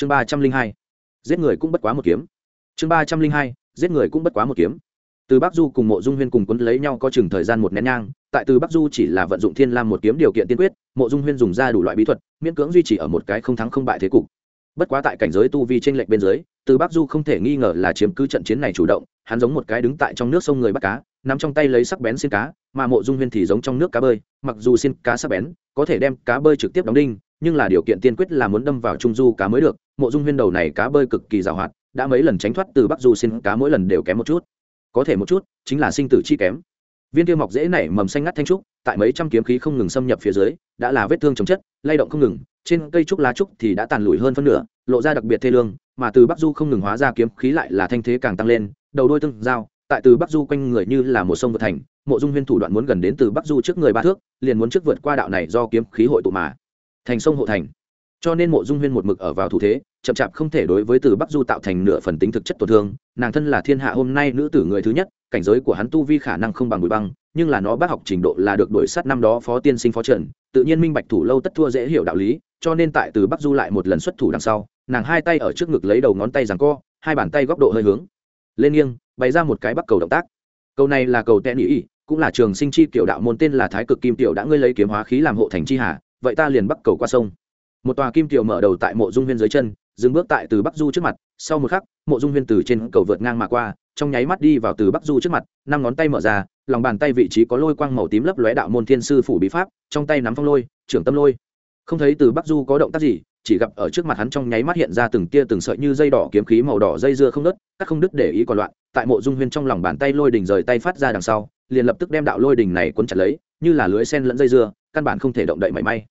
chương ba trăm linh hai, giết người cũng bất quá một kiếm. Chương ba trăm linh hai, giết người cũng bất quá một kiếm. Từ bắc du cùng mộ dung huyên cùng quấn lấy nhau có chừng thời gian một nén nhang, tại từ bắc du chỉ là vận dụng thiên lam một kiếm điều kiện tiên quyết, mộ dung huyên dùng ra đủ loại bí thuật, miễn cưỡng duy trì ở một cái không thắng không bại thế cục. Bất quá tại cảnh giới tu vi trên lệnh bên dưới, từ bắc du không thể nghi ngờ là chiếm cứ trận chiến này chủ động, hắn giống một cái đứng tại trong nước sông người bắt cá, nắm trong tay lấy sắc bén xin cá, mà mộ dung huyên thì giống trong nước cá bơi, mặc dù xin cá sắc bén, có thể đem cá bơi trực tiếp đóng đinh nhưng là điều kiện tiên quyết là muốn đâm vào trung du cá mới được, mộ dung huyên đầu này cá bơi cực kỳ giàu hoạt, đã mấy lần tránh thoát từ bắc du xin cá mỗi lần đều kém một chút. Có thể một chút, chính là sinh tử chi kém. Viên tiêu mọc dễ nảy mầm xanh ngắt thanh trúc, tại mấy trăm kiếm khí không ngừng xâm nhập phía dưới, đã là vết thương chống chất, lay động không ngừng, trên cây trúc lá trúc thì đã tàn lùi hơn phân nửa, lộ ra đặc biệt thê lương, mà từ bắc du không ngừng hóa ra kiếm khí lại là thanh thế càng tăng lên, đầu đôi tương giao, tại từ bắc du quanh người như là một sông vượt thành, mộ dung huyên thủ đoạn muốn gần đến từ bắc du trước người ba thước, liền muốn trước vượt qua đạo này do kiếm khí hội tụ mà thành sông hộ thành. Cho nên mộ dung huyên một mực ở vào thủ thế, chậm chạp không thể đối với từ bắc du tạo thành nửa phần tính thực chất tổn thương. Nàng thân là thiên hạ hôm nay nữ tử người thứ nhất, cảnh giới của hắn tu vi khả năng không bằng bụi băng, nhưng là nó bác học trình độ là được đổi sát năm đó phó tiên sinh phó trần tự nhiên minh bạch thủ lâu tất thua dễ hiểu đạo lý, cho nên tại từ bắc du lại một lần xuất thủ đằng sau, nàng hai tay ở trước ngực lấy đầu ngón tay rằng co, hai bàn tay góc độ hơi hướng. Lên nghiêng, bày ra một cái bắc cầu động tác. Cầu này là cầu tẹn ý cũng là trường sinh chi kiểu đạo môn, tên là thái cực kim tiểu đã ngươi lấy kiếm hóa khí làm hộ thành chi hà vậy ta liền bắc cầu qua sông. Một tòa kim tiểu mở đầu tại mộ dung huyên dưới chân, dừng bước tại từ bắc du trước mặt, sau một khắc, mộ dung huyên từ trên cầu vượt ngang mà qua, trong nháy mắt đi vào từ bắc du trước mặt, năm ngón tay mở ra, lòng bàn tay vị trí có lôi quang màu tím lấp lóe đạo môn thiên sư phủ bí pháp, trong tay nắm phong lôi, trưởng tâm lôi. Không thấy từ bắc du có động tác gì, chỉ gặp ở trước mặt hắn trong nháy mắt hiện ra từng tia từng sợi như dây đỏ kiếm khí màu đỏ dây dưa không nứt các không đứt để ý còn loạn, tại mộ dung huyên trong lòng bàn tay lôi đỉnh rời tay phát ra đằng sau, liền lập tức đem đạo lôi đỉnh này cuốn chặt lấy, như là lưới sen lẫn dây dưa căn bản không thể động đậy mảy may.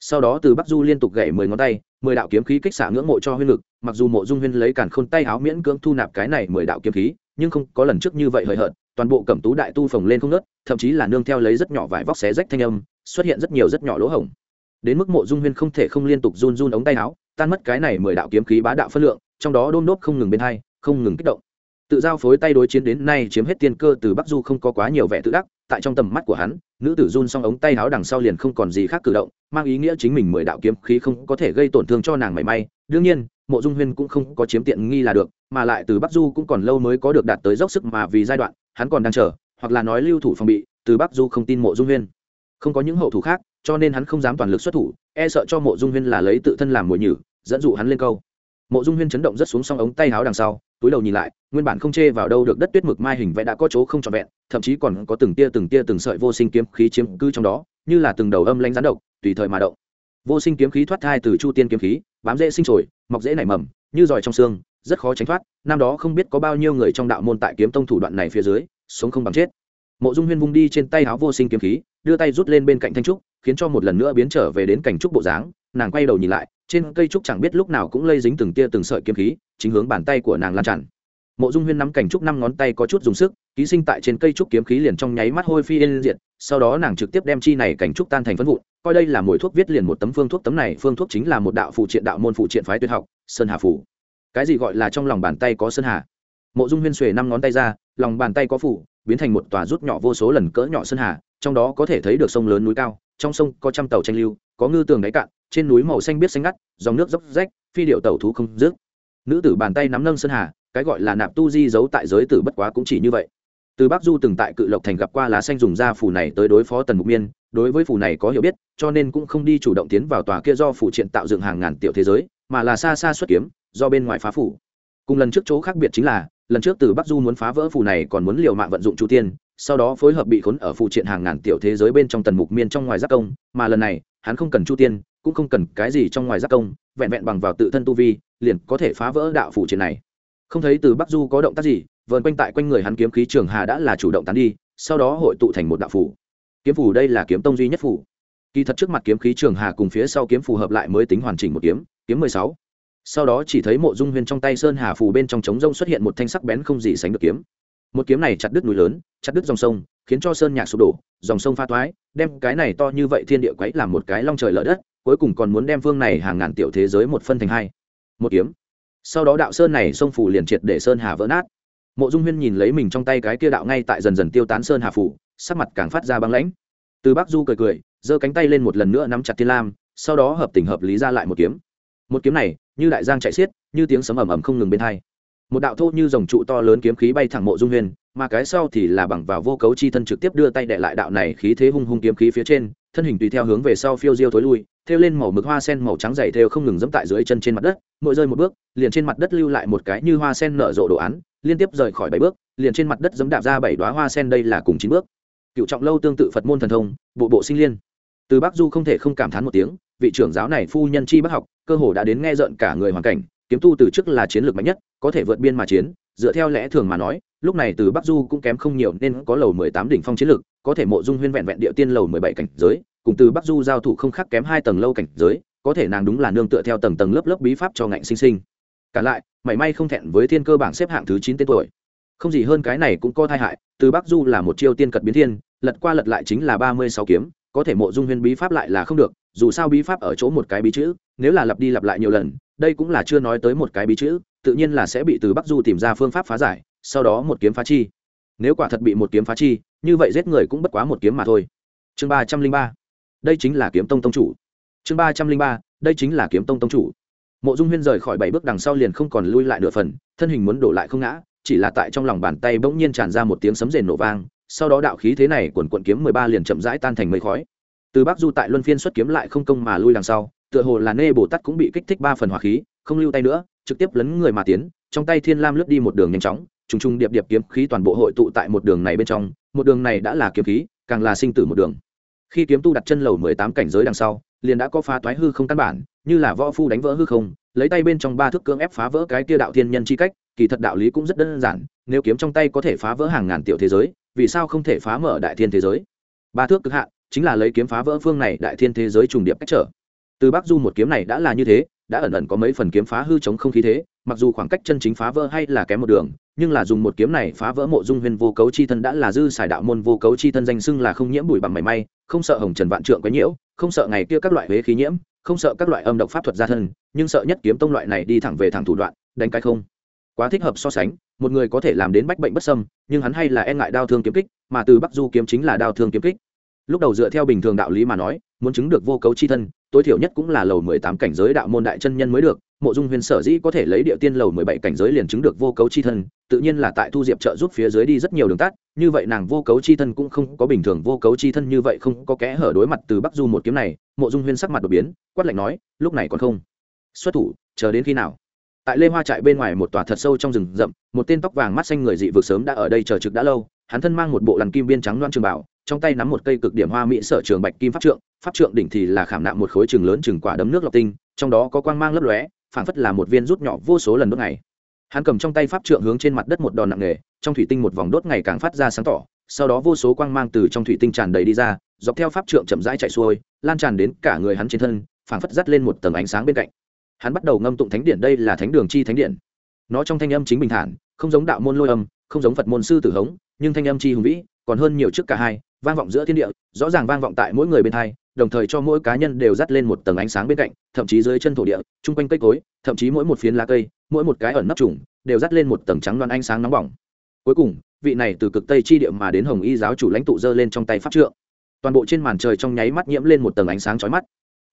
Sau đó từ bắc du liên tục gậy mười ngón tay, mười đạo kiếm khí kích xả ngưỡng mộ cho huyên lực, mặc dù mộ dung huyên lấy càn khôn tay áo miễn cưỡng thu nạp cái này mười đạo kiếm khí, nhưng không có lần trước như vậy hời hợt, toàn bộ cẩm tú đại tu phồng lên không nớt thậm chí là nương theo lấy rất nhỏ vải vóc xé rách thanh âm, xuất hiện rất nhiều rất nhỏ lỗ hổng. Đến mức mộ dung huyên không thể không liên tục run run ống tay áo, tan mất cái này mười đạo kiếm khí bá đạo phân lượng, trong đó đôm đốt không ngừng bên hai, không ngừng kích động. Tự giao phối tay đối chiến đến nay chiếm hết tiên cơ từ bắc du không có quá nhiều vẻ tự đắc, tại trong tầm mắt của hắn nữ tử run xong ống tay áo đằng sau liền không còn gì khác cử động, mang ý nghĩa chính mình mười đạo kiếm khí không có thể gây tổn thương cho nàng mảy may. Đương nhiên, mộ dung huyên cũng không có chiếm tiện nghi là được, mà lại từ bắc du cũng còn lâu mới có được đạt tới dốc sức mà vì giai đoạn, hắn còn đang chờ, hoặc là nói lưu thủ phòng bị, từ bắc du không tin mộ dung huyên. Không có những hậu thủ khác, cho nên hắn không dám toàn lực xuất thủ e sợ cho mộ dung huyên là lấy tự thân làm mồi nhử, dẫn dụ hắn lên câu. Mộ dung huyên chấn động rất xuống xong ống tay áo đằng sau túi đầu nhìn lại, nguyên bản không chê vào đâu được đất tuyết mực mai hình vẽ đã có chỗ không trọn vẹn, thậm chí còn có từng tia từng tia từng sợi vô sinh kiếm khí chiếm cư trong đó, như là từng đầu âm lanh rán độc, tùy thời mà động. Vô sinh kiếm khí thoát thai từ chu tiên kiếm khí, bám dễ sinh sồi mọc dễ nảy mầm, như giỏi trong xương, rất khó tránh thoát, năm đó không biết có bao nhiêu người trong đạo môn tại kiếm tông thủ đoạn này phía dưới, sống không bằng chết. Mộ dung huyên vung đi trên tay áo vô sinh kiếm khí, đưa tay rút lên bên cạnh thanh trúc, khiến cho một lần nữa biến trở về đến cảnh trúc bộ dáng, nàng quay đầu nhìn lại trên cây trúc chẳng biết lúc nào cũng lây dính từng tia từng sợi kiếm khí, chính hướng bàn tay của nàng lan tràn. Mộ dung huyên nắm cành trúc năm ngón tay có chút dùng sức, ký sinh tại trên cây trúc kiếm khí liền trong nháy mắt hôi phi yên diệt, sau đó nàng trực tiếp đem chi này cành trúc tan thành phân vụn, coi đây là mồi thuốc viết liền một tấm phương thuốc tấm này, phương thuốc chính là một đạo phụ triện đạo môn phụ triện phái tuyệt học, sơn hà phủ. Cái gì gọi là trong lòng bàn tay có sơn hà? Mộ dung huyên xuề năm ngón tay ra, lòng bàn tay có phủ, biến thành một tòa rút nhỏ vô số lần cỡ nhỏ sơn hà, trong đó có thể thấy được sông lớn núi cao trong sông có trăm tàu tranh lưu, có ngư tường đáy cạn, trên núi màu xanh biết xanh ngắt, dòng nước dốc rách, phi điệu tàu thú không dứt. Nữ tử bàn tay nắm nâng sơn hà, cái gọi là nạp tu di giấu tại giới tử bất quá cũng chỉ như vậy. Từ bắc du từng tại cự lộc thành gặp qua lá xanh dùng ra phù này tới đối phó tần mục miên, đối với phù này có hiểu biết, cho nên cũng không đi chủ động tiến vào tòa kia do phù triện tạo dựng hàng ngàn tiểu thế giới, mà là xa xa xuất kiếm, do bên ngoài phá phủ cùng lần trước chỗ khác biệt chính là, lần trước từ bắc du muốn phá vỡ phù này còn muốn liều mạng vận dụng chu tiên sau đó phối hợp bị khốn ở phụ triện hàng ngàn tiểu thế giới bên trong tần mục miên trong ngoài giác công, mà lần này, hắn không cần chu tiên, cũng không cần cái gì trong ngoài giác công, vẹn vẹn bằng vào tự thân tu vi, liền có thể phá vỡ đạo phụ triện này. Không thấy từ bắc du có động tác gì, vờn quanh tại quanh người hắn kiếm khí trường hà đã là chủ động tán đi, sau đó hội tụ thành một đạo phủ. Kiếm phủ đây là kiếm tông duy nhất phủ. Kỳ thật trước mặt kiếm khí trường hà cùng phía sau kiếm phù hợp lại mới tính hoàn chỉnh một kiếm kiếm mười sáu. Sau đó chỉ thấy mộ dung huyền trong tay sơn hà phù bên trong trống rông xuất hiện một thanh sắc bén không gì sánh được kiếm một kiếm này chặt đứt núi lớn, chặt đứt dòng sông, khiến cho sơn nhạc sụp đổ, dòng sông pha toái, đem cái này to như vậy thiên địa quấy làm một cái long trời lở đất, cuối cùng còn muốn đem phương này hàng ngàn tiểu thế giới một phân thành hai. Một kiếm. Sau đó đạo sơn này sông phủ liền triệt để sơn hà vỡ nát. Mộ dung huyên nhìn lấy mình trong tay cái kia đạo ngay tại dần dần tiêu tán sơn hà phủ, sắc mặt càng phát ra băng lãnh. Từ bắc du cười cười, giơ cánh tay lên một lần nữa nắm chặt thiên lam, sau đó hợp tình hợp lý ra lại một kiếm. Một kiếm này, như đại giang chạy xiết, như tiếng sấm ầm ầm không ngừng bên hai một đạo thô như dòng trụ to lớn kiếm khí bay thẳng mộ dung huyền, mà cái sau thì là bằng vào vô cấu chi thân trực tiếp đưa tay đệ lại đạo này khí thế hung hung kiếm khí phía trên, thân hình tùy theo hướng về sau phiêu diêu thối lui theo lên màu mực hoa sen màu trắng dày thêu không ngừng dẫm tại dưới chân trên mặt đất, mỗi rơi một bước, liền trên mặt đất lưu lại một cái như hoa sen nở rộ đồ án, liên tiếp rời khỏi bảy bước, liền trên mặt đất dẫm đạp ra bảy đoá hoa sen đây là cùng chín bước. Cựu trọng lâu tương tự phật môn thần thông, bộ bộ sinh liên. Từ bắc du không thể không cảm thán một tiếng, vị trưởng giáo này phu nhân chi bác học, cơ hồ đã đến nghe rợn cả người hoàn cảnh kiếm tu từ trước là chiến lược mạnh nhất, có thể vượt biên mà chiến, dựa theo lẽ thường mà nói, lúc này từ bắc du cũng kém không nhiều nên có lầu mười tám đỉnh phong chiến lược, có thể mộ dung huyên vẹn vẹn địa tiên lầu mười bảy cảnh giới, cùng từ bắc du giao thủ không khác kém hai tầng lâu cảnh giới, có thể nàng đúng là nương tựa theo tầng tầng lớp lớp bí pháp cho ngạnh sinh sinh. Cả lại, mảy may không thẹn với thiên cơ bảng xếp hạng thứ chín tên tuổi. Không gì hơn cái này cũng có thai hại, từ bắc du là một chiêu tiên cật biến thiên, lật qua lật lại chính là ba mươi sáu kiếm, có thể mộ dung huyên bí pháp lại là không được, dù sao bí pháp ở chỗ một cái bí chữ, nếu là lặp đi lặp lại nhiều lần đây cũng là chưa nói tới một cái bí chữ, tự nhiên là sẽ bị từ bắc du tìm ra phương pháp phá giải, sau đó một kiếm phá chi. Nếu quả thật bị một kiếm phá chi, như vậy giết người cũng bất quá một kiếm mà thôi. Chương ba trăm linh ba. Đây chính là kiếm tông tông chủ. Chương ba trăm linh ba. Đây chính là kiếm tông tông chủ. Mộ dung huyên rời khỏi bảy bước đằng sau liền không còn lui lại nửa phần, thân hình muốn đổ lại không ngã, chỉ là tại trong lòng bàn tay bỗng nhiên tràn ra một tiếng sấm rền nổ vang, sau đó đạo khí thế này quần quận kiếm mười ba liền chậm rãi tan thành mây khói. Từ bắc du tại luân phiên xuất kiếm lại không công mà lui đằng sau tựa hồ là nê bồ tát cũng bị kích thích ba phần hỏa khí, không lưu tay nữa, trực tiếp lấn người mà tiến, trong tay thiên lam lướt đi một đường nhanh chóng, trùng trùng điệp điệp kiếm khí toàn bộ hội tụ tại một đường này bên trong, một đường này đã là kiếm khí, càng là sinh tử một đường. Khi kiếm tu đặt chân lầu mười tám cảnh giới đằng sau, liền đã có phá toái hư không căn bản, như là võ phu đánh vỡ hư không, lấy tay bên trong ba thước cưỡng ép phá vỡ cái kia đạo thiên nhân chi cách, kỳ thật đạo lý cũng rất đơn giản, nếu kiếm trong tay có thể phá vỡ hàng ngàn tiểu thế giới, vì sao không thể phá mở đại thiên thế giới? Ba thước cực hạn, chính là lấy kiếm phá vỡ phương này đại thiên thế giới trùng điệp cách trở từ bắc du một kiếm này đã là như thế, đã ẩn ẩn có mấy phần kiếm phá hư chống không khí thế, mặc dù khoảng cách chân chính phá vỡ hay là kém một đường, nhưng là dùng một kiếm này phá vỡ mộ dung huyền vô cấu chi thân đã là dư xài đạo môn vô cấu chi thân danh xưng là không nhiễm bụi bằng mảy may, không sợ hồng trần vạn trượng quấy nhiễu, không sợ ngày kia các loại huế khí nhiễm, không sợ các loại âm độc pháp thuật gia thân, nhưng sợ nhất kiếm tông loại này đi thẳng về thẳng thủ đoạn, đánh cái không. Quá thích hợp so sánh, một người có thể làm đến bách bệnh bất sâm nhưng hắn hay là e ngại đau thương kiếm kích, mà từ bắc du kiếm chính là đau thương kiếm kích. Lúc đầu dựa theo bình thường đạo lý mà nói, muốn chứng được vô cấu chi thân tối thiểu nhất cũng là lầu mười tám cảnh giới đạo môn đại chân nhân mới được, mộ dung huyền sở dĩ có thể lấy địa tiên lầu mười bảy cảnh giới liền chứng được vô cấu chi thân, tự nhiên là tại thu diệp trợ giúp phía dưới đi rất nhiều đường tắt, như vậy nàng vô cấu chi thân cũng không có bình thường, vô cấu chi thân như vậy không có kẽ hở đối mặt từ bắc du một kiếm này, mộ dung huyền sắc mặt đột biến, quát lạnh nói, lúc này còn không? Xuất thủ, chờ đến khi nào? Tại lê hoa trại bên ngoài một tòa thật sâu trong rừng rậm, một tên tóc vàng mắt xanh người dị vực sớm đã ở đây chờ trực đã lâu, hắn thân mang một bộ lằn kim biên trắng loan trường bảo, trong tay nắm một cây cực điểm hoa mỹ sở trường bạch kim pháp trượng pháp trượng đỉnh thì là khảm nạm một khối trường lớn chừng quả đấm nước lọc tinh, trong đó có quang mang lấp lóe, phảng phất là một viên rút nhỏ vô số lần đốt ngày. Hắn cầm trong tay pháp trượng hướng trên mặt đất một đòn nặng nề, trong thủy tinh một vòng đốt ngày càng phát ra sáng tỏ, sau đó vô số quang mang từ trong thủy tinh tràn đầy đi ra, dọc theo pháp trượng chậm rãi chạy xuôi, lan tràn đến cả người hắn trên thân, phảng phất dắt lên một tầng ánh sáng bên cạnh. Hắn bắt đầu ngâm tụng thánh điện, đây là thánh đường chi thánh điện. Nó trong thanh âm chính bình thản, không giống đạo môn lôi âm, không giống phật môn sư tử hống, nhưng thanh âm chi hùng vĩ, còn hơn nhiều trước cả hai, vang vọng giữa thiên địa, rõ ràng vang vọng tại mỗi người bên hai đồng thời cho mỗi cá nhân đều dắt lên một tầng ánh sáng bên cạnh, thậm chí dưới chân thổ địa, chung quanh cây cối, thậm chí mỗi một phiến lá cây, mỗi một cái ẩn nấp trùng, đều dắt lên một tầng trắng loan ánh sáng nóng bỏng. Cuối cùng, vị này từ cực tây chi địa mà đến hồng y giáo chủ lãnh tụ giơ lên trong tay pháp trượng. Toàn bộ trên màn trời trong nháy mắt nhiễm lên một tầng ánh sáng chói mắt.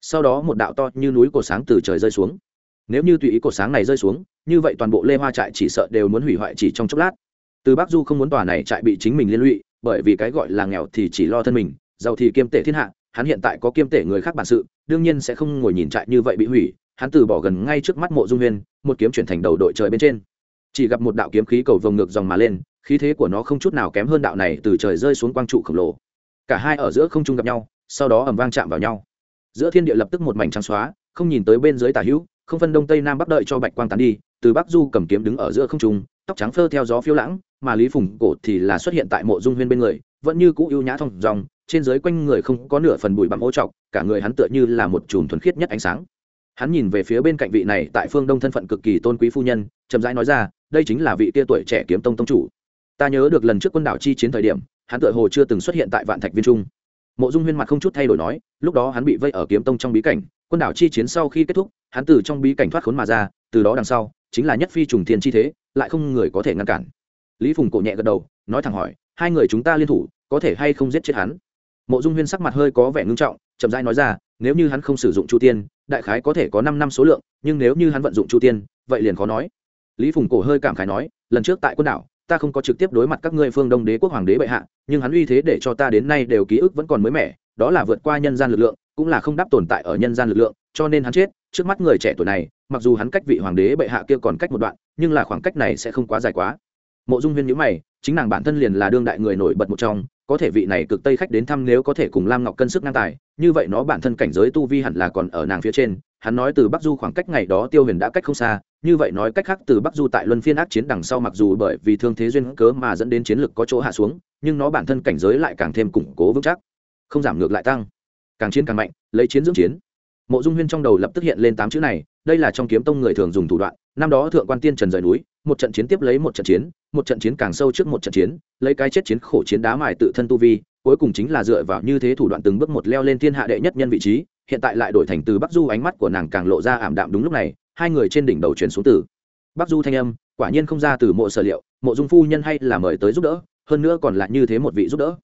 Sau đó một đạo to như núi cổ sáng từ trời rơi xuống. Nếu như tùy ý cổ sáng này rơi xuống, như vậy toàn bộ lê hoa trại chỉ sợ đều muốn hủy hoại chỉ trong chốc lát. Từ bắc du không muốn tòa này trại bị chính mình liên lụy, bởi vì cái gọi là nghèo thì chỉ lo thân mình, giàu thì kiêm tể thiên hạ hắn hiện tại có kiêm tể người khác bản sự, đương nhiên sẽ không ngồi nhìn trại như vậy bị hủy, hắn từ bỏ gần ngay trước mắt mộ dung huyên một kiếm chuyển thành đầu đội trời bên trên. Chỉ gặp một đạo kiếm khí cầu vồng ngược dòng mà lên, khí thế của nó không chút nào kém hơn đạo này từ trời rơi xuống quang trụ khổng lồ. Cả hai ở giữa không trung gặp nhau, sau đó ầm vang chạm vào nhau. Giữa thiên địa lập tức một mảnh trắng xóa, không nhìn tới bên dưới tả hữu, không phân đông tây nam bắc đợi cho bạch quang tán đi, từ bắc du cầm kiếm đứng ở giữa không trung, tóc trắng phơ theo gió phiêu lãng, mà lý phùng cổ thì là xuất hiện tại mộ dung huyên bên người vẫn như cũ ưu nhã thông dòng trên dưới quanh người không có nửa phần bụi bặm ô trọc, cả người hắn tựa như là một chùm thuần khiết nhất ánh sáng. Hắn nhìn về phía bên cạnh vị này tại phương đông thân phận cực kỳ tôn quý phu nhân, chậm rãi nói ra, đây chính là vị tia tuổi trẻ kiếm tông tông chủ. Ta nhớ được lần trước quân đảo chi chiến thời điểm, hắn tựa hồ chưa từng xuất hiện tại vạn thạch viên trung. Mộ dung huyên mặt không chút thay đổi nói, lúc đó hắn bị vây ở kiếm tông trong bí cảnh, quân đảo chi chiến sau khi kết thúc, hắn từ trong bí cảnh thoát khốn mà ra, từ đó đằng sau, chính là nhất phi trùng thiên chi thế, lại không người có thể ngăn cản lý phùng cổ nhẹ gật đầu, nói thẳng hỏi, hai người chúng ta liên thủ, có thể hay không giết chết hắn? Mộ dung huyên sắc mặt hơi có vẻ ngưng trọng, chậm rãi nói ra, nếu như hắn không sử dụng chu tiên, đại khái có thể có năm năm số lượng, nhưng nếu như hắn vận dụng chu tiên, vậy liền khó nói. Lý phùng cổ hơi cảm khái nói, lần trước tại quân đảo, ta không có trực tiếp đối mặt các ngươi phương đông đế quốc hoàng đế bệ hạ, nhưng hắn uy thế để cho ta đến nay đều ký ức vẫn còn mới mẻ, đó là vượt qua nhân gian lực lượng, cũng là không đáp tồn tại ở nhân gian lực lượng, cho nên hắn chết, trước mắt người trẻ tuổi này, mặc dù hắn cách vị hoàng đế bệ hạ kia còn cách một đoạn, nhưng là khoảng cách này sẽ không quá dài quá mộ dung huyên nhữ mày, chính nàng bản thân liền là đương đại người nổi bật một trong, có thể vị này cực tây khách đến thăm nếu có thể cùng lam ngọc cân sức ngang tài, như vậy nó bản thân cảnh giới tu vi hẳn là còn ở nàng phía trên, hắn nói từ bắc du khoảng cách ngày đó tiêu huyền đã cách không xa, như vậy nói cách khác từ bắc du tại luân phiên ác chiến đằng sau mặc dù bởi vì thương thế duyên cớ mà dẫn đến chiến lực có chỗ hạ xuống, nhưng nó bản thân cảnh giới lại càng thêm củng cố vững chắc, không giảm ngược lại tăng, càng chiến càng mạnh, lấy chiến dưỡng chiến. Mộ dung huyên trong đầu lập tức hiện lên tám chữ này, đây là trong kiếm tông người thường dùng thủ đoạn, năm đó thượng quan tiên trần rời núi một trận chiến tiếp lấy một trận chiến, một trận chiến càng sâu trước một trận chiến, lấy cái chết chiến khổ chiến đá mài tự thân tu vi, cuối cùng chính là dựa vào như thế thủ đoạn từng bước một leo lên thiên hạ đệ nhất nhân vị trí, hiện tại lại đổi thành từ bắc du ánh mắt của nàng càng lộ ra ảm đạm đúng lúc này, hai người trên đỉnh đầu truyền xuống từ bắc du thanh âm, quả nhiên không ra từ mộ sở liệu, mộ dung phu nhân hay là mời tới giúp đỡ, hơn nữa còn là như thế một vị giúp đỡ.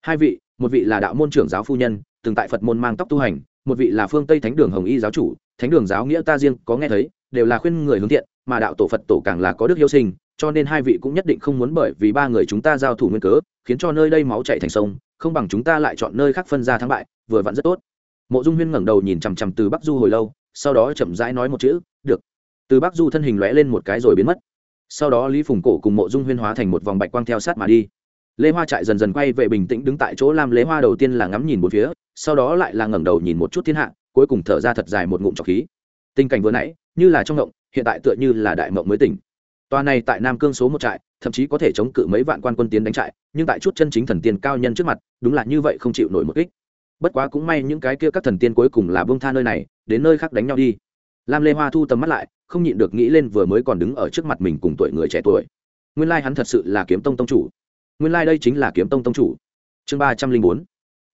Hai vị, một vị là đạo môn trưởng giáo phu nhân, từng tại phật môn mang tóc tu hành, một vị là phương tây thánh đường hồng y giáo chủ, thánh đường giáo nghĩa ta riêng, có nghe thấy, đều là khuyên người hướng thiện mà đạo tổ phật tổ càng là có đức yêu sinh, cho nên hai vị cũng nhất định không muốn bởi vì ba người chúng ta giao thủ nguyên cớ, khiến cho nơi đây máu chạy thành sông, không bằng chúng ta lại chọn nơi khác phân ra thắng bại, vừa vặn rất tốt. Mộ dung huyên ngẩng đầu nhìn chằm chằm từ bắc du hồi lâu, sau đó chậm rãi nói một chữ, được. Từ bắc du thân hình lóe lên một cái rồi biến mất. Sau đó lý phùng cổ cùng mộ dung huyên hóa thành một vòng bạch quang theo sát mà đi. Lê hoa trại dần dần quay về bình tĩnh đứng tại chỗ, lam lê hoa đầu tiên là ngắm nhìn một phía, sau đó lại là ngẩng đầu nhìn một chút thiên hạ, cuối cùng thở ra thật dài một ngụm trọc khí. Tình cảnh vừa nãy, như là trong động hiện tại tựa như là đại mộng mới tỉnh. Tòa này tại nam cương số một trại, thậm chí có thể chống cự mấy vạn quan quân tiến đánh trại, nhưng tại chút chân chính thần tiên cao nhân trước mặt, đúng là như vậy không chịu nổi một kích. Bất quá cũng may những cái kia các thần tiên cuối cùng là bông tha nơi này, đến nơi khác đánh nhau đi. Lam lê hoa thu tầm mắt lại, không nhịn được nghĩ lên vừa mới còn đứng ở trước mặt mình cùng tuổi người trẻ tuổi. Nguyên lai hắn thật sự là kiếm tông tông chủ. Nguyên lai đây chính là kiếm tông tông chủ. Chương ba trăm linh bốn.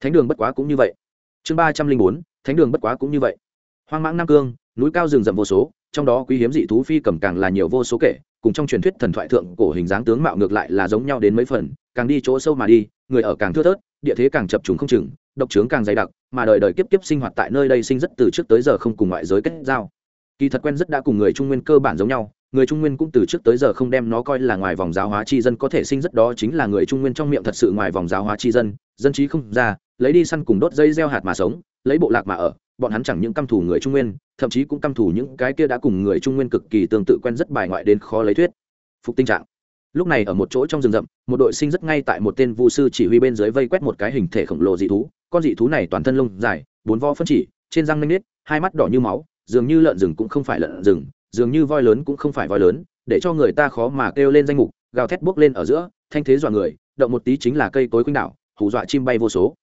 Thánh đường bất quá cũng như vậy. Chương ba trăm linh bốn. Thánh đường bất quá cũng như vậy. Hoang mãng nam cương, núi cao rừng rậm vô số trong đó quý hiếm dị thú phi cầm càng là nhiều vô số kể, cùng trong truyền thuyết thần thoại thượng cổ hình dáng tướng mạo ngược lại là giống nhau đến mấy phần, càng đi chỗ sâu mà đi, người ở càng thưa thớt, địa thế càng chập trùng không chừng, độc trướng càng dày đặc, mà đời đời kiếp kiếp sinh hoạt tại nơi đây sinh rất từ trước tới giờ không cùng ngoại giới kết giao. Kỳ thật quen rất đã cùng người trung nguyên cơ bản giống nhau, người trung nguyên cũng từ trước tới giờ không đem nó coi là ngoài vòng giáo hóa chi dân có thể sinh rất đó chính là người trung nguyên trong miệng thật sự ngoài vòng giáo hóa chi dân dân trí không ra, lấy đi săn cùng đốt dây gieo hạt mà sống, lấy bộ lạc mà ở bọn hắn chẳng những căm thù người trung nguyên, thậm chí cũng căm thù những cái kia đã cùng người trung nguyên cực kỳ tương tự quen rất bài ngoại đến khó lấy thuyết. Phục tình trạng. Lúc này ở một chỗ trong rừng rậm, một đội sinh rất ngay tại một tên vu sư chỉ huy bên dưới vây quét một cái hình thể khổng lồ dị thú. Con dị thú này toàn thân lông dài, bốn vo phân chỉ, trên răng nanh nết, hai mắt đỏ như máu, dường như lợn rừng cũng không phải lợn rừng, dường như voi lớn cũng không phải voi lớn, để cho người ta khó mà kêu lên danh mục, gào thét buốc lên ở giữa, thanh thế dọa người, động một tí chính là cây cối quanh đảo, hù dọa chim bay vô số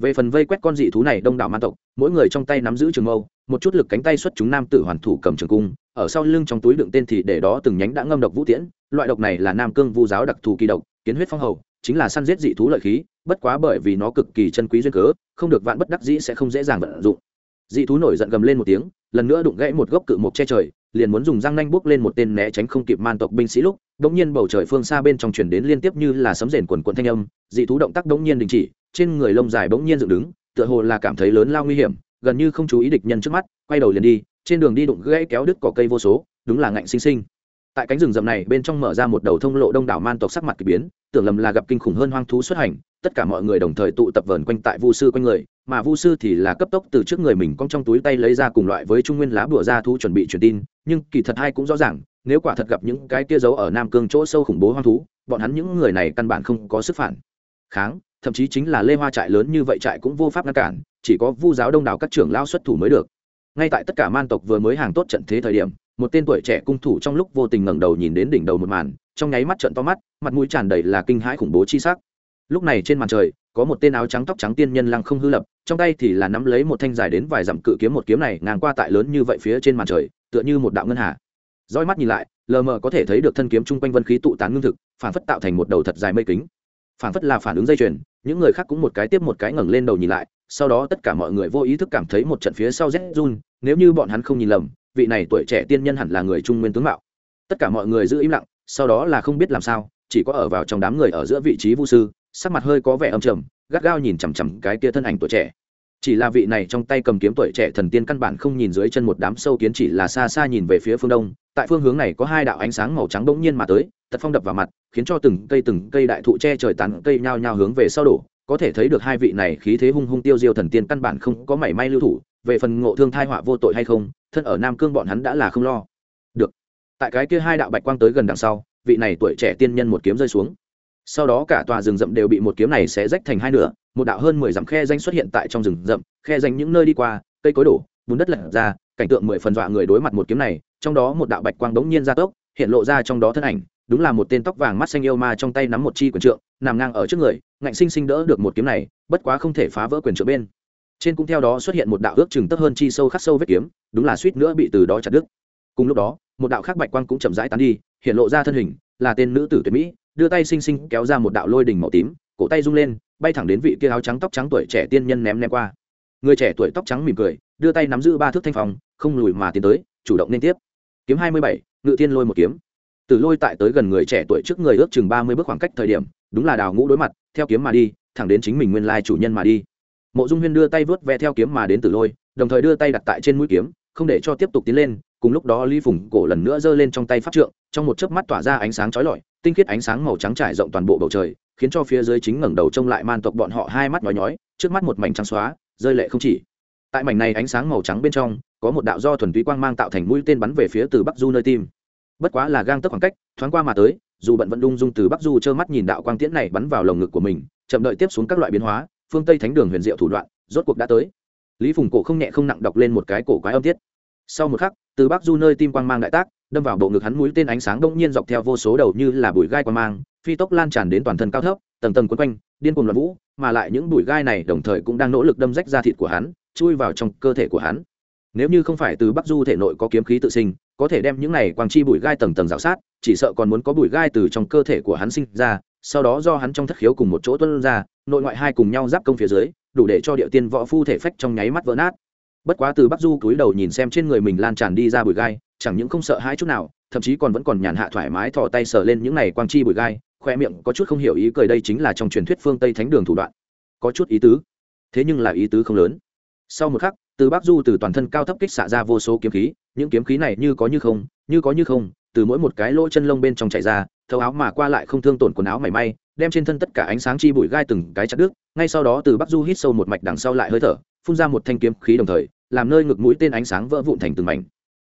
về phần vây quét con dị thú này đông đảo man tộc, mỗi người trong tay nắm giữ trường mâu, một chút lực cánh tay xuất chúng nam tử hoàn thủ cầm trường cung, ở sau lưng trong túi đựng tên thì để đó từng nhánh đã ngâm độc vũ tiễn, loại độc này là nam cương vu giáo đặc thù kỳ độc, kiến huyết phong hầu, chính là săn giết dị thú lợi khí, bất quá bởi vì nó cực kỳ chân quý duyên cớ, không được vạn bất đắc dĩ sẽ không dễ dàng vận dụng. Dị thú nổi giận gầm lên một tiếng, lần nữa đụng gãy một gốc cự mộc che trời, liền muốn dùng răng nanh bước lên một tên né tránh không kịp man tộc binh sĩ lúc đống nhiên bầu trời phương xa bên trong truyền đến liên tiếp như là sấm rền quần quần thanh âm, dị thú động tác đống nhiên đình chỉ trên người lông dài bỗng nhiên dựng đứng, tựa hồ là cảm thấy lớn lao nguy hiểm, gần như không chú ý địch nhân trước mắt, quay đầu liền đi, trên đường đi đụng gãy kéo đứt cỏ cây vô số, đúng là ngạnh sinh sinh. Tại cánh rừng rậm này, bên trong mở ra một đầu thông lộ đông đảo man tộc sắc mặt kỳ biến, tưởng lầm là gặp kinh khủng hơn hoang thú xuất hành, tất cả mọi người đồng thời tụ tập vờn quanh tại vu sư quanh người, mà vu sư thì là cấp tốc từ trước người mình cong trong túi tay lấy ra cùng loại với trung nguyên lá bùa ra thú chuẩn bị truyền tin, nhưng kỳ thật hai cũng rõ ràng, nếu quả thật gặp những cái kia giấu ở nam cương chỗ sâu khủng bố hoang thú, bọn hắn những người này căn bản không có sức phản. Kháng thậm chí chính là lê hoa trại lớn như vậy trại cũng vô pháp ngăn cản, chỉ có vu giáo đông đảo các trưởng lao xuất thủ mới được. Ngay tại tất cả man tộc vừa mới hàng tốt trận thế thời điểm, một tên tuổi trẻ cung thủ trong lúc vô tình ngẩng đầu nhìn đến đỉnh đầu một màn, trong nháy mắt trận to mắt, mặt mũi tràn đầy là kinh hãi khủng bố chi sắc. Lúc này trên màn trời, có một tên áo trắng tóc trắng tiên nhân lăng không hư lập, trong tay thì là nắm lấy một thanh dài đến vài dặm cự kiếm một kiếm này ngang qua tại lớn như vậy phía trên màn trời, tựa như một đạo ngân hà. Roi mắt nhìn lại, lờ mờ có thể thấy được thân kiếm chung quanh vân khí tụ tán ngưng thực, phản phất tạo thành một đầu thật dài mây kính. Phản phất là phản ứng dây chuyền những người khác cũng một cái tiếp một cái ngẩng lên đầu nhìn lại, sau đó tất cả mọi người vô ý thức cảm thấy một trận phía sau rét run, nếu như bọn hắn không nhìn lầm, vị này tuổi trẻ tiên nhân hẳn là người trung nguyên tướng mạo. Tất cả mọi người giữ im lặng, sau đó là không biết làm sao, chỉ có ở vào trong đám người ở giữa vị trí vu sư, sắc mặt hơi có vẻ âm trầm, gắt gao nhìn chằm chằm cái kia thân ảnh tuổi trẻ. Chỉ là vị này trong tay cầm kiếm tuổi trẻ thần tiên căn bản không nhìn dưới chân một đám sâu kiến, chỉ là xa xa nhìn về phía phương đông tại phương hướng này có hai đạo ánh sáng màu trắng bỗng nhiên mà tới, tật phong đập vào mặt, khiến cho từng cây từng cây đại thụ che trời tán cây nhao nhao hướng về sau đổ. Có thể thấy được hai vị này khí thế hung hung tiêu diêu thần tiên căn bản không có mảy may lưu thủ, về phần ngộ thương thai họa vô tội hay không, thân ở nam cương bọn hắn đã là không lo. Được. Tại cái kia hai đạo bạch quang tới gần đằng sau, vị này tuổi trẻ tiên nhân một kiếm rơi xuống. Sau đó cả tòa rừng rậm đều bị một kiếm này sẽ rách thành hai nửa, một đạo hơn mười dặm khe danh xuất hiện tại trong rừng rậm, khe danh những nơi đi qua, cây cối đổ, bùn đất lật ra, cảnh tượng mười phần dọa người đối mặt một kiếm này trong đó một đạo bạch quang đống nhiên ra tốc, hiện lộ ra trong đó thân ảnh, đúng là một tên tóc vàng mắt xanh yêu ma trong tay nắm một chi quyền trượng, nằm ngang ở trước người, ngạnh sinh sinh đỡ được một kiếm này, bất quá không thể phá vỡ quyền trượng bên. Trên cũng theo đó xuất hiện một đạo ước chừng tấp hơn chi sâu khắc sâu vết kiếm, đúng là suýt nữa bị từ đó chặt đứt. Cùng lúc đó, một đạo khác bạch quang cũng chậm rãi tán đi, hiện lộ ra thân hình, là tên nữ tử tuyệt mỹ, đưa tay xinh xinh kéo ra một đạo lôi đỉnh màu tím, cổ tay rung lên, bay thẳng đến vị kia áo trắng tóc trắng tuổi trẻ tiên nhân ném ném qua. Người trẻ tuổi tóc trắng mỉm cười, đưa tay nắm giữ ba thước thanh phòng không lùi mà tiến tới, chủ động liên tiếp kiếm hai mươi bảy, ngự tiên lôi một kiếm. Từ lôi tại tới gần người trẻ tuổi trước người ước chừng ba mươi bước khoảng cách thời điểm, đúng là đào ngũ đối mặt, theo kiếm mà đi, thẳng đến chính mình nguyên lai chủ nhân mà đi. Mộ dung huyên đưa tay vớt ve theo kiếm mà đến từ lôi, đồng thời đưa tay đặt tại trên mũi kiếm, không để cho tiếp tục tiến lên, cùng lúc đó Lý Phùng cổ lần nữa giơ lên trong tay pháp trượng, trong một chớp mắt tỏa ra ánh sáng chói lọi, tinh khiết ánh sáng màu trắng trải rộng toàn bộ bầu trời, khiến cho phía dưới chính ngẩng đầu trông lại man tộc bọn họ hai mắt nhói nhói, trước mắt một mảnh trắng xóa, rơi lệ không chỉ tại mảnh này ánh sáng màu trắng bên trong, có một đạo do thuần túy quang mang tạo thành mũi tên bắn về phía từ bắc du nơi tim. Bất quá là gang tấc khoảng cách, thoáng qua mà tới, dù bận vẫn đung dung từ bắc du trơ mắt nhìn đạo quang tiễn này bắn vào lồng ngực của mình, chậm đợi tiếp xuống các loại biến hóa, phương tây thánh đường huyền diệu thủ đoạn, rốt cuộc đã tới. Lý phùng cổ không nhẹ không nặng đọc lên một cái cổ quái âm tiết. Sau một khắc, từ bắc du nơi tim quang mang đại tác, đâm vào bộ ngực hắn mũi tên ánh sáng đông nhiên dọc theo vô số đầu như là bụi gai quang mang, phi tốc lan tràn đến toàn thân cao thấp, tầng tầng quấn quanh, điên cuồng loạn vũ, mà lại những bụi gai này đồng thời cũng đang nỗ lực đâm rách ra thịt của hắn chui vào trong cơ thể của hắn. Nếu như không phải từ bắc du thể nội có kiếm khí tự sinh, có thể đem những này quang chi bụi gai tầng tầng rào sát, chỉ sợ còn muốn có bụi gai từ trong cơ thể của hắn sinh ra, sau đó do hắn trong thất khiếu cùng một chỗ tuân ra, nội ngoại hai cùng nhau giáp công phía dưới, đủ để cho địa tiên võ phu thể phách trong nháy mắt vỡ nát. Bất quá từ bắc du cúi đầu nhìn xem trên người mình lan tràn đi ra bụi gai, chẳng những không sợ hãi chút nào, thậm chí còn vẫn còn nhàn hạ thoải mái thò tay sờ lên những này quang chi bụi gai, khoe miệng có chút không hiểu ý cười đây chính là trong truyền thuyết phương tây thánh đường thủ đoạn. Có chút ý tứ. Thế nhưng là ý tứ không lớn sau một khắc, từ bắc du từ toàn thân cao thấp kích xạ ra vô số kiếm khí, những kiếm khí này như có như không, như có như không, từ mỗi một cái lỗ chân lông bên trong chảy ra thâu áo mà qua lại không thương tổn quần áo mảy may, đem trên thân tất cả ánh sáng chi bụi gai từng cái chặt đứt, ngay sau đó từ bắc du hít sâu một mạch đằng sau lại hơi thở, phun ra một thanh kiếm khí đồng thời, làm nơi ngực mũi tên ánh sáng vỡ vụn thành từng mảnh.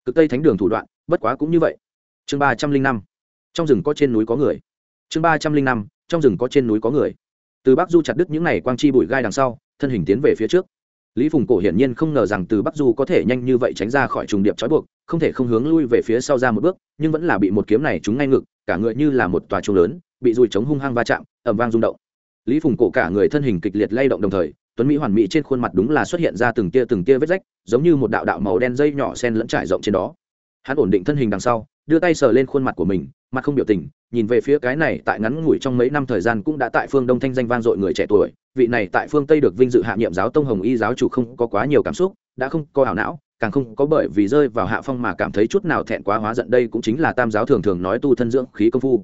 Cực tây thánh đường thủ đoạn, bất quá cũng như vậy. Chương ba trăm linh năm, trong rừng có trên núi có người. Chương ba trăm linh năm, trong rừng có trên núi có người. Từ bắc du chặt đứt những này quang chi bụi gai đằng sau, thân hình tiến về phía trước lý phùng cổ hiển nhiên không ngờ rằng từ bắc du có thể nhanh như vậy tránh ra khỏi trùng điệp trói buộc, không thể không hướng lui về phía sau ra một bước, nhưng vẫn là bị một kiếm này trúng ngay ngực, cả người như là một tòa trung lớn, bị dùi chống hung hăng va chạm ẩm vang rung động. Lý phùng cổ cả người thân hình kịch liệt lay động đồng thời, tuấn mỹ hoàn mỹ trên khuôn mặt đúng là xuất hiện ra từng tia từng tia vết rách, giống như một đạo đạo màu đen dây nhỏ sen lẫn trải rộng trên đó. Hắn ổn định thân hình đằng sau đưa tay sờ lên khuôn mặt của mình, mặt không biểu tình, nhìn về phía cái này tại ngắn ngủi trong mấy năm thời gian cũng đã tại phương đông thanh danh vang dội người trẻ tuổi, vị này tại phương tây được vinh dự hạ nhiệm giáo tông hồng y giáo chủ không có quá nhiều cảm xúc, đã không có ảo não, càng không có bởi vì rơi vào hạ phong mà cảm thấy chút nào thẹn quá hóa giận đây cũng chính là tam giáo thường thường nói tu thân dưỡng khí công phu.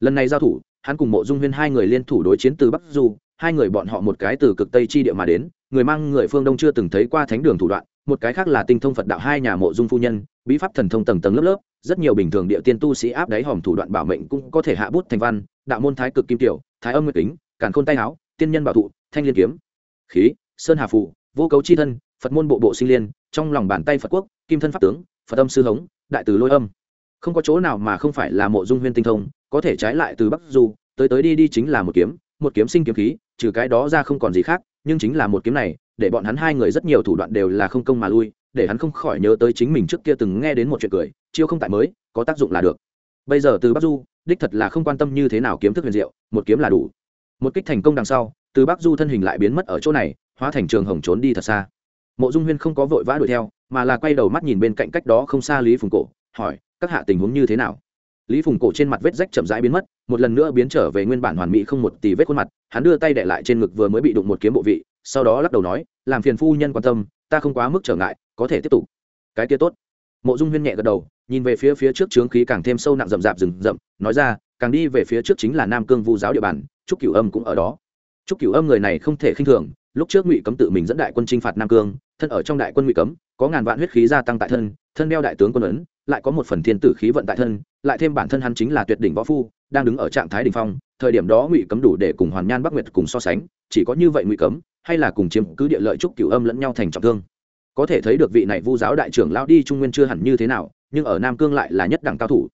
Lần này giao thủ, hắn cùng mộ dung huyên hai người liên thủ đối chiến từ bắc du, hai người bọn họ một cái từ cực tây chi địa mà đến, người mang người phương đông chưa từng thấy qua thánh đường thủ đoạn, một cái khác là tinh thông phật đạo hai nhà mộ dung phu nhân bí pháp thần thông tầng tầng lớp lớp, rất nhiều bình thường địa tiên tu sĩ áp đáy hòm thủ đoạn bảo mệnh cũng có thể hạ bút thành văn, đạo môn thái cực kim tiểu, thái âm nguyệt kính, càn khôn tay áo, tiên nhân bảo thụ, thanh liên kiếm. Khí, sơn hà phụ vô cấu chi thân, phật môn bộ bộ sinh liên, trong lòng bàn tay phật quốc, kim thân pháp tướng, phật âm sư hống, đại từ lôi âm. Không có chỗ nào mà không phải là mộ dung huyên tinh thông, có thể trái lại từ bắc du, tới tới đi đi chính là một kiếm một kiếm sinh kiếm khí, trừ cái đó ra không còn gì khác, nhưng chính là một kiếm này, để bọn hắn hai người rất nhiều thủ đoạn đều là không công mà lui để hắn không khỏi nhớ tới chính mình trước kia từng nghe đến một chuyện cười, chiêu không tại mới, có tác dụng là được. Bây giờ từ bắc du, đích thật là không quan tâm như thế nào kiếm thức huyền diệu, một kiếm là đủ. Một kích thành công đằng sau, từ bắc du thân hình lại biến mất ở chỗ này, hóa thành trường hồng trốn đi thật xa. Mộ dung huyên không có vội vã đuổi theo, mà là quay đầu mắt nhìn bên cạnh cách đó không xa lý phùng cổ, hỏi, các hạ tình huống như thế nào? Lý phùng cổ trên mặt vết rách chậm rãi biến mất, một lần nữa biến trở về nguyên bản hoàn mỹ không một tì vết khuôn mặt, hắn đưa tay đệ lại trên ngực vừa mới bị đụng một kiếm bộ vị, sau đó lắc đầu nói, làm phiền phu nhân quan tâm, ta không quá mức trở ngại có thể tiếp tục. Cái kia tốt. Mộ dung huyên nhẹ gật đầu, nhìn về phía phía trước trướng khí càng thêm sâu nặng rậm rạp rừng rậm, nói ra, càng đi về phía trước chính là nam cương vu giáo địa bàn, trúc cửu âm cũng ở đó. Trúc cửu âm người này không thể khinh thường, lúc trước ngụy cấm tự mình dẫn đại quân chinh phạt nam cương, thân ở trong đại quân ngụy cấm, có ngàn vạn huyết khí gia tăng tại thân thân đeo đại tướng quân ấn, lại có một phần thiên tử khí vận tại thân, lại thêm bản thân hắn chính là tuyệt đỉnh võ phu, đang đứng ở trạng thái đỉnh phong, thời điểm đó ngụy cấm đủ để cùng hoàn nhan bắc nguyệt cùng so sánh, chỉ có như vậy ngụy cấm, hay là cùng chiếm cứ địa lợi trúc cửu âm lẫn nhau thành trọng thương có thể thấy được vị này vu giáo đại trưởng lão đi trung nguyên chưa hẳn như thế nào, nhưng ở nam cương lại là nhất đẳng cao thủ.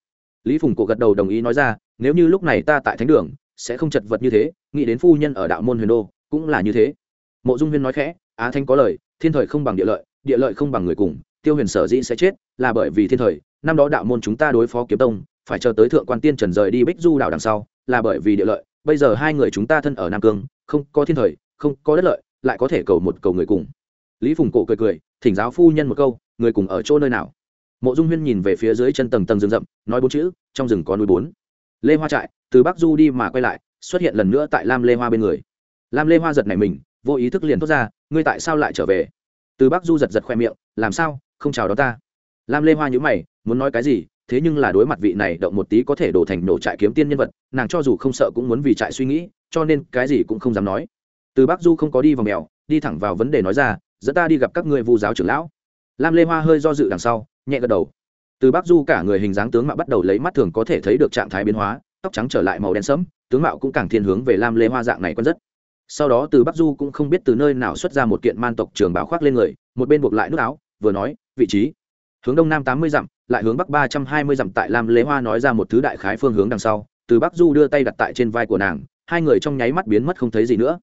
Lý phùng cổ gật đầu đồng ý nói ra, nếu như lúc này ta tại thánh đường, sẽ không chật vật như thế, nghĩ đến phu nhân ở đạo môn huyền đô, cũng là như thế. Mộ dung huyên nói khẽ, á thanh có lời, thiên thời không bằng địa lợi địa lợi không bằng người cùng, tiêu huyền sở dĩ sẽ chết, là bởi vì thiên thời, năm đó đạo môn chúng ta đối phó kiếm tông, phải chờ tới thượng quan tiên trần rời đi bích du đảo đằng sau, là bởi vì địa lợi, bây giờ hai người chúng ta thân ở nam cương, không có thiên thời, không có đất lợi, lại có thể cầu một cầu người cùng lý phùng cổ cười cười, thỉnh giáo phu nhân một câu, người cùng ở chỗ nơi nào? Mộ dung huyên nhìn về phía dưới chân tầng tầng rừng rậm, nói bốn chữ, trong rừng có núi bốn. Lê hoa trại, từ bắc du đi mà quay lại, xuất hiện lần nữa tại lam lê hoa bên người. Lam lê hoa giật này mình, vô ý thức liền thốt ra, ngươi tại sao lại trở về? Từ bắc du giật giật khoe miệng, làm sao? Không chào đón ta. Lam lê hoa nhữ mày, muốn nói cái gì? Thế nhưng là đối mặt vị này động một tí có thể đổ thành nổ trại kiếm tiên nhân vật, nàng cho dù không sợ cũng muốn vì trại suy nghĩ, cho nên cái gì cũng không dám nói. Từ bắc du không có đi vào mèo, đi thẳng vào vấn đề nói ra dẫn ta đi gặp các ngươi vu giáo trưởng lão. Lam lê hoa hơi do dự đằng sau, nhẹ gật đầu. Từ bắc du cả người hình dáng tướng mạo bắt đầu lấy mắt thường có thể thấy được trạng thái biến hóa, tóc trắng trở lại màu đen sẫm, tướng mạo cũng càng thiên hướng về lam lê hoa dạng này quen rất. Sau đó từ bắc du cũng không biết từ nơi nào xuất ra một kiện man tộc trường bảo khoác lên người, một bên buộc lại nút áo, vừa nói, vị trí, hướng đông nam tám mươi dặm, lại hướng bắc ba trăm hai mươi dặm. Tại lam lê hoa nói ra một thứ đại khái phương hướng đằng sau, từ bắc du đưa tay đặt tại trên vai của nàng, hai người trong nháy mắt biến mất không thấy gì nữa.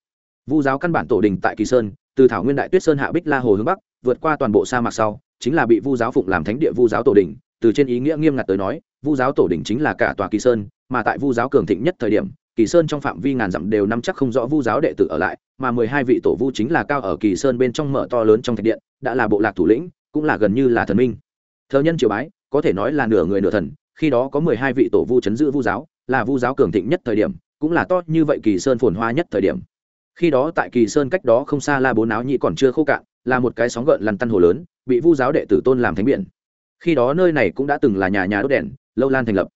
Vu giáo căn bản tổ đình tại kỳ sơn từ thảo nguyên đại tuyết sơn hạ bích la hồ hướng bắc, vượt qua toàn bộ sa mạc sau, chính là bị vu giáo phụng làm thánh địa vu giáo tổ đình từ trên ý nghĩa nghiêm ngặt tới nói, vu giáo tổ đình chính là cả tòa kỳ sơn, mà tại vu giáo cường thịnh nhất thời điểm, kỳ sơn trong phạm vi ngàn dặm đều nắm chắc không rõ vu giáo đệ tử ở lại, mà mười hai vị tổ vu chính là cao ở kỳ sơn bên trong mở to lớn trong thạch điện, đã là bộ lạc thủ lĩnh, cũng là gần như là thần minh. Thờ nhân triều bái, có thể nói là nửa người nửa thần, khi đó có mười hai vị tổ vu chấn giữ vu giáo, là vu giáo cường thịnh nhất thời điểm, cũng là to như vậy kỳ sơn phồn hoa nhất thời điểm khi đó tại kỳ sơn cách đó không xa la bố náo nhị còn chưa khô cạn, là một cái sóng gợn lằn tăn hồ lớn, bị vu giáo đệ tử tôn làm thánh biển. Khi đó nơi này cũng đã từng là nhà nhà đốt đèn, lâu lan thành lập.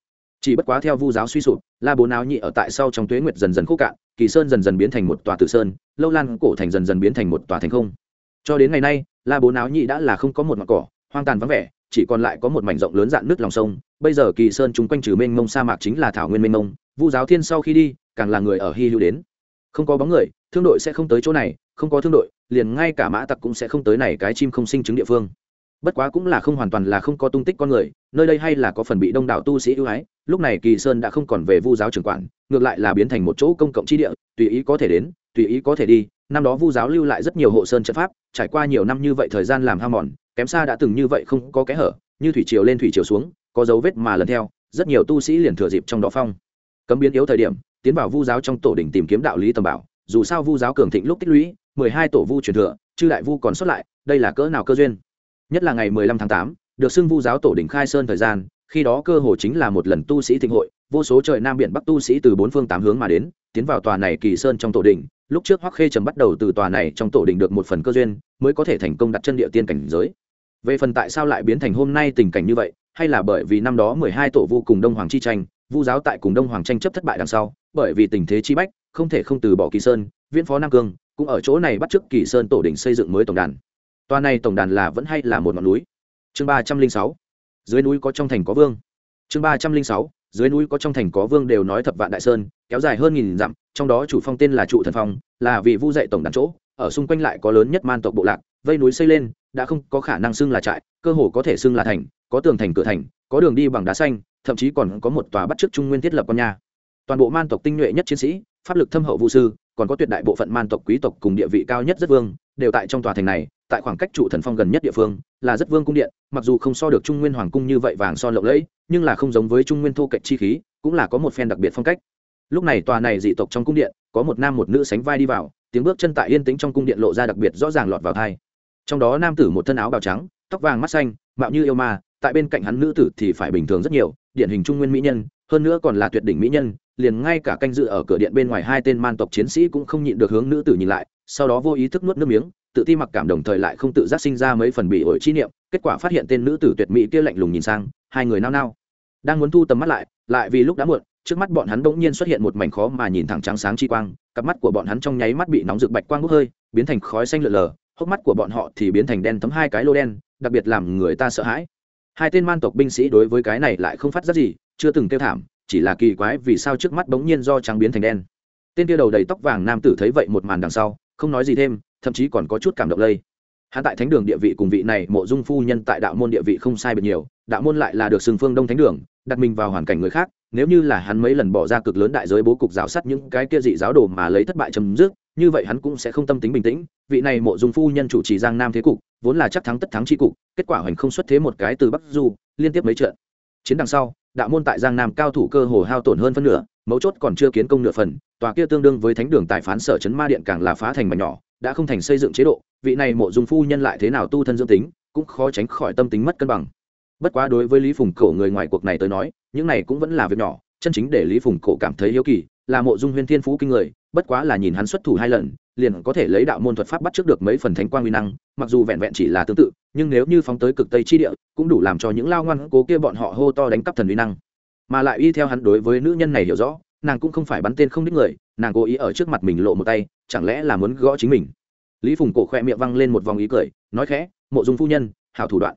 Chỉ bất quá theo vu giáo suy sụp, la bố náo nhị ở tại sau trong tuế nguyệt dần dần khô cạn, kỳ sơn dần dần biến thành một tòa tử sơn, lâu lan cổ thành dần dần biến thành một tòa thành không. Cho đến ngày nay, la bố náo nhị đã là không có một mặt cỏ, hoang tàn vắng vẻ, chỉ còn lại có một mảnh rộng lớn dạn nước lòng sông. Bây giờ kỳ sơn chung quanh trừ mênh mông sa mạc chính là thảo nguyên mênh mông, vu giáo thiên sau khi đi, càng là người ở hy hữu đến. Không có bóng người thương đội sẽ không tới chỗ này, không có thương đội, liền ngay cả mã tặc cũng sẽ không tới này cái chim không sinh chứng địa phương. Bất quá cũng là không hoàn toàn là không có tung tích con người, nơi đây hay là có phần bị đông đảo tu sĩ ưu ái, lúc này kỳ sơn đã không còn về vu giáo trưởng quản, ngược lại là biến thành một chỗ công cộng chi địa, tùy ý có thể đến, tùy ý có thể đi, năm đó vu giáo lưu lại rất nhiều hộ sơn trận pháp, trải qua nhiều năm như vậy thời gian làm ham mòn, kém xa đã từng như vậy không có kẽ hở, như thủy triều lên thủy triều xuống, có dấu vết mà lần theo, rất nhiều tu sĩ liền thừa dịp trong đó phong. Cấm biến yếu thời điểm, tiến vào vu giáo trong tổ đình tìm kiếm đạo lý tầm bảo dù sao vu giáo cường thịnh lúc tích lũy, mười hai tổ vu truyền thừa, chư đại vu còn xuất lại, đây là cỡ nào cơ duyên? Nhất là ngày mười lăm tháng tám, được xưng vu giáo tổ đỉnh khai sơn thời gian, khi đó cơ hồ chính là một lần tu sĩ thịnh hội, vô số trời nam biển bắc tu sĩ từ bốn phương tám hướng mà đến, tiến vào tòa này kỳ sơn trong tổ đỉnh, lúc trước hoắc khê trầm bắt đầu từ tòa này trong tổ đỉnh được một phần cơ duyên, mới có thể thành công đặt chân địa tiên cảnh giới. Về phần tại sao lại biến thành hôm nay tình cảnh như vậy, hay là bởi vì năm đó mười hai tổ vu cùng đông hoàng chi tranh, vu giáo tại cùng đông hoàng tranh chấp thất bại đằng sau bởi vì tình thế chi bách, không thể không từ bỏ kỳ sơn, viễn phó nam cương, cũng ở chỗ này bắt t r ư ớ c kỳ sơn tổ đỉnh xây dựng mới tổng đàn. Toa này tổng đàn là vẫn hay là một ngọn núi? Chương ba trăm linh sáu. Dưới núi có trong thành có vương. Chương ba trăm linh sáu. Dưới núi có trong thành có vương đều nói thập vạn đại sơn, kéo dài hơn nghìn dặm, trong đó chủ phong tên là trụ thần phong, là vị vu dạy tổng đàn chỗ, ở xung quanh lại có lớn nhất man tộc bộ lạc, vây núi xây lên, đã không có khả năng xưng là trại, cơ hồ có thể xưng là thành, có tường thành cửa thành, có đường đi bằng đá xanh, thậm chí còn có một tòa bắt t trung nguyên thiết lập con nhà toàn bộ man tộc tinh nhuệ nhất chiến sĩ, pháp lực thâm hậu vũ sư, còn có tuyệt đại bộ phận man tộc quý tộc cùng địa vị cao nhất rất vương, đều tại trong tòa thành này, tại khoảng cách trụ thần phong gần nhất địa phương, là rất vương cung điện, mặc dù không so được trung nguyên hoàng cung như vậy vàng son lộng lẫy, nhưng là không giống với trung nguyên thô cạnh chi khí, cũng là có một phen đặc biệt phong cách. Lúc này tòa này dị tộc trong cung điện, có một nam một nữ sánh vai đi vào, tiếng bước chân tại yên tĩnh trong cung điện lộ ra đặc biệt rõ ràng lọt vào thai. Trong đó nam tử một thân áo bào trắng, tóc vàng mắt xanh, mạo như yêu ma, tại bên cạnh hắn nữ tử thì phải bình thường rất nhiều, điển hình trung nguyên mỹ nhân, hơn nữa còn là tuyệt đỉnh mỹ nhân liền ngay cả canh dự ở cửa điện bên ngoài hai tên man tộc chiến sĩ cũng không nhịn được hướng nữ tử nhìn lại, sau đó vô ý thức nuốt nước miếng, tự ti mặc cảm đồng thời lại không tự giác sinh ra mấy phần bị ổi chi niệm, kết quả phát hiện tên nữ tử tuyệt mỹ kia lạnh lùng nhìn sang, hai người nao nao. Đang muốn thu tầm mắt lại lại vì lúc đã muộn, trước mắt bọn hắn bỗng nhiên xuất hiện một mảnh khó mà nhìn thẳng trắng sáng chi quang, cặp mắt của bọn hắn trong nháy mắt bị nóng rực bạch quang bốc hơi, biến thành khói xanh lợn lờ, hốc mắt của bọn họ thì biến thành đen thấm hai cái lô đen, đặc biệt làm người ta sợ hãi. Hai tên man tộc binh sĩ đối với cái này lại không phát giác gì, chưa từng kêu thảm chỉ là kỳ quái vì sao trước mắt bỗng nhiên do trắng biến thành đen. Tên kia đầu đầy tóc vàng nam tử thấy vậy một màn đằng sau, không nói gì thêm, thậm chí còn có chút cảm động lây. Hắn tại thánh đường địa vị cùng vị này mộ dung phu nhân tại đạo môn địa vị không sai biệt nhiều, đạo môn lại là được sừng phương đông thánh đường, đặt mình vào hoàn cảnh người khác, nếu như là hắn mấy lần bỏ ra cực lớn đại giới bố cục giáo sắt những cái kia dị giáo đồ mà lấy thất bại chấm dứt, như vậy hắn cũng sẽ không tâm tính bình tĩnh, vị này mộ dung phu nhân chủ trì giang nam thế cục, vốn là chắc thắng tất thắng tri cục, kết quả hoành không xuất thế một cái từ bắc du, liên tiếp mấy trận. Chiến đằng sau đạo môn tại giang nam cao thủ cơ hồ hao tổn hơn phân nửa, mấu chốt còn chưa kiến công nửa phần, tòa kia tương đương với thánh đường tài phán sở chấn ma điện càng là phá thành mà nhỏ, đã không thành xây dựng chế độ, vị này mộ dung phu nhân lại thế nào tu thân dưỡng tính, cũng khó tránh khỏi tâm tính mất cân bằng. Bất quá đối với lý phùng cổ người ngoài cuộc này tới nói, những này cũng vẫn là việc nhỏ, chân chính để lý phùng cổ cảm thấy hiếu kỳ, là mộ dung huyên thiên phú kinh người, bất quá là nhìn hắn xuất thủ hai lần liền có thể lấy đạo môn thuật pháp bắt trước được mấy phần thánh quang uy năng, mặc dù vẹn vẹn chỉ là tương tự, nhưng nếu như phóng tới cực tây chi địa, cũng đủ làm cho những lao ngoan cố kia bọn họ hô to đánh cắp thần uy năng. Mà lại y theo hắn đối với nữ nhân này hiểu rõ, nàng cũng không phải bắn tên không đích người, nàng cố ý ở trước mặt mình lộ một tay, chẳng lẽ là muốn gõ chính mình? Lý phùng cổ khẽ miệng văng lên một vòng ý cười, nói khẽ, mộ dung phu nhân, hảo thủ đoạn.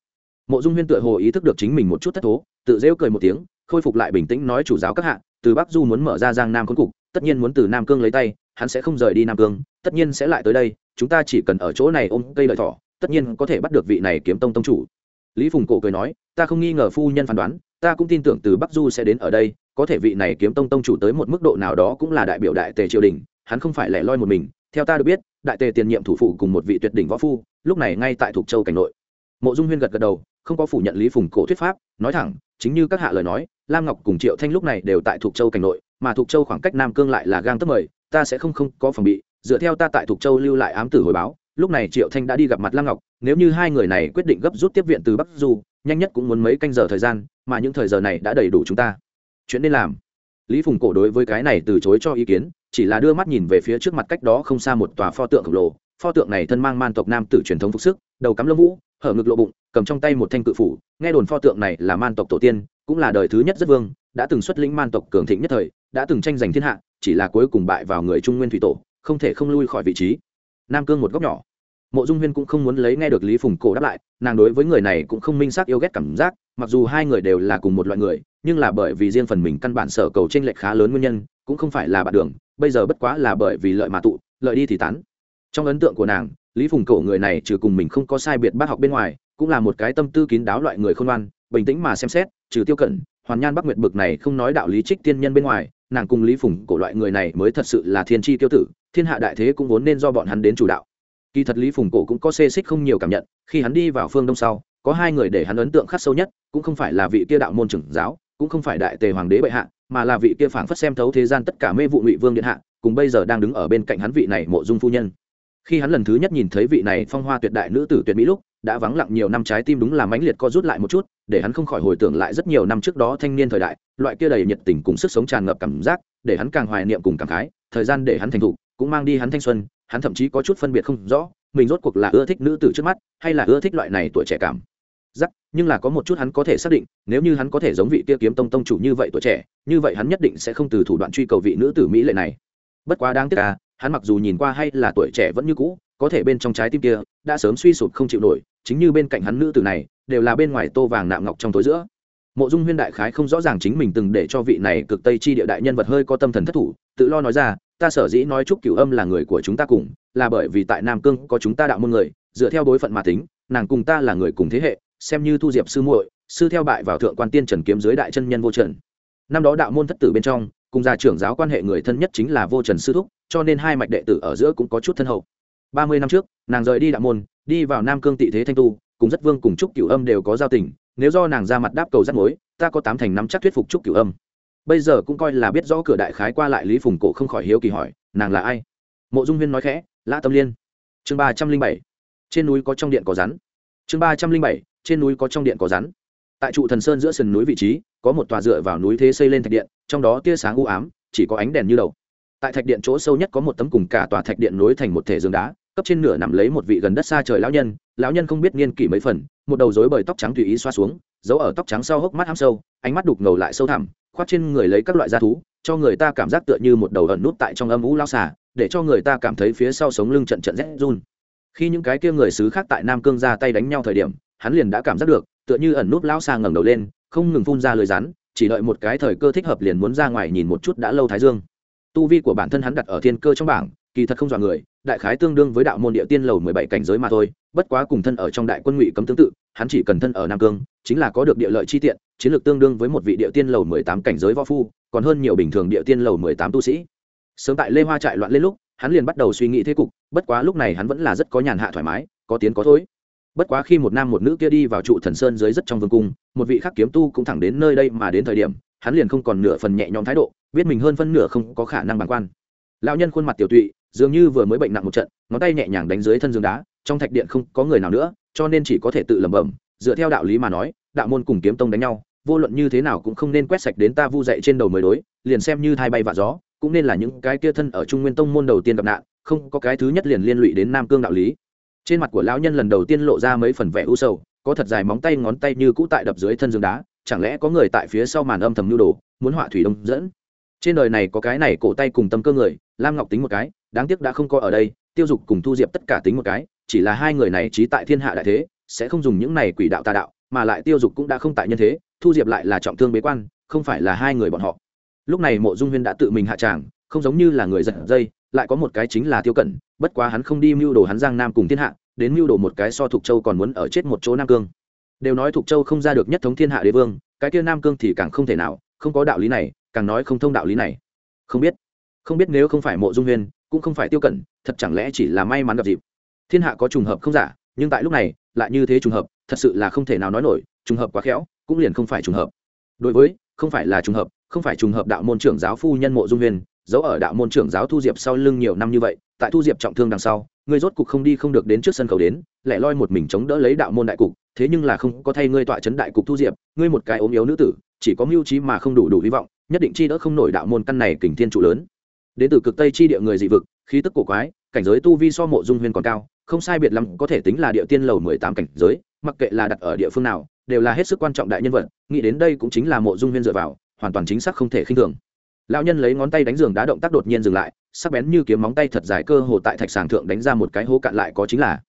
Mộ dung huyên tựa hồ ý thức được chính mình một chút thất thố, tự rêu cười một tiếng, khôi phục lại bình tĩnh nói chủ giáo các hạ, từ bắc du muốn mở ra giang nam khốn cục, tất nhiên muốn từ nam cương lấy tay, hắn sẽ không rời đi nam cương tất nhiên sẽ lại tới đây, chúng ta chỉ cần ở chỗ này ôm cây lợi thỏ, tất nhiên có thể bắt được vị này kiếm tông tông chủ. Lý phùng cổ cười nói, ta không nghi ngờ phu nhân phán đoán, ta cũng tin tưởng từ bắc du sẽ đến ở đây, có thể vị này kiếm tông tông chủ tới một mức độ nào đó cũng là đại biểu đại tề triều đình, hắn không phải lẻ loi một mình, theo ta được biết, đại tề tiền nhiệm thủ phụ cùng một vị tuyệt đỉnh võ phu, lúc này ngay tại thuộc châu cảnh nội. Mộ dung huyên gật gật đầu, không có phủ nhận lý phùng cổ thuyết pháp, nói thẳng, chính như các hạ lời nói, lam ngọc cùng triệu thanh lúc này đều tại thuộc châu cảnh nội, mà thuộc châu khoảng cách nam cương lại là gang tấp mời, ta sẽ không không có phòng bị dựa theo ta tại thuộc châu lưu lại ám tử hồi báo, lúc này triệu thanh đã đi gặp mặt lăng ngọc, nếu như hai người này quyết định gấp rút tiếp viện từ bắc du, nhanh nhất cũng muốn mấy canh giờ thời gian, mà những thời giờ này đã đầy đủ chúng ta. Chuyện nên làm. Lý phùng cổ đối với cái này từ chối cho ý kiến, chỉ là đưa mắt nhìn về phía trước mặt cách đó không xa một tòa pho tượng khổng lồ. Pho tượng này thân mang man tộc nam tử truyền thống phục sức, đầu cắm lông vũ, hở ngực lộ bụng, cầm trong tay một thanh cự phủ. Nghe đồn pho tượng này là man tộc tổ tiên, cũng là đời thứ nhất rất vương, đã từng xuất lĩnh man tộc cường thịnh nhất thời, đã từng tranh giành thiên hạ, chỉ là cuối cùng bại vào người trung nguyên thủy tổ không thể không lui khỏi vị trí. Nam cương một góc nhỏ. Mộ dung huyên cũng không muốn lấy nghe được lý phùng cổ đáp lại, nàng đối với người này cũng không minh xác yêu ghét cảm giác, mặc dù hai người đều là cùng một loại người, nhưng là bởi vì riêng phần mình căn bản sở cầu t r ê n lệch khá lớn nguyên nhân, cũng không phải là bạn đường, bây giờ bất quá là bởi vì lợi mà tụ, lợi đi thì tán. Trong ấn tượng của nàng, lý phùng cổ người này trừ cùng mình không có sai biệt bác học bên ngoài, cũng là một cái tâm tư kín đáo loại người khôn ngoan, bình tĩnh mà xem xét, trừ tiêu cẩn, hoàn nhan bắc nguyệt bực này không nói đạo lý trích tiên nhân bên ngoài nàng cùng lý phùng cổ loại người này mới thật sự là thiên tri tiêu tử, thiên hạ đại thế cũng vốn nên do bọn hắn đến chủ đạo. Kỳ thật lý phùng cổ cũng có xê xích không nhiều cảm nhận, khi hắn đi vào phương đông sau, có hai người để hắn ấn tượng khắc sâu nhất, cũng không phải là vị kia đạo môn trưởng giáo, cũng không phải đại tề hoàng đế bệ hạ, mà là vị kia phảng phất xem thấu thế gian tất cả mê vụ ngụy vương điện hạ, cùng bây giờ đang đứng ở bên cạnh hắn vị này mộ dung phu nhân khi hắn lần thứ nhất nhìn thấy vị này phong hoa tuyệt đại nữ tử tuyệt mỹ lúc, đã vắng lặng nhiều năm trái tim đúng là mãnh liệt co rút lại một chút, để hắn không khỏi hồi tưởng lại rất nhiều năm trước đó thanh niên thời đại, loại kia đầy nhiệt tình cùng sức sống tràn ngập cảm giác, để hắn càng hoài niệm cùng cảm khái, thời gian để hắn thành thục, cũng mang đi hắn thanh xuân, hắn thậm chí có chút phân biệt không rõ, mình rốt cuộc là ưa thích nữ tử trước mắt, hay là ưa thích loại này tuổi trẻ cảm giắc nhưng là có một chút hắn có thể xác định, nếu như hắn có thể giống vị kia kiếm tông tông chủ như vậy tuổi trẻ, như vậy hắn nhất định sẽ không từ thủ đoạn truy cầu vị nữ tử mỹ lệ này bất quá đáng tiếc à hắn mặc dù nhìn qua hay là tuổi trẻ vẫn như cũ, có thể bên trong trái tim kia đã sớm suy sụp không chịu nổi, chính như bên cạnh hắn nữ tử này, đều là bên ngoài tô vàng nạm ngọc trong tối giữa. Mộ dung huyên đại khái không rõ ràng chính mình từng để cho vị này cực tây chi địa đại nhân vật hơi có tâm thần thất thủ, tự lo nói ra, ta sở dĩ nói chúc cửu âm là người của chúng ta cùng, là bởi vì tại nam cương có chúng ta đạo môn người, dựa theo đối phận mà tính, nàng cùng ta là người cùng thế hệ, xem như thu diệp sư muội, sư theo bại vào thượng quan tiên trần kiếm dưới đại chân nhân vô trần. Năm đó đạo môn thất tử bên trong, cùng gia trưởng giáo quan hệ người thân nhất chính là vô trần sư thúc cho nên hai mạch đệ tử ở giữa cũng có chút thân hậu. Ba mươi năm trước, nàng rời đi đạo môn, đi vào nam cương tị thế thanh tu, cùng rất vương cùng trúc cửu âm đều có giao tình, nếu do nàng ra mặt đáp cầu rắt mối, ta có tám thành năm chắc thuyết phục trúc cửu âm. Bây giờ cũng coi là biết rõ cửa đại khái qua lại lý phùng cổ không khỏi hiếu kỳ hỏi, nàng là ai? Mộ dung huyên nói khẽ, lã tâm liên. Chương ba trăm linh bảy, trên núi có trong điện có rắn. Chương ba trăm linh bảy, trên núi có trong điện có rắn. Tại trụ thần sơn giữa sườn núi vị trí, có một tòa dựa vào núi thế xây lên thạch điện, trong đó tia sáng u ám, chỉ có ánh đèn như đầu tại thạch điện chỗ sâu nhất có một tấm cùng cả tòa thạch điện nối thành một thể giường đá, cấp trên nửa nằm lấy một vị gần đất xa trời lão nhân. Lão nhân không biết niên kỷ mấy phần, một đầu rối bời tóc trắng tùy ý xoa xuống, giấu ở tóc trắng sau hốc mắt hăm sâu, ánh mắt đục ngầu lại sâu thẳm, khoác trên người lấy các loại da thú, cho người ta cảm giác tựa như một đầu ẩn nút tại trong âm ú lao xà, để cho người ta cảm thấy phía sau sống lưng trận trận rét run. Khi những cái kia người xứ khác tại nam cương ra tay đánh nhau thời điểm, hắn liền đã cảm giác được, tựa như ẩn núp lão xà ngẩng đầu lên, không ngừng phun ra lời rắn, chỉ đợi một cái thời cơ thích hợp liền muốn ra ngoài nhìn một chút đã lâu thái dương tu vi của bản thân hắn đặt ở thiên cơ trong bảng, kỳ thật không dọa người, đại khái tương đương với đạo môn địa tiên lầu mười bảy cảnh giới mà thôi, bất quá cùng thân ở trong đại quân ngụy cấm tương tự, hắn chỉ cần thân ở nam cương, chính là có được địa lợi chi tiện, chiến lược tương đương với một vị địa tiên lầu mười tám cảnh giới võ phu, còn hơn nhiều bình thường địa tiên lầu mười tám tu sĩ. Sớm tại lê hoa trại loạn lên lúc, hắn liền bắt đầu suy nghĩ thế cục, bất quá lúc này hắn vẫn là rất có nhàn hạ thoải mái, có tiến có thối. Bất quá khi một nam một nữ kia đi vào trụ thần sơn dưới rất trong vương cung, một vị khắc kiếm tu cũng thẳng đến nơi đây mà đến thời điểm, hắn liền không còn nửa phần nhẹ nhõm thái độ biết mình hơn phân nửa không có khả năng bằng quan. Lão nhân khuôn mặt tiểu tụy, dường như vừa mới bệnh nặng một trận, ngón tay nhẹ nhàng đánh dưới thân giường đá, trong thạch điện không có người nào nữa, cho nên chỉ có thể tự lẩm bẩm, dựa theo đạo lý mà nói, đạo môn cùng kiếm tông đánh nhau, vô luận như thế nào cũng không nên quét sạch đến ta vu dậy trên đầu mới đối, liền xem như thai bay vạ gió, cũng nên là những cái kia thân ở trung nguyên tông môn đầu tiên gặp nạn, không có cái thứ nhất liền liên lụy đến nam cương đạo lý. Trên mặt của lão nhân lần đầu tiên lộ ra mấy phần vẻ u sầu, có thật dài móng tay ngón tay như cũ tại đập dưới thân giường đá, chẳng lẽ có người tại phía sau màn âm thầm nhu đồ, muốn họa thủy đông dẫn? Trên đời này có cái này cổ tay cùng tâm cơ người, lam ngọc tính một cái, đáng tiếc đã không có ở đây, tiêu dục cùng thu diệp tất cả tính một cái, chỉ là hai người này trí tại thiên hạ đại thế, sẽ không dùng những này quỷ đạo tà đạo, mà lại tiêu dục cũng đã không tại nhân thế, thu diệp lại là trọng thương bế quan, không phải là hai người bọn họ. Lúc này mộ dung huyên đã tự mình hạ tràng, không giống như là người giật dây, lại có một cái chính là tiêu cẩn, bất quá hắn không đi mưu đồ hắn giang nam cùng thiên hạ, đến mưu đồ một cái so thục châu còn muốn ở chết một chỗ nam cương. Đều nói thục châu không ra được nhất thống thiên hạ đế vương, cái kia nam cương thì càng không thể nào, không có đạo lý này càng nói không thông đạo lý này. Không biết không biết nếu không phải mộ dung huyên cũng không phải tiêu cẩn, thật chẳng lẽ chỉ là may mắn gặp dịp. Thiên hạ có trùng hợp không giả, nhưng tại lúc này, lại như thế trùng hợp, thật sự là không thể nào nói nổi, trùng hợp quá khéo, cũng liền không phải trùng hợp. Đối với, không phải là trùng hợp, không phải trùng hợp đạo môn trưởng giáo phu nhân mộ dung huyên giấu ở đạo môn trưởng giáo thu diệp sau lưng nhiều năm như vậy, tại thu diệp trọng thương đằng sau, ngươi rốt cục không đi không được đến trước sân khấu đến, lại loi một mình chống đỡ lấy đạo môn đại cục, thế nhưng là không có thay ngươi tọa chấn đại cục thu diệp, ngươi một cái ốm yếu nữ tử, chỉ có mưu trí mà không đủ đủ hy vọng nhất định chi đỡ không nổi đạo môn căn này kình thiên trụ lớn. Đến từ cực tây chi địa người dị vực, khí tức cổ quái, cảnh giới tu vi so mộ dung huyên còn cao, không sai biệt lắm có thể tính là địa tiên lầu mười tám cảnh giới, mặc kệ là đặt ở địa phương nào, đều là hết sức quan trọng đại nhân vật, nghĩ đến đây cũng chính là mộ dung huyên dựa vào, hoàn toàn chính xác không thể khinh thường. Lão nhân lấy ngón tay đánh giường đá động tác đột nhiên dừng lại, sắc bén như kiếm móng tay thật dài cơ hồ tại thạch sàng thượng đánh ra một cái hố cạn lại có chính là,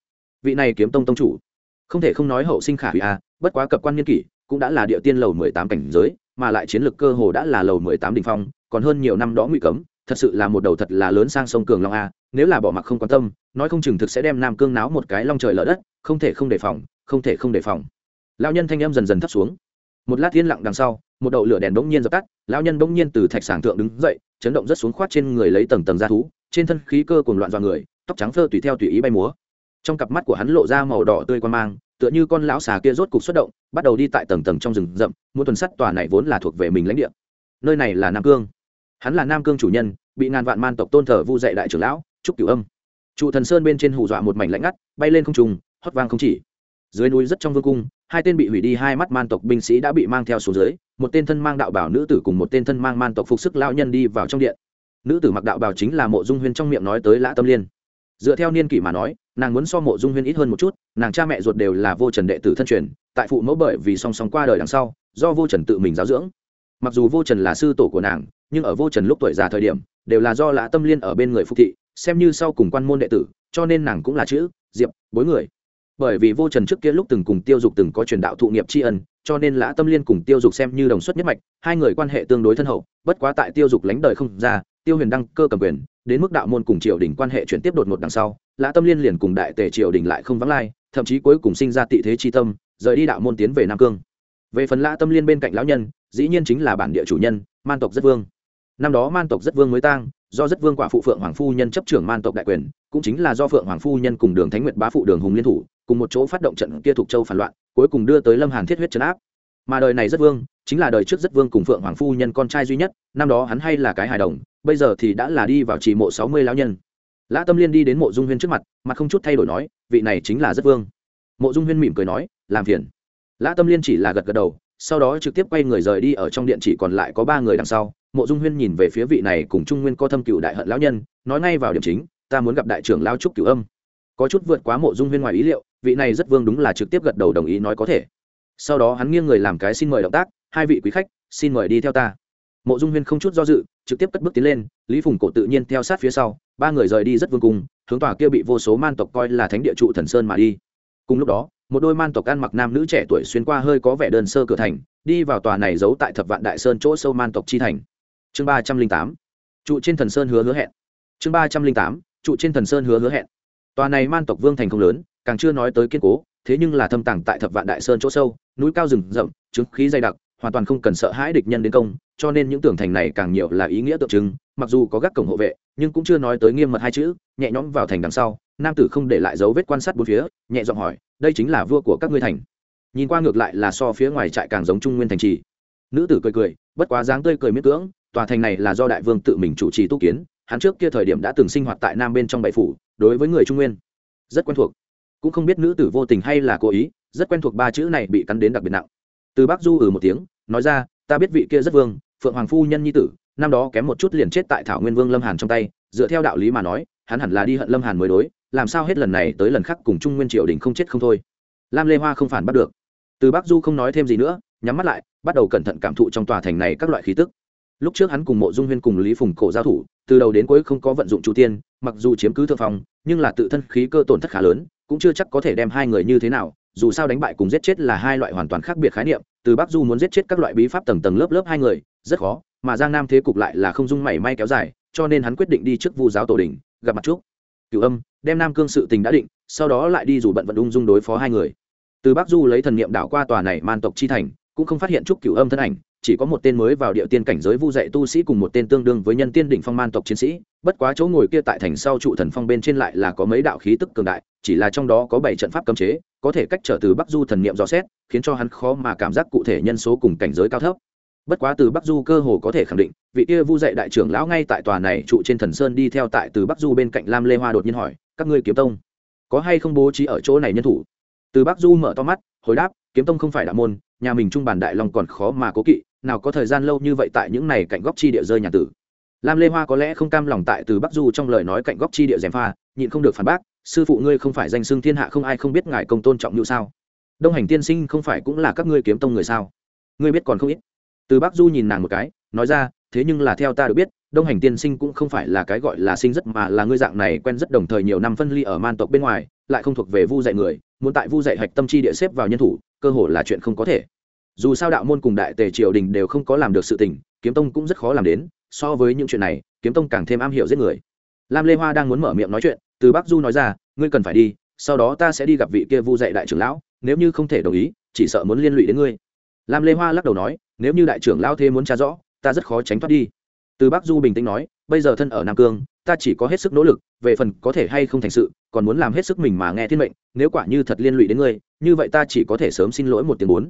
vị này kiếm tông tông chủ. Không thể không nói hậu sinh khả hủy a bất quá cập quan niên kỷ, cũng đã là địa tiên lầu mười tám cảnh giới mà lại chiến lược cơ hồ đã là lầu mười tám đỉnh phong, còn hơn nhiều năm đó nguy cấm, thật sự là một đầu thật là lớn sang sông cường long a, nếu là bỏ mặc không quan tâm, nói không chừng thực sẽ đem nam cương náo một cái long trời lở đất, không thể không đề phòng, không thể không đề phòng. Lão nhân thanh âm dần dần thấp xuống. Một lát yên lặng đằng sau, một đậu lửa đèn bỗng nhiên dập tắt, lão nhân bỗng nhiên từ thạch sảng thượng đứng dậy, chấn động rất xuống khoát trên người lấy tầng tầng da thú, trên thân khí cơ cuồng loạn dọa người, tóc trắng phơ tùy theo tùy ý bay múa. Trong cặp mắt của hắn lộ ra màu đỏ tươi quan mang tựa như con lão xà kia rốt cục xuất động, bắt đầu đi tại tầng tầng trong rừng rậm, muốn tuần sắt tòa này vốn là thuộc về mình lãnh địa. Nơi này là nam cương. Hắn là nam cương chủ nhân, bị ngàn vạn man tộc tôn thờ vu dạy đại trưởng lão trúc cửu âm. Trụ thần sơn bên trên hù dọa một mảnh lạnh ngắt, bay lên không trùng hót vang không chỉ. Dưới núi rất trong vương cung, hai tên bị hủy đi, hai mắt man tộc binh sĩ đã bị mang theo xuống dưới, một tên thân mang đạo bảo nữ tử cùng một tên thân mang man tộc phục sức lao nhân đi vào trong điện. Nữ tử mặc đạo bảo chính là mộ dung huyên trong miệng nói tới lã tâm liên. Dựa theo niên kỷ mà nói nàng muốn so mộ dung huyên ít hơn một chút, nàng cha mẹ ruột đều là vô trần đệ tử thân truyền, tại phụ mẫu bởi vì song song qua đời đằng sau, do vô trần tự mình giáo dưỡng. Mặc dù vô trần là sư tổ của nàng, nhưng ở vô trần lúc tuổi già thời điểm, đều là do lã tâm liên ở bên người phục thị, xem như sau cùng quan môn đệ tử, cho nên nàng cũng là chữ, diệp, bối người. Bởi vì vô trần trước kia lúc từng cùng tiêu dục từng có truyền đạo thụ nghiệp tri ân, cho nên lã tâm liên cùng tiêu dục xem như đồng xuất nhất mạch, hai người quan hệ tương đối thân hậu, bất quá tại tiêu dục lánh đời không ra, tiêu huyền đăng cơ cầm quyền đến mức đạo môn cùng triều đình quan hệ chuyển tiếp đột ngột đằng sau, lã tâm liên liền cùng đại tề triều đình lại không vắng lai, thậm chí cuối cùng sinh ra tị thế chi tâm, rời đi đạo môn tiến về nam cương. Về phần lã tâm liên bên cạnh lão nhân, dĩ nhiên chính là bản địa chủ nhân, man tộc rất vương. Năm đó man tộc rất vương mới tang, do rất vương quả phụ phượng hoàng phu nhân chấp trưởng man tộc đại quyền, cũng chính là do phượng hoàng phu nhân cùng đường thánh nguyệt bá phụ đường hùng liên thủ, cùng một chỗ phát động trận kia thuộc châu phản loạn, cuối cùng đưa tới lâm hàn thiết huyết trấn áp. Mà đời này rất vương, chính là đời trước rất vương cùng phượng hoàng phu nhân con trai duy nhất, năm đó hắn hay là cái hài đồng bây giờ thì đã là đi vào chỉ mộ sáu mươi lão nhân. Lã tâm liên đi đến mộ dung huyên trước mặt mặt không chút thay đổi nói, vị này chính là rất vương. Mộ dung huyên mỉm cười nói, làm phiền. Lã tâm liên chỉ là gật gật đầu, sau đó trực tiếp quay người rời đi ở trong điện chỉ còn lại có ba người đằng sau. Mộ dung huyên nhìn về phía vị này cùng trung nguyên co thâm cựu đại hận lão nhân, nói ngay vào điểm chính, ta muốn gặp đại trưởng lao trúc cửu âm. Có chút vượt quá mộ dung huyên ngoài ý liệu, vị này rất vương đúng là trực tiếp gật đầu đồng ý nói có thể. Sau đó hắn nghiêng người làm cái xin mời động tác, hai vị quý khách, xin mời đi theo ta mộ dung huyên không chút do dự, trực tiếp cất bước tiến lên, lý phùng cổ tự nhiên theo sát phía sau, ba người rời đi rất vương cung, hướng tòa kia bị vô số man tộc coi là thánh địa trụ thần sơn mà đi. Cùng lúc đó, một đôi man tộc ăn mặc nam nữ trẻ tuổi xuyên qua hơi có vẻ đơn sơ cửa thành, đi vào tòa này giấu tại thập vạn đại sơn chỗ sâu man tộc chi thành. Chương ba trăm linh tám, trụ trên thần sơn hứa hứa hẹn. Chương ba trăm linh tám, trụ trên thần sơn hứa hứa hẹn. Tòa này man tộc vương thành không lớn, càng chưa nói tới kiên cố, thế nhưng là thâm tàng tại thập vạn đại sơn chỗ sâu, núi cao rừng rậm trứng khí dày đặc hoàn toàn không cần sợ hãi địch nhân đến công, cho nên những tường thành này càng nhiều là ý nghĩa tượng trưng, mặc dù có gác cổng hộ vệ, nhưng cũng chưa nói tới nghiêm mật hai chữ, nhẹ nhõm vào thành đằng sau, nam tử không để lại dấu vết quan sát bốn phía, nhẹ giọng hỏi, đây chính là vua của các ngươi thành? Nhìn qua ngược lại là so phía ngoài trại càng giống trung nguyên thành trì. Nữ tử cười cười, bất quá dáng tươi cười miết cưỡng, tòa thành này là do đại vương tự mình chủ trì tu kiến, hắn trước kia thời điểm đã từng sinh hoạt tại nam bên trong bảy phủ, đối với người trung nguyên rất quen thuộc. Cũng không biết nữ tử vô tình hay là cố ý, rất quen thuộc ba chữ này bị cắn đến đặc biệt nặng từ bác du ừ một tiếng, nói ra, ta biết vị kia rất vương, phượng hoàng phu nhân nhi tử, năm đó kém một chút liền chết tại thảo nguyên vương lâm hàn trong tay, dựa theo đạo lý mà nói, hắn hẳn là đi hận lâm hàn mới đối, làm sao hết lần này tới lần khác cùng trung nguyên triều đình không chết không thôi. Lam lê hoa không phản bắt được. Từ Bác du không nói thêm gì nữa, nhắm mắt lại, bắt đầu cẩn thận cảm thụ trong tòa thành này các loại khí tức. Lúc trước hắn cùng mộ dung huyên cùng lý phùng cổ giao thủ, từ đầu đến cuối không có vận dụng chu tiên, mặc dù chiếm cứ thượng phòng nhưng là tự thân khí cơ tổn thất khá lớn, cũng chưa chắc có thể đem hai người như thế nào dù sao đánh bại cùng giết chết là hai loại hoàn toàn khác biệt khái niệm, từ bắc du muốn giết chết các loại bí pháp tầng tầng lớp lớp hai người, rất khó, mà giang nam thế cục lại là không dung mảy may kéo dài, cho nên hắn quyết định đi trước vu giáo tổ đình gặp mặt trước cửu âm, đem nam cương sự tình đã định, sau đó lại đi dù bận vận ung dung đối phó hai người. Từ bắc du lấy thần niệm đảo qua tòa này man tộc chi thành, cũng không phát hiện trúc cửu âm thân ảnh, chỉ có một tên mới vào địa tiên cảnh giới vu dạy tu sĩ cùng một tên tương đương với nhân tiên đỉnh phong man tộc chiến sĩ, bất quá chỗ ngồi kia tại thành sau trụ thần phong bên trên lại là có mấy đạo khí tức cường đại, chỉ là trong đó có bảy trận pháp cấm chế có thể cách trở từ bắc du thần niệm dò xét, khiến cho hắn khó mà cảm giác cụ thể nhân số cùng cảnh giới cao thấp. Bất quá từ bắc du cơ hồ có thể khẳng định, vị kia vu dạy đại trưởng lão ngay tại tòa này trụ trên thần sơn đi theo tại từ bắc du bên cạnh lam lê hoa đột nhiên hỏi, các ngươi kiếm tông, có hay không bố trí ở chỗ này nhân thủ? Từ bắc du mở to mắt, hồi đáp, kiếm tông không phải đạo môn, nhà mình trung bản đại long còn khó mà cố kỵ, nào có thời gian lâu như vậy tại những này cạnh góc chi địa rơi nhà tử. Lam lê hoa có lẽ không cam lòng tại từ bắc du trong lời nói cạnh góc chi địa gièm pha, nhịn không được phản bác sư phụ ngươi không phải danh xưng thiên hạ không ai không biết ngài công tôn trọng như sao? Đông hành tiên sinh không phải cũng là các ngươi kiếm tông người sao? Ngươi biết còn không ít. Từ bắc du nhìn nàng một cái, nói ra, thế nhưng là theo ta được biết, đông hành tiên sinh cũng không phải là cái gọi là sinh rất mà là ngươi dạng này quen rất đồng thời nhiều năm phân ly ở man tộc bên ngoài, lại không thuộc về vu dạy người, muốn tại vu dạy hạch tâm chi địa xếp vào nhân thủ, cơ hội là chuyện không có thể. Dù sao đạo môn cùng đại tề triều đình đều không có làm được sự tình, kiếm tông cũng rất khó làm đến, so với những chuyện này, kiếm tông càng thêm am hiểu giết người. Lam lê hoa đang muốn mở miệng nói chuyện từ bắc du nói ra, ngươi cần phải đi, sau đó ta sẽ đi gặp vị kia vu dạy đại trưởng lão, nếu như không thể đồng ý, chỉ sợ muốn liên lụy đến ngươi. Lam lê hoa lắc đầu nói, nếu như đại trưởng lão thế muốn tra rõ, ta rất khó tránh thoát đi. Từ bắc du bình tĩnh nói, bây giờ thân ở nam cương, ta chỉ có hết sức nỗ lực, về phần có thể hay không thành sự, còn muốn làm hết sức mình mà nghe thiên mệnh, nếu quả như thật liên lụy đến ngươi, như vậy ta chỉ có thể sớm xin lỗi một tiếng bốn.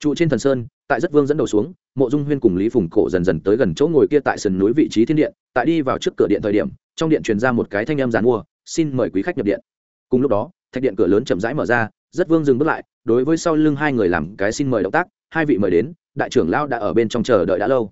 Trụ trên thần sơn, tại rất vương dẫn đầu xuống, mộ dung huyên cùng lý phùng cổ dần dần tới gần chỗ ngồi kia tại sườn núi vị trí thiên điện, tại đi vào trước cửa điện thời điểm, trong điện truyền ra một cái thanh âm n mua xin mời quý khách nhập điện. Cùng lúc đó, thạch điện cửa lớn chậm rãi mở ra, rất vương dừng bước lại, đối với sau lưng hai người làm cái xin mời động tác, hai vị mời đến, đại trưởng lao đã ở bên trong chờ đợi đã lâu.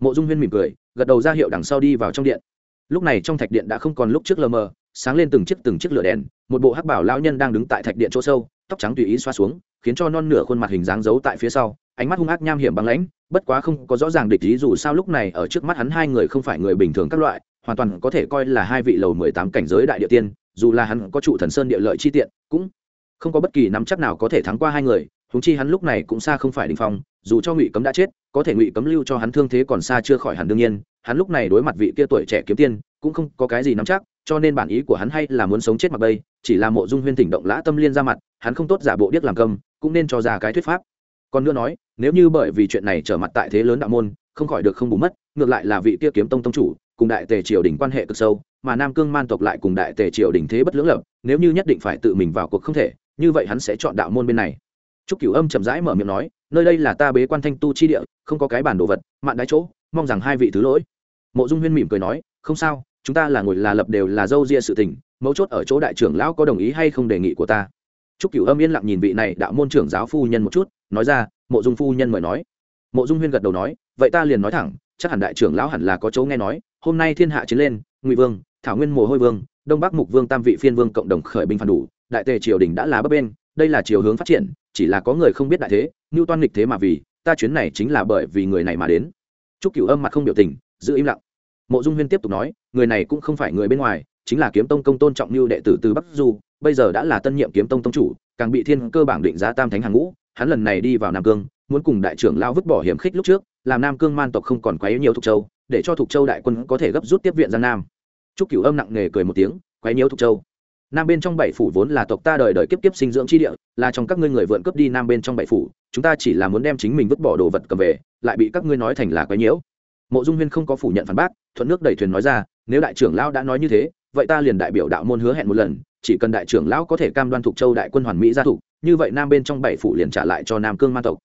Mộ dung huyên mỉm cười, gật đầu ra hiệu đằng sau đi vào trong điện. Lúc này trong thạch điện đã không còn lúc trước lờ mờ, sáng lên từng chiếc từng chiếc lửa đèn, một bộ hắc bảo lao nhân đang đứng tại thạch điện chỗ sâu, tóc trắng tùy ý xoa xuống, khiến cho non nửa khuôn mặt hình dáng giấu tại phía sau, ánh mắt hung ác nham hiểm băng lãnh, bất quá không có rõ ràng địch ý dù sao lúc này ở trước mắt hắn hai người không phải người bình thường các loại hoàn toàn có thể coi là hai vị lầu mười tám cảnh giới đại địa tiên, dù là hắn có trụ thần sơn địa lợi chi tiện, cũng không có bất kỳ nắm chắc nào có thể thắng qua hai người húng chi hắn lúc này cũng xa không phải đình phong, dù cho ngụy cấm đã chết, có thể ngụy cấm lưu cho hắn thương thế còn xa chưa khỏi hẳn đương nhiên, hắn lúc này đối mặt vị kia tuổi trẻ kiếm tiên, cũng không có cái gì nắm chắc, cho nên bản ý của hắn hay là muốn sống chết mặc bây, chỉ là mộ dung huyên tỉnh động lã tâm liên ra mặt, hắn không tốt giả bộ điếc làm cầm cũng nên cho ra cái thuyết pháp. Còn nữa nói, nếu như bởi vì chuyện này trở mặt tại thế lớn đạo môn, không khỏi được không bù mất, ngược lại là vị kia kiếm tông tông chủ cùng đại tề triều đình quan hệ cực sâu mà nam cương man tộc lại cùng đại tề triều đình thế bất lưỡng lập nếu như nhất định phải tự mình vào cuộc không thể như vậy hắn sẽ chọn đạo môn bên này Trúc Cửu Âm chậm rãi mở miệng nói, nơi đây là ta bế quan thanh tu chi địa, không có cái bản đồ vật, mạn đái chỗ, mong rằng hai vị thứ lỗi. Mộ Dung Huyên mỉm cười nói, không sao, chúng ta là ngồi là lập đều là dâu ria sự tình, mấu chốt ở chỗ đại trưởng lão có đồng ý hay không đề nghị của ta. Trúc Cửu Âm yên lặng nhìn vị này đạo môn trưởng giáo phu nhân một chút, nói ra, Mộ Dung phu nhân mời nói. Mộ Dung Huyên gật đầu nói, vậy ta liền nói thẳng, chắc hẳn đại trưởng lão hẳn là có chỗ nghe nói, hôm nay thiên hạ chiến lên, Ngụy Vương, Thảo Nguyên Mồ Hôi Vương, Đông Bắc Mục Vương tam vị phiên vương cộng đồng khởi binh phản đủ, đại tề triều đình đã là bấp bên, đây là chiều hướng phát triển, chỉ là có người không biết đại thế, Nưu Toan nghịch thế mà vì, ta chuyến này chính là bởi vì người này mà đến. trúc cửu âm mặt không biểu tình giữ im lặng mộ dung huyên tiếp tục nói người này cũng không phải người bên ngoài chính là kiếm tông công tôn trọng lưu đệ tử từ bắc du bây giờ đã là tân nhiệm kiếm tông tông chủ càng bị thiên cơ bảng định giá tam thánh hàng ngũ hắn lần này đi vào nam cương muốn cùng đại trưởng lao vứt bỏ hiểm khích lúc trước làm nam cương man tộc không còn quấy nhiều thục châu để cho thục châu đại quân có thể gấp rút tiếp viện giang nam. Trúc cửu âm nặng nề cười một tiếng, quấy nhiễu thục châu. Nam bên trong bảy phủ vốn là tộc ta đời đời kiếp kiếp sinh dưỡng chi địa, là trong các ngươi người vượn cướp đi nam bên trong bảy phủ, chúng ta chỉ là muốn đem chính mình vứt bỏ đồ vật cầm về, lại bị các ngươi nói thành là quấy nhiễu. Mộ dung huyên không có phủ nhận phản bác, thuận nước đẩy thuyền nói ra, nếu đại trưởng lão đã nói như thế, vậy ta liền đại biểu đạo môn hứa hẹn một lần, chỉ cần đại trưởng lão có thể cam đoan thuộc châu đại quân hoàn mỹ gia thủ như vậy nam bên trong bảy phủ liền trả lại cho nam cương man tộc.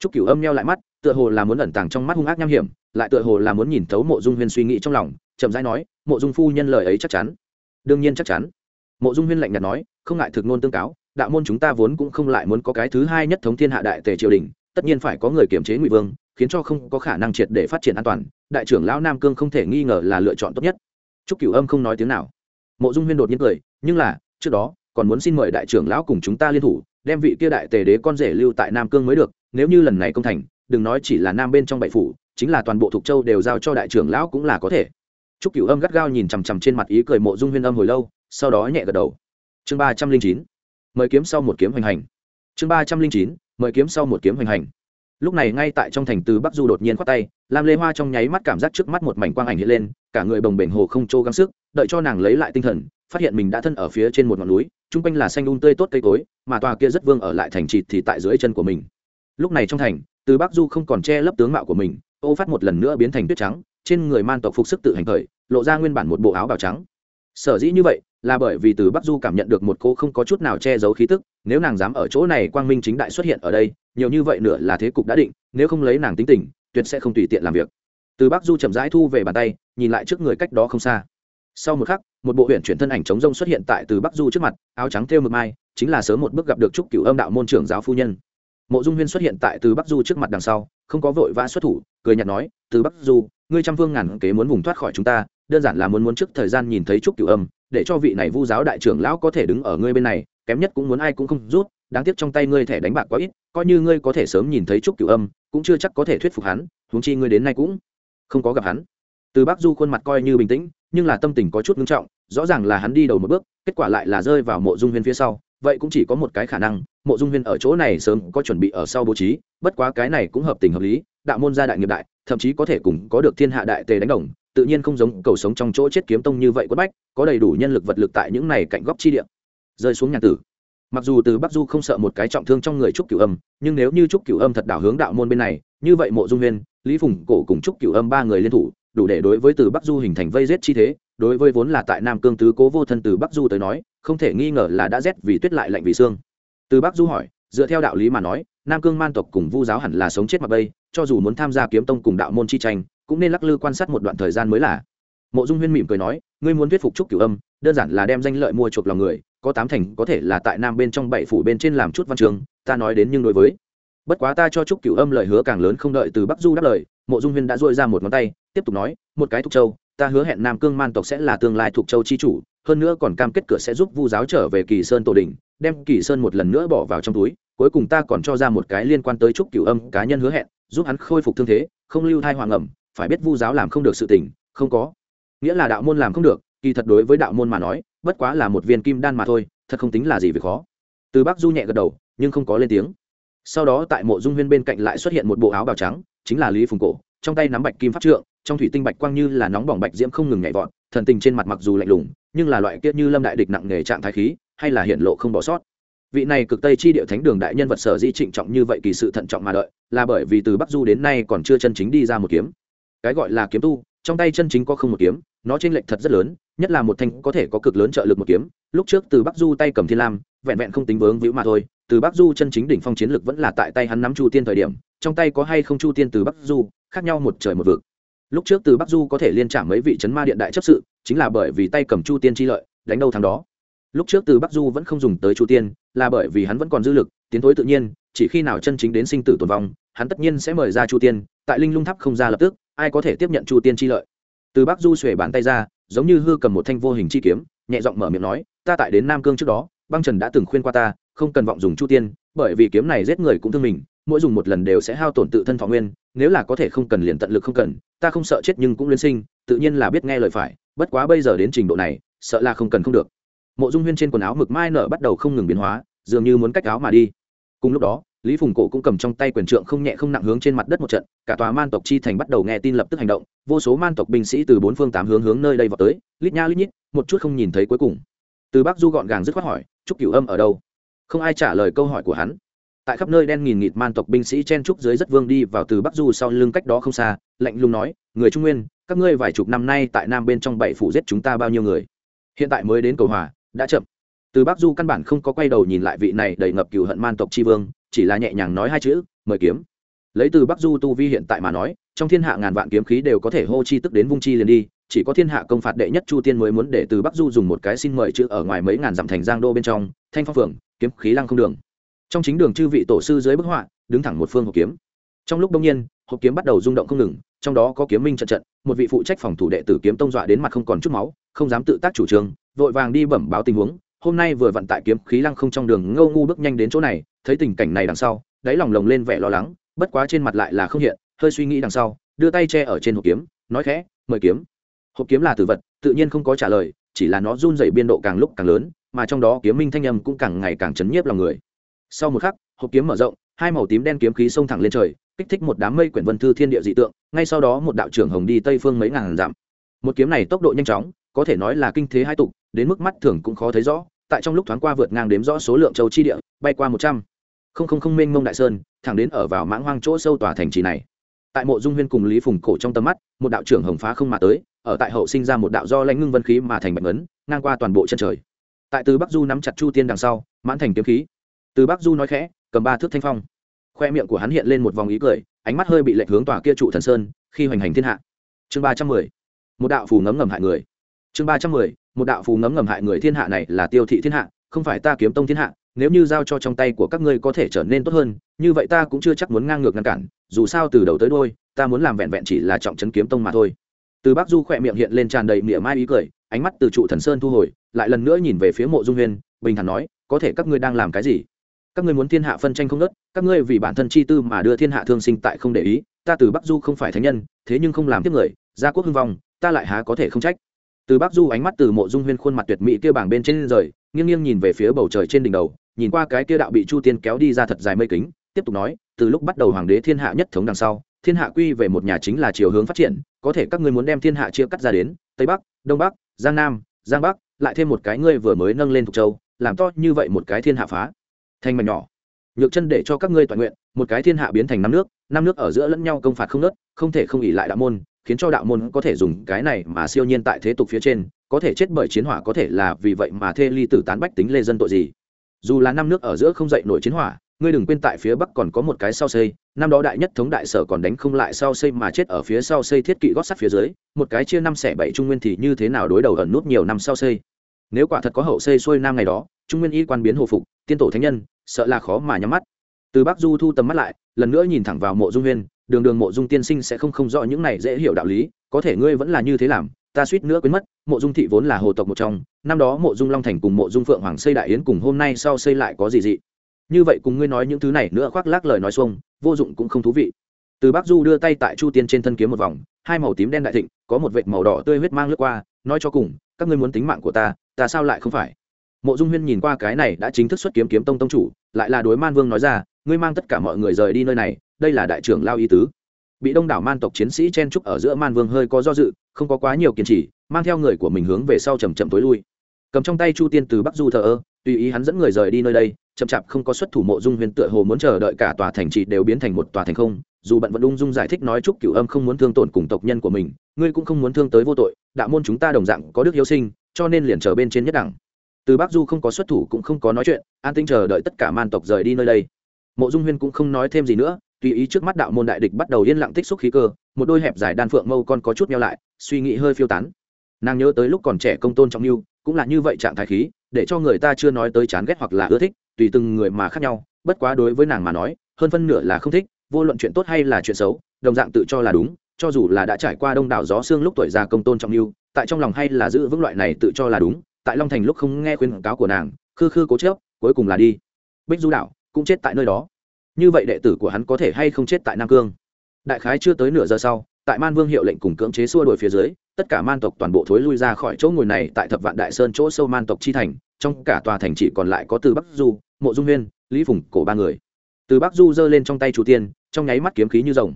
Trúc cửu âm nheo lại mắt tựa hồ là muốn ẩn tàng trong mắt hung ác nham hiểm, lại tựa hồ là muốn nhìn thấu mộ dung huyên suy nghĩ trong lòng, chậm rãi nói, mộ dung phu nhân lời ấy chắc chắn. Đương nhiên chắc chắn. Mộ dung huyên lạnh nhạt nói, không ngại thực nôn tương cáo, đạo môn chúng ta vốn cũng không lại muốn có cái thứ hai nhất thống thiên hạ đại tề triều đình, tất nhiên phải có người kiểm chế ngụy vương, khiến cho không có khả năng triệt để phát triển an toàn, đại trưởng lão nam cương không thể nghi ngờ là lựa chọn tốt nhất. Trúc cửu âm không nói tiếng nào. Mộ dung huyên đột nhiên cười, nhưng là, trước đó, còn muốn xin mời đại trưởng lão cùng chúng ta liên thủ, đem vị kia đại tề đế con rể lưu tại nam cương mới được, nếu như lần này công thành đừng nói chỉ là nam bên trong bảy phủ, chính là toàn bộ thuộc châu đều giao cho đại trưởng lão cũng là có thể. Trúc cửu âm gắt gao nhìn chằm chằm trên mặt ý cười mộ dung huyên âm hồi lâu, sau đó nhẹ gật đầu. Chương ba trăm linh chín, mời kiếm sau một kiếm hoành hành. Chương ba trăm linh chín, mời kiếm sau một kiếm hoành hành. Lúc này ngay tại trong thành từ bắc du đột nhiên khoát tay, lam lê hoa trong nháy mắt cảm giác trước mắt một mảnh quang ảnh hiện lên, cả người bồng bềnh hồ không trô gắng sức, đợi cho nàng lấy lại tinh thần, phát hiện mình đã thân ở phía trên một ngọn núi, chung quanh là xanh un um tươi tốt cây cối, mà tòa kia rất vương ở lại thành trịt thì tại dưới chân của mình lúc này trong thành, từ bắc du không còn che lấp tướng mạo của mình, ô phát một lần nữa biến thành tuyết trắng, trên người man tộc phục sức tự hành khởi, lộ ra nguyên bản một bộ áo bào trắng. Sở dĩ như vậy, là bởi vì từ bắc du cảm nhận được một cô không có chút nào che giấu khí tức, nếu nàng dám ở chỗ này quang minh chính đại xuất hiện ở đây, nhiều như vậy nữa là thế cục đã định, nếu không lấy nàng tính tình, tuyệt sẽ không tùy tiện làm việc. Từ bắc du chậm rãi thu về bàn tay, nhìn lại trước người cách đó không xa. Sau một khắc, một bộ huyện chuyển thân ảnh chống rông xuất hiện tại từ bắc du trước mặt, áo trắng thêu mực mai, chính là sớm một bước gặp được trúc cửu âm đạo môn trưởng giáo phu nhân mộ dung huyên xuất hiện tại từ bắc du trước mặt đằng sau, không có vội vã xuất thủ, cười nhạt nói, từ bắc du, ngươi trăm phương ngàn kế muốn vùng thoát khỏi chúng ta, đơn giản là muốn muốn trước thời gian nhìn thấy trúc cửu âm, để cho vị này vu giáo đại trưởng lão có thể đứng ở ngươi bên này, kém nhất cũng muốn ai cũng không rút, đáng tiếc trong tay ngươi thẻ đánh bạc quá ít, coi như ngươi có thể sớm nhìn thấy trúc cửu âm, cũng chưa chắc có thể thuyết phục hắn, huống chi ngươi đến nay cũng không có gặp hắn. Từ bắc du khuôn mặt coi như bình tĩnh, nhưng là tâm tình có chút ngưng trọng, rõ ràng là hắn đi đầu một bước, kết quả lại là rơi vào mộ dung huyên phía sau vậy cũng chỉ có một cái khả năng, mộ dung huyên ở chỗ này sớm có chuẩn bị ở sau bố trí, bất quá cái này cũng hợp tình hợp lý, đạo môn gia đại nghiệp đại, thậm chí có thể cùng có được thiên hạ đại tề đánh đồng, tự nhiên không giống cầu sống trong chỗ chết kiếm tông như vậy quất bách, có đầy đủ nhân lực vật lực tại những này cạnh góc chi địa. Rơi xuống nhà tử. Mặc dù từ bắc du không sợ một cái trọng thương trong người trúc cửu âm, nhưng nếu như trúc cửu âm thật đảo hướng đạo môn bên này, như vậy mộ dung huyên, lý phùng cổ cùng trúc cửu âm ba người liên thủ, đủ để đối với từ bắc du hình thành vây rết chi thế, đối với vốn là tại nam cương tứ cố vô thân từ bắc du tới nói không thể nghi ngờ là đã rét vì tuyết lại lạnh vì xương. Từ bắc du hỏi, dựa theo đạo lý mà nói, nam cương man tộc cùng vu giáo hẳn là sống chết mặc bây, cho dù muốn tham gia kiếm tông cùng đạo môn chi tranh, cũng nên lắc lư quan sát một đoạn thời gian mới là. Mộ dung huyên mỉm cười nói, ngươi muốn thuyết phục trúc cửu âm, đơn giản là đem danh lợi mua chuộc lòng người, có tám thành có thể là tại nam bên trong bảy phủ bên trên làm chút văn trường, ta nói đến nhưng đối với. Bất quá ta cho trúc cửu âm lời hứa càng lớn không đợi từ bắc du đáp lời, mộ dung huyên đã dội ra một ngón tay, tiếp tục nói, một cái thục châu, ta hứa hẹn nam cương man tộc sẽ là tương lai thục châu chi chủ hơn nữa còn cam kết cửa sẽ giúp vu giáo trở về kỳ sơn tổ đình, đem kỳ sơn một lần nữa bỏ vào trong túi, cuối cùng ta còn cho ra một cái liên quan tới trúc cửu âm cá nhân hứa hẹn, giúp hắn khôi phục thương thế, không lưu thai hoàng ẩm, phải biết vu giáo làm không được sự tình, không có. Nghĩa là đạo môn làm không được, kỳ thật đối với đạo môn mà nói, bất quá là một viên kim đan mà thôi, thật không tính là gì về khó. Từ bắc du nhẹ gật đầu, nhưng không có lên tiếng. Sau đó tại mộ dung huyên bên cạnh lại xuất hiện một bộ áo bào trắng, chính là lý phùng cổ, trong tay nắm bạch kim pháp trượng, trong thủy tinh bạch quang như là nóng bỏng bạch diễm không ngừng nhảy vọt thần tình trên mặt mặc dù lạnh lùng, nhưng là loại kia như lâm đại địch nặng nghề trạng thái khí, hay là hiện lộ không bỏ sót. Vị này cực tây chi địa thánh đường đại nhân vật sở di trịnh trọng như vậy kỳ sự thận trọng mà đợi, là bởi vì từ bắc du đến nay còn chưa chân chính đi ra một kiếm. Cái gọi là kiếm tu, trong tay chân chính có không một kiếm, nó trên lệch thật rất lớn, nhất là một thanh có thể có cực lớn trợ lực một kiếm, lúc trước từ bắc du tay cầm thiên lam, vẹn vẹn không tính vướng víu mà thôi, từ bắc du chân chính đỉnh phong chiến lực vẫn là tại tay hắn nắm chu tiên thời điểm, trong tay có hay không chu tiên từ bắc du, khác nhau một trời một vực lúc trước từ bắc du có thể liên trả mấy vị chấn ma điện đại chấp sự, chính là bởi vì tay cầm chu tiên chi lợi, đánh đâu thắng đó. Lúc trước từ bắc du vẫn không dùng tới chu tiên, là bởi vì hắn vẫn còn dư lực, tiến thối tự nhiên, chỉ khi nào chân chính đến sinh tử tồn vong, hắn tất nhiên sẽ mời ra chu tiên, tại linh lung tháp không ra lập tức, ai có thể tiếp nhận chu tiên chi lợi. Từ bắc du xuể bàn tay ra, giống như hư cầm một thanh vô hình chi kiếm, nhẹ giọng mở miệng nói, ta tại đến nam cương trước đó, băng trần đã từng khuyên qua ta, không cần vọng dùng chu tiên, bởi vì kiếm này giết người cũng thương mình, mỗi dùng một lần đều sẽ hao tổn tự thân thọ nguyên nếu là có thể không cần liền tận lực không cần, ta không sợ chết nhưng cũng liên sinh, tự nhiên là biết nghe lời phải, bất quá bây giờ đến trình độ này, sợ là không cần không được. Mộ dung huyên trên quần áo mực mai nở bắt đầu không ngừng biến hóa, dường như muốn cách áo mà đi. Cùng lúc đó, lý phùng cổ cũng cầm trong tay quyền trượng không nhẹ không nặng hướng trên mặt đất một trận, cả tòa man tộc chi thành bắt đầu nghe tin lập tức hành động, vô số man tộc binh sĩ từ bốn phương tám hướng hướng nơi đây vào tới, lít nha lít nhít, một chút không nhìn thấy cuối cùng. Từ bắc du gọn gàng dứt khoát hỏi, trúc cửu âm ở đâu? Không ai trả lời câu hỏi của hắn tại khắp nơi đen nghìn nghịt man tộc binh sĩ chen trúc dưới rất vương đi vào từ bắc du sau lưng cách đó không xa, lạnh lùng nói, người trung nguyên, các ngươi vài chục năm nay tại nam bên trong bảy phủ giết chúng ta bao nhiêu người? Hiện tại mới đến cầu hòa, đã chậm. Từ bắc du căn bản không có quay đầu nhìn lại vị này đầy ngập cừu hận man tộc tri vương, chỉ là nhẹ nhàng nói hai chữ, mời kiếm. Lấy từ bắc du tu vi hiện tại mà nói, trong thiên hạ ngàn vạn kiếm khí đều có thể hô chi tức đến vung chi liền đi, chỉ có thiên hạ công phạt đệ nhất chu tiên mới muốn để từ bắc du dùng một cái xin mời chữ ở ngoài mấy ngàn dặm thành giang đô bên trong, thanh phong phượng, kiếm khí lăng không đường trong chính đường chư vị tổ sư dưới bức họa, đứng thẳng một phương hộp kiếm. Trong lúc đông nhiên, hộp kiếm bắt đầu rung động không ngừng, trong đó có kiếm minh trận trận, một vị phụ trách phòng thủ đệ tử kiếm tông dọa đến mặt không còn chút máu, không dám tự tác chủ trương, vội vàng đi bẩm báo tình huống. Hôm nay vừa vận tại kiếm khí lăng không trong đường ngâu ngu bước nhanh đến chỗ này, thấy tình cảnh này đằng sau, đáy lòng lồng lên vẻ lo lắng, bất quá trên mặt lại là không hiện, hơi suy nghĩ đằng sau, đưa tay che ở trên hộp kiếm, nói khẽ, mời kiếm. Hộp kiếm là tử vật, tự nhiên không có trả lời, chỉ là nó run dày biên độ càng lúc càng lớn, mà trong đó kiếm minh thanh âm cũng càng ngày càng chấn nhiếp lòng người sau một khắc, hộp kiếm mở rộng, hai màu tím đen kiếm khí xông thẳng lên trời, kích thích một đám mây quyển vân thư thiên địa dị tượng, ngay sau đó một đạo trưởng hồng đi tây phương mấy ngàn dặm. Một kiếm này tốc độ nhanh chóng, có thể nói là kinh thế hai tục, đến mức mắt thường cũng khó thấy rõ, tại trong lúc thoáng qua vượt ngang đếm rõ số lượng châu chi địa, bay qua một trăm. Không không không mênh mông đại sơn, thẳng đến ở vào mãng hoang chỗ sâu tòa thành trì này. Tại mộ dung huyên cùng lý phùng cổ trong tầm mắt, một đạo trưởng hồng phá không mà tới, ở tại hậu sinh ra một đạo do lãnh ngưng vân khí mà thành bạch ấn ngang qua toàn bộ chân trời. Tại từ bắc du nắm chặt chu tiên đằng sau, mãn thành kiếm khí từ bắc du nói khẽ, cầm ba thước thanh phong. Khoe miệng của hắn hiện lên một vòng ý cười, ánh mắt hơi bị lệch hướng tòa kia trụ thần sơn, khi hoành hành thiên hạ. Chương ba trăm mười, một đạo phù ngấm ngầm hại người. Chương ba trăm mười, một đạo phù ngấm ngầm hại người thiên hạ này là tiêu thị thiên hạ, không phải ta kiếm tông thiên hạ, nếu như giao cho trong tay của các ngươi có thể trở nên tốt hơn, như vậy ta cũng chưa chắc muốn ngang ngược ngăn cản, dù sao từ đầu tới đôi ta muốn làm vẹn vẹn chỉ là trọng trấn kiếm tông mà thôi. Từ bắc du khỏe miệng hiện lên tràn đầy mỉa mai ý cười, ánh mắt từ trụ thần sơn thu hồi, lại lần nữa nhìn về phía mộ dung huyên bình thản nói, có thể các ngươi đang làm cái gì? Các ngươi muốn thiên hạ phân tranh không nớt, các ngươi vì bản thân chi tư mà đưa thiên hạ thương sinh tại không để ý, ta từ bắc du không phải thánh nhân, thế nhưng không làm tiếp người, gia quốc hưng vong, ta lại há có thể không trách. Từ bắc du ánh mắt từ mộ dung huyên khuôn mặt tuyệt mỹ kia bảng bên trên rời, nghiêng nghiêng nhìn về phía bầu trời trên đỉnh đầu, nhìn qua cái kia đạo bị chu tiên kéo đi ra thật dài mây kính, tiếp tục nói, từ lúc bắt đầu hoàng đế thiên hạ nhất thống đằng sau, thiên hạ quy về một nhà chính là chiều hướng phát triển, có thể các ngươi muốn đem thiên hạ chia cắt ra đến, tây bắc, đông bắc, giang nam, giang bắc, lại thêm một cái ngươi vừa mới nâng lên thuộc châu, làm to như vậy một cái thiên hạ phá thành mảnh nhỏ. Nhược chân để cho các ngươi toàn nguyện, một cái thiên hạ biến thành năm nước năm nước ở giữa lẫn nhau công phạt không nớt, không thể không ỉ lại đạo môn, khiến cho đạo môn có thể dùng cái này mà siêu nhiên tại thế tục phía trên, có thể chết bởi chiến hỏa có thể là vì vậy mà thê ly tử tán bách tính lê dân tội gì. Dù là năm nước ở giữa không dậy nổi chiến hỏa, ngươi đừng quên tại phía bắc còn có một cái sau xây, năm đó đại nhất thống đại sở còn đánh không lại sau xây mà chết ở phía sau xây thiết kỵ gót sắt phía dưới, một cái chia năm xẻ bảy trung nguyên thì như thế nào đối đầu ẩn nút nhiều năm sau xây? Nếu quả thật có hậu xây xuôi nam ngày đó, trung nguyên y quan biến hồ phục, tiên tổ thánh nhân, sợ là khó mà nhắm mắt. Từ bắc du thu tầm mắt lại, lần nữa nhìn thẳng vào mộ dung huyên, đường đường mộ dung tiên sinh sẽ không không rõ những này dễ hiểu đạo lý, có thể ngươi vẫn là như thế làm, ta suýt nữa quên mất, mộ dung thị vốn là hồ tộc một trong, năm đó mộ dung long thành cùng mộ dung phượng hoàng xây đại yến cùng hôm nay sau xây lại có gì dị. Như vậy cùng ngươi nói những thứ này nữa khoác lác lời nói xuông, vô dụng cũng không thú vị. Từ bắc du đưa tay tại chu tiên trên thân kiếm một vòng, hai màu tím đen đại thịnh, có một vệt màu đỏ tươi huyết mang lướt qua, nói cho cùng, các ngươi muốn tính mạng của ta ta sao lại không phải? Mộ dung huyên nhìn qua cái này đã chính thức xuất kiếm kiếm tông tông chủ, lại là đối man vương nói ra, ngươi mang tất cả mọi người rời đi nơi này, đây là đại trưởng lao y tứ. Bị đông đảo man tộc chiến sĩ chen trúc ở giữa man vương hơi có do dự, không có quá nhiều kiên trì, mang theo người của mình hướng về sau chầm chậm tối lui. Cầm trong tay chu tiên từ bắc du thờ ơ, tùy ý hắn dẫn người rời đi nơi đây, chậm chạp không có xuất thủ mộ dung huyền tựa hồ muốn chờ đợi cả tòa thành trì đều biến thành một tòa thành không, dù bận vẫn ung dung giải thích nói chúc cửu âm không muốn thương tổn cùng tộc nhân của mình, ngươi cũng không muốn thương tới vô tội, đạo môn chúng ta đồng dạng có đức hiếu sinh cho nên liền chờ bên trên nhất đẳng. Từ bắc du không có xuất thủ cũng không có nói chuyện, an tinh chờ đợi tất cả man tộc rời đi nơi đây. Mộ dung huyên cũng không nói thêm gì nữa, tùy ý trước mắt đạo môn đại địch bắt đầu yên lặng tích xúc khí cơ, một đôi hẹp dài đan phượng mâu con có chút nhau lại, suy nghĩ hơi phiêu tán. Nàng nhớ tới lúc còn trẻ công tôn trọng lưu cũng là như vậy trạng thái khí, để cho người ta chưa nói tới chán ghét hoặc là ưa thích, tùy từng người mà khác nhau, bất quá đối với nàng mà nói, hơn phân nửa là không thích, vô luận chuyện tốt hay là chuyện xấu, đồng dạng tự cho là đúng, cho dù là đã trải qua đông đảo gió xương lúc tuổi già công tôn trọng lưu tại trong lòng hay là giữ vững loại này tự cho là đúng, tại long thành lúc không nghe khuyên cáo của nàng, khư khư cố chớp cuối cùng là đi. Bích du đạo cũng chết tại nơi đó. Như vậy đệ tử của hắn có thể hay không chết tại nam cương? Đại khái chưa tới nửa giờ sau, tại man vương hiệu lệnh cùng cưỡng chế xua đuổi phía dưới, tất cả man tộc toàn bộ thối lui ra khỏi chỗ ngồi này tại thập vạn đại sơn chỗ sâu man tộc chi thành, trong cả tòa thành chỉ còn lại có từ bắc du, mộ dung huyên, lý phùng, cổ ba người. Từ bắc du giơ lên trong tay chủ tiên, trong nháy mắt kiếm khí như rồng.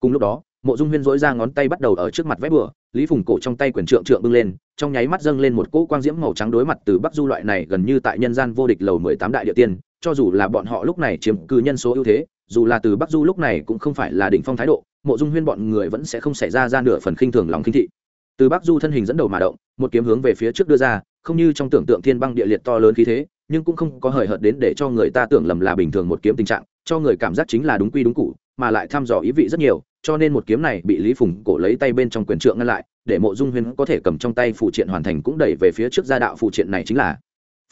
Cùng lúc đó mộ dung huyên dối ra ngón tay bắt đầu ở trước mặt vét bừa, lý phùng cổ trong tay quyền trượng trượng bưng lên, trong nháy mắt dâng lên một cỗ quang diễm màu trắng đối mặt từ bắc du loại này gần như tại nhân gian vô địch lầu mười tám đại địa tiên, cho dù là bọn họ lúc này chiếm cư nhân số ưu thế, dù là từ bắc du lúc này cũng không phải là đỉnh phong thái độ, mộ dung huyên bọn người vẫn sẽ không xảy ra ra nửa phần khinh thường lòng khinh thị. Từ bắc du thân hình dẫn đầu mà động, một kiếm hướng về phía trước đưa ra, không như trong tưởng tượng thiên băng địa liệt to lớn khí thế, nhưng cũng không có hời hợt đến để cho người ta tưởng lầm là bình thường một kiếm tình trạng, cho người cảm giác chính là đúng quy đúng cụ mà lại thăm dò ý vị rất nhiều, cho nên một kiếm này bị lý phùng cổ lấy tay bên trong quyền trượng ngăn lại, để mộ dung huyên có thể cầm trong tay phụ triện hoàn thành cũng đẩy về phía trước gia đạo phụ triện này chính là.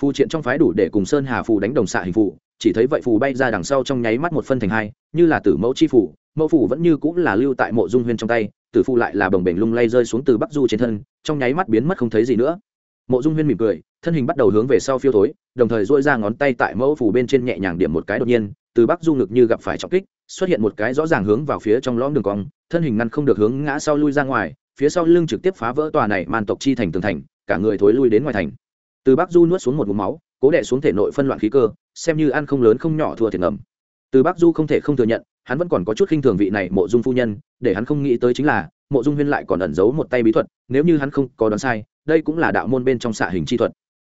Phụ triện trong phái đủ để cùng sơn hà phù đánh đồng xạ hình phụ chỉ thấy vậy phù bay ra đằng sau trong nháy mắt một phân thành hai, như là tử mẫu chi phủ mẫu phủ vẫn như cũng là lưu tại mộ dung huyên trong tay, tử phụ lại là bồng bềnh lung lay rơi xuống từ bắc du trên thân, trong nháy mắt biến mất không thấy gì nữa. Mộ dung huyên mỉm cười thân hình bắt đầu hướng về sau phiêu thối, đồng thời dỗi ra ngón tay tại mẫu phủ bên trên nhẹ nhàng điểm một cái đột nhiên, từ bắc du ngực như gặp phải trọng kích, xuất hiện một cái rõ ràng hướng vào phía trong lõm đường cong, thân hình ngăn không được hướng ngã sau lui ra ngoài, phía sau lưng trực tiếp phá vỡ tòa này man tộc chi thành tường thành, cả người thối lui đến ngoài thành. Từ bắc du nuốt xuống một mũ máu, cố đẻ xuống thể nội phân loạn khí cơ, xem như ăn không lớn không nhỏ thua thiệt ngầm. Từ bắc du không thể không thừa nhận, hắn vẫn còn có chút khinh thường vị này mộ dung phu nhân, để hắn không nghĩ tới chính là, mộ dung huyên lại còn ẩn giấu một tay bí thuật, nếu như hắn không có đoán sai, đây cũng là đạo môn bên trong xạ hình chi thuật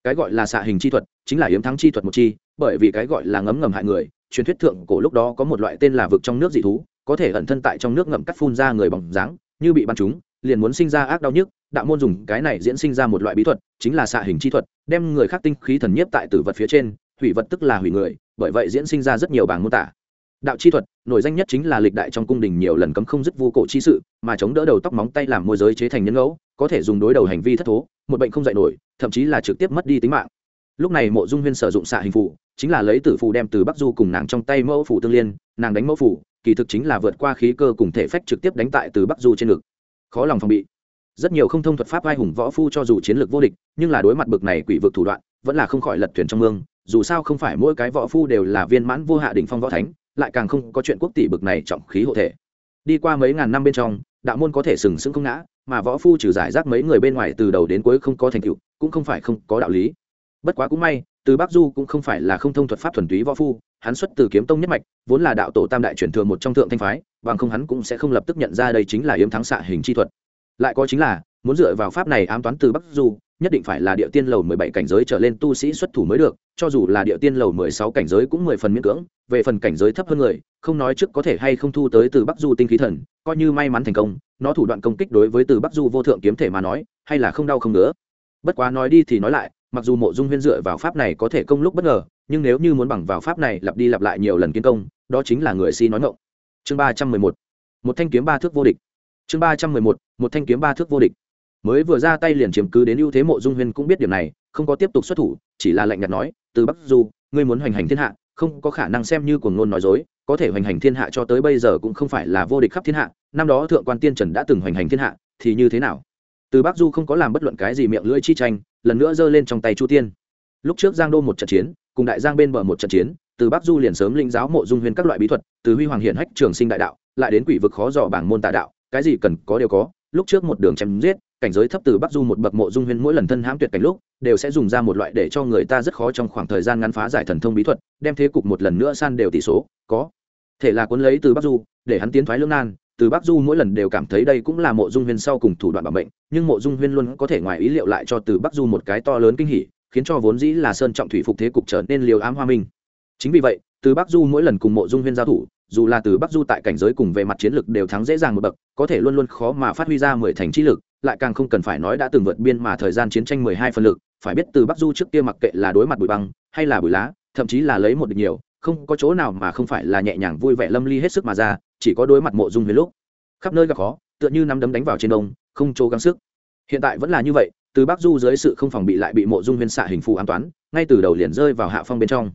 cái gọi là xạ hình chi thuật chính là yếm thắng chi thuật một chi, bởi vì cái gọi là ngấm ngầm hại người, truyền thuyết thượng cổ lúc đó có một loại tên là vực trong nước dị thú, có thể ẩn thân tại trong nước ngậm cắt phun ra người bằng dáng, như bị bắn chúng, liền muốn sinh ra ác đau nhức, đạo môn dùng cái này diễn sinh ra một loại bí thuật, chính là xạ hình chi thuật, đem người khác tinh khí thần nhiếp tại tử vật phía trên, hủy vật tức là hủy người, bởi vậy diễn sinh ra rất nhiều bảng mô tả. Đạo chi thuật, nổi danh nhất chính là lịch đại trong cung đình nhiều lần cấm không dứt vô cổ chi sự, mà chống đỡ đầu tóc móng tay làm môi giới chế thành nhân ngẫu, có thể dùng đối đầu hành vi thất thố, một bệnh không dạy nổi thậm chí là trực tiếp mất đi tính mạng. Lúc này mộ dung huyên sử dụng xạ hình phù, chính là lấy tử phù đem từ bắc du cùng nàng trong tay mẫu phủ tương liên nàng đánh mẫu phủ kỳ thực chính là vượt qua khí cơ cùng thể phách trực tiếp đánh tại từ bắc du trên ngực. Khó lòng phòng bị. Rất nhiều không thông thuật pháp vai hùng võ phu cho dù chiến lược vô địch nhưng là đối mặt bực này quỷ vực thủ đoạn vẫn là không khỏi lật thuyền trong mương dù sao không phải mỗi cái võ phu đều là viên mãn vô hạ đỉnh phong võ thánh lại càng không có chuyện quốc tỷ bực này trọng khí hộ thể. Đi qua mấy ngàn năm bên trong đạo môn có thể sừng sững không ngã mà võ phu trừ giải rác mấy người bên ngoài từ đầu đến cuối không có thành tựu cũng không phải không có đạo lý. Bất quá cũng may, từ bắc du cũng không phải là không thông thuật pháp thuần túy võ phu, hắn xuất từ kiếm tông nhất mạch, vốn là đạo tổ tam đại truyền thừa một trong thượng thanh phái, bằng không hắn cũng sẽ không lập tức nhận ra đây chính là yếm thắng xạ hình chi thuật. Lại có chính là, muốn dựa vào pháp này ám toán từ bắc du, nhất định phải là địa tiên lầu mười bảy cảnh giới trở lên tu sĩ xuất thủ mới được, cho dù là địa tiên lầu mười sáu cảnh giới cũng mười phần miễn cưỡng, về phần cảnh giới thấp hơn người, không nói trước có thể hay không thu tới từ bắc du tinh khí thần, coi như may mắn thành công, nó thủ đoạn công kích đối với từ bắc du vô thượng kiếm thể mà nói, hay là không đau không nữa bất quá nói đi thì nói lại, mặc dù mộ dung huyên dựa vào pháp này có thể công lúc bất ngờ, nhưng nếu như muốn bằng vào pháp này lặp đi lặp lại nhiều lần kiến công, đó chính là người si nói ngộng chương ba trăm mười một. Một thanh kiếm ba thước vô địch. Chương ba trăm mười một. Một thanh kiếm ba thước vô địch. Mới vừa ra tay liền chiếm cứ đến ưu thế mộ dung huyên cũng biết điểm này, không có tiếp tục xuất thủ, chỉ là lạnh nhạt nói, từ bắc du, ngươi muốn hoành hành thiên hạ, không có khả năng xem như cuồng ngôn nói dối, có thể hoành hành thiên hạ cho tới bây giờ cũng không phải là vô địch khắp thiên hạ, năm đó thượng quan tiên trần đã từng hoành hành thiên hạ, thì như thế nào? Từ bắc du không có làm bất luận cái gì miệng lưỡi chi tranh, lần nữa giơ lên trong tay chu tiên. Lúc trước giang đô một trận chiến, cùng đại giang bên bờ một trận chiến, từ bắc du liền sớm linh giáo mộ dung huyên các loại bí thuật, từ huy hoàng hiển hách trường sinh đại đạo, lại đến quỷ vực khó dò bảng môn tà đạo, cái gì cần có đều có, lúc trước một đường chém giết, cảnh giới thấp từ bắc du một bậc mộ dung huyên mỗi lần thân hãm tuyệt cảnh lúc, đều sẽ dùng ra một loại để cho người ta rất khó trong khoảng thời gian ngắn phá giải thần thông bí thuật, đem thế cục một lần nữa san đều tỷ số, có thể là cuốn lấy từ bắc du, để hắn tiến thoái lương nan từ bắc du mỗi lần đều cảm thấy đây cũng là mộ dung huyên sau cùng thủ đoạn bảo mệnh, nhưng mộ dung huyên luôn có thể ngoài ý liệu lại cho từ bắc du một cái to lớn kinh hỉ, khiến cho vốn dĩ là sơn trọng thủy phục thế cục trở nên liều ám hoa minh. Chính vì vậy, từ bắc du mỗi lần cùng mộ dung huyên giao thủ, dù là từ bắc du tại cảnh giới cùng về mặt chiến lược đều thắng dễ dàng một bậc, có thể luôn luôn khó mà phát huy ra mười thành trí lực, lại càng không cần phải nói đã từng vượt biên mà thời gian chiến tranh mười hai phần lực, phải biết từ bắc du trước kia mặc kệ là đối mặt bụi băng, hay là bụi lá, thậm chí là lấy một địch nhiều, không có chỗ nào mà không phải là nhẹ nhàng vui vẻ lâm ly hết sức mà ra chỉ có đối mặt mộ dung huyền lúc. Khắp nơi gặp khó, tựa như nắm đấm đánh vào trên đông không chỗ gắng sức. Hiện tại vẫn là như vậy, từ bắc du dưới sự không phòng bị lại bị mộ dung huyền xạ hình phù an toán, ngay từ đầu liền rơi vào hạ phong bên trong.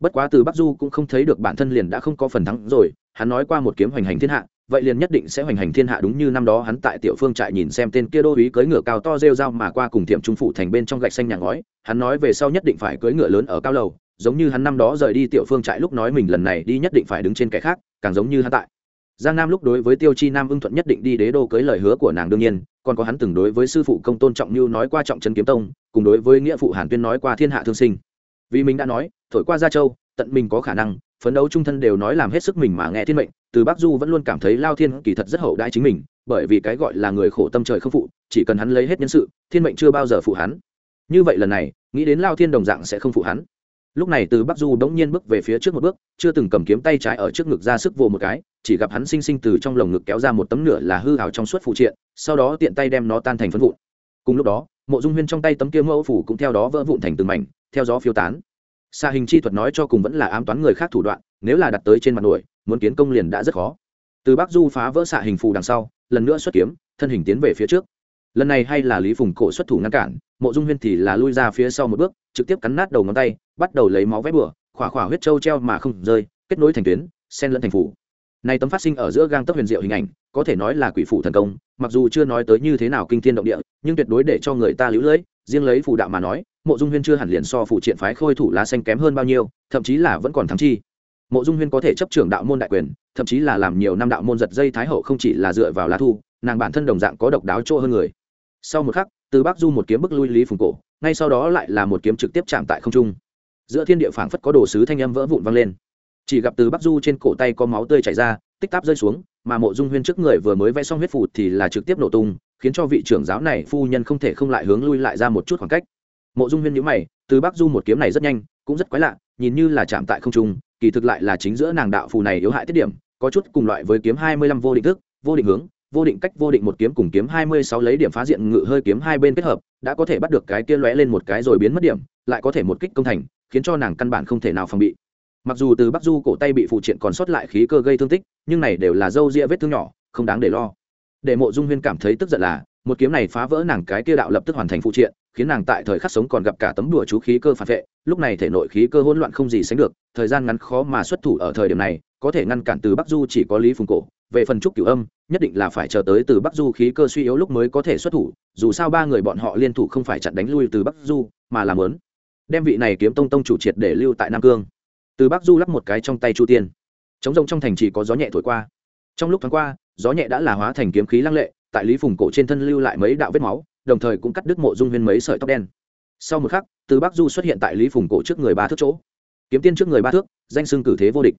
Bất quá từ bắc du cũng không thấy được bản thân liền đã không có phần thắng rồi, hắn nói qua một kiếm hoành hành thiên hạ, vậy liền nhất định sẽ hoành hành thiên hạ đúng như năm đó hắn tại tiểu phương trại nhìn xem tên kia đô uý cưỡi ngựa cao to rêu dao mà qua cùng tiệm trung phụ thành bên trong gạch xanh nhà ngói, hắn nói về sau nhất định phải cưỡi ngựa lớn ở cao lầu, giống như hắn năm đó rời đi tiểu phương trại lúc nói mình lần này đi nhất định phải đứng trên kẻ khác, càng giống như hắn tại giang nam lúc đối với tiêu chi nam ưng thuận nhất định đi đế đô cưới lời hứa của nàng đương nhiên, còn có hắn từng đối với sư phụ công tôn trọng như nói qua trọng trấn kiếm tông, cùng đối với nghĩa phụ hàn tuyên nói qua thiên hạ thương sinh. Vì mình đã nói, thổi qua gia châu, tận mình có khả năng, phấn đấu trung thân đều nói làm hết sức mình mà nghe thiên mệnh, từ bắc du vẫn luôn cảm thấy lao thiên kỳ thật rất hậu đãi chính mình, bởi vì cái gọi là người khổ tâm trời không phụ, chỉ cần hắn lấy hết nhân sự, thiên mệnh chưa bao giờ phụ hắn. Như vậy lần này, nghĩ đến lao thiên đồng dạng sẽ không phụ hắn lúc này từ bắc du bỗng nhiên bước về phía trước một bước, chưa từng cầm kiếm tay trái ở trước ngực ra sức vồ một cái, chỉ gặp hắn sinh sinh từ trong lồng ngực kéo ra một tấm nửa là hư hào trong suốt phụ triện, sau đó tiện tay đem nó tan thành phân vụn. Cùng lúc đó, mộ dung huyên trong tay tấm kia mẫu phủ cũng theo đó vỡ vụn thành từng mảnh, theo gió phiêu tán. Xa hình chi thuật nói cho cùng vẫn là ám toán người khác thủ đoạn, nếu là đặt tới trên mặt nổi muốn kiến công liền đã rất khó. Từ bắc du phá vỡ xạ hình phù đằng sau, lần nữa xuất kiếm, thân hình tiến về phía trước. Lần này hay là lý phùng cổ xuất thủ ngăn cản, mộ dung huyên thì là lui ra phía sau một bước trực tiếp cắn nát đầu ngón tay, bắt đầu lấy máu vét bừa, khỏa khỏa huyết trâu treo mà không rơi, kết nối thành tuyến sen lẫn thành phủ. Này tấm phát sinh ở giữa gang tấc huyền diệu hình ảnh, có thể nói là quỷ phủ thần công, mặc dù chưa nói tới như thế nào kinh thiên động địa, nhưng tuyệt đối để cho người ta lũ lưỡi, riêng lấy phù đạo mà nói, mộ dung huyên chưa hẳn liền so phụ triện phái khôi thủ lá xanh kém hơn bao nhiêu, thậm chí là vẫn còn thắng chi. Mộ dung huyên có thể chấp trưởng đạo môn đại quyền, thậm chí là làm nhiều năm đạo môn giật dây thái hậu không chỉ là dựa vào lá thu, nàng bản thân đồng dạng có độc đáo chỗ hơn người. Sau một khắc, từ bắc du một kiếm bức lui lý phùng cổ ngay sau đó lại là một kiếm trực tiếp chạm tại không trung. Giữa thiên địa phảng phất có đồ sứ thanh âm vỡ vụn vang lên. Chỉ gặp từ bắc du trên cổ tay có máu tươi chảy ra, tích táp rơi xuống, mà mộ dung huyên trước người vừa mới vẽ xong huyết phù thì là trực tiếp nổ tung, khiến cho vị trưởng giáo này phu nhân không thể không lại hướng lui lại ra một chút khoảng cách. Mộ dung huyên nhíu mày, từ bắc du một kiếm này rất nhanh, cũng rất quái lạ, nhìn như là chạm tại không trung, kỳ thực lại là chính giữa nàng đạo phù này yếu hại tiết điểm, có chút cùng loại với kiếm hai mươi lăm vô định thức, vô định hướng vô định cách vô định một kiếm cùng kiếm hai mươi sáu lấy điểm phá diện ngự hơi kiếm hai bên kết hợp, đã có thể bắt được cái kia lóe lên một cái rồi biến mất điểm, lại có thể một kích công thành, khiến cho nàng căn bản không thể nào phòng bị. Mặc dù từ bắc du cổ tay bị phụ triện còn sót lại khí cơ gây thương tích, nhưng này đều là dâu ria vết thương nhỏ, không đáng để lo. Để mộ dung huyên cảm thấy tức giận là, một kiếm này phá vỡ nàng cái kia đạo lập tức hoàn thành phụ triện, khiến nàng tại thời khắc sống còn gặp cả tấm đùa chú khí cơ phản vệ, lúc này thể nội khí cơ hỗn loạn không gì sánh được, thời gian ngắn khó mà xuất thủ ở thời điểm này, có thể ngăn cản từ bắc du chỉ có lý phùng cổ về phần trúc cửu âm, nhất định là phải chờ tới từ bắc du khí cơ suy yếu lúc mới có thể xuất thủ, dù sao ba người bọn họ liên thủ không phải chặn đánh lui từ bắc du, mà làm lớn đem vị này kiếm tông tông chủ triệt để lưu tại nam cương. Từ bắc du lắp một cái trong tay chu tiên. Chống rông trong thành chỉ có gió nhẹ thổi qua. Trong lúc thoáng qua, gió nhẹ đã là hóa thành kiếm khí lăng lệ, tại lý phùng cổ trên thân lưu lại mấy đạo vết máu, đồng thời cũng cắt đứt mộ dung huyên mấy sợi tóc đen. Sau một khắc, từ bắc du xuất hiện tại lý phùng cổ trước người ba thước chỗ. Kiếm tiên trước người ba thước, danh xưng cử thế vô địch.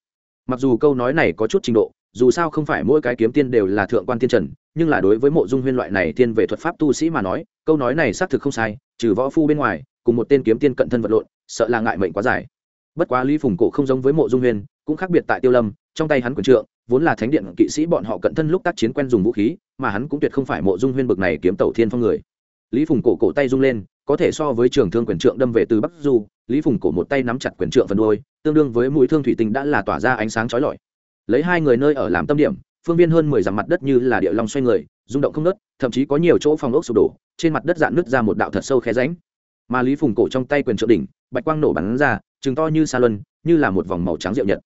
Mặc dù câu nói này có chút trình độ dù sao không phải mỗi cái kiếm tiên đều là thượng quan tiên trần, nhưng là đối với mộ dung huyên loại này tiên về thuật pháp tu sĩ mà nói, câu nói này xác thực không sai, trừ võ phu bên ngoài, cùng một tên kiếm tiên cận thân vật lộn, sợ là ngại mệnh quá dài. Bất quá lý phùng cổ không giống với mộ dung huyên, cũng khác biệt tại tiêu lâm, trong tay hắn quyền trượng, vốn là thánh điện kỵ sĩ bọn họ cận thân lúc tác chiến quen dùng vũ khí, mà hắn cũng tuyệt không phải mộ dung huyên bực này kiếm tẩu thiên phong người. Lý phùng cổ cổ tay rung lên, có thể so với trường thương quyền trượng đâm về từ bắc du, lý phùng cổ một tay nắm chặt quyền trượng phần đôi tương đương với mũi thương thủy tinh đã là tỏa ra ánh sáng chói lọi lấy hai người nơi ở làm tâm điểm, phương viên hơn mười dặm mặt đất như là địa long xoay người, rung động không nớt thậm chí có nhiều chỗ phòng ốc sụp đổ, trên mặt đất dạn nứt ra một đạo thật sâu khe ránh mà lý phùng cổ trong tay quyền trượng đỉnh, bạch quang nổ bắn ra chừng to như sa luân, như là một vòng màu trắng rượu nhật.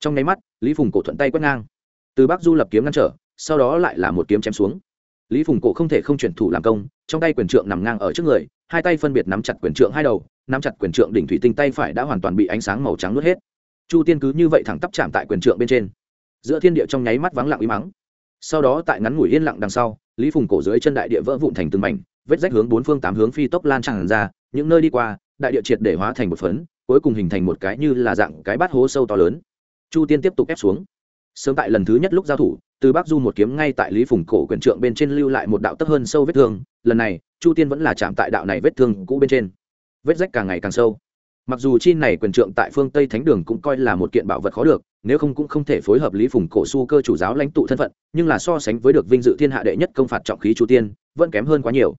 Trong nháy mắt, lý phùng cổ thuận tay quét ngang. Từ bắc du lập kiếm ngăn trở, sau đó lại là một kiếm chém xuống. Lý phùng cổ không thể không chuyển thủ làm công, trong tay quyền trượng nằm ngang ở trước người, hai tay phân biệt nắm chặt quyền trượng hai đầu, nắm chặt quyền trượng đỉnh thủy tinh tay phải đã hoàn toàn bị ánh sáng màu trắng nuốt hết. Chu tiên cứ như vậy thẳng tắp chạm tại quyền trượng bên trên giữa thiên địa trong nháy mắt vắng lặng uy mắng. Sau đó tại ngắn ngủi yên lặng đằng sau, lý phùng cổ dưới chân đại địa vỡ vụn thành từng mảnh, vết rách hướng bốn phương tám hướng phi tốc lan tràn ra, những nơi đi qua, đại địa triệt để hóa thành một phấn, cuối cùng hình thành một cái như là dạng cái bát hố sâu to lớn. Chu tiên tiếp tục ép xuống. Sớm tại lần thứ nhất lúc giao thủ, từ bắc du một kiếm ngay tại lý phùng cổ quyền trượng bên trên lưu lại một đạo tấp hơn sâu vết thương, lần này, chu tiên vẫn là chạm tại đạo này vết thương cũ bên trên. Vết rách càng ngày càng sâu mặc dù chi này quyền trượng tại phương tây thánh đường cũng coi là một kiện bảo vật khó được, nếu không cũng không thể phối hợp lý phùng cổ su cơ chủ giáo lãnh tụ thân phận, nhưng là so sánh với được vinh dự thiên hạ đệ nhất công phạt trọng khí chu tiên, vẫn kém hơn quá nhiều.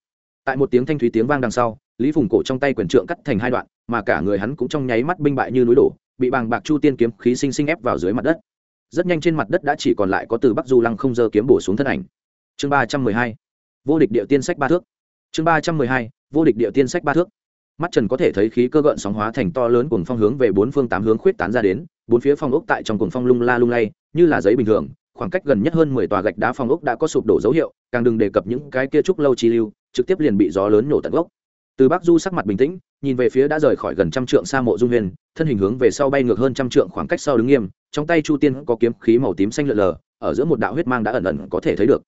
Tại một tiếng thanh thúy tiếng vang đằng sau, lý phùng cổ trong tay quyền trượng cắt thành hai đoạn, mà cả người hắn cũng trong nháy mắt binh bại như núi đổ, bị bàng bạc chu tiên kiếm khí sinh sinh ép vào dưới mặt đất. Rất nhanh trên mặt đất đã chỉ còn lại có từ bắc du lăng không dơ kiếm bổ xuống thân ảnh. Chương ba trăm mười hai, vô địch địa tiên sách ba thước. Chương ba trăm mười hai, vô địch địa tiên sách ba thước mắt trần có thể thấy khí cơ gợn sóng hóa thành to lớn cuồng phong hướng về bốn phương tám hướng khuyết tán ra đến, bốn phía phong ốc tại trong cuồng phong lung la lung lay, như là giấy bình thường, khoảng cách gần nhất hơn mười tòa gạch đá phong ốc đã có sụp đổ dấu hiệu, càng đừng đề cập những cái kia trúc lâu chi lưu, trực tiếp liền bị gió lớn nổ tận gốc. Từ bắc du sắc mặt bình tĩnh, nhìn về phía đã rời khỏi gần trăm trượng xa mộ dung huyền, thân hình hướng về sau bay ngược hơn trăm trượng khoảng cách sau đứng nghiêm, trong tay chu tiên có kiếm khí màu tím xanh lượn lờ, ở giữa một đạo huyết mang đã ẩn ẩn có thể thấy được.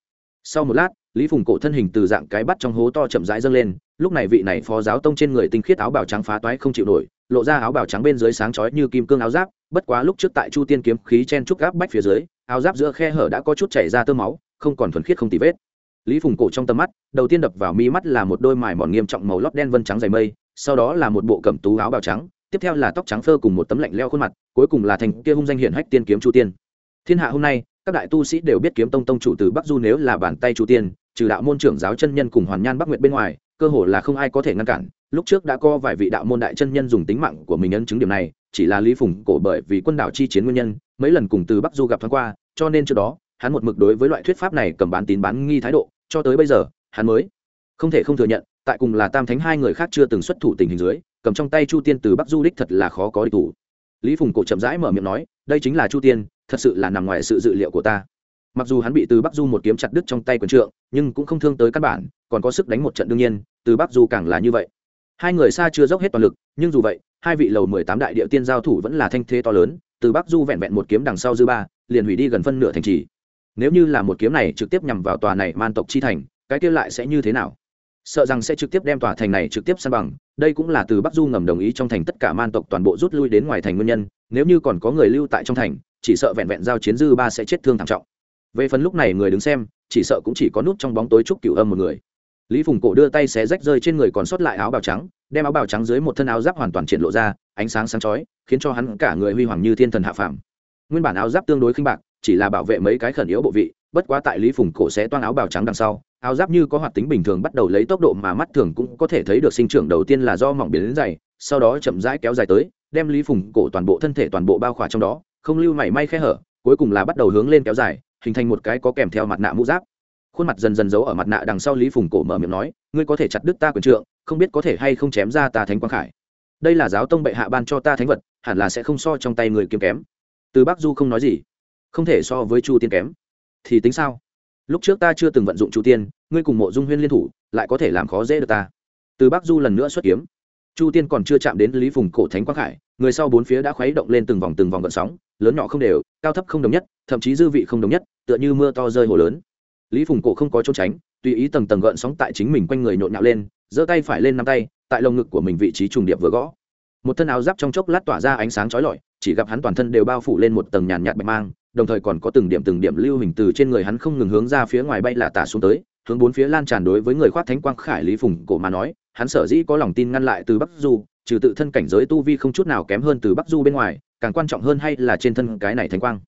Sau một lát lý phùng cổ thân hình từ dạng cái bắt trong hố to chậm rãi dâng lên, lúc này vị này phó giáo tông trên người tinh khiết áo bào trắng phá toái không chịu nổi, lộ ra áo bào trắng bên dưới sáng chói như kim cương áo giáp, bất quá lúc trước tại chu tiên kiếm khí chen trúc gáp bách phía dưới, áo giáp giữa khe hở đã có chút chảy ra tơ máu, không còn thuần khiết không tì vết. Lý phùng cổ trong tầm mắt, đầu tiên đập vào mi mắt là một đôi mải mòn nghiêm trọng màu lót đen vân trắng dày mây, sau đó là một bộ cẩm tú áo bào trắng, tiếp theo là tóc trắng phơ cùng một tấm lạnh leo khuôn mặt, cuối cùng là thành kia hung danh hiển hách tiên kiếm chu tiên. Thiên hạ hôm nay các đại tu sĩ đều biết kiếm tông tông chủ từ bắc du nếu là bàn tay chu tiên, trừ đạo môn trưởng giáo chân nhân cùng hoàn nhan bắc nguyệt bên ngoài, cơ hồ là không ai có thể ngăn cản. Lúc trước đã có vài vị đạo môn đại chân nhân dùng tính mạng của mình ấn chứng điểm này, chỉ là lý phùng cổ bởi vì quân đảo chi chiến nguyên nhân, mấy lần cùng từ bắc du gặp thoáng qua, cho nên trước đó, hắn một mực đối với loại thuyết pháp này cầm bán tín bán nghi thái độ, cho tới bây giờ, hắn mới không thể không thừa nhận, tại cùng là tam thánh hai người khác chưa từng xuất thủ tình hình dưới, cầm trong tay chu tiên từ bắc du đích thật là khó có địch thủ. Lý phùng cổ chậm rãi mở miệng nói, đây chính là chu tiên thật sự là nằm ngoài sự dự liệu của ta. Mặc dù hắn bị từ bắc du một kiếm chặt đứt trong tay quần trượng, nhưng cũng không thương tới căn bản, còn có sức đánh một trận đương nhiên, từ bắc du càng là như vậy. Hai người xa chưa dốc hết toàn lực, nhưng dù vậy, hai vị lầu mười tám đại địa tiên giao thủ vẫn là thanh thế to lớn, từ bắc du vẹn vẹn một kiếm đằng sau dư ba, liền hủy đi gần phân nửa thành trì. Nếu như là một kiếm này trực tiếp nhằm vào tòa này man tộc chi thành, cái kia lại sẽ như thế nào? Sợ rằng sẽ trực tiếp đem tòa thành này trực tiếp san bằng, đây cũng là từ bắc du ngầm đồng ý trong thành tất cả man tộc toàn bộ rút lui đến ngoài thành nguyên nhân, nếu như còn có người lưu tại trong thành chỉ sợ vẹn vẹn giao chiến dư ba sẽ chết thương thảm trọng. Về phần lúc này người đứng xem, chỉ sợ cũng chỉ có nút trong bóng tối trúc cửu âm một người. Lý phùng cổ đưa tay xé rách rơi trên người còn sót lại áo bào trắng, đem áo bào trắng dưới một thân áo giáp hoàn toàn triển lộ ra, ánh sáng sáng chói, khiến cho hắn cả người huy hoàng như thiên thần hạ phàm. Nguyên bản áo giáp tương đối khinh bạc, chỉ là bảo vệ mấy cái khẩn yếu bộ vị, bất quá tại lý phùng cổ xé toan áo bào trắng đằng sau, áo giáp như có hoạt tính bình thường bắt đầu lấy tốc độ mà mắt thường cũng có thể thấy được sinh trưởng đầu tiên là do mỏng biến đến dày, sau đó chậm rãi kéo dài tới, đem lý phùng cổ toàn bộ thân thể toàn bộ bao khỏa trong đó không lưu mảy may khe hở, cuối cùng là bắt đầu hướng lên kéo dài, hình thành một cái có kèm theo mặt nạ mũ giáp. Khuôn mặt dần dần giấu ở mặt nạ đằng sau lý phùng cổ mở miệng nói, ngươi có thể chặt đứt ta quyền trượng, không biết có thể hay không chém ra ta thánh quang khải. Đây là giáo tông bệ hạ ban cho ta thánh vật, hẳn là sẽ không so trong tay người kiếm kém. Từ bắc du không nói gì. Không thể so với chu tiên kém. Thì tính sao? Lúc trước ta chưa từng vận dụng chu tiên, ngươi cùng mộ dung huyên liên thủ, lại có thể làm khó dễ được ta. Từ bắc du lần nữa xuất kiếm chu tiên còn chưa chạm đến lý phùng cổ thánh quang khải, người sau bốn phía đã khuấy động lên từng vòng từng vòng gợn sóng, lớn nhỏ không đều, cao thấp không đồng nhất, thậm chí dư vị không đồng nhất, tựa như mưa to rơi hồ lớn. Lý phùng cổ không có trốn tránh, tùy ý tầng tầng gợn sóng tại chính mình quanh người nhộn nhạo lên, giơ tay phải lên năm tay, tại lồng ngực của mình vị trí trùng điệp vừa gõ. Một thân áo giáp trong chốc lát tỏa ra ánh sáng chói lọi, chỉ gặp hắn toàn thân đều bao phủ lên một tầng nhàn nhạt bạch mang, đồng thời còn có từng điểm từng điểm lưu hình từ trên người hắn không ngừng hướng ra phía ngoài bay là tả xuống tới, hướng bốn phía lan tràn đối với người khoác thánh quang khải lý phùng cổ mà nói hắn sở dĩ có lòng tin ngăn lại từ bắc du, trừ tự thân cảnh giới tu vi không chút nào kém hơn từ bắc du bên ngoài, càng quan trọng hơn hay là trên thân cái này thánh quang.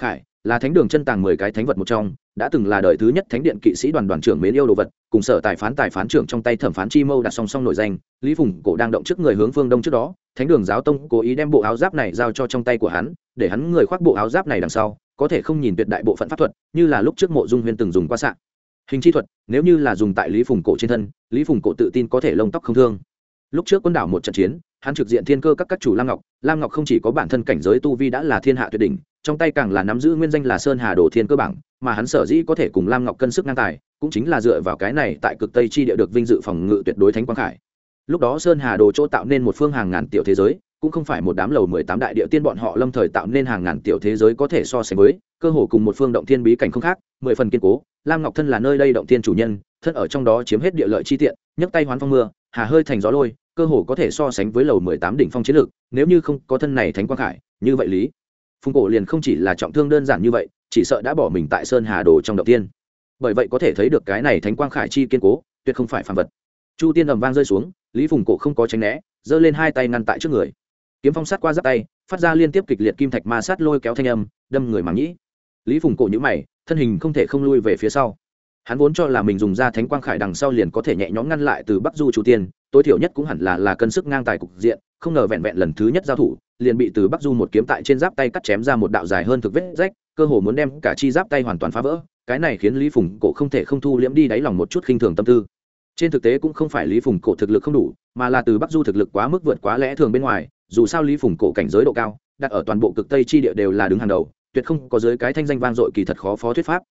Khải, là thánh đường chân tàng mười cái thánh vật một trong, đã từng là đời thứ nhất thánh điện kỵ sĩ đoàn đoàn trưởng mến yêu đồ vật, cùng sở tài phán tài phán trưởng trong tay thẩm phán chi mâu đặt song song nổi danh, lý phùng cổ đang động trước người hướng phương đông trước đó, thánh đường giáo tông cố ý đem bộ áo giáp này giao cho trong tay của hắn, để hắn người khoác bộ áo giáp này đằng sau, có thể không nhìn tuyệt đại bộ phận pháp thuật, như là lúc trước mộ dung huyên từng dùng qua sạn hình chi thuật nếu như là dùng tại lý phùng cổ trên thân, lý phùng cổ tự tin có thể lông tóc không thương. Lúc trước quân đảo một trận chiến, hắn trực diện thiên cơ các các chủ lam ngọc. Lam ngọc không chỉ có bản thân cảnh giới tu vi đã là thiên hạ tuyệt đỉnh, trong tay càng là nắm giữ nguyên danh là sơn hà đồ thiên cơ bảng, mà hắn sở dĩ có thể cùng lam ngọc cân sức ngang tài, cũng chính là dựa vào cái này tại cực tây chi địa được vinh dự phòng ngự tuyệt đối thánh quang khải. Lúc đó sơn hà đồ chỗ tạo nên một phương hàng ngàn tiểu thế giới cũng không phải một đám lầu mười tám đại địa tiên bọn họ lâm thời tạo nên hàng ngàn tiểu thế giới có thể so sánh với, cơ hồ cùng một phương động thiên bí cảnh không khác, mười phần kiên cố. Lam ngọc thân là nơi đây động thiên chủ nhân, thân ở trong đó chiếm hết địa lợi chi tiện, nhấc tay hoán phong mưa, hà hơi thành gió lôi, cơ hồ có thể so sánh với lầu mười tám đỉnh phong chiến lược, nếu như không có thân này thánh quang khải, như vậy lý. Phùng cổ liền không chỉ là trọng thương đơn giản như vậy, chỉ sợ đã bỏ mình tại sơn hà đồ trong động tiên bởi vậy có thể thấy được cái này thánh quang khải chi kiên cố, tuyệt không phải phàm vật. Chu tiên ầm vang rơi xuống, lý phùng cổ không có tránh né, giơ lên hai tay ngăn tại trước người kiếm phong sát qua giáp tay, phát ra liên tiếp kịch liệt kim thạch ma sát lôi kéo thanh âm, đâm người màng nhĩ. Lý phùng cổ nhữ mày, thân hình không thể không lui về phía sau. Hắn vốn cho là mình dùng ra thánh quang khải đằng sau liền có thể nhẹ nhõm ngăn lại từ bắc du chu tiên, tối thiểu nhất cũng hẳn là là cân sức ngang tài cục diện, không ngờ vẹn vẹn lần thứ nhất giao thủ, liền bị từ bắc du một kiếm tại trên giáp tay cắt chém ra một đạo dài hơn thực vết rách, cơ hồ muốn đem cả chi giáp tay hoàn toàn phá vỡ, cái này khiến lý phùng cổ không thể không thu liễm đi đáy lòng một chút khinh thường tâm tư. Trên thực tế cũng không phải lý phùng cổ thực lực không đủ, mà là từ bắc du thực lực quá mức vượt quá lẽ thường bên ngoài dù sao lý phùng cổ cảnh giới độ cao, đặt ở toàn bộ cực tây chi địa đều là đứng hàng đầu, tuyệt không có giới cái thanh danh vang dội kỳ thật khó phó thuyết pháp.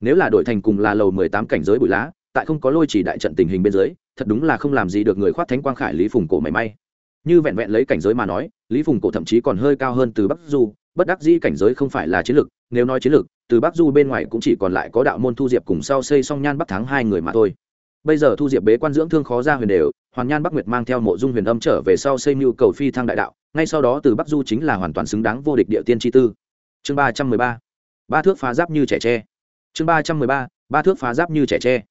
Nếu là đội thành cùng là lầu mười tám cảnh giới bụi lá, tại không có lôi chỉ đại trận tình hình bên dưới, thật đúng là không làm gì được người khoát thánh quang khải lý phùng cổ mảy may. Như vẹn vẹn lấy cảnh giới mà nói, lý phùng cổ thậm chí còn hơi cao hơn từ bắc du, bất đắc dĩ cảnh giới không phải là chiến lược nếu nói chiến lược từ bắc du bên ngoài cũng chỉ còn lại có đạo môn thu diệp cùng sau xây song nhan bắc thắng hai người mà thôi bây giờ thu diệp bế quan dưỡng thương khó ra huyền đều, hoàn nhan bắc nguyệt mang theo mộ dung huyền âm trở về sau xây mưu cầu phi thăng đại đạo, ngay sau đó từ bắc du chính là hoàn toàn xứng đáng vô địch địa tiên tri tư. Chương ba trăm mười ba ba thước phá giáp như trẻ tre. Chương ba trăm mười ba ba thước phá giáp như trẻ tre.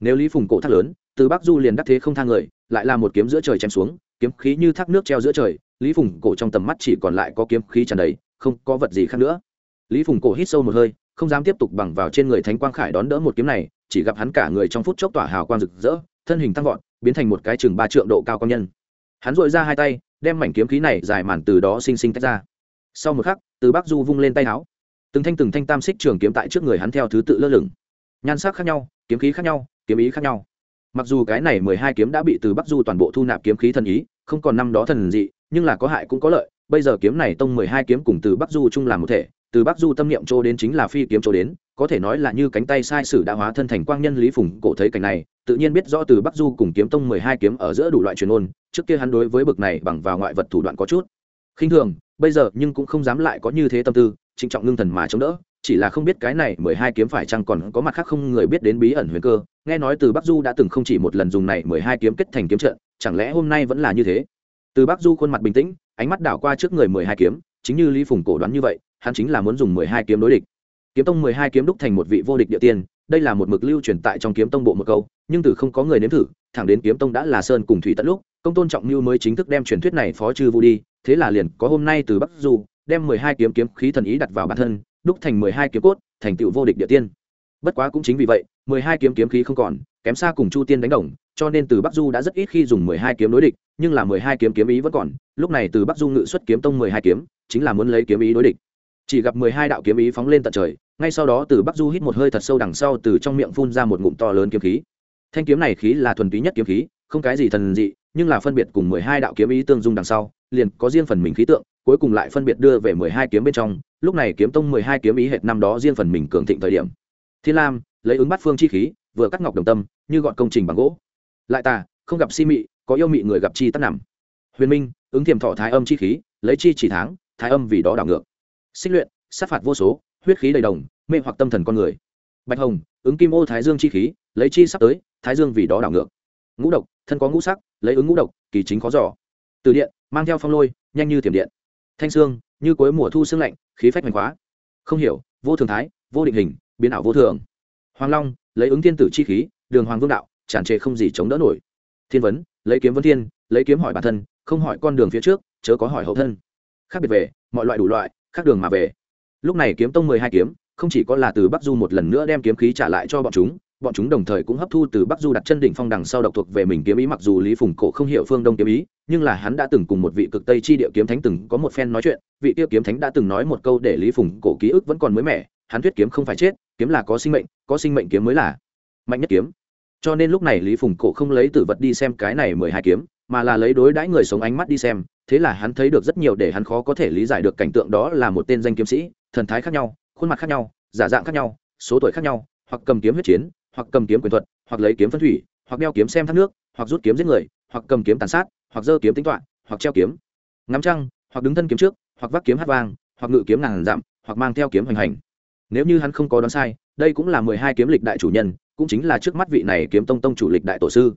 Nếu lý phùng cổ thác lớn, từ bắc du liền đắc thế không thang người, lại là một kiếm giữa trời chém xuống, kiếm khí như thác nước treo giữa trời, lý phùng cổ trong tầm mắt chỉ còn lại có kiếm khí tràn đầy, không có vật gì khác nữa. Lý phùng cổ hít sâu một hơi, không dám tiếp tục bằng vào trên người thánh quang khải đón đỡ một kiếm này chỉ gặp hắn cả người trong phút chốc tỏa hào quang rực rỡ, thân hình tăng vọt, biến thành một cái chừng ba trượng độ cao công nhân. Hắn dội ra hai tay, đem mảnh kiếm khí này dài màn từ đó xinh xinh tách ra. Sau một khắc, từ bắc du vung lên tay áo. Từng thanh từng thanh tam xích trường kiếm tại trước người hắn theo thứ tự lơ lửng. Nhan sắc khác nhau, kiếm khí khác nhau, kiếm ý khác nhau. Mặc dù cái này mười hai kiếm đã bị từ bắc du toàn bộ thu nạp kiếm khí thần ý, không còn năm đó thần dị, nhưng là có hại cũng có lợi. Bây giờ kiếm này tông mười hai kiếm cùng từ bắc du chung làm một thể, từ bắc du tâm niệm chỗ đến chính là phi kiếm chỗ đến có thể nói là như cánh tay sai sử đã hóa thân thành quang nhân lý phùng, cổ thấy cảnh này, tự nhiên biết rõ từ bắc du cùng kiếm tông mười hai kiếm ở giữa đủ loại truyền ôn, trước kia hắn đối với bực này bằng vào ngoại vật thủ đoạn có chút khinh thường, bây giờ nhưng cũng không dám lại có như thế tâm tư, trịnh trọng ngưng thần mà chống đỡ, chỉ là không biết cái này mười hai kiếm phải chăng còn có mặt khác không người biết đến bí ẩn huyền cơ, nghe nói từ bắc du đã từng không chỉ một lần dùng này mười hai kiếm kết thành kiếm trận, chẳng lẽ hôm nay vẫn là như thế? Từ bắc du khuôn mặt bình tĩnh, ánh mắt đảo qua trước người mười hai kiếm, chính như lý phùng cổ đoán như vậy, hắn chính là muốn dùng mười hai kiếm đối địch kiếm tông mười hai kiếm đúc thành một vị vô địch địa tiên, đây là một mực lưu truyền tại trong kiếm tông bộ một câu, nhưng từ không có người nếm thử, thẳng đến kiếm tông đã là sơn cùng thủy tận lúc, công tôn trọng mưu mới chính thức đem truyền thuyết này phó chư vu đi, thế là liền có hôm nay từ bắc du, đem mười hai kiếm kiếm khí thần ý đặt vào bản thân, đúc thành mười hai kiếm cốt, thành tựu vô địch địa tiên. Bất quá cũng chính vì vậy, mười hai kiếm kiếm khí không còn, kém xa cùng chu tiên đánh đồng, cho nên từ bắc du đã rất ít khi dùng mười hai kiếm đối địch, nhưng là mười hai kiếm kiếm ý vẫn còn, lúc này từ bắc du ngự xuất kiếm tông mười hai kiếm, chính là muốn lấy kiếm ý đối địch. Chỉ gặp mười hai đạo kiếm ý phóng lên tận trời ngay sau đó từ bắc du hít một hơi thật sâu đằng sau từ trong miệng phun ra một ngụm to lớn kiếm khí. Thanh kiếm này khí là thuần túy nhất kiếm khí, không cái gì thần dị, nhưng là phân biệt cùng mười hai đạo kiếm ý tương dung đằng sau, liền có riêng phần mình khí tượng, cuối cùng lại phân biệt đưa về mười hai kiếm bên trong. Lúc này kiếm tông mười hai kiếm ý hệt năm đó riêng phần mình cường thịnh thời điểm. Thiên lam, lấy ứng bắt phương chi khí, vừa cắt ngọc đồng tâm, như gọn công trình bằng gỗ. Lại tà, không gặp si mị, có yêu mị người gặp chi tắt nằm. Huyền minh, ứng thiềm thọ thái âm chi khí, lấy chi chỉ tháng, thái âm vì đó đảo ngược. Xích luyện, sát phạt vô số huyết khí đầy đồng, mê hoặc tâm thần con người. Bạch hồng, ứng kim ô thái dương chi khí, lấy chi sắp tới, thái dương vì đó đảo ngược. Ngũ độc, thân có ngũ sắc, lấy ứng ngũ độc, kỳ chính khó giỏ từ điện, mang theo phong lôi, nhanh như thiểm điện. Thanh sương như cuối mùa thu sương lạnh, khí phách hoành khóa. Không hiểu, vô thường thái, vô định hình, biến ảo vô thường. Hoàng long, lấy ứng thiên tử chi khí, đường hoàng vương đạo, tràn trề không gì chống đỡ nổi. Thiên vấn, lấy kiếm vấn thiên, lấy kiếm hỏi bản thân, không hỏi con đường phía trước, chớ có hỏi hậu thân. Khác biệt về, mọi loại đủ loại, khác đường mà về lúc này kiếm tông mười hai kiếm, không chỉ có là từ bắc du một lần nữa đem kiếm khí trả lại cho bọn chúng bọn chúng đồng thời cũng hấp thu từ bắc du đặt chân đỉnh phong đằng sau độc thuộc về mình kiếm ý, mặc dù lý phùng cổ không hiểu phương đông kiếm ý, nhưng là hắn đã từng cùng một vị cực tây chi địa kiếm thánh từng có một phen nói chuyện, vị tiêu kiếm thánh đã từng nói một câu để lý phùng cổ ký ức vẫn còn mới mẻ, hắn thuyết kiếm không phải chết, kiếm là có sinh mệnh, có sinh mệnh kiếm mới là mạnh nhất kiếm. Cho nên lúc này lý phùng cổ không lấy tử vật đi xem cái này mười hai kiếm, mà là lấy đối đãi người sống ánh mắt đi xem, thế là hắn thấy được rất nhiều để hắn khó có thể lý giải được cảnh tượng đó là một tên danh kiếm sĩ thần thái khác nhau, khuôn mặt khác nhau, giả dạng khác nhau, số tuổi khác nhau, hoặc cầm kiếm huyết chiến, hoặc cầm kiếm quyền thuật, hoặc lấy kiếm phân thủy, hoặc đeo kiếm xem thác nước, hoặc rút kiếm giết người, hoặc cầm kiếm tàn sát, hoặc giơ kiếm tính toạ hoặc treo kiếm, ngắm trăng, hoặc đứng thân kiếm trước, hoặc vác kiếm hát vang, hoặc ngự kiếm ngàn dặm, hoặc mang theo kiếm hoành hành. Nếu như hắn không có đoán sai, đây cũng là mười hai kiếm lịch đại chủ nhân, cũng chính là trước mắt vị này kiếm tông tông chủ lịch đại tổ sư.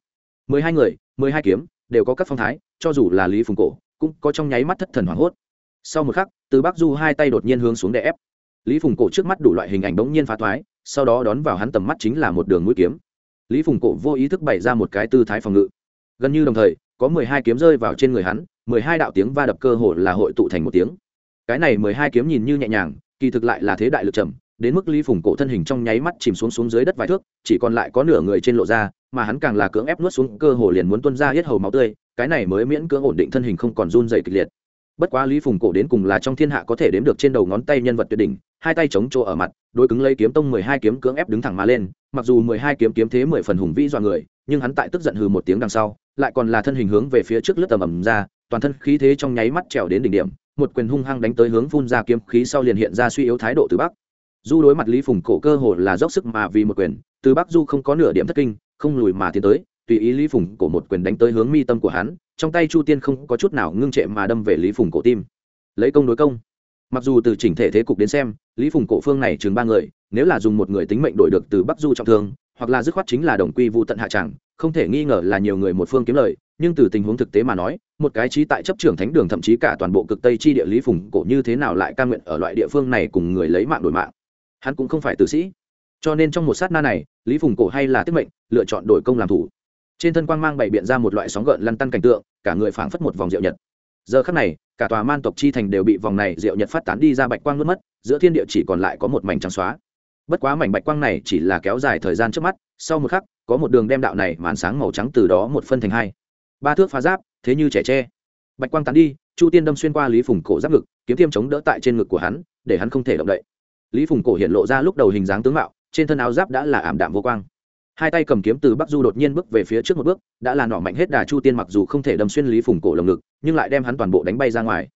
Mười hai người, mười hai kiếm, đều có các phong thái, cho dù là lý phùng cổ, cũng có trong nháy mắt thất thần hoảng hốt. Sau một khắc từ bắc du hai tay đột nhiên hướng xuống để ép. Lý phùng cổ trước mắt đủ loại hình ảnh đống nhiên phá thoái, sau đó đón vào hắn tầm mắt chính là một đường mũi kiếm. Lý phùng cổ vô ý thức bày ra một cái tư thái phòng ngự. Gần như đồng thời, có mười hai kiếm rơi vào trên người hắn, mười hai đạo tiếng va đập cơ hồ là hội tụ thành một tiếng. Cái này mười hai kiếm nhìn như nhẹ nhàng, kỳ thực lại là thế đại lực trầm, đến mức lý phùng cổ thân hình trong nháy mắt chìm xuống xuống dưới đất vài thước, chỉ còn lại có nửa người trên lộ ra, mà hắn càng là cưỡng ép nuốt xuống, cơ hồ liền muốn tuân ra hết hầu máu tươi, cái này mới miễn cưỡng ổn định thân hình không còn run dày kịch liệt bất quá lý phùng cổ đến cùng là trong thiên hạ có thể đếm được trên đầu ngón tay nhân vật tuyệt đỉnh, hai tay chống chỗ ở mặt, đối cứng lấy kiếm tông mười hai kiếm cưỡng ép đứng thẳng mà lên, mặc dù mười hai kiếm kiếm thế mười phần hùng vĩ dọa người, nhưng hắn tại tức giận hừ một tiếng đằng sau, lại còn là thân hình hướng về phía trước lướt tầm ầm ra, toàn thân khí thế trong nháy mắt trèo đến đỉnh điểm, một quyền hung hăng đánh tới hướng phun ra kiếm khí sau liền hiện ra suy yếu thái độ từ bắc. Du đối mặt lý phùng cổ cơ hồ là dốc sức mà vì một quyền, từ bắc du không có nửa điểm thất kinh, không lùi mà tiến tới, tùy ý lý phùng cổ một quyền đánh tới hướng mi tâm của hắn trong tay chu tiên không có chút nào ngưng trệ mà đâm về lý phùng cổ tim. Lấy công đối công. Mặc dù từ chỉnh thể thế cục đến xem, lý phùng cổ phương này chừng ba người, nếu là dùng một người tính mệnh đổi được từ bắc du trọng thương, hoặc là dứt khoát chính là đồng quy vụ tận hạ tràng không thể nghi ngờ là nhiều người một phương kiếm lời, nhưng từ tình huống thực tế mà nói, một cái trí tại chấp trưởng thánh đường thậm chí cả toàn bộ cực tây chi địa lý phùng cổ như thế nào lại ca nguyện ở loại địa phương này cùng người lấy mạng đổi mạng? Hắn cũng không phải tử sĩ. Cho nên trong một sát na này, lý phùng cổ hay là tiết mệnh, lựa chọn đổi công làm thủ trên thân quang mang bày biện ra một loại sóng gợn lăn tăn cảnh tượng, cả người phảng phất một vòng rượu nhật. Giờ khắc này, cả tòa man tộc chi thành đều bị vòng này rượu nhật phát tán đi ra bạch quang mất mất, giữa thiên địa chỉ còn lại có một mảnh trắng xóa. Bất quá mảnh bạch quang này chỉ là kéo dài thời gian trước mắt, sau một khắc, có một đường đem đạo này màn sáng màu trắng từ đó một phân thành hai. Ba thước phá giáp, thế như trẻ tre. Bạch quang tán đi, chu tiên đâm xuyên qua lý phùng cổ giáp ngực, kiếm tiêm chống đỡ tại trên ngực của hắn, để hắn không thể động đậy. Lý phùng cổ hiện lộ ra lúc đầu hình dáng tướng mạo, trên thân áo giáp đã là ảm đạm vô quang hai tay cầm kiếm từ bắc du đột nhiên bước về phía trước một bước, đã là nọ mạnh hết đà chu tiên mặc dù không thể đâm xuyên lý phùng cổ lồng ngực, nhưng lại đem hắn toàn bộ đánh bay ra ngoài.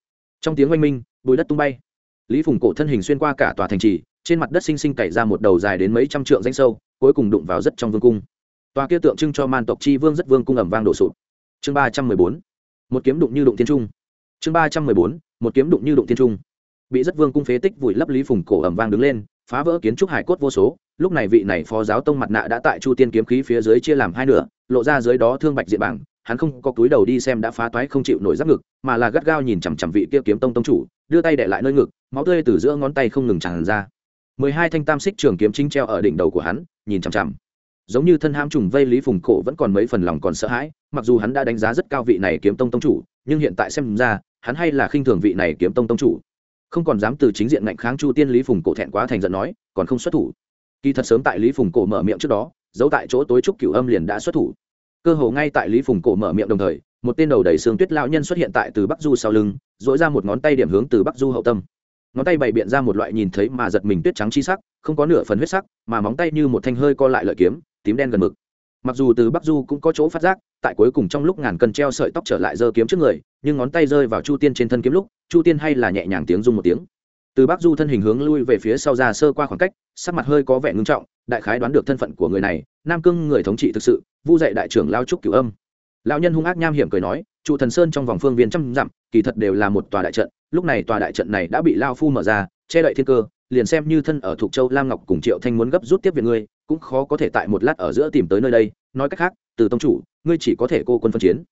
Trong tiếng oanh minh, bùi đất tung bay. Lý phùng cổ thân hình xuyên qua cả tòa thành trì, trên mặt đất xinh xinh cày ra một đầu dài đến mấy trăm trượng danh sâu, cuối cùng đụng vào rất trong vương cung. Tòa kia tượng trưng cho man tộc chi vương rất vương cung ẩm vang đổ sụp. Chương ba trăm mười bốn, một kiếm đụng như đụng tiên trung. Chương ba trăm mười bốn, một kiếm đụng như đụng tiên trung. Bị rất vương cung phế tích vùi lấp lý phùng cổ ẩm vang đứng lên, phá vỡ kiến trúc hải cốt vô số lúc này vị này phó giáo tông mặt nạ đã tại chu tiên kiếm khí phía dưới chia làm hai nửa, lộ ra dưới đó thương bạch diện bảng, hắn không có túi đầu đi xem đã phá toái không chịu nổi giáp ngực, mà là gắt gao nhìn chằm chằm vị kia kiếm tông tông chủ, đưa tay đệ lại nơi ngực, máu tươi từ giữa ngón tay không ngừng tràn ra. Mười hai thanh tam xích trường kiếm chính treo ở đỉnh đầu của hắn, nhìn chằm chằm. Giống như thân ham trùng vây lý phùng cổ vẫn còn mấy phần lòng còn sợ hãi, mặc dù hắn đã đánh giá rất cao vị này kiếm tông tông chủ, nhưng hiện tại xem ra, hắn hay là khinh thường vị này kiếm tông tông chủ. Không còn dám từ chính diện ngạnh kháng chu tiên lý phùng cổ thẹn quá thành giận nói, còn không xuất thủ kỳ thật sớm tại lý phùng cổ mở miệng trước đó, giấu tại chỗ tối trúc cửu âm liền đã xuất thủ. Cơ hồ ngay tại lý phùng cổ mở miệng đồng thời, một tên đầu đầy xương tuyết lão nhân xuất hiện tại từ bắc du sau lưng dỗi ra một ngón tay điểm hướng từ bắc du hậu tâm. Ngón tay bày biện ra một loại nhìn thấy mà giật mình tuyết trắng chi sắc, không có nửa phần huyết sắc, mà móng tay như một thanh hơi co lại lợi kiếm, tím đen gần mực. Mặc dù từ bắc du cũng có chỗ phát giác, tại cuối cùng trong lúc ngàn cân treo sợi tóc trở lại giơ kiếm trước người, nhưng ngón tay rơi vào chu tiên trên thân kiếm lúc, chu tiên hay là nhẹ nhàng tiếng rung một tiếng từ bắc du thân hình hướng lui về phía sau ra sơ qua khoảng cách, sắc mặt hơi có vẻ ngưng trọng, đại khái đoán được thân phận của người này, nam cương người thống trị thực sự, vu dạy đại trưởng lao trúc cửu âm. Lão nhân hung ác nham hiểm cười nói, trụ thần sơn trong vòng phương viên trăm dặm, kỳ thật đều là một tòa đại trận, lúc này tòa đại trận này đã bị lao phu mở ra, che đậy thiên cơ, liền xem như thân ở thuộc châu lam ngọc cùng triệu thanh muốn gấp rút tiếp viện ngươi, cũng khó có thể tại một lát ở giữa tìm tới nơi đây, nói cách khác, từ tông chủ, ngươi chỉ có thể cô quân phân chiến.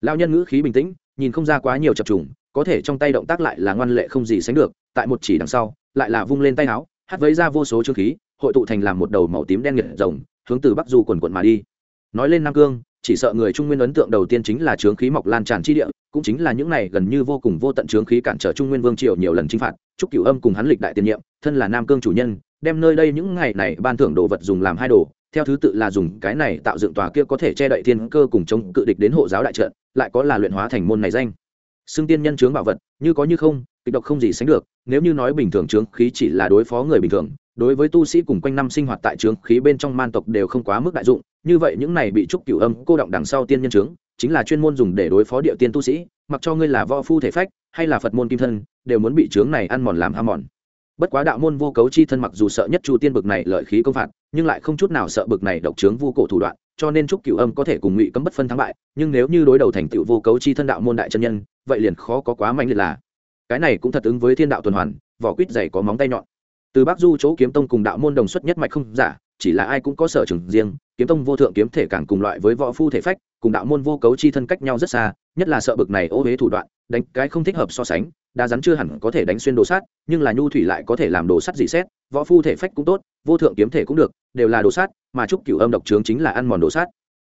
Lao nhân ngữ khí bình tĩnh, nhìn không ra quá nhiều chập trùng, có thể trong tay động tác lại là ngoan lệ không gì sánh được tại một chỉ đằng sau, lại là vung lên tay áo hắt vấy ra vô số trương khí, hội tụ thành làm một đầu màu tím đen nghiệt rồng, hướng từ bắc du quần quận mà đi. Nói lên nam cương, chỉ sợ người trung nguyên ấn tượng đầu tiên chính là trướng khí mọc lan tràn chi địa, cũng chính là những này gần như vô cùng vô tận trướng khí cản trở trung nguyên vương triều nhiều lần chinh phạt, chúc cửu âm cùng hắn lịch đại tiền nhiệm, thân là nam cương chủ nhân, đem nơi đây những ngày này ban thưởng đồ vật dùng làm hai đồ, theo thứ tự là dùng cái này tạo dựng tòa kia có thể che đậy thiên cơ cùng chống cự địch đến hộ giáo đại trận, lại có là luyện hóa thành môn này danh. Xưng tiên nhân chướng bảo vật, như có như không kịch độc không gì sánh được, nếu như nói bình thường trướng khí chỉ là đối phó người bình thường, đối với tu sĩ cùng quanh năm sinh hoạt tại trướng khí bên trong man tộc đều không quá mức đại dụng, như vậy những này bị trúc cửu âm cô động đằng sau tiên nhân trướng chính là chuyên môn dùng để đối phó địa tiên tu sĩ, mặc cho ngươi là võ phu thể phách, hay là phật môn kim thân, đều muốn bị trướng này ăn mòn làm ham mòn. Bất quá đạo môn vô cấu chi thân mặc dù sợ nhất chu tiên bực này lợi khí công phạt, nhưng lại không chút nào sợ bực này độc trướng vu cổ thủ đoạn, cho nên trúc cửu âm có thể cùng ngụy cấm bất phân thắng bại, nhưng nếu như đối đầu thành tựu vô cấu chi thân đạo môn đại chân nhân, vậy liền khó có quá mạnh liệt là cái này cũng thật ứng với thiên đạo tuần hoàn, vỏ quýt dày có móng tay nhọn. Từ bắc du chỗ kiếm tông cùng đạo môn đồng xuất nhất mạch không giả, chỉ là ai cũng có sở trường riêng, kiếm tông vô thượng kiếm thể càng cùng loại với võ phu thể phách, cùng đạo môn vô cấu chi thân cách nhau rất xa, nhất là sợ bực này ô huế thủ đoạn, đánh cái không thích hợp so sánh, đa rắn chưa hẳn có thể đánh xuyên đồ sát, nhưng là nhu thủy lại có thể làm đồ sắt dị xét, võ phu thể phách cũng tốt, vô thượng kiếm thể cũng được, đều là đồ sát, mà trúc cửu âm độc trướng chính là ăn mòn đồ sát.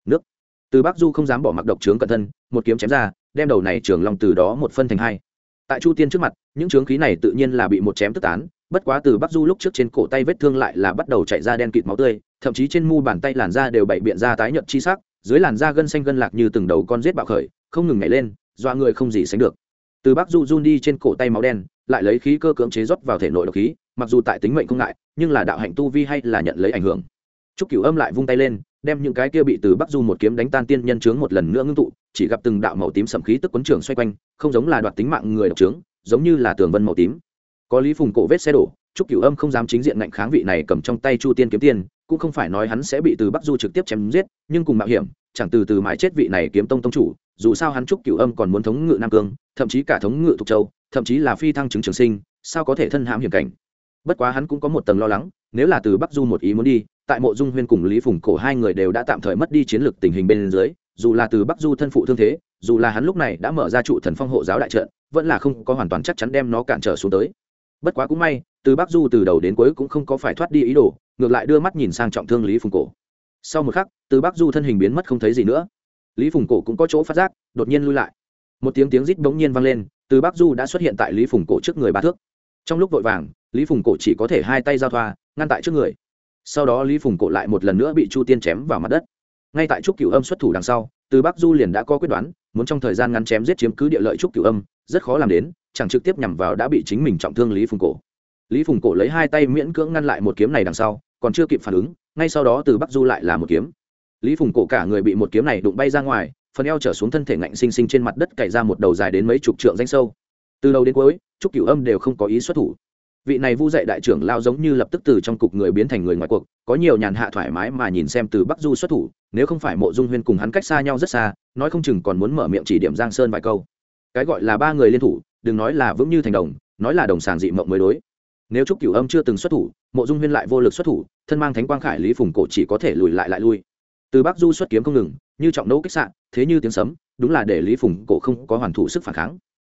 Nước. Từ bắc du không dám bỏ mặc độc trướng cẩn thân, một kiếm chém ra, đem đầu này trường long từ đó một phân thành hai tại chu tiên trước mặt, những trướng khí này tự nhiên là bị một chém tức tán, bất quá từ bắc du lúc trước trên cổ tay vết thương lại là bắt đầu chạy ra đen kịt máu tươi, thậm chí trên mu bàn tay làn da đều bậy biện ra tái nhợt chi sắc, dưới làn da gân xanh gân lạc như từng đầu con rết bạo khởi, không ngừng nhảy lên, dọa người không gì sánh được. Từ bắc du run đi trên cổ tay máu đen, lại lấy khí cơ cưỡng chế rót vào thể nội độc khí, mặc dù tại tính mệnh không ngại, nhưng là đạo hạnh tu vi hay là nhận lấy ảnh hưởng. Trúc cửu âm lại vung tay lên đem những cái kia bị từ bắc du một kiếm đánh tan tiên nhân trướng một lần nữa ngưng tụ, chỉ gặp từng đạo màu tím sẩm khí tức quấn trường xoay quanh, không giống là đoạt tính mạng người độc trướng, giống như là tường vân màu tím. Có lý phùng cổ vết xe đổ, trúc cửu âm không dám chính diện ngạnh kháng vị này cầm trong tay chu tiên kiếm tiên cũng không phải nói hắn sẽ bị từ bắc du trực tiếp chém giết, nhưng cùng mạo hiểm, chẳng từ từ mãi chết vị này kiếm tông tông chủ, dù sao hắn trúc cửu âm còn muốn thống ngự nam cương, thậm chí cả thống ngự thục châu, thậm chí là phi thăng chứng trường sinh, sao có thể thân hãm hiểm cảnh? Bất quá hắn cũng có một tầng lo lắng, nếu là từ bắc du một ý muốn đi tại mộ dung huyên cùng lý phùng cổ hai người đều đã tạm thời mất đi chiến lược tình hình bên dưới, dù là từ bắc du thân phụ thương thế, dù là hắn lúc này đã mở ra trụ thần phong hộ giáo đại trận, vẫn là không có hoàn toàn chắc chắn đem nó cản trở xuống tới. Bất quá cũng may, từ bắc du từ đầu đến cuối cũng không có phải thoát đi ý đồ, ngược lại đưa mắt nhìn sang trọng thương lý phùng cổ. Sau một khắc, từ bắc du thân hình biến mất không thấy gì nữa. Lý phùng cổ cũng có chỗ phát giác, đột nhiên lui lại. Một tiếng tiếng rít bỗng nhiên vang lên, từ bắc du đã xuất hiện tại lý phùng cổ trước người ba thước. Trong lúc vội vàng, lý phùng cổ chỉ có thể hai tay giao thoa, ngăn tại trước người sau đó lý phùng cổ lại một lần nữa bị chu tiên chém vào mặt đất ngay tại trúc cửu âm xuất thủ đằng sau từ bắc du liền đã có quyết đoán muốn trong thời gian ngắn chém giết chiếm cứ địa lợi trúc cửu âm rất khó làm đến chẳng trực tiếp nhằm vào đã bị chính mình trọng thương lý phùng cổ lý phùng cổ lấy hai tay miễn cưỡng ngăn lại một kiếm này đằng sau còn chưa kịp phản ứng ngay sau đó từ bắc du lại là một kiếm lý phùng cổ cả người bị một kiếm này đụng bay ra ngoài phần eo trở xuống thân thể ngạnh xinh xinh trên mặt đất cày ra một đầu dài đến mấy chục trượng danh sâu từ đầu đến cuối trúc cửu âm đều không có ý xuất thủ vị này vu dạy đại trưởng lao giống như lập tức từ trong cục người biến thành người ngoài cuộc, có nhiều nhàn hạ thoải mái mà nhìn xem từ bắc du xuất thủ, nếu không phải mộ dung huyên cùng hắn cách xa nhau rất xa, nói không chừng còn muốn mở miệng chỉ điểm giang sơn vài câu. Cái gọi là ba người liên thủ, đừng nói là vững như thành đồng, nói là đồng sàng dị mộng mới đối. Nếu trúc cửu âm chưa từng xuất thủ, mộ dung huyên lại vô lực xuất thủ, thân mang thánh quang khải lý phùng cổ chỉ có thể lùi lại lại lui. Từ bắc du xuất kiếm không ngừng, như trọng nấu kích sạn thế như tiếng sấm, đúng là để lý phùng cổ không có hoàn thủ sức phản kháng.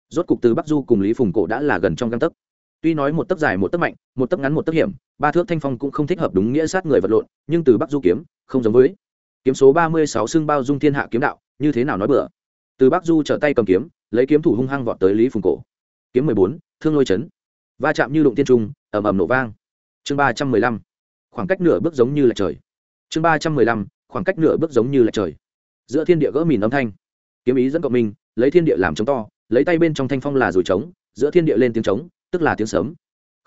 Rốt cục từ bắc du cùng lý phùng cổ đã là gần trong găng tấc tuy nói một tấc dài một tấc mạnh, một tấc ngắn một tấc hiểm, ba thước thanh phong cũng không thích hợp đúng nghĩa sát người vật lộn, nhưng từ bắc du kiếm, không giống với. Kiếm số ba mươi sáu xưng bao dung thiên hạ kiếm đạo, như thế nào nói bừa? Từ bắc du trở tay cầm kiếm, lấy kiếm thủ hung hăng vọt tới lý phùng cổ. Kiếm mười bốn, thương lôi chấn. Va chạm như đụng tiên trung, ầm ầm nổ vang. Chương ba trăm mười lăm. Khoảng cách nửa bước giống như là trời. Chương ba trăm mười lăm, khoảng cách nửa bước giống như là trời. Giữa thiên địa gỡ mìn âm thanh. Kiếm ý dẫn cộng minh, lấy thiên địa làm chống to, lấy tay bên trong thanh phong là rồi trống, giữa thiên địa lên tiếng trống tức là tiếng sớm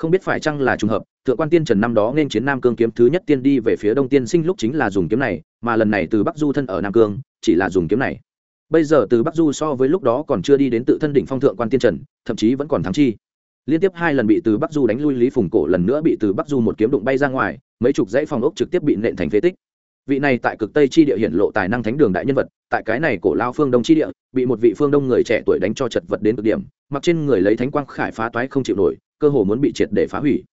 không biết phải chăng là trùng hợp, thượng quan tiên trần năm đó nên chiến nam cương kiếm thứ nhất tiên đi về phía đông tiên sinh lúc chính là dùng kiếm này, mà lần này từ bắc du thân ở nam cương, chỉ là dùng kiếm này. Bây giờ từ bắc du so với lúc đó còn chưa đi đến tự thân đỉnh phong thượng quan tiên trần, thậm chí vẫn còn thắng chi. Liên tiếp hai lần bị từ bắc du đánh lui, lý phùng cổ lần nữa bị từ bắc du một kiếm đụng bay ra ngoài, mấy chục dãy phòng ốc trực tiếp bị nện thành phế tích vị này tại cực tây chi địa hiển lộ tài năng thánh đường đại nhân vật, tại cái này cổ lao phương đông chi địa, bị một vị phương đông người trẻ tuổi đánh cho chật vật đến cực điểm, mặc trên người lấy thánh quang khải phá toái không chịu nổi, cơ hồ muốn bị triệt để phá hủy.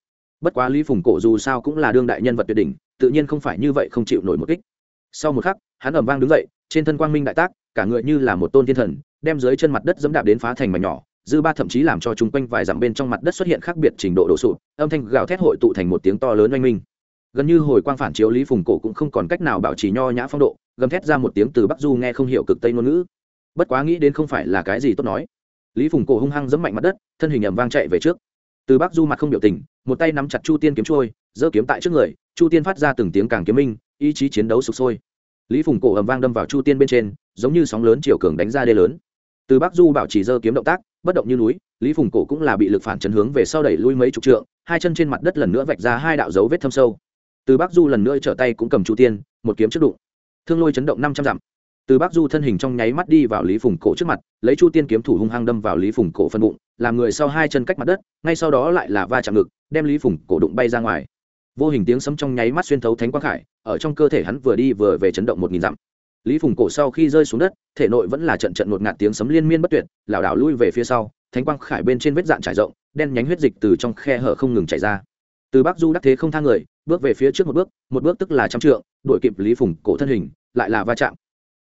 Bất quá lý phùng cổ dù sao cũng là đương đại nhân vật tuyệt đỉnh, tự nhiên không phải như vậy không chịu nổi một kích. Sau một khắc, hắn ẩm vang đứng dậy, trên thân quang minh đại tác, cả người như là một tôn thiên thần, đem dưới chân mặt đất dẫm đạp đến phá thành mảnh nhỏ, dư ba thậm chí làm cho chung quanh vài dặm bên trong mặt đất xuất hiện khác biệt trình độ đổ sụt âm thanh gào thét hội tụ thành một tiếng to lớn oanh minh gần như hồi quang phản chiếu lý phùng cổ cũng không còn cách nào bảo trì nho nhã phong độ, gầm thét ra một tiếng từ bắc du nghe không hiểu cực tây ngôn ngữ. Bất quá nghĩ đến không phải là cái gì tốt nói. Lý phùng cổ hung hăng giẫm mạnh mặt đất, thân hình ẩm vang chạy về trước. Từ bắc du mặt không biểu tình, một tay nắm chặt chu tiên kiếm trôi, giơ kiếm tại trước người, chu tiên phát ra từng tiếng càng kiếm minh, ý chí chiến đấu sụp sôi. Lý phùng cổ ẩm vang đâm vào chu tiên bên trên, giống như sóng lớn chiều cường đánh ra đê lớn. Từ bắc du bảo trì giơ kiếm động tác, bất động như núi, lý phùng cổ cũng là bị lực phản chấn hướng về sau đẩy lui mấy chục trượng, hai chân trên mặt đất lần nữa vạch ra hai đạo dấu vết thâm sâu từ bắc du lần nữa trở tay cũng cầm chu tiên, một kiếm trước đụng. Thương lôi chấn động năm trăm dặm. Từ bắc du thân hình trong nháy mắt đi vào lý phùng cổ trước mặt, lấy chu tiên kiếm thủ hung hăng đâm vào lý phùng cổ phân bụng, làm người sau hai chân cách mặt đất, ngay sau đó lại là va chạm ngực, đem lý phùng cổ đụng bay ra ngoài. Vô hình tiếng sấm trong nháy mắt xuyên thấu thánh quang khải, ở trong cơ thể hắn vừa đi vừa về chấn động một nghìn dặm. Lý phùng cổ sau khi rơi xuống đất, thể nội vẫn là trận trận ngột ngạt tiếng sấm liên miên bất tuyệt, lảo đảo lui về phía sau, thánh quang khải bên trên vết dạn trải rộng, đen nhánh huyết dịch từ trong khe hở không ngừng chảy ra từ bắc du đắc thế không thang người, bước về phía trước một bước một bước tức là trăm trượng, đuổi kịp lý phùng, cổ thân hình, lại là va chạm.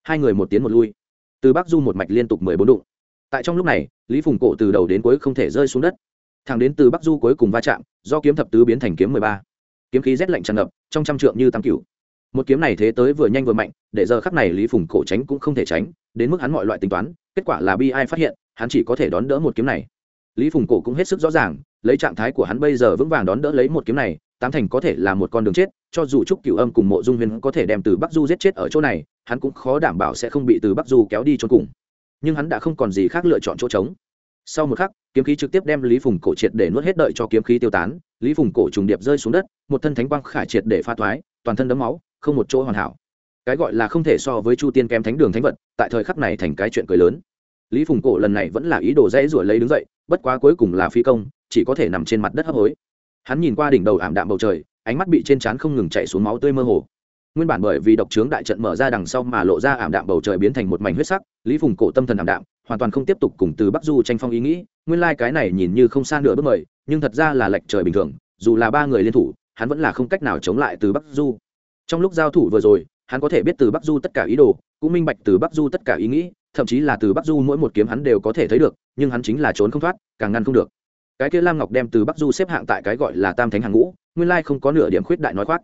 Hai người một tiến một lui. Từ bắc du một mạch liên tục mười bốn đụng. Tại trong lúc này, lý phùng cổ từ đầu đến cuối không thể rơi xuống đất. Thẳng đến từ bắc du cuối cùng va chạm, do kiếm thập tứ biến thành kiếm mười ba. Kiếm khí rét lạnh tràn ngập, trong trăm trượng như tam cửu. Một kiếm này thế tới vừa nhanh vừa mạnh, để giờ khắc này lý phùng cổ tránh cũng không thể tránh, đến mức hắn mọi loại tính toán, kết quả là bi ai phát hiện, hắn chỉ có thể đón đỡ một kiếm này. Lý phùng cổ cũng hết sức rõ ràng lấy trạng thái của hắn bây giờ vững vàng đón đỡ lấy một kiếm này, tám thành có thể là một con đường chết, cho dù trúc cửu âm cùng mộ dung huyền có thể đem từ bắc du giết chết ở chỗ này, hắn cũng khó đảm bảo sẽ không bị từ bắc du kéo đi cho cùng. Nhưng hắn đã không còn gì khác lựa chọn chỗ trống. Sau một khắc, kiếm khí trực tiếp đem lý phùng cổ triệt để nuốt hết đợi cho kiếm khí tiêu tán, lý phùng cổ trùng điệp rơi xuống đất, một thân thánh quang khải triệt để pha thoái, toàn thân đấm máu, không một chỗ hoàn hảo. Cái gọi là không thể so với chu tiên kém thánh đường thánh vật, tại thời khắc này thành cái chuyện cười lớn. Lý phùng cổ lần này vẫn là ý đồ dễ rủa lấy đứng dậy, bất quá cuối cùng là phi công chỉ có thể nằm trên mặt đất hấp hối. Hắn nhìn qua đỉnh đầu ảm đạm bầu trời, ánh mắt bị trên trán không ngừng chạy xuống máu tươi mơ hồ. Nguyên bản bởi vì độc trướng đại trận mở ra đằng sau mà lộ ra ảm đạm bầu trời biến thành một mảnh huyết sắc, lý phùng cổ tâm thần ảm đạm, hoàn toàn không tiếp tục cùng từ bắc du tranh phong ý nghĩ, nguyên lai、like、cái này nhìn như không xa nửa bước mời, nhưng thật ra là lệch trời bình thường, dù là ba người liên thủ, hắn vẫn là không cách nào chống lại từ bắc du. Trong lúc giao thủ vừa rồi, hắn có thể biết từ bắc du tất cả ý đồ, cũng minh bạch từ bắc du tất cả ý nghĩ, thậm chí là từ bắc du mỗi một kiếm hắn đều có thể thấy được, nhưng hắn chính là trốn không thoát, càng ngăn không được cái kia lam ngọc đem từ bắc du xếp hạng tại cái gọi là tam thánh hàng ngũ, nguyên lai không có nửa điểm khuyết đại nói khoác.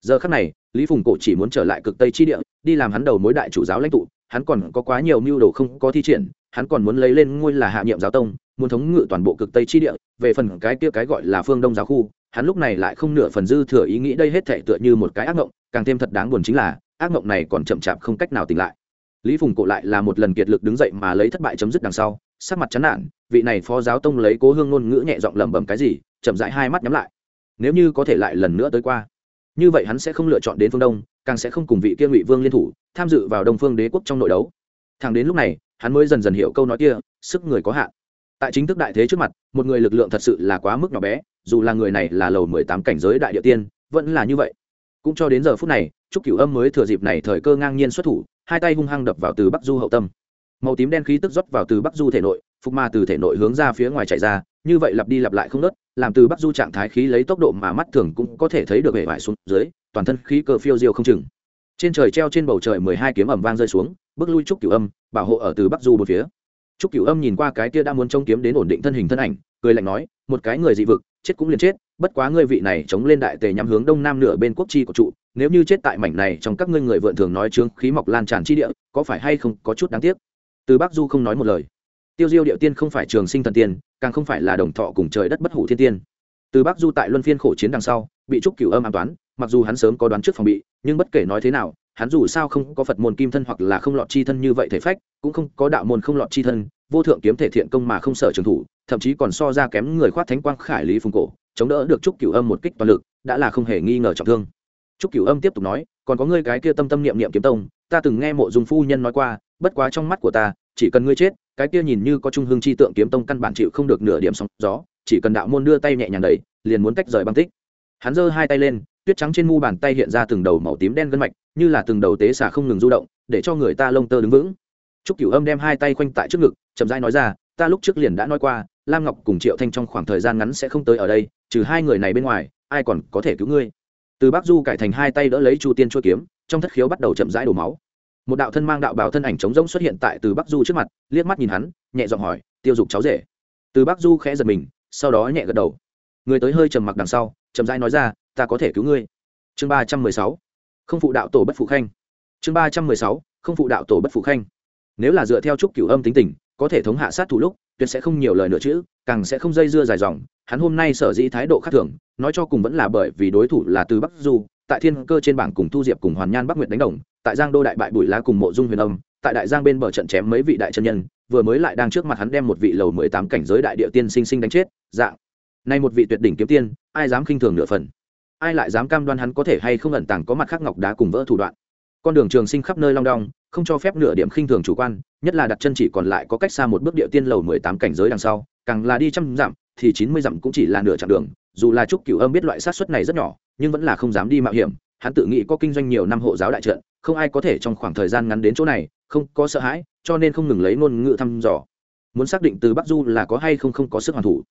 Giờ khắc này, lý phùng cổ chỉ muốn trở lại cực tây chi địa, đi làm hắn đầu mối đại chủ giáo lãnh tụ, hắn còn có quá nhiều mưu đồ không có thi triển, hắn còn muốn lấy lên ngôi là hạ nhiệm giáo tông, muốn thống ngự toàn bộ cực tây chi địa, về phần cái kia cái gọi là phương đông giáo khu, hắn lúc này lại không nửa phần dư thừa ý nghĩ đây hết thể tựa như một cái ác mộng càng thêm thật đáng buồn chính là, ác mộng này còn chậm chạp không cách nào tỉnh lại. Lý phùng cổ lại là một lần kiệt lực đứng dậy mà lấy thất bại chấm dứt đằng sau, sắc mặt chán nản vị này phó giáo tông lấy cố hương ngôn ngữ nhẹ giọng lẩm bẩm cái gì, chậm rãi hai mắt nhắm lại. Nếu như có thể lại lần nữa tới qua, như vậy hắn sẽ không lựa chọn đến phương đông, càng sẽ không cùng vị kia ngụy vương liên thủ, tham dự vào đông phương đế quốc trong nội đấu. Thẳng đến lúc này, hắn mới dần dần hiểu câu nói kia, sức người có hạn. Tại chính thức đại thế trước mặt, một người lực lượng thật sự là quá mức nhỏ bé, dù là người này là lầu mười tám cảnh giới đại địa tiên, vẫn là như vậy. Cũng cho đến giờ phút này, trúc cửu âm mới thừa dịp này thời cơ ngang nhiên xuất thủ, hai tay hung hăng đập vào từ bắc du hậu tâm. Màu tím đen khí tức rót vào từ bắc du thể nội phục ma từ thể nội hướng ra phía ngoài chạy ra, như vậy lặp đi lặp lại không nớt, làm từ bắc du trạng thái khí lấy tốc độ mà mắt thường cũng có thể thấy được hệ vải xuống dưới, toàn thân khí cơ phiêu diêu không chừng. Trên trời treo trên bầu trời mười hai kiếm ẩm vang rơi xuống, bước lui trúc cửu âm, bảo hộ ở từ bắc du một phía. Trúc cửu âm nhìn qua cái kia đã muốn trông kiếm đến ổn định thân hình thân ảnh, cười lạnh nói, một cái người dị vực, chết cũng liền chết, bất quá ngươi vị này chống lên đại tề nhắm hướng đông nam nửa bên quốc chi của trụ, nếu như chết tại mảnh này trong các ngươi người vượn thường nói trướng khí mọc lan tràn chi địa, có phải hay không có chút đáng tiếc? Từ bắc du không nói một lời tiêu diêu điệu tiên không phải trường sinh thần tiên, càng không phải là đồng thọ cùng trời đất bất hủ thiên tiên. Từ bắc du tại luân phiên khổ chiến đằng sau, bị trúc cửu âm an toán, mặc dù hắn sớm có đoán trước phòng bị, nhưng bất kể nói thế nào, hắn dù sao không có phật môn kim thân hoặc là không lọt chi thân như vậy thể phách, cũng không có đạo môn không lọt chi thân, vô thượng kiếm thể thiện công mà không sợ trường thủ, thậm chí còn so ra kém người khoát thánh quang khải lý phùng cổ, chống đỡ được trúc cửu âm một kích toàn lực, đã là không hề nghi ngờ trọng thương. Trúc cửu âm tiếp tục nói, còn có ngươi cái kia tâm tâm niệm niệm kiếm tông, ta từng nghe mộ dung phu nhân nói qua, bất quá trong mắt của ta, chỉ cần ngươi chết cái kia nhìn như có trung hương chi tượng kiếm tông căn bản chịu không được nửa điểm sóng gió, chỉ cần đạo môn đưa tay nhẹ nhàng đẩy, liền muốn tách rời băng tích. Hắn giơ hai tay lên, tuyết trắng trên mu bàn tay hiện ra từng đầu màu tím đen gân mạch, như là từng đầu tế xả không ngừng du động, để cho người ta lông tơ đứng vững. Trúc cửu âm đem hai tay khoanh tại trước ngực, chậm rãi nói ra, ta lúc trước liền đã nói qua, lam ngọc cùng triệu thanh trong khoảng thời gian ngắn sẽ không tới ở đây, trừ hai người này bên ngoài, ai còn có thể cứu ngươi? Từ bắc du cải thành hai tay đỡ lấy chu tiên chua kiếm, trong thất khiếu bắt đầu chậm rãi đổ máu một đạo thân mang đạo bào thân ảnh trống rỗng xuất hiện tại từ bắc du trước mặt, liếc mắt nhìn hắn, nhẹ giọng hỏi, tiêu dục cháu rể? Từ bắc du khẽ giật mình, sau đó nhẹ gật đầu. Người tới hơi trầm mặc đằng sau, chậm rãi nói ra, ta có thể cứu ngươi. Chương ba trăm mười sáu, không phụ đạo tổ bất phụ khanh. Chương ba trăm mười sáu, không phụ đạo tổ bất phụ khanh. Nếu là dựa theo trúc cửu âm tính tình, có thể thống hạ sát thủ lúc, tuyệt sẽ không nhiều lời nữa chữ càng sẽ không dây dưa dài dòng. Hắn hôm nay sở dĩ thái độ khác thường, nói cho cùng vẫn là bởi vì đối thủ là từ bắc du tại thiên cơ trên bảng cùng thu diệp cùng hoàn nhan bắc nguyệt đánh đồng, tại giang đô đại bại bùi lá cùng mộ dung huyền âm, tại đại giang bên bờ trận chém mấy vị đại chân nhân, vừa mới lại đang trước mặt hắn đem một vị lầu mười tám cảnh giới đại địa tiên sinh sinh đánh chết, dạng. Nay một vị tuyệt đỉnh kiếm tiên, ai dám khinh thường nửa phần? Ai lại dám cam đoan hắn có thể hay không ẩn tàng có mặt khác ngọc đá cùng vỡ thủ đoạn? Con đường trường sinh khắp nơi long đong, không cho phép nửa điểm khinh thường chủ quan, nhất là đặt chân chỉ còn lại có cách xa một bước địa tiên lầu mười tám cảnh giới đằng sau, càng là đi trăm dặm thì chín mươi dặm cũng chỉ là nửa chặng đường, dù là trúc cửu âm biết loại sát suất này rất nhỏ, nhưng vẫn là không dám đi mạo hiểm. Hắn tự nghĩ có kinh doanh nhiều năm hộ giáo đại trận, không ai có thể trong khoảng thời gian ngắn đến chỗ này, không có sợ hãi, cho nên không ngừng lấy ngôn ngữ thăm dò. Muốn xác định từ bắc du là có hay không không có sức hoàn thủ.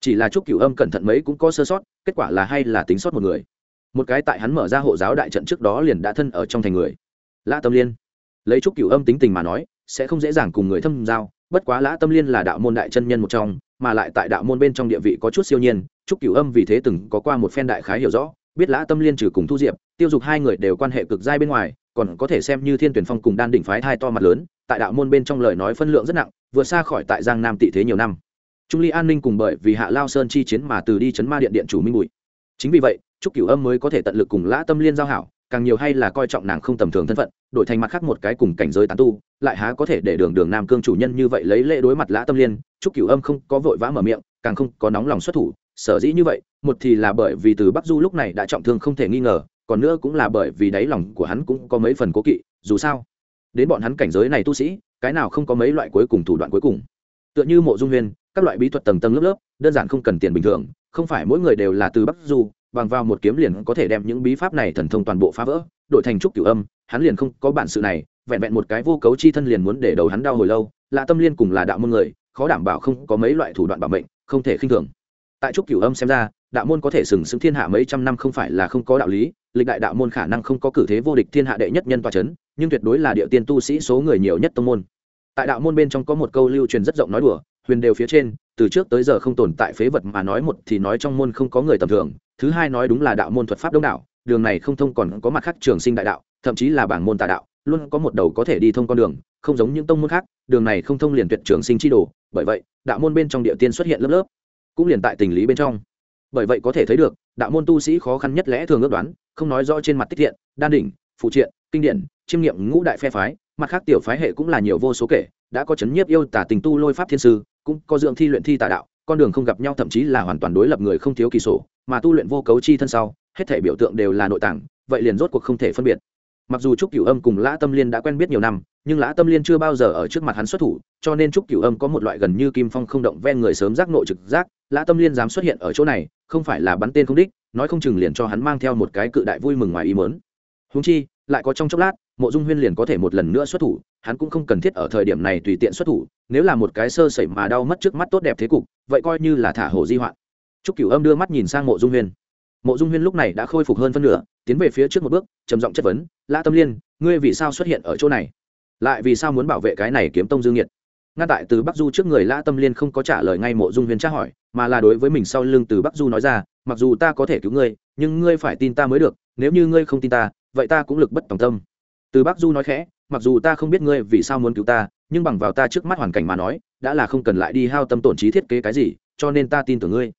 Chỉ là trúc cửu âm cẩn thận mấy cũng có sơ sót, kết quả là hay là tính sót một người. Một cái tại hắn mở ra hộ giáo đại trận trước đó liền đã thân ở trong thành người. Lã tâm liên. Lấy trúc cửu âm tính tình mà nói, sẽ không dễ dàng cùng người thâm giao bất quá lã tâm liên là đạo môn đại chân nhân một trong, mà lại tại đạo môn bên trong địa vị có chút siêu nhiên, trúc cửu âm vì thế từng có qua một phen đại khái hiểu rõ, biết lã tâm liên trừ cùng thu diệp, tiêu dục hai người đều quan hệ cực giai bên ngoài, còn có thể xem như thiên tuyển phong cùng đan đỉnh phái thai to mặt lớn, tại đạo môn bên trong lời nói phân lượng rất nặng, vượt xa khỏi tại giang nam tị thế nhiều năm. Trung ly an ninh cùng bởi vì hạ lao sơn chi chiến mà từ đi chấn ma điện điện chủ minh bụi. Chính vì vậy, trúc cửu âm mới có thể tận lực cùng lã tâm liên giao hảo càng nhiều hay là coi trọng nàng không tầm thường thân phận, đổi thành mặt khác một cái cùng cảnh giới tán tu, lại há có thể để đường đường nam cương chủ nhân như vậy lấy lễ đối mặt lã tâm liên trúc cửu âm không có vội vã mở miệng, càng không có nóng lòng xuất thủ, sở dĩ như vậy, một thì là bởi vì từ bắc du lúc này đã trọng thương không thể nghi ngờ, còn nữa cũng là bởi vì đáy lòng của hắn cũng có mấy phần cố kỵ, dù sao, đến bọn hắn cảnh giới này tu sĩ, cái nào không có mấy loại cuối cùng thủ đoạn cuối cùng. Tựa như mộ dung huyền, các loại bí thuật tầng tầng lớp lớp, đơn giản không cần tiền bình thường, không phải mỗi người đều là từ bắc du bằng vào một kiếm liền có thể đem những bí pháp này thần thông toàn bộ phá vỡ, đổi thành trúc cửu âm, hắn liền không có bản sự này, vẹn vẹn một cái vô cấu chi thân liền muốn để đầu hắn đau hồi lâu lạ tâm liên cùng là đạo môn người, khó đảm bảo không có mấy loại thủ đoạn bảo mệnh, không thể khinh thường. Tại trúc cửu âm xem ra, đạo môn có thể sừng sững thiên hạ mấy trăm năm không phải là không có đạo lý, lịch đại đạo môn khả năng không có cử thế vô địch thiên hạ đệ nhất nhân tòa c h ấ n nhưng tuyệt đối là địa tiên tu sĩ số người nhiều nhất tông môn. Tại đạo môn bên trong có một câu lưu truyền rất rộng nói đùa, huyền đều phía trên từ trước tới giờ không tồn tại phế vật mà nói một thì nói trong môn không có người tầm thường, thứ hai nói đúng là đạo môn thuật pháp đông đảo, đường này không thông còn có mặt khác trường sinh đại đạo, thậm chí là bảng môn tà đạo, luôn có một đầu có thể đi thông con đường, không giống những tông môn khác, đường này không thông liền tuyệt trường sinh chi đồ, bởi vậy, đạo môn bên trong địa tiên xuất hiện lớp lớp, cũng liền tại tình lý bên trong. Bởi vậy có thể thấy được, đạo môn tu sĩ khó khăn nhất lẽ thường ước đoán, không nói rõ trên mặt tích thiện, đan đỉnh, phụ triện, kinh điển, chiêm nghiệm ngũ đại phe phái, mặt khác tiểu phái hệ cũng là nhiều vô số kể, đã có chấn nhiếp yêu tả tình tu lôi pháp thiên sư cũng có dưỡng thi luyện thi tà đạo, con đường không gặp nhau thậm chí là hoàn toàn đối lập người không thiếu kỳ sổ, mà tu luyện vô cấu chi thân sau, hết thể biểu tượng đều là nội tảng vậy liền rốt cuộc không thể phân biệt. Mặc dù trúc cửu âm cùng lã tâm liên đã quen biết nhiều năm, nhưng lã tâm liên chưa bao giờ ở trước mặt hắn xuất thủ, cho nên trúc cửu âm có một loại gần như kim phong không động ven người sớm giác nội trực giác, lã tâm liên dám xuất hiện ở chỗ này, không phải là bắn tên không đích, nói không chừng liền cho hắn mang theo một cái cự đại vui mừng ngoài ý mớn húng chi, lại có trong chốc lát, mộ dung huyên liền có thể một lần nữa xuất thủ, hắn cũng không cần thiết ở thời điểm này tùy tiện xuất thủ nếu là một cái sơ sẩy mà đau mất trước mắt tốt đẹp thế cục, vậy coi như là thả hổ di hoạn. Trúc cửu âm đưa mắt nhìn sang mộ dung huyên. Mộ dung huyên lúc này đã khôi phục hơn phân nửa, tiến về phía trước một bước, trầm giọng chất vấn, lã tâm liên, ngươi vì sao xuất hiện ở chỗ này? Lại vì sao muốn bảo vệ cái này kiếm tông dương nhiệt? Ngăn tại từ bắc du trước người lã tâm liên không có trả lời ngay mộ dung huyên tra hỏi, mà là đối với mình sau lưng từ bắc du nói ra, mặc dù ta có thể cứu ngươi, nhưng ngươi phải tin ta mới được, nếu như ngươi không tin ta, vậy ta cũng lực bất tòng tâm. Từ bắc du nói khẽ, mặc dù ta không biết ngươi vì sao muốn cứu ta nhưng bằng vào ta trước mắt hoàn cảnh mà nói, đã là không cần lại đi hao tâm tổn trí thiết kế cái gì, cho nên ta tin tưởng ngươi.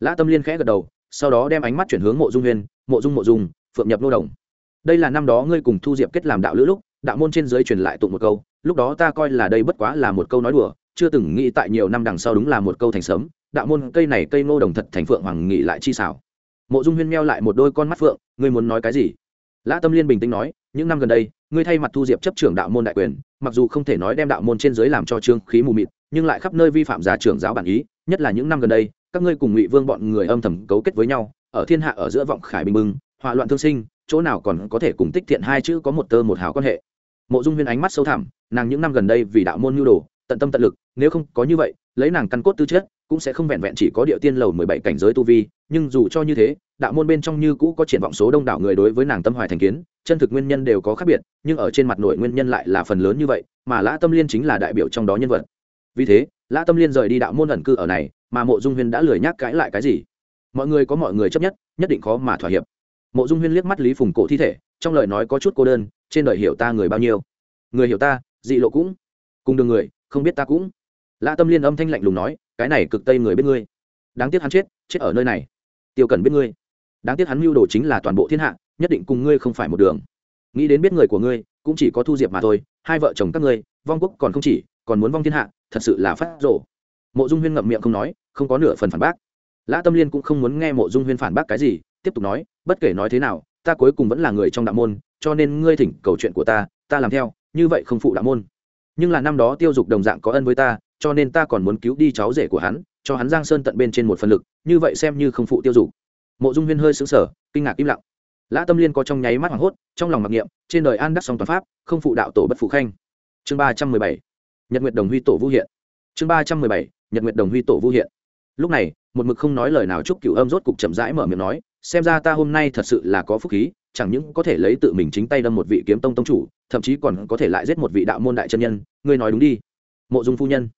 Lã tâm liên khẽ gật đầu, sau đó đem ánh mắt chuyển hướng mộ dung huyên, mộ dung mộ dung, phượng nhập nô đồng. Đây là năm đó ngươi cùng thu diệp kết làm đạo lữ lúc, đạo môn trên dưới truyền lại tụng một câu, lúc đó ta coi là đây bất quá là một câu nói đùa, chưa từng nghĩ tại nhiều năm đằng sau đúng là một câu thành sớm, đạo môn cây này cây ngô đồng thật thành phượng hoàng nghị lại chi xảo. Mộ dung huyên meo lại một đôi con mắt phượng, ngươi muốn nói cái gì? Lã tâm liên bình tĩnh nói, những năm gần đây ngươi thay mặt thu diệp chấp trưởng đạo môn đại quyền, mặc dù không thể nói đem đạo môn trên dưới làm cho trương khí mù mịt, nhưng lại khắp nơi vi phạm giả trưởng giáo bản ý, nhất là những năm gần đây, các ngươi cùng ngụy vương bọn người âm thầm cấu kết với nhau, ở thiên hạ ở giữa vọng khải bình mừng hòa loạn thương sinh, chỗ nào còn có thể cùng tích thiện hai chữ có một tơ một hào quan hệ. Mộ dung huyên ánh mắt sâu thẳm, nàng những năm gần đây vì đạo môn nhu đồ, tận tâm tận lực, nếu không có như vậy, lấy nàng căn cốt tư chất, cũng sẽ không vẹn vẹn chỉ có địa tiên lầu mười bảy cảnh giới tu vi, nhưng dù cho như thế đạo môn bên trong như cũ có triển vọng số đông đảo người đối với nàng tâm hoài thành kiến, chân thực nguyên nhân đều có khác biệt, nhưng ở trên mặt nội nguyên nhân lại là phần lớn như vậy, mà lã tâm liên chính là đại biểu trong đó nhân vật. Vì thế, lã tâm liên rời đi đạo môn ẩn cư ở này, mà mộ dung huyên đã lười nhắc cãi lại cái gì? Mọi người có mọi người chấp nhất nhất định khó mà thỏa hiệp. Mộ dung huyên liếc mắt lý phùng cổ thi thể, trong lời nói có chút cô đơn, trên đời hiểu ta người bao nhiêu? Người hiểu ta, dị lộ cũng. Cùng đường người, không biết ta cũng. Lã tâm liên âm thanh lạnh lùng nói, cái này cực tây người biết ngươi. Đáng tiếc hắn chết chết ở nơi này. Tiêu cần biết ngươi đáng tiếc hắn mưu đồ chính là toàn bộ thiên hạ, nhất định cùng ngươi không phải một đường. Nghĩ đến biết người của ngươi, cũng chỉ có thu diệp mà thôi, hai vợ chồng các ngươi, vong quốc còn không chỉ, còn muốn vong thiên hạ, thật sự là phát rộ mộ dung huyên ngậm miệng không nói, không có nửa phần phản bác. Lã tâm liên cũng không muốn nghe mộ dung huyên phản bác cái gì, tiếp tục nói, bất kể nói thế nào, ta cuối cùng vẫn là người trong đạo môn, cho nên ngươi thỉnh cầu chuyện của ta ta làm theo, như vậy không phụ đạo môn. Nhưng là năm đó tiêu dục đồng dạng có ân với ta, cho nên ta còn muốn cứu đi cháu rể của hắn, cho hắn giang sơn tận bên trên một phần lực, như vậy xem như không phụ tiêu dục mộ dung huyên hơi xứng sở kinh ngạc im lặng. Lã tâm liên có trong nháy mắt hoảng hốt, trong lòng mặc niệm, trên đời an đắc song toàn pháp, không phụ đạo tổ bất phụ khanh. Chương ba trăm mười bảy, nhật nguyệt đồng huy tổ vũ hiện. Chương ba trăm mười bảy, nhật nguyệt đồng huy tổ vũ hiện. Lúc này, một mực không nói lời nào chúc cửu âm rốt cục chậm rãi mở miệng nói, xem ra ta hôm nay thật sự là có phúc khí, chẳng những có thể lấy tự mình chính tay đâm một vị kiếm tông tông chủ, thậm chí còn có thể lại giết một vị đạo môn đại chân nhân, ngươi nói đúng đi. Mộ dung phu nhân.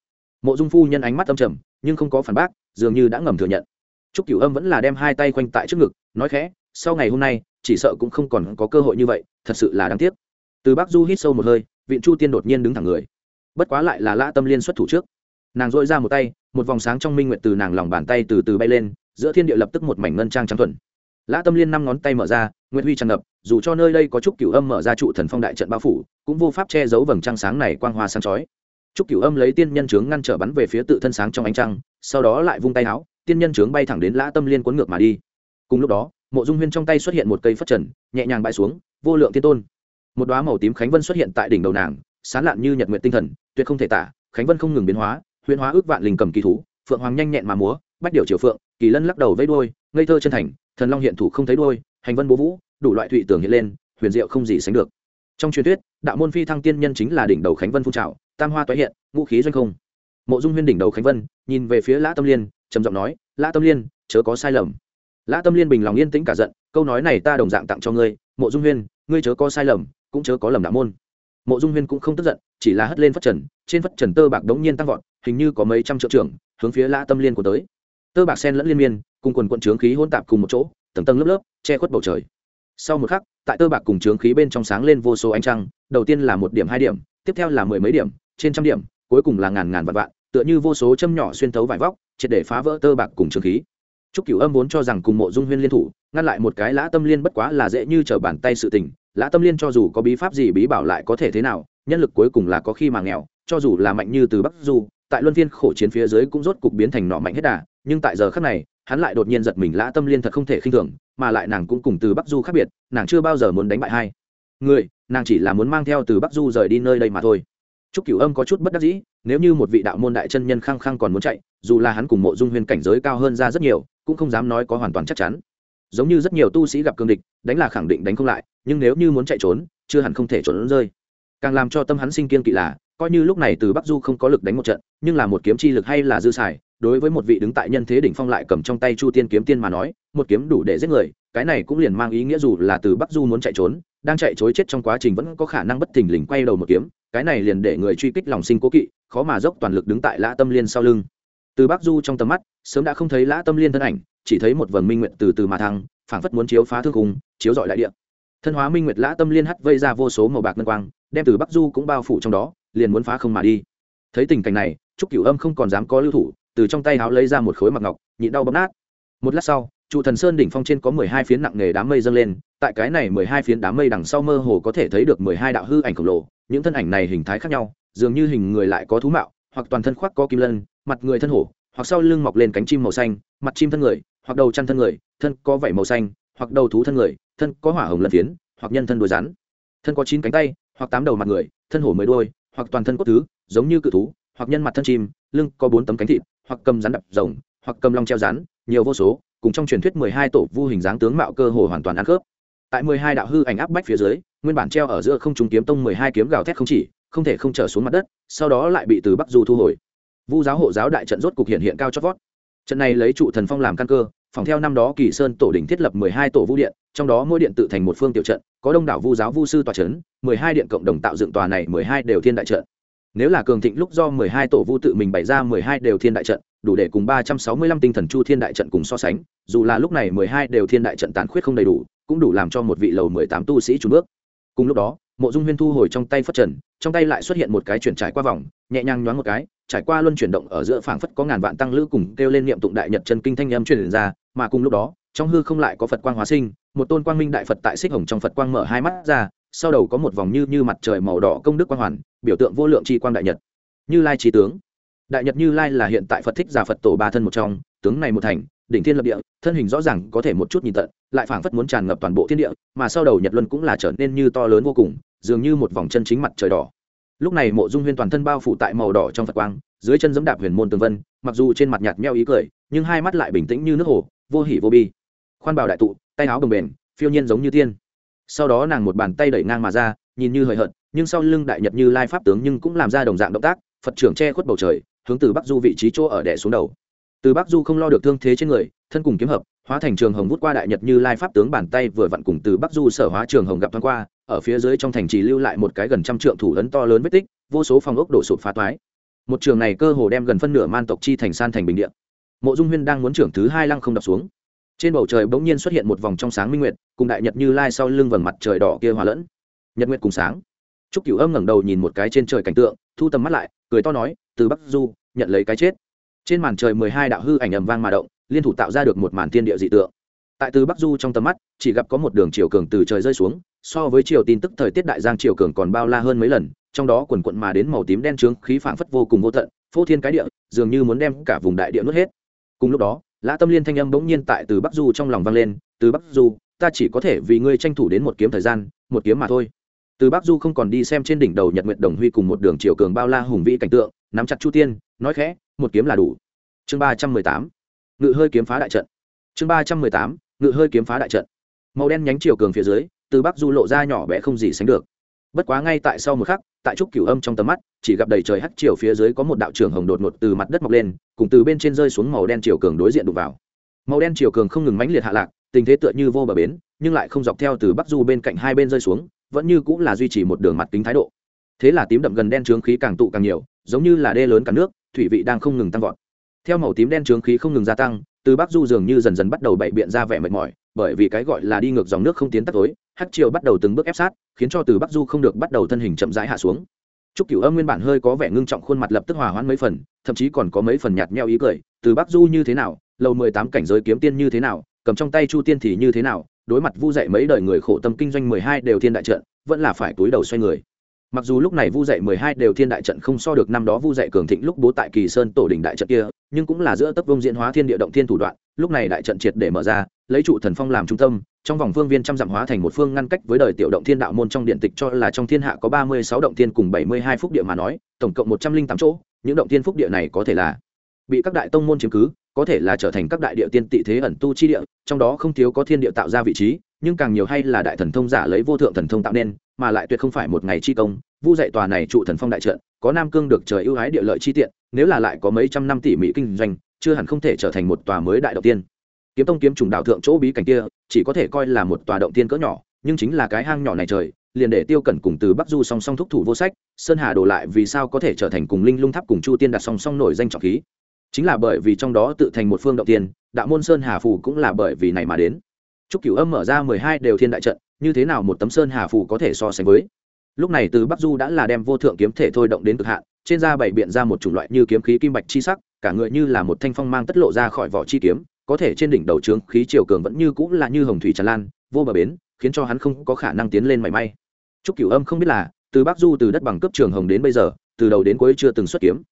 Mộ dung phu nhân ánh mắt âm trầm, nhưng không có phản bác, dường như đã ngầm thừa nhận trúc cửu âm vẫn là đem hai tay quanh tại trước ngực, nói khẽ, sau ngày hôm nay, chỉ sợ cũng không còn có cơ hội như vậy, thật sự là đáng tiếc. Từ bắc du hít sâu một hơi viện chu tiên đột nhiên đứng thẳng người. Bất quá lại là lã tâm liên xuất thủ trước. Nàng rỗi ra một tay, một vòng sáng trong minh nguyệt từ nàng lòng bàn tay từ từ bay lên, giữa thiên địa lập tức một mảnh ngân trang trắng thuần. Lã tâm liên năm ngón tay mở ra, nguyệt huy tràn ngập, dù cho nơi đây có trúc cửu âm mở ra trụ thần phong đại trận bao phủ, cũng vô pháp che giấu vầng trăng sáng này quang hoa sáng chói. Trúc cửu âm lấy tiên nhân trướng ngăn trở bắn về phía tự thân sáng trong ánh trăng, sau đó lại vung tay áo tiên nhân trướng bay thẳng đến lã tâm liên cuốn ngược mà đi. Cùng lúc đó, mộ dung huyên trong tay xuất hiện một cây phất trần, nhẹ nhàng bãi xuống, vô lượng thiên tôn. Một đoá màu tím khánh vân xuất hiện tại đỉnh đầu nàng, sán lạn như nhật nguyện tinh thần, tuyệt không thể tả, khánh vân không ngừng biến hóa huyên hóa ước vạn linh cầm kỳ thú, phượng hoàng nhanh nhẹn mà múa, bách điều triều phượng, kỳ lân lắc đầu vây đôi ngây thơ chân thành, thần long hiện thủ không thấy đôi hành vân bố vũ, đủ loại thụy tưởng hiện lên, huyền diệu không gì sánh được. Trong truyền thuyết, đạo môn phi thăng tiên nhân chính là đỉnh đầu khánh vân phun trào, tam hoa toái hiện, ngũ khí doanh không. Mộ dung huyên đỉnh đầu khánh vân, nhìn về phía lã tâm liên trầm giọng nói, lã tâm liên, chớ có sai lầm. Lã tâm liên bình lòng yên tĩnh cả giận, câu nói này ta đồng dạng tặng cho ngươi, mộ dung huyên, ngươi chớ có sai lầm, cũng chớ có lầm đạo môn. Mộ dung huyên cũng không tức giận, chỉ là hất lên phất trần, trên phất trần tơ bạc đống nhiên tăng vọt, hình như có mấy trăm triệu trưởng, hướng phía lã tâm liên của tới. Tơ bạc sen lẫn liên miên, cùng quần quận trướng khí hôn tạp cùng một chỗ, tầng tầng lớp lớp, che khuất bầu trời. Sau một khắc, tại tơ bạc cùng trướng khí bên trong sáng lên vô số ánh trăng, đầu tiên là một điểm, hai điểm, tiếp theo là mười mấy điểm, trên trăm điểm, cuối cùng là ngàn ngàn vạn vạn tựa như vô số châm nhỏ xuyên thấu vải vóc triệt để phá vỡ tơ bạc cùng trường khí. Trúc Cửu Âm vốn cho rằng cùng Mộ Dung Huyên liên thủ, ngăn lại một cái Lã Tâm Liên bất quá là dễ như trở bàn tay sự tình, Lã Tâm Liên cho dù có bí pháp gì bí bảo lại có thể thế nào, nhân lực cuối cùng là có khi mà nghèo, cho dù là mạnh như từ Bắc Du, tại luân phiên khổ chiến phía dưới cũng rốt cục biến thành nọ mạnh hết đà, nhưng tại giờ khắc này, hắn lại đột nhiên giật mình Lã Tâm Liên thật không thể khinh thường, mà lại nàng cũng cùng từ Bắc Du khác biệt, nàng chưa bao giờ muốn đánh bại hai người, nàng chỉ là muốn mang theo từ Bắc Du rời đi nơi đây mà thôi. Trúc Cửu Âm có chút bất đắc dĩ, nếu như một vị đạo môn đại chân nhân khăng khăng còn muốn chạy, dù là hắn cùng Mộ Dung Huyên cảnh giới cao hơn ra rất nhiều, cũng không dám nói có hoàn toàn chắc chắn. Giống như rất nhiều tu sĩ gặp cương địch, đánh là khẳng định đánh không lại, nhưng nếu như muốn chạy trốn, chưa hẳn không thể trốn rơi. Càng làm cho tâm hắn sinh kiên kỵ là, coi như lúc này từ Bắc Du không có lực đánh một trận, nhưng là một kiếm chi lực hay là dư xài, đối với một vị đứng tại nhân thế đỉnh phong lại cầm trong tay Chu Tiên kiếm tiên mà nói, một kiếm đủ để giết người, cái này cũng liền mang ý nghĩa dù là từ Bắc Du muốn chạy trốn, đang chạy chối chết trong quá trình vẫn có khả năng bất thình lình quay đầu một kiếm, cái này liền để người truy kích lòng sinh cố kỵ khó mà dốc toàn lực đứng tại lã tâm liên sau lưng. Từ bắc du trong tầm mắt, sớm đã không thấy lã tâm liên thân ảnh, chỉ thấy một vầng minh nguyện từ từ mà thăng, phảng phất muốn chiếu phá thương cùng chiếu dọi đại địa. Thân hóa minh nguyệt lã tâm liên hắt vây ra vô số màu bạc ngân quang, đem từ bắc du cũng bao phủ trong đó, liền muốn phá không mà đi. Thấy tình cảnh này, trúc cửu âm không còn dám có lưu thủ, từ trong tay háo lấy ra một khối mặc ngọc, nhịn đau bóp nát. Một lát sau, trụ thần sơn đỉnh phong trên có mười hai phiến nặng nghề đám mây dâng lên, tại cái này mười hai phiến đám mây đằng sau mơ hồ có thể thấy được mười hai đạo hư ảnh khổng lồ, những thân ảnh này hình thái khác nhau dường như hình người lại có thú mạo, hoặc toàn thân khoác có kim lân, mặt người thân hổ, hoặc sau lưng mọc lên cánh chim màu xanh, mặt chim thân người, hoặc đầu chăn thân người, thân có vảy màu xanh, hoặc đầu thú thân người, thân có hỏa hồng lân phiến, hoặc nhân thân đuôi rắn. Thân có chín cánh tay, hoặc tám đầu mặt người, thân hổ mới đôi, hoặc toàn thân cốt thứ, giống như cự thú, hoặc nhân mặt thân chim, lưng có bốn tấm cánh thịt, hoặc cầm rắn đập rồng, hoặc cầm long treo rắn, nhiều vô số, cùng trong truyền thuyết mười hai tổ vu hình dáng tướng mạo cơ hồ hoàn toàn ăn khớp. Tại mười hai đạo hư ảnh áp bách phía dưới, nguyên bản treo ở giữa không trung kiếm tông mười hai kiếm gào thét không chỉ không thể không trở xuống mặt đất, sau đó lại bị từ bắc du thu hồi. Vu giáo hộ giáo đại trận rốt cục hiện hiện cao chót vót. Trận này lấy trụ thần phong làm căn cơ, phòng theo năm đó kỳ sơn tổ đình thiết lập mười hai tổ vu điện, trong đó mỗi điện tự thành một phương tiểu trận, có đông đảo vu giáo vu sư tòa trấn mười hai điện cộng đồng tạo dựng tòa này mười hai đều thiên đại trận. Nếu là cường thịnh lúc do mười hai tổ vu tự mình bày ra mười hai đều thiên đại trận, đủ để cùng ba trăm sáu mươi lăm tinh thần chu thiên đại trận cùng so sánh, dù là lúc này mười hai đều thiên đại trận tàn khuyết không đầy đủ, cũng đủ làm cho một vị lầu mười tám tu sĩ trùn bước. Cùng lúc đó, mộ dung huyên thu hồi trong tay phất trần trong tay lại xuất hiện một cái chuyển trải qua vòng, nhẹ nhàng nhoáng một cái, trải qua luân chuyển động ở giữa phảng phất có ngàn vạn tăng lữ cùng kêu lên niệm tụng đại nhật chân kinh thanh âm truyền ra, mà cùng lúc đó, trong hư không lại có phật quang hóa sinh, một tôn quang minh đại phật tại xích hồng trong phật quang mở hai mắt ra, sau đầu có một vòng như như mặt trời màu đỏ công đức quang hoàn, biểu tượng vô lượng tri quang đại nhật. Như lai trí tướng. Đại nhật như lai là hiện tại phật thích giả phật tổ ba thân một trong, tướng này một thành, đỉnh thiên lập địa, thân hình rõ ràng có thể một chút nhìn tận, lại phảng phất muốn tràn ngập toàn bộ thiên địa, mà sau đầu nhật luân cũng là trở nên như to lớn vô cùng, dường như một vòng chân chính mặt trời đỏ lúc này mộ dung huyên toàn thân bao phủ tại màu đỏ trong phật quang, dưới chân giẫm đạp huyền môn tường vân, mặc dù trên mặt nhạt meo ý cười, nhưng hai mắt lại bình tĩnh như nước hồ, vô hỉ vô bi. Khoan bảo đại tụ, tay áo đồng bền phiêu nhiên giống như tiên. Sau đó nàng một bàn tay đẩy ngang mà ra, nhìn như hời hợt, nhưng sau lưng đại nhật như lai pháp tướng nhưng cũng làm ra đồng dạng động tác, phật trưởng che khuất bầu trời, hướng từ bắc du vị trí chỗ ở đẻ xuống đầu. Từ bắc du không lo được thương thế trên người, thân cùng kiếm hợp, hóa thành trường hồng vút qua đại nhật như lai pháp tướng bàn tay vừa vặn cùng từ bắc du sở hóa trường hồng gặp thoáng qua ở phía dưới trong thành trì lưu lại một cái gần trăm trượng thủ ấn to lớn vết tích, vô số phòng ốc đổ sụp phá toái. Một trường này cơ hồ đem gần phân nửa man tộc chi thành san thành bình địa. mộ dung huyên đang muốn trưởng thứ hai lăng không đập xuống. Trên bầu trời bỗng nhiên xuất hiện một vòng trong sáng minh nguyệt, cùng đại nhật như lai sau lưng vầng mặt trời đỏ kia hòa lẫn. Nhật nguyệt cùng sáng. Trúc cửu âm ngẩng đầu nhìn một cái trên trời cảnh tượng, thu tầm mắt lại, cười to nói, từ bắc du, nhận lấy cái chết. Trên màn trời mười hai đạo hư ảnh ầm vang mà động, liên thủ tạo ra được một màn thiên địa dị tượng tại từ bắc du trong tầm mắt, chỉ gặp có một đường chiều cường từ trời rơi xuống, so với chiều tin tức thời tiết đại giang chiều cường còn bao la hơn mấy lần, trong đó quần quận mà đến màu tím đen trướng khí phảng phất vô cùng vô tận, phô thiên cái địa, dường như muốn đem cả vùng đại địa nuốt hết. Cùng lúc đó, lã tâm liên thanh âm bỗng nhiên tại từ bắc du trong lòng vang lên, từ bắc du, ta chỉ có thể vì ngươi tranh thủ đến một kiếm thời gian, một kiếm mà thôi. Từ bắc du không còn đi xem trên đỉnh đầu nhật nguyệt đồng huy cùng một đường chiều cường bao la hùng vĩ cảnh tượng, nắm chặt chu tiên, nói khẽ, một kiếm là đủ. Chương ba trăm mười tám, ngự hơi kiếm phá đại trận. Chương ba trăm mười tám ngự hơi kiếm phá đại trận. Màu đen nhánh chiều cường phía dưới, từ bắc du lộ ra nhỏ bé không gì sánh được. Bất quá ngay tại sau một khắc, tại trúc cửu âm trong tầm mắt, chỉ gặp đầy trời hắt chiều phía dưới có một đạo trường hồng đột ngột từ mặt đất mọc lên, cùng từ bên trên rơi xuống màu đen chiều cường đối diện đụng vào. Màu đen chiều cường không ngừng mãnh liệt hạ lạc, tình thế tựa như vô bờ bến, nhưng lại không dọc theo từ bắc du bên cạnh hai bên rơi xuống, vẫn như cũng là duy trì một đường mặt kính thái độ. Thế là tím đậm gần đen trướng khí càng tụ càng nhiều, giống như là đê lớn cả nước, thủy vị đang không ngừng tăng vọt. Theo màu tím đen trướng khí không ngừng gia tăng từ bắc du dường như dần dần bắt đầu bậy biện ra vẻ mệt mỏi bởi vì cái gọi là đi ngược dòng nước không tiến tắt tối hắc triều bắt đầu từng bước ép sát khiến cho từ bắc du không được bắt đầu thân hình chậm rãi hạ xuống. Trúc Cửu Âm nguyên bản hơi có vẻ ngưng trọng khuôn mặt lập tức hòa hoãn mấy phần, thậm chí còn có mấy phần nhạt nhẽo ý cười, từ Bắc Du như thế nào, lầu mười tám cảnh giới kiếm tiên như thế nào, cầm trong tay Chu Tiên thì như thế nào, đối mặt Vu dạy mấy đời người khổ tâm kinh doanh mười hai đều thiên đại trận, vẫn là phải túi đầu xoay người. Mặc dù lúc này Vu dạy mười hai đều thiên đại trận không so được năm đó Vu dạy cường thịnh lúc bố tại Kỳ Sơn tổ đình đại trận kia, nhưng cũng là giữa tấp vông diễn hóa thiên địa động thiên thủ đoạn, lúc này đại trận triệt để mở ra, lấy trụ thần phong làm trung tâm, trong vòng phương viên trăm dặm hóa thành một phương ngăn cách với đời tiểu động thiên đạo môn trong điện tịch cho là trong thiên hạ có ba mươi sáu động thiên cùng bảy mươi hai phúc địa mà nói, tổng cộng một trăm linh tám chỗ, những động thiên phúc địa này có thể là bị các đại tông môn chiếm cứ, có thể là trở thành các đại địa tiên tị thế ẩn tu chi địa, trong đó không thiếu có thiên địa tạo ra vị trí, nhưng càng nhiều hay là đại thần thông giả lấy vô thượng thần thông tạo nên, mà lại tuyệt không phải một ngày chi công, vu dạy tòa này trụ thần phong đại trận, có nam cương được trời ưu ái địa lợi chi tiện, nếu là lại có mấy trăm năm tỷ mỹ kinh doanh, chưa hẳn không thể trở thành một tòa mới đại động tiên. Kiếm tông kiếm trùng đạo thượng chỗ bí cảnh kia chỉ có thể coi là một tòa động tiên cỡ nhỏ nhưng chính là cái hang nhỏ này trời liền để tiêu cẩn cùng từ bắc du song song thúc thủ vô sách sơn hà đổ lại vì sao có thể trở thành cùng linh lung tháp cùng chu tiên đặt song song nổi danh trọng khí? Chính là bởi vì trong đó tự thành một phương động tiên đạo môn sơn hà phù cũng là bởi vì này mà đến. Trúc cửu âm mở ra mười hai đều thiên đại trận như thế nào một tấm sơn hà phù có thể so sánh với? Lúc này từ bắc du đã là đem vô thượng kiếm thể thôi động đến cực hạn, trên da bảy biện ra một chủng loại như kiếm khí kim bạch chi sắc, cả người như là một thanh phong mang tất lộ ra khỏi vỏ chi kiếm, có thể trên đỉnh đầu trướng khí chiều cường vẫn như cũng là như hồng thủy tràn lan, vô bờ bến, khiến cho hắn không có khả năng tiến lên mảy may. Trúc cửu âm không biết là, từ bắc du từ đất bằng cấp trường hồng đến bây giờ, từ đầu đến cuối chưa từng xuất kiếm.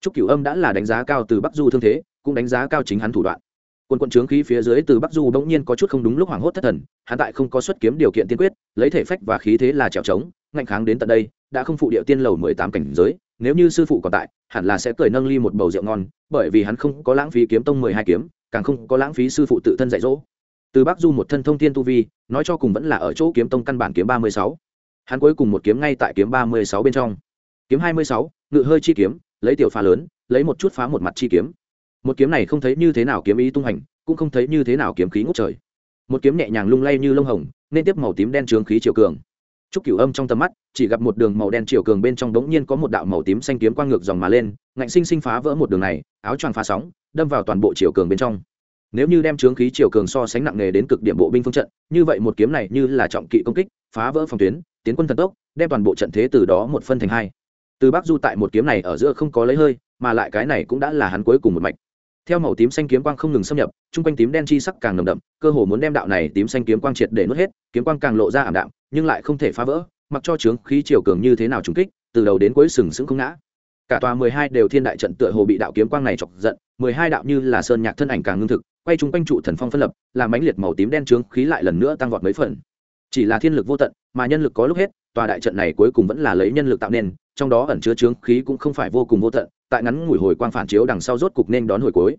Trúc cửu âm đã là đánh giá cao từ bắc du thương thế, cũng đánh giá cao chính hắn thủ đoạn quân quân trướng khí phía dưới từ bắc du bỗng nhiên có chút không đúng lúc hoảng hốt thất thần, hắn tại không có xuất kiếm điều kiện tiên quyết, lấy thể phách và khí thế là trèo trống, ngạnh kháng đến tận đây, đã không phụ điệu tiên lầu mười tám cảnh giới, nếu như sư phụ còn tại, hẳn là sẽ cười nâng ly một bầu rượu ngon, bởi vì hắn không có lãng phí kiếm tông mười hai kiếm, càng không có lãng phí sư phụ tự thân dạy dỗ. Từ bắc du một thân thông thiên tu vi, nói cho cùng vẫn là ở chỗ kiếm tông căn bản kiếm ba mươi sáu. Hắn cuối cùng một kiếm ngay tại kiếm ba mươi sáu bên trong. Kiếm hai mươi sáu, ngự hơi chi kiếm, lấy tiểu phá lớn, lấy một chút phá một mặt chi kiếm một kiếm này không thấy như thế nào kiếm ý tung hành, cũng không thấy như thế nào kiếm khí ngút trời. Một kiếm nhẹ nhàng lung lay như lông hồng, nên tiếp màu tím đen trướng khí chiều cường. Trúc cửu âm trong tầm mắt, chỉ gặp một đường màu đen chiều cường bên trong đống nhiên có một đạo màu tím xanh kiếm quang ngược dòng mà lên, ngạnh sinh sinh phá vỡ một đường này, áo choàng phá sóng, đâm vào toàn bộ chiều cường bên trong. Nếu như đem trướng khí chiều cường so sánh nặng nề đến cực điểm bộ binh phương trận, như vậy một kiếm này như là trọng kỵ công kích, phá vỡ phòng tuyến, tiến quân thần tốc, đem toàn bộ trận thế từ đó một phân thành hai. Từ bắc du tại một kiếm này ở giữa không có lấy hơi, mà lại cái này cũng đã là hắn cuối cùng một mạch theo màu tím xanh kiếm quang không ngừng xâm nhập, chung quanh tím đen chi sắc càng nồng đậm, cơ hồ muốn đem đạo này tím xanh kiếm quang triệt để nuốt hết, kiếm quang càng lộ ra ảm đạm, nhưng lại không thể phá vỡ, mặc cho trướng khí chiều cường như thế nào trùng kích, từ đầu đến cuối sừng sững không ngã. Cả tòa mười hai đều thiên đại trận tựa hồ bị đạo kiếm quang này chọc giận, mười hai đạo như là sơn nhạc thân ảnh càng ngưng thực, quay chung quanh trụ thần phong phân lập, làm mãnh liệt màu tím đen trướng khí lại lần nữa tăng vọt mấy phần. Chỉ là thiên lực vô tận, mà nhân lực có lúc hết, tòa đại trận này cuối cùng vẫn là lấy nhân lực tạo nên, trong đó ẩn chứa trướng khí cũng không phải vô cùng vô tận tại ngắn ngủi hồi quang phản chiếu đằng sau rốt cục nên đón hồi cuối.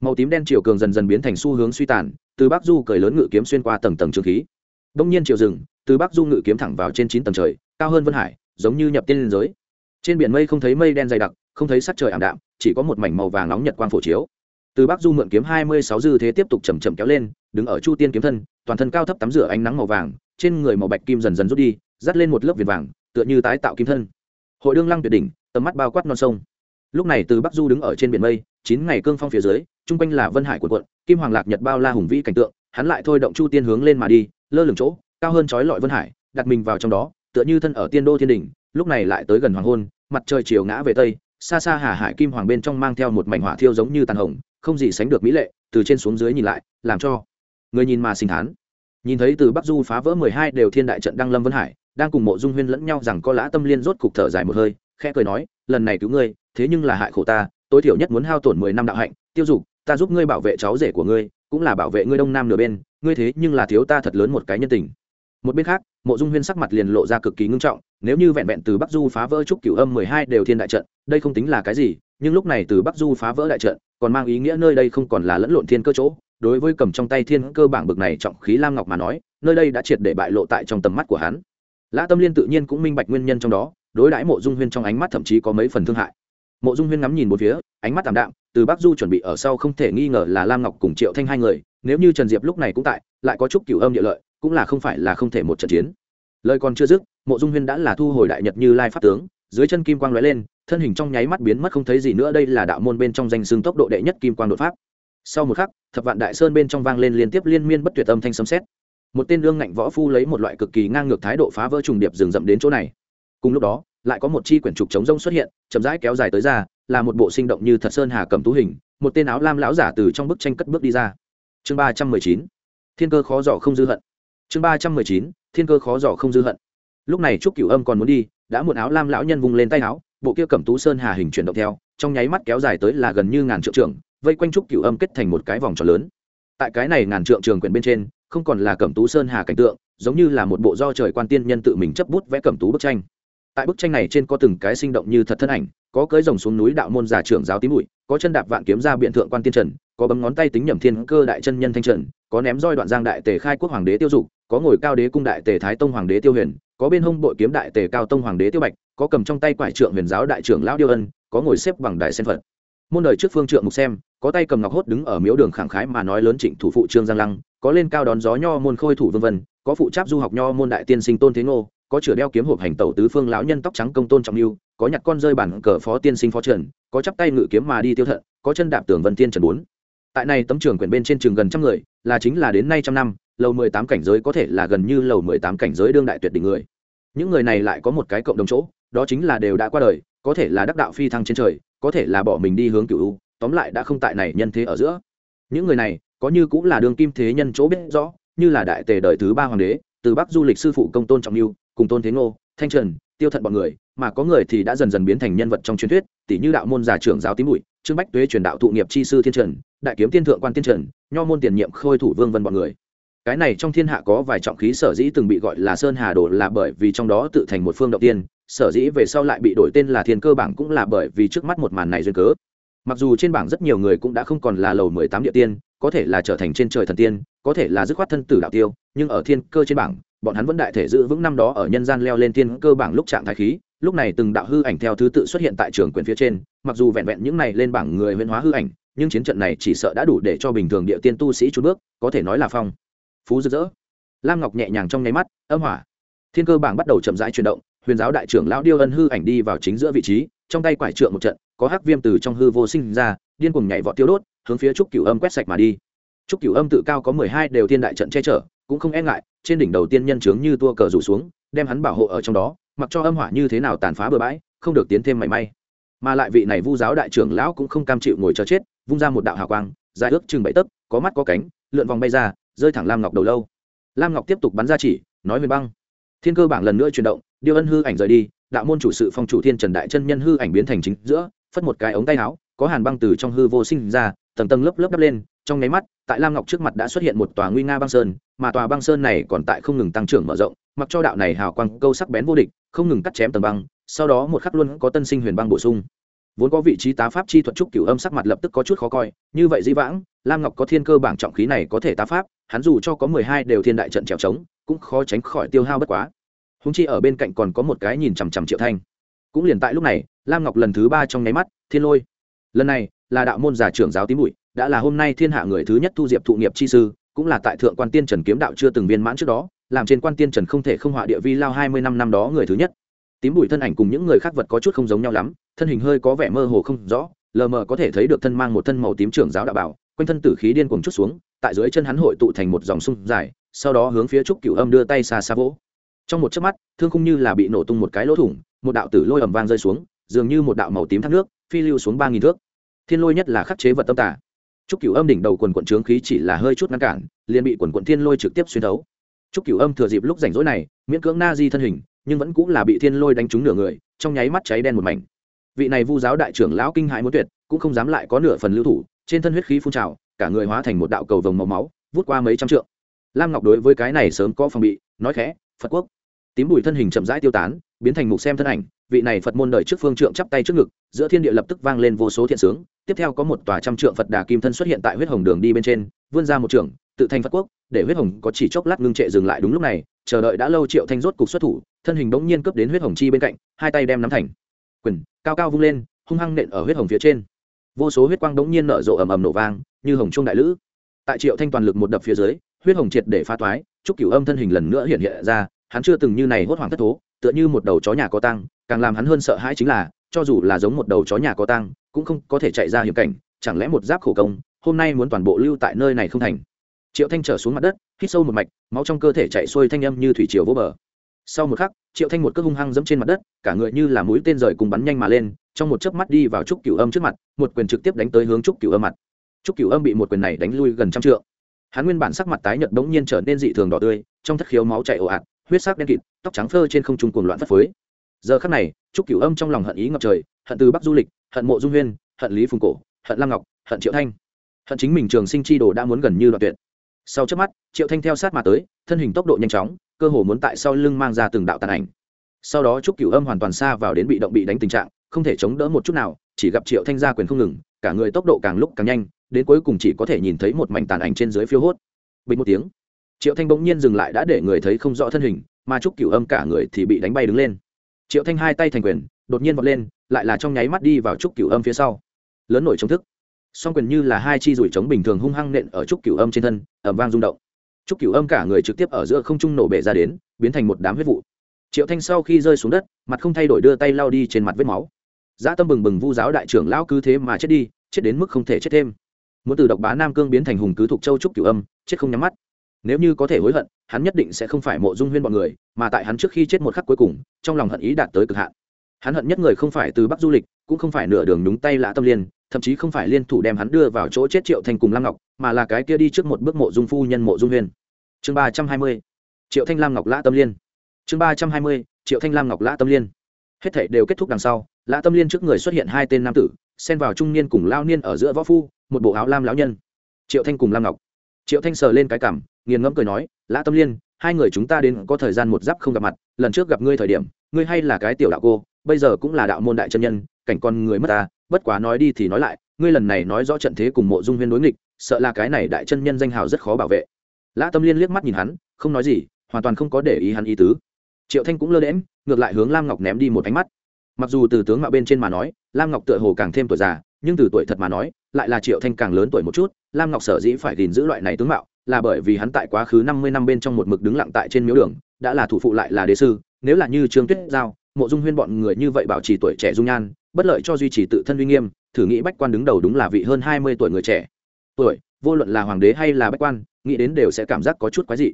Màu tím đen chiều cường dần dần biến thành xu hướng suy tàn, từ bắc du cởi lớn ngự kiếm xuyên qua tầng tầng trường khí. Đông nhiên chiều rừng từ bắc du ngự kiếm thẳng vào trên chín tầng trời, cao hơn vân hải, giống như nhập tiên liên giới. Trên biển mây không thấy mây đen dày đặc, không thấy sắc trời ảm đạm, chỉ có một mảnh màu vàng nóng nhật quang phổ chiếu. Từ bắc du mượn kiếm hai mươi sáu dư thế tiếp tục chầm chậm kéo lên, đứng ở chu tiên kiếm thân, toàn thân cao thấp tắm rửa ánh nắng màu vàng, trên người màu bạch kim dần dần rút đi, dắt lên một lớp viền vàng, tựa như tái tạo kim thân. Hội đương lăng tuyệt đỉnh, tầm mắt bao quát non sông lúc này từ bắc du đứng ở trên biển mây, chín ngày cương phong phía dưới, chung quanh là vân hải quần quận, kim hoàng lạc nhật bao la hùng vĩ cảnh tượng, hắn lại thôi động chu tiên hướng lên mà đi, lơ lửng chỗ, cao hơn trói lọi vân hải, đặt mình vào trong đó, tựa như thân ở tiên đô thiên đình lúc này lại tới gần hoàng hôn, mặt trời chiều ngã về tây, xa xa hà hải kim hoàng bên trong mang theo một mảnh hỏa thiêu giống như tàn hồng, không gì sánh được mỹ lệ, từ trên xuống dưới nhìn lại, làm cho người nhìn mà sinh thán nhìn thấy từ bắc du phá vỡ mười hai đều thiên đại trận đăng lâm vân hải, đang cùng mộ dung huyên lẫn nhau rằng có lã tâm liên rốt cục thở dài một hơi khẽ cười nói, lần này cứu ngươi, thế nhưng là hại khổ ta, tối thiểu nhất muốn hao tổn mười năm đạo hạnh, tiêu dục, ta giúp ngươi bảo vệ cháu rể của ngươi, cũng là bảo vệ ngươi đông nam nửa bên, ngươi thế nhưng là thiếu ta thật lớn một cái nhân tình. Một bên khác, mộ dung huyên sắc mặt liền lộ ra cực kỳ ngưng trọng, nếu như vẹn vẹn từ bắc du phá vỡ trúc cửu âm mười hai đều thiên đại trận, đây không tính là cái gì, nhưng lúc này từ bắc du phá vỡ đại trận, còn mang ý nghĩa nơi đây không còn là lẫn lộn thiên cơ chỗ. Đối với cầm trong tay thiên cơ bảng bực này trọng khí lam ngọc mà nói, nơi đây đã triệt để bại lộ tại trong tầm mắt của hắn. Lã tâm liên tự nhiên cũng minh bạch nguyên nhân trong đó đối đãi mộ dung huyên trong ánh mắt thậm chí có mấy phần thương hại. Mộ dung huyên ngắm nhìn một phía, ánh mắt t ạ m đạm, từ bắc du chuẩn bị ở sau không thể nghi ngờ là lam ngọc cùng triệu thanh hai người, nếu như trần diệp lúc này cũng tại, lại có chút cửu âm địa lợi, cũng là không phải là không thể một trận chiến. Lời còn chưa dứt, mộ dung huyên đã là thu hồi đại nhật như lai pháp tướng, dưới chân kim quang lóe lên, thân hình trong nháy mắt biến mất không thấy gì nữa, đây là đạo môn bên trong danh xương tốc độ đệ nhất kim quang đột pháp. Sau một khắc, thập vạn đại sơn bên trong vang lên liên tiếp liên miên bất tuyệt âm thanh sấm xét một tên lương ngạnh võ phu lấy một loại cực kỳ ngang ngược thái độ phá vỡ trùng điệp rừng rậm đến chỗ này cùng lúc đó, lại có một chi quyển trục chống rông xuất hiện, chậm rãi kéo dài tới ra, là một bộ sinh động như thật sơn hà cầm tú hình, một tên áo lam lão giả từ trong bức tranh cất bước đi ra. Chương ba trăm mười chín, thiên cơ khó dò không dư hận. Chương ba trăm mười chín, thiên cơ khó dò không dư hận. Lúc này trúc cửu âm còn muốn đi, đã một áo lam lão nhân vung lên tay áo, bộ kia cẩm tú sơn hà hình chuyển động theo, trong nháy mắt kéo dài tới là gần như ngàn trượng trường, vây quanh trúc cửu âm kết thành một cái vòng tròn lớn. Tại cái này ngàn trượng trường quyển bên trên, không còn là cẩm tú sơn hà cảnh tượng, giống như là một bộ do trời quan tiên nhân tự mình chấp bút vẽ cẩm tú bức tranh tại bức tranh này trên có từng cái sinh động như thật thân ảnh, có cưới rồng xuống núi đạo môn giả trưởng giáo tím bụi có chân đạp vạn kiếm ra biện thượng quan tiên trần, có bấm ngón tay tính nhầm thiên cơ đại chân nhân thanh trần, có ném roi đoạn giang đại tề khai quốc hoàng đế tiêu dục, có ngồi cao đế cung đại tề thái tông hoàng đế tiêu huyền, có bên hông bội kiếm đại tề cao tông hoàng đế tiêu bạch, có cầm trong tay quải trượng huyền giáo đại trưởng lão điêu ân, có ngồi xếp bằng đại sen phật. Môn đời trước phương trượng mục xem, có tay cầm ngọc hốt đứng ở miếu đường khẳng khái mà nói lớn trịnh thủ phụ trương giang lăng, có lên cao đón gió nho môn khôi thủ vân vân, có phụ tráp du học nho môn đại tiên sinh tôn thế ngô có chửa đeo kiếm hộp hành tẩu tứ phương lão nhân tóc trắng công tôn trọng lưu có nhặt con rơi bản cờ phó tiên sinh phó trần có chắp tay ngự kiếm mà đi tiêu thận, có chân đạp tường vân tiên trần bốn. Tại này tấm trường quyển bên trên trường gần trăm người, là chính là đến nay trăm năm, lầu mười tám cảnh giới có thể là gần như lầu mười tám cảnh giới đương đại tuyệt đỉnh người. Những người này lại có một cái cộng đồng chỗ, đó chính là đều đã qua đời, có thể là đắc đạo phi thăng trên trời, có thể là bỏ mình đi hướng cựu u, tóm lại đã không tại này nhân thế ở giữa. Những người này, có như cũng là đương kim thế nhân chỗ biết rõ, như là đại tề đời thứ ba hoàng đế, từ bắc du lịch sư phụ công tôn trọng lưu cùng tôn thế ngô, thanh trần, tiêu thận bọn người, mà có người thì đã dần dần biến thành nhân vật trong truyền thuyết tỷ như đạo môn giả trưởng giáo tím bụi, trương bách tuế truyền đạo thụ nghiệp chi sư thiên trần, đại kiếm tiên thượng quan tiên trần, nho môn tiền nhiệm khôi thủ vương vân bọn người. Cái này trong thiên hạ có vài trọng khí sở dĩ từng bị gọi là sơn hà đồ là bởi vì trong đó tự thành một phương động tiên, sở dĩ về sau lại bị đổi tên là thiên cơ bảng cũng là bởi vì trước mắt một màn này duyên cớ. Mặc dù trên bảng rất nhiều người cũng đã không còn là lầu mười tám địa tiên, có thể là trở thành trên trời thần tiên, có thể là dứt khoát thân tử đạo tiêu, nhưng ở thiên cơ trên bảng bọn hắn vẫn đại thể giữ vững năm đó ở nhân gian leo lên thiên cơ bảng lúc trạng thái khí, lúc này từng đạo hư ảnh theo thứ tự xuất hiện tại trường quyền phía trên, mặc dù vẹn vẹn những này lên bảng người huyên hóa hư ảnh, nhưng chiến trận này chỉ sợ đã đủ để cho bình thường địa tiên tu sĩ chút bước, có thể nói là phong. Phú rực rỡ. Lam ngọc nhẹ nhàng trong nháy mắt, âm hỏa. Thiên cơ bảng bắt đầu chậm rãi chuyển động, huyền giáo đại trưởng lão điêu ân hư ảnh đi vào chính giữa vị trí, trong tay quải trượng một trận, có hắc viêm từ trong hư vô sinh ra, điên cuồng nhảy vọt tiêu đốt, hướng phía trúc cửu âm quét sạch mà đi. Trúc cửu âm tự cao có mười hai đều thiên đại trận che chở cũng không e ngại, trên đỉnh đầu tiên nhân trướng như tua cờ rủ xuống, đem hắn bảo hộ ở trong đó, mặc cho âm hỏa như thế nào tàn phá bừa bãi, không được tiến thêm mảy may. Mà lại vị này vu giáo đại trưởng lão cũng không cam chịu ngồi chờ chết, vung ra một đạo hào quang, dài ước chừng bảy tấc, có mắt có cánh, lượn vòng bay ra, rơi thẳng lam ngọc đầu lâu. Lam ngọc tiếp tục bắn ra chỉ, nói huyền băng. Thiên cơ bảng lần nữa chuyển động, điêu ân hư ảnh rời đi, đạo môn chủ sự phong chủ thiên trần đại chân nhân hư ảnh biến thành chính giữa, phất một cái ống tay áo, có hàn băng từ trong hư vô sinh ra, tầng tầng lớp lớp đắp lên trong nháy mắt, tại lam ngọc trước mặt đã xuất hiện một tòa nguy nga băng sơn, mà tòa băng sơn này còn tại không ngừng tăng trưởng mở rộng, mặc cho đạo này hào quang câu sắc bén vô địch, không ngừng cắt chém tầng băng, sau đó một khắc luôn có tân sinh huyền băng bổ sung. Vốn có vị trí tá pháp chi thuật trúc cửu âm sắc mặt lập tức có chút khó coi, như vậy dĩ vãng, lam ngọc có thiên cơ bảng trọng khí này có thể tá pháp, hắn dù cho có mười hai đều thiên đại trận trèo trống, cũng khó tránh khỏi tiêu hao bất quá. Húng chi ở bên cạnh còn có một cái nhìn chằm chằm triệu thanh. Cũng liền tại lúc này, lam ngọc lần thứ ba trong nháy mắt, thiên lôi. Lần này là đạo môn giả trưởng giáo tím bụi đã là hôm nay thiên hạ người thứ nhất thu diệp thụ nghiệp chi sư, cũng là tại thượng quan tiên trần kiếm đạo chưa từng viên mãn trước đó, làm trên quan tiên trần không thể không họa địa vi lao hai mươi năm năm đó người thứ nhất. Tím bụi thân ảnh cùng những người khác vật có chút không giống nhau lắm, thân hình hơi có vẻ mơ hồ không rõ, lờ mờ có thể thấy được thân mang một thân màu tím trưởng giáo đạo bảo, quanh thân tử khí điên cuồng chút xuống, tại dưới chân hắn hội tụ thành một dòng sung dài, sau đó hướng phía trúc cửu âm đưa tay xa xa vỗ. Trong một chớp mắt, thương không như là bị nổ tung một cái lỗ thủng, một đạo tử lôi ầm vang rơi xuống, dường như một đạo màu tím thác nước, phi lưu xuống ba nghìn thước. Thiên lôi nhất là khắc chế vật tâm tả trúc cửu âm đỉnh đầu quần quần trướng khí chỉ là hơi chút ngăn cản, liền bị quần quần thiên lôi trực tiếp xuyên thấu. Trúc cửu âm thừa dịp lúc rảnh rỗi này, miễn cưỡng na di thân hình, nhưng vẫn cũng là bị thiên lôi đánh trúng nửa người, trong nháy mắt cháy đen một mảnh. Vị này vu giáo đại trưởng lão kinh hãi muốn tuyệt, cũng không dám lại có nửa phần lưu thủ, trên thân huyết khí phun trào, cả người hóa thành một đạo cầu vồng màu máu, vút qua mấy trăm trượng. Lam ngọc đối với cái này sớm có phòng bị, nói khẽ, phật quốc tím bùi thân hình chậm rãi tiêu tán, biến thành mục xem thân ảnh, vị này phật môn đời trước phương trượng chắp tay trước ngực, giữa thiên địa lập tức vang lên vô số thiện sướng, tiếp theo có một tòa trăm trượng phật đà kim thân xuất hiện tại huyết hồng đường đi bên trên, vươn ra một trường, tự thành phật quốc, để huyết hồng có chỉ chốc lát ngưng trệ dừng lại đúng lúc này, chờ đợi đã lâu triệu thanh rốt cục xuất thủ, thân hình bỗng nhiên cướp đến huyết hồng chi bên cạnh, hai tay đem nắm thành. Quyền cao cao vung lên, hung hăng nện ở huyết hồng phía trên. Vô số huyết quang bỗng nhiên nở rộ ầm ầm nổ vang, như hồng trung đại lữ. Tại triệu thanh toàn lực một đập phía dưới, huyết hồng triệt để phá toái trúc cửu âm thân hình lần nữa hiện hiện ra hắn chưa từng như này hốt hoảng thất thố, tựa như một đầu chó nhà có tăng càng làm hắn hơn sợ hãi chính là, cho dù là giống một đầu chó nhà có tăng cũng không có thể chạy ra hiểm cảnh, chẳng lẽ một giáp khổ công, hôm nay muốn toàn bộ lưu tại nơi này không thành? Triệu thanh trở xuống mặt đất, hít sâu một mạch, máu trong cơ thể chạy xuôi thanh âm như thủy triều vô bờ. Sau một khắc, triệu thanh một cước hung hăng dẫm trên mặt đất, cả người như là mũi tên rời cùng bắn nhanh mà lên, trong một chớp mắt đi vào trúc cửu âm trước mặt, một quyền trực tiếp đánh tới hướng trúc cửu âm mặt. Trúc cửu âm bị một quyền này đánh lui gần trăm trượng. Hắn nguyên bản sắc mặt tái nhợt bỗng nhiên trở nên dị thường đỏ tươi, trong thất khiếu máu chảy ồ ạt huyết sắc đen kịt, tóc trắng phơ trên không trung cuồng loạn phất phới. Giờ khắc này, trúc cửu âm trong lòng hận ý ngập trời, hận từ bắc du lịch, hận mộ dung huyên, hận lý phùng cổ, hận lam ngọc, hận triệu thanh. Hận chính mình trường sinh chi đồ đã muốn gần như đoạn tuyệt. Sau chớp mắt, triệu thanh theo sát mà tới, thân hình tốc độ nhanh chóng, cơ hồ muốn tại sau lưng mang ra từng đạo tàn ảnh. Sau đó trúc cửu âm hoàn toàn xa vào đến bị động bị đánh tình trạng, không thể chống đỡ một chút nào, chỉ gặp triệu thanh ra quyền không ngừng, cả người tốc độ càng lúc càng nhanh, đến cuối cùng chỉ có thể nhìn thấy một mảnh tàn ảnh trên dưới phiêu hốt. Bình một tiếng triệu thanh bỗng nhiên dừng lại đã để người thấy không rõ thân hình, mà trúc cửu âm cả người thì bị đánh bay đứng lên. Triệu thanh hai tay thành quyền, đột nhiên vọt lên, lại là trong nháy mắt đi vào trúc cửu âm phía sau. Lớn nổi chống thức. Song quyền như là hai chi rủi trống bình thường hung hăng nện ở trúc cửu âm trên thân ẩm vang rung động. Trúc cửu âm cả người trực tiếp ở giữa không trung nổ bể ra đến, biến thành một đám huyết vụ. Triệu thanh sau khi rơi xuống đất, mặt không thay đổi đưa tay lao đi trên mặt vết máu. Dã tâm bừng bừng vu giáo đại trưởng lão cứ thế mà chết đi, chết đến mức không thể chết thêm. Muốn từ độc bá nam cương biến thành hùng cứ thuộc châu trúc cửu âm, chết không nhắm mắt nếu như có thể hối hận, hắn nhất định sẽ không phải mộ dung huyên bọn người, mà tại hắn trước khi chết một khắc cuối cùng, trong lòng hận ý đạt tới cực hạn. Hắn hận nhất người không phải từ bắc du lịch, cũng không phải nửa đường nhúng tay lã tâm liên, thậm chí không phải liên thủ đem hắn đưa vào chỗ chết triệu thanh cùng lam ngọc, mà là cái kia đi trước một bước mộ dung phu nhân mộ dung huyên. Chương ba trăm hai mươi, triệu thanh lam ngọc lã tâm liên. Chương ba trăm hai mươi, triệu thanh lam ngọc lã tâm liên. Hết thể đều kết thúc đằng sau, lã tâm liên trước người xuất hiện hai tên nam tử, xen vào trung niên cùng lao niên ở giữa võ phu, một bộ áo lam lão nhân. Triệu thanh cùng lam ngọc. Triệu thanh sờ lên cái cảm nghiền ngẫm cười nói, lã tâm liên, hai người chúng ta đến có thời gian một giáp không gặp mặt, lần trước gặp ngươi thời điểm, ngươi hay là cái tiểu đạo cô, bây giờ cũng là đạo môn đại chân nhân, cảnh con người mất ta, bất quá nói đi thì nói lại, ngươi lần này nói rõ trận thế cùng mộ dung huyên đối nghịch, sợ là cái này đại chân nhân danh hào rất khó bảo vệ. Lã tâm liên liếc mắt nhìn hắn, không nói gì, hoàn toàn không có để ý hắn ý tứ. Triệu thanh cũng lơ đễm ngược lại hướng lam ngọc ném đi một ánh mắt. Mặc dù từ tướng mạo bên trên mà nói, lam ngọc tựa hồ càng thêm tuổi già, nhưng từ tuổi thật mà nói, lại là triệu thanh càng lớn tuổi một chút, lam ngọc sở dĩ phải gìn giữ loại này tướng mạo là bởi vì hắn tại quá khứ năm mươi năm bên trong một mực đứng lặng tại trên miếu đường, đã là thủ phụ lại là đế sư, nếu là như trương tuyết giao, mộ dung huyên bọn người như vậy bảo trì tuổi trẻ dung nhan, bất lợi cho duy trì tự thân uy nghiêm, thử nghĩ bách quan đứng đầu đúng là vị hơn hai mươi tuổi người trẻ. Tuổi, vô luận là hoàng đế hay là bách quan, nghĩ đến đều sẽ cảm giác có chút quái dị.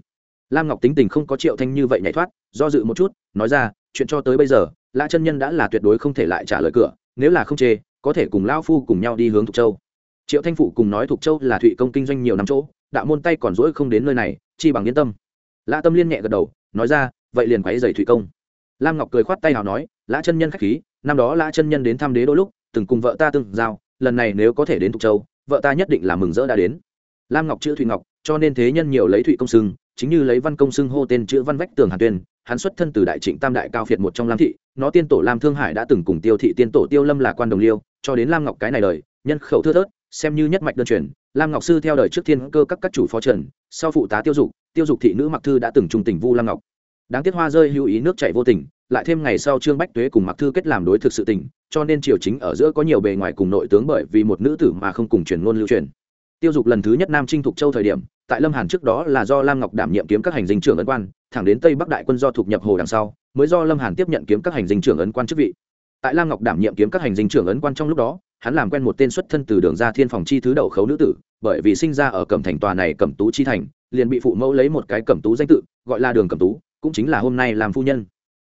Lam ngọc tính tình không có triệu thanh như vậy nhảy thoát, do dự một chút, nói ra, chuyện cho tới bây giờ, lã chân nhân đã là tuyệt đối không thể lại trả lời cửa, nếu là không chê, có thể cùng lão phu cùng nhau đi hướng thục châu. Triệu thanh phụ cùng nói thục châu là thụy công kinh doanh nhiều năm chỗ đạo môn tay còn rỗi không đến nơi này, chi bằng yên tâm. Lã tâm liên nhẹ gật đầu, nói ra, vậy liền quáy dày thủy công. Lam ngọc cười khoát tay nào nói, lã chân nhân k h á c h khí, năm đó lã chân nhân đến thăm đế đôi lúc, từng cùng vợ ta từng giao, lần này nếu có thể đến thục châu, vợ ta nhất định là mừng rỡ đã đến. Lam ngọc chữ thụy ngọc, cho nên thế nhân nhiều lấy thụy công sưng chính như lấy văn công sưng hô tên chữ văn vách tường hàn tuyên, hắn xuất thân từ đại trịnh tam đại cao phiệt một trong lam thị, nó tiên tổ lam thương hải đã từng cùng tiêu thị, tiên tổ tiêu lâm là quan đồng liêu, cho đến lam ngọc cái này đời, nhân khẩu thưa thớt xem như nhất mạch đơn truyền, lam ngọc sư theo đời trước thiên cơ các các chủ phó trần, sau phụ tá tiêu dục tiêu dục thị nữ mặc thư đã từng trùng tình vu lam ngọc. Đáng tiếc hoa rơi hữu ý nước chảy vô tình, lại thêm ngày sau trương bách tuế cùng mặc thư kết làm đối thực sự tình, cho nên triều chính ở giữa có nhiều bề ngoài cùng nội tướng bởi vì một nữ tử mà không cùng truyền ngôn lưu truyền. Tiêu dục lần thứ nhất nam trinh thục châu thời điểm, tại lâm hàn trước đó là do lam ngọc đảm nhiệm kiếm các hành dinh trưởng ấn quan, thẳng đến tây bắc đại quân do thuộc nhập hồ đằng sau, mới do lâm hàn tiếp nhận kiếm các hành dinh trưởng ấn quan chức vị. Tại lam ngọc đảm nhiệm kiếm các hành dinh trưởng ấn quan trong lúc đó hắn làm quen một tên xuất thân từ đường ra thiên phòng chi thứ đậu khấu nữ tử, bởi vì sinh ra ở cẩm thành tòa này cẩm tú chi thành, liền bị phụ mẫu lấy một cái cẩm tú danh tự, gọi là đường cẩm tú, cũng chính là hôm nay làm phu nhân.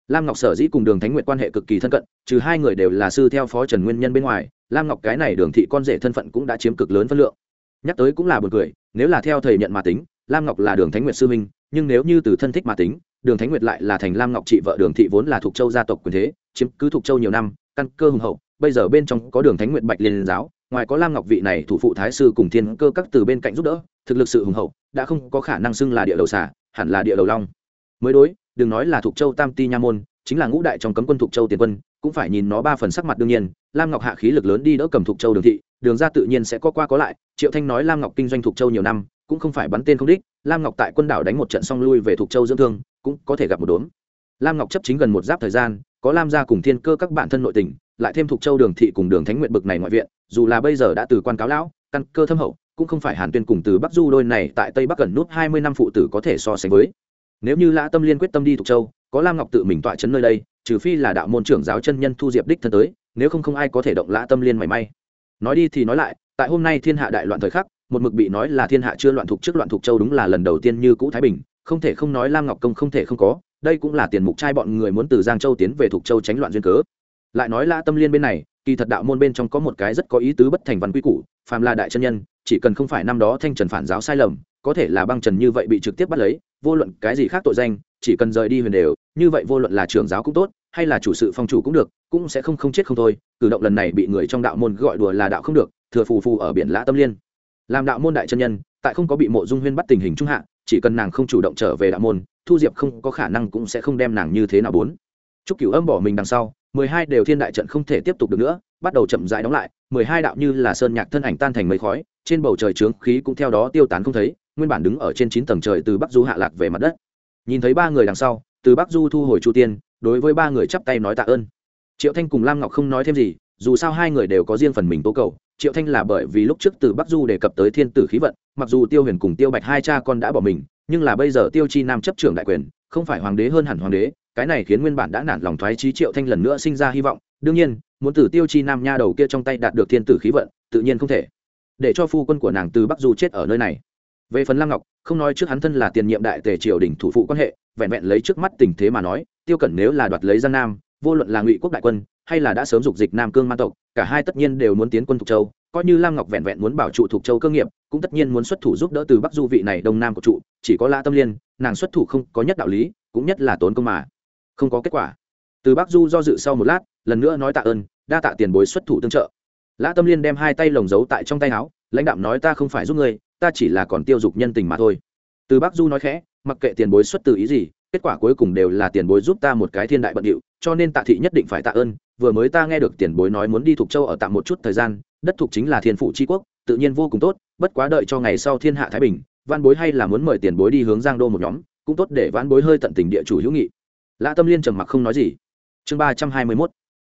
Lam ngọc sở dĩ cùng đường thánh nguyệt quan hệ cực kỳ thân cận, trừ hai người đều là sư theo phó trần nguyên nhân bên ngoài, lam ngọc cái này đường thị con rể thân phận cũng đã chiếm cực lớn phân lượng. Nhắc tới cũng là b u ồ n cười, nếu là theo thầy nhận mà tính, lam ngọc là đường thánh nguyệt sư minh nhưng nếu như từ thân thích mà tính, đường thánh nguyệt lại là thành lam ngọc chị vợ đường thị vốn là thuộc châu gia tộc quyền thế, chiếm cứ thuộc châu nhiều năm, căn cơ hùng hậu bây giờ bên trong có đường thánh nguyện bạch liên giáo, ngoài có lam ngọc vị này thủ phụ thái sư cùng thiên cơ các từ bên cạnh giúp đỡ, thực lực sự hùng hậu, đã không có khả năng xưng là địa đầu xả hẳn là địa đầu long. Mới đối, đừng nói là thuộc châu tam ti nha môn, chính là ngũ đại trong cấm quân thuộc châu tiền quân, cũng phải nhìn nó ba phần sắc mặt đương nhiên, lam ngọc hạ khí lực lớn đi đỡ cầm thuộc châu đường thị, đường ra tự nhiên sẽ có qua có lại, triệu thanh nói lam ngọc kinh doanh thuộc châu nhiều năm, cũng không phải bắn tên không đích, lam ngọc tại quân đảo đánh một trận xong lui về thuộc châu dưỡng thương, cũng có thể gặp một đốm. Lam ngọc chấp chính gần một giáp thời gian, có lam gia cùng thiên cơ các bạn thân nội tình lại thêm thuộc châu đường thị cùng đường thánh nguyện bực này ngoại viện, dù là bây giờ đã từ quan cáo lão, căn cơ thâm hậu, cũng không phải hàn tuyên cùng từ bắc du đôi này tại tây bắc gần nút hai mươi năm phụ tử có thể so sánh với. Nếu như lã tâm liên quyết tâm đi thuộc châu, có lam ngọc tự mình tọa chấn nơi đây, trừ phi là đạo môn trưởng giáo chân nhân thu diệp đích thân tới, nếu không không ai có thể động lã tâm liên mảy may. Nói đi thì nói lại, tại hôm nay thiên hạ đại loạn thời khắc, một mực bị nói là thiên hạ chưa loạn thuộc trước loạn thuộc châu đúng là lần đầu tiên như cũ thái bình, không thể không nói lam ngọc công không thể không có, đây cũng là tiền mục trai bọn người muốn từ giang châu tiến về thuộc châu tránh loạn duyên cớ lại nói lã tâm liên bên này, kỳ thật đạo môn bên trong có một cái rất có ý tứ bất thành văn quy củ, phàm là đại chân nhân, chỉ cần không phải năm đó thanh trần phản giáo sai lầm, có thể là băng trần như vậy bị trực tiếp bắt lấy, vô luận cái gì khác tội danh, chỉ cần rời đi huyền đều, như vậy vô luận là trưởng giáo cũng tốt, hay là chủ sự phong chủ cũng được, cũng sẽ không không chết không thôi, cử động lần này bị người trong đạo môn gọi đùa là đạo không được, thừa phù phù ở biển lã tâm liên. Làm đạo môn đại chân nhân, tại không có bị mộ dung huyên bắt tình hình trung hạ, chỉ cần nàng không chủ động trở về đạo môn, thu diệp không có khả năng cũng sẽ không đem nàng như thế nào bốn. Chúc cửu âm bỏ mình đằng sau mười hai đều thiên đại trận không thể tiếp tục được nữa, bắt đầu chậm rãi đóng lại, mười hai đạo như là sơn nhạc thân ảnh tan thành mây khói, trên bầu trời trướng khí cũng theo đó tiêu tán không thấy, nguyên bản đứng ở trên chín tầng trời từ bắc du hạ lạc về mặt đất. Nhìn thấy ba người đằng sau, từ bắc du thu hồi chu tiên, đối với ba người chắp tay nói tạ ơn. Triệu thanh cùng lam ngọc không nói thêm gì, dù sao hai người đều có riêng phần mình tố cầu, triệu thanh là bởi vì lúc trước từ bắc du đề cập tới thiên tử khí vận, mặc dù tiêu huyền cùng tiêu bạch hai cha con đã bỏ mình, nhưng là bây giờ tiêu chi nam chấp trưởng đại quyền, không phải hoàng đế hơn hẳn hoàng đế cái này khiến nguyên bản đã nản lòng thoái trí triệu thanh lần nữa sinh ra hy vọng. Đương nhiên, muốn từ tiêu chi nam nha đầu kia trong tay đạt được thiên tử khí vận, tự nhiên không thể. Để cho phu quân của nàng từ bắc du chết ở nơi này. Về phần lam ngọc, không nói trước hắn thân là tiền nhiệm đại tề triều đình thủ phụ quan hệ, vẹn vẹn lấy trước mắt tình thế mà nói, tiêu cẩn nếu là đoạt lấy giang nam, vô luận là ngụy quốc đại quân, hay là đã sớm dục dịch nam cương man tộc, cả hai tất nhiên đều muốn tiến quân thục châu. Coi như lam ngọc vẹn vẹn muốn bảo trụ thục châu cơ nghiệp, cũng tất nhiên muốn xuất thủ giúp đỡ từ bắc du vị này đông nam của trụ, chỉ có la tâm liên, nàng xuất thủ không có nhất đạo lý, cũng nhất là tốn công mà không có kết quả. Từ bắc du do dự sau một lát, lần nữa nói tạ ơn, đa tạ tiền bối xuất thủ tương trợ. Lã tâm liên đem hai tay lồng giấu tại trong tay áo, lãnh đạo nói ta không phải giúp ngươi, ta chỉ là còn tiêu dục nhân tình mà thôi. Từ bắc du nói khẽ, mặc kệ tiền bối xuất từ ý gì, kết quả cuối cùng đều là tiền bối giúp ta một cái thiên đại bận điệu, cho nên tạ thị nhất định phải tạ ơn, vừa mới ta nghe được tiền bối nói muốn đi thuộc châu ở tạm một chút thời gian, đất thuộc chính là thiên phụ tri quốc, tự nhiên vô cùng tốt, bất quá đợi cho ngày sau thiên hạ thái bình, văn bối hay là muốn mời tiền bối đi hướng giang đô một nhóm, cũng tốt để văn bối hơi tận tình địa chủ hữu nghị lã tâm liên trầm mặc không nói gì. Chương ba trăm hai mươi mốt,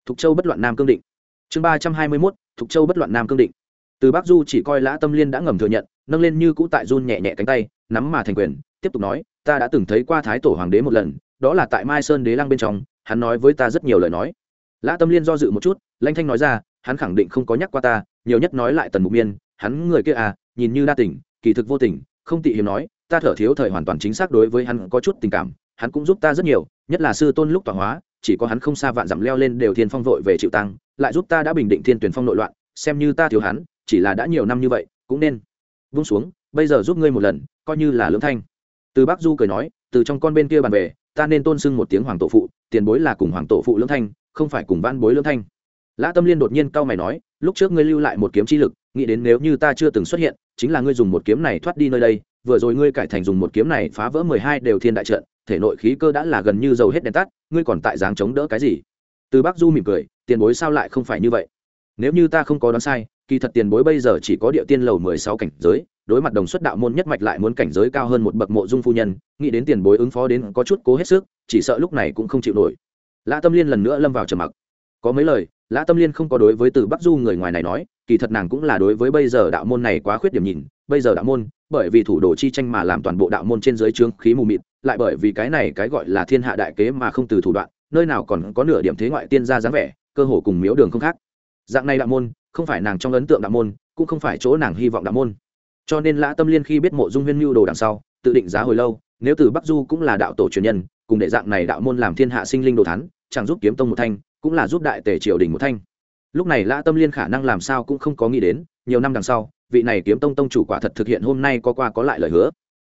thục châu bất loạn nam cương định. Chương ba trăm hai mươi mốt, thục châu bất loạn nam cương định. Từ bắc du chỉ coi lã tâm liên đã ngầm thừa nhận, nâng lên như cũ tại run nhẹ nhẹ cánh tay, nắm mà thành quyền, tiếp tục nói, ta đã từng thấy qua thái tổ hoàng đế một lần, đó là tại mai sơn đế Lang bên trong, hắn nói với ta rất nhiều lời nói. Lã tâm liên do dự một chút, lanh thanh nói ra, hắn khẳng định không có nhắc qua ta, nhiều nhất nói lại tần mục miên, hắn người kia à nhìn như đa tình, kỳ thực vô tình, không tị hiếm nói, ta thở thiếu thời hoàn toàn chính xác đối với hắn có chút tình cảm hắn cũng giúp ta rất nhiều, nhất là sư tôn lúc tọa hóa, chỉ có hắn không xa vạn dặm leo lên đều thiên phong vội về chịu tăng, lại giúp ta đã bình định thiên tuyển phong nội loạn, xem như ta thiếu hắn, chỉ là đã nhiều năm như vậy, cũng nên vung xuống, bây giờ giúp ngươi một lần, coi như là lưỡng thanh. Từ bắc du cười nói, từ trong con bên kia bàn về, ta nên tôn sưng một tiếng hoàng tổ phụ, tiền bối là cùng hoàng tổ phụ lưỡng thanh, không phải cùng văn bối lưỡng thanh. Lã tâm liên đột nhiên cau mày nói, lúc trước ngươi lưu lại một kiếm chi lực, nghĩ đến nếu như ta chưa từng xuất hiện, chính là ngươi dùng một kiếm này thoát đi nơi đây, vừa rồi ngươi cải thành dùng một kiếm này phá vỡ mười hai đều thiên đại trận thể nội khí cơ đã là gần như dầu hết đèn tắt, ngươi còn tại dáng chống đỡ cái gì? Từ bắc du mỉm cười, tiền bối sao lại không phải như vậy? Nếu như ta không có đoán sai, kỳ thật tiền bối bây giờ chỉ có địa tiên lầu mười sáu cảnh giới, đối mặt đồng xuất đạo môn nhất mạch lại muốn cảnh giới cao hơn một bậc mộ dung phu nhân, nghĩ đến tiền bối ứng phó đến có chút cố hết sức, chỉ sợ lúc này cũng không chịu nổi. Lã tâm liên lần nữa lâm vào trầm mặc. Có mấy lời, lã tâm liên không có đối với từ bắc du người ngoài này nói, kỳ thật nàng cũng là đối với bây giờ đạo môn này quá khuyết điểm nhìn, bây giờ đạo môn bởi vì thủ đồ chi tranh mà làm toàn bộ đạo môn trên dưới trướng khí mù mịt, lại bởi vì cái này cái gọi là thiên hạ đại kế mà không từ thủ đoạn, nơi nào còn có nửa điểm thế ngoại tiên gia dáng vẻ, cơ hồ cùng miếu đường không khác. Dạng này đạo môn, không phải nàng trong ấn tượng đạo môn, cũng không phải chỗ nàng hy vọng đạo môn. Cho nên lã tâm liên khi biết mộ dung huyên mưu đồ đằng sau, tự định giá hồi lâu, nếu từ bắc du cũng là đạo tổ truyền nhân, cùng để dạng này đạo môn làm thiên hạ sinh linh đồ thắn chẳng giúp kiếm tông một thanh, cũng là giúp đại tề triều đình một thanh. Lúc này lã tâm liên khả năng làm sao cũng không có nghĩ đến, nhiều năm đằng sau vị này kiếm tông tông chủ quả thật thực hiện hôm nay có qua có lại lời hứa.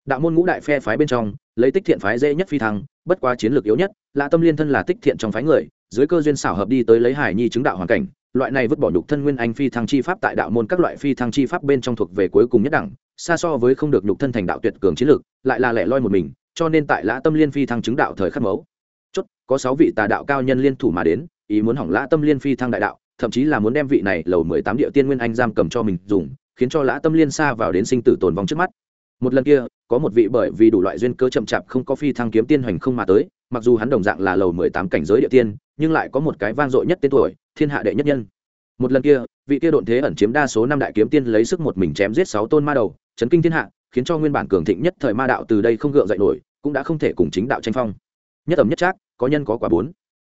Đạo môn ngũ đại phe phái bên trong, lấy tích thiện phái dễ nhất phi thăng, bất quá chiến lược yếu nhất, lã tâm liên thân là tích thiện trong phái người, dưới cơ duyên xảo hợp đi tới lấy hải nhi chứng đạo hoàn cảnh, loại này vứt bỏ nhục thân nguyên anh phi thăng chi pháp tại đạo môn các loại phi thăng chi pháp bên trong thuộc về cuối cùng nhất đẳng, xa so với không được nhục thân thành đạo tuyệt cường chiến lược, lại là lẻ loi một mình, cho nên tại lã tâm liên phi thăng chứng đạo thời khắc mấu. Chốt, có sáu vị tà đạo cao nhân liên thủ mà đến, ý muốn hỏng lã tâm liên phi thăng đại đạo, thậm chí là muốn đem vị này lầu mười tám địa tiên nguyên anh giam cầm cho mình dùng khiến cho lã tâm liên xa vào đến sinh tử tồn vong trước mắt. Một lần kia, có một vị bởi vì đủ loại duyên cơ chậm chạp không có phi thăng kiếm tiên hoành không mà tới, mặc dù hắn đồng dạng là lầu mười tám cảnh giới địa tiên, nhưng lại có một cái vang dội nhất tên tuổi, thiên hạ đệ nhất nhân. Một lần kia, vị kia độn thế ẩn chiếm đa số năm đại kiếm tiên lấy sức một mình chém giết sáu tôn ma đầu, chấn kinh thiên hạ, khiến cho nguyên bản cường thịnh nhất thời ma đạo từ đây không gượng dậy nổi, cũng đã không thể cùng chính đạo tranh phong. Nhất ẩm nhất trác, có nhân có quả bốn.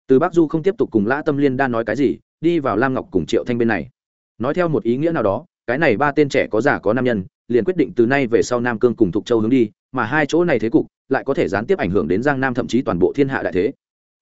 Từ bắc du không tiếp tục cùng lã tâm liên đa nói cái gì, đi vào lam ngọc cùng triệu thanh bên này. Nói theo một ý nghĩa nào đó cái này ba tên trẻ có già có nam nhân, liền quyết định từ nay về sau nam cương cùng thục châu hướng đi, mà hai chỗ này thế cục, lại có thể gián tiếp ảnh hưởng đến giang nam thậm chí toàn bộ thiên hạ đại thế.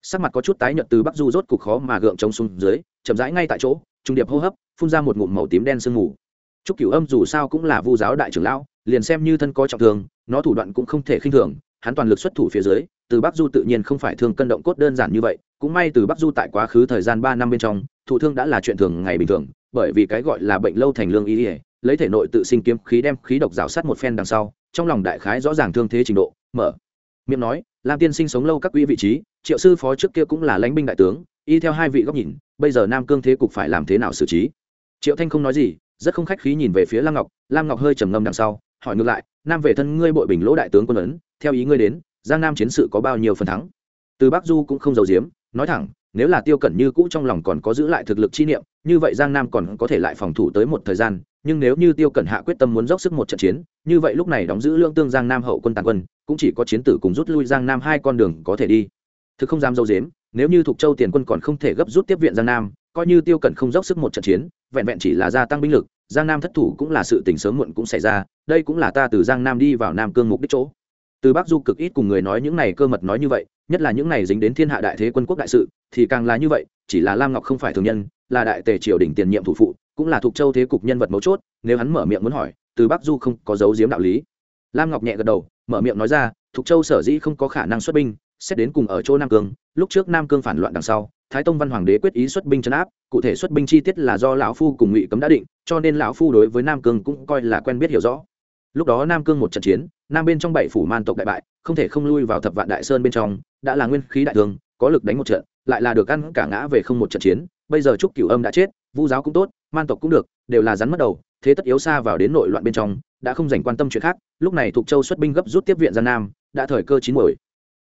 Sắc mặt có chút tái nhợt từ bắc du rốt cục khó mà gượng chống xuống dưới, chậm rãi ngay tại chỗ, trung điệp hô hấp, phun ra một ngụm màu tím đen sương mù. Trúc cửu âm dù sao cũng là vu giáo đại trưởng lão, liền xem như thân có trọng thương, nó thủ đoạn cũng không thể khinh thường, hắn toàn lực xuất thủ phía dưới, từ bắc du tự nhiên không phải thương cân động cốt đơn giản như vậy, cũng may từ bắc du tại quá khứ thời gian ba năm bên trong, thụ thương đã là chuyện thường ngày bình thường bởi vì cái gọi là bệnh lâu thành lương y ỉa lấy thể nội tự sinh kiếm khí đem khí độc rào sát một phen đằng sau, trong lòng đại khái rõ ràng thương thế trình độ, mở miệng nói, lam tiên sinh sống lâu các quỹ vị trí, triệu sư phó trước kia cũng là lãnh binh đại tướng, y theo hai vị góc nhìn, bây giờ nam cương thế cục phải làm thế nào xử trí? Triệu thanh không nói gì, rất không khách khí nhìn về phía lam ngọc lam ngọc hơi trầm ngâm đằng sau, hỏi ngược lại, nam về thân ngươi bội bình lỗ đại tướng quân ấn, theo ý ngươi đến, giang nam chiến sự có bao nhiêu phần thắng? Từ bắc du cũng không giấu giếm, nói thẳng nếu là tiêu cẩn như cũ trong lòng còn có giữ lại thực lực chi niệm, như vậy giang nam còn có thể lại phòng thủ tới một thời gian, nhưng nếu như tiêu cẩn hạ quyết tâm muốn dốc sức một trận chiến, như vậy lúc này đóng giữ lương tương giang nam hậu quân tàn quân, cũng chỉ có chiến tử cùng rút lui giang nam hai con đường có thể đi. Thực không dám dâu dếm, nếu như thuộc châu tiền quân còn không thể gấp rút tiếp viện giang nam, coi như tiêu cẩn không dốc sức một trận chiến, vẹn vẹn chỉ là gia tăng binh lực, giang nam thất thủ cũng là sự tình sớm muộn cũng xảy ra, đây cũng là ta từ giang nam đi vào nam cương mục đích chỗ từ bắc du cực ít cùng người nói những này cơ mật nói như vậy, nhất là những này dính đến thiên hạ đại thế quân quốc đại sự, thì càng là như vậy, chỉ là lam ngọc không phải thường nhân, là đại tề triều đình tiền nhiệm thủ phụ, cũng là thuộc châu thế cục nhân vật mấu chốt, nếu hắn mở miệng muốn hỏi, từ bắc du không có dấu diếm đạo lý. Lam ngọc nhẹ gật đầu, mở miệng nói ra, thuộc châu sở dĩ không có khả năng xuất binh, xét đến cùng ở chỗ nam cương, lúc trước nam cương phản loạn đằng sau, thái tông văn hoàng đế quyết ý xuất binh chấn áp, cụ thể xuất binh chi tiết là do lão phu cùng ngụy cấm đã định, cho nên lão phu đối với nam cương cũng coi là quen biết hiểu rõ. Lúc đó nam cương một trận chiến nam bên trong bảy phủ man tộc đại bại, không thể không lui vào thập vạn đại sơn bên trong, đã là nguyên khí đại thương, có lực đánh một trận, lại là được ăn cả ngã về không một trận chiến, bây giờ trúc cửu âm đã chết, vu giáo cũng tốt, man tộc cũng được, đều là rắn mất đầu, thế tất yếu xa vào đến nội loạn bên trong, đã không dành quan tâm chuyện khác, lúc này thuộc châu xuất binh gấp rút tiếp viện ra nam, đã thời cơ chín muồi.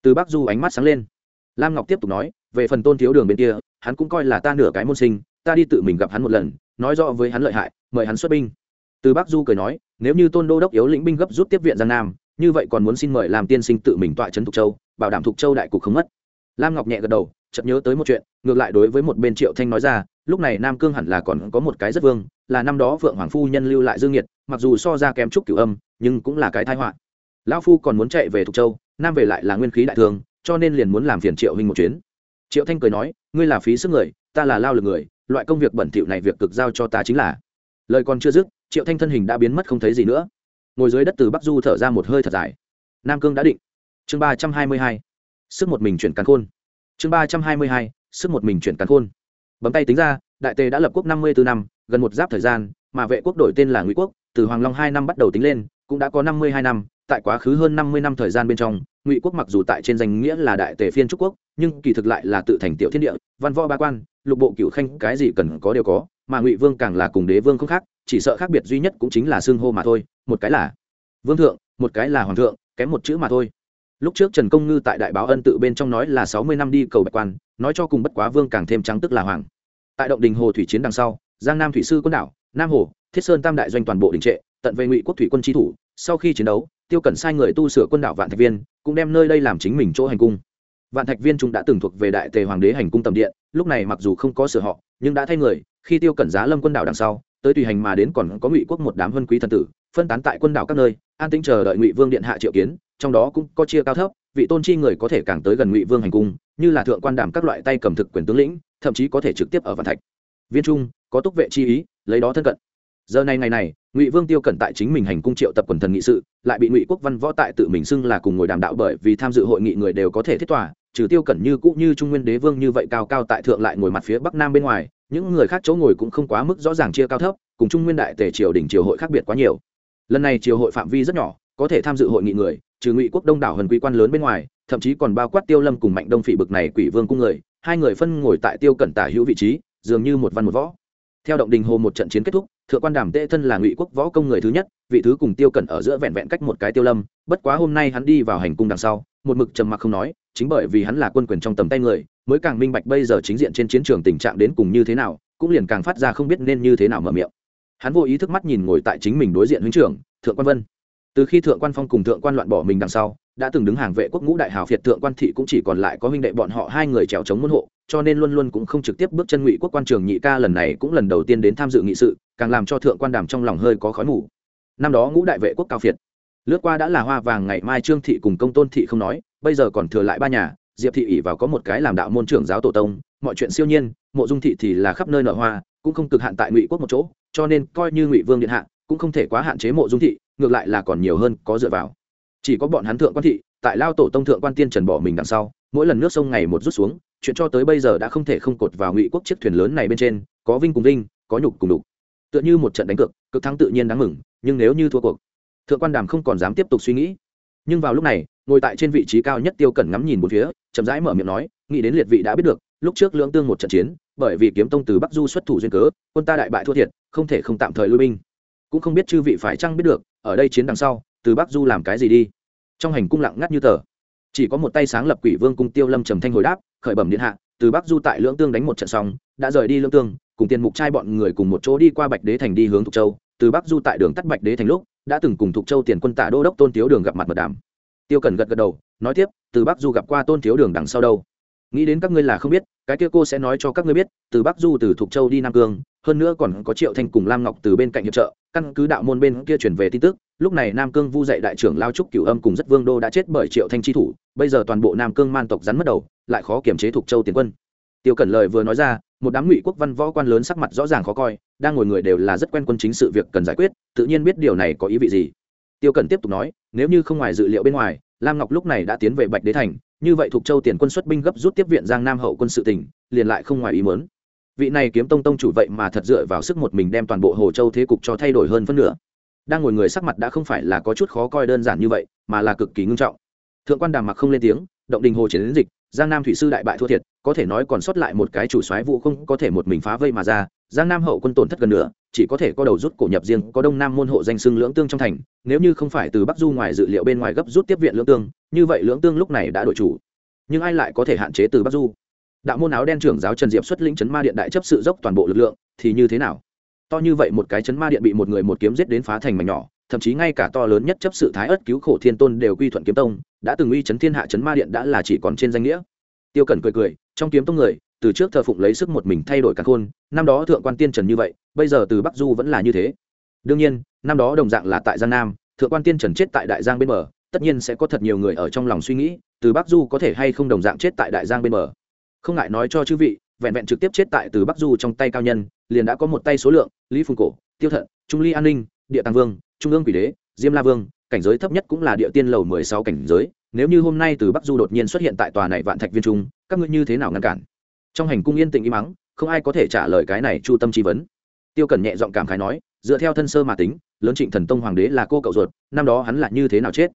Từ bắc du ánh mắt sáng lên. Lam ngọc tiếp tục nói, về phần tôn thiếu đường bên kia, hắn cũng coi là ta nửa cái môn sinh, ta đi tự mình gặp hắn một lần, nói rõ với hắn lợi hại, mời hắn xuất binh từ bắc du cười nói, nếu như tôn đô đốc yếu lĩnh binh gấp rút tiếp viện giang nam, như vậy còn muốn xin mời làm tiên sinh tự mình tọa trấn thục châu, bảo đảm thục châu đại cục không mất. Lam ngọc nhẹ gật đầu, chợt nhớ tới một chuyện, ngược lại đối với một bên triệu thanh nói ra, lúc này nam cương hẳn là còn có một cái rất vương, là năm đó vượng hoàng phu nhân lưu lại dương nhiệt, mặc dù so ra kém trúc cửu âm, nhưng cũng là cái tai họa. Lão phu còn muốn chạy về thục châu, nam về lại là nguyên khí đại thương cho nên liền muốn làm phiền triệu hình một chuyến. Triệu thanh cười nói, ngươi là phí sức người, ta là lao lực người, loại công việc bẩn thỉu này việc cực giao cho ta chính là. Lời còn chưa dứt triệu thanh thân hình đã biến mất không thấy gì nữa. Ngồi dưới đất từ bắc du thở ra một hơi thật dài. Nam cương đã định. Chương ba trăm hai mươi hai. Sức một mình chuyển càn khôn. Chương ba trăm hai mươi hai. Sức một mình chuyển càn khôn. Bấm tay tính ra, đại tề đã lập quốc năm mươi bốn năm, gần một giáp thời gian, mà vệ quốc đổi tên là ngụy quốc, từ hoàng long hai năm bắt đầu tính lên, cũng đã có năm mươi hai năm, tại quá khứ hơn năm mươi năm thời gian bên trong, ngụy quốc mặc dù tại trên danh nghĩa là đại tề phiên trúc quốc, nhưng kỳ thực lại là tự thành tiểu thiên địa, văn võ ba quan, lục bộ cựu khanh, cái gì cần có đều có, mà ngụy vương càng là cùng đế vương không khác chỉ sợ khác biệt duy nhất cũng chính là xưng hô mà thôi, một cái là vương thượng, một cái là hoàng thượng, kém một chữ mà thôi. Lúc trước trần công ngư tại đại báo ân tự bên trong nói là sáu mươi năm đi cầu bạch quan, nói cho cùng bất quá vương càng thêm trắng tức là hoàng. Tại động đình hồ thủy chiến đằng sau, giang nam thủy sư quân đảo, nam hồ, thiết sơn tam đại doanh toàn bộ đình trệ, tận về ngụy quốc thủy quân tri thủ, sau khi chiến đấu, tiêu cẩn sai người tu sửa quân đảo vạn thạch viên, cũng đem nơi đây làm chính mình chỗ hành cung. Vạn thạch viên chúng đã từng thuộc về đại tề hoàng đế hành cung tầm điện, lúc này mặc dù không có sửa họ, nhưng đã thay người, khi tiêu cẩn giá lâm quân đảo đằng sau tới tùy hành mà đến còn có ngụy quốc một đám vân quý thần tử, phân tán tại quân đảo các nơi, an tĩnh chờ đợi ngụy vương điện hạ triệu kiến, trong đó cũng có chia cao thấp, vị tôn chi người có thể càng tới gần ngụy vương hành cung, như là thượng quan đảm các loại tay cầm thực quyền tướng lĩnh, thậm chí có thể trực tiếp ở vạn thạch. Viên trung, có túc vệ chi ý, lấy đó thân cận. Giờ này ngày này, ngụy vương tiêu cẩn tại chính mình hành cung triệu tập quần thần nghị sự lại bị ngụy quốc văn võ tại tự mình xưng là cùng ngồi đàm đạo bởi vì tham dự hội nghị người đều có thể thiết tòa, trừ tiêu cẩn như cũ như trung nguyên đế vương như vậy cao cao tại thượng lại ngồi mặt phía bắc nam bên ngoài, những người khác chỗ ngồi cũng không quá mức rõ ràng chia cao thấp, cùng trung nguyên đại tề triều đình triều hội khác biệt quá nhiều. Lần này triều hội phạm vi rất nhỏ, có thể tham dự hội nghị người, trừ ngụy quốc đông đảo hần quý quan lớn bên ngoài, thậm chí còn bao quát tiêu lâm cùng mạnh đông phỉ bực này quỷ vương cung người, hai người phân ngồi tại tiêu cẩn tả hữu vị trí, dường như một văn một võ theo động đình hồ một trận chiến kết thúc, thượng quan đàm tệ thân là ngụy quốc võ công người thứ nhất, vị thứ cùng tiêu cẩn ở giữa vẹn vẹn cách một cái tiêu lâm, bất quá hôm nay hắn đi vào hành cung đằng sau, một mực trầm mặc không nói, chính bởi vì hắn là quân quyền trong tầm tay người, mới càng minh bạch bây giờ chính diện trên chiến trường tình trạng đến cùng như thế nào, cũng liền càng phát ra không biết nên như thế nào mở miệng. Hắn vô ý thức mắt nhìn ngồi tại chính mình đối diện huynh trưởng, thượng quan vân. Từ khi thượng quan phong cùng thượng quan loạn bỏ mình đằng sau đã từng đứng hàng vệ quốc ngũ đại hào phiệt thượng quan thị cũng chỉ còn lại có huynh đệ bọn họ hai người trèo chống môn hộ, cho nên luôn luôn cũng không trực tiếp bước chân ngụy quốc quan trường nhị ca lần này cũng lần đầu tiên đến tham dự nghị sự, càng làm cho thượng quan đàm trong lòng hơi có khói mù. Năm đó ngũ đại vệ quốc cao phiệt lướt qua đã là hoa vàng ngày mai trương thị cùng công tôn thị không nói, bây giờ còn thừa lại ba nhà, diệp thị ỉ vào có một cái làm đạo môn trưởng giáo tổ tông, mọi chuyện siêu nhiên, mộ dung thị thì là khắp nơi nở hoa, cũng không cực hạn tại ngụy quốc một chỗ, cho nên coi như ngụy vương điện hạ, cũng không thể quá hạn chế mộ dung thị, ngược lại là còn nhiều hơn có dựa vào chỉ có bọn hắn thượng quan thị, tại lao tổ tông thượng quan tiên trần bỏ mình đằng sau, mỗi lần nước sông ngày một rút xuống, chuyện cho tới bây giờ đã không thể không cột vào ngụy quốc chiếc thuyền lớn này bên trên, có vinh cùng vinh, có nhục cùng đục tựa như một trận đánh cược, cực thắng tự nhiên đáng mừng, nhưng nếu như thua cuộc, thượng quan đàm không còn dám tiếp tục suy nghĩ. Nhưng vào lúc này, ngồi tại trên vị trí cao nhất tiêu cẩn ngắm nhìn một phía, chậm rãi mở miệng nói, nghĩ đến liệt vị đã biết được, lúc trước lưỡng tương một trận chiến, bởi vì kiếm tông từ bắc du xuất thủ duyên cớ, quân ta đại bại thua thiệt, không thể không tạm thời lui binh. Cũng không biết chư vị phải chăng biết được, ở đây chiến đằng sau từ bắc du làm cái gì đi? Trong hành cung lặng ngắt như tờ. Chỉ có một tay sáng lập quỷ vương cung tiêu lâm trầm thanh hồi đáp, khởi bẩm điện hạ, từ bắc du tại lưỡng tương đánh một trận xong, đã rời đi lưỡng tương, cùng tiền mục trai bọn người cùng một chỗ đi qua bạch đế thành đi hướng thục châu. Từ bắc du tại đường tắt bạch đế thành lúc, đã từng cùng thục châu tiền quân tả đô đốc tôn thiếu đường gặp mặt mật đàm. Tiêu cần gật gật đầu, nói tiếp, từ bắc du gặp qua tôn thiếu đường đằng sau đâu? Nghĩ đến các ngươi là không biết, cái kia cô sẽ nói cho các ngươi biết, từ bắc du từ thục châu đi nam cương, hơn nữa còn có triệu thanh cùng lam ngọc từ bên cạnh hiệp trợ, căn cứ đạo môn bên kia chuyển về tin tức lúc này nam cương vu dạy đại trưởng lao trúc cửu âm cùng rất vương đô đã chết bởi triệu thanh chi thủ, bây giờ toàn bộ nam cương man tộc rắn mất đầu, lại khó kiểm chế thục châu tiền quân. Tiêu cẩn lời vừa nói ra, một đám ngụy quốc văn võ quan lớn sắc mặt rõ ràng khó coi, đang ngồi người đều là rất quen quân chính sự việc cần giải quyết, tự nhiên biết điều này có ý vị gì. Tiêu cẩn tiếp tục nói, nếu như không ngoài dự liệu bên ngoài, lam ngọc lúc này đã tiến về bạch đế thành, như vậy thuộc châu tiền quân xuất binh gấp rút tiếp viện giang nam hậu quân sự tỉnh, liền lại không ngoài ý muốn. Vị này kiếm tông tông chủ vậy mà thật dựa vào sức một mình đem toàn bộ hồ châu thế cục cho thay đổi hơn phân nửa đang ngồi người sắc mặt đã không phải là có chút khó coi đơn giản như vậy, mà là cực kỳ ngưng trọng. Thượng quan đàm mặc không lên tiếng, động đình hồ chiến đến dịch, giang nam thủy sư đại bại thua thiệt, có thể nói còn sót lại một cái chủ soái vụ không có thể một mình phá vây mà ra, giang nam hậu quân tổn thất gần nữa chỉ có thể có đầu rút cổ nhập riêng, có đông nam môn hộ danh xưng lưỡng tương trong thành, nếu như không phải từ bắc du ngoài dự liệu bên ngoài gấp rút tiếp viện lưỡng tương, như vậy lưỡng tương lúc này đã đổi chủ. Nhưng ai lại có thể hạn chế từ bắc du? Đạo môn áo đen trưởng giáo trần diệp xuất lĩnh chấn ma điện đại chấp sự dốc toàn bộ lực lượng, thì như thế nào? To như vậy một cái chấn ma điện bị một người một kiếm giết đến phá thành mảnh nhỏ, thậm chí ngay cả to lớn nhất chấp sự thái ất cứu khổ thiên tôn đều quy thuận kiếm tông, đã từng uy chấn thiên hạ chấn ma điện đã là chỉ còn trên danh nghĩa. Tiêu cẩn cười cười, trong kiếm tông người, từ trước thờ phụng lấy sức một mình thay đổi căn khôn, năm đó thượng quan tiên trần như vậy, bây giờ từ bắc du vẫn là như thế. Đương nhiên, năm đó đồng dạng là tại giang nam, thượng quan tiên trần chết tại đại giang bên bờ, tất nhiên sẽ có thật nhiều người ở trong lòng suy nghĩ, từ bắc du có thể hay không đồng dạng chết tại đại giang bên bờ. Không ngại nói cho chư vị vẹn vẹn trực tiếp chết tại từ bắc du trong tay cao nhân, liền đã có một tay số lượng, lý phùng cổ, tiêu thận, trung ly an ninh, địa tàng vương, trung ương quỷ đế, diêm la vương, cảnh giới thấp nhất cũng là địa tiên lầu mười sáu cảnh giới. Nếu như hôm nay từ bắc du đột nhiên xuất hiện tại tòa này vạn thạch viên trung, các ngươi như thế nào ngăn cản? Trong hành cung yên tĩnh im mắng không ai có thể trả lời cái này chu tâm chi vấn. Tiêu cẩn nhẹ giọng cảm khái nói, dựa theo thân sơ mà tính, lớn trịnh thần tông hoàng đế là cô cậu ruột, năm đó hắn là như thế nào chết?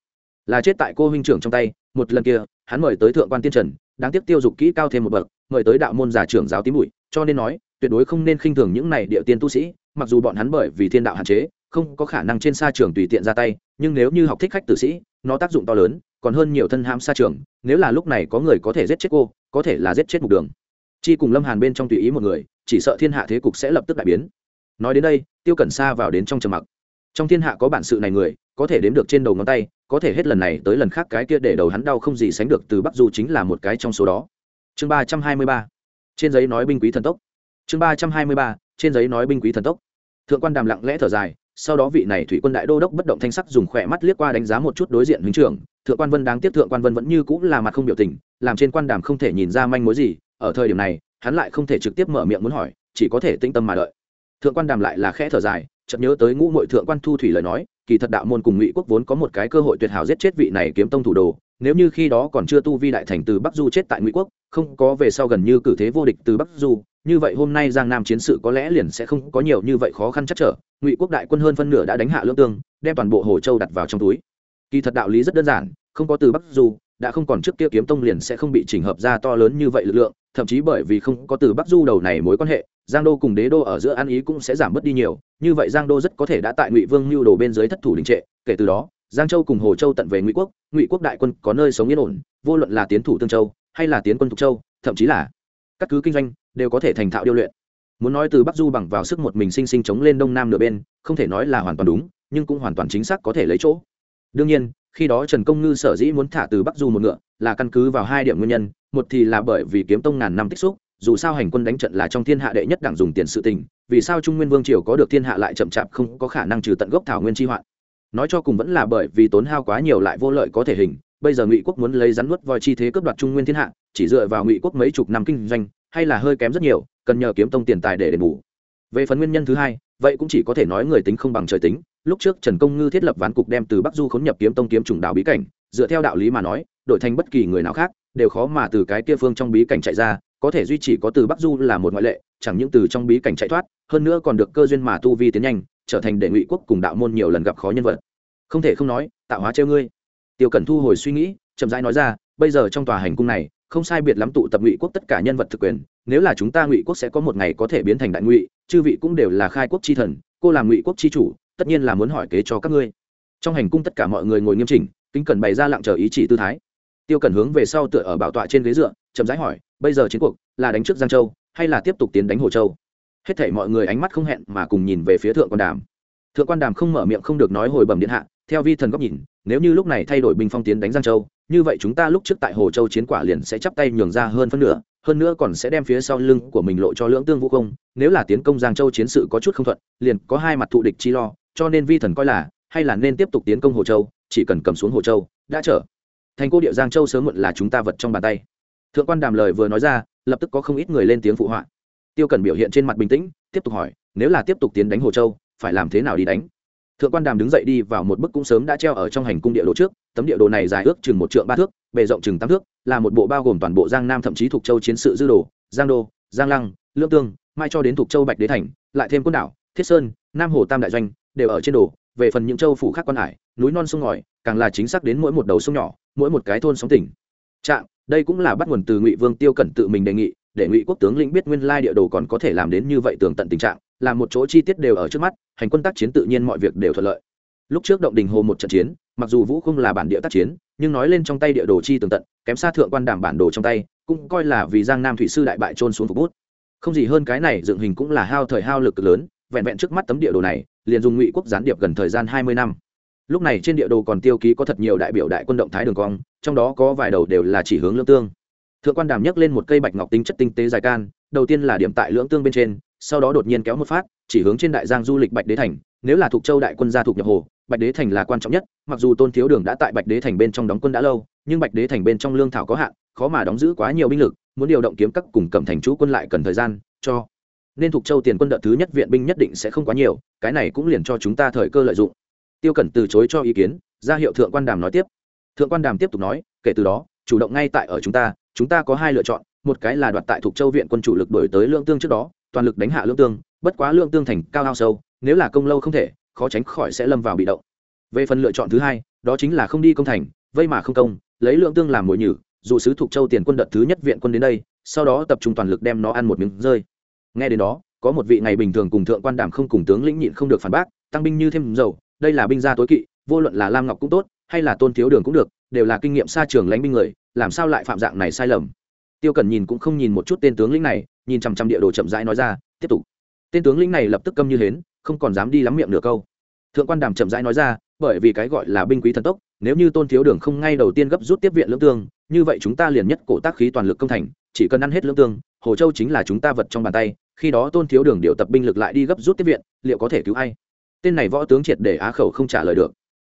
Là chết tại cô huynh trưởng trong tay, một lần kia, hắn mời tới thượng quan tiên trần đáng tiếc tiêu dục kỹ cao thêm một bậc, mời tới đạo môn giả trưởng giáo tím bụi, cho nên nói, tuyệt đối không nên khinh thường những này địa tiên tu sĩ, mặc dù bọn hắn bởi vì thiên đạo hạn chế, không có khả năng trên xa trường tùy tiện ra tay, nhưng nếu như học thích khách tử sĩ, nó tác dụng to lớn, còn hơn nhiều thân ham xa trường, nếu là lúc này có người có thể giết chết cô, có thể là giết chết mục đường. Chi cùng lâm hàn bên trong tùy ý một người, chỉ sợ thiên hạ thế cục sẽ lập tức đại biến. Nói đến đây, tiêu cẩn xa vào đến trong trầm mặc. Trong thiên hạ có bản sự này người, có thể đếm được trên đầu ngón tay có thể hết lần này tới lần khác cái kia để đầu hắn đau không gì sánh được từ bắc du chính là một cái trong số đó. Chương ba trăm hai mươi ba. Trên giấy nói binh quý thần tốc. Chương ba trăm hai mươi ba. Trên giấy nói binh quý thần tốc. Thượng quan đàm lặng lẽ thở dài, sau đó vị này thủy quân đại đô đốc bất động thanh sắc dùng khỏe mắt liếc qua đánh giá một chút đối diện huynh trưởng. Thượng quan vân đáng tiếc thượng quan vân vẫn như cũng là mặt không biểu tình, làm trên quan đàm không thể nhìn ra manh mối gì, ở thời điểm này, hắn lại không thể trực tiếp mở miệng muốn hỏi, chỉ có thể tĩnh tâm mà đợi. Thượng quan đàm lại là khẽ thở dài, chợt nhớ tới ngũ mội thượng quan thu thủy lời nói kỳ thật đạo môn cùng ngụy quốc vốn có một cái cơ hội tuyệt hảo giết chết vị này kiếm tông thủ đồ, nếu như khi đó còn chưa tu vi đại thành từ bắc du chết tại ngụy quốc, không có về sau gần như cử thế vô địch từ bắc du, như vậy hôm nay giang nam chiến sự có lẽ liền sẽ không có nhiều như vậy khó khăn chắc trở, ngụy quốc đại quân hơn phân nửa đã đánh hạ lương tương, đem toàn bộ hồ châu đặt vào trong túi. Kỳ thật đạo lý rất đơn giản, không có từ bắc du đã không còn trước kia kiếm tông liền sẽ không bị chỉnh hợp ra to lớn như vậy lực lượng, thậm chí bởi vì không có từ bắc du đầu này mối quan hệ, giang đô cùng đế đô ở giữa ăn ý cũng sẽ giảm bớt đi nhiều. Như vậy giang đô rất có thể đã tại ngụy vương mưu đồ bên dưới thất thủ đình trệ. Kể từ đó, giang châu cùng hồ châu tận về ngụy quốc. Ngụy quốc đại quân có nơi sống yên ổn, vô luận là tiến thủ tương châu hay là tiến quân thục châu, thậm chí là các cứ kinh doanh đều có thể thành thạo điêu luyện. Muốn nói từ bắc du bằng vào sức một mình sinh sinh chống lên đông nam nửa bên, không thể nói là hoàn toàn đúng, nhưng cũng hoàn toàn chính xác có thể lấy chỗ. Đương nhiên khi đó trần công ngư sở dĩ muốn thả từ bắc du một ngựa là căn cứ vào hai điểm nguyên nhân. Một thì là bởi vì kiếm tông ngàn năm tích xúc, dù sao hành quân đánh trận là trong thiên hạ đệ nhất đảng dùng tiền sự tình, vì sao trung nguyên vương triều có được thiên hạ lại chậm chạp không có khả năng trừ tận gốc thảo nguyên tri hoạn? Nói cho cùng vẫn là bởi vì tốn hao quá nhiều lại vô lợi có thể hình, bây giờ ngụy quốc muốn lấy rắn nuốt voi chi thế cướp đoạt trung nguyên thiên hạ, chỉ dựa vào ngụy quốc mấy chục năm kinh doanh, hay là hơi kém rất nhiều, cần nhờ kiếm tông tiền tài để đền bù. Về phần nguyên nhân thứ hai, vậy cũng chỉ có thể nói người tính không bằng trời tính lúc trước trần công ngư thiết lập ván cục đem từ bắc du khốn nhập kiếm tông kiếm trùng đạo bí cảnh, dựa theo đạo lý mà nói, đổi thành bất kỳ người nào khác, đều khó mà từ cái kia phương trong bí cảnh chạy ra, có thể duy trì có từ bắc du là một ngoại lệ, chẳng những từ trong bí cảnh chạy thoát, hơn nữa còn được cơ duyên mà tu vi tiến nhanh, trở thành đệ ngụy quốc cùng đạo môn nhiều lần gặp khó nhân vật. Không thể không nói, tạo hóa treo ngươi. Tiêu cẩn thu hồi suy nghĩ, chậm rãi nói ra, bây giờ trong tòa hành cung này, không sai biệt lắm tụ tập ngụy quốc tất cả nhân vật thực quyền, nếu là chúng ta ngụy quốc sẽ có một ngày có thể biến thành đại ngụy, chư vị cũng đều là khai quốc chi thần, cô làm ngụy quốc chi chủ tất nhiên là muốn hỏi kế cho các ngươi. Trong hành cung tất cả mọi người ngồi nghiêm chỉnh, kính cẩn bày ra lặng chờ ý chỉ tư thái. Tiêu cẩn hướng về sau tựa ở bảo tọa trên ghế dựa, chậm rãi hỏi, bây giờ chiến cuộc là đánh trước giang châu hay là tiếp tục tiến đánh hồ châu? Hết thảy mọi người ánh mắt không hẹn mà cùng nhìn về phía thượng quan đàm. Thượng quan đàm không mở miệng không được nói hồi bẩm điện hạ, theo vi thần góc nhìn, nếu như lúc này thay đổi binh phong tiến đánh giang châu, như vậy chúng ta lúc trước tại hồ châu chiến quả liền sẽ chắp tay nhường ra hơn phân nửa, hơn nữa còn sẽ đem phía sau lưng của mình lộ cho lưỡng tương vũ công nếu là tiến công giang châu chiến sự có chút không thuận, liền có hai mặt thụ địch chi lo cho nên vi thần coi là, hay là nên tiếp tục tiến công hồ châu, chỉ cần cầm xuống hồ châu, đã trở. Thành cô địa giang châu sớm muộn là chúng ta vật trong bàn tay. Thượng quan đàm lời vừa nói ra, lập tức có không ít người lên tiếng phụ họa. Tiêu cần biểu hiện trên mặt bình tĩnh, tiếp tục hỏi, nếu là tiếp tục tiến đánh hồ châu, phải làm thế nào đi đánh? Thượng quan đàm đứng dậy đi vào một bức cũng sớm đã treo ở trong hành cung địa đồ trước, tấm địa đồ này dài ước chừng một trượng ba thước, bề rộng chừng tám thước, là một bộ bao gồm toàn bộ giang nam thậm chí thuộc châu chiến sự dư đồ, giang đô, giang lăng, lương tương, mai cho đến thuộc châu bạch đế thành, lại thêm quân đảo, thiết sơn, nam hồ tam đại doanh đều ở trên đồ, về phần những châu phủ khác quan hải, núi non sông ngòi, càng là chính xác đến mỗi một đầu sông nhỏ, mỗi một cái thôn sóng tỉnh. Trạm đây cũng là bắt nguồn từ ngụy vương tiêu cẩn tự mình đề nghị, để ngụy quốc tướng lĩnh biết nguyên lai địa đồ còn có thể làm đến như vậy tường tận tình trạng, là một chỗ chi tiết đều ở trước mắt, hành quân tác chiến tự nhiên mọi việc đều thuận lợi. Lúc trước động đình hồ một trận chiến, mặc dù vũ không là bản địa tác chiến, nhưng nói lên trong tay địa đồ chi tường tận, kém xa thượng quan đảm bản đồ trong tay, cũng coi là vì giang nam thủy sư đại bại trôn xuống phục bút. Không gì hơn cái này, dựng hình cũng là hao thời hao lực lớn, vẹn vẹn trước mắt tấm địa đồ này liền dùng ngụy quốc gián điệp gần thời gian hai mươi năm. Lúc này trên địa đồ còn tiêu ký có thật nhiều đại biểu đại quân động thái đường cong, trong đó có vài đầu đều là chỉ hướng lương tương. Thượng quan đàm nhấc lên một cây bạch ngọc tính chất tinh tế dài can, đầu tiên là điểm tại lưỡng tương bên trên, sau đó đột nhiên kéo một phát, chỉ hướng trên đại giang du lịch bạch đế thành, nếu là thuộc châu đại quân gia thuộc nhập hồ, bạch đế thành là quan trọng nhất, mặc dù tôn thiếu đường đã tại bạch đế thành bên trong đóng quân đã lâu, nhưng bạch đế thành bên trong lương thảo có hạn, khó mà đóng giữ quá nhiều binh lực, muốn điều động kiếm các cùng cẩm thành chú quân lại cần thời gian, cho nên thuộc châu tiền quân đợt thứ nhất viện binh nhất định sẽ không quá nhiều, cái này cũng liền cho chúng ta thời cơ lợi dụng. Tiêu cẩn từ chối cho ý kiến, ra hiệu thượng quan đàm nói tiếp. Thượng quan đàm tiếp tục nói, kể từ đó, chủ động ngay tại ở chúng ta chúng ta có hai lựa chọn, một cái là đoạt tại thuộc châu viện quân chủ lực đổi tới lương tương trước đó, toàn lực đánh hạ lương tương, bất quá lương tương thành cao hao sâu, nếu là công lâu không thể, khó tránh khỏi sẽ lâm vào bị động. Về phần lựa chọn thứ hai, đó chính là không đi công thành, vây mà không công, lấy lượng tương làm mồi nhử dụ sứ thuộc châu tiền quân đợt thứ nhất viện quân đến đây, sau đó tập trung toàn lực đem nó ăn một miếng rơi nghe đến đó, có một vị ngày bình thường cùng thượng quan đảm không cùng tướng lĩnh nhịn không được phản bác, tăng binh như thêm dầu, đây là binh gia tối kỵ, vô luận là lam ngọc cũng tốt, hay là tôn thiếu đường cũng được, đều là kinh nghiệm xa trường lãnh binh người, làm sao lại phạm dạng này sai lầm? Tiêu cần nhìn cũng không nhìn một chút tên tướng lĩnh này, nhìn chằm chằm địa đồ chậm rãi nói ra, tiếp tục. Tên tướng lĩnh này lập tức câm như hến, không còn dám đi lắm miệng nửa câu. Thượng quan đàm chậm rãi nói ra, bởi vì cái gọi là binh quý thần tốc, nếu như tôn thiếu đường không ngay đầu tiên gấp rút tiếp viện lưỡng tương, như vậy chúng ta liền nhất cổ tác khí toàn lực công thành, chỉ cần ăn hết lưỡng tương, hồ châu chính là chúng ta vật trong bàn tay khi đó tôn thiếu đường điều tập binh lực lại đi gấp rút tiếp viện, liệu có thể cứu ai? Tên này võ tướng triệt để á khẩu không trả lời được.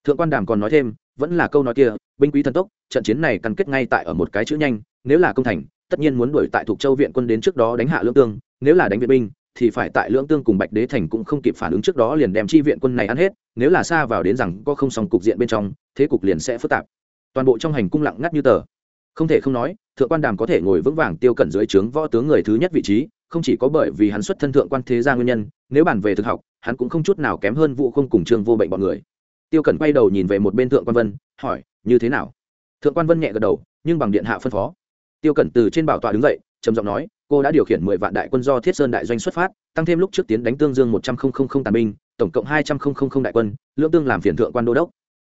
Thượng quan đàm còn nói thêm, vẫn là câu nói kia, binh quý thần tốc, trận chiến này căn kết ngay tại ở một cái chữ nhanh, nếu là công thành, tất nhiên muốn đuổi tại thuộc châu viện quân đến trước đó đánh hạ lưỡng tương, nếu là đánh viện binh, thì phải tại lưỡng tương cùng bạch đế thành cũng không kịp phản ứng trước đó liền đem chi viện quân này ăn hết, nếu là xa vào đến rằng có không xong cục diện bên trong, thế cục liền sẽ phức tạp. Toàn bộ trong hành cung lặng ngắt như tờ. Không thể không nói, thượng quan đàm có thể ngồi vững vàng tiêu cẩn dưới trướng võ tướng người thứ nhất vị trí không chỉ có bởi vì hắn xuất thân thượng quan thế gia nguyên nhân, nếu bàn về thực học, hắn cũng không chút nào kém hơn vụ không cùng trương vô bệnh bọn người. Tiêu cẩn quay đầu nhìn về một bên thượng quan vân, hỏi, như thế nào? Thượng quan vân nhẹ gật đầu, nhưng bằng điện hạ phân phó. Tiêu cẩn từ trên bảo tọa đứng dậy, trầm giọng nói, cô đã điều khiển mười vạn đại quân do thiết sơn đại doanh xuất phát, tăng thêm lúc trước tiến đánh tương dương một trăm linh tàn binh, tổng cộng hai trăm linh đại quân lưỡng tương làm phiền thượng quan đô đốc.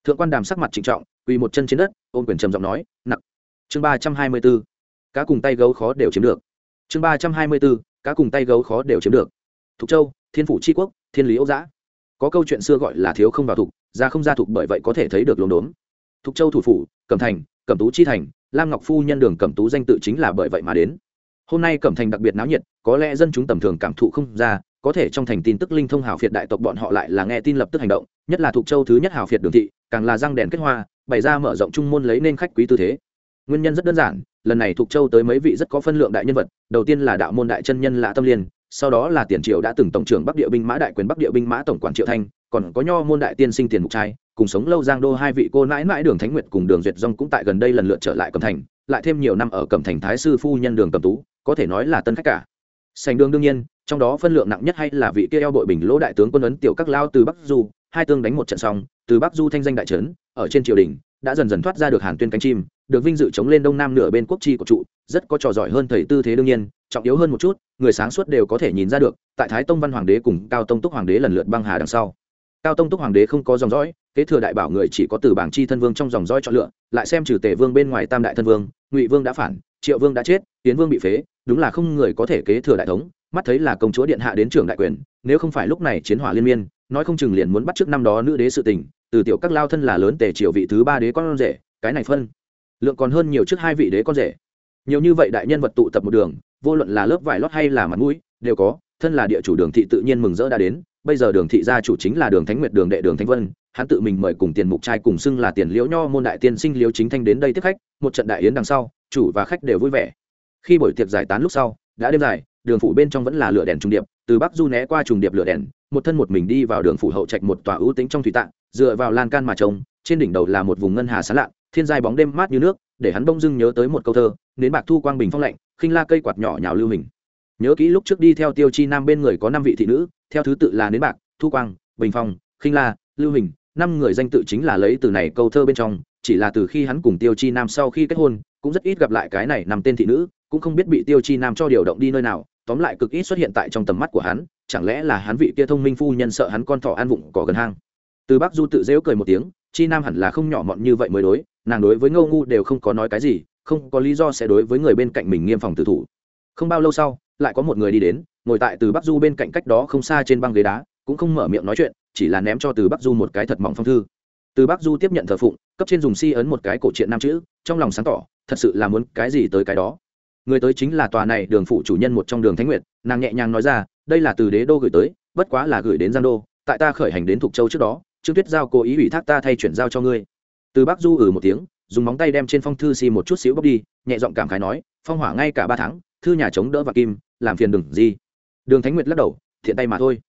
Thượng quan đàm sắc mặt trịnh trọng, quỳ một chân trên đất ôm quyền trầm giọng nói nặng chương ba trăm hai mươi b ố cá cùng tay gấu khó đều chiếm được chương ba trăm hai mươi bốn, cá cùng tay gấu khó đều chiếm được. Thục châu thiên phủ tri quốc thiên lý ốc giã. Có câu chuyện xưa gọi là thiếu không vào thục ra không ra thục bởi vậy có thể thấy được lồn đốn thục châu thủ phủ cẩm thành cẩm tú chi thành lam ngọc phu nhân đường cẩm tú danh tự chính là bởi vậy mà đến. Hôm nay cẩm thành đặc biệt náo nhiệt có lẽ dân chúng tầm thường cảm thụ không ra có thể trong thành tin tức linh thông hào phiệt đại tộc bọn họ lại là nghe tin lập tức hành động nhất là thuộc châu thứ nhất hào phiệt đường thị càng là răng đèn kết hoa bày ra mở rộng trung môn lấy nên khách quý tư thế nguyên nhân rất đơn giản, lần này thuộc châu tới mấy vị rất có phân lượng đại nhân vật, đầu tiên là đạo môn đại chân nhân lạ tâm liên, sau đó là tiền triều đã từng tổng trưởng bắc địa binh mã đại quyền bắc địa binh mã tổng quản triệu thanh, còn có nho môn đại tiên sinh tiền mục trai, cùng sống lâu giang đô hai vị cô nãi nãi đường thánh nguyệt cùng đường duyệt dông cũng tại gần đây lần lượt trở lại cẩm thành, lại thêm nhiều năm ở cẩm thành thái sư phu nhân đường cầm tú, có thể nói là tân khách cả. Sành đường đương nhiên, trong đó phân lượng nặng nhất hay là vị kia eo bội bình lỗ đại tướng quân ấn tiểu các lao từ bắc du, hai tương đánh một trận xong, từ bắc du thanh danh đại trấn, ở trên triều đình, đã dần dần thoát ra được hàn tuyên cánh chim được vinh dự chống lên đông nam nửa bên quốc chi của trụ, rất có trò giỏi hơn thầy tư thế đương nhiên, trọng yếu hơn một chút, người sáng suốt đều có thể nhìn ra được, tại thái tông văn hoàng đế cùng cao tông túc hoàng đế lần lượt băng hà đằng sau. Cao tông túc hoàng đế không có dòng dõi, kế thừa đại bảo người chỉ có từ bảng chi thân vương trong dòng dõi chọn lựa, lại xem trừ tề vương bên ngoài tam đại thân vương, ngụy vương đã phản, triệu vương đã chết tiến vương bị phế, đúng là không người có thể kế thừa đại thống, mắt thấy là công chúa điện hạ đến trưởng đại quyền, nếu không phải lúc này chiến hỏa liên miên, nói không chừng liền muốn bắt trước năm đó nữ đế sự tình, từ tiểu các lao thân là lớn tề triều vị thứ ba đế con rể, cái này phân lượng còn hơn nhiều trước hai vị đế con rể. Nhiều như vậy đại nhân vật tụ tập một đường, vô luận là lớp vải lót hay là mặt mũi, đều có, thân là địa chủ đường thị tự nhiên mừng rỡ đã đến, bây giờ đường thị gia chủ chính là đường thánh nguyệt, đường đệ, đường thánh vân, hắn tự mình mời cùng tiền mục trai cùng xưng là tiền liễu nho môn đại tiên sinh liễu chính thanh đến đây tiếp khách, một trận đại yến đằng sau, chủ và khách đều vui vẻ. Khi buổi tiệc giải tán lúc sau, đã đêm dài, đường phủ bên trong vẫn là lửa đèn trùng điệp, từ bắc du né qua trùng điệp lửa đèn, một thân một mình đi vào đường phủ hậu trạch một tòa ưu tính trong thủy tạng, dựa vào lan can mà trông trên đỉnh đầu là một vùng ngân hà sán lạ thiên giai bóng đêm mát như nước, để hắn bông dưng nhớ tới một câu thơ, nến bạc thu quang bình phong lạnh, khinh la cây quạt nhỏ nhào lưu hình. Nhớ kỹ lúc trước đi theo tiêu chi nam bên người có năm vị thị nữ, theo thứ tự là nến bạc, thu quang, bình phong, khinh la, lưu hình. Năm người danh tự chính là lấy từ này câu thơ bên trong, chỉ là từ khi hắn cùng tiêu chi nam sau khi kết hôn, cũng rất ít gặp lại cái này nằm tên thị nữ, cũng không biết bị tiêu chi nam cho điều động đi nơi nào, tóm lại cực ít xuất hiện tại trong tầm mắt của hắn, chẳng lẽ là hắn vị kia thông minh phu nhân sợ hắn con thỏ ăn vụng cỏ gần hang. Từ bác du tự dễu cười một tiếng, chi nam hẳn là không nhỏ mọn như vậy mới đối nàng đối với ngâu ngu đều không có nói cái gì, không có lý do sẽ đối với người bên cạnh mình nghiêm phòng tử thủ. Không bao lâu sau, lại có một người đi đến, ngồi tại từ bắc du bên cạnh cách đó không xa trên băng ghế đá, cũng không mở miệng nói chuyện, chỉ là ném cho từ bắc du một cái thật mỏng phong thư. Từ bắc du tiếp nhận thờ phụng, cấp trên dùng si ấn một cái cổ truyện năm chữ, trong lòng sáng tỏ, thật sự là muốn cái gì tới cái đó. Người tới chính là tòa này đường phụ chủ nhân một trong đường thánh nguyệt, nàng nhẹ nhàng nói ra, đây là từ đế đô gửi tới, bất quá là gửi đến giang đô, tại ta khởi hành đến thục châu trước đó trương tuyết giao cố ý ủy thác ta thay chuyển giao cho ngươi từ bác du ử ừ một tiếng, dùng móng tay đem trên phong thư xi một chút xíu bóc đi, nhẹ giọng cảm khái nói, phong hỏa ngay cả ba tháng, thư nhà chống đỡ và kim, làm phiền đừng gì. Đường thánh nguyệt lắc đầu, thiện tay mà thôi.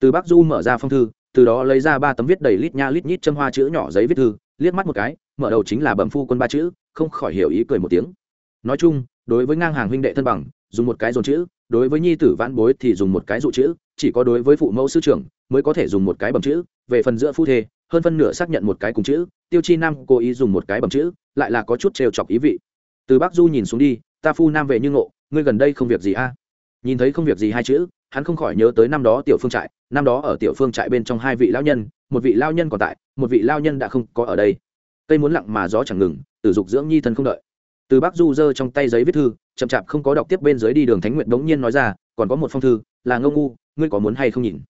Từ bác du mở ra phong thư, từ đó lấy ra ba tấm viết đầy lít nha lít nhít châm hoa chữ nhỏ giấy viết thư, liếc mắt một cái, mở đầu chính là bẩm phu quân ba chữ, không khỏi hiểu ý cười một tiếng. Nói chung, đối với ngang hàng huynh đệ thân bằng, dùng một cái dồn chữ, đối với nhi tử vãn bối thì dùng một cái dụ chữ, chỉ có đối với phụ mẫu sư trưởng mới có thể dùng một cái bẩm chữ, về phần giữa phu thê hơn phân nửa xác nhận một cái cùng chữ, tiêu chi nam cố ý dùng một cái bằng chữ, lại là có chút trêu chọc ý vị. Từ bắc du nhìn xuống đi, ta phu nam về như ngộ, ngươi gần đây không việc gì a nhìn thấy không việc gì hai chữ, hắn không khỏi nhớ tới năm đó tiểu phương trại, năm đó ở tiểu phương trại bên trong hai vị lao nhân, một vị lao nhân còn tại, một vị lao nhân đã không có ở đây. Cây muốn lặng mà gió chẳng ngừng, tử dục dưỡng nhi thân không đợi. Từ bác du giơ trong tay giấy viết thư, chậm chạp không có đọc tiếp bên dưới đi đường thánh nguyện đống nhiên nói ra, còn có một phong thư, là ngông ngu, ngươi có muốn hay không nhìn?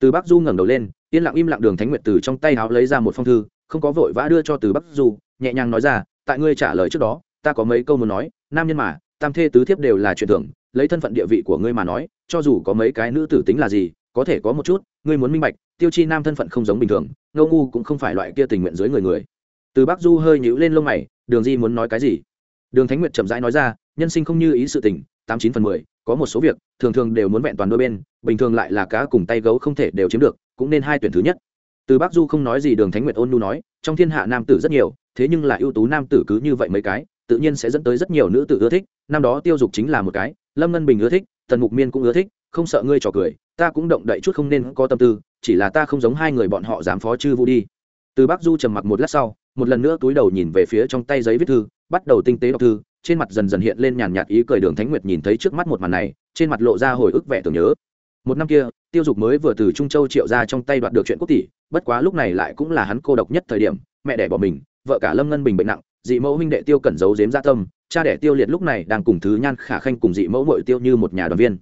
Từ bác du ngẩng đầu lên, yên lặng im lặng đường thánh Nguyệt từ trong tay áo lấy ra một phong thư, không có vội vã đưa cho từ bác du, nhẹ nhàng nói ra, tại ngươi trả lời trước đó, ta có mấy câu muốn nói, nam nhân mà, tam thê tứ thiếp đều là chuyện thường, lấy thân phận địa vị của ngươi mà nói, cho dù có mấy cái nữ tử tính là gì, có thể có một chút, ngươi muốn minh bạch, tiêu chi nam thân phận không giống bình thường ngâu ngu cũng không phải loại kia tình nguyện dưới người người. Từ bác du hơi nhíu lên lông mày, đường di muốn nói cái gì? Đường thánh nguyệt chậm rãi nói ra, nhân sinh không như ý sự tình, tám chín phần mười có một số việc, thường thường đều muốn vẹn toàn đôi bên, bình thường lại là cá cùng tay gấu không thể đều chiếm được, cũng nên hai tuyển thứ nhất. Từ bác du không nói gì đường thánh nguyệt ôn nu nói, trong thiên hạ nam tử rất nhiều, thế nhưng là ưu tú nam tử cứ như vậy mấy cái, tự nhiên sẽ dẫn tới rất nhiều nữ tử ưa thích, năm đó tiêu dục chính là một cái, lâm ngân bình ưa thích, tần mục miên cũng ưa thích, không sợ ngươi trò cười, ta cũng động đậy chút không nên có tâm tư, chỉ là ta không giống hai người bọn họ dám phó chư vu đi. Từ bác du trầm mặc một lát sau, một lần nữa túi đầu nhìn về phía trong tay giấy viết thư, bắt đầu tinh tế đọc thư trên mặt dần dần hiện lên nhàn nhạt ý cười đường thánh nguyệt nhìn thấy trước mắt một màn này, trên mặt lộ ra hồi ức vẻ tưởng nhớ. Một năm kia, tiêu dục mới vừa từ trung châu triệu ra trong tay đoạt được chuyện quốc tỷ, bất quá lúc này lại cũng là hắn cô độc nhất thời điểm, mẹ đẻ bỏ mình, vợ cả lâm ngân bình bệnh nặng, dị mẫu huynh đệ tiêu cẩn giấu dếm gia dạ tâm, cha đẻ tiêu liệt lúc này đang cùng thứ nhan khả khanh cùng dị mẫu mội tiêu như một nhà đoàn viên.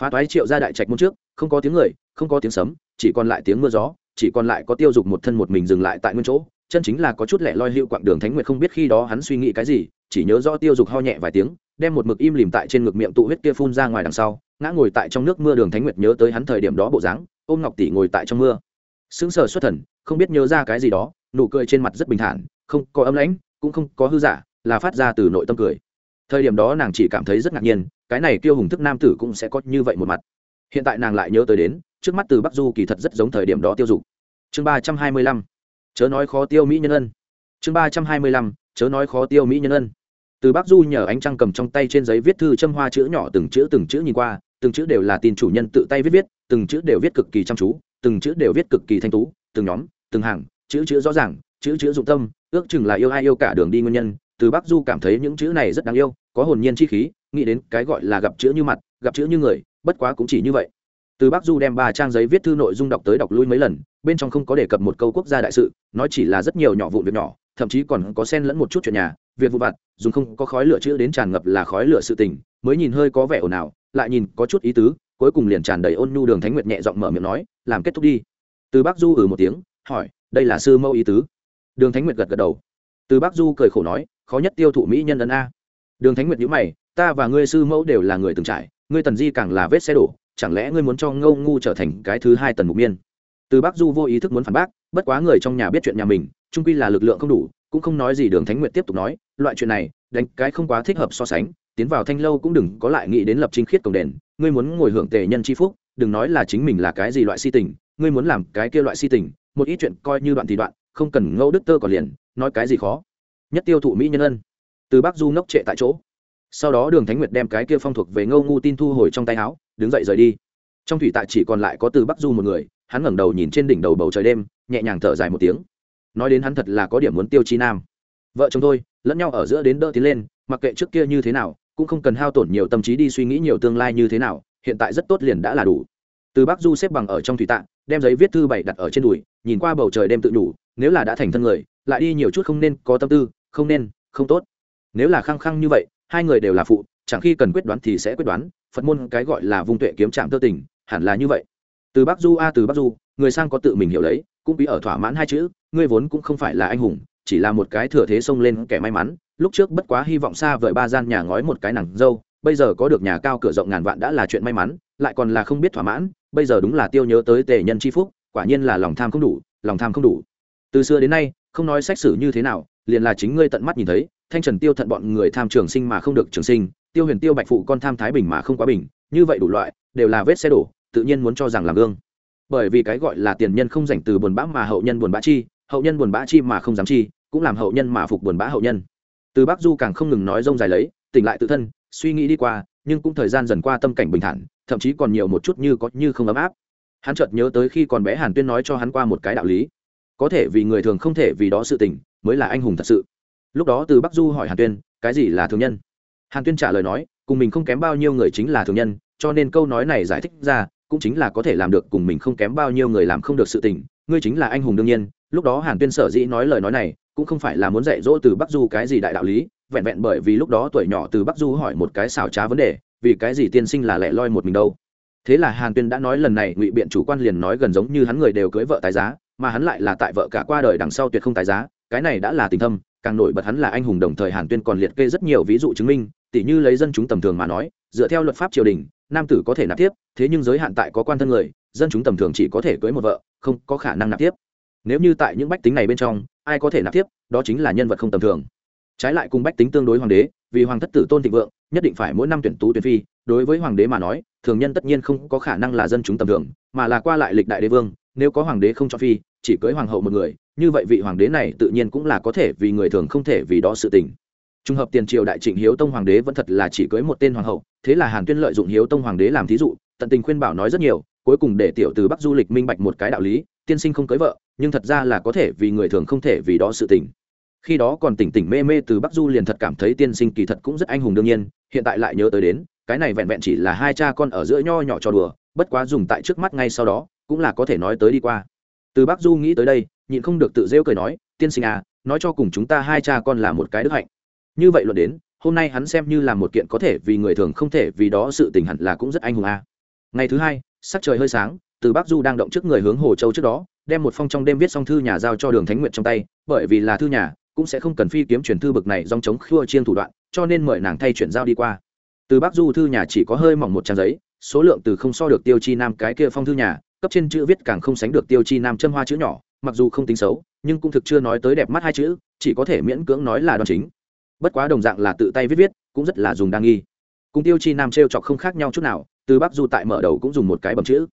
Phá toái triệu ra đại trạch môn trước, không có tiếng người, không có tiếng sấm, chỉ còn lại tiếng mưa gió, chỉ còn lại có tiêu dục một thân một mình dừng lại tại nguyên chỗ, chân chính là có chút lẻ loi hiệu quãng đường thánh nguyệt không biết khi đó hắn suy nghĩ cái gì chỉ nhớ rõ tiêu dục ho nhẹ vài tiếng, đem một mực im lìm tại trên ngực miệng tụ huyết kia phun ra ngoài đằng sau, ngã ngồi tại trong nước mưa đường thánh nguyệt nhớ tới hắn thời điểm đó bộ dáng, ôm ngọc tỷ ngồi tại trong mưa. Sững sờ xuất thần, không biết nhớ ra cái gì đó, nụ cười trên mặt rất bình thản, không có âm lãnh, cũng không có hư giả, là phát ra từ nội tâm cười. Thời điểm đó nàng chỉ cảm thấy rất ngạc nhiên, cái này tiêu hùng thức nam tử cũng sẽ có như vậy một mặt. Hiện tại nàng lại nhớ tới đến, trước mắt từ bắc du kỳ thật rất giống thời điểm đó tiêu dục. Chương ba trăm hai mươi lăm, chớ nói khó tiêu mỹ nhân ân. Chương ba trăm hai mươi lăm chớ nói khó tiêu mỹ nhân ân. Từ bác du nhờ ánh trăng cầm trong tay trên giấy viết thư châm hoa chữ nhỏ từng chữ từng chữ nhìn qua, từng chữ đều là tin chủ nhân tự tay viết viết, từng chữ đều viết cực kỳ chăm chú, từng chữ đều viết cực kỳ thanh tú, từng nhóm, từng hàng, chữ chữ rõ ràng, chữ chữ dụng tâm, ước chừng là yêu ai yêu cả đường đi nguyên nhân. Từ bác du cảm thấy những chữ này rất đáng yêu, có hồn nhiên chi khí, nghĩ đến cái gọi là gặp chữ như mặt, gặp chữ như người, bất quá cũng chỉ như vậy. Từ bác du đem ba trang giấy viết thư nội dung đọc tới đọc lui mấy lần, bên trong không có đề cập một câu quốc gia đại sự, nói chỉ là rất nhiều nhỏ vụ việc nhỏ thậm chí còn có xen lẫn một chút chuyện nhà, việc vụ vặt, dùng không có khói lửa chữ đến tràn ngập là khói lửa sự tình, mới nhìn hơi có vẻ ồn ào, lại nhìn có chút ý tứ, cuối cùng liền tràn đầy ôn nhu đường thánh nguyệt nhẹ giọng mở miệng nói, làm kết thúc đi. Từ bắc du ừ một tiếng, hỏi, đây là sư mẫu ý tứ? Đường thánh nguyệt gật gật đầu. Từ bắc du cười khổ nói, khó nhất tiêu thụ mỹ nhân ấn a. Đường thánh nguyệt nhữ mày, ta và ngươi sư mẫu đều là người từng trải, ngươi tần di càng là vết xe đổ, chẳng lẽ ngươi muốn cho ngâu ngu trở thành cái thứ hai tần mục miên? Từ bắc du vô ý thức muốn phản bác, bất quá người trong nhà biết chuyện nhà mình trung quy là lực lượng không đủ, cũng không nói gì đường thánh nguyệt tiếp tục nói, loại chuyện này, đánh cái không quá thích hợp so sánh, tiến vào thanh lâu cũng đừng có lại nghĩ đến lập trinh khiết cổng đền, ngươi muốn ngồi hưởng tề nhân c h i phúc, đừng nói là chính mình là cái gì loại si tình, ngươi muốn làm cái kia loại si tình, một ít chuyện coi như đoạn thì đoạn, không cần ngẫu đức tơ còn liền, nói cái gì khó. Nhất tiêu thụ mỹ nhân ân. Từ bắc du ngốc trệ tại chỗ. Sau đó đường thánh nguyệt đem cái kia phong thuộc về ngâu ngu tin thu hồi trong tay áo, đứng dậy rời đi. Trong thủy tạ chỉ còn lại có từ bắc du một người, hắn ngẩng đầu nhìn trên đỉnh đầu bầu trời đêm, nhẹ nhàng thở dài một tiếng nói đến hắn thật là có điểm muốn tiêu chi nam. Vợ chồng tôi, lẫn nhau ở giữa đến đỡ tiến lên, mặc kệ trước kia như thế nào, cũng không cần hao tổn nhiều tâm trí đi suy nghĩ nhiều tương lai như thế nào, hiện tại rất tốt liền đã là đủ. Từ bắc du xếp bằng ở trong thủy tạng, đem giấy viết thư bảy đặt ở trên đùi, nhìn qua bầu trời đêm tự đủ, nếu là đã thành thân người, lại đi nhiều chút không nên có tâm tư, không nên, không tốt. Nếu là khăng khăng như vậy, hai người đều là phụ, chẳng khi cần quyết đoán thì sẽ quyết đoán, phật môn cái gọi là vung tuệ kiếm trạm tơ tình, hẳn là như vậy. Từ bắc du a, từ bắc du, người sang có tự mình hiểu lấy, cũng bí ở thỏa mãn hai chữ ngươi vốn cũng không phải là anh hùng, chỉ là một cái thừa thế xông lên kẻ may mắn, lúc trước bất quá hy vọng xa vời ba gian nhà ngói một cái nàng dâu, bây giờ có được nhà cao cửa rộng ngàn vạn đã là chuyện may mắn, lại còn là không biết thỏa mãn, bây giờ đúng là tiêu nhớ tới tề nhân c h i phúc, quả nhiên là lòng tham không đủ, lòng tham không đủ. Từ xưa đến nay, không nói xét xử như thế nào, liền là chính ngươi tận mắt nhìn thấy, thanh trần tiêu thận bọn người tham trường sinh mà không được trường sinh, tiêu huyền tiêu bạch phụ con tham thái bình mà không quá bình, như vậy đủ loại, đều là vết xe đổ, tự nhiên muốn cho rằng làm gương. Bởi vì cái gọi là tiền nhân không dành từ buồn bã mà hậu nhân buồn bã chi hậu nhân buồn bã chi mà không dám chi, cũng làm hậu nhân mà phục buồn bã hậu nhân. Từ bắc du càng không ngừng nói rông dài lấy, tỉnh lại tự thân, suy nghĩ đi qua, nhưng cũng thời gian dần qua tâm cảnh bình thản, thậm chí còn nhiều một chút như có như không ấm áp. Hắn chợt nhớ tới khi còn bé hàn tuyên nói cho hắn qua một cái đạo lý. Có thể vì người thường không thể vì đó sự tình, mới là anh hùng thật sự. Lúc đó từ bắc du hỏi hàn tuyên, cái gì là thường nhân? Hàn tuyên trả lời nói, cùng mình không kém bao nhiêu người chính là thường nhân, cho nên câu nói này giải thích ra, cũng chính là có thể làm được cùng mình không kém bao nhiêu người làm không được sự tình, ngươi chính là anh hùng đương nhiên lúc đó hàn tuyên sở dĩ nói lời nói này, cũng không phải là muốn dạy dỗ từ bắc du cái gì đại đạo lý, vẹn vẹn bởi vì lúc đó tuổi nhỏ từ bắc du hỏi một cái xảo trá vấn đề, vì cái gì tiên sinh là lẻ loi một mình đâu? Thế là hàn tuyên đã nói lần này ngụy biện chủ quan liền nói gần giống như hắn người đều cưới vợ tái giá, mà hắn lại là tại vợ cả qua đời đằng sau tuyệt không tái giá, cái này đã là tình thâm, càng nổi bật hắn là anh hùng đồng thời hàn tuyên còn liệt kê rất nhiều ví dụ chứng minh, tỉ như lấy dân chúng tầm thường mà nói, dựa theo luật pháp triều đình, nam tử có thể nạp tiếp, thế nhưng giới hạn tại có quan thân người, dân chúng tầm thường chỉ có thể cưới một vợ, không có khả năng nạp tiếp nếu như tại những bách tính này bên trong, ai có thể nạp tiếp đó chính là nhân vật không tầm thường. Trái lại cùng bách tính tương đối hoàng đế, vì hoàng thất tử tôn thịnh vượng, nhất định phải mỗi năm tuyển tú tuyển phi. Đối với hoàng đế mà nói, thường nhân tất nhiên không có khả năng là dân chúng tầm thường, mà là qua lại lịch đại đế vương, nếu có hoàng đế không cho phi, chỉ cưới hoàng hậu một người, như vậy vị hoàng đế này tự nhiên cũng là có thể vì người thường không thể vì đó sự tình. Trùng hợp tiền triều đại trịnh hiếu tông hoàng đế vẫn thật là chỉ cưới một tên hoàng hậu, thế là hàn tuyên lợi dụng hiếu tông hoàng đế làm thí dụ, tận tình khuyên bảo nói rất nhiều, cuối cùng để tiểu từ bắc du lịch minh bạch một cái đạo lý tiên sinh không cưới vợ, nhưng thật ra là có thể vì người thường không thể vì đó sự tình. Khi đó còn tỉnh tỉnh mê mê từ bắc du liền thật cảm thấy tiên sinh kỳ thật cũng rất anh hùng đương nhiên, hiện tại lại nhớ tới đến, cái này vẹn vẹn chỉ là hai cha con ở giữa nho nhỏ trò đùa, bất quá dùng tại trước mắt ngay sau đó, cũng là có thể nói tới đi qua. Từ bắc du nghĩ tới đây, nhịn không được tự rêu cười nói, tiên sinh à nói cho cùng chúng ta hai cha con là một cái đức hạnh. Như vậy luận đến, hôm nay hắn xem như là một kiện có thể vì người thường không thể vì đó sự tình hẳn là cũng rất anh hùng à. ngày thứ hai, sắc trời hơi sáng từ bắc du đang động trước người hướng hồ châu trước đó, đem một phong trong đêm viết xong thư nhà giao cho đường thánh nguyện trong tay, bởi vì là thư nhà, cũng sẽ không cần phi kiếm chuyển thư bực này dòng chống khua chiên thủ đoạn, cho nên mời nàng thay chuyển giao đi qua. Từ bắc du thư nhà chỉ có hơi mỏng một trang giấy, số lượng từ không so được tiêu chi nam, cái kia phong thư nhà, cấp trên chữ viết càng không sánh được tiêu chi nam châm hoa chữ nhỏ, mặc dù không tính xấu, nhưng cũng thực chưa nói tới đẹp mắt hai chữ, chỉ có thể miễn cưỡng nói là đoan chính. Bất quá đồng dạng là tự tay viết viết, cũng rất là dùng đa nghi. Cùng tiêu chi nam t r e o chọc không khác nhau chút nào, từ bắc du tại mở đầu cũng dùng một cái bầm chữ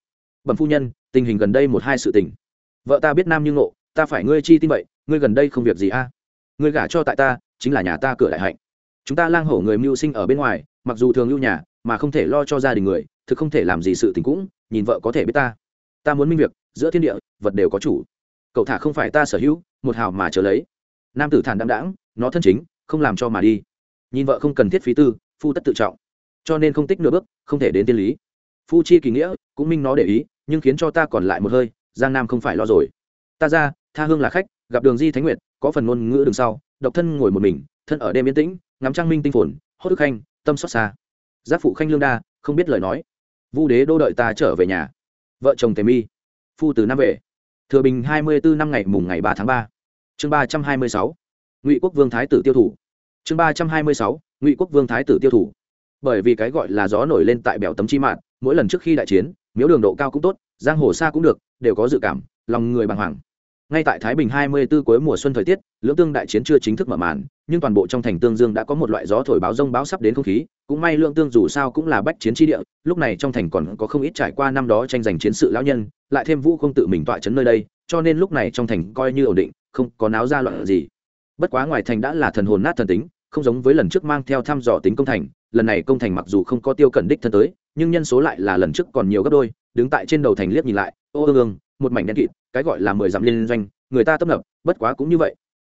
bẩm phu nhân, tình hình gần đây một hai sự tình. Vợ ta biết nam như ngộ, ta phải ngươi chi tin vậy, ngươi gần đây không việc gì a? Ngươi gả cho tại ta, chính là nhà ta cửa đại hạnh. Chúng ta lang hổ người mưu sinh ở bên ngoài, mặc dù thường lưu nhà, mà không thể lo cho gia đình người, thực không thể làm gì sự tình cũng, nhìn vợ có thể biết ta. Ta muốn minh việc, giữa thiên địa, vật đều có chủ. Cậu thả không phải ta sở hữu, một hào mà trở lấy. Nam tử thản đạm đãng, nó thân chính, không làm cho mà đi. Nhìn vợ không cần thiết phí tư, phu tất tự trọng. Cho nên không tích nửa bước, không thể đến tiên lý phu chi kỳ nghĩa, cũng minh nó để ý, nhưng khiến cho ta còn lại một hơi, giang nam không phải lo rồi. Ta ra, tha hương là khách, gặp đường di thánh nguyệt, có phần ngôn ngữ đường sau, độc thân ngồi một mình, thân ở đêm yên tĩnh, ngắm trang minh tinh phồn, hốt đức khanh, tâm xót xa. Giác phụ khanh lương đa, không biết lời nói. Vu đế đô đợi ta trở về nhà. Vợ chồng tề mi. Phu từ nam về. Thừa bình hai mươi bốn năm ngày mùng ngày ba tháng ba. Chương ba trăm hai mươi sáu. Ngụy quốc vương thái tử tiêu thủ. Chương ba trăm hai mươi sáu. Ngụy quốc vương thái tử tiêu thủ. Bởi vì cái gọi là gió nổi lên tại bèo tấm chi mạng mỗi lần trước khi đại chiến, miếu đường độ cao cũng tốt, giang hồ xa cũng được, đều có dự cảm, lòng người bàng hoàng. Ngay tại thái bình hai mươi 24 cuối mùa xuân thời tiết, lưỡng tương đại chiến chưa chính thức mở màn, nhưng toàn bộ trong thành tương dương đã có một loại gió thổi báo rông báo sắp đến không khí, cũng may lưỡng tương dù sao cũng là bách chiến tri địa, lúc này trong thành còn có không ít trải qua năm đó tranh giành chiến sự lão nhân, lại thêm vũ không tự mình tọa chấn nơi đây, cho nên lúc này trong thành coi như ổn định, không có náo ra loạn gì. Bất quá ngoài thành đã là thần hồn nát thần tính, không giống với lần trước mang theo thăm dò tính công thành, lần này công thành mặc dù không có tiêu cẩn đích thân tới nhưng nhân số lại là lần trước còn nhiều gấp đôi, đứng tại trên đầu thành liếc nhìn lại, ô ương ương, một mảnh đen kịt, cái gọi là mười dặm liên doanh, người ta tấp nập, bất quá cũng như vậy.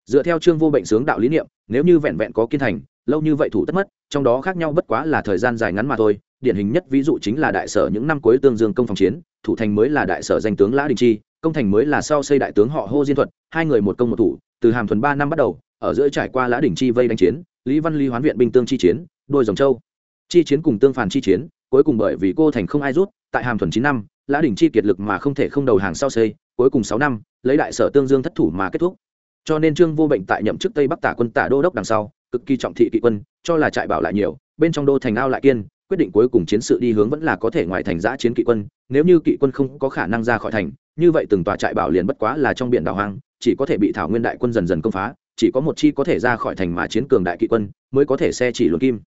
Dựa theo chương vô bệnh sướng đạo lý niệm, nếu như vẹn vẹn có kiên thành, lâu như vậy thủ tất mất, trong đó khác nhau bất quá là thời gian dài ngắn mà thôi. Điển hình nhất ví dụ chính là đại sở những năm cuối tương dương công phòng chiến, thủ thành mới là đại sở danh tướng lã đình chi, công thành mới là sau xây đại tướng họ hô diên thuật, hai người một công một thủ, từ hàm thuần ba năm bắt đầu, ở giữa trải qua lã đình chi vây đánh chiến, lý văn ly hoán viện binh tương chi chiến, đôi dòng châu. Chi chiến cùng tương phản chi chiến cuối cùng bởi vì cô thành không ai rút, tại hàm thuần chín năm, lã đình chi kiệt lực mà không thể không đầu hàng sau xây, cuối cùng sáu năm, lấy đại sở tương dương thất thủ mà kết thúc. Cho nên trương vô bệnh tại nhậm chức tây bắc tả quân tả đô đốc đằng sau, cực kỳ trọng thị kỵ quân, cho là trại bảo lại nhiều, bên trong đô thành ao lại kiên, quyết định cuối cùng chiến sự đi hướng vẫn là có thể ngoài thành giã chiến kỵ quân, nếu như kỵ quân không có khả năng ra khỏi thành, như vậy từng tòa trại bảo liền bất quá là trong biển đảo hoang, chỉ có thể bị thảo nguyên đại quân dần dần công phá, chỉ có một chi có thể ra khỏi thành mà chiến cường đại kỵ quân, mới có thể xe chỉ luận kim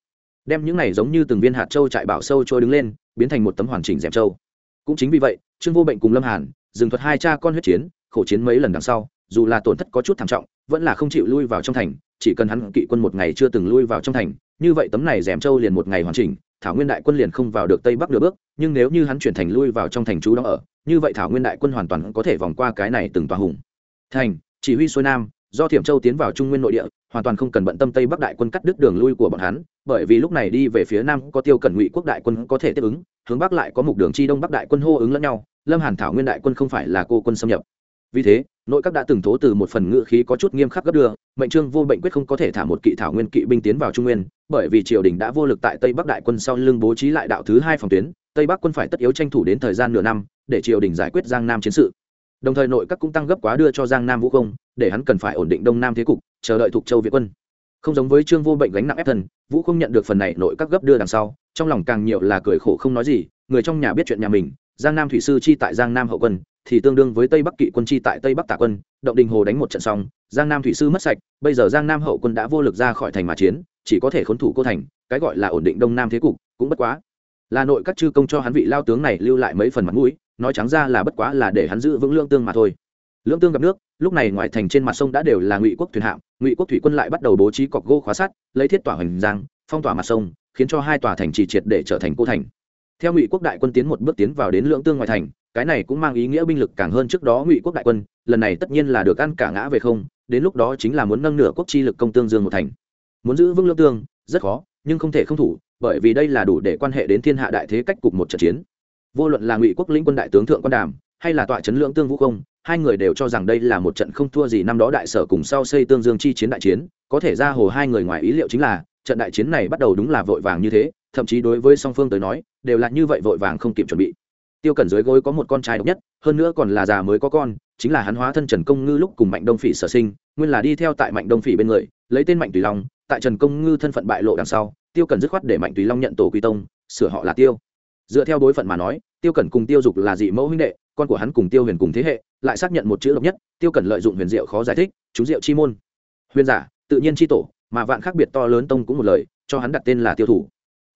đem những này giống như từng viên hạt châu trại bảo sâu trôi đứng lên, biến thành một tấm hoàn chỉnh dẹp châu. Cũng chính vì vậy, trương vô bệnh cùng lâm hàn dừng thuật hai cha con huyết chiến, khổ chiến mấy lần đằng sau, dù là tổn thất có chút thảm trọng, vẫn là không chịu lui vào trong thành, chỉ cần hắn kỵ quân một ngày chưa từng lui vào trong thành, như vậy tấm này dèm châu liền một ngày hoàn chỉnh, thảo nguyên đại quân liền không vào được tây bắc nửa bước, nhưng nếu như hắn chuyển thành lui vào trong thành trú đóng ở, như vậy thảo nguyên đại quân hoàn toàn có thể vòng qua cái này từng tòa hùng. Thành, chỉ huy xuôi nam, do thiểm châu tiến vào trung nguyên nội địa hoàn toàn không cần bận tâm tây bắc đại quân cắt đứt đường lui của bọn hắn, bởi vì lúc này đi về phía nam có tiêu cẩn ngụy quốc đại quân có thể tiếp ứng, hướng bắc lại có mục đường chi đông bắc đại quân hô ứng lẫn nhau, lâm hàn thảo nguyên đại quân không phải là cô quân xâm nhập. Vì thế, nội các đã từng thố từ một phần ngự khí có chút nghiêm khắc gấp đưa, mệnh trương vô bệnh quyết không có thể thả một kỵ thảo nguyên kỵ binh tiến vào trung nguyên, bởi vì triều đình đã vô lực tại tây bắc đại quân sau lưng bố trí lại đạo thứ hai phòng tuyến, tây bắc quân phải tất yếu tranh thủ đến thời gian nửa năm, để triều đình giải quyết giang nam chiến sự đồng thời nội các cũng tăng gấp quá đưa cho giang nam vũ không, để hắn cần phải ổn định đông nam thế cục, chờ đợi thuộc châu việt quân. Không giống với trương vô bệnh gánh nặng ép thần, vũ không nhận được phần này nội các gấp đưa đằng sau, trong lòng càng nhiều là cười khổ không nói gì, người trong nhà biết chuyện nhà mình, giang nam thủy sư chi tại giang nam hậu quân, thì tương đương với tây bắc kỵ quân chi tại tây bắc tả quân, động đình hồ đánh một trận xong, giang nam thủy sư mất sạch, bây giờ giang nam hậu quân đã vô lực ra khỏi thành mà chiến, chỉ có thể khốn thủ cô thành, cái gọi là ổn định đông nam thế cục, cũng bất quá. Là nội các chư công cho hắn vị lao tướng này lưu lại mấy phần mặt mũi nói trắng ra là bất quá là để hắn giữ vững lương tương mà thôi. Lương tương gặp nước, lúc này ngoài thành trên mặt sông đã đều là ngụy quốc thuyền hạm, ngụy quốc thủy quân lại bắt đầu bố trí cọc gỗ khóa sắt, lấy thiết tỏa hoành giang, phong tỏa mặt sông, khiến cho hai tòa thành trì triệt để trở thành cô thành. Theo ngụy quốc đại quân tiến một bước tiến vào đến lưỡng tương ngoài thành, cái này cũng mang ý nghĩa binh lực càng hơn trước đó ngụy quốc đại quân, lần này tất nhiên là được ăn cả ngã về không, đến lúc đó chính là muốn nâng nửa quốc chi lực công tương dương một thành. Muốn giữ vững lương tương, rất khó, nhưng không thể không thủ, bởi vì đây là đủ để quan hệ đến thiên hạ đại thế cách cục một trận chiến vô luận là ngụy quốc lĩnh quân đại tướng thượng quan đàm, hay là tọa chấn lưỡng tương vũ không, hai người đều cho rằng đây là một trận không thua gì năm đó đại sở cùng sau xây tương dương chi chiến đại chiến. Có thể ra hồ hai người ngoài ý liệu chính là, trận đại chiến này bắt đầu đúng là vội vàng như thế, thậm chí đối với song phương tới nói, đều là như vậy vội vàng không kịp chuẩn bị. Tiêu cẩn dưới gối có một con trai độc nhất, hơn nữa còn là già mới có con, chính là hắn hóa thân trần công ngư lúc cùng mạnh đông phỉ sở sinh, nguyên là đi theo tại mạnh đông phỉ bên người, lấy tên mạnh tùy long, tại trần công ngư thân phận bại lộ đằng sau, tiêu cẩn dứt khoát để mạnh tùy long nhận tổ quy tông, sửa họ là tiêu dựa theo đối phận mà nói, tiêu cẩn cùng tiêu dục là dị mẫu huynh đệ, con của hắn cùng tiêu huyền cùng thế hệ, lại xác nhận một chữ độc nhất, tiêu cẩn lợi dụng huyền diệu khó giải thích, chú diệu chi môn. Huyền giả, tự nhiên chi tổ, mà vạn khác biệt to lớn tông cũng một lời, cho hắn đặt tên là tiêu thủ.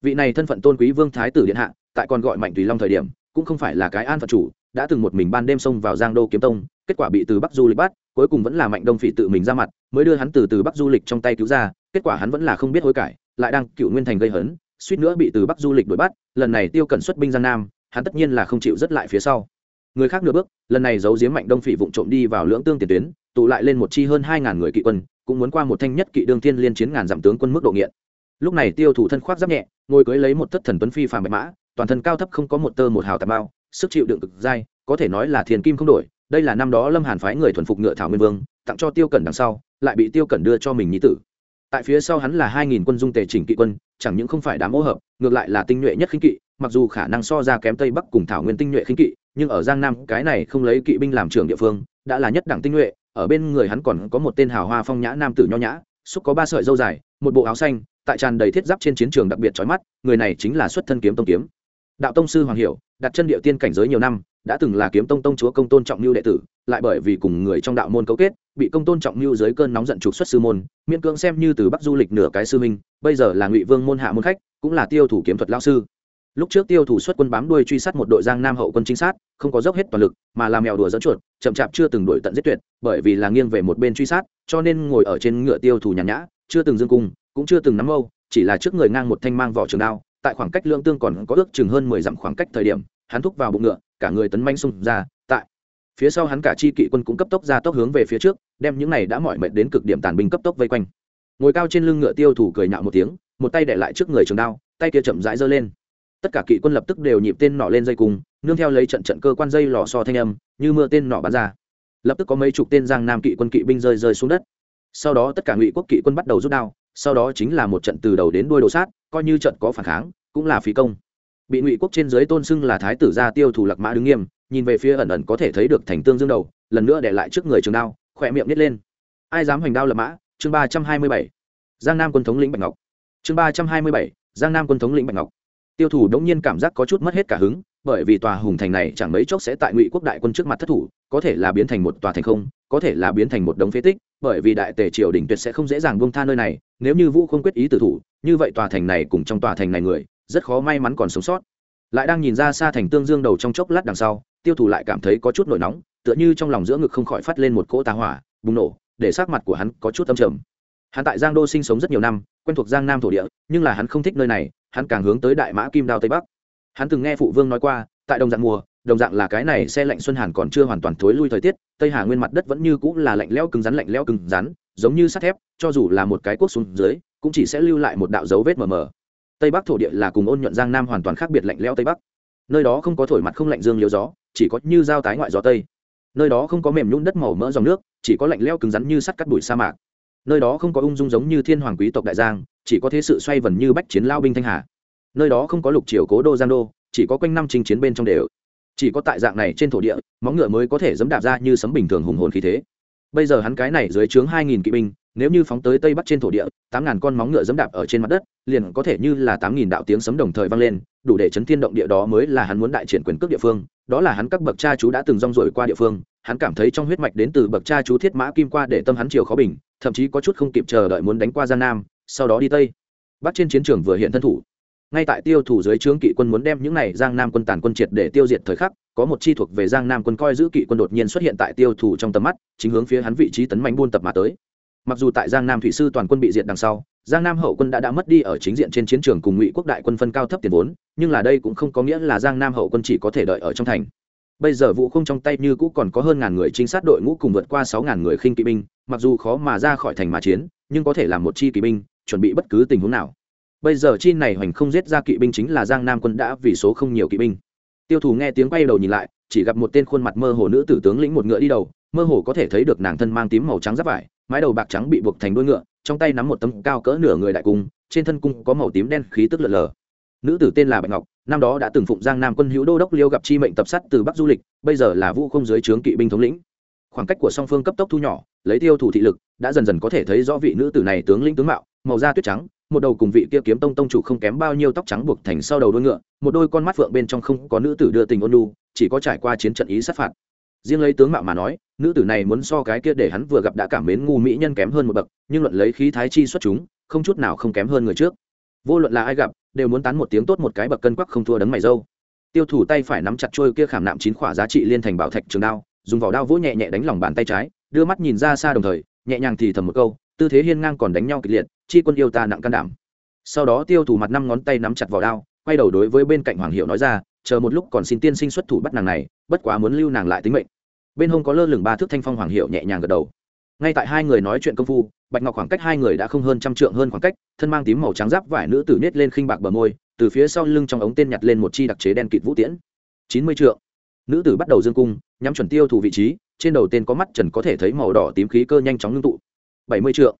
Vị này thân phận tôn quý vương thái tử điện hạ, tại còn gọi mạnh tùy long thời điểm, cũng không phải là cái an phận chủ, đã từng một mình ban đêm xông vào giang đô kiếm tông, kết quả bị từ bắc du lịch bắt, cuối cùng vẫn là mạnh đông phỉ tự mình ra mặt, mới đưa hắn từ từ bắc du lịch trong tay cứu ra, kết quả hắn vẫn là không biết hối cải, lại đang cựu nguyên thành gây hấn suýt nữa bị từ bắc du lịch đuổi bắt, lần này tiêu cẩn xuất binh giang nam, hắn tất nhiên là không chịu rất lại phía sau. Người khác nửa bước, lần này giấu giếm mạnh đông phỉ vụng trộm đi vào lưỡng tương tiền tuyến, tụ lại lên một chi hơn hai ngàn người kỵ quân, cũng muốn qua một thanh nhất kỵ đương thiên liên chiến ngàn giảm tướng quân mức độ nghiện. Lúc này tiêu thủ thân khoác giáp nhẹ, ngồi cưới lấy một thất thần tuấn phi phàm bạch mã, toàn thân cao thấp không có một tơ một hào tà bao, sức chịu đựng cực dai, có thể nói là thiền kim không đổi, đây là năm đó lâm hàn phái người thuần phục ngựa thảo nguyên vương, tặng cho tiêu cẩn đằng sau, lại bị tiêu cẩn đưa cho mình nhí tử tại phía sau hắn là hai nghìn quân dung tề chỉnh kỵ quân, chẳng những không phải đám ô hợp, ngược lại là tinh nhuệ nhất khinh kỵ, mặc dù khả năng so ra kém tây bắc cùng thảo nguyên tinh nhuệ khinh kỵ, nhưng ở giang nam, cái này không lấy kỵ binh làm trưởng địa phương, đã là nhất đẳng tinh nhuệ, ở bên người hắn còn có một tên hào hoa phong nhã nam tử nho nhã, xúc có ba sợi dâu dài, một bộ áo xanh, tại tràn đầy thiết giáp trên chiến trường đặc biệt trói mắt, người này chính là xuất thân kiếm tông kiếm. Đạo tông sư hoàng hiểu, đặt chân địa tiên cảnh giới nhiều năm đã từng là kiếm tông tông chúa công tôn trọng mưu đệ tử lại bởi vì cùng người trong đạo môn cấu kết bị công tôn trọng mưu dưới cơn nóng giận trục xuất sư môn miễn cưỡng xem như từ bắc du lịch nửa cái sư minh bây giờ là ngụy vương môn hạ môn khách cũng là tiêu thủ kiếm thuật lao sư. Lúc trước tiêu thủ xuất quân bám đuôi truy sát một đội giang nam hậu quân chính sát không có dốc hết toàn lực mà làm mèo đùa dẫn chuột chậm chạp chưa từng đuổi tận giết tuyệt bởi vì là nghiêng về một bên truy sát cho nên ngồi ở trên ngựa tiêu thủ nhàn nhã chưa từng dương cung cũng chưa từng nắm âu, chỉ là trước người ngang một thanh mang vỏ trường đao tại khoảng cách lương tương còn có ước chừng hơn mười dặm khoảng cách thời điểm hắn thúc vào bụng ngựa, cả người tấn manh xung ra, tại phía sau hắn cả chi kỵ quân cũng cấp tốc ra tốc hướng về phía trước, đem những này đã mỏi mệt đến cực điểm tàn binh cấp tốc vây quanh. Ngồi cao trên lưng ngựa tiêu thủ cười nhạo một tiếng, một tay để lại trước người trường đao, tay kia chậm rãi giơ lên. Tất cả kỵ quân lập tức đều nhịp tên nọ lên dây cùng, nương theo lấy trận trận cơ quan dây lò so thanh âm, như mưa tên nọ bắn ra. Lập tức có mấy chục tên giang nam kỵ quân kỵ binh rơi rơi xuống đất. Sau đó tất cả ngụy quốc kỵ quân bắt đầu rút đao, sau đó chính là một trận từ đầu đến đuôi đồ sát, coi như trận có phản kháng, cũng là phí công bị ngụy quốc trên dưới tôn xưng là thái tử gia tiêu thủ lạc mã đứng nghiêm, nhìn về phía ẩn ẩn có thể thấy được thành tương dương đầu, lần nữa để lại trước người trường đao, khỏe miệng nít lên. Ai dám hoành đao lập mã? Chương ba trăm hai mươi bảy. Giang nam quân thống lĩnh bạch ngọc. Chương ba trăm hai mươi bảy. Giang nam quân thống lĩnh bạch ngọc. Tiêu thủ đống nhiên cảm giác có chút mất hết cả hứng, bởi vì tòa hùng thành này chẳng mấy chốc sẽ tại ngụy quốc đại quân trước mặt thất thủ, có thể là biến thành một tòa thành không, có thể là biến thành một đống phế tích, bởi vì đại tề triều đình tuyệt sẽ không dễ dàng buông tha nơi này, nếu như vũ không quyết ý tử thủ, như vậy tòa thành này cùng trong tòa thành này người rất khó may mắn còn sống sót. Lại đang nhìn ra xa thành tương dương đầu trong chốc lát đằng sau, tiêu thủ lại cảm thấy có chút nổi nóng, tựa như trong lòng giữa ngực không khỏi phát lên một cỗ tà hỏa, bùng nổ, để sắc mặt của hắn có chút âm trầm. Hắn tại giang đô sinh sống rất nhiều năm, quen thuộc giang nam thổ địa, nhưng là hắn không thích nơi này, hắn càng hướng tới đại mã kim đao tây bắc. Hắn từng nghe phụ vương nói qua, tại đồng dạng mùa, đồng dạng là cái này xe lạnh xuân hàn còn chưa hoàn toàn thối lui thời tiết, tây hà nguyên mặt đất vẫn như cũng là lạnh lẽo cứng rắn, lạnh lẽo cứng rắn, giống như sắt thép, cho dù là một cái cuốc xuống dưới, cũng chỉ sẽ lưu lại một đạo dấu vết mờ mờ tây bắc thổ địa là cùng ôn nhuận giang nam hoàn toàn khác biệt lạnh lẽo tây bắc. Nơi đó không có thổi mặt không lạnh dương liều gió, chỉ có như dao tái ngoại gió tây. Nơi đó không có mềm nhún đất màu mỡ dòng nước, chỉ có lạnh lẽo cứng rắn như sắt cắt bụi sa mạc. Nơi đó không có ung dung giống như thiên hoàng quý tộc đại giang, chỉ có thế sự xoay vần như bách chiến lao binh thanh hà. Nơi đó không có lục triều cố đô giang đô, chỉ có quanh năm chinh chiến bên trong đều. Chỉ có tại dạng này trên thổ địa, móng ngựa mới có thể dẫm đạp ra như sấm bình thường hùng hồn khí thế. Bây giờ hắn cái này dưới trướng hai nghìn kỵ binh nếu như phóng tới tây bắc trên thổ địa, tám ngàn con móng ngựa dẫm đạp ở trên mặt đất, liền có thể như là tám nghìn đạo tiếng sấm đồng thời vang lên, đủ để chấn thiên động địa đó mới là hắn muốn đại triển quyền cước địa phương, đó là hắn các bậc cha chú đã từng rong rổi qua địa phương, hắn cảm thấy trong huyết mạch đến từ bậc cha chú thiết mã kim qua để tâm hắn chiều khó bình, thậm chí có chút không kịp chờ đợi muốn đánh qua giang nam, sau đó đi tây. Bắc trên chiến trường vừa hiện thân thủ. Ngay tại tiêu thủ dưới trướng kỵ quân muốn đem những này giang nam quân tàn quân triệt để tiêu diệt thời khắc, có một chi thuộc về giang nam quân coi giữ kỵ quân đột nhiên xuất hiện tại tiêu thủ trong tầm mắt, chính hướng phía hắn vị trí tấn mạnh buôn tập mà tới mặc dù tại giang nam thủy sư toàn quân bị diệt đằng sau, giang nam hậu quân đã đã mất đi ở chính diện trên chiến trường cùng ngụy quốc đại quân phân cao thấp tiền vốn, nhưng là đây cũng không có nghĩa là giang nam hậu quân chỉ có thể đợi ở trong thành. Bây giờ vũ không trong tay như cũ còn có hơn ngàn người trinh sát đội ngũ cùng vượt qua sáu ngàn người khinh kỵ binh, mặc dù khó mà ra khỏi thành mà chiến, nhưng có thể làm một chi kỵ binh, chuẩn bị bất cứ tình huống nào. Bây giờ chi này hoành không giết ra kỵ binh chính là giang nam quân đã vì số không nhiều kỵ binh. Tiêu thủ nghe tiếng quay đầu nhìn lại, chỉ gặp một tên khuôn mặt mơ hồ nữ tử tướng lĩnh một ngựa đi đầu mơ hồ có thể thấy được nàng thân mang tím màu trắng giáp vải, mái đầu bạc trắng bị buộc thành đuôi ngựa, trong tay nắm một tấm cao cỡ nửa người đại cung, trên thân cung có màu tím đen khí tức lợn lờ. Nữ tử tên là bạch ngọc, năm đó đã từng phụng giang nam quân hữu đô đốc liêu gặp chi mệnh tập sát từ bắc du lịch, bây giờ là vũ không dưới trướng kỵ binh thống lĩnh. Khoảng cách của song phương cấp tốc thu nhỏ, lấy tiêu thủ thị lực, đã dần dần có thể thấy rõ vị nữ tử này tướng lĩnh tướng mạo, màu da tuyết trắng, một đầu cùng vị kia kiếm tông tông chủ không kém bao nhiêu tóc trắng buộc thành sau đầu đôi ngựa, một đôi con mắt phượng bên trong không có nữ tử đưa tình ôn lu chỉ có trải qua chiến trận ý sát phạt. Riêng lấy tướng mạo mà nói nữ tử này muốn so cái kia để hắn vừa gặp đã cảm mến ngu mỹ nhân kém hơn một bậc, nhưng luận lấy khí thái chi xuất chúng, không chút nào không kém hơn người trước. Vô luận là ai gặp, đều muốn tán một tiếng tốt một cái bậc cân quắc không thua đấng mày dâu. Tiêu thủ tay phải nắm chặt trôi kia khảm nạm chín khỏa giá trị liên thành bảo thạch trường đao, dùng vỏ đao vỗ nhẹ nhẹ đánh lòng bàn tay trái, đưa mắt nhìn ra xa đồng thời, nhẹ nhàng thì thầm một câu, tư thế hiên ngang còn đánh nhau kịch liệt, chi quân yêu ta nặng can đảm. Sau đó tiêu thủ mặt năm ngón tay nắm chặt vỏ đao, quay đầu đối với bên cạnh hoàng hiệu nói ra, chờ một lúc còn xin tiên sinh xuất thủ bắt nàng này, bất quá muốn lưu nàng lại tính mệnh bên hông có lơ lửng ba thước thanh phong hoàng hiệu nhẹ nhàng gật đầu. Ngay tại hai người nói chuyện công phu, bạch ngọc khoảng cách hai người đã không hơn trăm trượng hơn khoảng cách, thân mang tím màu trắng giáp vải nữ tử nết lên khinh bạc bờ môi, từ phía sau lưng trong ống tên nhặt lên một chi đặc chế đen kịt vũ tiễn. Chín mươi trượng. Nữ tử bắt đầu dương cung, nhắm chuẩn tiêu thủ vị trí, trên đầu tên có mắt trần có thể thấy màu đỏ tím khí cơ nhanh chóng ngưng tụ. Bảy mươi trượng.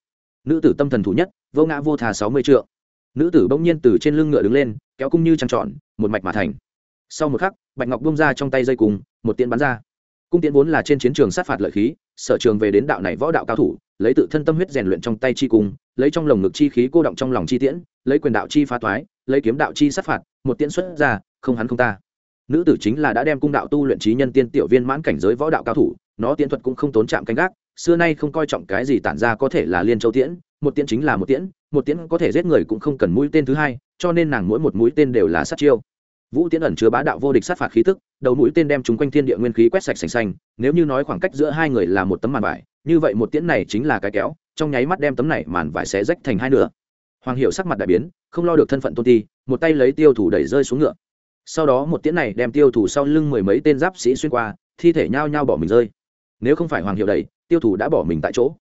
Nữ tử tâm thần thủ nhất, vô ngã vô thà sáu mươi trượng. Nữ tử bỗng nhiên từ trên lưng ngựa đứng lên, kéo cung như trăng trọn một mạch mà thành. Sau một khắc, bạch ngọc bông ra trong tay dây cung, một tiễn bắn ra cung tiễn vốn là trên chiến trường sát phạt lợi khí, sở trường về đến đạo này võ đạo cao thủ, lấy tự thân tâm huyết rèn luyện trong tay chi cung, lấy trong lồng ngực chi khí cô động trong lòng chi tiễn, lấy quyền đạo chi phá toái, lấy kiếm đạo chi sát phạt, một tiễn xuất ra, không hắn không ta. Nữ tử chính là đã đem cung đạo tu luyện trí nhân tiên tiểu viên mãn cảnh giới võ đạo cao thủ, nó tiễn thuật cũng không tốn chạm canh gác, xưa nay không coi trọng cái gì tản ra có thể là liên châu tiễn, một tiễn chính là một tiễn một tiễn có thể giết người cũng không cần mũi tên thứ hai, cho nên nàng mỗi một mũi tên đều là sát chiêu vũ tiễn ẩn chứa bá đạo vô địch sát phạt khí tức, đầu mũi tên đem chúng quanh thiên địa nguyên khí quét sạch sành xanh, nếu như nói khoảng cách giữa hai người là một tấm màn vải, như vậy một tiễn này chính là cái kéo, trong nháy mắt đem tấm này màn vải xé rách thành hai nửa. Hoàng hiệu sắc mặt đại biến, không lo được thân phận tôn ti, một tay lấy tiêu thủ đẩy rơi xuống ngựa. Sau đó một tiễn này đem tiêu thủ sau lưng mười mấy tên giáp sĩ xuyên qua, thi thể nhao nhao bỏ mình rơi. Nếu không phải hoàng hiệu đẩy, tiêu thủ đã bỏ mình tại chỗ.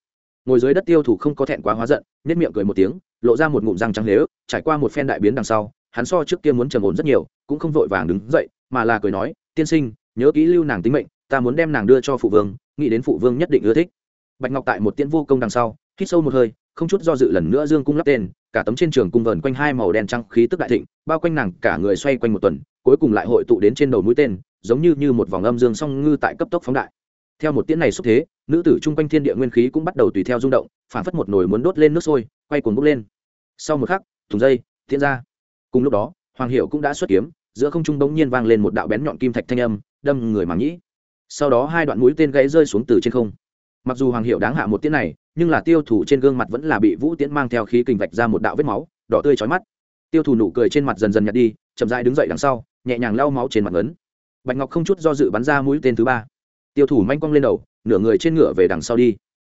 Ngồi dưới đất tiêu thủ không có thẹn quá hóa giận nết miệng cười một tiếng, lộ ra một ngụm răng trắng nếu trải qua một phen đại biến đằng sau hắn so trước kia muốn trầm ổn rất nhiều, cũng không vội vàng đứng dậy, mà là cười nói, tiên sinh, nhớ kỹ lưu nàng tính mệnh, ta muốn đem nàng đưa cho phụ vương, nghĩ đến phụ vương nhất định ưa thích. Bạch ngọc tại một tiễn vô công đằng sau, hít sâu một hơi, không chút do dự lần nữa dương cung lắp tên, cả tấm trên trường cung vờn quanh hai màu đen trắng khí tức đại thịnh, bao quanh nàng cả người xoay quanh một tuần, cuối cùng lại hội tụ đến trên đầu mũi tên, giống như như một vòng âm dương song ngư tại cấp tốc phóng đại. Theo một tiễn này xúc thế, nữ tử trung quanh thiên địa nguyên khí cũng bắt đầu tùy theo rung động, phản phất một nồi muốn đốt lên nước sôi, quay cuồng bốc lên. Sau một khắc, thùng dây, tiễn ra cùng lúc đó, hoàng hiệu cũng đã xuất kiếm, giữa không trung bỗng nhiên vang lên một đạo bén nhọn kim thạch thanh âm, đâm người màng nhĩ sau đó hai đoạn mũi tên gãy rơi xuống từ trên không. Mặc dù hoàng hiệu đáng hạ một tiễn này, nhưng là tiêu thủ trên gương mặt vẫn là bị vũ tiễn mang theo khí kình vạch ra một đạo vết máu, đỏ tươi chói mắt. Tiêu thủ nụ cười trên mặt dần dần nhạt đi, chậm dại đứng dậy đằng sau, nhẹ nhàng lau máu trên mặt ấn. Bạch ngọc không chút do dự bắn ra mũi tên thứ ba. Tiêu thủ manh quăng lên đầu, nửa người trên ngựa về đằng sau đi.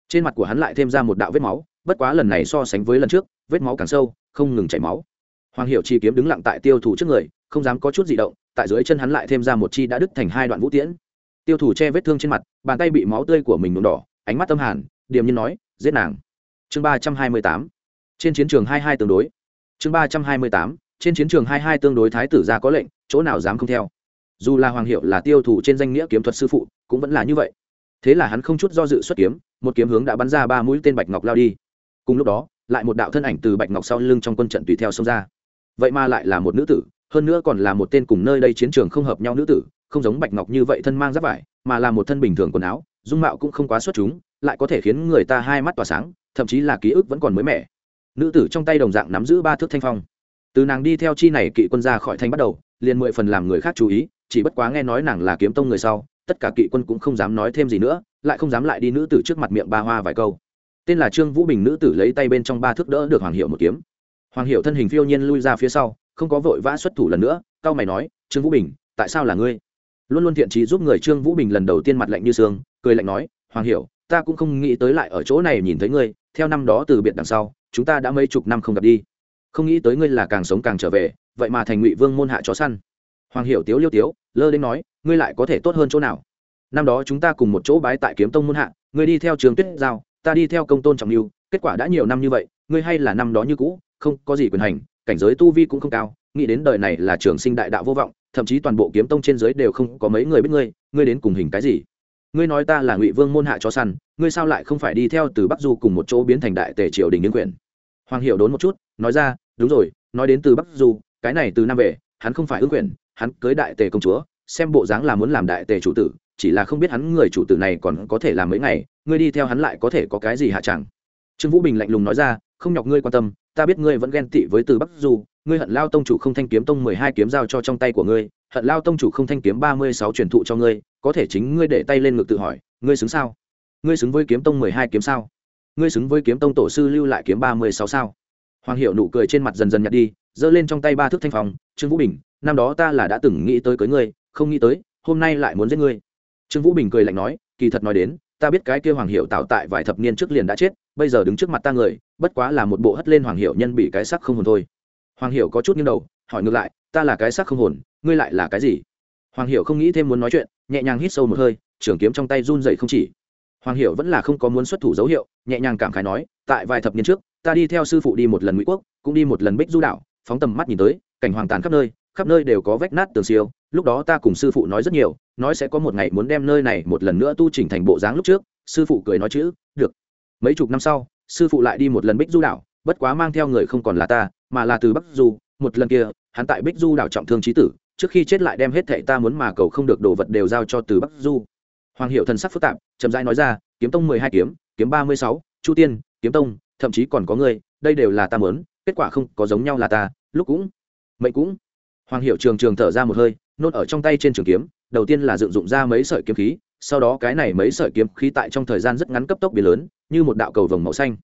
Trên mặt của hắn lại thêm ra một đạo vết máu, bất quá lần này so sánh với lần trước, vết máu càng sâu, không ngừng chảy máu hoàng hiệu chi kiếm đứng lặng tại tiêu thủ trước người, không dám có chút gì động, tại dưới chân hắn lại thêm ra một chi đã đứt thành hai đoạn vũ tiễn. Tiêu thủ che vết thương trên mặt, bàn tay bị máu tươi của mình nhuộm đỏ, ánh mắt tâm hàn, điềm nhiên nói, giết nàng. Chương ba trăm hai mươi tám. Trên chiến trường hai hai tương đối. Chương ba trăm hai mươi tám. Trên chiến trường hai hai tương đối thái tử ra có lệnh, chỗ nào dám không theo. Dù là hoàng hiệu là tiêu thủ trên danh nghĩa kiếm thuật sư phụ, cũng vẫn là như vậy. Thế là hắn không chút do dự xuất kiếm, một kiếm hướng đã bắn ra ba mũi tên bạch ngọc lao đi. Cùng lúc đó, lại một đạo thân ảnh từ bạch ngọc sau lưng trong quân trận tùy theo xông ra vậy mà lại là một nữ tử, hơn nữa còn là một tên cùng nơi đây chiến trường không hợp nhau nữ tử, không giống bạch ngọc như vậy thân mang giáp vải, mà là một thân bình thường quần áo, dung mạo cũng không quá xuất chúng, lại có thể khiến người ta hai mắt tỏa sáng, thậm chí là ký ức vẫn còn mới mẻ. Nữ tử trong tay đồng dạng nắm giữ ba thước thanh phong. Từ nàng đi theo chi này kỵ quân ra khỏi thanh bắt đầu, liền mười phần làm người khác chú ý, chỉ bất quá nghe nói nàng là kiếm tông người sau, tất cả kỵ quân cũng không dám nói thêm gì nữa, lại không dám lại đi nữ tử trước mặt miệng ba hoa vài câu. Tên là trương vũ bình nữ tử lấy tay bên trong ba thước đỡ được hoàng hiệu một kiếm hoàng hiệu thân hình phiêu nhiên lui ra phía sau, không có vội vã xuất thủ lần nữa, cao mày nói, trương vũ bình, tại sao là ngươi? Luôn luôn thiện trí giúp người trương vũ bình lần đầu tiên mặt lạnh như sương cười lạnh nói, hoàng hiểu, ta cũng không nghĩ tới lại ở chỗ này nhìn thấy ngươi, theo năm đó từ biệt đằng sau, chúng ta đã mấy chục năm không gặp đi. Không nghĩ tới ngươi là càng sống càng trở về, vậy mà thành ngụy vương môn hạ chó săn. Hoàng hiểu tiếu liêu tiếu, lơ đến nói, ngươi lại có thể tốt hơn chỗ nào? Năm đó chúng ta cùng một chỗ bái tại kiếm tông môn hạ, ngươi đi theo trường tuyết giao, ta đi theo công tôn trọng lưu, kết quả đã nhiều năm như vậy, ngươi hay là năm đó như cũ không có gì quyền hành, cảnh giới tu vi cũng không cao, nghĩ đến đời này là trường sinh đại đạo vô vọng, thậm chí toàn bộ kiếm tông trên giới đều không có mấy người biết ngươi ngươi đến cùng hình cái gì? Ngươi nói ta là ngụy vương môn hạ cho săn, ngươi sao lại không phải đi theo từ bắc du cùng một chỗ biến thành đại tề triều đình nghiêng quyền? Hoàng hiệu đốn một chút, nói ra, đúng rồi, nói đến từ bắc du, cái này từ nam về, hắn không phải ưng quyền, hắn cưới đại tề công chúa, xem bộ dáng là muốn làm đại tề chủ tử, chỉ là không biết hắn người chủ tử này còn có thể làm mấy ngày, ngươi đi theo hắn lại có thể có cái gì hạ chẳng? Trương vũ bình lạnh lùng nói ra, không nhọc ngươi quan tâm ta biết ngươi vẫn ghen tị với từ bắc du, ngươi hận lao tông chủ không thanh kiếm tông mười hai kiếm giao cho trong tay của ngươi, hận lao tông chủ không thanh kiếm ba mươi sáu truyền thụ cho ngươi, có thể chính ngươi để tay lên ngực tự hỏi, ngươi xứng sao? Ngươi xứng với kiếm tông mười hai kiếm sao? Ngươi xứng với kiếm tông tổ sư lưu lại kiếm ba mươi sáu sao? Hoàng hiệu nụ cười trên mặt dần dần nhạt đi, giơ lên trong tay ba thước thanh phòng trương vũ bình, năm đó ta là đã từng nghĩ tới cưới ngươi, không nghĩ tới, hôm nay lại muốn giết ngươi. Trương vũ bình cười lạnh nói, kỳ thật nói đến, ta biết cái kia hoàng hiệu tạo tại vài thập niên trước liền đã chết bây giờ đứng trước mặt ta người, bất quá là một bộ hất lên hoàng hiệu nhân bị cái sắc không hồn thôi. Hoàng hiệu có chút nghiêng đầu, hỏi ngược lại, ta là cái sắc không hồn, ngươi lại là cái gì? Hoàng hiệu không nghĩ thêm muốn nói chuyện, nhẹ nhàng hít sâu một hơi, trường kiếm trong tay run dậy không chỉ. Hoàng hiệu vẫn là không có muốn xuất thủ dấu hiệu, nhẹ nhàng cảm khái nói, tại vài thập niên trước, ta đi theo sư phụ đi một lần ngụy quốc, cũng đi một lần bích du đảo, phóng tầm mắt nhìn tới, cảnh hoàng tàn khắp nơi khắp nơi đều có vách nát tường siêu, lúc đó ta cùng sư phụ nói rất nhiều, nói sẽ có một ngày muốn đem nơi này một lần nữa tu chỉnh thành bộ dáng lúc trước. Sư phụ cười nói chữ, được mấy chục năm sau, sư phụ lại đi một lần bích du đảo, bất quá mang theo người không còn là ta, mà là từ bắc du. Một lần kia, hắn tại bích du đảo trọng thương trí tử, trước khi chết lại đem hết thệ ta muốn mà cầu không được đồ vật đều giao cho từ bắc du. Hoàng hiệu thần sắc phức tạp, chậm rãi nói ra, kiếm tông mười hai kiếm kiếm ba mươi sáu, chu tiên, kiếm tông, thậm chí còn có người đây đều là ta mớn kết quả không có giống nhau là ta, lúc cũng, mệnh cũng. Hoàng hiệu trường trường thở ra một hơi nôn ở trong tay trên trường kiếm, đầu tiên là dựng dụng ra mấy sợi kiếm khí sau đó cái này mấy sợi kiếm khí tại trong thời gian rất ngắn cấp tốc biến lớn, như một đạo cầu vồng màu xanh.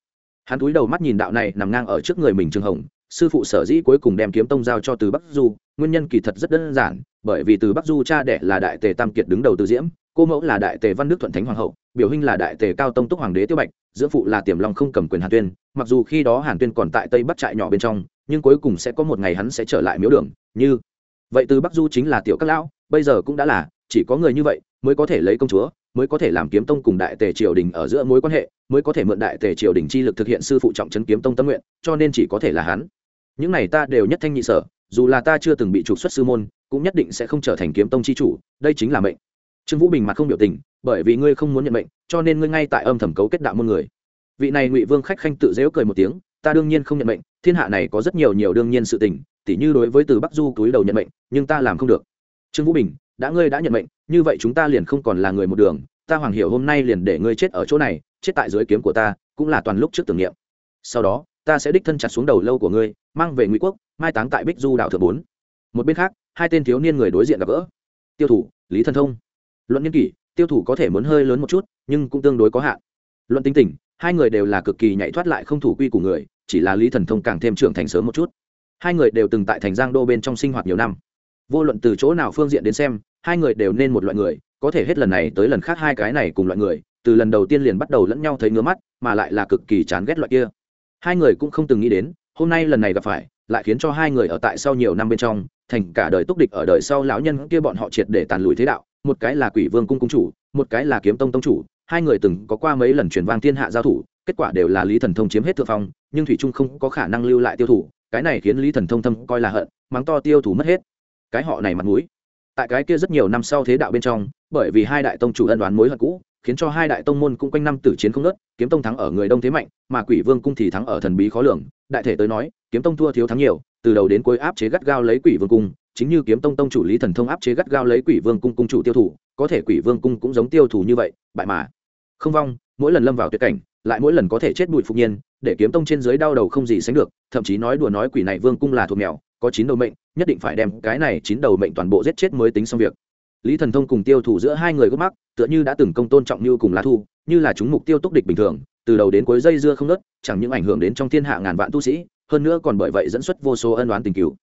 Hắn túi đầu mắt nhìn đạo này nằm ngang ở trước người mình trường hồng, sư phụ sở dĩ cuối cùng đem kiếm tông giao cho từ bắc du, nguyên nhân kỳ thật rất đơn giản, bởi vì từ bắc du cha đẻ là đại tề tam kiệt đứng đầu từ diễm, cô mẫu là đại tề văn đức thuận thánh hoàng hậu, biểu hình là đại tề cao tông túc hoàng đế tiêu bạch dưỡng phụ là tiềm long không cầm quyền hàn tuyên, mặc dù khi đó hàn tuyên còn tại tây bắc trại nhỏ bên trong, nhưng cuối cùng sẽ có một ngày hắn sẽ trở lại miếu đường, như vậy từ bắc du chính là tiểu các lão bây giờ cũng đã là, chỉ có người như vậy mới có thể lấy công chúa, mới có thể làm kiếm tông cùng đại tề triều đình ở giữa mối quan hệ, mới có thể mượn đại tề triều đình chi lực thực hiện sư phụ trọng trấn kiếm tông tâm nguyện, cho nên chỉ có thể là hắn. Những này ta đều nhất thanh nhị sở, dù là ta chưa từng bị trục xuất sư môn, cũng nhất định sẽ không trở thành kiếm tông chi chủ, đây chính là mệnh. Trương vũ bình mặt không biểu tình, bởi vì ngươi không muốn nhận mệnh, cho nên ngươi ngay tại âm thầm cấu kết đạo môn người. Vị này ngụy vương khách khanh tự dễu cười một tiếng, ta đương nhiên không nhận mệnh, thiên hạ này có rất nhiều nhiều đương nhiên sự tình, tỉ như đối với từ bắc du túi đầu nhận mệnh, nhưng ta làm không được trương vũ bình, đã ngươi đã nhận mệnh, như vậy chúng ta liền không còn là người một đường, ta hoàng hiểu hôm nay liền để ngươi chết ở chỗ này, chết tại dưới kiếm của ta, cũng là toàn lúc trước tưởng niệm. Sau đó, ta sẽ đích thân chặt xuống đầu lâu của ngươi, mang về ngụy quốc, mai táng tại bích du đạo thượng bốn. Một bên khác, hai tên thiếu niên người đối diện gặp gỡ. Tiêu thủ, lý thần thông. Luận nhân kỷ, tiêu thủ có thể muốn hơi lớn một chút, nhưng cũng tương đối có hạn. Luận tính tình, hai người đều là cực kỳ nhạy thoát lại không thủ quy của người, chỉ là lý thần thông càng thêm trưởng thành sớm một chút. Hai người đều từng tại thành giang đô bên trong sinh hoạt nhiều năm vô luận từ chỗ nào phương diện đến xem, hai người đều nên một loại người, có thể hết lần này tới lần khác hai cái này cùng loại người, từ lần đầu tiên liền bắt đầu lẫn nhau thấy ngứa mắt, mà lại là cực kỳ chán ghét loại kia. Hai người cũng không từng nghĩ đến, hôm nay lần này gặp phải, lại khiến cho hai người ở tại sau nhiều năm bên trong, thành cả đời túc địch ở đời sau lão nhân kia bọn họ triệt để tàn lùi thế đạo, một cái là quỷ vương cung cung chủ, một cái là kiếm tông tông chủ, hai người từng có qua mấy lần truyền vang thiên hạ giao thủ, kết quả đều là lý thần thông chiếm hết thượng phong, nhưng thủy trung không có khả năng lưu lại tiêu thủ cái này khiến lý thần thông thâm coi là hận, mắng to tiêu thủ mất hết cái họ này mặt mũi. Tại cái kia rất nhiều năm sau thế đạo bên trong, bởi vì hai đại tông chủ ân đoán mối hận cũ, khiến cho hai đại tông môn cũng quanh năm tử chiến không nớt kiếm tông thắng ở người đông thế mạnh, mà quỷ vương cung thì thắng ở thần bí khó lường. Đại thể tới nói, kiếm tông thua thiếu thắng nhiều, từ đầu đến cuối áp chế gắt gao lấy quỷ vương cung, chính như kiếm tông tông chủ lý thần thông áp chế gắt gao lấy quỷ vương cung cung chủ tiêu thủ, có thể quỷ vương cung cũng giống tiêu thủ như vậy, bại mà. Không vong, mỗi lần lâm vào tuyệt cảnh, lại mỗi lần có thể chết bụi phục nhiên, để kiếm tông trên dưới đau đầu không gì sánh được, thậm chí nói đùa nói quỷ này vương cung là thuộc mèo có chín đầu mệnh, nhất định phải đem cái này chín đầu mệnh toàn bộ giết chết mới tính xong việc. Lý thần thông cùng tiêu thủ giữa hai người gốc mắc, tựa như đã từng công tôn trọng như cùng lá thu, như là chúng mục tiêu túc địch bình thường, từ đầu đến cuối dây dưa không nớt chẳng những ảnh hưởng đến trong thiên hạ ngàn vạn tu sĩ, hơn nữa còn bởi vậy dẫn xuất vô số ân oán tình cứu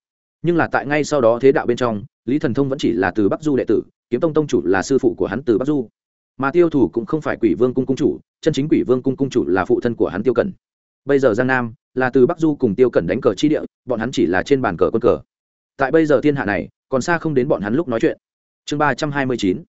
nhưng là tại ngay sau đó thế đạo bên trong, lý thần thông vẫn chỉ là từ bắc du đệ tử, kiếm tông tông chủ là sư phụ của hắn từ bắc du. Mà tiêu thủ cũng không phải quỷ vương cung cung chủ, chân chính quỷ vương cung cung chủ là phụ thân của hắn tiêu cẩn. Bây giờ giang nam là từ bắc du cùng tiêu cẩn đánh cờ chi địa, bọn hắn chỉ là trên bàn cờ quân cờ. Tại bây giờ thiên hạ này, còn xa không đến bọn hắn lúc nói chuyện. Chương ba trăm hai mươi chín,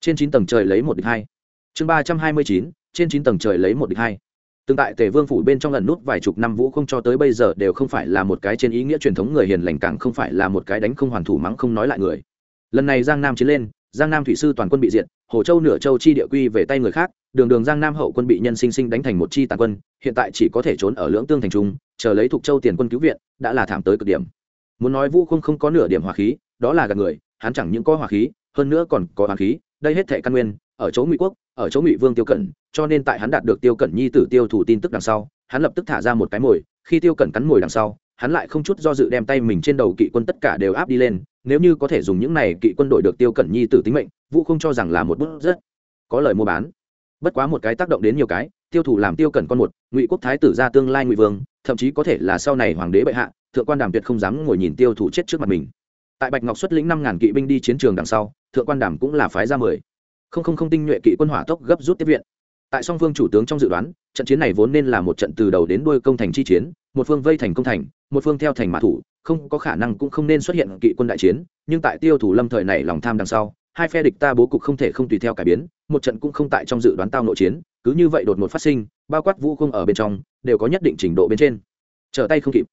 trên chín tầng trời lấy một địch hai. Chương ba trăm hai mươi chín, trên chín tầng trời lấy một địch hai. Tương tại tề vương phủ bên trong lần nút vài chục năm vũ không cho tới bây giờ đều không phải là một cái trên ý nghĩa truyền thống người hiền lành, càng không phải là một cái đánh không hoàn thủ mắng không nói lại người. Lần này giang nam chiến lên, giang nam thủy sư toàn quân bị diệt hồ châu nửa châu chi địa quy về tay người khác, đường đường giang nam hậu quân bị nhân sinh sinh đánh thành một chi tàn quân, hiện tại chỉ có thể trốn ở lưỡng tương thành trung, chờ lấy thuộc châu tiền quân cứu viện, đã là thảm tới cực điểm. Muốn nói vũ không không có nửa điểm hỏa khí, đó là gạt người, hắn chẳng những có hỏa khí, hơn nữa còn có hỏa khí, đây hết thệ căn nguyên, ở chỗ ngụy quốc, ở chỗ ngụy vương tiêu cẩn, cho nên tại hắn đạt được tiêu cẩn nhi tử tiêu thủ tin tức đằng sau, hắn lập tức thả ra một cái mồi, khi tiêu cẩn cắn mồi đằng sau, hắn lại không chút do dự đem tay mình trên đầu kỵ quân tất cả đều áp đi lên nếu như có thể dùng những này kỵ quân đội được tiêu cẩn nhi tử tính mệnh, vũ không cho rằng là một bút rất có lời mua bán. Bất quá một cái tác động đến nhiều cái, tiêu thủ làm tiêu cẩn con một, ngụy quốc thái tử ra tương lai ngụy vương, thậm chí có thể là sau này hoàng đế bệ hạ, thượng quan đàm tuyệt không dám ngồi nhìn tiêu thủ chết trước mặt mình. Tại bạch ngọc xuất lĩnh năm ngàn kỵ binh đi chiến trường đằng sau, thượng quan đàm cũng là phái ra mười. Không không không tinh nhuệ kỵ quân hỏa tốc gấp rút tiếp viện tại song phương chủ tướng trong dự đoán, trận chiến này vốn nên là một trận từ đầu đến đuôi công thành chi chiến, một phương vây thành công thành, một phương theo thành mã thủ, không có khả năng cũng không nên xuất hiện kỵ quân đại chiến, nhưng tại tiêu thủ lâm thời này lòng tham đằng sau, hai phe địch ta bố cục không thể không tùy theo cải biến, một trận cũng không tại trong dự đoán tao nội chiến, cứ như vậy đột ngột phát sinh, bao quát vũ không ở bên trong, đều có nhất định trình độ bên trên. Trở tay không kịp.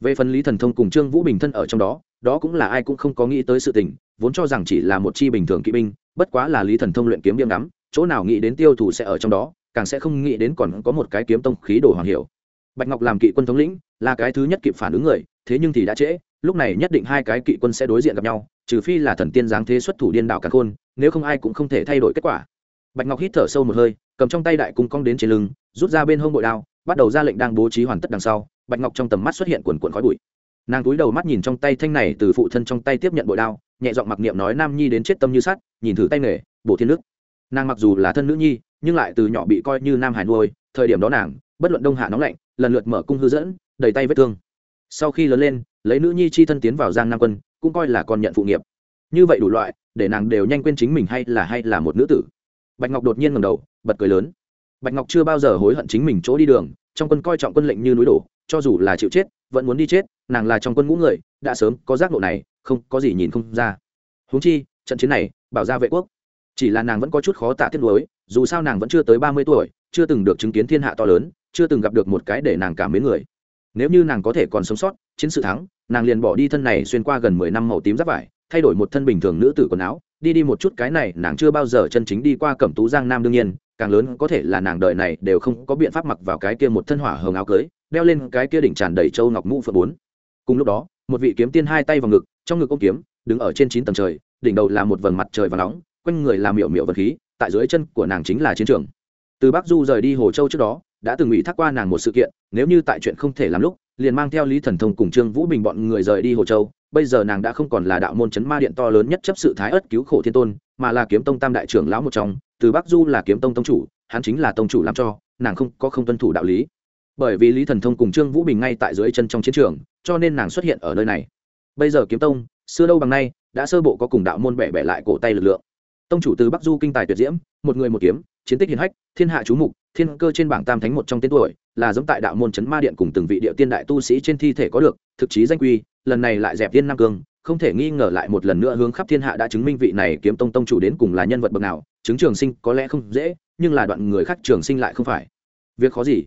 Về phần lý thần thông cùng trương vũ bình thân ở trong đó đó cũng là ai cũng không có nghĩ tới sự tình, vốn cho rằng chỉ là một chi bình thường kỵ binh, bất quá là lý thần thông luyện kiếm điểm ngắm chỗ nào nghĩ đến tiêu thủ sẽ ở trong đó, càng sẽ không nghĩ đến còn có một cái kiếm tông khí đồ hoàng hiểu. Bạch ngọc làm kỵ quân thống lĩnh, là cái thứ nhất kịp phản ứng người, thế nhưng thì đã trễ, lúc này nhất định hai cái kỵ quân sẽ đối diện gặp nhau, trừ phi là thần tiên giáng thế xuất thủ điên đảo cả khôn, nếu không ai cũng không thể thay đổi kết quả. Bạch ngọc hít thở sâu một hơi, cầm trong tay đại cung cong đến trên lưng, rút ra bên hông bội đao, bắt đầu ra lệnh đang bố trí hoàn tất đằng sau, bạch ngọc trong tầm mắt xuất hiện quần quần khói bụi. Nàng túi đầu mắt nhìn trong tay thanh này từ phụ thân trong tay tiếp nhận bội đao, nhẹ giọng mặc niệm nói, nam nhi đến chết tâm như sắt, nhìn thử tay nghề, bổ thiên nước nàng mặc dù là thân nữ nhi, nhưng lại từ nhỏ bị coi như nam hải nuôi, thời điểm đó nàng, bất luận đông hạ nóng lạnh, lần lượt mở cung hư dẫn, đầy tay vết thương. Sau khi lớn lên, lấy nữ nhi chi thân tiến vào giang nam quân, cũng coi là con nhận phụ nghiệp. Như vậy đủ loại, để nàng đều nhanh quên chính mình hay là hay là một nữ tử. Bạch ngọc đột nhiên ngầm đầu, bật cười lớn. Bạch ngọc chưa bao giờ hối hận chính mình chỗ đi đường, trong quân coi trọng quân lệnh như núi đổ, cho dù là chịu chết, vẫn muốn đi chết, nàng là trong quân ngũ người, đã sớm có giác ngộ này, không có gì nhìn không ra. Huống chi, trận chiến này, bảo ra vệ quốc chỉ là nàng vẫn có chút khó tạ tiết nuối, dù sao nàng vẫn chưa tới ba mươi tuổi, chưa từng được chứng kiến thiên hạ to lớn, chưa từng gặp được một cái để nàng cảm mến người. Nếu như nàng có thể còn sống sót, chiến sự thắng, nàng liền bỏ đi thân này xuyên qua gần mười năm màu tím giáp vải, thay đổi một thân bình thường nữ tử quần áo, đi đi một chút cái này nàng chưa bao giờ chân chính đi qua cẩm tú giang nam đương nhiên, càng lớn có thể là nàng đời này đều không có biện pháp mặc vào cái kia một thân hỏa hồng áo cưới, đeo lên cái kia đỉnh tràn đầy châu ngọc mũ phượng bốn. Cùng lúc đó, một vị kiếm tiên hai tay vào ngực, trong ngực ôm kiếm, đứng ở trên chín tầng trời, đỉnh đầu là một vầng mặt trời và nóng quanh người làm miệu miệu vật khí, tại dưới chân của nàng chính là chiến trường. Từ bắc du rời đi hồ châu trước đó, đã từng ủy thác qua nàng một sự kiện, nếu như tại chuyện không thể làm lúc, liền mang theo lý thần thông cùng trương vũ bình bọn người rời đi hồ châu. Bây giờ nàng đã không còn là đạo môn chấn ma điện to lớn nhất chấp sự thái ất cứu khổ thiên tôn, mà là kiếm tông tam đại trưởng lão một trong. Từ bắc du là kiếm tông tông chủ, hắn chính là tông chủ làm cho, nàng không có không tuân thủ đạo lý. Bởi vì lý thần thông cùng trương vũ bình ngay tại dưới chân trong chiến trường, cho nên nàng xuất hiện ở nơi này. Bây giờ kiếm tông, xưa đâu bằng nay, đã sơ bộ có cùng đạo môn bẻ bẻ lại cổ tay lực lượng tông chủ từ bắc du kinh tài tuyệt diễm, một người một kiếm, chiến tích hiển hách, thiên hạ chú mục, thiên cơ trên bảng tam thánh một trong tên tuổi, là giống tại đạo môn chấn ma điện cùng từng vị địa tiên đại tu sĩ trên thi thể có được, thực chí danh quy, lần này lại dẹp tiên nam cương, không thể nghi ngờ lại một lần nữa hướng khắp thiên hạ đã chứng minh vị này kiếm tông tông chủ đến cùng là nhân vật bậc nào, chứng trường sinh có lẽ không dễ, nhưng là đoạn người khác trường sinh lại không phải. Việc khó gì?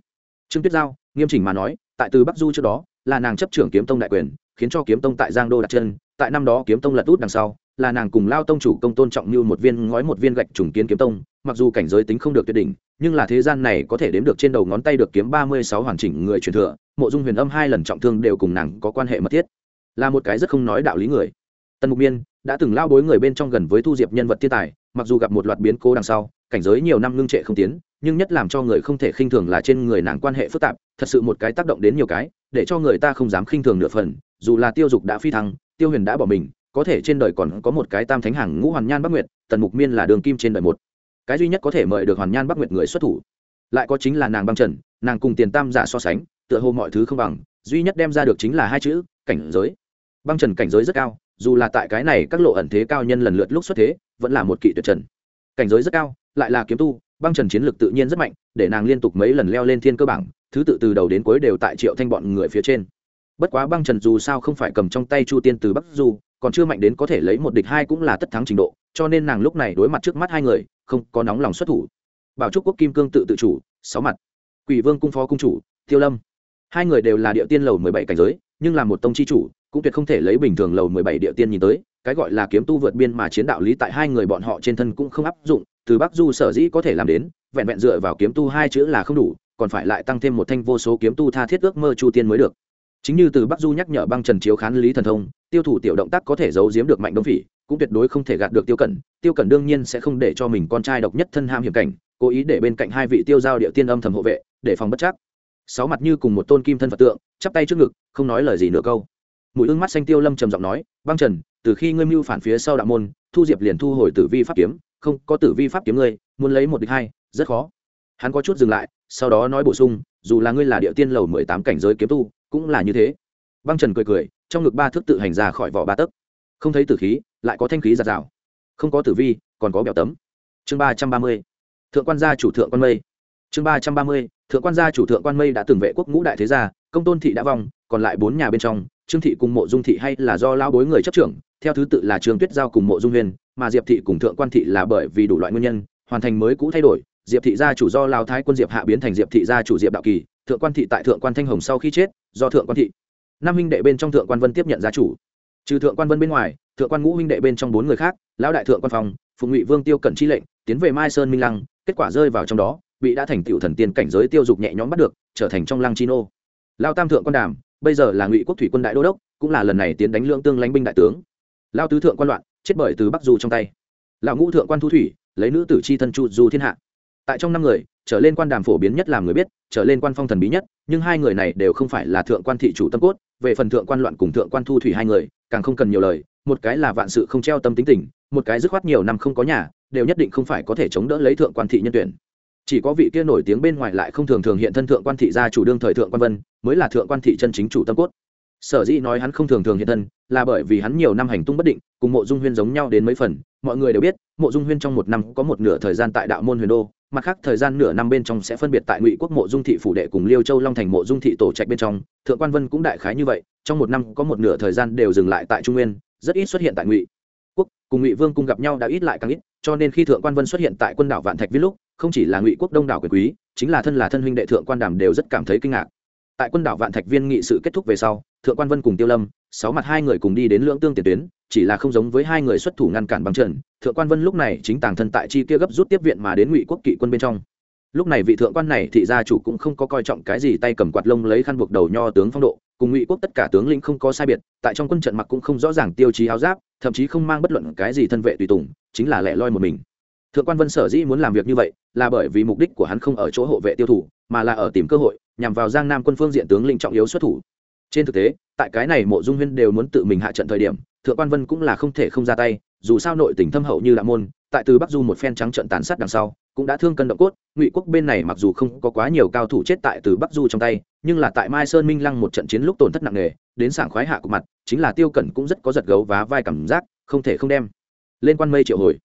Trương tuyết giao, nghiêm chỉnh mà nói, tại từ bắc du trước đó, là nàng chấp trưởng kiếm tông đại quyền, khiến cho kiếm tông tại giang đô đặt chân, tại năm đó kiếm tông lật út đằng sau là nàng cùng lao tông chủ công tôn trọng như một viên ngói một viên gạch trùng kiến kiếm tông, mặc dù cảnh giới tính không được tuyệt đỉnh, nhưng là thế gian này có thể đếm được trên đầu ngón tay được kiếm ba mươi sáu hoàn chỉnh người truyền thừa, mộ dung huyền âm hai lần trọng thương đều cùng nàng có quan hệ mật thiết. Là một cái rất không nói đạo lý người. Tần mục miên đã từng lao bối người bên trong gần với thu diệp nhân vật thiên tài, mặc dù gặp một loạt biến cố đằng sau, cảnh giới nhiều năm ngưng trệ không tiến, nhưng nhất làm cho người không thể khinh thường là trên người nàng quan hệ phức tạp, thật sự một cái tác động đến nhiều cái, để cho người ta không dám khinh thường nửa phần, dù là tiêu dục đã phi thăng, tiêu huyền đã bỏ mình có thể trên đời còn có một cái tam thánh hàng ngũ hoàn nhan bắc nguyệt, tần mục miên là đường kim trên đời một. Cái duy nhất có thể mời được hoàn nhan bắc nguyệt người xuất thủ, lại có chính là nàng băng trần, nàng cùng tiền tam giả so sánh, tựa hồ mọi thứ không bằng, duy nhất đem ra được chính là hai chữ, cảnh giới. Băng trần cảnh giới rất cao, dù là tại cái này các lộ ẩn thế cao nhân lần lượt lúc xuất thế, vẫn là một kỵ tuyệt trần. Cảnh giới rất cao, lại là kiếm tu, băng trần chiến lược tự nhiên rất mạnh, để nàng liên tục mấy lần leo lên thiên cơ bảng, thứ tự từ đầu đến cuối đều tại triệu thanh bọn người phía trên. Bất quá băng trần dù sao không phải cầm trong tay chu tiên từ bắc du còn chưa mạnh đến có thể lấy một địch hai cũng là tất thắng trình độ, cho nên nàng lúc này đối mặt trước mắt hai người, không có nóng lòng xuất thủ. Bảo trúc quốc kim cương tự tự chủ, sáu mặt. Quỷ vương cung phó cung chủ tiêu lâm. Hai người đều là địa tiên lầu mười bảy cảnh giới, nhưng là một tông chi chủ, cũng tuyệt không thể lấy bình thường lầu mười bảy địa tiên nhìn tới, cái gọi là kiếm tu vượt biên mà chiến đạo lý tại hai người bọn họ trên thân cũng không áp dụng, từ bắc du sở dĩ có thể làm đến, vẹn vẹn dựa vào kiếm tu hai chữ là không đủ, còn phải lại tăng thêm một thanh vô số kiếm tu tha thiết ước mơ chu tiên mới được chính như từ bắc du nhắc nhở băng trần chiếu khán lý thần thông, tiêu thủ tiểu động tác có thể giấu giếm được mạnh đông phỉ, cũng tuyệt đối không thể gạt được tiêu cẩn. Tiêu cẩn đương nhiên sẽ không để cho mình con trai độc nhất thân ham hiểm cảnh, cố ý để bên cạnh hai vị tiêu giao địa tiên âm thầm hộ vệ, để phòng bất chắc. Sáu mặt như cùng một tôn kim thân phật tượng, chắp tay trước ngực, không nói lời gì nữa câu. Mũi ương mắt xanh tiêu lâm trầm giọng nói, băng trần, từ khi ngươi mưu phản phía sau đạo môn, thu diệp liền thu hồi tử vi pháp kiếm, không, có tử vi pháp kiếm ngươi, muốn lấy một địch hai, rất khó. Hắn có chút dừng lại, sau đó nói bổ sung, dù là ngươi là địa tiên lầu mười tám cảnh giới kiếm tu cũng là như thế. Băng trần cười cười, trong ngực ba thước tự hành ra khỏi vỏ ba tấc. Không thấy tử khí, lại có thanh khí giạt rào. Không có tử vi, còn có bèo tấm. Chương ba trăm ba mươi. Thượng quan gia chủ thượng quan mây. Chương ba trăm ba mươi. Thượng quan gia chủ thượng quan mây đã từng vệ quốc ngũ đại thế gia, công tôn thị đã vong, còn lại bốn nhà bên trong, trương thị cùng mộ dung thị hay là do lao bối người chấp trưởng, theo thứ tự là trương tuyết giao cùng mộ dung huyền, mà diệp thị cùng thượng quan thị là bởi vì đủ loại nguyên nhân, hoàn thành mới cũ thay đổi diệp thị gia chủ do lao thái quân diệp hạ biến thành diệp thị gia chủ diệp đạo kỳ thượng quan thị tại thượng quan thanh hồng sau khi chết do thượng quan thị năm huynh đệ bên trong thượng quan vân tiếp nhận gia chủ trừ thượng quan vân bên ngoài thượng quan ngũ huynh đệ bên trong bốn người khác lão đại thượng quan phòng Phùng ngụy vương tiêu cẩn chi lệnh tiến về mai sơn minh lăng kết quả rơi vào trong đó bị đã thành tiểu thần tiên cảnh giới tiêu dục nhẹ nhõm bắt được trở thành trong lăng chi nô lao tam thượng quan đàm bây giờ là ngụy quốc thủy quân đại đô đốc cũng là lần này tiến đánh Lương tương lãnh binh đại tướng lao tứ thượng quan loạn chết bởi từ bắc du trong tay lão ngũ thượng quan thu thủy lấy nữ tử chi thân chu du thiên hạ tại trong năm người, trở lên quan đàm phổ biến nhất làm người biết, trở lên quan phong thần bí nhất, nhưng hai người này đều không phải là thượng quan thị chủ tâm cốt, về phần thượng quan loạn cùng thượng quan thu thủy hai người, càng không cần nhiều lời, một cái là vạn sự không treo tâm tính tình, một cái dứt khoát nhiều năm không có nhà, đều nhất định không phải có thể chống đỡ lấy thượng quan thị nhân tuyển. Chỉ có vị kia nổi tiếng bên ngoài lại không thường thường hiện thân thượng quan thị gia chủ đương thời thượng quan vân, mới là thượng quan thị chân chính chủ tâm cốt. Sở dĩ nói hắn không thường thường hiện thân, là bởi vì hắn nhiều năm hành tung bất định, cùng mộ dung huyên giống nhau đến mấy phần, mọi người đều biết, mộ dung huyên trong một năm có một nửa thời gian tại đạo môn huyền đô mặt khác, thời gian nửa năm bên trong sẽ phân biệt tại ngụy quốc mộ dung thị phủ đệ cùng liêu châu long thành mộ dung thị tổ trạch bên trong. Thượng quan vân cũng đại khái như vậy, trong một năm có một nửa thời gian đều dừng lại tại trung nguyên, rất ít xuất hiện tại ngụy quốc. Cùng ngụy vương cung gặp nhau đã ít lại càng ít, cho nên khi thượng quan vân xuất hiện tại quân đảo vạn thạch viết lúc, không chỉ là ngụy quốc đông đảo quyền quý, chính là thân là thân huynh đệ thượng quan đàm đều rất cảm thấy kinh ngạc. Tại quân đảo vạn thạch viên nghị sự kết thúc về sau thượng quan vân cùng tiêu lâm, sáu mặt hai người cùng đi đến lưỡng tương tiền tuyến, chỉ là không giống với hai người xuất thủ ngăn cản bằng trần, thượng quan vân lúc này chính tàng thân tại chi kia gấp rút tiếp viện mà đến ngụy quốc kỵ quân bên trong. Lúc này vị thượng quan này thị gia chủ cũng không có coi trọng cái gì tay cầm quạt lông lấy khăn buộc đầu nho tướng phong độ, cùng ngụy quốc tất cả tướng lĩnh không có sai biệt, tại trong quân trận mặc cũng không rõ ràng tiêu chí áo giáp, thậm chí không mang bất luận cái gì thân vệ tùy tùng, chính là lẻ loi một mình. Thượng quan vân sở dĩ muốn làm việc như vậy, là bởi vì mục đích của hắn không ở chỗ hộ vệ tiêu thủ, mà là ở tìm cơ hội, nhằm vào giang nam quân phương diện tướng lĩnh trọng yếu xuất thủ trên thực tế, tại cái này mộ dung huyên đều muốn tự mình hạ trận thời điểm, thượng quan vân cũng là không thể không ra tay, dù sao nội tình thâm hậu như đạo môn, tại từ bắc du một phen trắng trận tàn sát đằng sau, cũng đã thương cân động cốt, ngụy quốc bên này mặc dù không có quá nhiều cao thủ chết tại từ bắc du trong tay, nhưng là tại mai sơn minh lăng một trận chiến lúc tổn thất nặng nề, đến sảng khoái hạ của mặt, chính là tiêu cẩn cũng rất có giật gấu và vai cảm giác, không thể không đem lên quan mây triệu hồi.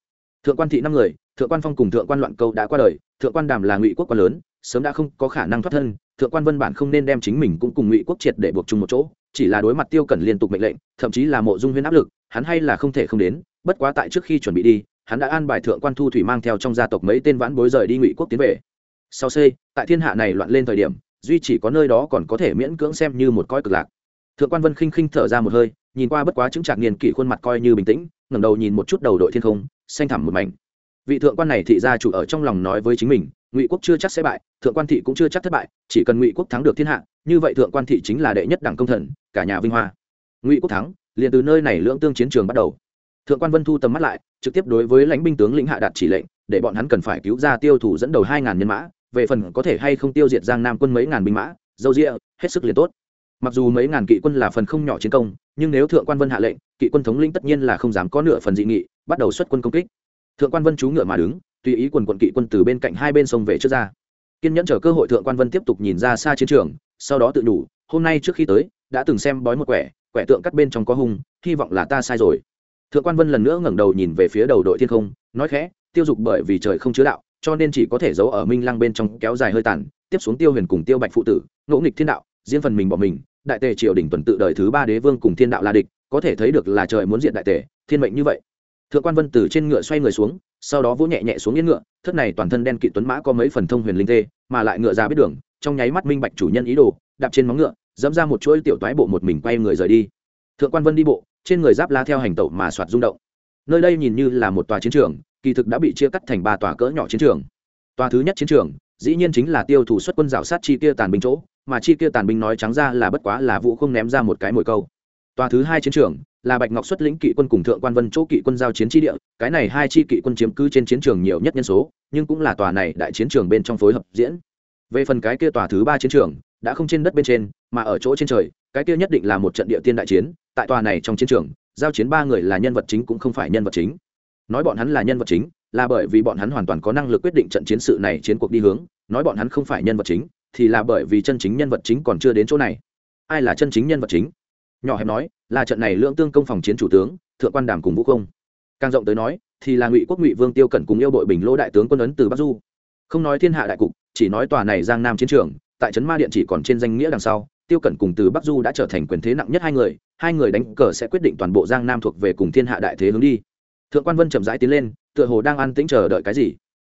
Thượng quan thị năm người, thượng quan phong cùng thượng quan loạn câu đã qua đời, thượng quan đàm là ngụy quốc quá lớn, sớm đã không có khả năng thoát thân thượng quan vân bản không nên đem chính mình cũng cùng ngụy quốc triệt để buộc chung một chỗ, chỉ là đối mặt tiêu cẩn liên tục mệnh lệnh, thậm chí là mộ dung huyên áp lực, hắn hay là không thể không đến, bất quá tại trước khi chuẩn bị đi, hắn đã an bài thượng quan thu thủy mang theo trong gia tộc mấy tên vãn bối rời đi ngụy quốc tiến về. Sau c, tại thiên hạ này loạn lên thời điểm, duy chỉ có nơi đó còn có thể miễn cưỡng xem như một coi cực lạc. Thượng quan vân khinh khinh thở ra một hơi, nhìn qua bất quá chứng trạc niên kỷ khuôn mặt coi như bình tĩnh, ngẩng đầu nhìn một chút đầu đội thiên không, xanh thẳm một mảnh. Vị thượng quan này thị gia chủ ở trong lòng nói với chính mình ngụy quốc chưa chắc sẽ bại, thượng quan thị cũng chưa chắc thất bại, chỉ cần ngụy quốc thắng được thiên hạ, như vậy thượng quan thị chính là đệ nhất đảng công thần, cả nhà vinh hoa. Ngụy quốc thắng, liền từ nơi này lưỡng tương chiến trường bắt đầu. Thượng quan vân thu tầm mắt lại, trực tiếp đối với lãnh binh tướng lĩnh hạ đạt chỉ lệnh, để bọn hắn cần phải cứu ra tiêu thủ dẫn đầu hai ngàn nhân mã, về phần có thể hay không tiêu diệt giang nam quân mấy ngàn binh mã, dâu rịa, hết sức liền tốt. Mặc dù mấy ngàn kỵ quân là phần không nhỏ chiến công, nhưng nếu thượng quan vân hạ lệnh, kỵ quân thống lĩnh tất nhiên là không dám có nửa phần dị nghị, bắt đầu xuất quân công kích. Thượng quan vân chú ngựa mà đứng tùy ý quần quận kỵ quân từ bên cạnh hai bên sông về trước ra. Kiên nhẫn chờ cơ hội thượng quan vân tiếp tục nhìn ra xa chiến trường, sau đó tự đủ hôm nay trước khi tới, đã từng xem bói một quẻ quẻ tượng cắt bên trong có hung, hy vọng là ta sai rồi. Thượng quan vân lần nữa ngẩng đầu nhìn về phía đầu đội thiên không, nói khẽ, tiêu dục bởi vì trời không chứa đạo, cho nên chỉ có thể giấu ở minh lăng bên trong kéo dài hơi tàn, tiếp xuống tiêu huyền cùng tiêu bạch phụ tử, ngỗ nghịch thiên đạo diễn phần mình bỏ mình, đại tề triều đình tuần tự đời thứ ba đế vương cùng thiên đạo la địch, có thể thấy được là trời muốn diện đại tề, thiên mệnh như vậy thượng quan vân từ trên ngựa xoay người xuống, sau đó vỗ nhẹ nhẹ xuống yên ngựa, thất này toàn thân đen kỵ tuấn mã có mấy phần thông huyền linh tê, mà lại ngựa ra biết đường, trong nháy mắt minh bạch chủ nhân ý đồ, đạp trên móng ngựa, dẫm ra một chuỗi tiểu toái bộ một mình quay người rời đi. Thượng quan vân đi bộ, trên người giáp la theo hành tẩu mà soạt rung động. Nơi đây nhìn như là một tòa chiến trường, kỳ thực đã bị chia cắt thành ba tòa cỡ nhỏ chiến trường. Tòa thứ nhất chiến trường, dĩ nhiên chính là tiêu thủ xuất quân rào sát chi kia tàn binh chỗ, mà chi kia tàn binh nói trắng ra là bất quá là vũ không ném ra một cái mồi câu tòa thứ hai chiến trường là bạch ngọc xuất lĩnh kỵ quân cùng thượng quan vân chỗ kỵ quân giao chiến tri địa, cái này hai chi kỵ quân chiếm cứ trên chiến trường nhiều nhất nhân số, nhưng cũng là tòa này đại chiến trường bên trong phối hợp diễn. Về phần cái kia tòa thứ ba chiến trường, đã không trên đất bên trên, mà ở chỗ trên trời, cái kia nhất định là một trận địa tiên đại chiến, tại tòa này trong chiến trường, giao chiến ba người là nhân vật chính cũng không phải nhân vật chính. Nói bọn hắn là nhân vật chính, là bởi vì bọn hắn hoàn toàn có năng lực quyết định trận chiến sự này chiến cuộc đi hướng, nói bọn hắn không phải nhân vật chính, thì là bởi vì chân chính nhân vật chính còn chưa đến chỗ này. Ai là chân chính nhân vật chính? Nhỏ hẹp nói, là trận này lưỡng tương công phòng chiến chủ tướng, thượng quan đàm cùng vũ không càng rộng tới nói, thì là ngụy quốc ngụy vương tiêu cẩn cùng yêu đội bình lỗ đại tướng quân ấn từ bắc du. Không nói thiên hạ đại cục, chỉ nói tòa này giang nam chiến trường, tại trấn ma điện chỉ còn trên danh nghĩa đằng sau, tiêu cẩn cùng từ bắc du đã trở thành quyền thế nặng nhất hai người hai người đánh cờ sẽ quyết định toàn bộ giang nam thuộc về cùng thiên hạ đại thế hướng đi. Thượng quan vân chậm rãi tiến lên, tựa hồ đang an tĩnh chờ đợi cái gì.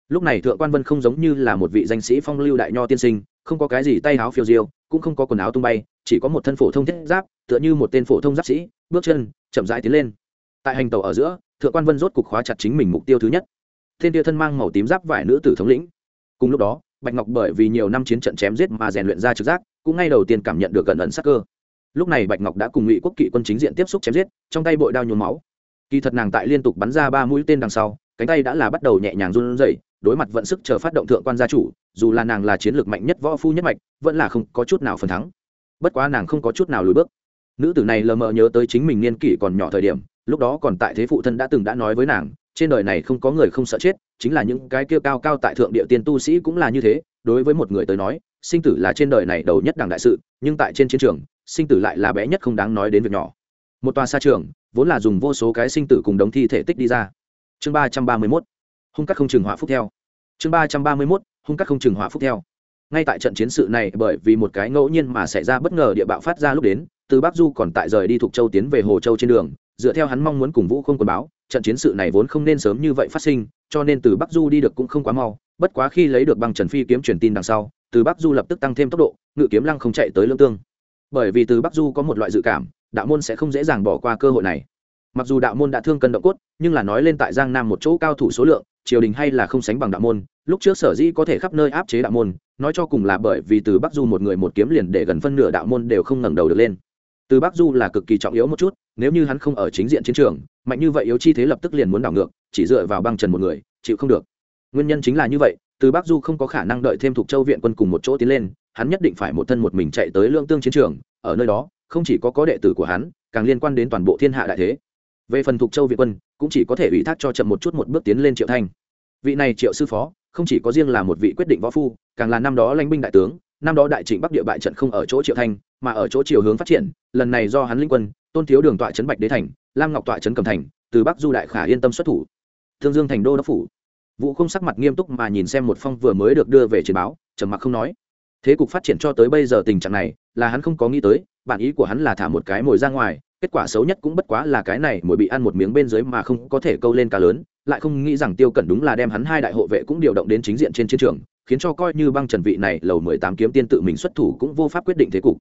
Lúc này thượng quan vân không giống như là một vị danh sĩ phong lưu đại nho tiên sinh, không có cái gì tay áo phiêu diêu, cũng không có quần áo tung bay chỉ có một thân phổ thông thiết giáp, tựa như một tên phổ thông giáp sĩ, bước chân, chậm rãi tiến lên. Tại hành tàu ở giữa, thượng quan vân rốt cục khóa chặt chính mình mục tiêu thứ nhất. Thiên tia thân mang màu tím giáp vải nữ tử thống lĩnh. Cùng lúc đó, bạch ngọc bởi vì nhiều năm chiến trận chém giết mà rèn luyện ra trực giác, cũng ngay đầu tiên cảm nhận được gần ẩn sắc cơ. Lúc này bạch ngọc đã cùng ngụy quốc kỵ quân chính diện tiếp xúc chém giết, trong tay bội đao nhuốm máu. Kỳ thật nàng tại liên tục bắn ra ba mũi tên đằng sau, cánh tay đã là bắt đầu nhẹ nhàng run rẩy, đối mặt vận sức chờ phát động thượng quan gia chủ, dù là nàng là chiến lược mạnh nhất võ phu nhất mạch, vẫn là không có chút nào phần thắng bất quá nàng không có chút nào lùi bước. Nữ tử này lờ mờ nhớ tới chính mình niên kỷ còn nhỏ thời điểm, lúc đó còn tại thế phụ thân đã từng đã nói với nàng, trên đời này không có người không sợ chết, chính là những cái kia cao cao tại thượng địa tiên tu sĩ cũng là như thế, đối với một người tới nói, sinh tử là trên đời này đầu nhất đẳng đại sự, nhưng tại trên chiến trường, sinh tử lại là bé nhất không đáng nói đến việc nhỏ. Một tòa xa trường, vốn là dùng vô số cái sinh tử cùng đống thi thể tích đi ra. Chương ba trăm ba mươi mốt, hung cắt không trường hỏa phúc theo. Chương ba trăm ba mươi mốt, hung cắt không trường hỏa phúc theo ngay tại trận chiến sự này, bởi vì một cái ngẫu nhiên mà xảy ra bất ngờ địa bạo phát ra lúc đến, từ bắc du còn tại rời đi thuộc châu tiến về hồ châu trên đường, dựa theo hắn mong muốn cùng vũ không quần báo, trận chiến sự này vốn không nên sớm như vậy phát sinh, cho nên từ bắc du đi được cũng không quá mau. Bất quá khi lấy được băng trần phi kiếm truyền tin đằng sau, từ bắc du lập tức tăng thêm tốc độ, ngự kiếm lăng không chạy tới lương tương. Bởi vì từ bắc du có một loại dự cảm, đạo môn sẽ không dễ dàng bỏ qua cơ hội này. Mặc dù đạo môn đã thương cân động cốt, nhưng là nói lên tại giang nam một chỗ cao thủ số lượng triều đình hay là không sánh bằng đạo môn, lúc trước sở dĩ có thể khắp nơi áp chế đạo môn, nói cho cùng là bởi vì từ bắc du một người một kiếm liền để gần phân nửa đạo môn đều không ngẩng đầu được lên. Từ bắc du là cực kỳ trọng yếu một chút, nếu như hắn không ở chính diện chiến trường, mạnh như vậy yếu chi thế lập tức liền muốn đảo ngược, chỉ dựa vào băng trần một người, chịu không được. Nguyên nhân chính là như vậy, từ bắc du không có khả năng đợi thêm thuộc châu viện quân cùng một chỗ tiến lên, hắn nhất định phải một thân một mình chạy tới lương tương chiến trường, ở nơi đó, không chỉ có có đệ tử của hắn, càng liên quan đến toàn bộ thiên hạ đại thế. Về phần thuộc châu viện quân cũng chỉ có thể ủy thác cho chậm một chút một bước tiến lên triệu thanh. Vị này triệu sư phó, không chỉ có riêng là một vị quyết định võ phu, càng là năm đó lãnh binh đại tướng, năm đó đại trịnh bắc địa bại trận không ở chỗ triệu thanh, mà ở chỗ chiều hướng phát triển, lần này do hắn linh quân, tôn thiếu đường tọa trấn bạch đế thành, lam ngọc tọa trấn cầm thành, từ bắc du đại khả yên tâm xuất thủ. Thương dương thành đô đốc phủ. Vũ không sắc mặt nghiêm túc mà nhìn xem một phong vừa mới được đưa về chiến báo, trầm mặc không nói. Thế cục phát triển cho tới bây giờ tình trạng này, là hắn không có nghĩ tới, bản ý của hắn là thả một cái mồi ra ngoài kết quả xấu nhất cũng bất quá là cái này mồi bị ăn một miếng bên dưới mà không có thể câu lên cá lớn, lại không nghĩ rằng tiêu cẩn đúng là đem hắn hai đại hộ vệ cũng điều động đến chính diện trên chiến trường, khiến cho coi như băng trần vị này lầu mười tám kiếm tiên tự mình xuất thủ cũng vô pháp quyết định thế cục.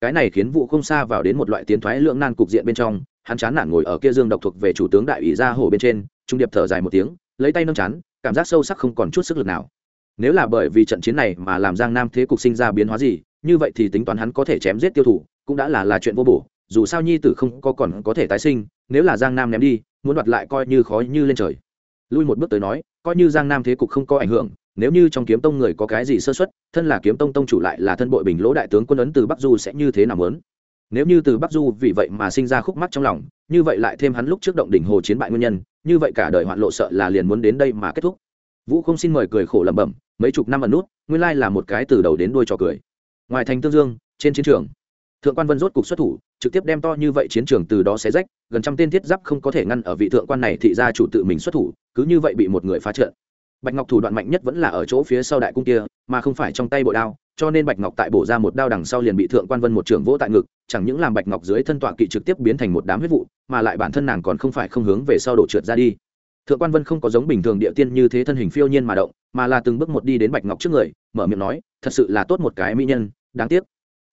Cái này khiến vụ không xa vào đến một loại tiến thoái lượng nan cục diện bên trong, hắn chán nản ngồi ở kia dương độc thuộc về chủ tướng đại ủy gia hồ bên trên, trung điệp thở dài một tiếng, lấy tay nâng chán, cảm giác sâu sắc không còn chút sức lực nào. Nếu là bởi vì trận chiến này mà làm giang nam thế cục sinh ra biến hóa gì, như vậy thì tính toán hắn có thể chém giết tiêu thủ, cũng đã là là chuyện vô bổ dù sao nhi tử không có còn có thể tái sinh, nếu là giang nam ném đi, muốn đoạt lại coi như khó như lên trời. Lui một bước tới nói, coi như giang nam thế cục không có ảnh hưởng, nếu như trong kiếm tông người có cái gì sơ xuất thân là kiếm tông tông chủ lại là thân bội bình lỗ đại tướng quân ấn từ bắc du sẽ như thế nào lớn nếu như từ bắc du vì vậy mà sinh ra khúc mắc trong lòng, như vậy lại thêm hắn lúc trước động đỉnh hồ chiến bại nguyên nhân, như vậy cả đời hoạn lộ sợ là liền muốn đến đây mà kết thúc. Vũ không xin mời cười khổ lẩm bẩm, mấy chục năm ẩn nút, nguyên lai là một cái từ đầu đến đuôi trò cười. Ngoài thành tương dương, trên chiến trường thượng quan vân rốt cục xuất thủ, trực tiếp đem to như vậy chiến trường từ đó xé rách, gần trăm tên thiết giáp không có thể ngăn ở vị thượng quan này thị gia chủ tự mình xuất thủ, cứ như vậy bị một người phá trợn bạch ngọc thủ đoạn mạnh nhất vẫn là ở chỗ phía sau đại cung kia, mà không phải trong tay bội đao, cho nên bạch ngọc tại bổ ra một đao đằng sau liền bị thượng quan vân một trưởng vỗ tại ngực, chẳng những làm bạch ngọc dưới thân tọa kỵ trực tiếp biến thành một đám huyết vụ, mà lại bản thân nàng còn không phải không hướng về sau đổ trượt ra đi. Thượng quan vân không có giống bình thường địa tiên như thế thân hình phiêu nhiên mà động, mà là từng bước một đi đến bạch ngọc trước người, mở miệng nói, thật sự là tốt một cái mỹ nhân, đáng tiếc.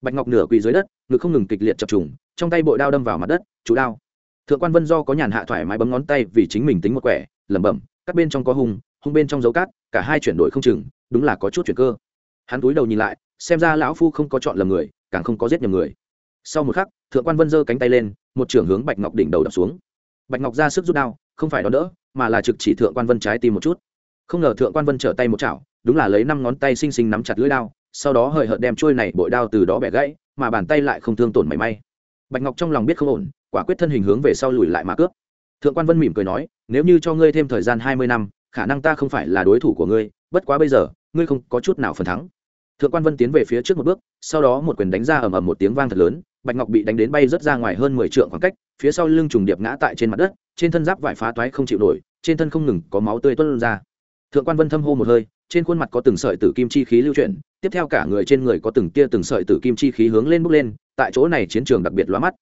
Bạch ngọc nửa quỳ dưới đất ngực không ngừng kịch liệt chập trùng, trong tay bội đao đâm vào mặt đất chú đao. Thượng quan vân do có nhàn hạ thoải mái bấm ngón tay vì chính mình tính một quẻ, lẩm bẩm các bên trong có hung hung bên trong dấu cát, cả hai chuyển đổi không chừng, đúng là có chút chuyển cơ. Hắn túi đầu nhìn lại, xem ra lão phu không có chọn lầm người, càng không có giết nhầm người. Sau một khắc, thượng quan vân giơ cánh tay lên, một trưởng hướng bạch ngọc đỉnh đầu đập xuống. Bạch ngọc ra sức rút đao, không phải đón đỡ, mà là trực chỉ thượng quan vân trái tim một chút. Không ngờ thượng quan vân trở tay một chảo, đúng là lấy năm ngón tay xinh xinh nắm chặt lưỡi đao, sau đó hời hợt đem trôi này bội đao từ đó bẻ gãy mà bàn tay lại không thương tổn mảy may. Bạch ngọc trong lòng biết không ổn, quả quyết thân hình hướng về sau lùi lại mà cướp. Thượng quan vân mỉm cười nói, nếu như cho ngươi thêm thời gian hai mươi năm, khả năng ta không phải là đối thủ của ngươi, bất quá bây giờ, ngươi không có chút nào phần thắng. Thượng quan vân tiến về phía trước một bước, sau đó một quyền đánh ra ầm ầm một tiếng vang thật lớn, bạch ngọc bị đánh đến bay rớt ra ngoài hơn mười trượng khoảng cách, phía sau lưng trùng điệp ngã tại trên mặt đất, trên thân giáp vải phá toái không chịu nổi, trên thân không ngừng có máu tươi tuôn ra. Thượng quan vân thâm hô một hơi, trên khuôn mặt có từng sợi tử kim chi khí lưu chuyển tiếp theo cả người trên người có từng tia từng sợi tử kim chi khí hướng lên bốc lên, tại chỗ này chiến trường đặc biệt lóa mắt.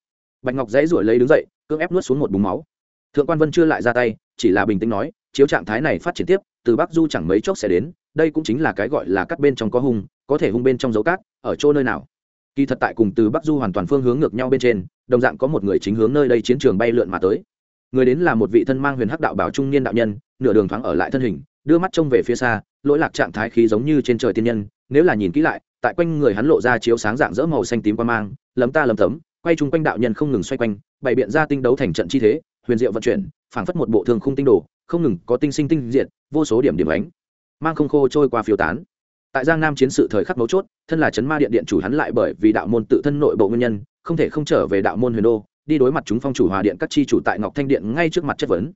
Bạch ngọc dãy ruổi lấy đứng dậy, cưỡng ép nuốt xuống một búng máu. Thượng quan vân chưa lại ra tay, chỉ là bình tĩnh nói, chiếu trạng thái này phát triển tiếp, từ bắc du chẳng mấy chốc sẽ đến, đây cũng chính là cái gọi là cắt bên trong có hung, có thể hung bên trong dấu cát, ở chỗ nơi nào. Kỳ thật tại cùng từ bắc du hoàn toàn phương hướng ngược nhau bên trên, đồng dạng có một người chính hướng nơi đây chiến trường bay lượn mà tới. Người đến là một vị thân mang huyền hắc đạo bảo trung niên đạo nhân, nửa đường thoáng ở lại thân hình, đưa mắt trông về phía xa, lỗi lạc trạng thái khí giống như trên trời tiên nhân nếu là nhìn kỹ lại, tại quanh người hắn lộ ra chiếu sáng dạng dỡ màu xanh tím qua mang, lấm ta lấm tấm, quay chung quanh đạo nhân không ngừng xoay quanh, bày biện ra tinh đấu thành trận chi thế, huyền diệu vận chuyển, phảng phất một bộ thương khung tinh đồ, không ngừng có tinh sinh tinh diện vô số điểm điểm ánh, mang không khô trôi qua phiêu tán. Tại giang nam chiến sự thời khắc mấu chốt, thân là chấn ma điện điện chủ hắn lại bởi vì đạo môn tự thân nội bộ nguyên nhân, không thể không trở về đạo môn huyền đô, đi đối mặt chúng phong chủ hòa điện các chi chủ tại ngọc thanh điện ngay trước mặt chất vấn.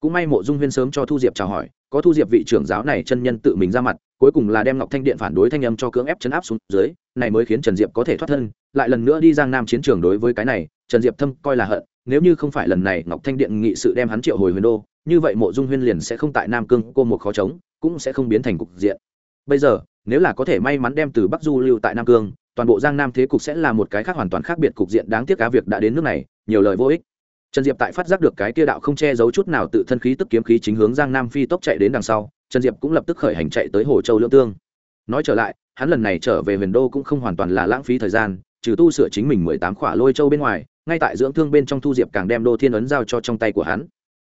Cũng may mộ dung huyên sớm cho thu diệp chào hỏi, có thu diệp vị trưởng giáo này chân nhân tự mình ra mặt cuối cùng là đem ngọc thanh điện phản đối thanh âm cho cưỡng ép chấn áp xuống dưới, này mới khiến trần diệp có thể thoát thân, lại lần nữa đi giang nam chiến trường đối với cái này, trần diệp thâm coi là hận, nếu như không phải lần này ngọc thanh điện nghị sự đem hắn triệu hồi huyền đô, như vậy mộ dung huyên liền sẽ không tại nam cương cô một khó chống, cũng sẽ không biến thành cục diện. Bây giờ, nếu là có thể may mắn đem từ bắc du lưu tại nam cương, toàn bộ giang nam thế cục sẽ là một cái khác hoàn toàn khác biệt cục diện đáng tiếc cá việc đã đến nước này, nhiều lời vô ích. Trần diệp tại phát giác được cái tia đạo không che giấu chút nào tự thân khí tức kiếm khí chính hướng giang nam phi tốc chạy đến đằng sau trần diệp cũng lập tức khởi hành chạy tới hồ châu lương tương. Nói trở lại, hắn lần này trở về huyền đô cũng không hoàn toàn là lãng phí thời gian, trừ tu sửa chính mình mười tám khỏa lôi châu bên ngoài, ngay tại dưỡng thương bên trong thu diệp càng đem đô thiên ấn giao cho trong tay của hắn.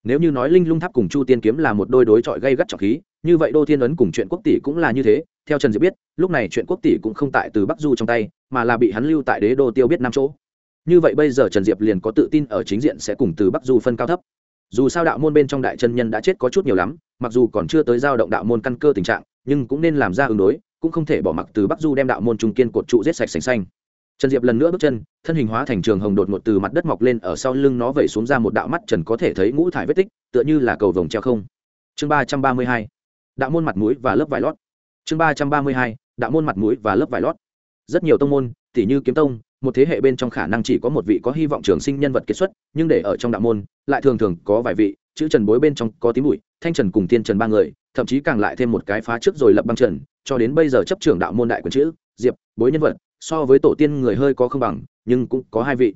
Nếu như nói linh lung tháp cùng chu tiên kiếm là một đôi đối chọi gây gắt trọng khí, như vậy đô thiên ấn cùng chuyện quốc tỷ cũng là như thế, theo trần diệp biết, lúc này chuyện quốc tỷ cũng không tại từ bắc du trong tay, mà là bị hắn lưu tại đế đô tiêu biết năm chỗ. Như vậy bây giờ trần diệp liền có tự tin ở chính diện sẽ cùng từ bắc du phân cao thấp dù sao đạo môn bên trong đại chân nhân đã chết có chút nhiều lắm, mặc dù còn chưa tới giao động đạo môn căn cơ tình trạng, nhưng cũng nên làm ra ứng đối, cũng không thể bỏ mặc từ bắc du đem đạo môn trung kiên cột trụ giết sạch sành xanh. Trần diệp lần nữa bước chân, thân hình hóa thành trường hồng đột ngột từ mặt đất mọc lên ở sau lưng nó vẩy xuống ra một đạo mắt trần có thể thấy ngũ thải vết tích, tựa như là cầu vồng treo không. Chương ba trăm ba mươi hai, đạo môn mặt mũi và lớp vải lót. Chương ba trăm ba mươi hai, đạo môn mặt mũi và lớp vải lót. Rất nhiều tông môn, tỉ như kiếm tông một thế hệ bên trong khả năng chỉ có một vị có hy vọng trường sinh nhân vật kết xuất, nhưng để ở trong đạo môn, lại thường thường có vài vị, chữ trần bối bên trong có tím bụi, thanh trần cùng tiên trần ba người, thậm chí càng lại thêm một cái phá trước rồi lập băng trần, cho đến bây giờ chấp trưởng đạo môn đại quân chữ, diệp, bối nhân vật, so với tổ tiên người hơi có không bằng, nhưng cũng có hai vị.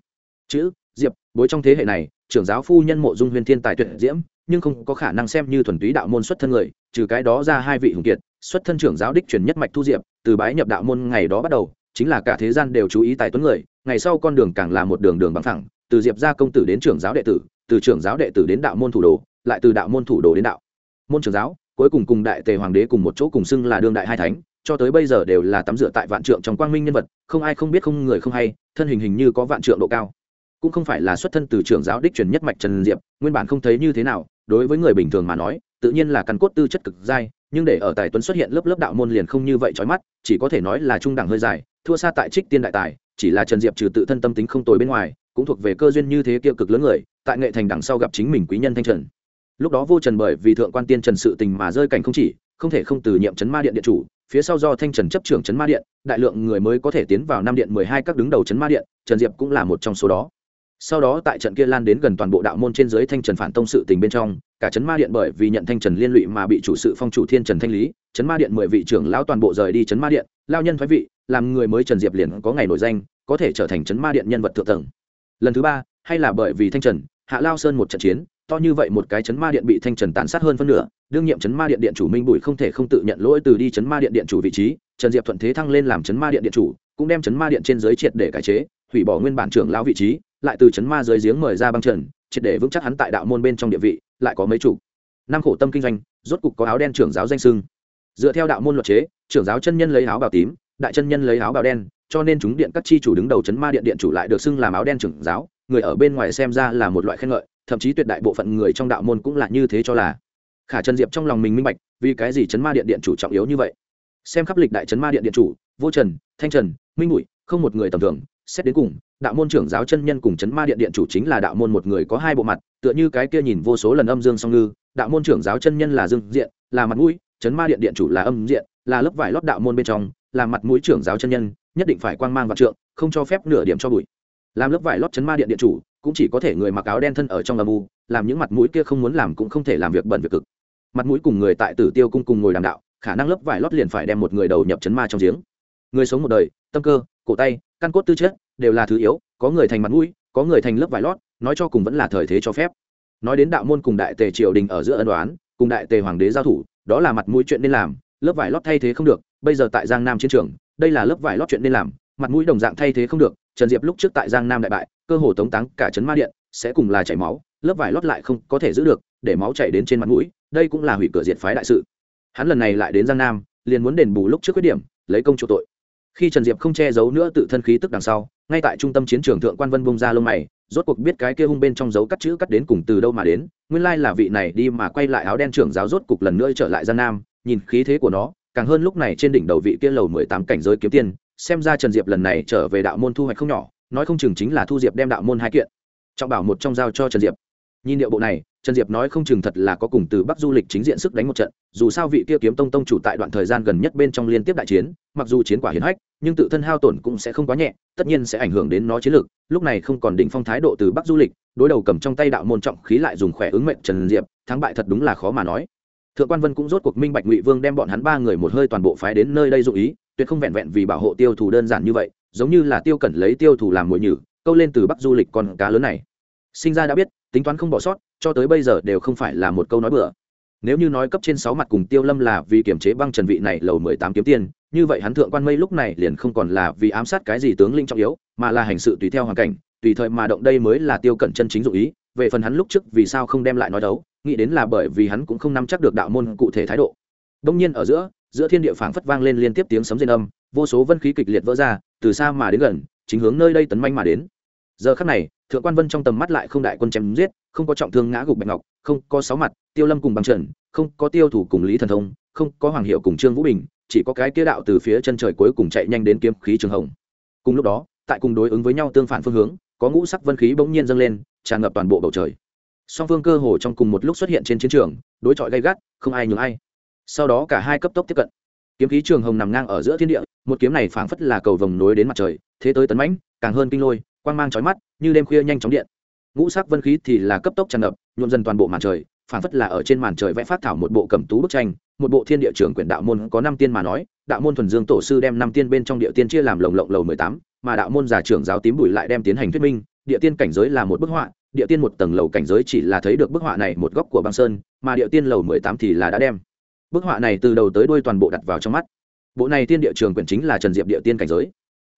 Chữ, diệp, bối trong thế hệ này, trưởng giáo phu nhân mộ dung huyền thiên tài tuyệt diễm, nhưng không có khả năng xem như thuần túy đạo môn xuất thân người, trừ cái đó ra hai vị hùng kiệt, xuất thân trưởng giáo đích truyền nhất mạch thu diệp, từ bái nhập đạo môn ngày đó bắt đầu chính là cả thế gian đều chú ý tài tuấn người, ngày sau con đường càng là một đường đường bằng thẳng từ diệp gia công tử đến trưởng giáo đệ tử, từ trưởng giáo đệ tử đến đạo môn thủ đồ, lại từ đạo môn thủ đồ đến đạo. Môn trưởng giáo, cuối cùng cùng đại tề hoàng đế cùng một chỗ cùng xưng là đương đại hai thánh, cho tới bây giờ đều là tắm rửa tại vạn trượng trong quang minh nhân vật, không ai không biết không người không hay, thân hình hình như có vạn trượng độ cao. Cũng không phải là xuất thân từ trưởng giáo đích truyền nhất mạch trần diệp, nguyên bản không thấy như thế nào, đối với người bình thường mà nói, tự nhiên là căn cốt tư chất cực dai nhưng để ở tài tuấn xuất hiện lớp lớp đạo môn liền không như vậy trói mắt, chỉ có thể nói là trung đẳng hơi dài, thua xa tại trích tiên đại tài, chỉ là trần diệp trừ tự thân tâm tính không tồi bên ngoài, cũng thuộc về cơ duyên như thế kia cực lớn người, tại nghệ thành đằng sau gặp chính mình quý nhân thanh trần. Lúc đó vô trần bởi vì thượng quan tiên trần sự tình mà rơi cảnh không chỉ, không thể không từ nhiệm chấn ma điện điện chủ, phía sau do thanh trần chấp trưởng chấn ma điện, đại lượng người mới có thể tiến vào năm điện mười hai các đứng đầu chấn ma điện, trần diệp cũng là một trong số đó. Sau đó tại trận kia lan đến gần toàn bộ đạo môn trên dưới thanh trần phản tông sự tình bên trong cả chấn ma điện bởi vì nhận thanh trần liên lụy mà bị chủ sự phong chủ thiên trần thanh lý chấn ma điện mười vị trưởng lão toàn bộ rời đi chấn ma điện lao nhân thoái vị làm người mới trần diệp liền có ngày nổi danh có thể trở thành chấn ma điện nhân vật thượng tầng lần thứ ba hay là bởi vì thanh trần hạ lao sơn một trận chiến to như vậy một cái chấn ma điện bị thanh trần tàn sát hơn phân nửa đương nhiệm chấn ma điện điện chủ minh bùi không thể không tự nhận lỗi từ đi chấn ma điện điện chủ vị trí trần diệp thuận thế thăng lên làm chấn ma điện điện chủ cũng đem chấn ma điện trên giới triệt để cải chế hủy bỏ nguyên bản trưởng lão vị trí lại từ chấn ma dưới giếng mời ra băng trần triệt để vững chắc hắn tại đạo môn bên trong địa vị, lại có mấy chủ. Năm khổ tâm kinh doanh, rốt cục có áo đen trưởng giáo danh sưng. Dựa theo đạo môn luật chế, trưởng giáo chân nhân lấy áo bào tím, đại chân nhân lấy áo bào đen, cho nên chúng điện các chi chủ đứng đầu chấn ma điện điện chủ lại được xưng làm áo đen trưởng giáo, người ở bên ngoài xem ra là một loại khen ngợi, thậm chí tuyệt đại bộ phận người trong đạo môn cũng là như thế cho là. Khả trần diệp trong lòng mình minh bạch, vì cái gì chấn ma điện điện chủ trọng yếu như vậy? Xem khắp lịch đại chấn ma điện điện chủ, vô trần, thanh trần, minh bụi không một người tầm thường, xét đến cùng đạo môn trưởng giáo chân nhân cùng chấn ma điện điện chủ chính là đạo môn một người có hai bộ mặt, tựa như cái kia nhìn vô số lần âm dương song ngư, đạo môn trưởng giáo chân nhân là dương diện, là mặt mũi, chấn ma điện điện chủ là âm diện, là lớp vải lót đạo môn bên trong, là mặt mũi trưởng giáo chân nhân, nhất định phải quang mang vạn trượng, không cho phép nửa điểm cho bụi. Làm lớp vải lót chấn ma điện điện chủ, cũng chỉ có thể người mặc áo đen thân ở trong âm u, làm những mặt mũi kia không muốn làm cũng không thể làm việc bẩn việc cực. Mặt mũi cùng người tại tử tiêu cung cùng ngồi đàm đạo, khả năng lớp vải lót liền phải đem một người đầu nhập chấn ma trong giếng. Người sống một đời, tâm cơ, cổ tay, căn cốt tư chất đều là thứ yếu, có người thành mặt mũi, có người thành lớp vải lót, nói cho cùng vẫn là thời thế cho phép. Nói đến đạo môn cùng đại tề triều đình ở giữa ân đoán cùng đại tề hoàng đế giao thủ, đó là mặt mũi chuyện nên làm, lớp vải lót thay thế không được, bây giờ tại giang nam chiến trường, đây là lớp vải lót chuyện nên làm, mặt mũi đồng dạng thay thế không được, trần diệp lúc trước tại giang nam đại bại, cơ hồ tống táng cả trấn ma điện, sẽ cùng là chảy máu, lớp vải lót lại không có thể giữ được, để máu chảy đến trên mặt mũi, đây cũng là hủy cửa diệt phái đại sự. Hắn lần này lại đến giang nam, liền muốn đền bù lúc trước khuyết điểm, lấy công chủ tội khi trần diệp không che giấu nữa tự thân khí tức đằng sau, ngay tại trung tâm chiến trường thượng quan vân bông ra lông mày, rốt cuộc biết cái kia hung bên trong dấu cắt chữ cắt đến cùng từ đâu mà đến, nguyên lai là vị này đi mà quay lại áo đen trưởng giáo rốt cục lần nữa trở lại giang nam, nhìn khí thế của nó, càng hơn lúc này trên đỉnh đầu vị kia lầu mười tám cảnh giới kiếm tiên xem ra trần diệp lần này trở về đạo môn thu hoạch không nhỏ, nói không chừng chính là thu diệp đem đạo môn hai kiện. Trọng bảo một trong giao cho trần diệp nhìn điệu bộ này, trần diệp nói không chừng thật là có cùng từ bắc du lịch chính diện sức đánh một trận, dù sao vị kia kiếm tông tông chủ tại đoạn thời gian gần nhất bên trong liên tiếp đại chiến, mặc dù chiến quả hiến hách, nhưng tự thân hao tổn cũng sẽ không quá nhẹ, tất nhiên sẽ ảnh hưởng đến nó chiến lược, lúc này không còn định phong thái độ từ bắc du lịch, đối đầu cầm trong tay đạo môn trọng khí lại dùng khỏe ứng mệnh trần diệp, thắng bại thật đúng là khó mà nói. Thượng quan vân cũng rốt cuộc minh bạch ngụy vương đem bọn hắn ba người một hơi toàn bộ phái đến nơi đây dụ ý, tuyệt không vẹn vẹn vì bảo hộ tiêu thù đơn giản như vậy, giống như là tiêu cẩn lấy tiêu thù làm mồi nhử, câu lên từ bắc du lịch con cá lớn này. Sinh ra đã biết tính toán không bỏ sót, cho tới bây giờ đều không phải là một câu nói bừa. Nếu như nói cấp trên sáu mặt cùng tiêu lâm là vì kiểm chế băng trần vị này lầu mười tám kiếm tiền, như vậy hắn thượng quan mây lúc này liền không còn là vì ám sát cái gì tướng linh trọng yếu, mà là hành sự tùy theo hoàn cảnh, tùy thời mà động đây mới là tiêu cẩn chân chính dụ ý. Về phần hắn lúc trước vì sao không đem lại nói đấu, nghĩ đến là bởi vì hắn cũng không nắm chắc được đạo môn cụ thể thái độ. Đông nhiên ở giữa giữa thiên địa phảng phất vang lên liên tiếp tiếng sấm rên âm, vô số vân khí kịch liệt vỡ ra, từ xa mà đến gần, chính hướng nơi đây tấn manh mà đến. Giờ khắc này thượng quan vân trong tầm mắt lại không đại quân chém giết, không có trọng thương ngã gục bạch ngọc, không có sáu mặt, tiêu lâm cùng bằng trần, không có tiêu thủ cùng lý thần thông, không có hoàng hiệu cùng trương vũ bình, chỉ có cái kia đạo từ phía chân trời cuối cùng chạy nhanh đến kiếm khí trường hồng. Cùng lúc đó, tại cùng đối ứng với nhau tương phản phương hướng, có ngũ sắc vân khí bỗng nhiên dâng lên, tràn ngập toàn bộ bầu trời. Song phương cơ hồ trong cùng một lúc xuất hiện trên chiến trường, đối chọi gay gắt, không ai nhường ai. Sau đó cả hai cấp tốc tiếp cận. Kiếm khí trường hồng nằm ngang ở giữa thiên địa, một kiếm này phảng phất là cầu vồng nối đến mặt trời, thế tới tấn mãnh, càng hơn kinh lôi quang mang chói mắt, như đêm khuya nhanh chóng điện. Ngũ sắc vân khí thì là cấp tốc tràn ngập, nhuộm dần toàn bộ màn trời, phảng phất là ở trên màn trời vẽ phát thảo một bộ cẩm tú bức tranh, một bộ thiên địa trưởng quyển đạo môn có năm tiên mà nói, đạo môn thuần dương tổ sư đem năm tiên bên trong địa tiên chia làm lồng lộng lầu mười tám, mà đạo môn giả trưởng giáo tím bùi lại đem tiến hành thuyết minh, địa tiên cảnh giới là một bức họa, địa tiên một tầng lầu cảnh giới chỉ là thấy được bức họa này một góc của băng sơn, mà địa tiên lầu mười tám thì là đã đem. Bức họa này từ đầu tới đuôi toàn bộ đặt vào trong mắt. Bộ này tiên địa trường quyển chính là trần diệp địa tiên cảnh giới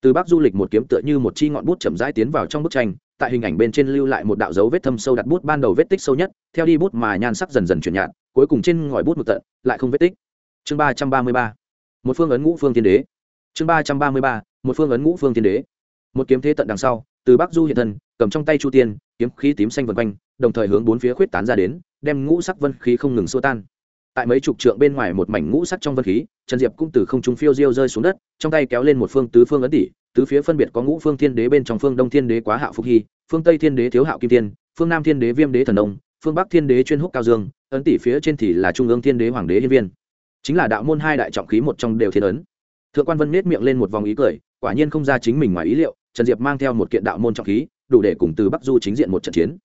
từ bắc du lịch một kiếm tựa như một chi ngọn bút chậm rãi tiến vào trong bức tranh, tại hình ảnh bên trên lưu lại một đạo dấu vết thâm sâu đặt bút ban đầu vết tích sâu nhất, theo đi bút mà nhan sắc dần dần chuyển nhạt, cuối cùng trên ngòi bút một tận, lại không vết tích. Chương ba trăm ba mươi ba. Một phương ấn ngũ phương tiên đế. Chương ba trăm ba mươi ba, một phương ấn ngũ phương tiên đế. Một kiếm thế tận đằng sau, từ bắc du hiện thân, cầm trong tay chu tiên, kiếm khí tím xanh vần quanh, đồng thời hướng bốn phía khuyết tán ra đến, đem ngũ sắc vân khí không ngừng xua tan tại mấy chục trượng bên ngoài một mảnh ngũ sắc trong vân khí, trần diệp cũng từ không trung phiêu diêu rơi xuống đất, trong tay kéo lên một phương tứ phương ấn tỷ tứ phía phân biệt có ngũ phương thiên đế bên trong phương đông thiên đế quá hạo phúc hy, phương tây thiên đế thiếu hạo kim tiên phương nam thiên đế viêm đế thần đông phương bắc thiên đế chuyên húc cao dương, ấn tỷ phía trên thì là trung ương thiên đế hoàng đế hiên viên. Chính là đạo môn hai đại trọng khí một trong đều thiên ấn. Thượng quan vân nết miệng lên một vòng ý cười, quả nhiên không ra chính mình ngoài ý liệu, trần diệp mang theo một kiện đạo môn trọng khí, đủ để cùng từ bắc du chính diện một trận chiến.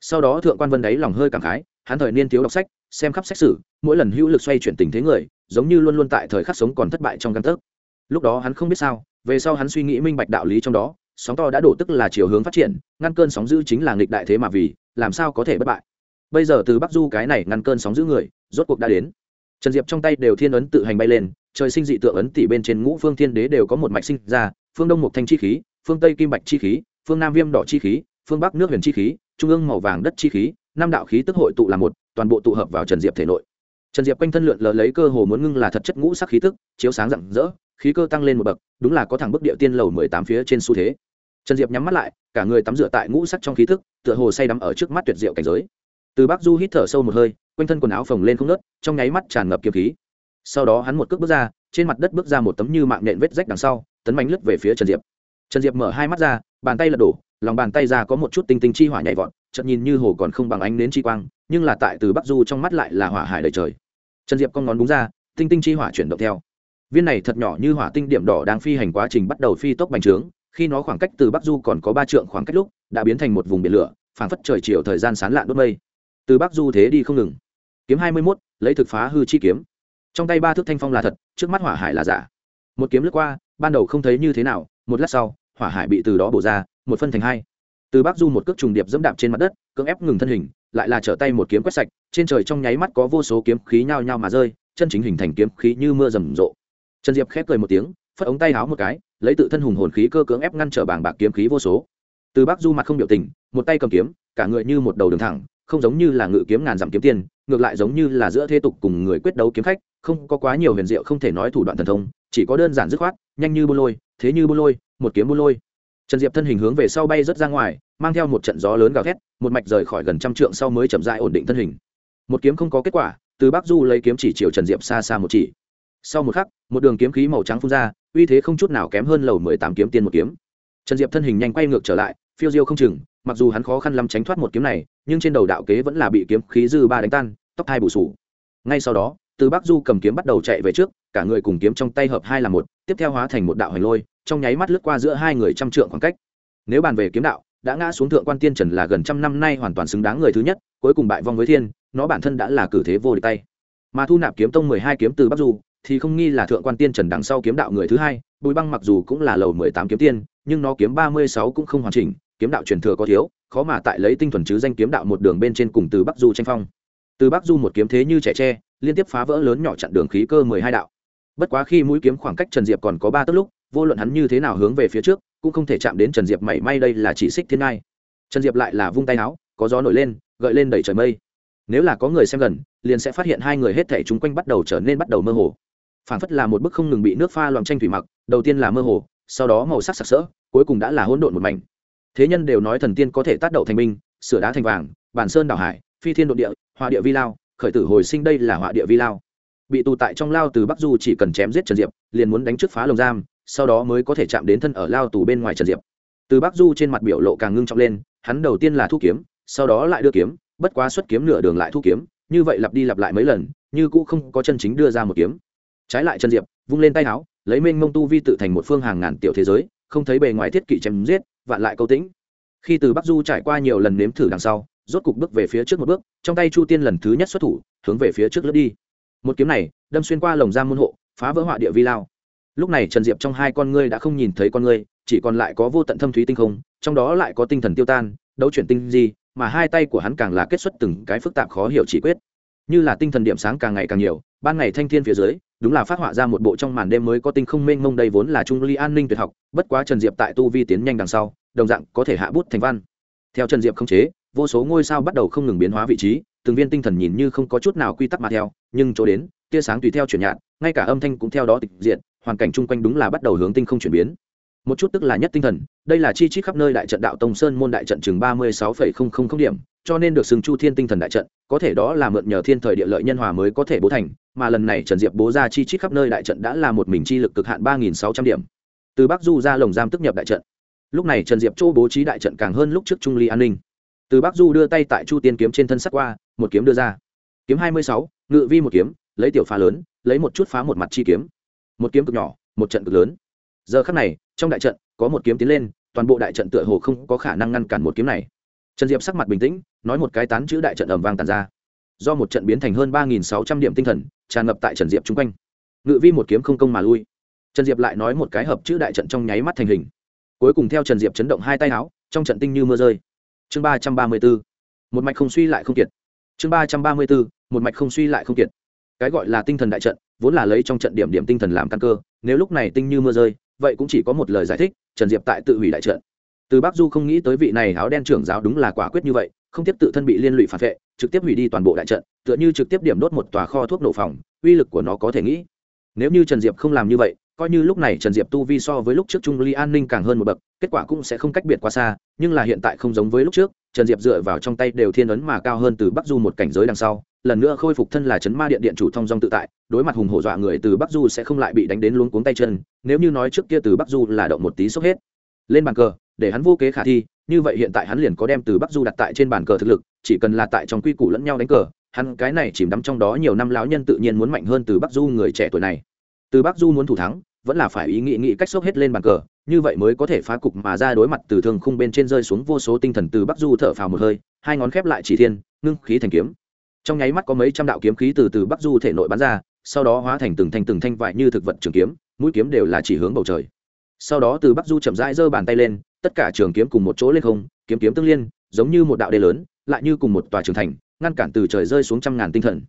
Sau đó thượng quan vân đáy lòng hơi cảm khái hắn thời niên thiếu đọc sách, xem khắp sách sử, mỗi lần hữu lực xoay chuyển tình thế người, giống như luôn luôn tại thời khắc sống còn thất bại trong căn tấc. Lúc đó hắn không biết sao, về sau hắn suy nghĩ minh bạch đạo lý trong đó, sóng to đã đổ tức là chiều hướng phát triển, ngăn cơn sóng dữ chính là nghịch đại thế mà vì, làm sao có thể bất bại? Bây giờ từ bắc du cái này ngăn cơn sóng dữ người, rốt cuộc đã đến. Trần diệp trong tay đều thiên ấn tự hành bay lên, trời sinh dị tượng ấn tỷ bên trên ngũ phương thiên đế đều có một mạch sinh ra, phương đông mộc thanh chi khí, phương tây kim bạch chi khí, phương nam viêm đỏ chi khí, phương bắc nước huyền chi khí, trung ương màu vàng đất chi khí năm đạo khí tức hội tụ là một, toàn bộ tụ hợp vào trần diệp thể nội. Trần diệp quanh thân lượn lờ lấy cơ hồ muốn ngưng là thật chất ngũ sắc khí tức, chiếu sáng rạng rỡ, khí cơ tăng lên một bậc, đúng là có thẳng bức địa tiên lầu mười tám phía trên xu thế. Trần diệp nhắm mắt lại, cả người tắm rửa tại ngũ sắc trong khí tức, tựa hồ say đắm ở trước mắt tuyệt diệu cảnh giới. Từ bác du hít thở sâu một hơi, quanh thân quần áo phồng lên không nớt trong nháy mắt tràn ngập kiếm khí. Sau đó hắn một cước bước ra, trên mặt đất bước ra một tấm như mạng nện vết rách đằng sau, tấn bánh lướt về phía trần diệp. Trần diệp mở hai mắt ra, bàn tay lật đổ, lòng bàn tay ra có một chút tinh tinh chi hỏa nhảy vọt chợt nhìn như hồ còn không bằng ánh nến chi quang, nhưng là tại từ bắc du trong mắt lại là hỏa hải đầy trời. Trần diệp con ngón búng ra, tinh tinh chi hỏa chuyển động theo. Viên này thật nhỏ như hỏa tinh điểm đỏ đang phi hành quá trình bắt đầu phi tốc bành trướng, khi nó khoảng cách từ bắc du còn có ba trượng khoảng cách lúc, đã biến thành một vùng biển lửa, phảng phất trời chiều thời gian sán lạn đốt mây. Từ bắc du thế đi không ngừng. Kiếm hai mươi mốt, lấy thực phá hư chi kiếm. Trong tay ba thước thanh phong là thật, trước mắt hỏa hải là giả. Một kiếm lướt qua, ban đầu không thấy như thế nào, một lát sau, hỏa hải bị từ đó bổ ra, một phân thành hai từ bắc du một cước trùng điệp dẫm đạp trên mặt đất, cưỡng ép ngừng thân hình, lại là trở tay một kiếm quét sạch, trên trời trong nháy mắt có vô số kiếm khí nhao nhao mà rơi, chân chính hình thành kiếm khí như mưa rầm rộ. Trần diệp khép cười một tiếng, phất ống tay háo một cái, lấy tự thân hùng hồn khí cơ cưỡng ép ngăn trở bảng bạc kiếm khí vô số. Từ bắc du mặt không biểu tình, một tay cầm kiếm, cả người như một đầu đường thẳng, không giống như là ngự kiếm ngàn dặm kiếm tiền ngược lại giống như là giữa thế tục cùng người quyết đấu kiếm khách, không có quá nhiều huyền diệu không thể nói thủ đoạn thần thông, chỉ có đơn giản dứt khoát, nhanh như bô lôi, thế như bô lôi, một kiếm bô lôi trần diệp thân hình hướng về sau bay rất ra ngoài, mang theo một trận gió lớn gào thét, một mạch rời khỏi gần trăm trượng sau mới chậm dại ổn định thân hình. Một kiếm không có kết quả, từ bắc du lấy kiếm chỉ chiều trần diệp xa xa một chỉ. Sau một khắc, một đường kiếm khí màu trắng phun ra, uy thế không chút nào kém hơn lầu mười tám kiếm tiên một kiếm. Trần diệp thân hình nhanh quay ngược trở lại, phiêu diêu không chừng, mặc dù hắn khó khăn lắm tránh thoát một kiếm này, nhưng trên đầu đạo kế vẫn là bị kiếm khí dư ba đánh tan, tóc hai bù sù. Ngay sau đó, từ bắc du cầm kiếm bắt đầu chạy về trước, cả người cùng kiếm trong tay hợp hai là một, tiếp theo hóa thành một đạo hành lôi trong nháy mắt lướt qua giữa hai người trăm trượng khoảng cách. Nếu bàn về kiếm đạo, đã ngã xuống thượng quan tiên trần là gần trăm năm nay hoàn toàn xứng đáng người thứ nhất, cuối cùng bại vong với thiên, nó bản thân đã là cử thế vô địch tay. Mà thu nạp kiếm tông mười hai kiếm từ bắc du, thì không nghi là thượng quan tiên trần đằng sau kiếm đạo người thứ hai, bùi băng mặc dù cũng là lầu mười tám kiếm tiên, nhưng nó kiếm ba mươi sáu cũng không hoàn chỉnh, kiếm đạo truyền thừa có thiếu, khó mà tại lấy tinh thuần chứ danh kiếm đạo một đường bên trên cùng từ bắc du tranh phong. Từ bắc du một kiếm thế như trẻ tre, liên tiếp phá vỡ lớn nhỏ chặn đường khí cơ mười hai đạo. Bất quá khi mũi kiếm khoảng cách trần diệp còn có ba tấc lúc vô luận hắn như thế nào hướng về phía trước, cũng không thể chạm đến trần diệp mảy may đây là chỉ xích thiên ngai. Trần diệp lại là vung tay áo, có gió nổi lên, gợi lên đẩy trời mây. Nếu là có người xem gần, liền sẽ phát hiện hai người hết thể chúng quanh bắt đầu trở nên bắt đầu mơ hồ. Phản phất là một bức không ngừng bị nước pha loạn tranh thủy mặc, đầu tiên là mơ hồ, sau đó màu sắc sặc sỡ, cuối cùng đã là hỗn độn một mảnh. Thế nhân đều nói thần tiên có thể tác động thành minh sửa đá thành vàng, bản sơn đảo hải, phi thiên đ địa, họa địa vi lao, khởi tử hồi sinh đây là họa địa vi lao. Bị tù tại trong lao từ bắc du chỉ cần chém giết trần diệp, liền muốn đánh trước phá lồng giam sau đó mới có thể chạm đến thân ở lao tù bên ngoài trần diệp. Từ bắc du trên mặt biểu lộ càng ngưng trọng lên, hắn đầu tiên là thu kiếm, sau đó lại đưa kiếm, bất quá xuất kiếm nửa đường lại thu kiếm, như vậy lặp đi lặp lại mấy lần, như cũ không có chân chính đưa ra một kiếm. Trái lại trần diệp, vung lên tay áo, lấy mênh mông tu vi tự thành một phương hàng ngàn tiểu thế giới, không thấy bề ngoài thiết kỷ chém giết, vạn lại câu tĩnh. Khi từ bắc du trải qua nhiều lần nếm thử đằng sau, rốt cục bước về phía trước một bước, trong tay chu tiên lần thứ nhất xuất thủ, hướng về phía trước lướt đi. Một kiếm này, đâm xuyên qua lồng giam môn hộ, phá vỡ họa địa vi lao lúc này trần diệp trong hai con ngươi đã không nhìn thấy con ngươi, chỉ còn lại có vô tận thâm thúy tinh không, trong đó lại có tinh thần tiêu tan, đấu chuyển tinh gì mà hai tay của hắn càng là kết xuất từng cái phức tạp khó hiểu chỉ quyết. Như là tinh thần điểm sáng càng ngày càng nhiều, ban ngày thanh thiên phía dưới, đúng là phát họa ra một bộ trong màn đêm mới có tinh không mênh mông đây vốn là trung ly an ninh tuyệt học, bất quá trần diệp tại tu vi tiến nhanh đằng sau, đồng dạng có thể hạ bút thành văn. Theo trần diệp không chế, vô số ngôi sao bắt đầu không ngừng biến hóa vị trí, từng viên tinh thần nhìn như không có chút nào quy tắc mà theo, nhưng chỗ đến, tia sáng tùy theo chuyển nhạt, ngay cả âm thanh cũng theo đó tịch diện hoàn cảnh chung quanh đúng là bắt đầu hướng tinh không chuyển biến. Một chút tức là nhất tinh thần, đây là chi chít khắp nơi đại trận đạo tông sơn môn đại trận chừng ba mươi sáu phẩy không không không điểm, cho nên được xưng chu thiên tinh thần đại trận, có thể đó là mượn nhờ thiên thời địa lợi nhân hòa mới có thể bố thành, mà lần này trần diệp bố ra chi chít khắp nơi đại trận đã là một mình chi lực cực hạn ba nghìn sáu trăm điểm. Từ bắc du ra lồng giam tức nhập đại trận. Lúc này trần diệp chỗ bố trí đại trận càng hơn lúc trước trung ly an ninh. Từ bắc du đưa tay tại chu tiên kiếm trên thân sắt qua, một kiếm đưa ra. Kiếm hai mươi sáu, ngự vi một kiếm, lấy tiểu phá lớn, lấy một chút phá một mặt chi kiếm một kiếm cực nhỏ, một trận cực lớn. Giờ khắc này, trong đại trận, có một kiếm tiến lên, toàn bộ đại trận tựa hồ không có khả năng ngăn cản một kiếm này. Trần diệp sắc mặt bình tĩnh, nói một cái tán chữ đại trận ẩm vang tàn ra. Do một trận biến thành hơn ba nghìn sáu trăm điểm tinh thần, tràn ngập tại trần diệp chung quanh. Ngự vi một kiếm không công mà lui. Trần diệp lại nói một cái hợp chữ đại trận trong nháy mắt thành hình. Cuối cùng theo trần diệp chấn động hai tay áo, trong trận tinh như mưa rơi. Chương ba trăm ba mươi bốn một mạch không suy lại không kiệt. Chương ba trăm ba mươi bốn một mạch không suy lại không kiệt. Cái gọi là tinh thần đại trận vốn là lấy trong trận điểm điểm tinh thần làm căn cơ, nếu lúc này tinh như mưa rơi, vậy cũng chỉ có một lời giải thích, trần diệp tại tự hủy đại trận. Từ bắc du không nghĩ tới vị này áo đen trưởng giáo đúng là quả quyết như vậy, không tiếp tự thân bị liên lụy phản vệ, trực tiếp hủy đi toàn bộ đại trận, tựa như trực tiếp điểm đốt một tòa kho thuốc nổ phòng, uy lực của nó có thể nghĩ. Nếu như trần diệp không làm như vậy, coi như lúc này trần diệp tu vi so với lúc trước trung ly an ninh càng hơn một bậc, kết quả cũng sẽ không cách biệt quá xa, nhưng là hiện tại không giống với lúc trước trần diệp dựa vào trong tay đều thiên ấn mà cao hơn từ bắc du một cảnh giới đằng sau, lần nữa khôi phục thân là chấn ma điện điện chủ thông dong tự tại, đối mặt hùng hổ dọa người từ bắc du sẽ không lại bị đánh đến luống cuống tay chân, nếu như nói trước kia từ bắc du là động một tí sốc hết. Lên bàn cờ, để hắn vô kế khả thi, như vậy hiện tại hắn liền có đem từ bắc du đặt tại trên bàn cờ thực lực, chỉ cần là tại trong quy củ lẫn nhau đánh cờ, hắn cái này chìm đắm trong đó nhiều năm lão nhân tự nhiên muốn mạnh hơn từ bắc du người trẻ tuổi này. Từ bắc du muốn thủ thắng, vẫn là phải ý nghĩ nghĩ cách sốc hết lên bàn cờ như vậy mới có thể phá cục mà ra đối mặt từ thương khung bên trên rơi xuống vô số tinh thần từ bắc du thở phào một hơi, hai ngón khép lại chỉ thiên, ngưng khí thành kiếm. Trong nháy mắt có mấy trăm đạo kiếm khí từ từ bắc du thể nội bắn ra, sau đó hóa thành từng thanh từng thanh vại như thực vật trường kiếm, mũi kiếm đều là chỉ hướng bầu trời. Sau đó từ bắc du chậm rãi giơ bàn tay lên, tất cả trường kiếm cùng một chỗ lên không, kiếm kiếm tương liên, giống như một đạo đê lớn, lại như cùng một tòa trường thành, ngăn cản từ trời rơi xuống trăm ngàn tinh thần.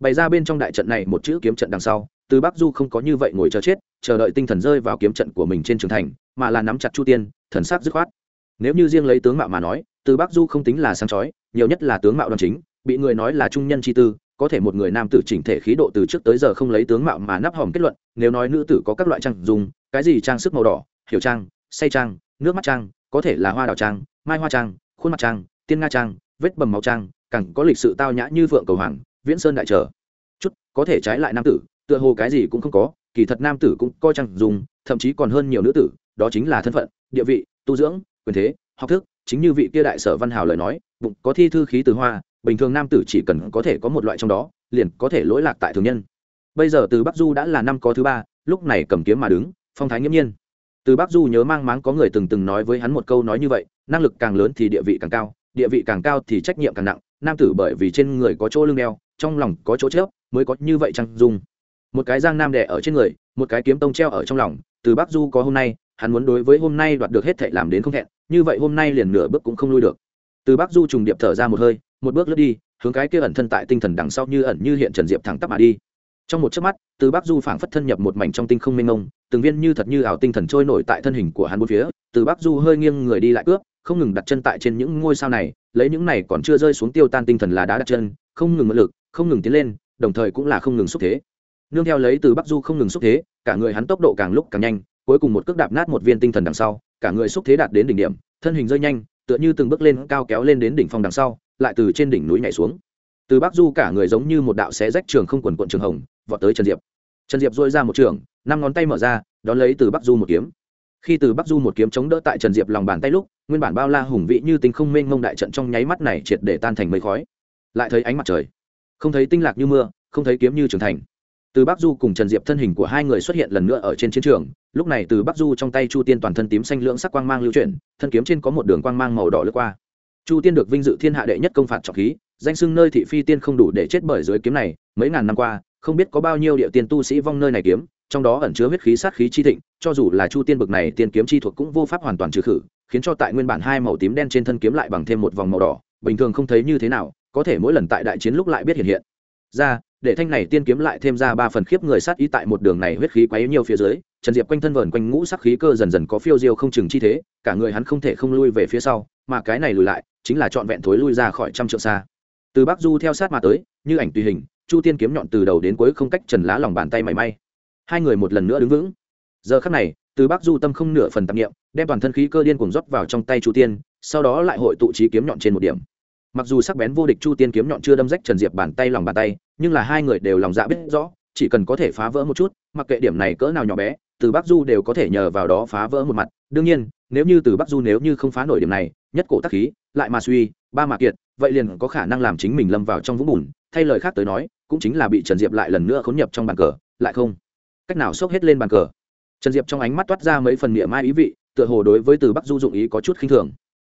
Bày ra bên trong đại trận này một chữ kiếm trận đằng sau, từ bắc du không có như vậy ngồi chờ chết chờ đợi tinh thần rơi vào kiếm trận của mình trên trường thành, mà là nắm chặt chu tiên, thần sắc dứt khoát. Nếu như riêng lấy tướng mạo mà nói, từ bắc du không tính là sáng chói, nhiều nhất là tướng mạo đoan chính, bị người nói là trung nhân chi tư, có thể một người nam tử chỉnh thể khí độ từ trước tới giờ không lấy tướng mạo mà nắp hòm kết luận, nếu nói nữ tử có các loại trang dùng cái gì trang sức màu đỏ, hiểu trang, say trang, nước mắt trang, có thể là hoa đào trang, mai hoa trang, khuôn mặt trang, tiên nga trang, vết bầm màu trang, càng có lịch sự tao nhã như vượng cầu hoàng, viễn sơn đại trở. Chút, có thể trái lại nam tử, tựa hồ cái gì cũng không có kỳ thật nam tử cũng coi chăng dùng, thậm chí còn hơn nhiều nữ tử, đó chính là thân phận, địa vị, tu dưỡng, quyền thế, học thức, chính như vị kia đại sở văn hào lời nói, bụng có thi thư khí từ hoa, bình thường nam tử chỉ cần có thể có một loại trong đó, liền có thể lỗi lạc tại thường nhân. Bây giờ từ bắc du đã là năm có thứ ba, lúc này cầm kiếm mà đứng, phong thái nghiễm nhiên. Từ bắc du nhớ mang máng có người từng từng nói với hắn một câu nói như vậy, năng lực càng lớn thì địa vị càng cao, địa vị càng cao thì trách nhiệm càng nặng, nam tử bởi vì trên người có chỗ lưng đeo, trong lòng có chỗ chớp, mới có như vậy trăng dung một cái giang nam đẻ ở trên người, một cái kiếm tông treo ở trong lòng, từ bắc du có hôm nay, hắn muốn đối với hôm nay đoạt được hết thệ làm đến không thẹn, như vậy hôm nay liền nửa bước cũng không lui được. Từ bắc du trùng điệp thở ra một hơi, một bước lướt đi, hướng cái kia ẩn thân tại tinh thần đằng sau như ẩn như hiện trần diệp thẳng tắp mà đi. Trong một chớp mắt, từ bắc du phảng phất thân nhập một mảnh trong tinh không mênh mông, từng viên như thật như ảo tinh thần trôi nổi tại thân hình của hắn bốn phía, từ bắc du hơi nghiêng người đi lại cướp, không ngừng đặt chân tại trên những ngôi sao này, lấy những này còn chưa rơi xuống tiêu tan tinh thần là đá đặt chân, không ngừng mượn lực, không ngừng tiến lên, đồng thời cũng là không ngừng xúc thế nương theo lấy từ bắc du không ngừng xúc thế, cả người hắn tốc độ càng lúc càng nhanh, cuối cùng một cước đạp nát một viên tinh thần đằng sau, cả người xúc thế đạt đến đỉnh điểm, thân hình rơi nhanh, tựa như từng bước lên cao kéo lên đến đỉnh phong đằng sau, lại từ trên đỉnh núi nhảy xuống. Từ bắc du cả người giống như một đạo xé rách trường không quần quận trường hồng, vọt tới trần diệp. Trần diệp dôi ra một trường, năm ngón tay mở ra, đón lấy từ bắc du một kiếm. Khi từ bắc du một kiếm chống đỡ tại trần diệp lòng bàn tay lúc, nguyên bản bao la hùng vĩ như tính không mênh mông đại trận trong nháy mắt này triệt để tan thành mây khói. Lại thấy ánh mặt trời. Không thấy tinh lạc như mưa, không thấy kiếm như trưởng thành từ bắc du cùng trần diệp thân hình của hai người xuất hiện lần nữa ở trên chiến trường, lúc này từ bắc du trong tay chu tiên toàn thân tím xanh lưỡng sắc quang mang lưu chuyển, thân kiếm trên có một đường quang mang màu đỏ lướt qua. Chu tiên được vinh dự thiên hạ đệ nhất công phạt trọng khí, danh sưng nơi thị phi tiên không đủ để chết bởi dưới kiếm này, mấy ngàn năm qua, không biết có bao nhiêu địa tiên tu sĩ vong nơi này kiếm, trong đó ẩn chứa huyết khí sát khí chi thịnh, cho dù là chu tiên bực này tiên kiếm chi thuộc cũng vô pháp hoàn toàn trừ khử, khiến cho tại nguyên bản hai màu tím đen trên thân kiếm lại bằng thêm một vòng màu đỏ, bình thường không thấy như thế nào, có thể mỗi lần tại đại chiến lúc lại biết hiện hiện. Ra để thanh này tiên kiếm lại thêm ra ba phần khiếp người sát ý tại một đường này huyết khí quấy nhiều phía dưới, trần diệp quanh thân vờn quanh ngũ sắc khí cơ dần dần có phiêu diêu không chừng chi thế, cả người hắn không thể không lui về phía sau, mà cái này lùi lại, chính là trọn vẹn thối lui ra khỏi trăm trượng xa. Từ bắc du theo sát mà tới, như ảnh tùy hình, chu tiên kiếm nhọn từ đầu đến cuối không cách trần lá lòng bàn tay mảy may. Hai người một lần nữa đứng vững. Giờ khắc này, từ bắc du tâm không nửa phần tạp nghiệm đem toàn thân khí cơ điên cùng rót vào trong tay chu tiên, sau đó lại hội tụ trí kiếm nhọn trên một điểm mặc dù sắc bén vô địch chu tiên kiếm nhọn chưa đâm rách trần diệp bàn tay lòng bàn tay, nhưng là hai người đều lòng dạ biết rõ, chỉ cần có thể phá vỡ một chút, mặc kệ điểm này cỡ nào nhỏ bé, từ bắc du đều có thể nhờ vào đó phá vỡ một mặt. Đương nhiên, nếu như từ bắc du nếu như không phá nổi điểm này, nhất cổ tắc khí, lại mà suy, ba mà kiệt, vậy liền có khả năng làm chính mình lâm vào trong vũng bùn. Thay lời khác tới nói, cũng chính là bị trần diệp lại lần nữa khốn nhập trong bàn cờ, lại không. Cách nào xốc hết lên bàn cờ? Trần diệp trong ánh mắt toát ra mấy phần miệng mai ý vị, tựa hồ đối với từ bắc du dụng ý có chút khinh thường.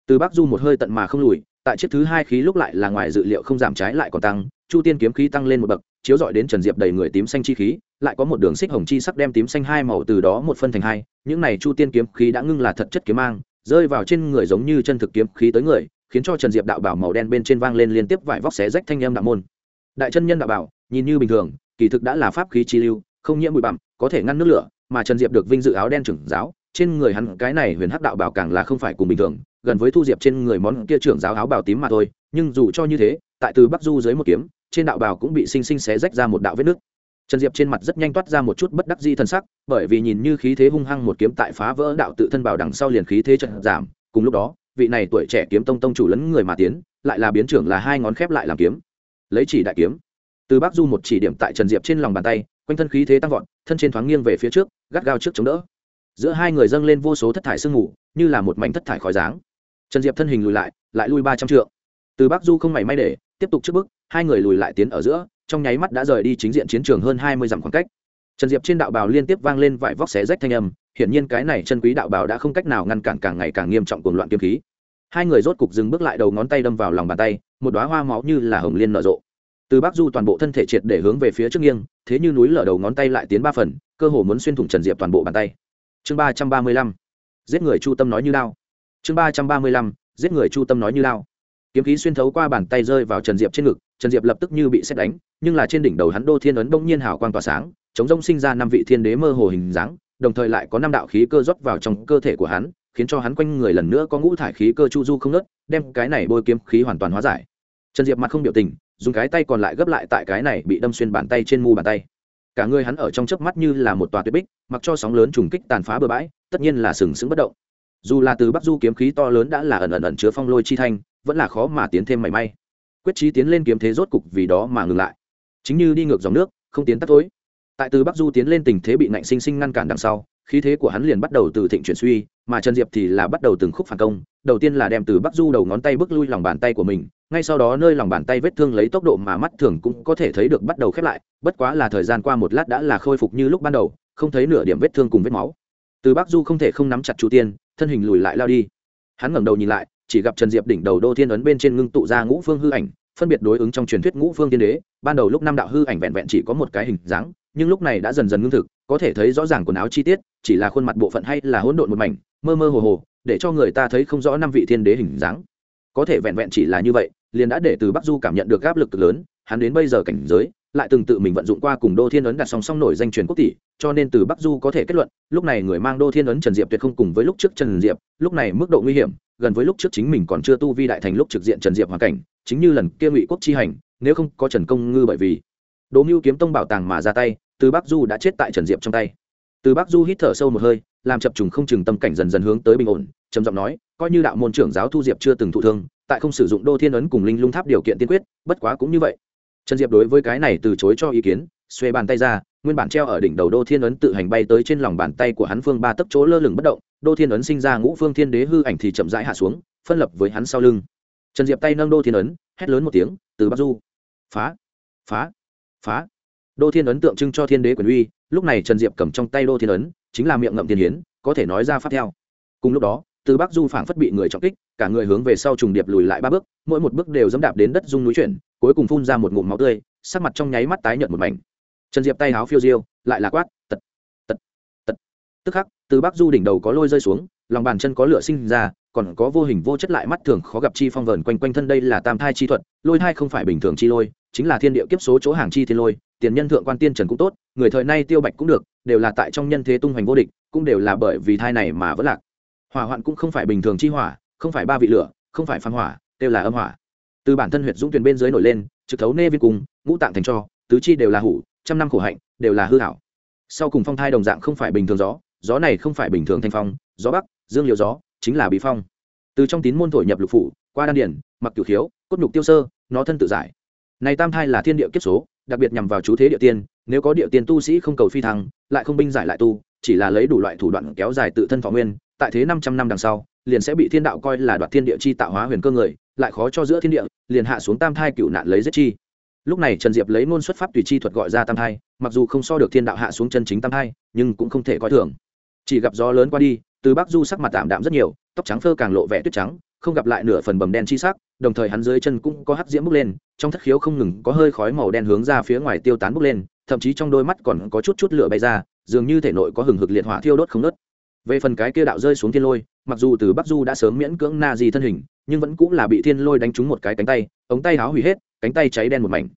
Từ bắc du một hơi tận mà không lùi tại chiếc thứ hai khí lúc lại là ngoài dự liệu không giảm trái lại còn tăng, chu tiên kiếm khí tăng lên một bậc, chiếu dọi đến trần diệp đầy người tím xanh chi khí, lại có một đường xích hồng chi sắc đem tím xanh hai màu từ đó một phân thành hai, những này chu tiên kiếm khí đã ngưng là thật chất kiếm mang, rơi vào trên người giống như chân thực kiếm khí tới người, khiến cho trần diệp đạo bảo màu đen bên trên vang lên liên tiếp vải vóc xé rách thanh âm đạo môn. Đại chân nhân đạo bảo, nhìn như bình thường, kỳ thực đã là pháp khí chi lưu, không nhiễm bụi bặm, có thể ngăn nước lửa, mà trần diệp được vinh dự áo đen trưởng giáo, trên người hắn cái này huyền hắc đạo bảo càng là không phải cùng bình thường gần với thu diệp trên người món kia trưởng giáo áo bào tím mà thôi, nhưng dù cho như thế, tại từ bắc du dưới một kiếm, trên đạo bào cũng bị sinh sinh xé rách ra một đạo vết nứt. Trần diệp trên mặt rất nhanh toát ra một chút bất đắc di thân sắc, bởi vì nhìn như khí thế hung hăng một kiếm tại phá vỡ đạo tự thân bảo đằng sau liền khí thế trận giảm, cùng lúc đó, vị này tuổi trẻ kiếm tông tông chủ lấn người mà tiến, lại là biến trưởng là hai ngón khép lại làm kiếm. Lấy chỉ đại kiếm. Từ bắc du một chỉ điểm tại trần diệp trên lòng bàn tay, quanh thân khí thế tăng vọt, thân trên thoáng nghiêng về phía trước, gắt gao trước chống đỡ. Giữa hai người dâng lên vô số thất thải sương ngủ như là một mảnh thất thải khói dáng trần diệp thân hình lùi lại lại lui ba trăm trượng. Từ bắc du không mảy may để, tiếp tục trước bước, hai người lùi lại tiến ở giữa, trong nháy mắt đã rời đi chính diện chiến trường hơn hai mươi dặm khoảng cách. Trần diệp trên đạo bào liên tiếp vang lên vải vóc xé rách thanh âm, hiển nhiên cái này chân quý đạo bào đã không cách nào ngăn cản càng ngày càng nghiêm trọng cuồng loạn kiếm khí. Hai người rốt cục dừng bước lại đầu ngón tay đâm vào lòng bàn tay, một đoá hoa máu như là hồng liên nở rộ. Từ bắc du toàn bộ thân thể triệt để hướng về phía trước nghiêng, thế như núi lở đầu ngón tay lại tiến ba phần, cơ hồ muốn xuyên thủng trần diệp toàn bộ bàn tay. Chương ba trăm ba mươi lăm. Giết người chu tâm nói như lao chương ba trăm ba mươi lăm, giết người chu tâm nói như lao. Kiếm khí xuyên thấu qua bàn tay rơi vào trần diệp trên ngực, trần diệp lập tức như bị xét đánh, nhưng là trên đỉnh đầu hắn đô thiên ấn bỗng nhiên hào quang tỏa sáng, chống rông sinh ra năm vị thiên đế mơ hồ hình dáng, đồng thời lại có năm đạo khí cơ rót vào trong cơ thể của hắn, khiến cho hắn quanh người lần nữa có ngũ thải khí cơ chu du không nớt đem cái này bôi kiếm khí hoàn toàn hóa giải. Trần diệp mặt không biểu tình, dùng cái tay còn lại gấp lại tại cái này bị đâm xuyên bàn tay trên mu bàn tay. Cả người hắn ở trong chớp mắt như là một tòa tuyết bích, mặc cho sóng lớn trùng kích tàn phá bừa bãi, tất nhiên là sừng sững bất động dù là từ bắc du kiếm khí to lớn đã là ẩn ẩn ẩn chứa phong lôi chi thanh, vẫn là khó mà tiến thêm mảy may. Quyết trí tiến lên kiếm thế rốt cục vì đó mà ngừng lại. Chính như đi ngược dòng nước, không tiến tắt tối. Tại từ bắc du tiến lên tình thế bị nạnh sinh sinh ngăn cản đằng sau, khí thế của hắn liền bắt đầu từ thịnh chuyển suy, mà trần diệp thì là bắt đầu từng khúc phản công, đầu tiên là đem từ bắc du đầu ngón tay bước lui lòng bàn tay của mình, ngay sau đó nơi lòng bàn tay vết thương lấy tốc độ mà mắt thường cũng có thể thấy được bắt đầu khép lại, bất quá là thời gian qua một lát đã là khôi phục như lúc ban đầu, không thấy nửa điểm vết thương cùng vết máu từ bắc du không thể không nắm chặt chu tiên, thân hình lùi lại lao đi. Hắn ngẩng đầu nhìn lại, chỉ gặp trần diệp đỉnh đầu đô thiên ấn bên trên ngưng tụ ra ngũ phương hư ảnh, phân biệt đối ứng trong truyền thuyết ngũ phương tiên đế. Ban đầu lúc năm đạo hư ảnh vẹn vẹn chỉ có một cái hình dáng, nhưng lúc này đã dần dần ngưng thực, có thể thấy rõ ràng quần áo chi tiết, chỉ là khuôn mặt bộ phận hay là hỗn độn một mảnh, mơ mơ hồ hồ, để cho người ta thấy không rõ năm vị thiên đế hình dáng. Có thể vẹn vẹn chỉ là như vậy, liền đã để từ bắc du cảm nhận được áp lực lớn, hắn đến bây giờ cảnh giới lại từng tự mình vận dụng qua cùng đô thiên ấn đặt song song nổi danh truyền quốc tỷ, cho nên từ bắc du có thể kết luận, lúc này người mang đô thiên ấn trần diệp tuyệt không cùng với lúc trước trần diệp, lúc này mức độ nguy hiểm, gần với lúc trước chính mình còn chưa tu vi đại thành lúc trực diện trần diệp hoàn cảnh, chính như lần kia ngụy quốc chi hành, nếu không có trần công ngư bởi vì đỗ mưu kiếm tông bảo tàng mà ra tay, từ bắc du đã chết tại trần diệp trong tay. Từ bắc du hít thở sâu một hơi, làm chập trùng không chừng tâm cảnh dần dần hướng tới bình ổn, trầm giọng nói, coi như đạo môn trưởng giáo thu diệp chưa từng thụ thương, tại không sử dụng đô thiên ấn cùng linh lung tháp điều kiện tiên quyết, bất quá cũng như vậy trần diệp đối với cái này từ chối cho ý kiến, xuê bàn tay ra, nguyên bản treo ở đỉnh đầu đô thiên ấn tự hành bay tới trên lòng bàn tay của hắn phương ba tấc chỗ lơ lửng bất động, đô thiên ấn sinh ra ngũ phương thiên đế hư ảnh thì chậm rãi hạ xuống, phân lập với hắn sau lưng. Trần diệp tay nâng đô thiên ấn, hét lớn một tiếng, từ bắc du, phá phá phá. Đô thiên ấn tượng trưng cho thiên đế quyền uy, lúc này trần diệp cầm trong tay đô thiên ấn, chính là miệng ngậm thiên hiến, có thể nói ra phát theo. Cùng lúc đó, từ bắc du phảng phất bị người trọng kích, cả người hướng về sau trùng điệp lùi lại ba bước, mỗi một bước đều dẫm đạp đến đất dung núi chuyển cuối cùng phun ra một ngụm máu tươi, sắc mặt trong nháy mắt tái nhợt một mảnh. Trần diệp tay háo phiêu diêu, lại là quát, tật tật tật. Tức khắc, từ bắc du đỉnh đầu có lôi rơi xuống, lòng bàn chân có lửa sinh ra, còn có vô hình vô chất lại mắt thường khó gặp chi phong vờn quanh quanh thân đây là tam thai chi thuật, lôi thai không phải bình thường chi lôi, chính là thiên địa kiếp số chỗ hàng chi thiên lôi, tiền nhân thượng quan tiên trần cũng tốt, người thời nay tiêu bạch cũng được, đều là tại trong nhân thế tung hoành vô địch, cũng đều là bởi vì thai này mà vẫn lạc. Hỏa hoạn cũng không phải bình thường chi hỏa, không phải ba vị lửa, không phải phan hỏa, đều là âm hỏa từ bản thân huyệt dũng tuyền bên dưới nổi lên, trực thấu nê viên cùng, ngũ tạng thành cho, tứ chi đều là hủ, trăm năm khổ hạnh, đều là hư hảo. Sau cùng phong thai đồng dạng không phải bình thường gió gió này không phải bình thường thanh phong, gió bắc, dương liệu gió, chính là bí phong. Từ trong tín môn thổi nhập lục phủ, qua đan điển mặc cửu khiếu, cốt nhục tiêu sơ, nó thân tự giải. Này tam thai là thiên địa kiếp số, đặc biệt nhằm vào chú thế địa tiên, nếu có địa tiên tu sĩ không cầu phi thăng, lại không binh giải lại tu, chỉ là lấy đủ loại thủ đoạn kéo dài tự thân thọ nguyên, tại thế năm trăm năm đằng sau, liền sẽ bị thiên đạo coi là đoạt thiên địa chi tạo hóa huyền cơ người lại khó cho giữa thiên địa, liền hạ xuống tam thai cựu nạn lấy giết chi. Lúc này trần diệp lấy ngôn xuất pháp tùy chi thuật gọi ra tam thai, mặc dù không so được thiên đạo hạ xuống chân chính tam thai, nhưng cũng không thể coi thường. Chỉ gặp gió lớn qua đi, từ bắc du sắc mặt tạm đạm rất nhiều, tóc trắng phơ càng lộ vẻ tuyết trắng, không gặp lại nửa phần bầm đen chi sắc, đồng thời hắn dưới chân cũng có hắt diễm bốc lên, trong thất khiếu không ngừng có hơi khói màu đen hướng ra phía ngoài tiêu tán bốc lên, thậm chí trong đôi mắt còn có chút chút lửa bay ra, dường như thể nội có hừng hực liệt hỏa thiêu đốt không nớt về phần cái kia đạo rơi xuống thiên lôi, mặc dù từ bắc du đã sớm miễn cưỡng na di thân hình, nhưng vẫn cũng là bị thiên lôi đánh trúng một cái cánh tay, ống tay háo hủy hết, cánh tay cháy đen một mảnh.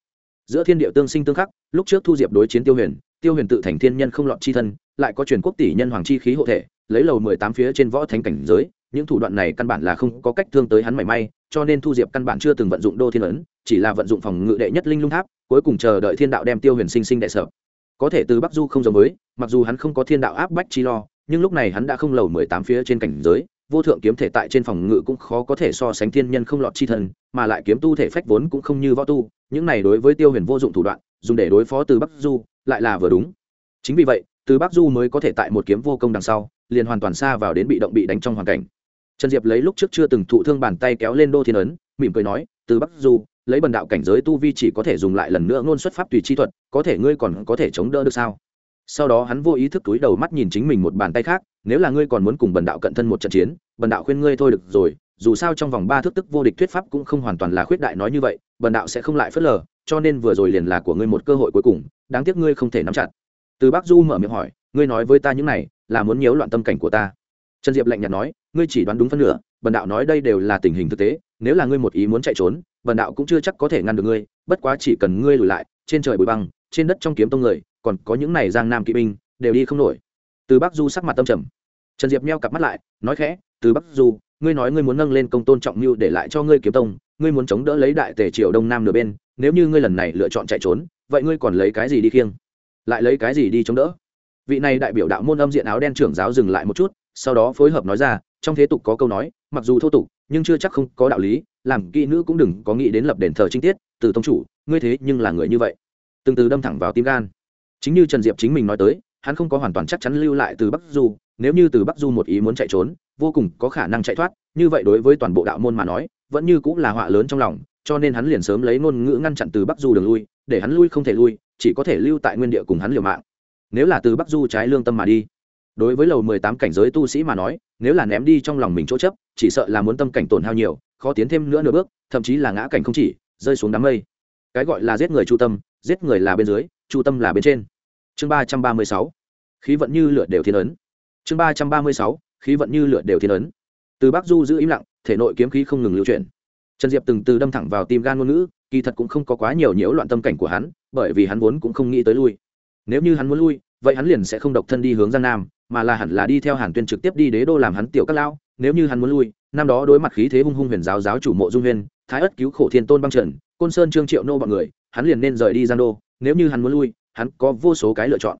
Giữa thiên địa tương sinh tương khắc, lúc trước thu diệp đối chiến tiêu huyền tiêu huyền tự thành thiên nhân không lọt chi thân, lại có truyền quốc tỷ nhân hoàng chi khí hộ thể, lấy lầu mười tám phía trên võ thánh cảnh giới, những thủ đoạn này căn bản là không có cách thương tới hắn mảy may, cho nên thu diệp căn bản chưa từng vận dụng đô thiên ấn, chỉ là vận dụng phòng ngự đệ nhất linh lung tháp, cuối cùng chờ đợi thiên đạo đem tiêu huyền sinh sinh đệ sợ có thể từ bắc du không giống với, mặc dù hắn không có thiên đạo áp bách chi lo nhưng lúc này hắn đã không lầu mười tám phía trên cảnh giới, vô thượng kiếm thể tại trên phòng ngự cũng khó có thể so sánh thiên nhân không lọt chi thần, mà lại kiếm tu thể phách vốn cũng không như võ tu, những này đối với tiêu huyền vô dụng thủ đoạn, dùng để đối phó từ bắc du, lại là vừa đúng. Chính vì vậy, từ bắc du mới có thể tại một kiếm vô công đằng sau, liền hoàn toàn xa vào đến bị động bị đánh trong hoàn cảnh. Trần diệp lấy lúc trước chưa từng thụ thương bàn tay kéo lên đô thiên ấn, mỉm cười nói, từ bắc du, lấy bần đạo cảnh giới tu vi chỉ có thể dùng lại lần nữa ngôn xuất pháp tùy chi thuật, có thể ngươi còn có thể chống đỡ được sao? Sau đó hắn vô ý thức túi đầu mắt nhìn chính mình một bàn tay khác, nếu là ngươi còn muốn cùng bần đạo cận thân một trận chiến, bần đạo khuyên ngươi thôi được rồi, dù sao trong vòng ba thước tức vô địch thuyết pháp cũng không hoàn toàn là khuyết đại nói như vậy, bần đạo sẽ không lại phớt lờ, cho nên vừa rồi liền là của ngươi một cơ hội cuối cùng, đáng tiếc ngươi không thể nắm chặt. Từ bác du mở miệng hỏi, ngươi nói với ta những này, là muốn nhiễu loạn tâm cảnh của ta. Trần diệp lạnh nhạt nói, ngươi chỉ đoán đúng phân nửa, bần đạo nói đây đều là tình hình thực tế, nếu là ngươi một ý muốn chạy trốn, bần đạo cũng chưa chắc có thể ngăn được ngươi, bất quá chỉ cần ngươi lùi lại, trên trời bụi băng, trên đất trong kiếm tông người còn có những này giang nam kỵ binh, đều đi không nổi. Từ bắc du sắc mặt tâm trầm. Trần diệp meo cặp mắt lại, nói khẽ, từ bắc du, ngươi nói ngươi muốn nâng lên công tôn trọng mưu để lại cho ngươi kiếm tông, ngươi muốn chống đỡ lấy đại tề triều đông nam nửa bên, nếu như ngươi lần này lựa chọn chạy trốn, vậy ngươi còn lấy cái gì đi khiêng? Lại lấy cái gì đi chống đỡ? Vị này đại biểu đạo môn âm diện áo đen trưởng giáo dừng lại một chút, sau đó phối hợp nói ra, trong thế tục có câu nói, mặc dù thô tục, nhưng chưa chắc không có đạo lý, làm kỹ nữ cũng đừng có nghĩ đến lập đền thờ trinh tiết, từ tông chủ, ngươi thế nhưng là người như vậy. Từng từ đâm thẳng vào tim gan chính như trần diệp chính mình nói tới, hắn không có hoàn toàn chắc chắn lưu lại từ bắc du, nếu như từ bắc du một ý muốn chạy trốn, vô cùng có khả năng chạy thoát, như vậy đối với toàn bộ đạo môn mà nói, vẫn như cũng là họa lớn trong lòng, cho nên hắn liền sớm lấy ngôn ngữ ngăn chặn từ bắc du đường lui, để hắn lui không thể lui, chỉ có thể lưu tại nguyên địa cùng hắn liều mạng. Nếu là từ bắc du trái lương tâm mà đi, đối với lầu mười tám cảnh giới tu sĩ mà nói, nếu là ném đi trong lòng mình chỗ chấp, chỉ sợ là muốn tâm cảnh tổn hao nhiều, khó tiến thêm nữa nửa bước, thậm chí là ngã cảnh không chỉ, rơi xuống đám mây. Cái gọi là giết người chu tâm, giết người là bên dưới chu tâm là bên trên. Chương ba trăm ba mươi sáu, khí vận như lửa đều thiên ấn. Chương ba trăm ba mươi sáu, khí vận như lửa đều thiên ấn. Từ bắc du giữ im lặng, thể nội kiếm khí không ngừng lưu chuyển. Trần diệp từng từ đâm thẳng vào tim gan ngôn ngữ, kỳ thật cũng không có quá nhiều nhiễu loạn tâm cảnh của hắn, bởi vì hắn vốn cũng không nghĩ tới lui. Nếu như hắn muốn lui, vậy hắn liền sẽ không độc thân đi hướng giang nam, mà là hẳn là đi theo hàn tuyên trực tiếp đi đế đô làm hắn tiểu các lao. Nếu như hắn muốn lui, năm đó đối mặt khí thế hung hung huyền giáo giáo chủ mộ dung huyền thái ất cứu khổ thiên tôn băng trần, côn sơn trương triệu nô bọn người, hắn liền nên rời đi giang đô nếu như hắn muốn lui, hắn có vô số cái lựa chọn.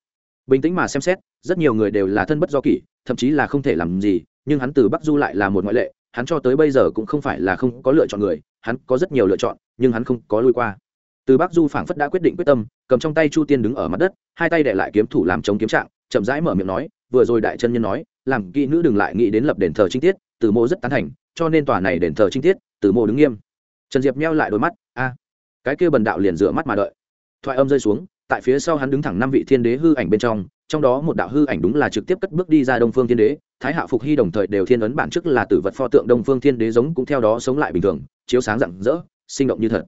Bình tĩnh mà xem xét, rất nhiều người đều là thân bất do kỷ, thậm chí là không thể làm gì, nhưng hắn từ bắc du lại là một ngoại lệ, hắn cho tới bây giờ cũng không phải là không có lựa chọn người, hắn có rất nhiều lựa chọn, nhưng hắn không có lui qua. Từ bắc du phảng phất đã quyết định quyết tâm, cầm trong tay chu tiên đứng ở mặt đất, hai tay để lại kiếm thủ làm chống kiếm trạng, chậm rãi mở miệng nói, vừa rồi đại chân nhân nói, làm kỹ nữ đừng lại nghĩ đến lập đền thờ trinh tiết, từ mô rất tán thành, cho nên tòa này đền thờ trinh tiết, từ mô đứng nghiêm. Trần diệp meo lại đôi mắt, a, cái kia bần đạo liền rửa mắt mà đợi thoại âm rơi xuống, tại phía sau hắn đứng thẳng năm vị thiên đế hư ảnh bên trong trong đó một đạo hư ảnh đúng là trực tiếp cất bước đi ra đông phương thiên đế, thái hạ phục hy đồng thời đều thiên ấn bản chức là tử vật pho tượng đông phương thiên đế giống cũng theo đó sống lại bình thường, chiếu sáng rạng rỡ, sinh động như thật.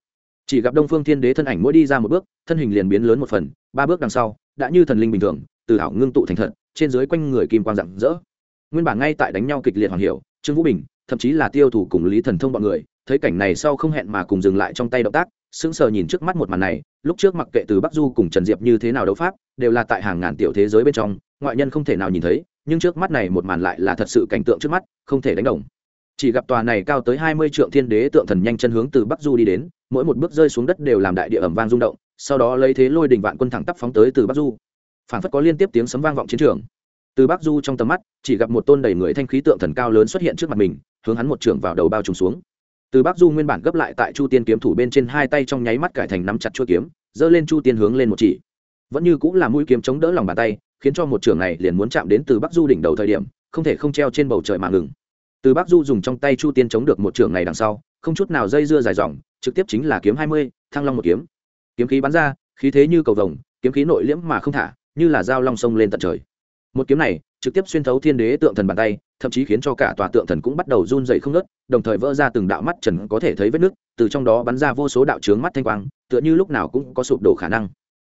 Chỉ gặp đông phương thiên đế thân ảnh mỗi đi ra một bước, thân hình liền biến lớn một phần, ba bước đằng sau, đã như thần linh bình thường, từ hảo ngưng tụ thành thật, trên dưới quanh người kim quang rạng rỡ. Nguyên bản ngay tại đánh nhau kịch liệt hoàng hiểu, trương vũ bình, thậm chí là tiêu thủ cùng lý thần thông bọn người, thấy cảnh này sau không hẹn mà cùng dừng lại trong tay động tác sững sờ nhìn trước mắt một màn này, lúc trước mặc kệ từ bắc du cùng trần diệp như thế nào đấu pháp, đều là tại hàng ngàn tiểu thế giới bên trong, ngoại nhân không thể nào nhìn thấy, nhưng trước mắt này một màn lại là thật sự cảnh tượng trước mắt, không thể đánh đồng. Chỉ gặp tòa này cao tới hai mươi trượng thiên đế tượng thần nhanh chân hướng từ bắc du đi đến, mỗi một bước rơi xuống đất đều làm đại địa ẩm vang rung động, sau đó lấy thế lôi đình vạn quân thẳng tắp phóng tới từ bắc du. Phản phất có liên tiếp tiếng sấm vang vọng chiến trường. Từ bắc du trong tầm mắt, chỉ gặp một tôn đầy người thanh khí tượng thần cao lớn xuất hiện trước mặt mình, hướng hắn một trưởng vào đầu bao trùm xuống từ bắc du nguyên bản gấp lại tại chu tiên kiếm thủ bên trên hai tay trong nháy mắt cải thành nắm chặt chuôi kiếm, giơ lên chu tiên hướng lên một chỉ. Vẫn như cũng là mũi kiếm chống đỡ lòng bàn tay, khiến cho một trưởng này liền muốn chạm đến từ bắc du đỉnh đầu thời điểm, không thể không treo trên bầu trời mà ngừng. Từ bắc du dùng trong tay chu tiên chống được một trưởng này đằng sau, không chút nào dây dưa dài dòng, trực tiếp chính là kiếm hai mươi, thăng long một kiếm. Kiếm khí bắn ra, khí thế như cầu vồng, kiếm khí nội liễm mà không thả, như là dao long sông lên tận trời. Một kiếm này, trực tiếp xuyên thấu thiên đế tượng thần bàn tay thậm chí khiến cho cả tòa tượng thần cũng bắt đầu run dày không ngớt, đồng thời vỡ ra từng đạo mắt trần có thể thấy vết nứt, từ trong đó bắn ra vô số đạo trướng mắt thanh quang, tựa như lúc nào cũng có sụp đổ khả năng.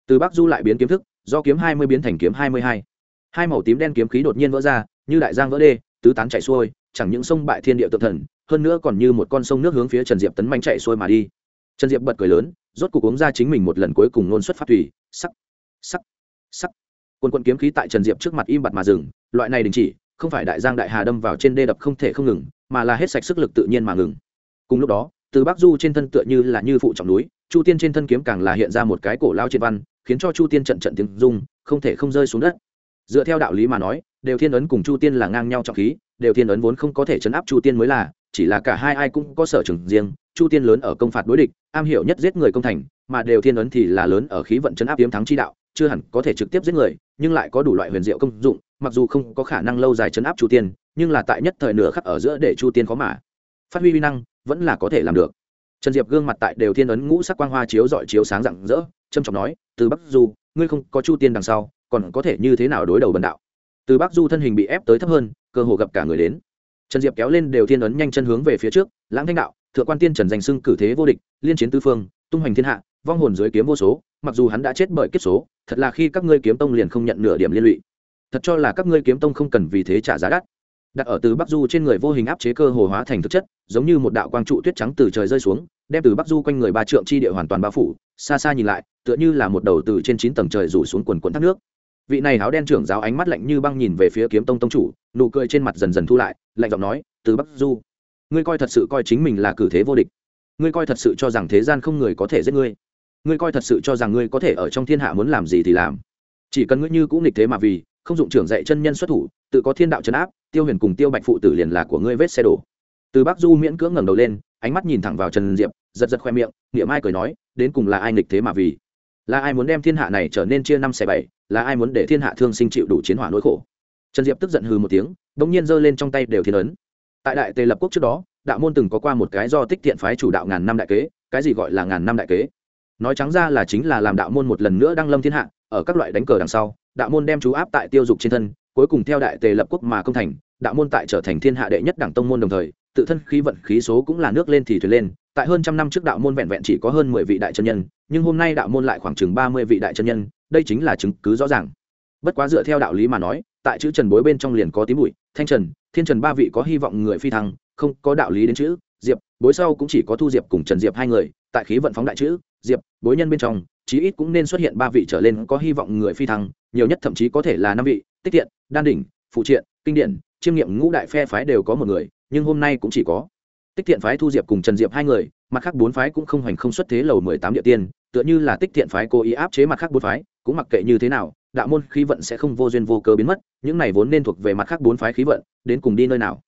Từ bắc du lại biến kiếm thức, do kiếm hai mươi biến thành kiếm hai mươi hai. Hai màu tím đen kiếm khí đột nhiên vỡ ra, như đại giang vỡ đê, tứ tán chạy xuôi, chẳng những sông bại thiên địa tự thần, hơn nữa còn như một con sông nước hướng phía trần diệp tấn manh chạy xuôi mà đi. Trần diệp bật cười lớn, rốt cuộc uống ra chính mình một lần cuối cùng nôn xuất phát thủy, sắc sắc sắc. Quân quân kiếm khí tại trần diệp trước mặt im bặt mà dừng, loại này đình chỉ không phải đại giang đại hà đâm vào trên đê đập không thể không ngừng, mà là hết sạch sức lực tự nhiên mà ngừng. Cùng lúc đó, từ bắc du trên thân tựa như là như phụ trọng núi, chu tiên trên thân kiếm càng là hiện ra một cái cổ lao trên văn, khiến cho chu tiên trận trận tiếng rung, không thể không rơi xuống đất. Dựa theo đạo lý mà nói, đều thiên ấn cùng chu tiên là ngang nhau trọng khí, đều thiên ấn vốn không có thể chấn áp chu tiên mới là, chỉ là cả hai ai cũng có sở trường riêng, chu tiên lớn ở công phạt đối địch, am hiểu nhất giết người công thành, mà đều thiên ấn thì là lớn ở khí vận chấn áp yếm thắng chi đạo, chưa hẳn có thể trực tiếp giết người nhưng lại có đủ loại huyền diệu công dụng, mặc dù không có khả năng lâu dài chấn áp chu tiên, nhưng là tại nhất thời nửa khắc ở giữa để chu tiên khó mà phát huy vi năng, vẫn là có thể làm được. Trần diệp gương mặt tại đều thiên ấn ngũ sắc quang hoa chiếu dọi chiếu sáng rạng rỡ trâm trọng nói, từ bắc du, ngươi không có chu tiên đằng sau, còn có thể như thế nào đối đầu bần đạo? Từ bắc du thân hình bị ép tới thấp hơn, cơ hồ gặp cả người đến. Trần diệp kéo lên đều thiên ấn nhanh chân hướng về phía trước, lãng thanh đạo, thượng quan tiên trần danh xưng cử thế vô địch, liên chiến tư phương, tung hoành thiên hạ, vong hồn dưới kiếm vô số mặc dù hắn đã chết bởi kiếp số, thật là khi các ngươi kiếm tông liền không nhận nửa điểm liên lụy. Thật cho là các ngươi kiếm tông không cần vì thế trả giá đắt. Đặt ở từ bắc du trên người vô hình áp chế cơ hồ hóa thành thực chất, giống như một đạo quang trụ tuyết trắng từ trời rơi xuống, đem từ bắc du quanh người ba trượng chi địa hoàn toàn bao phủ, xa xa nhìn lại, tựa như là một đầu từ trên chín tầng trời rủ xuống quần quần thác nước. Vị này áo đen trưởng giáo ánh mắt lạnh như băng nhìn về phía kiếm tông tông chủ, nụ cười trên mặt dần dần thu lại, lạnh giọng nói, từ bắc du, ngươi coi thật sự coi chính mình là cử thế vô địch. Ngươi coi thật sự cho rằng thế gian không người có thể giết ngươi ngươi coi thật sự cho rằng ngươi có thể ở trong thiên hạ muốn làm gì thì làm. Chỉ cần ngươi như cũng nghịch thế mà vì, không dụng trưởng dạy chân nhân xuất thủ, tự có thiên đạo trấn áp, tiêu huyền cùng tiêu bạch phụ tử liền là của ngươi vết xe đổ. Từ bắc du miễn cưỡng ngẩng đầu lên, ánh mắt nhìn thẳng vào trần diệp, giật giật khoe miệng, niệm ai cười nói, đến cùng là ai nghịch thế mà vì? Là ai muốn đem thiên hạ này trở nên chia năm xẻ bảy, là ai muốn để thiên hạ thương sinh chịu đủ chiến hỏa nỗi khổ? Trần diệp tức giận hừ một tiếng bỗng nhiên giơ lên trong tay đều thiên ấn. Tại đại tề lập quốc trước đó, đạo môn từng có qua một cái do tích thiện phái chủ đạo ngàn năm đại kế, cái gì gọi là ngàn năm đại kế? Nói trắng ra là chính là làm đạo môn một lần nữa đăng lâm thiên hạ, ở các loại đánh cờ đằng sau, đạo môn đem chú áp tại tiêu dục trên thân, cuối cùng theo đại tề lập quốc mà công thành, đạo môn tại trở thành thiên hạ đệ nhất đảng tông môn đồng thời, tự thân khí vận khí số cũng là nước lên thì thuyền lên, tại hơn trăm năm trước đạo môn vẹn vẹn chỉ có hơn mười vị đại chân nhân, nhưng hôm nay đạo môn lại khoảng chừng ba mươi vị đại chân nhân, đây chính là chứng cứ rõ ràng. Bất quá dựa theo đạo lý mà nói, tại chữ trần bối bên trong liền có tím bụi, thanh trần, thiên trần ba vị có hy vọng người phi thăng, không có đạo lý đến chữ, diệp, bối sau cũng chỉ có thu diệp cùng trần diệp hai người, tại khí vận phóng đại chữ diệp, bối nhân bên trong, chí ít cũng nên xuất hiện ba vị trở lên có hy vọng người phi thăng, nhiều nhất thậm chí có thể là năm vị, tích tiện đan đỉnh, phụ triện, kinh điển, chiêm nghiệm, ngũ đại phe phái đều có một người, nhưng hôm nay cũng chỉ có tích thiện phái thu diệp cùng trần diệp hai người, mặt khác bốn phái cũng không hoành không xuất thế lầu mười tám địa tiên, tựa như là tích thiện phái cố ý áp chế mặt khác bốn phái, cũng mặc kệ như thế nào, đạo môn khí vận sẽ không vô duyên vô cớ biến mất, những này vốn nên thuộc về mặt khác bốn phái khí vận, đến cùng đi nơi nào?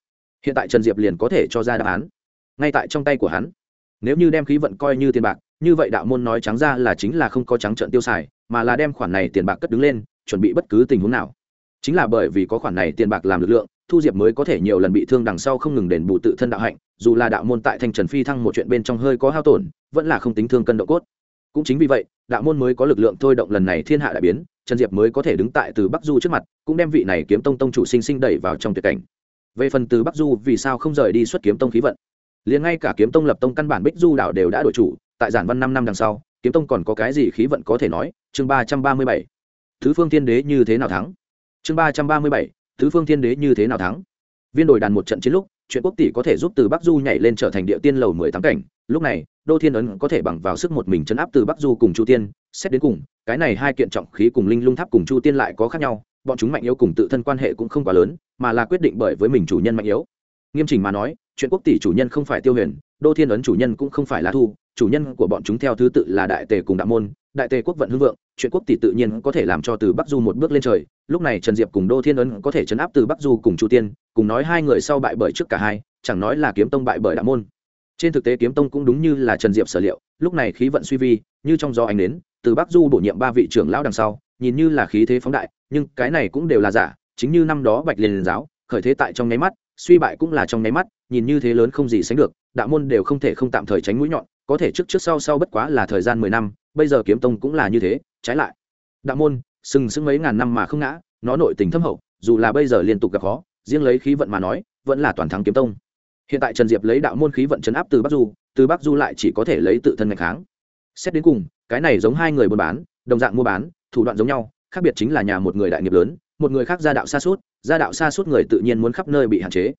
Hiện tại trần diệp liền có thể cho ra đáp án. Ngay tại trong tay của hắn, nếu như đem khí vận coi như tiền bạc như vậy đạo môn nói trắng ra là chính là không có trắng trợn tiêu xài, mà là đem khoản này tiền bạc cất đứng lên, chuẩn bị bất cứ tình huống nào. Chính là bởi vì có khoản này tiền bạc làm lực lượng, thu diệp mới có thể nhiều lần bị thương đằng sau không ngừng đền bù tự thân đạo hạnh, dù là đạo môn tại thanh trần phi thăng một chuyện bên trong hơi có hao tổn, vẫn là không tính thương cân độ cốt. Cũng chính vì vậy, đạo môn mới có lực lượng thôi động lần này thiên hạ đại biến, trần diệp mới có thể đứng tại từ bắc du trước mặt, cũng đem vị này kiếm tông tông chủ sinh sinh đẩy vào trong tuyệt cảnh. Về phần từ bắc du vì sao không rời đi xuất kiếm tông khí vận? Liền ngay cả kiếm tông lập tông căn bản bích du đạo đều đã đổi chủ tại giản văn năm năm đằng sau, kiếm tông còn có cái gì khí vận có thể nói? Chương ba trăm ba mươi bảy. Thứ phương thiên đế như thế nào thắng? Chương ba trăm ba mươi bảy. Thứ phương thiên đế như thế nào thắng? Viên đồi đàn một trận chiến lúc, chuyện quốc tỷ có thể giúp từ bắc du nhảy lên trở thành địa tiên lầu mười tám cảnh. Lúc này, đô thiên ấn có thể bằng vào sức một mình chấn áp từ bắc du cùng chu tiên. Xét đến cùng, cái này hai kiện trọng khí cùng linh lung tháp cùng chu tiên lại có khác nhau. Bọn chúng mạnh yếu cùng tự thân quan hệ cũng không quá lớn, mà là quyết định bởi với mình chủ nhân mạnh yếu. Nghiêm chỉnh mà nói, chuyện quốc tỷ chủ nhân không phải tiêu huyền, đô thiên ấn chủ nhân cũng không phải là thu chủ nhân của bọn chúng theo thứ tự là đại tề cùng đạo môn, đại tề quốc vận hưng vượng, chuyện quốc tỷ tự nhiên có thể làm cho từ bắc du một bước lên trời. Lúc này trần diệp cùng đô thiên ấn có thể chấn áp từ bắc du cùng chu tiên, cùng nói hai người sau bại bởi trước cả hai, chẳng nói là kiếm tông bại bởi đạo môn. Trên thực tế kiếm tông cũng đúng như là trần diệp sở liệu, lúc này khí vận suy vi, như trong gió ánh đến, từ bắc du bổ nhiệm ba vị trưởng lão đằng sau, nhìn như là khí thế phóng đại, nhưng cái này cũng đều là giả, chính như năm đó bạch liên giáo, khởi thế tại trong nháy mắt suy bại cũng là trong nháy mắt, nhìn như thế lớn không gì sánh được, đạo môn đều không thể không tạm thời tránh mũi nhọn, có thể trước trước sau sau bất quá là thời gian mười năm, bây giờ kiếm tông cũng là như thế, trái lại. Đạo môn, sừng sững mấy ngàn năm mà không ngã, nó nội tình thâm hậu, dù là bây giờ liên tục gặp khó, riêng lấy khí vận mà nói, vẫn là toàn thắng kiếm tông. Hiện tại trần diệp lấy đạo môn khí vận chấn áp từ bắc du, từ bắc du lại chỉ có thể lấy tự thân ngày kháng. Xét đến cùng, cái này giống hai người buôn bán, đồng dạng mua bán, thủ đoạn giống nhau, khác biệt chính là nhà một người đại nghiệp lớn một người khác gia đạo xa suốt, gia đạo xa suốt người tự nhiên muốn khắp nơi bị hạn chế.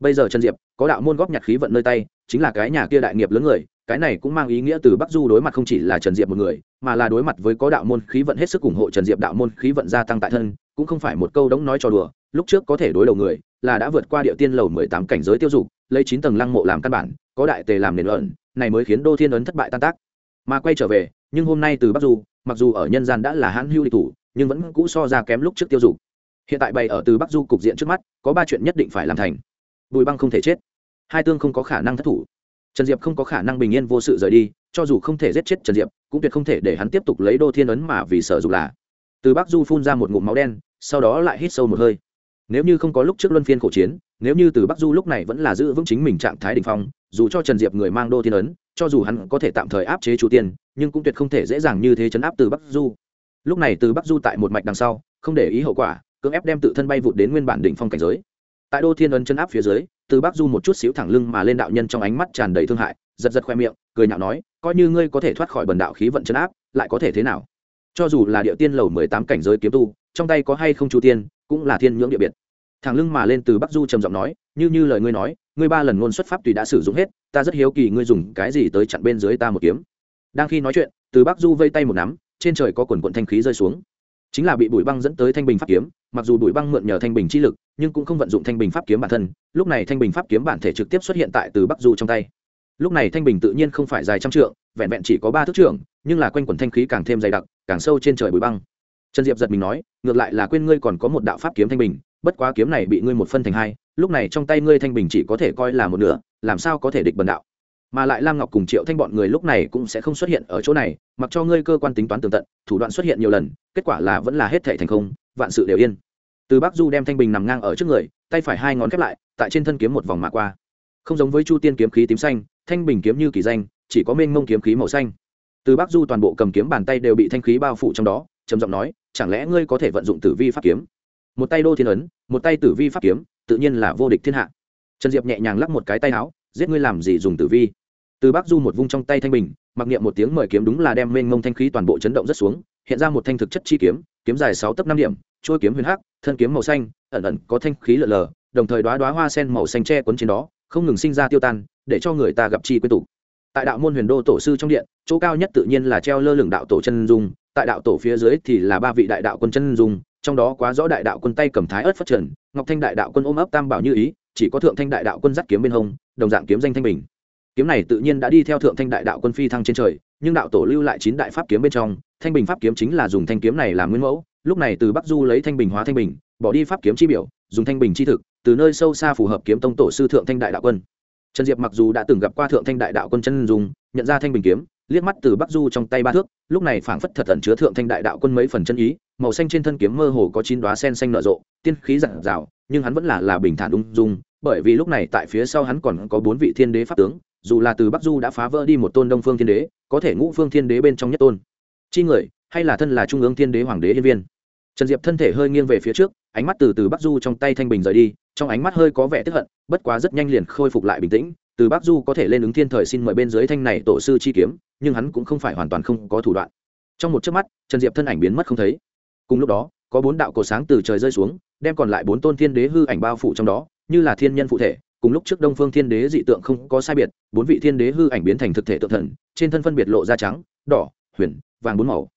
Bây giờ trần diệp, có đạo môn góp nhặt khí vận nơi tay, chính là cái nhà kia đại nghiệp lớn người, cái này cũng mang ý nghĩa từ bắc du đối mặt không chỉ là trần diệp một người, mà là đối mặt với có đạo môn khí vận hết sức ủng hộ trần diệp đạo môn khí vận gia tăng tại thân, cũng không phải một câu đống nói cho đùa, lúc trước có thể đối đầu người, là đã vượt qua địa tiên lầu mười tám cảnh giới tiêu dục, lấy chín tầng lăng mộ làm căn bản, có đại tề làm nền ẩn này mới khiến đô thiên ấn thất bại tan tác. Mà quay trở về, nhưng hôm nay từ bắc du, mặc dù ở nhân gian đã là hãn hưu địch thủ nhưng vẫn cũ so ra kém lúc trước tiêu dục. Hiện tại bày ở từ bắc du cục diện trước mắt, có ba chuyện nhất định phải làm thành. Bùi băng không thể chết. Hai tương không có khả năng thất thủ. Trần diệp không có khả năng bình yên vô sự rời đi, cho dù không thể giết chết trần diệp, cũng tuyệt không thể để hắn tiếp tục lấy đô thiên ấn mà vì sợ dục là. Từ bắc du phun ra một ngụm máu đen, sau đó lại hít sâu một hơi. Nếu như không có lúc trước luân phiên khổ chiến, nếu như từ bắc du lúc này vẫn là giữ vững chính mình trạng thái đình phong, dù cho trần diệp người mang đô thiên ấn, cho dù hắn có thể tạm thời áp chế chủ tiên, nhưng cũng tuyệt không thể dễ dàng như thế chấn áp từ bắc du lúc này từ bắc du tại một mạch đằng sau, không để ý hậu quả, cưỡng ép đem tự thân bay vụt đến nguyên bản đỉnh phong cảnh giới. Tại đô thiên ấn chân áp phía dưới, từ bắc du một chút xíu thẳng lưng mà lên đạo nhân trong ánh mắt tràn đầy thương hại, giật giật khoe miệng, cười nhạo nói, coi như ngươi có thể thoát khỏi bần đạo khí vận chân áp, lại có thể thế nào? Cho dù là địa tiên lầu mười tám cảnh giới kiếm tu, trong tay có hay không chu tiên, cũng là thiên nhưỡng địa biệt. Thẳng lưng mà lên từ bắc du trầm giọng nói, như như lời ngươi nói, ngươi ba lần ngôn xuất pháp tùy đã sử dụng hết, ta rất hiếu kỳ ngươi dùng cái gì tới chặn bên dưới ta một kiếm. Đang khi nói chuyện, từ bắc du vây tay một nắm trên trời có quần quận thanh khí rơi xuống. Chính là bị bụi băng dẫn tới thanh bình pháp kiếm mặc dù bụi băng mượn nhờ thanh bình chi lực nhưng cũng không vận dụng thanh bình pháp kiếm bản thân lúc này thanh bình pháp kiếm bản thể trực tiếp xuất hiện tại từ bắc du trong tay. Lúc này thanh bình tự nhiên không phải dài trăm trượng vẹn vẹn chỉ có ba thước trượng, nhưng là quanh quần thanh khí càng thêm dày đặc càng sâu trên trời bụi băng. Trần diệp giật mình nói ngược lại là quên ngươi còn có một đạo pháp kiếm thanh bình bất quá kiếm này bị ngươi một phân thành hai lúc này trong tay ngươi thanh bình chỉ có thể coi là một nửa làm sao có thể địch bần đạo? Mà lại lam ngọc cùng triệu thanh bọn người lúc này cũng sẽ không xuất hiện ở chỗ này, mặc cho ngươi cơ quan tính toán tường tận, thủ đoạn xuất hiện nhiều lần, kết quả là vẫn là hết thể thành không vạn sự đều yên. Từ bắc du đem thanh bình nằm ngang ở trước người, tay phải hai ngón khép lại, tại trên thân kiếm một vòng mạ qua. Không giống với chu tiên kiếm khí tím xanh, thanh bình kiếm như kỳ danh, chỉ có mênh mông kiếm khí màu xanh. Từ bắc du toàn bộ cầm kiếm bàn tay đều bị thanh khí bao phủ trong đó, trầm giọng nói, chẳng lẽ ngươi có thể vận dụng tử vi pháp kiếm? Một tay đô thiên ấn, một tay tử vi pháp kiếm, tự nhiên là vô địch thiên hạ. Trần diệp nhẹ nhàng lắc một cái tay áo, giết ngươi làm gì dùng tử vi? Từ bắc du một vung trong tay thanh bình, mặc niệm một tiếng mời kiếm đúng là đem mênh mông thanh khí toàn bộ chấn động rất xuống, hiện ra một thanh thực chất chi kiếm kiếm dài sáu tấc năm điểm trôi kiếm huyền hắc, thân kiếm màu xanh, ẩn ẩn có thanh khí lờ lờ, đồng thời đoá đoá hoa sen màu xanh tre quấn trên đó, không ngừng sinh ra tiêu tan, để cho người ta gặp chi quên tụ. Tại đạo môn huyền đô tổ sư trong điện, chỗ cao nhất tự nhiên là treo lơ lửng đạo tổ chân dung, tại đạo tổ phía dưới thì là ba vị đại đạo quân chân dung, trong đó quá rõ đại đạo quân tay cầm thái ớt phát trần, ngọc thanh đại đạo quân ôm ấp tam bảo như ý, chỉ có thượng thanh đại đạo quân dắt kiếm bên hông, đồng dạng kiếm danh thanh bình kiếm này tự nhiên đã đi theo thượng thanh đại đạo quân phi thăng trên trời, nhưng đạo tổ lưu lại chín đại pháp kiếm bên trong, thanh bình pháp kiếm chính là dùng thanh kiếm này làm nguyên mẫu, lúc này từ bắc du lấy thanh bình hóa thanh bình, bỏ đi pháp kiếm chi biểu, dùng thanh bình chi thực, từ nơi sâu xa phù hợp kiếm tông tổ sư thượng thanh đại đạo quân. Trần diệp mặc dù đã từng gặp qua thượng thanh đại đạo quân chân dùng nhận ra thanh bình kiếm, liếc mắt từ bắc du trong tay ba thước, lúc này phảng phất thật thần chứa thượng thanh đại đạo quân mấy phần chân ý, màu xanh trên thân kiếm mơ hồ có chín đoá sen xanh nở rộ, tiên khí rạng rào nhưng hắn vẫn là là bình thản ung dung, bởi vì lúc này tại phía sau hắn còn có bốn vị thiên đế pháp tướng dù là từ bắc du đã phá vỡ đi một tôn đông phương thiên đế, có thể ngũ phương thiên đế bên trong nhất tôn. Chi người, hay là thân là trung ương thiên đế hoàng đế yên viên? Trần diệp thân thể hơi nghiêng về phía trước, ánh mắt từ từ bắc du trong tay thanh bình rời đi, trong ánh mắt hơi có vẻ tức hận, bất quá rất nhanh liền khôi phục lại bình tĩnh, từ bắc du có thể lên ứng thiên thời xin mời bên dưới thanh này tổ sư chi kiếm, nhưng hắn cũng không phải hoàn toàn không có thủ đoạn. Trong một chớp mắt, trần diệp thân ảnh biến mất không thấy. Cùng lúc đó, có bốn đạo cổ sáng từ trời rơi xuống, đem còn lại bốn tôn thiên đế hư ảnh bao phủ trong đó, như là thiên nhân phụ thể cùng lúc trước đông phương thiên đế dị tượng không có sai biệt, bốn vị thiên đế hư ảnh biến thành thực thể tự thần, trên thân phân biệt lộ da trắng, đỏ, huyền, vàng bốn màu.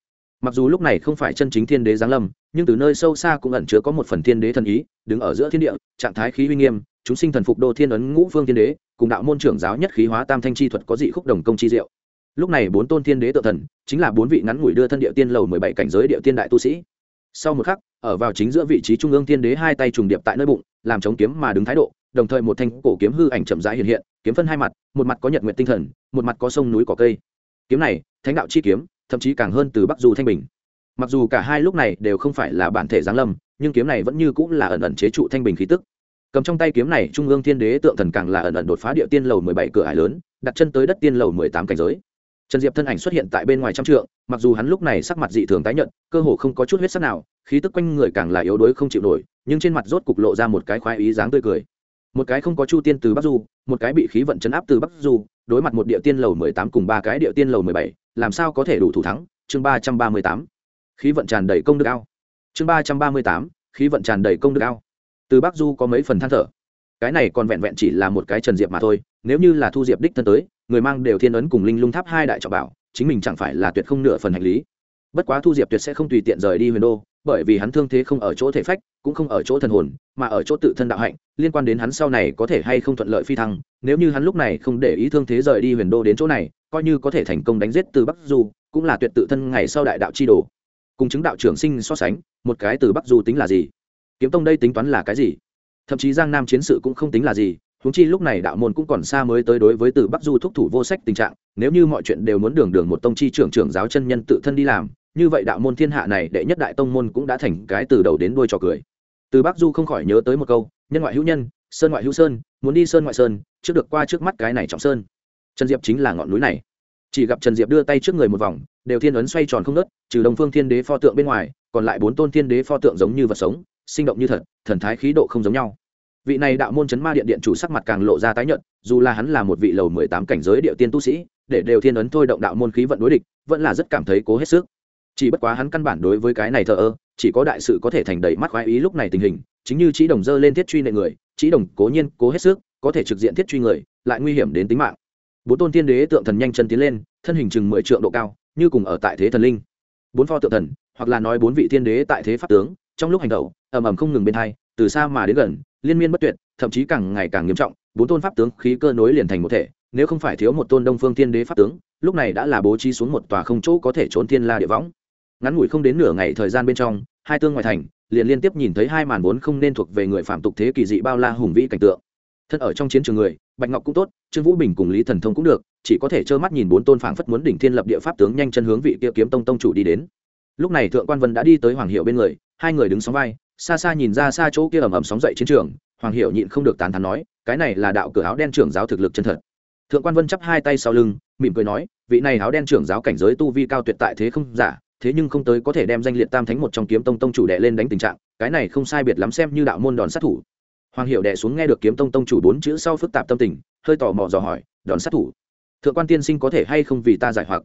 Mặc dù lúc này không phải chân chính thiên đế giáng lâm, nhưng từ nơi sâu xa cũng ẩn chứa có một phần thiên đế thần ý, đứng ở giữa thiên địa, trạng thái khí uy nghiêm, chúng sinh thần phục đô thiên ấn ngũ phương thiên đế, cùng đạo môn trưởng giáo nhất khí hóa tam thanh chi thuật có dị khúc đồng công chi diệu. Lúc này bốn tôn thiên đế tự thần, chính là bốn vị ngắn ngủi đưa thân địa tiên lầu mười bảy cảnh giới địa tiên đại tu sĩ. Sau một khắc, ở vào chính giữa vị trí trung ương thiên đế hai tay trùng điệp tại nơi bụng, làm chống kiếm mà đứng thái độ đồng thời một thanh cổ kiếm hư ảnh chậm rãi hiện hiện, kiếm phân hai mặt, một mặt có nhật nguyện tinh thần, một mặt có sông núi cỏ cây. Kiếm này, thánh đạo chi kiếm, thậm chí càng hơn từ bắc du thanh bình. Mặc dù cả hai lúc này đều không phải là bản thể giáng lâm, nhưng kiếm này vẫn như cũng là ẩn ẩn chế trụ thanh bình khí tức. Cầm trong tay kiếm này, trung ương thiên đế tượng thần càng là ẩn ẩn đột phá địa tiên lầu mười bảy cửa ải lớn, đặt chân tới đất tiên lầu mười tám cảnh giới. Trần diệp thân ảnh xuất hiện tại bên ngoài trăm trượng, mặc dù hắn lúc này sắc mặt dị thường tái nhợt, cơ hồ không có chút huyết sắc nào, khí tức quanh người càng là yếu đuối không chịu nổi, nhưng trên mặt rốt cục lộ ra một cái khoái ý dáng tươi cười một cái không có chu tiên từ bắc du, một cái bị khí vận chấn áp từ bắc du, đối mặt một địa tiên lầu mười tám cùng ba cái địa tiên lầu mười bảy, làm sao có thể đủ thủ thắng? Chương ba trăm ba mươi tám. Khí vận tràn đầy công đức ao. Chương ba trăm ba mươi tám. Khí vận tràn đầy công đức ao. Từ bắc du có mấy phần than thở. Cái này còn vẹn vẹn chỉ là một cái trần diệp mà thôi, nếu như là thu diệp đích thân tới, người mang đều thiên ấn cùng linh lung tháp hai đại trọng bảo, chính mình chẳng phải là tuyệt không nửa phần hành lý bất quá thu diệp tuyệt sẽ không tùy tiện rời đi huyền đô, bởi vì hắn thương thế không ở chỗ thể phách, cũng không ở chỗ thần hồn, mà ở chỗ tự thân đạo hạnh, liên quan đến hắn sau này có thể hay không thuận lợi phi thăng. Nếu như hắn lúc này không để ý thương thế rời đi huyền đô đến chỗ này, coi như có thể thành công đánh giết từ bắc du, cũng là tuyệt tự thân ngày sau đại đạo chi đồ. Cùng chứng đạo trưởng sinh so sánh, một cái từ bắc du tính là gì? Kiếm tông đây tính toán là cái gì? Thậm chí giang nam chiến sự cũng không tính là gì húng chi lúc này đạo môn cũng còn xa mới tới đối với từ bắc du thúc thủ vô sách tình trạng, nếu như mọi chuyện đều muốn đường đường một tông chi trưởng trưởng giáo chân nhân tự thân đi làm như vậy đạo môn thiên hạ này đệ nhất đại tông môn cũng đã thành cái từ đầu đến đuôi trò cười. Từ bắc du không khỏi nhớ tới một câu nhân ngoại hữu nhân sơn ngoại hữu sơn muốn đi sơn ngoại sơn trước được qua trước mắt cái này trọng sơn. Trần diệp chính là ngọn núi này. Chỉ gặp trần diệp đưa tay trước người một vòng đều thiên ấn xoay tròn không nớt trừ đồng phương thiên đế pho tượng bên ngoài còn lại bốn tôn thiên đế pho tượng giống như vật sống sinh động như thật thần thái khí độ không giống nhau. Vị này đạo môn chấn ma điện điện chủ sắc mặt càng lộ ra tái nhợt, dù là hắn là một vị lầu mười tám cảnh giới địa tiên tu sĩ để đều thiên ấn thôi động đạo môn khí vận đối địch vẫn là rất cảm thấy cố hết sức chỉ bất quá hắn căn bản đối với cái này thờ ơ, chỉ có đại sự có thể thành đầy mắt khoái ý lúc này tình hình, chính như trí đồng dơ lên thiết truy nệ người trí đồng cố nhiên, cố hết sức, có thể trực diện thiết truy người, lại nguy hiểm đến tính mạng. Bốn tôn tiên đế tượng thần nhanh chân tiến lên, thân hình chừng mười trượng độ cao, như cùng ở tại thế thần linh. Bốn pho tượng thần, hoặc là nói bốn vị tiên đế tại thế pháp tướng, trong lúc hành động, ầm ầm không ngừng bên hai, từ xa mà đến gần, liên miên bất tuyệt, thậm chí càng ngày càng nghiêm trọng, bốn tôn pháp tướng khí cơ nối liền thành một thể, nếu không phải thiếu một tôn đông phương tiên đế pháp tướng, lúc này đã là bố trí xuống một tòa không chỗ có thể trốn thiên la địa võng ngắn ngủi không đến nửa ngày thời gian bên trong, hai tương ngoại thành, liền liên tiếp nhìn thấy hai màn vốn không nên thuộc về người phạm tục thế kỳ dị bao la hùng vĩ cảnh tượng. Thân ở trong chiến trường người, bạch ngọc cũng tốt, trương vũ bình cùng lý thần thông cũng được, chỉ có thể trơ mắt nhìn bốn tôn phảng phất muốn đỉnh thiên lập địa pháp tướng nhanh chân hướng vị kia kiếm tông tông chủ đi đến. Lúc này thượng quan vân đã đi tới hoàng hiệu bên người, hai người đứng sóng vai, xa xa nhìn ra xa chỗ kia ầm ầm sóng dậy chiến trường, hoàng hiệu nhịn không được tán thán nói, cái này là đạo cửa áo đen trưởng giáo thực lực chân thật. Thượng quan vân chắp hai tay sau lưng, mỉm cười nói, vị này áo đen trưởng giáo cảnh giới tu vi cao tuyệt tại thế không giả thế nhưng không tới có thể đem danh liệt tam thánh một trong kiếm tông tông chủ đệ lên đánh tình trạng, cái này không sai biệt lắm xem như đạo môn đòn sát thủ. Hoàng hiệu đệ xuống nghe được kiếm tông tông chủ bốn chữ sau phức tạp tâm tình, hơi tò mò dò hỏi, đòn sát thủ? Thượng quan tiên sinh có thể hay không vì ta giải hoặc?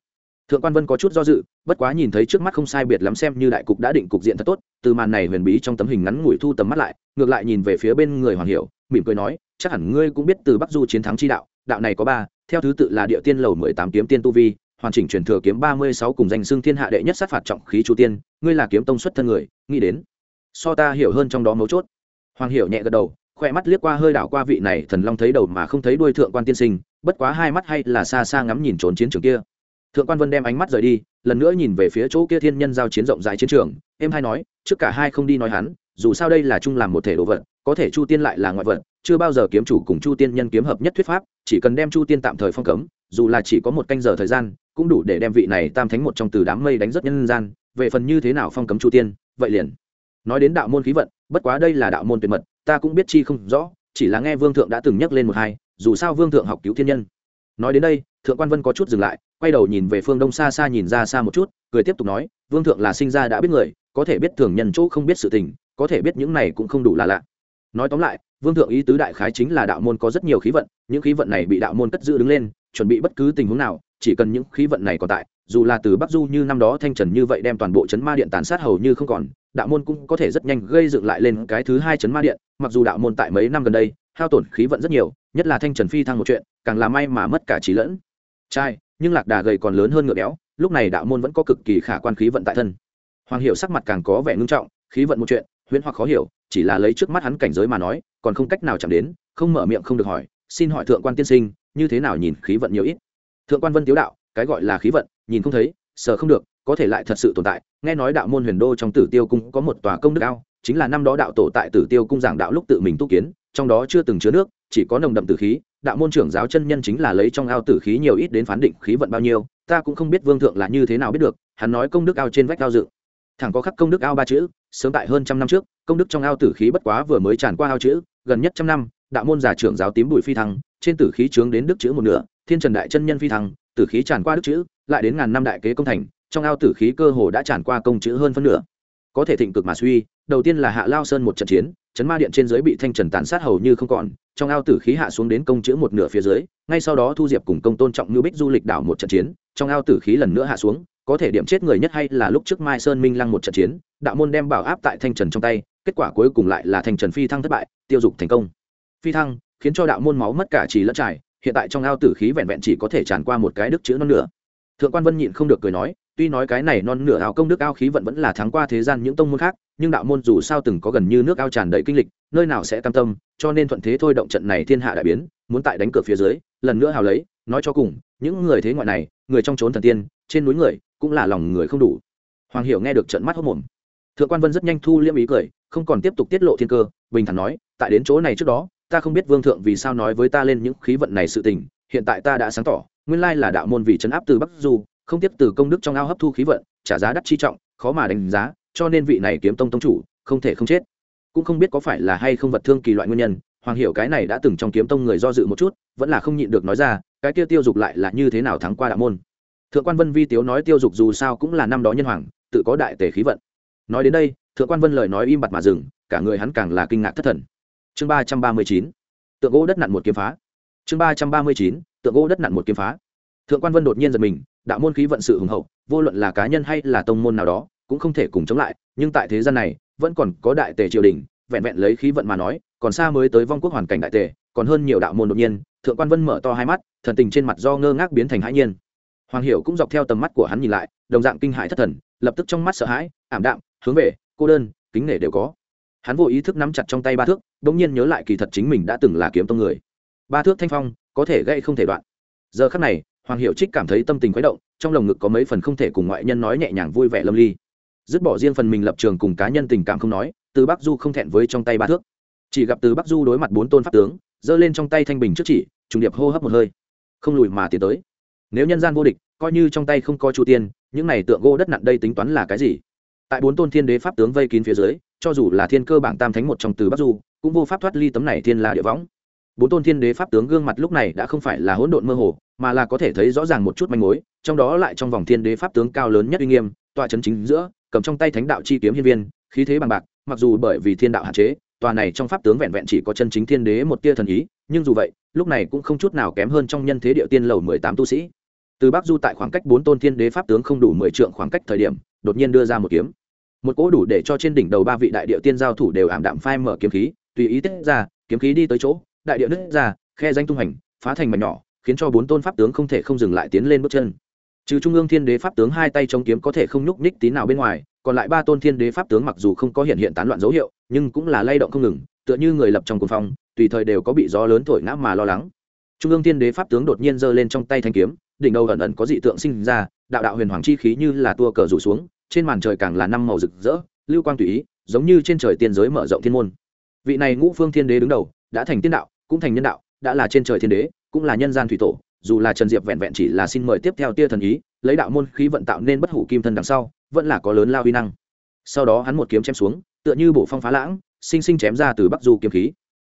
Thượng quan vân có chút do dự, bất quá nhìn thấy trước mắt không sai biệt lắm xem như đại cục đã định cục diện thật tốt, từ màn này huyền bí trong tấm hình ngắn ngủi thu tầm mắt lại, ngược lại nhìn về phía bên người hoàng hiệu mỉm cười nói, chắc hẳn ngươi cũng biết từ bắc du chiến thắng chi đạo đạo này có ba, theo thứ tự là địa tiên lầu mười tám kiếm tiên tu vi hoàn chỉnh truyền thừa kiếm ba mươi sáu cùng danh xưng thiên hạ đệ nhất sát phạt trọng khí chu tiên, ngươi là kiếm tông xuất thân người, nghĩ đến. So ta hiểu hơn trong đó mấu chốt. Hoàng hiểu nhẹ gật đầu, khỏe mắt liếc qua hơi đảo qua vị này thần long thấy đầu mà không thấy đuôi thượng quan tiên sinh, bất quá hai mắt hay là xa xa ngắm nhìn trốn chiến trường kia. Thượng quan vân đem ánh mắt rời đi, lần nữa nhìn về phía chỗ kia thiên nhân giao chiến rộng rãi chiến trường em hai nói, trước cả hai không đi nói hắn, dù sao đây là chung làm một thể đồ vật, có thể chu tiên lại là ngoại vật, chưa bao giờ kiếm chủ cùng chu tiên nhân kiếm hợp nhất thuyết pháp, chỉ cần đem chu tiên tạm thời phong cấm, dù là chỉ có một canh giờ thời gian cũng đủ để đem vị này tam thánh một trong từ đám mây đánh rất nhân gian, về phần như thế nào phong cấm chu tiên, vậy liền. Nói đến đạo môn khí vận, bất quá đây là đạo môn tuyệt mật, ta cũng biết chi không rõ, chỉ là nghe vương thượng đã từng nhắc lên một hai, dù sao vương thượng học cứu thiên nhân. Nói đến đây, thượng quan vân có chút dừng lại, quay đầu nhìn về phương đông xa xa nhìn ra xa một chút, cười tiếp tục nói, vương thượng là sinh ra đã biết người, có thể biết thường nhân chỗ không biết sự tình, có thể biết những này cũng không đủ là lạ. Nói tóm lại, vương thượng ý tứ đại khái chính là đạo môn có rất nhiều khí vận, những khí vận này bị đạo môn cất giữ đứng lên, chuẩn bị bất cứ tình huống nào chỉ cần những khí vận này còn tại, dù là từ bắc du như năm đó thanh trần như vậy đem toàn bộ chấn ma điện tàn sát hầu như không còn, đạo môn cũng có thể rất nhanh gây dựng lại lên cái thứ hai chấn ma điện, mặc dù đạo môn tại mấy năm gần đây, hao tổn khí vận rất nhiều, nhất là thanh trần phi thăng một chuyện, càng là may mà mất cả trí lẫn. Trai nhưng lạc đà gầy còn lớn hơn ngựa béo, lúc này đạo môn vẫn có cực kỳ khả quan khí vận tại thân. Hoàng hiệu sắc mặt càng có vẻ ngưng trọng, khí vận một chuyện, huyễn hoặc khó hiểu, chỉ là lấy trước mắt hắn cảnh giới mà nói, còn không cách nào chạm đến, không mở miệng không được hỏi, xin hỏi thượng quan tiên sinh, như thế nào nhìn khí vận nhiều ít? Thượng quan vân tiếu đạo, cái gọi là khí vận, nhìn không thấy sợ không được, có thể lại thật sự tồn tại. Nghe nói đạo môn huyền đô trong tử tiêu cung có một tòa công đức ao chính là năm đó đạo tổ tại tử tiêu cung giảng đạo lúc tự mình tu kiến, trong đó chưa từng chứa nước, chỉ có nồng đậm tử khí. Đạo môn trưởng giáo chân nhân chính là lấy trong ao tử khí nhiều ít đến phán định khí vận bao nhiêu, ta cũng không biết vương thượng là như thế nào biết được, hắn nói công đức ao trên vách ao dự. Thẳng có khắc công đức ao ba chữ, sớm tại hơn trăm năm trước, công đức trong ao tử khí bất quá vừa mới tràn qua ao chữ, gần nhất trăm năm, đạo môn giả trưởng giáo tím bùi phi thăng, trên tử khí trướng đến đức chữ một nửa thiên trần đại chân nhân phi thăng, tử khí tràn qua đức chữ, lại đến ngàn năm đại kế công thành, trong ao tử khí cơ hồ đã tràn qua công chữ hơn phân nửa. Có thể thịnh cực mà suy, đầu tiên là hạ lao sơn một trận chiến, chấn ma điện trên dưới bị thanh trần tàn sát hầu như không còn, trong ao tử khí hạ xuống đến công chữ một nửa phía dưới, ngay sau đó thu diệp cùng công tôn trọng như bích du lịch đảo một trận chiến, trong ao tử khí lần nữa hạ xuống, có thể điểm chết người nhất hay là lúc trước mai sơn minh lăng một trận chiến, đạo môn đem bảo áp tại thanh trần trong tay, kết quả cuối cùng lại là thanh trần phi thăng thất bại, tiêu dục thành công. Phi thăng, khiến cho đạo môn máu mất cả trì lẫn trải hiện tại trong ao tử khí vẹn vẹn chỉ có thể tràn qua một cái đức chữ non nửa. Thượng quan vân nhịn không được cười nói, tuy nói cái này non nửa ao công đức ao khí vận vẫn là thắng qua thế gian những tông môn khác, nhưng đạo môn dù sao từng có gần như nước ao tràn đầy kinh lịch, nơi nào sẽ cam tâm, cho nên thuận thế thôi động trận này thiên hạ đại biến, muốn tại đánh cược phía dưới, lần nữa hào lấy, nói cho cùng, những người thế ngoại này, người trong trốn thần tiên, trên núi người, cũng là lòng người không đủ. Hoàng hiểu nghe được trận mắt hốc mồm thượng quan vân rất nhanh thu liêm ý cười, không còn tiếp tục tiết lộ thiên cơ, bình thản nói, tại đến chỗ này trước đó ta không biết vương thượng vì sao nói với ta lên những khí vận này sự tình, hiện tại ta đã sáng tỏ, nguyên lai là đạo môn vì chấn áp từ bắc du, không tiếp từ công đức trong ao hấp thu khí vận, trả giá đắt chi trọng, khó mà đánh giá, cho nên vị này kiếm tông tông chủ, không thể không chết. Cũng không biết có phải là hay không vật thương kỳ loại nguyên nhân, hoàng hiểu cái này đã từng trong kiếm tông người do dự một chút, vẫn là không nhịn được nói ra, cái kia tiêu dục lại là như thế nào thắng qua đạo môn. Thượng quan vân vi tiếu nói tiêu dục dù sao cũng là năm đó nhân hoàng, tự có đại tề khí vận. Nói đến đây, thượng quan vân lời nói im bặt mà dừng, cả người hắn càng là kinh ngạc thất thần chương ba trăm ba mươi chín, tượng gỗ đất nặn một kiếm phá. Chương ba trăm ba mươi chín, tượng gỗ đất nặn một kiếm phá. Thượng quan vân đột nhiên giật mình, đạo môn khí vận sự hùng hậu, vô luận là cá nhân hay là tông môn nào đó, cũng không thể cùng chống lại, nhưng tại thế gian này, vẫn còn có đại tề triều đình, vẹn vẹn lấy khí vận mà nói, còn xa mới tới vong quốc hoàn cảnh đại tề, còn hơn nhiều đạo môn đột nhiên, thượng quan vân mở to hai mắt, thần tình trên mặt do ngơ ngác biến thành hãi nhiên. Hoàng hiểu cũng dọc theo tầm mắt của hắn nhìn lại, đồng dạng kinh hãi thất thần, lập tức trong mắt sợ hãi, ảm đạm, hướng về, cô đơn, kính nể đều có hắn vô ý thức nắm chặt trong tay ba thước đ ỗ n g nhiên nhớ lại kỳ thật chính mình đã từng là kiếm tông người. Ba thước thanh phong, có thể gây không thể đoạn. Giờ khắc này, hoàng hiệu trích cảm thấy tâm tình khuấy động, trong lồng ngực có mấy phần không thể cùng ngoại nhân nói nhẹ nhàng vui vẻ lâm ly. Dứt bỏ riêng phần mình lập trường cùng cá nhân tình cảm không nói, từ bắc du không thẹn với trong tay ba thước. Chỉ gặp từ bắc du đối mặt bốn tôn pháp tướng, giơ lên trong tay thanh bình trước chỉ, trùng điệp hô hấp một hơi. Không lùi mà tiến tới. Nếu nhân gian vô địch, coi như trong tay không có chu tiên, những này tượng gỗ đất nặng đây tính toán là cái gì? Tại bốn tôn thiên đế pháp tướng vây kín phía dưới cho dù là thiên cơ bảng tam thánh một trong từ bắc du, cũng vô pháp thoát ly tấm này thiên la địa võng. Bốn tôn thiên đế pháp tướng gương mặt lúc này đã không phải là hỗn độn mơ hồ, mà là có thể thấy rõ ràng một chút manh mối, trong đó lại trong vòng thiên đế pháp tướng cao lớn nhất uy nghiêm, tọa chấn chính giữa, cầm trong tay thánh đạo chi kiếm hiên viên, khí thế bằng bạc, mặc dù bởi vì thiên đạo hạn chế, tòa này trong pháp tướng vẹn vẹn chỉ có chân chính thiên đế một tia thần ý, nhưng dù vậy, lúc này cũng không chút nào kém hơn trong nhân thế địa tiên lầu mười tám tu sĩ. Từ bắc du tại khoảng cách bốn tôn thiên đế pháp tướng không đủ mười trượng khoảng cách thời điểm, đột nhiên đưa ra một kiếm một cỗ đủ để cho trên đỉnh đầu ba vị đại địa tiên giao thủ đều ảm đạm phai mở kiếm khí, tùy ý tiết ra, kiếm khí đi tới chỗ, đại địa nứt ra, khe danh tung hành phá thành mảnh nhỏ, khiến cho bốn tôn pháp tướng không thể không dừng lại tiến lên bước chân. Trừ trung ương thiên đế pháp tướng hai tay chống kiếm có thể không nhúc nhích tí nào bên ngoài, còn lại ba tôn thiên đế pháp tướng mặc dù không có hiện hiện tán loạn dấu hiệu, nhưng cũng là lay động không ngừng, tựa như người lập trong cuồng phong, tùy thời đều có bị gió lớn thổi ngã mà lo lắng. Trung ương thiên đế pháp tướng đột nhiên giơ lên trong tay thanh kiếm, đỉnh đầu ẩn ẩn có dị tượng sinh ra, đạo đạo huyền hoàng chi khí như là tua cờ rủ xuống trên màn trời càng là năm màu rực rỡ, lưu quang tùy ý, giống như trên trời tiên giới mở rộng thiên môn. Vị này ngũ phương thiên đế đứng đầu, đã thành tiên đạo, cũng thành nhân đạo, đã là trên trời thiên đế, cũng là nhân gian thủy tổ, dù là trần diệp vẹn vẹn chỉ là xin mời tiếp theo tia thần ý, lấy đạo môn khí vận tạo nên bất hủ kim thân đằng sau, vẫn là có lớn lao huy năng. Sau đó hắn một kiếm chém xuống, tựa như bộ phong phá lãng, sinh sinh chém ra từ bắc du kiếm khí.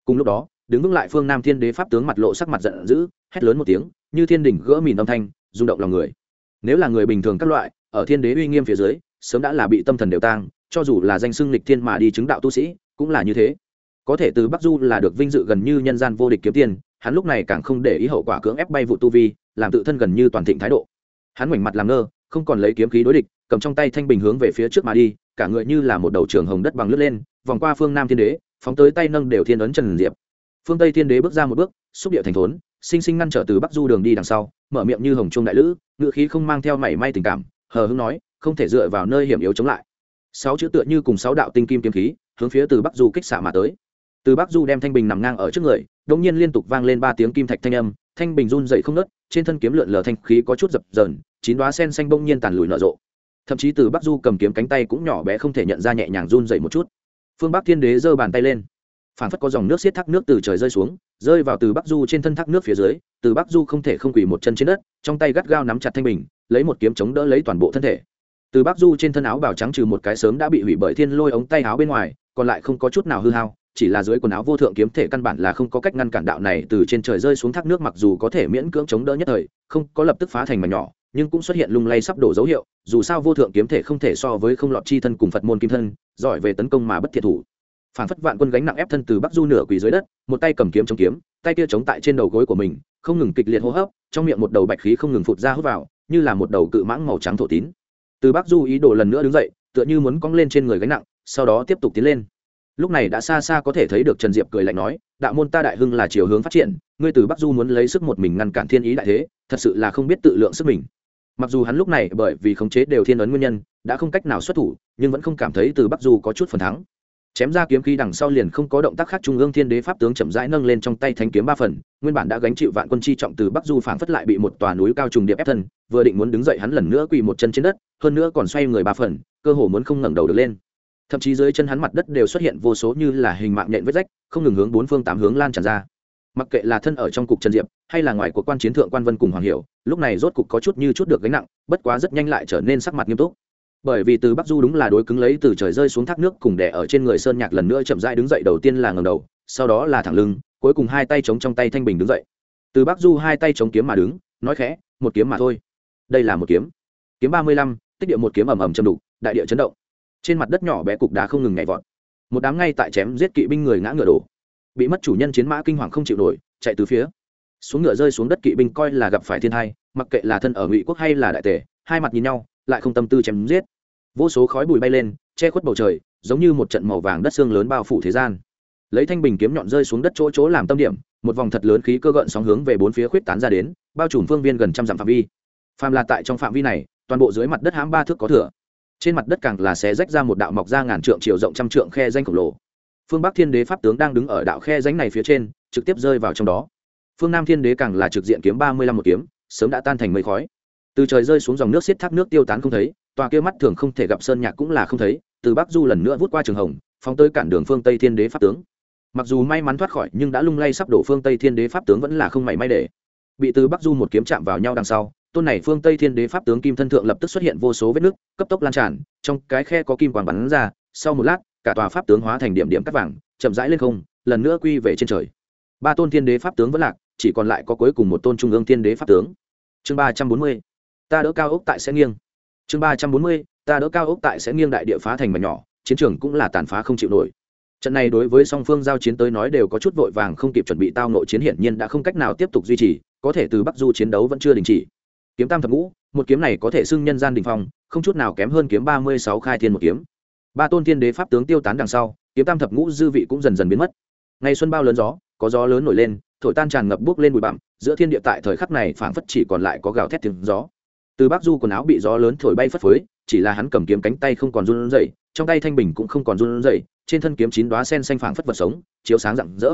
Cùng lúc đó, đứng vững lại phương nam thiên đế pháp tướng mặt lộ sắc mặt giận dữ, hét lớn một tiếng, như thiên đỉnh gỡ mìn âm thanh, rung động lòng người. Nếu là người bình thường các loại ở thiên đế uy nghiêm phía dưới, sớm đã là bị tâm thần đều tang, cho dù là danh xưng lịch thiên mà đi chứng đạo tu sĩ, cũng là như thế. Có thể từ bắc du là được vinh dự gần như nhân gian vô địch kiếm tiền, hắn lúc này càng không để ý hậu quả cưỡng ép bay vụ tu vi, làm tự thân gần như toàn thịnh thái độ. Hắn ngoảnh mặt làm ngơ, không còn lấy kiếm khí đối địch, cầm trong tay thanh bình hướng về phía trước mà đi, cả người như là một đầu trường hồng đất bằng lướt lên, vòng qua phương nam thiên đế, phóng tới tay nâng đều thiên ấn trần diệp. Phương tây thiên đế bước ra một bước, xúc địa thành thốn, sinh sinh ngăn trở từ bắc du đường đi đằng sau, mở miệng như hồng trung đại lữ ngự khí không mang theo mảy may tình cảm hờ hưng nói, không thể dựa vào nơi hiểm yếu chống lại. Sáu chữ tựa như cùng sáu đạo tinh kim kiếm khí, hướng phía từ bắc du kích xạ mà tới. Từ bắc du đem thanh bình nằm ngang ở trước người, đột nhiên liên tục vang lên ba tiếng kim thạch thanh âm, thanh bình run dậy không nớt trên thân kiếm lượn lờ thanh khí có chút dập dờn, chín đoá sen xanh bỗng nhiên tàn lùi nở rộ. Thậm chí từ bắc du cầm kiếm cánh tay cũng nhỏ bé không thể nhận ra nhẹ nhàng run dậy một chút. Phương bắc thiên đế giơ bàn tay lên. Phản phất có dòng nước xiết thác nước từ trời rơi xuống, rơi vào từ bắc du trên thân thác nước phía dưới, từ bắc du không thể không quỳ một chân trên đất, trong tay gắt gao nắm chặt thanh bình lấy một kiếm chống đỡ lấy toàn bộ thân thể. Từ bắc du trên thân áo bào trắng trừ một cái sớm đã bị hủy bởi thiên lôi ống tay áo bên ngoài, còn lại không có chút nào hư hao, chỉ là dưới quần áo vô thượng kiếm thể căn bản là không có cách ngăn cản đạo này từ trên trời rơi xuống thác nước mặc dù có thể miễn cưỡng chống đỡ nhất thời, không có lập tức phá thành mà nhỏ, nhưng cũng xuất hiện lung lay sắp đổ dấu hiệu, dù sao vô thượng kiếm thể không thể so với không lọt chi thân cùng phật môn kim thân, giỏi về tấn công mà bất thiệt thủ. Phản phất vạn quân gánh nặng ép thân từ bắc du nửa quỳ dưới đất, một tay cầm kiếm chống kiếm, tay kia chống tại trên đầu gối của mình, không ngừng kịch liệt hô hấp, trong miệng một đầu bạch khí không ngừng phụt ra hút vào như là một đầu cự mãng màu trắng thổ tín. Từ bắc du ý đồ lần nữa đứng dậy, tựa như muốn cong lên trên người gánh nặng, sau đó tiếp tục tiến lên. Lúc này đã xa xa có thể thấy được trần diệp cười lạnh nói, đạo môn ta đại hưng là chiều hướng phát triển, ngươi từ bắc du muốn lấy sức một mình ngăn cản thiên ý đại thế, thật sự là không biết tự lượng sức mình. Mặc dù hắn lúc này bởi vì khống chế đều thiên ấn nguyên nhân, đã không cách nào xuất thủ, nhưng vẫn không cảm thấy từ bắc du có chút phần thắng chém ra kiếm khí đằng sau liền không có động tác khác, trung ương thiên đế pháp tướng chậm rãi nâng lên trong tay thanh kiếm ba phần, nguyên bản đã gánh chịu vạn quân chi trọng từ bắc du phảng phất lại bị một tòa núi cao trùng điệp ép thân, vừa định muốn đứng dậy hắn lần nữa quỳ một chân trên đất, hơn nữa còn xoay người ba phần, cơ hồ muốn không ngẩng đầu được lên. Thậm chí dưới chân hắn mặt đất đều xuất hiện vô số như là hình mạng nhện vết rách, không ngừng hướng bốn phương tám hướng lan tràn ra. Mặc kệ là thân ở trong cục trần diệp, hay là ngoài cuộc quan chiến thượng quan vân cùng hoàng hiểu, lúc này rốt cục có chút như chút được gánh nặng, bất quá rất nhanh lại trở nên sắc mặt nghiêm túc bởi vì từ bắc du đúng là đối cứng lấy từ trời rơi xuống thác nước cùng đẻ ở trên người sơn nhạc lần nữa chậm rãi đứng dậy đầu tiên là ngầm đầu, sau đó là thẳng lưng, cuối cùng hai tay chống trong tay thanh bình đứng dậy. Từ bắc du hai tay chống kiếm mà đứng, nói khẽ, một kiếm mà thôi. Đây là một kiếm. Kiếm ba mươi lăm, tích địa một kiếm ầm ầm châm đục, đại địa chấn động. Trên mặt đất nhỏ bé cục đá không ngừng nhảy vọt. Một đám ngay tại chém giết kỵ binh người ngã ngựa đổ. Bị mất chủ nhân chiến mã kinh hoàng không chịu nổi, chạy từ phía xuống ngựa rơi xuống đất kỵ binh coi là gặp phải thiên thai mặc kệ là thân ở ngụy quốc hay là đại tề, hai mặt nhìn nhau lại không tâm tư chém giết. Vô số khói bụi bay lên, che khuất bầu trời, giống như một trận màu vàng đất xương lớn bao phủ thế gian. Lấy thanh bình kiếm nhọn rơi xuống đất chỗ chỗ làm tâm điểm, một vòng thật lớn khí cơ gợn sóng hướng về bốn phía khuyết tán ra đến, bao trùm phương viên gần trăm dặm phạm vi. Phàm là tại trong phạm vi này, toàn bộ dưới mặt đất hãm ba thước có thừa. Trên mặt đất càng là xé rách ra một đạo mọc ra ngàn trượng chiều rộng trăm trượng khe danh khổng lồ. Phương bắc thiên đế pháp tướng đang đứng ở đạo khe danh này phía trên, trực tiếp rơi vào trong đó. Phương nam thiên đế càng là trực diện kiếm ba mươi lăm một kiếm, sớm đã tan thành mây khói từ trời rơi xuống dòng nước xiết thác nước tiêu tán không thấy, tòa kia mắt thường không thể gặp sơn nhạc cũng là không thấy, từ bắc du lần nữa vút qua trường hồng, phóng tới cản đường phương tây thiên đế pháp tướng. Mặc dù may mắn thoát khỏi nhưng đã lung lay sắp đổ phương tây thiên đế pháp tướng vẫn là không mảy may để. Bị từ bắc du một kiếm chạm vào nhau đằng sau, tôn này phương tây thiên đế pháp tướng kim thân thượng lập tức xuất hiện vô số vết nước, cấp tốc lan tràn, trong cái khe có kim quàng bắn ra, sau một lát, cả tòa pháp tướng hóa thành điểm điểm cắt vàng, chậm rãi lên không, lần nữa quy về trên trời. Ba tôn thiên đế pháp tướng vẫn lạc, chỉ còn lại có cuối cùng một tôn trung ương thiên đế pháp tướng. Chương ba trăm bốn mươi ta đỡ cao ốc tại sẽ nghiêng. Chương ba trăm bốn mươi, ta đỡ cao ốc tại sẽ nghiêng đại địa phá thành mà nhỏ, chiến trường cũng là tàn phá không chịu nổi. Trận này đối với song phương giao chiến tới nói đều có chút vội vàng không kịp chuẩn bị tao nội chiến hiển nhiên đã không cách nào tiếp tục duy trì, có thể từ bắc du chiến đấu vẫn chưa đình chỉ. Kiếm tam thập ngũ, một kiếm này có thể xưng nhân gian đình phong, không chút nào kém hơn kiếm ba mươi sáu khai thiên một kiếm. Ba tôn thiên đế pháp tướng tiêu tán đằng sau, kiếm tam thập ngũ dư vị cũng dần dần biến mất. Ngày xuân bao lớn gió, có gió lớn nổi lên, thổi tan tràn ngập bước lên bụi bặm, giữa thiên địa tại thời khắc này phảng phất chỉ còn lại có gào thét tiếng gió từ bắc du quần áo bị gió lớn thổi bay phất phới, chỉ là hắn cầm kiếm cánh tay không còn run rẩy, trong tay thanh bình cũng không còn run rẩy, trên thân kiếm chín đoá sen xanh phảng phất vật sống, chiếu sáng rạng rỡ.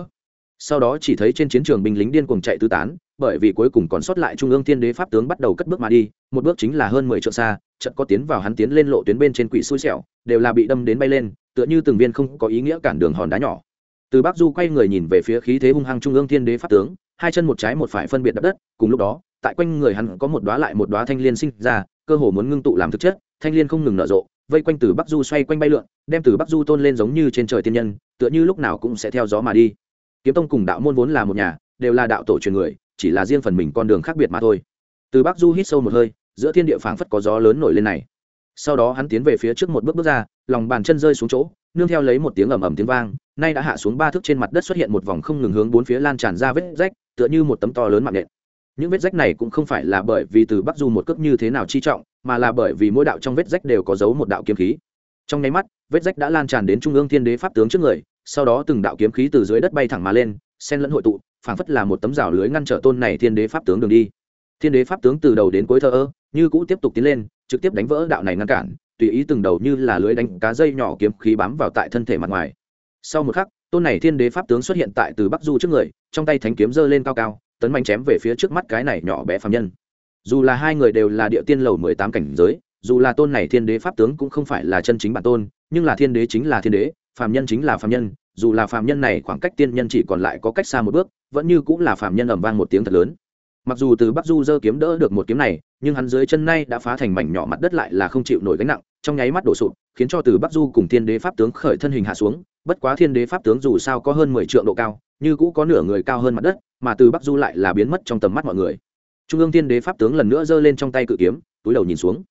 Sau đó chỉ thấy trên chiến trường binh lính điên cuồng chạy tứ tán, bởi vì cuối cùng còn sót lại trung ương thiên đế pháp tướng bắt đầu cất bước mà đi, một bước chính là hơn mười triệu xa trận có tiến vào hắn tiến lên lộ tuyến bên trên quỷ xui xẻo, đều là bị đâm đến bay lên, tựa như từng viên không có ý nghĩa cản đường hòn đá nhỏ. Từ bắc du quay người nhìn về phía khí thế hung hăng trung ương thiên đế pháp tướng, hai chân một trái một phải phân biệt đập đất, cùng lúc đó tại quanh người hắn có một đóa lại một đóa thanh liên sinh ra, cơ hồ muốn ngưng tụ làm thực chất, thanh liên không ngừng nở rộ, vây quanh từ bắc du xoay quanh bay lượn, đem từ bắc du tôn lên giống như trên trời tiên nhân, tựa như lúc nào cũng sẽ theo gió mà đi. Kiếm tông cùng đạo môn vốn là một nhà, đều là đạo tổ truyền người, chỉ là riêng phần mình con đường khác biệt mà thôi. Từ bắc du hít sâu một hơi, giữa thiên địa phảng phất có gió lớn nổi lên này. Sau đó hắn tiến về phía trước một bước bước ra, lòng bàn chân rơi xuống chỗ, nương theo lấy một tiếng ầm ầm tiếng vang, nay đã hạ xuống ba thước trên mặt đất xuất hiện một vòng không ngừng hướng bốn phía lan tràn ra vết rách, tựa như một tấm to lớn mạng nện những vết rách này cũng không phải là bởi vì từ bắc du một cước như thế nào chi trọng, mà là bởi vì mỗi đạo trong vết rách đều có dấu một đạo kiếm khí. Trong nháy mắt, vết rách đã lan tràn đến trung ương thiên đế pháp tướng trước người, sau đó từng đạo kiếm khí từ dưới đất bay thẳng mà lên sen lẫn hội tụ, phảng phất là một tấm rào lưới ngăn trở tôn này thiên đế pháp tướng đường đi. Thiên đế pháp tướng từ đầu đến cuối thơ ơ, như cũ tiếp tục tiến lên, trực tiếp đánh vỡ đạo này ngăn cản, tùy ý từng đầu như là lưới đánh cá dây nhỏ kiếm khí bám vào tại thân thể mặt ngoài. Sau một khắc, tôn này thiên đế pháp tướng xuất hiện tại từ bắc du trước người, trong tay thánh kiếm giơ lên cao cao tấn mạnh chém về phía trước mắt cái này nhỏ bé phạm nhân. Dù là hai người đều là địa tiên lầu mười tám cảnh giới, dù là tôn này thiên đế pháp tướng cũng không phải là chân chính bản tôn, nhưng là thiên đế chính là thiên đế phạm nhân chính là phạm nhân, dù là phạm nhân này khoảng cách tiên nhân chỉ còn lại có cách xa một bước, vẫn như cũng là phạm nhân ẩm vang một tiếng thật lớn. Mặc dù từ bắc du giơ kiếm đỡ được một kiếm này, nhưng hắn dưới chân nay đã phá thành mảnh nhỏ mặt đất lại là không chịu nổi gánh nặng, trong nháy mắt đổ sụp, khiến cho từ bắc du cùng thiên đế pháp tướng khởi thân hình hạ xuống, bất quá thiên đế pháp tướng dù sao có hơn mười triệu độ cao như cũ có nửa người cao hơn mặt đất, mà từ bắc du lại là biến mất trong tầm mắt mọi người. Trung ương thiên đế pháp tướng lần nữa giơ lên trong tay cự kiếm, túi đầu nhìn xuống.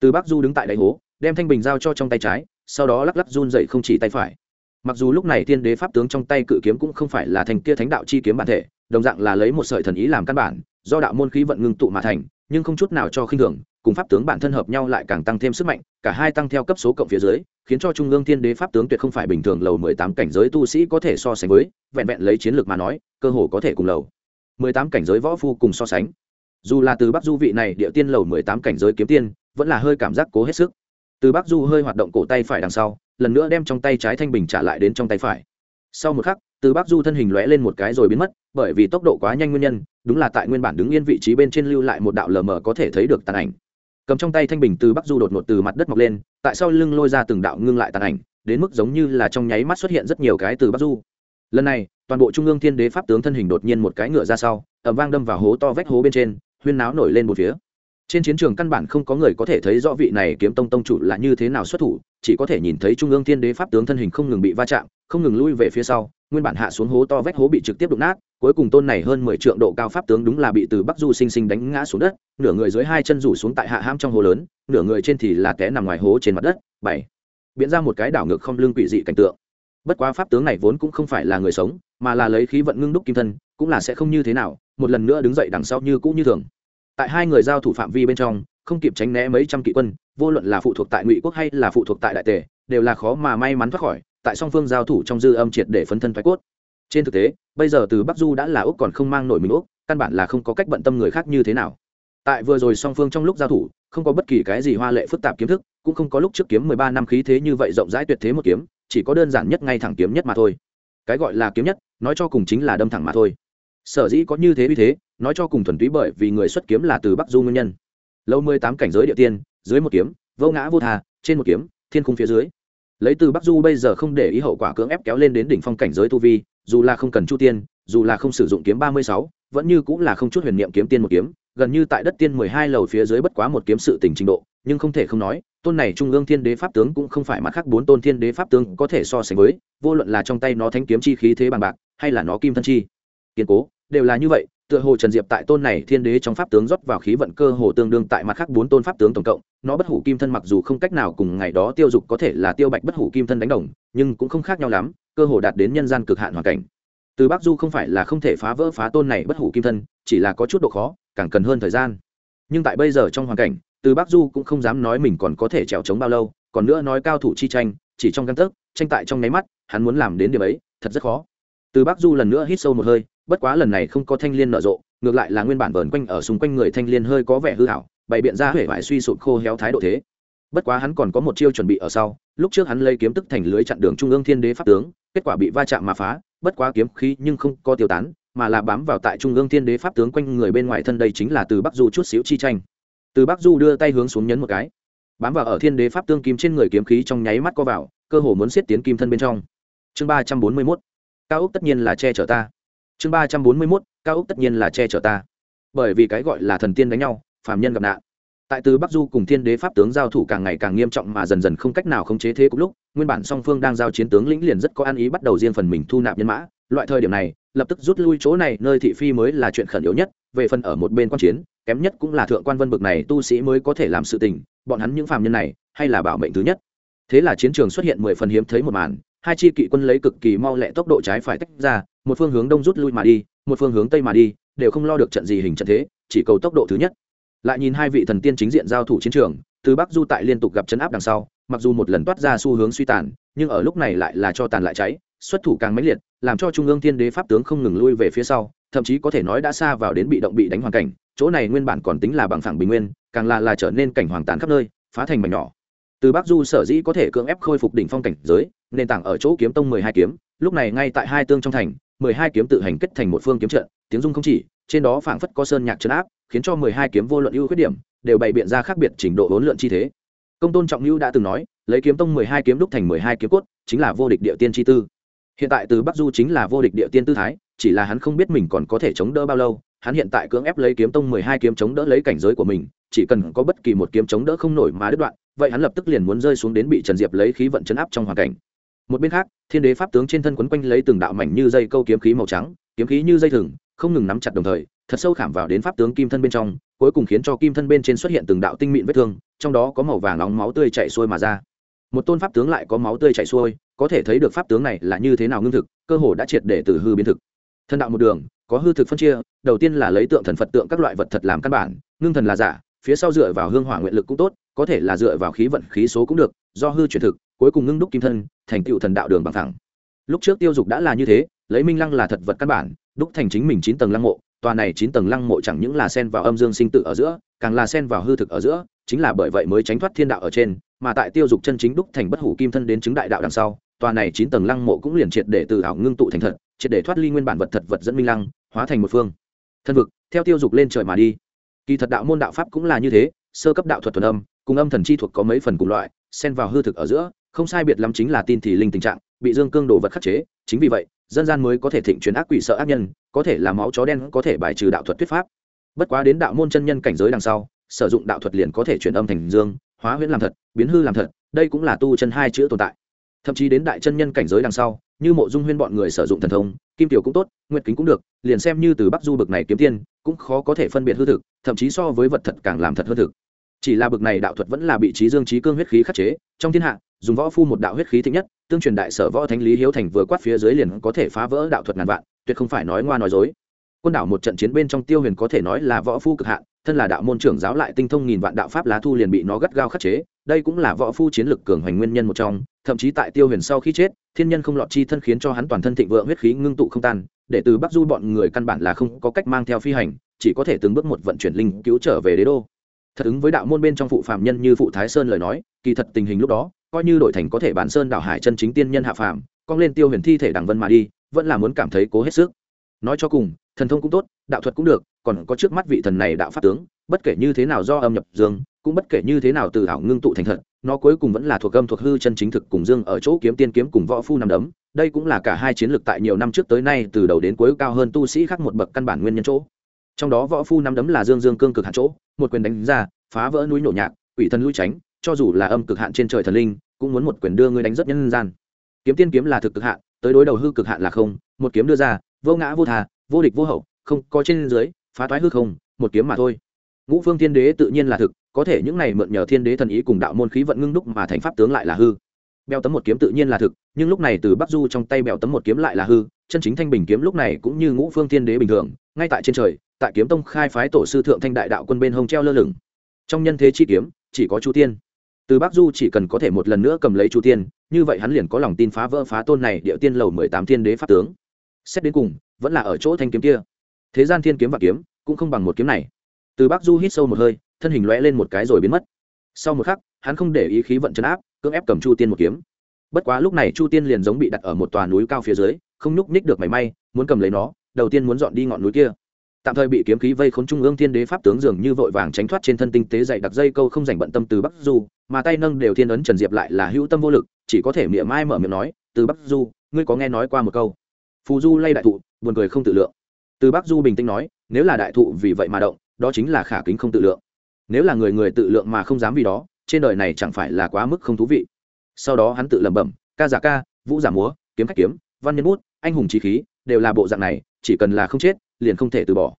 Từ bắc du đứng tại đáy hố, đem thanh bình giao cho trong tay trái, sau đó lắc lắc run dậy không chỉ tay phải. Mặc dù lúc này thiên đế pháp tướng trong tay cự kiếm cũng không phải là thành kia thánh đạo chi kiếm bản thể, đồng dạng là lấy một sợi thần ý làm căn bản, do đạo môn khí vận ngưng tụ mà thành, nhưng không chút nào cho khinh thường cùng pháp tướng bản thân hợp nhau lại càng tăng thêm sức mạnh, cả hai tăng theo cấp số cộng phía dưới, khiến cho trung ương thiên đế pháp tướng tuyệt không phải bình thường lầu mười tám cảnh giới tu sĩ có thể so sánh với, vẹn vẹn lấy chiến lược mà nói, cơ hồ có thể cùng lầu mười tám cảnh giới võ phu cùng so sánh. Dù là từ bắc du vị này địa tiên lầu mười tám cảnh giới kiếm tiên, vẫn là hơi cảm giác cố hết sức. Từ bắc du hơi hoạt động cổ tay phải đằng sau, lần nữa đem trong tay trái thanh bình trả lại đến trong tay phải. Sau một khắc, từ bắc du thân hình lóe lên một cái rồi biến mất, bởi vì tốc độ quá nhanh nguyên nhân, đúng là tại nguyên bản đứng yên vị trí bên trên lưu lại một đạo lờ mờ có thể thấy được tàn ảnh cầm trong tay thanh bình từ bắc du đột ngột từ mặt đất mọc lên, tại sau lưng lôi ra từng đạo ngưng lại tàn ảnh, đến mức giống như là trong nháy mắt xuất hiện rất nhiều cái từ bắc du. Lần này, toàn bộ trung ương thiên đế pháp tướng thân hình đột nhiên một cái ngựa ra sau ẩm vang đâm vào hố to vách hố bên trên, huyên náo nổi lên một phía. Trên chiến trường căn bản không có người có thể thấy rõ vị này kiếm tông tông chủ là như thế nào xuất thủ, chỉ có thể nhìn thấy trung ương thiên đế pháp tướng thân hình không ngừng bị va chạm, không ngừng lui về phía sau nguyên bản hạ xuống hố to vách hố bị trực tiếp đụng nát, cuối cùng tôn này hơn mười trượng độ cao pháp tướng đúng là bị từ bắc du sinh sinh đánh ngã xuống đất, nửa người dưới hai chân rủ xuống tại hạ ham trong hố lớn, nửa người trên thì là té nằm ngoài hố trên mặt đất, bảy. Biện ra một cái đảo ngược không lương quỷ dị cảnh tượng. Bất quá pháp tướng này vốn cũng không phải là người sống, mà là lấy khí vận ngưng đúc kim thân, cũng là sẽ không như thế nào, một lần nữa đứng dậy đằng sau như cũ như thường. Tại hai người giao thủ phạm vi bên trong, không kịp tránh né mấy trăm kỵ quân, vô luận là phụ thuộc tại ngụy quốc hay là phụ thuộc tại đại tề, đều là khó mà may mắn thoát khỏi tại song phương giao thủ trong dư âm triệt để phấn thân thoái cốt. Trên thực tế, bây giờ từ bắc du đã là úc còn không mang nổi mình úc, căn bản là không có cách bận tâm người khác như thế nào. Tại vừa rồi song phương trong lúc giao thủ, không có bất kỳ cái gì hoa lệ phức tạp kiếm thức, cũng không có lúc trước kiếm mười ba năm khí thế như vậy rộng rãi tuyệt thế một kiếm, chỉ có đơn giản nhất ngay thẳng kiếm nhất mà thôi. Cái gọi là kiếm nhất, nói cho cùng chính là đâm thẳng mà thôi. Sở dĩ có như thế uy thế, nói cho cùng thuần túy bởi vì người xuất kiếm là từ bắc du nguyên nhân. Lâu mười tám cảnh giới địa tiên, dưới một kiếm, vô ngã vô thà trên một kiếm, thiên khung phía dưới lấy từ bắc du bây giờ không để ý hậu quả cưỡng ép kéo lên đến đỉnh phong cảnh giới tu vi, dù là không cần chu tiên, dù là không sử dụng kiếm ba mươi sáu, vẫn như cũng là không chút huyền niệm kiếm tiên một kiếm, gần như tại đất tiên mười hai lầu phía dưới bất quá một kiếm sự tình trình độ, nhưng không thể không nói, tôn này trung ương thiên đế pháp tướng cũng không phải mặt khác bốn tôn thiên đế pháp tướng có thể so sánh với, vô luận là trong tay nó thanh kiếm chi khí thế bằng bạc, hay là nó kim thân chi, kiên cố đều là như vậy, tựa hồ trần diệp tại tôn này thiên đế trong pháp tướng rót vào khí vận cơ hồ tương đương tại mặt khác bốn tôn pháp tướng tổng cộng, nó bất hủ kim thân mặc dù không cách nào cùng ngày đó tiêu dục có thể là tiêu bạch bất hủ kim thân đánh đồng, nhưng cũng không khác nhau lắm, cơ hồ đạt đến nhân gian cực hạn hoàn cảnh. Từ bắc du không phải là không thể phá vỡ phá tôn này bất hủ kim thân, chỉ là có chút độ khó, càng cần hơn thời gian. Nhưng tại bây giờ trong hoàn cảnh, từ bắc du cũng không dám nói mình còn có thể trèo trống bao lâu, còn nữa nói cao thủ chi tranh, chỉ trong căn tấc, tranh tại trong nháy mắt, hắn muốn làm đến điểm ấy, thật rất khó. Từ bắc du lần nữa hít sâu một hơi bất quá lần này không có thanh liên nở rộ, ngược lại là nguyên bản vờn quanh ở xung quanh người thanh liên hơi có vẻ hư hảo bày biện ra huệ vải suy sụp khô héo thái độ thế. Bất quá hắn còn có một chiêu chuẩn bị ở sau, lúc trước hắn lấy kiếm tức thành lưới chặn đường trung ương thiên đế pháp tướng, kết quả bị va chạm mà phá, bất quá kiếm khí nhưng không có tiêu tán, mà là bám vào tại trung ương thiên đế pháp tướng quanh người bên ngoài thân đây chính là từ bắc du chút xíu chi tranh. Từ bắc du đưa tay hướng xuống nhấn một cái. Bám vào ở thiên đế pháp tương kim trên người kiếm khí trong nháy mắt co vào, cơ hồ muốn xiết tiến kim thân bên trong. Chương ba trăm bốn mươi mốt. Cao úc tất nhiên là che chở ta chương ba trăm bốn mươi mốt, cao úc tất nhiên là che chở ta. Bởi vì cái gọi là thần tiên đánh nhau, phàm nhân gặp nạn. Tại từ bắc du cùng thiên đế pháp tướng giao thủ càng ngày càng nghiêm trọng mà dần dần không cách nào khống chế thế cùng lúc, nguyên bản song phương đang giao chiến tướng lĩnh liền rất có ăn ý bắt đầu riêng phần mình thu nạp nhân mã. Loại thời điểm này, lập tức rút lui chỗ này, nơi thị phi mới là chuyện khẩn yếu nhất, về phần ở một bên quan chiến, kém nhất cũng là thượng quan vân bực này tu sĩ mới có thể làm sự tình, bọn hắn những phàm nhân này, hay là bảo mệnh thứ nhất. Thế là chiến trường xuất hiện mười phần hiếm thấy một màn hai chi kỵ quân lấy cực kỳ mau lẹ tốc độ trái phải tách ra, một phương hướng đông rút lui mà đi, một phương hướng tây mà đi, đều không lo được trận gì hình trận thế, chỉ cầu tốc độ thứ nhất. Lại nhìn hai vị thần tiên chính diện giao thủ chiến trường, từ bắc du tại liên tục gặp chấn áp đằng sau, mặc dù một lần toát ra xu hướng suy tàn, nhưng ở lúc này lại là cho tàn lại cháy, xuất thủ càng mãnh liệt, làm cho trung ương thiên đế pháp tướng không ngừng lui về phía sau, thậm chí có thể nói đã xa vào đến bị động bị đánh hoàn cảnh. Chỗ này nguyên bản còn tính là bằng phẳng bình nguyên, càng là là trở nên cảnh hoàng tàn khắp nơi, phá thành mảnh nhỏ từ bắc du sở dĩ có thể cưỡng ép khôi phục đỉnh phong cảnh giới, nền tảng ở chỗ kiếm tông mười hai kiếm, lúc này ngay tại hai tương trong thành, mười hai kiếm tự hành kết thành một phương kiếm trận, tiếng dung không chỉ, trên đó phảng phất có sơn nhạc trấn áp, khiến cho mười hai kiếm vô luận ưu khuyết điểm, đều bày biện ra khác biệt trình độ hỗn lượn chi thế. Công tôn trọng lưu đã từng nói, lấy kiếm tông mười hai kiếm đúc thành mười hai kiếm cốt, chính là vô địch địa tiên chi tư. Hiện tại từ bắc du chính là vô địch địa tiên tư thái, chỉ là hắn không biết mình còn có thể chống đỡ bao lâu hắn hiện tại cưỡng ép lấy kiếm tông mười hai kiếm chống đỡ lấy cảnh giới của mình, chỉ cần có bất kỳ một kiếm chống đỡ không nổi mà đứt đoạn, vậy hắn lập tức liền muốn rơi xuống đến bị trần diệp lấy khí vận chấn áp trong hoàn cảnh. Một bên khác, thiên đế pháp tướng trên thân quấn quanh lấy từng đạo mảnh như dây câu kiếm khí màu trắng, kiếm khí như dây thừng, không ngừng nắm chặt đồng thời, thật sâu khảm vào đến pháp tướng kim thân bên trong, cuối cùng khiến cho kim thân bên trên xuất hiện từng đạo tinh mịn vết thương, trong đó có màu vàng nóng máu tươi chảy xuôi mà ra. Một tôn pháp tướng lại có máu tươi chảy xuôi, có thể thấy được pháp tướng này là như thế nào ngưng thực, cơ hồ đã triệt để từ hư biến thực. Thân đạo một đường có hư thực phân chia, đầu tiên là lấy tượng thần phật tượng các loại vật thật làm căn bản, ngưng thần là giả, phía sau dựa vào hương hỏa nguyện lực cũng tốt, có thể là dựa vào khí vận khí số cũng được, do hư chuyển thực, cuối cùng ngưng đúc kim thân, thành tựu thần đạo đường bằng thẳng. Lúc trước tiêu dục đã là như thế, lấy minh lăng là thật vật căn bản, đúc thành chính mình chín tầng lăng mộ, tòa này chín tầng lăng mộ chẳng những là sen vào âm dương sinh tự ở giữa, càng là sen vào hư thực ở giữa, chính là bởi vậy mới tránh thoát thiên đạo ở trên, mà tại tiêu dục chân chính đúc thành bất hủ kim thân đến chứng đại đạo đằng sau, tòa này chín tầng lăng mộ cũng liền triệt để từ ảo ngưng tụ thành thật triệt để thoát ly nguyên bản vật thật vật dẫn minh lăng, hóa thành một phương. Thân vực, theo tiêu dục lên trời mà đi. Kỳ thật đạo môn đạo pháp cũng là như thế, sơ cấp đạo thuật thuần âm, cùng âm thần chi thuộc có mấy phần cùng loại, xen vào hư thực ở giữa, không sai biệt lắm chính là tin thì linh tình trạng, bị dương cương đồ vật khắc chế, chính vì vậy, dân gian mới có thể thịnh truyền ác quỷ sợ ác nhân, có thể là máu chó đen có thể bài trừ đạo thuật thuyết pháp. Bất quá đến đạo môn chân nhân cảnh giới đằng sau, sử dụng đạo thuật liền có thể chuyển âm thành dương, hóa huyễn làm thật, biến hư làm thật, đây cũng là tu chân hai chữ tồn tại. Thậm chí đến đại chân nhân cảnh giới đằng sau như mộ dung huyên bọn người sử dụng thần thông, kim tiểu cũng tốt, nguyệt kính cũng được, liền xem như từ bắc du bực này kiếm tiên, cũng khó có thể phân biệt hư thực, thậm chí so với vật thật càng làm thật hơn thực. Chỉ là bực này đạo thuật vẫn là bị trí dương trí cương huyết khí khắc chế, trong thiên hạ, dùng võ phu một đạo huyết khí thích nhất, tương truyền đại sở võ thánh lý hiếu thành vừa quát phía dưới liền có thể phá vỡ đạo thuật ngàn vạn, tuyệt không phải nói ngoa nói dối. Quân đảo một trận chiến bên trong tiêu huyền có thể nói là võ phu cực hạn, thân là đạo môn trưởng giáo lại tinh thông nghìn vạn đạo pháp lá thu liền bị nó gắt gao khắc chế, đây cũng là võ phu chiến lực cường hoành nguyên nhân một trong thậm chí tại tiêu huyền sau khi chết, thiên nhân không lọt chi thân khiến cho hắn toàn thân thịnh vượng huyết khí ngưng tụ không tan, để từ bắc du bọn người căn bản là không có cách mang theo phi hành, chỉ có thể từng bước một vận chuyển linh cứu trở về đế đô. Thật ứng với đạo môn bên trong phụ phạm nhân như phụ thái sơn lời nói, kỳ thật tình hình lúc đó, coi như đổi thành có thể bản sơn đảo hải chân chính tiên nhân hạ phàm cong lên tiêu huyền thi thể đằng vân mà đi, vẫn là muốn cảm thấy cố hết sức. Nói cho cùng, thần thông cũng tốt, đạo thuật cũng được, còn có trước mắt vị thần này đạo pháp tướng bất kể như thế nào do âm nhập dương, cũng bất kể như thế nào từ ảo ngưng tụ thành thật, nó cuối cùng vẫn là thuộc âm thuộc hư chân chính thực cùng dương ở chỗ kiếm tiên kiếm cùng võ phu nằm đấm. Đây cũng là cả hai chiến lược tại nhiều năm trước tới nay từ đầu đến cuối cao hơn tu sĩ khác một bậc căn bản nguyên nhân chỗ. Trong đó võ phu nắm đấm là dương dương cương cực hạn chỗ, một quyền đánh ra, phá vỡ núi nổ nhạc, quỷ thần lui tránh, cho dù là âm cực hạn trên trời thần linh, cũng muốn một quyền đưa ngươi đánh rất nhân gian. Kiếm tiên kiếm là thực cực hạn, tới đối đầu hư cực hạn là không, một kiếm đưa ra, vô ngã vô thà vô địch vô hậu, không, có trên dưới, phá toái hư không, một kiếm mà thôi ngũ phương thiên đế tự nhiên là thực, có thể những này mượn nhờ thiên đế thần ý cùng đạo môn khí vận ngưng đúc mà thành pháp tướng lại là hư. Bèo tấm một kiếm tự nhiên là thực, nhưng lúc này từ bắc du trong tay bèo tấm một kiếm lại là hư, chân chính thanh bình kiếm lúc này cũng như ngũ phương thiên đế bình thường, ngay tại trên trời, tại kiếm tông khai phái tổ sư thượng thanh đại đạo quân bên hông treo lơ lửng. Trong nhân thế chi kiếm, chỉ có chu tiên. Từ bắc du chỉ cần có thể một lần nữa cầm lấy chu tiên, như vậy hắn liền có lòng tin phá vỡ phá tôn này địa tiên lầu mười tám thiên đế pháp tướng. Xét đến cùng, vẫn là ở chỗ thanh kiếm kia. Thế gian thiên kiếm và kiếm, cũng không bằng một kiếm này từ bắc du hít sâu một hơi, thân hình lõe lên một cái rồi biến mất. Sau một khắc, hắn không để ý khí vận chấn áp, cưỡng ép cầm chu tiên một kiếm. Bất quá lúc này chu tiên liền giống bị đặt ở một tòa núi cao phía dưới, không nhúc ních được mảy may, muốn cầm lấy nó, đầu tiên muốn dọn đi ngọn núi kia. Tạm thời bị kiếm khí vây khốn trung ương thiên đế pháp tướng dường như vội vàng tránh thoát trên thân tinh tế dày đặc dây câu không dành bận tâm từ bắc du, mà tay nâng đều thiên ấn trần diệp lại là hữu tâm vô lực, chỉ có thể miệng mai mở miệng nói, từ bắc du, ngươi có nghe nói qua một câu, phù du lay đại thụ, buồn cười không tự lượng. Từ bắc du bình tĩnh nói, nếu là đại thụ vì vậy mà động đó chính là khả kính không tự lượng. Nếu là người người tự lượng mà không dám vì đó, trên đời này chẳng phải là quá mức không thú vị. Sau đó hắn tự lẩm bẩm, ca giả ca, vũ giả múa, kiếm khách kiếm, văn nhân bút, anh hùng trí khí, đều là bộ dạng này, chỉ cần là không chết, liền không thể từ bỏ.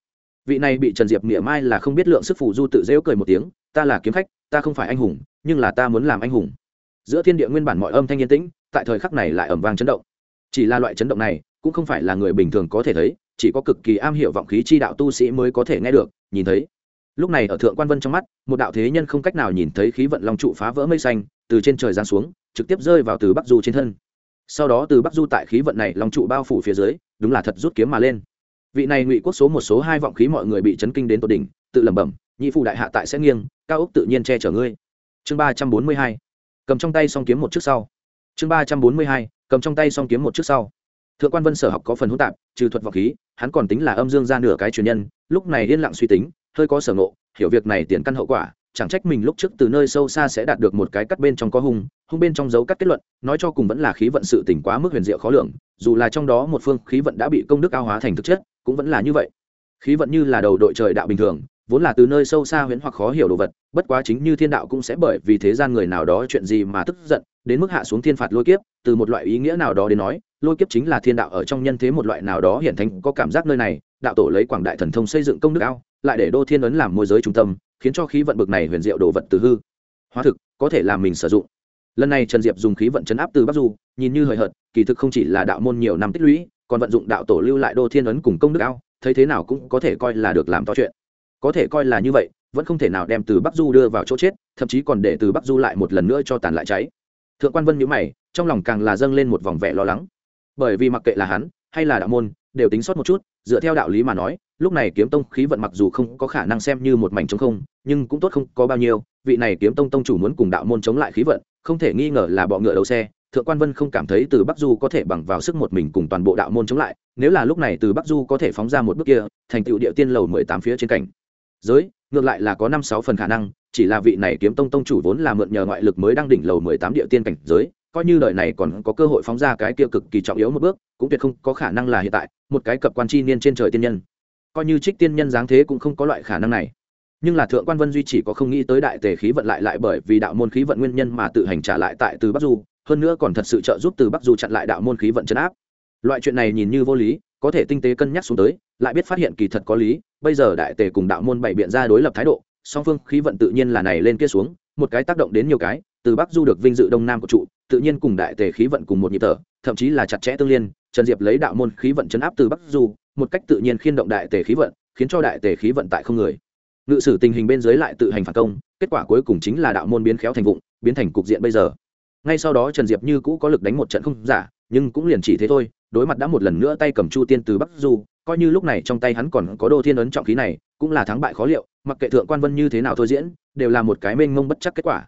Vị này bị trần diệp mỉa mai là không biết lượng sức phù du tự dễu cười một tiếng, ta là kiếm khách, ta không phải anh hùng, nhưng là ta muốn làm anh hùng. Giữa thiên địa nguyên bản mọi âm thanh yên tĩnh, tại thời khắc này lại ẩm vang chấn động. Chỉ là loại chấn động này, cũng không phải là người bình thường có thể thấy chỉ có cực kỳ am hiểu vọng khí chi đạo tu sĩ mới có thể nghe được, nhìn thấy. Lúc này ở thượng quan vân trong mắt, một đạo thế nhân không cách nào nhìn thấy khí vận long trụ phá vỡ mây xanh, từ trên trời giáng xuống, trực tiếp rơi vào từ bắc du trên thân. Sau đó từ bắc du tại khí vận này long trụ bao phủ phía dưới, đúng là thật rút kiếm mà lên. Vị này ngụy quốc số một số hai vọng khí mọi người bị chấn kinh đến tột đỉnh, tự lẩm bẩm, nhị phụ đại hạ tại sẽ nghiêng, cao ốc tự nhiên che chở ngươi. Chương ba trăm bốn mươi hai, cầm trong tay song kiếm một trước sau. Chương ba trăm bốn mươi hai, cầm trong tay song kiếm một trước sau. Thượng quan vân sở học có phần hỗn tạp, trừ thuật vọng khí hắn còn tính là âm dương ra nửa cái truyền nhân, lúc này yên lặng suy tính, hơi có sở ngộ, hiểu việc này tiền căn hậu quả, chẳng trách mình lúc trước từ nơi sâu xa sẽ đạt được một cái cắt bên trong có hung hung bên trong dấu cắt kết luận, nói cho cùng vẫn là khí vận sự tỉnh quá mức huyền diệu khó lường, dù là trong đó một phương khí vận đã bị công đức ao hóa thành thực chất, cũng vẫn là như vậy. Khí vận như là đầu đội trời đạo bình thường, vốn là từ nơi sâu xa huyễn hoặc khó hiểu đồ vật, bất quá chính như thiên đạo cũng sẽ bởi vì thế gian người nào đó chuyện gì mà tức giận, đến mức hạ xuống thiên phạt lôi kiếp, từ một loại ý nghĩa nào đó đến nói lôi kiếp chính là thiên đạo ở trong nhân thế một loại nào đó hiện thành có cảm giác nơi này, đạo tổ lấy quảng đại thần thông xây dựng công đức ao, lại để đô thiên ấn làm môi giới trung tâm, khiến cho khí vận bực này huyền diệu đồ vật từ hư. Hóa thực, có thể làm mình sử dụng. Lần này trần diệp dùng khí vận chấn áp từ bắc du, nhìn như hời hợt, kỳ thực không chỉ là đạo môn nhiều năm tích lũy, còn vận dụng đạo tổ lưu lại đô thiên ấn cùng công đức ao, thấy thế nào cũng có thể coi là được làm to chuyện. Có thể coi là như vậy, vẫn không thể nào đem từ bắc du đưa vào chỗ chết, thậm chí còn để từ bắc du lại một lần nữa cho tàn lại cháy. Thượng quan vân nhữ mày, trong lòng càng là dâng lên một vòng vẻ lo lắng bởi vì mặc kệ là hắn hay là đạo môn, đều tính sót một chút, dựa theo đạo lý mà nói, lúc này kiếm tông khí vận mặc dù không có khả năng xem như một mảnh trống không, nhưng cũng tốt không có bao nhiêu. Vị này kiếm tông tông chủ muốn cùng đạo môn chống lại khí vận, không thể nghi ngờ là bọ ngựa đầu xe. Thượng quan vân không cảm thấy từ bắc du có thể bằng vào sức một mình cùng toàn bộ đạo môn chống lại, nếu là lúc này từ bắc du có thể phóng ra một bước kia, thành tựu địa tiên lầu mười tám phía trên cảnh. Giới, ngược lại là có năm sáu phần khả năng, chỉ là vị này kiếm tông tông chủ vốn là mượn nhờ ngoại lực mới đang đỉnh lầu mười tám địa tiên cảnh giới coi như đời này còn có cơ hội phóng ra cái kia cực kỳ trọng yếu một bước, cũng tuyệt không có khả năng là hiện tại, một cái cập quan chi niên trên trời tiên nhân. Coi như trích tiên nhân dáng thế cũng không có loại khả năng này. Nhưng là thượng quan vân duy chỉ có không nghĩ tới đại tề khí vận lại lại bởi vì đạo môn khí vận nguyên nhân mà tự hành trả lại tại từ bắc du, hơn nữa còn thật sự trợ giúp từ bắc du chặn lại đạo môn khí vận chấn áp. Loại chuyện này nhìn như vô lý, có thể tinh tế cân nhắc xuống tới, lại biết phát hiện kỳ thật có lý, bây giờ đại tề cùng đạo môn bày biện ra đối lập thái độ, song phương khí vận tự nhiên là này lên kia xuống, một cái tác động đến nhiều cái từ bắc du được vinh dự đông nam của trụ, tự nhiên cùng đại tề khí vận cùng một nhịp thở, thậm chí là chặt chẽ tương liên, trần diệp lấy đạo môn khí vận chấn áp từ bắc du, một cách tự nhiên khiên động đại tề khí vận, khiến cho đại tề khí vận tại không người. Ngự sử tình hình bên dưới lại tự hành phản công, kết quả cuối cùng chính là đạo môn biến khéo thành vụng, biến thành cục diện bây giờ. Ngay sau đó trần diệp như cũ có lực đánh một trận không giả, nhưng cũng liền chỉ thế thôi, đối mặt đã một lần nữa tay cầm chu tiên từ bắc du, coi như lúc này trong tay hắn còn có đô thiên ấn trọng khí này, cũng là thắng bại khó liệu, mặc kệ thượng quan vân như thế nào thôi diễn, đều là một cái mênh mông bất chắc kết quả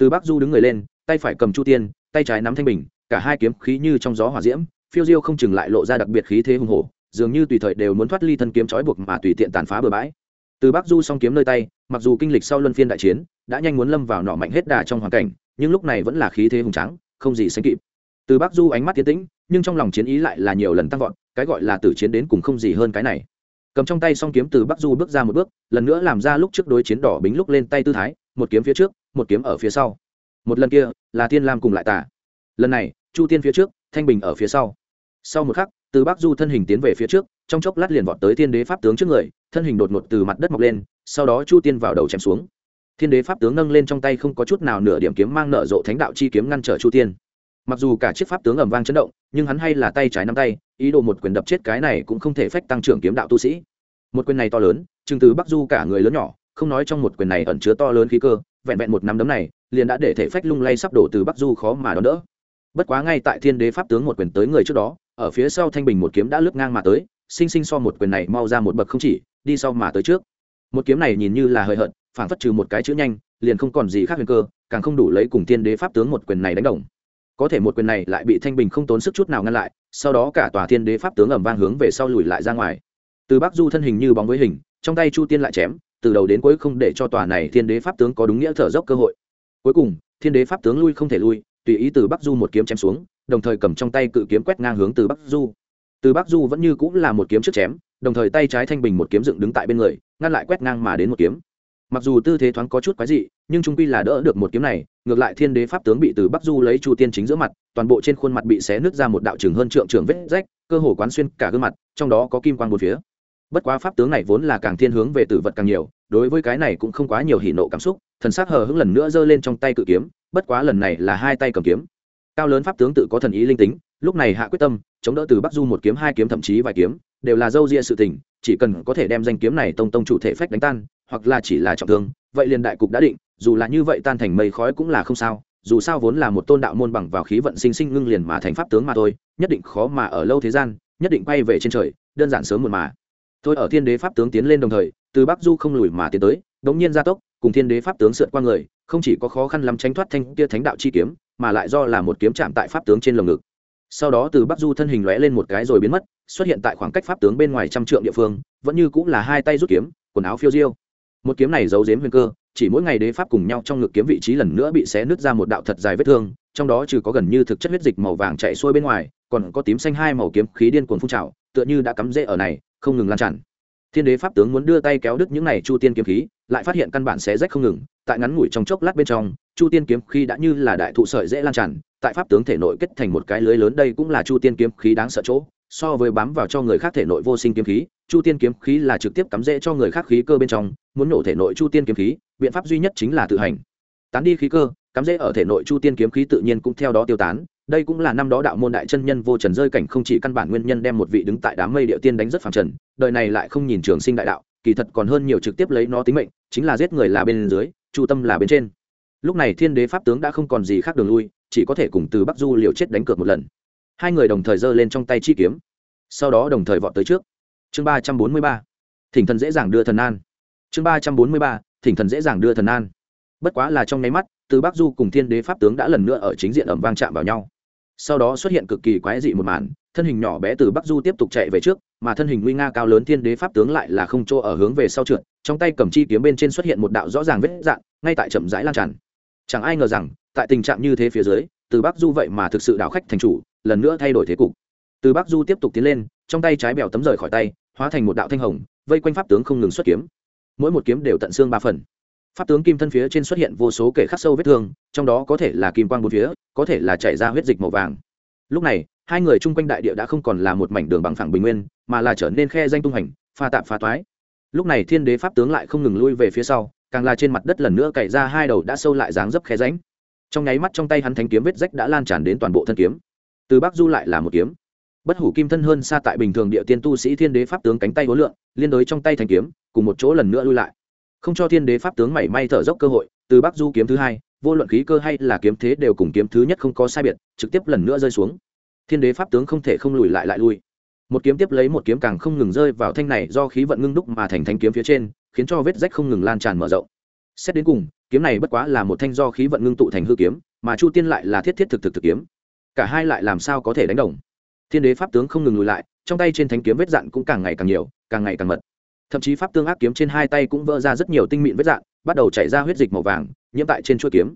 từ bắc du đứng người lên, tay phải cầm chu tiên, tay trái nắm thanh bình, cả hai kiếm khí như trong gió hỏa diễm, phiêu diêu không chừng lại lộ ra đặc biệt khí thế hùng hổ, dường như tùy thời đều muốn thoát ly thân kiếm trói buộc mà tùy tiện tàn phá bừa bãi. Từ bắc du song kiếm nơi tay, mặc dù kinh lịch sau luân phiên đại chiến, đã nhanh muốn lâm vào nọ mạnh hết đà trong hoàn cảnh, nhưng lúc này vẫn là khí thế hùng trắng không gì sánh kịp. Từ bắc du ánh mắt tiến tĩnh, nhưng trong lòng chiến ý lại là nhiều lần tăng vọt, cái gọi là tử chiến đến cùng không gì hơn cái này. Cầm trong tay song kiếm, từ bắc du bước ra một bước, lần nữa làm ra lúc trước đối chiến đỏ bính lúc lên tay tư thái, một kiếm phía trước một kiếm ở phía sau. Một lần kia, là thiên lam cùng lại tả lần này, chu tiên phía trước, thanh bình ở phía sau. Sau một khắc, từ bắc du thân hình tiến về phía trước, trong chốc lát liền vọt tới thiên đế pháp tướng trước người, thân hình đột ngột từ mặt đất mọc lên, sau đó chu tiên vào đầu chém xuống. Thiên đế pháp tướng nâng lên trong tay không có chút nào nửa điểm kiếm mang nở rộ thánh đạo chi kiếm ngăn trở chu tiên. Mặc dù cả chiếc pháp tướng ầm vang chấn động, nhưng hắn hay là tay trái nắm tay, ý đồ một quyền đập chết cái này cũng không thể phách tăng trưởng kiếm đạo tu sĩ. Một quyền này to lớn, chừng từ bắc du cả người lớn nhỏ, không nói trong một quyền này ẩn chứa to lớn khí cơ vẹn vẹn một năm đấm này, liền đã để thể phách lung lay sắp đổ từ bắc du khó mà đón đỡ. Bất quá ngay tại thiên đế pháp tướng một quyền tới người trước đó, ở phía sau thanh bình một kiếm đã lướt ngang mà tới, sinh sinh so một quyền này mau ra một bậc không chỉ, đi sau mà tới trước. Một kiếm này nhìn như là hời hợt phản phất trừ một cái chữ nhanh, liền không còn gì khác huyền cơ, càng không đủ lấy cùng thiên đế pháp tướng một quyền này đánh đồng. Có thể một quyền này lại bị thanh bình không tốn sức chút nào ngăn lại, sau đó cả tòa thiên đế pháp tướng ẩm vang hướng về sau lùi lại ra ngoài. Từ bắc du thân hình như bóng với hình, trong tay chu tiên lại chém từ đầu đến cuối không để cho tòa này thiên đế pháp tướng có đúng nghĩa thở dốc cơ hội. Cuối cùng, thiên đế pháp tướng lui không thể lui, tùy ý từ bắc du một kiếm chém xuống, đồng thời cầm trong tay cự kiếm quét ngang hướng từ bắc du. Từ bắc du vẫn như cũng là một kiếm trước chém, đồng thời tay trái thanh bình một kiếm dựng đứng tại bên người, ngăn lại quét ngang mà đến một kiếm. Mặc dù tư thế thoáng có chút quái dị, nhưng trung quy là đỡ được một kiếm này, ngược lại thiên đế pháp tướng bị từ bắc du lấy chu tiên chính giữa mặt, toàn bộ trên khuôn mặt bị xé nứt ra một đạo chừng hơn trượng trường vết rách, cơ hồ quán xuyên cả gương mặt, trong đó có kim quang một phía bất quá pháp tướng này vốn là càng thiên hướng về tử vật càng nhiều, đối với cái này cũng không quá nhiều hỉ nộ cảm xúc, thần sắc hờ hững lần nữa giơ lên trong tay cự kiếm, bất quá lần này là hai tay cầm kiếm. Cao lớn pháp tướng tự có thần ý linh tính, lúc này hạ quyết tâm, chống đỡ từ bắc du một kiếm, hai kiếm, thậm chí vài kiếm, đều là dâu ria sự tình, chỉ cần có thể đem danh kiếm này tông tông chủ thể phách đánh tan, hoặc là chỉ là trọng thương, vậy liền đại cục đã định, dù là như vậy tan thành mây khói cũng là không sao, dù sao vốn là một tôn đạo môn bằng vào khí vận sinh sinh ngưng liền mà thành pháp tướng mà thôi, nhất định khó mà ở lâu thế gian, nhất định quay về trên trời, đơn giản sớm một mà thôi ở thiên đế pháp tướng tiến lên đồng thời, từ bắc du không lùi mà tiến tới, đống nhiên gia tốc, cùng thiên đế pháp tướng sượt qua người, không chỉ có khó khăn lắm tránh thoát thanh kia thánh đạo chi kiếm, mà lại do là một kiếm chạm tại pháp tướng trên lồng ngực. Sau đó từ bắc du thân hình lóe lên một cái rồi biến mất, xuất hiện tại khoảng cách pháp tướng bên ngoài trăm trượng địa phương, vẫn như cũng là hai tay rút kiếm, quần áo phiêu diêu. Một kiếm này giấu giếm huyền cơ, chỉ mỗi ngày đế pháp cùng nhau trong ngực kiếm vị trí lần nữa bị xé nứt ra một đạo thật dài vết thương, trong đó trừ có gần như thực chất huyết dịch màu vàng chạy xuôi bên ngoài, còn có tím xanh hai màu kiếm khí điên cuồng phun trào, tựa như đã cắm rễ ở này không ngừng lan tràn. Thiên đế pháp tướng muốn đưa tay kéo đứt những này chu tiên kiếm khí, lại phát hiện căn bản xé rách không ngừng, tại ngắn ngủi trong chốc lát bên trong, chu tiên kiếm khí đã như là đại thụ sợi dễ lan tràn, tại pháp tướng thể nội kết thành một cái lưới lớn đây cũng là chu tiên kiếm khí đáng sợ chỗ, so với bám vào cho người khác thể nội vô sinh kiếm khí, chu tiên kiếm khí là trực tiếp cắm rễ cho người khác khí cơ bên trong, muốn nổ thể nội chu tiên kiếm khí, biện pháp duy nhất chính là tự hành. Tán đi khí cơ, cắm rễ ở thể nội chu tiên kiếm khí tự nhiên cũng theo đó tiêu tán đây cũng là năm đó đạo môn đại chân nhân vô trần rơi cảnh không chỉ căn bản nguyên nhân đem một vị đứng tại đám mây địa tiên đánh rất phàm trần, đời này lại không nhìn trường sinh đại đạo, kỳ thật còn hơn nhiều trực tiếp lấy nó tính mệnh, chính là giết người là bên dưới, chu tâm là bên trên. Lúc này thiên đế pháp tướng đã không còn gì khác đường lui, chỉ có thể cùng từ bắc du liều chết đánh cược một lần. Hai người đồng thời giơ lên trong tay chi kiếm. Sau đó đồng thời vọt tới trước. Chương ba trăm bốn mươi ba. Thỉnh thần dễ dàng đưa thần an. Chương ba trăm bốn mươi ba. Thỉnh thần dễ dàng đưa thần an. Bất quá là trong nháy mắt, từ bắc du cùng thiên đế pháp tướng đã lần nữa ở chính diện ẩm vang chạm vào nhau sau đó xuất hiện cực kỳ quái dị một màn, thân hình nhỏ bé từ bắc du tiếp tục chạy về trước, mà thân hình nguy nga cao lớn thiên đế pháp tướng lại là không chỗ ở hướng về sau trượt, trong tay cầm chi kiếm bên trên xuất hiện một đạo rõ ràng vết dạn ngay tại chậm rãi lan tràn. Chẳng ai ngờ rằng, tại tình trạng như thế phía dưới, từ bắc du vậy mà thực sự đảo khách thành chủ, lần nữa thay đổi thế cục. Từ bắc du tiếp tục tiến lên, trong tay trái bèo tấm rời khỏi tay, hóa thành một đạo thanh hồng, vây quanh pháp tướng không ngừng xuất kiếm. Mỗi một kiếm đều tận xương ba phần pháp tướng kim thân phía trên xuất hiện vô số kể khắc sâu vết thương, trong đó có thể là kim quang bốn phía, có thể là chảy ra huyết dịch màu vàng. Lúc này, hai người chung quanh đại địa đã không còn là một mảnh đường bằng phẳng bình nguyên, mà là trở nên khe danh tung hành, pha tạm pha toái. Lúc này thiên đế pháp tướng lại không ngừng lui về phía sau, càng là trên mặt đất lần nữa cày ra hai đầu đã sâu lại dáng dấp khe ránh trong nháy mắt trong tay hắn thanh kiếm vết rách đã lan tràn đến toàn bộ thân kiếm. Từ bắc du lại là một kiếm. Bất hủ kim thân hơn xa tại bình thường địa tiên tu sĩ thiên đế pháp tướng cánh tay hối lượng, liên đối trong tay thanh kiếm, cùng một chỗ lần nữa lui lại không cho thiên đế pháp tướng mảy may thở dốc cơ hội, từ bắc du kiếm thứ hai, vô luận khí cơ hay là kiếm thế đều cùng kiếm thứ nhất không có sai biệt, trực tiếp lần nữa rơi xuống. Thiên đế pháp tướng không thể không lùi lại lại lui. Một kiếm tiếp lấy một kiếm càng không ngừng rơi vào thanh này do khí vận ngưng đúc mà thành thanh kiếm phía trên, khiến cho vết rách không ngừng lan tràn mở rộng. Xét đến cùng, kiếm này bất quá là một thanh do khí vận ngưng tụ thành hư kiếm, mà chu tiên lại là thiết thiết thực thực thực kiếm. Cả hai lại làm sao có thể đánh đồng? Thiên đế pháp tướng không ngừng lùi lại, trong tay trên thanh kiếm vết dạn cũng càng ngày càng nhiều, càng ngày càng mật thậm chí pháp tương ác kiếm trên hai tay cũng vỡ ra rất nhiều tinh mịn vết dạn bắt đầu chảy ra huyết dịch màu vàng, nhiễm tại trên chuỗi kiếm.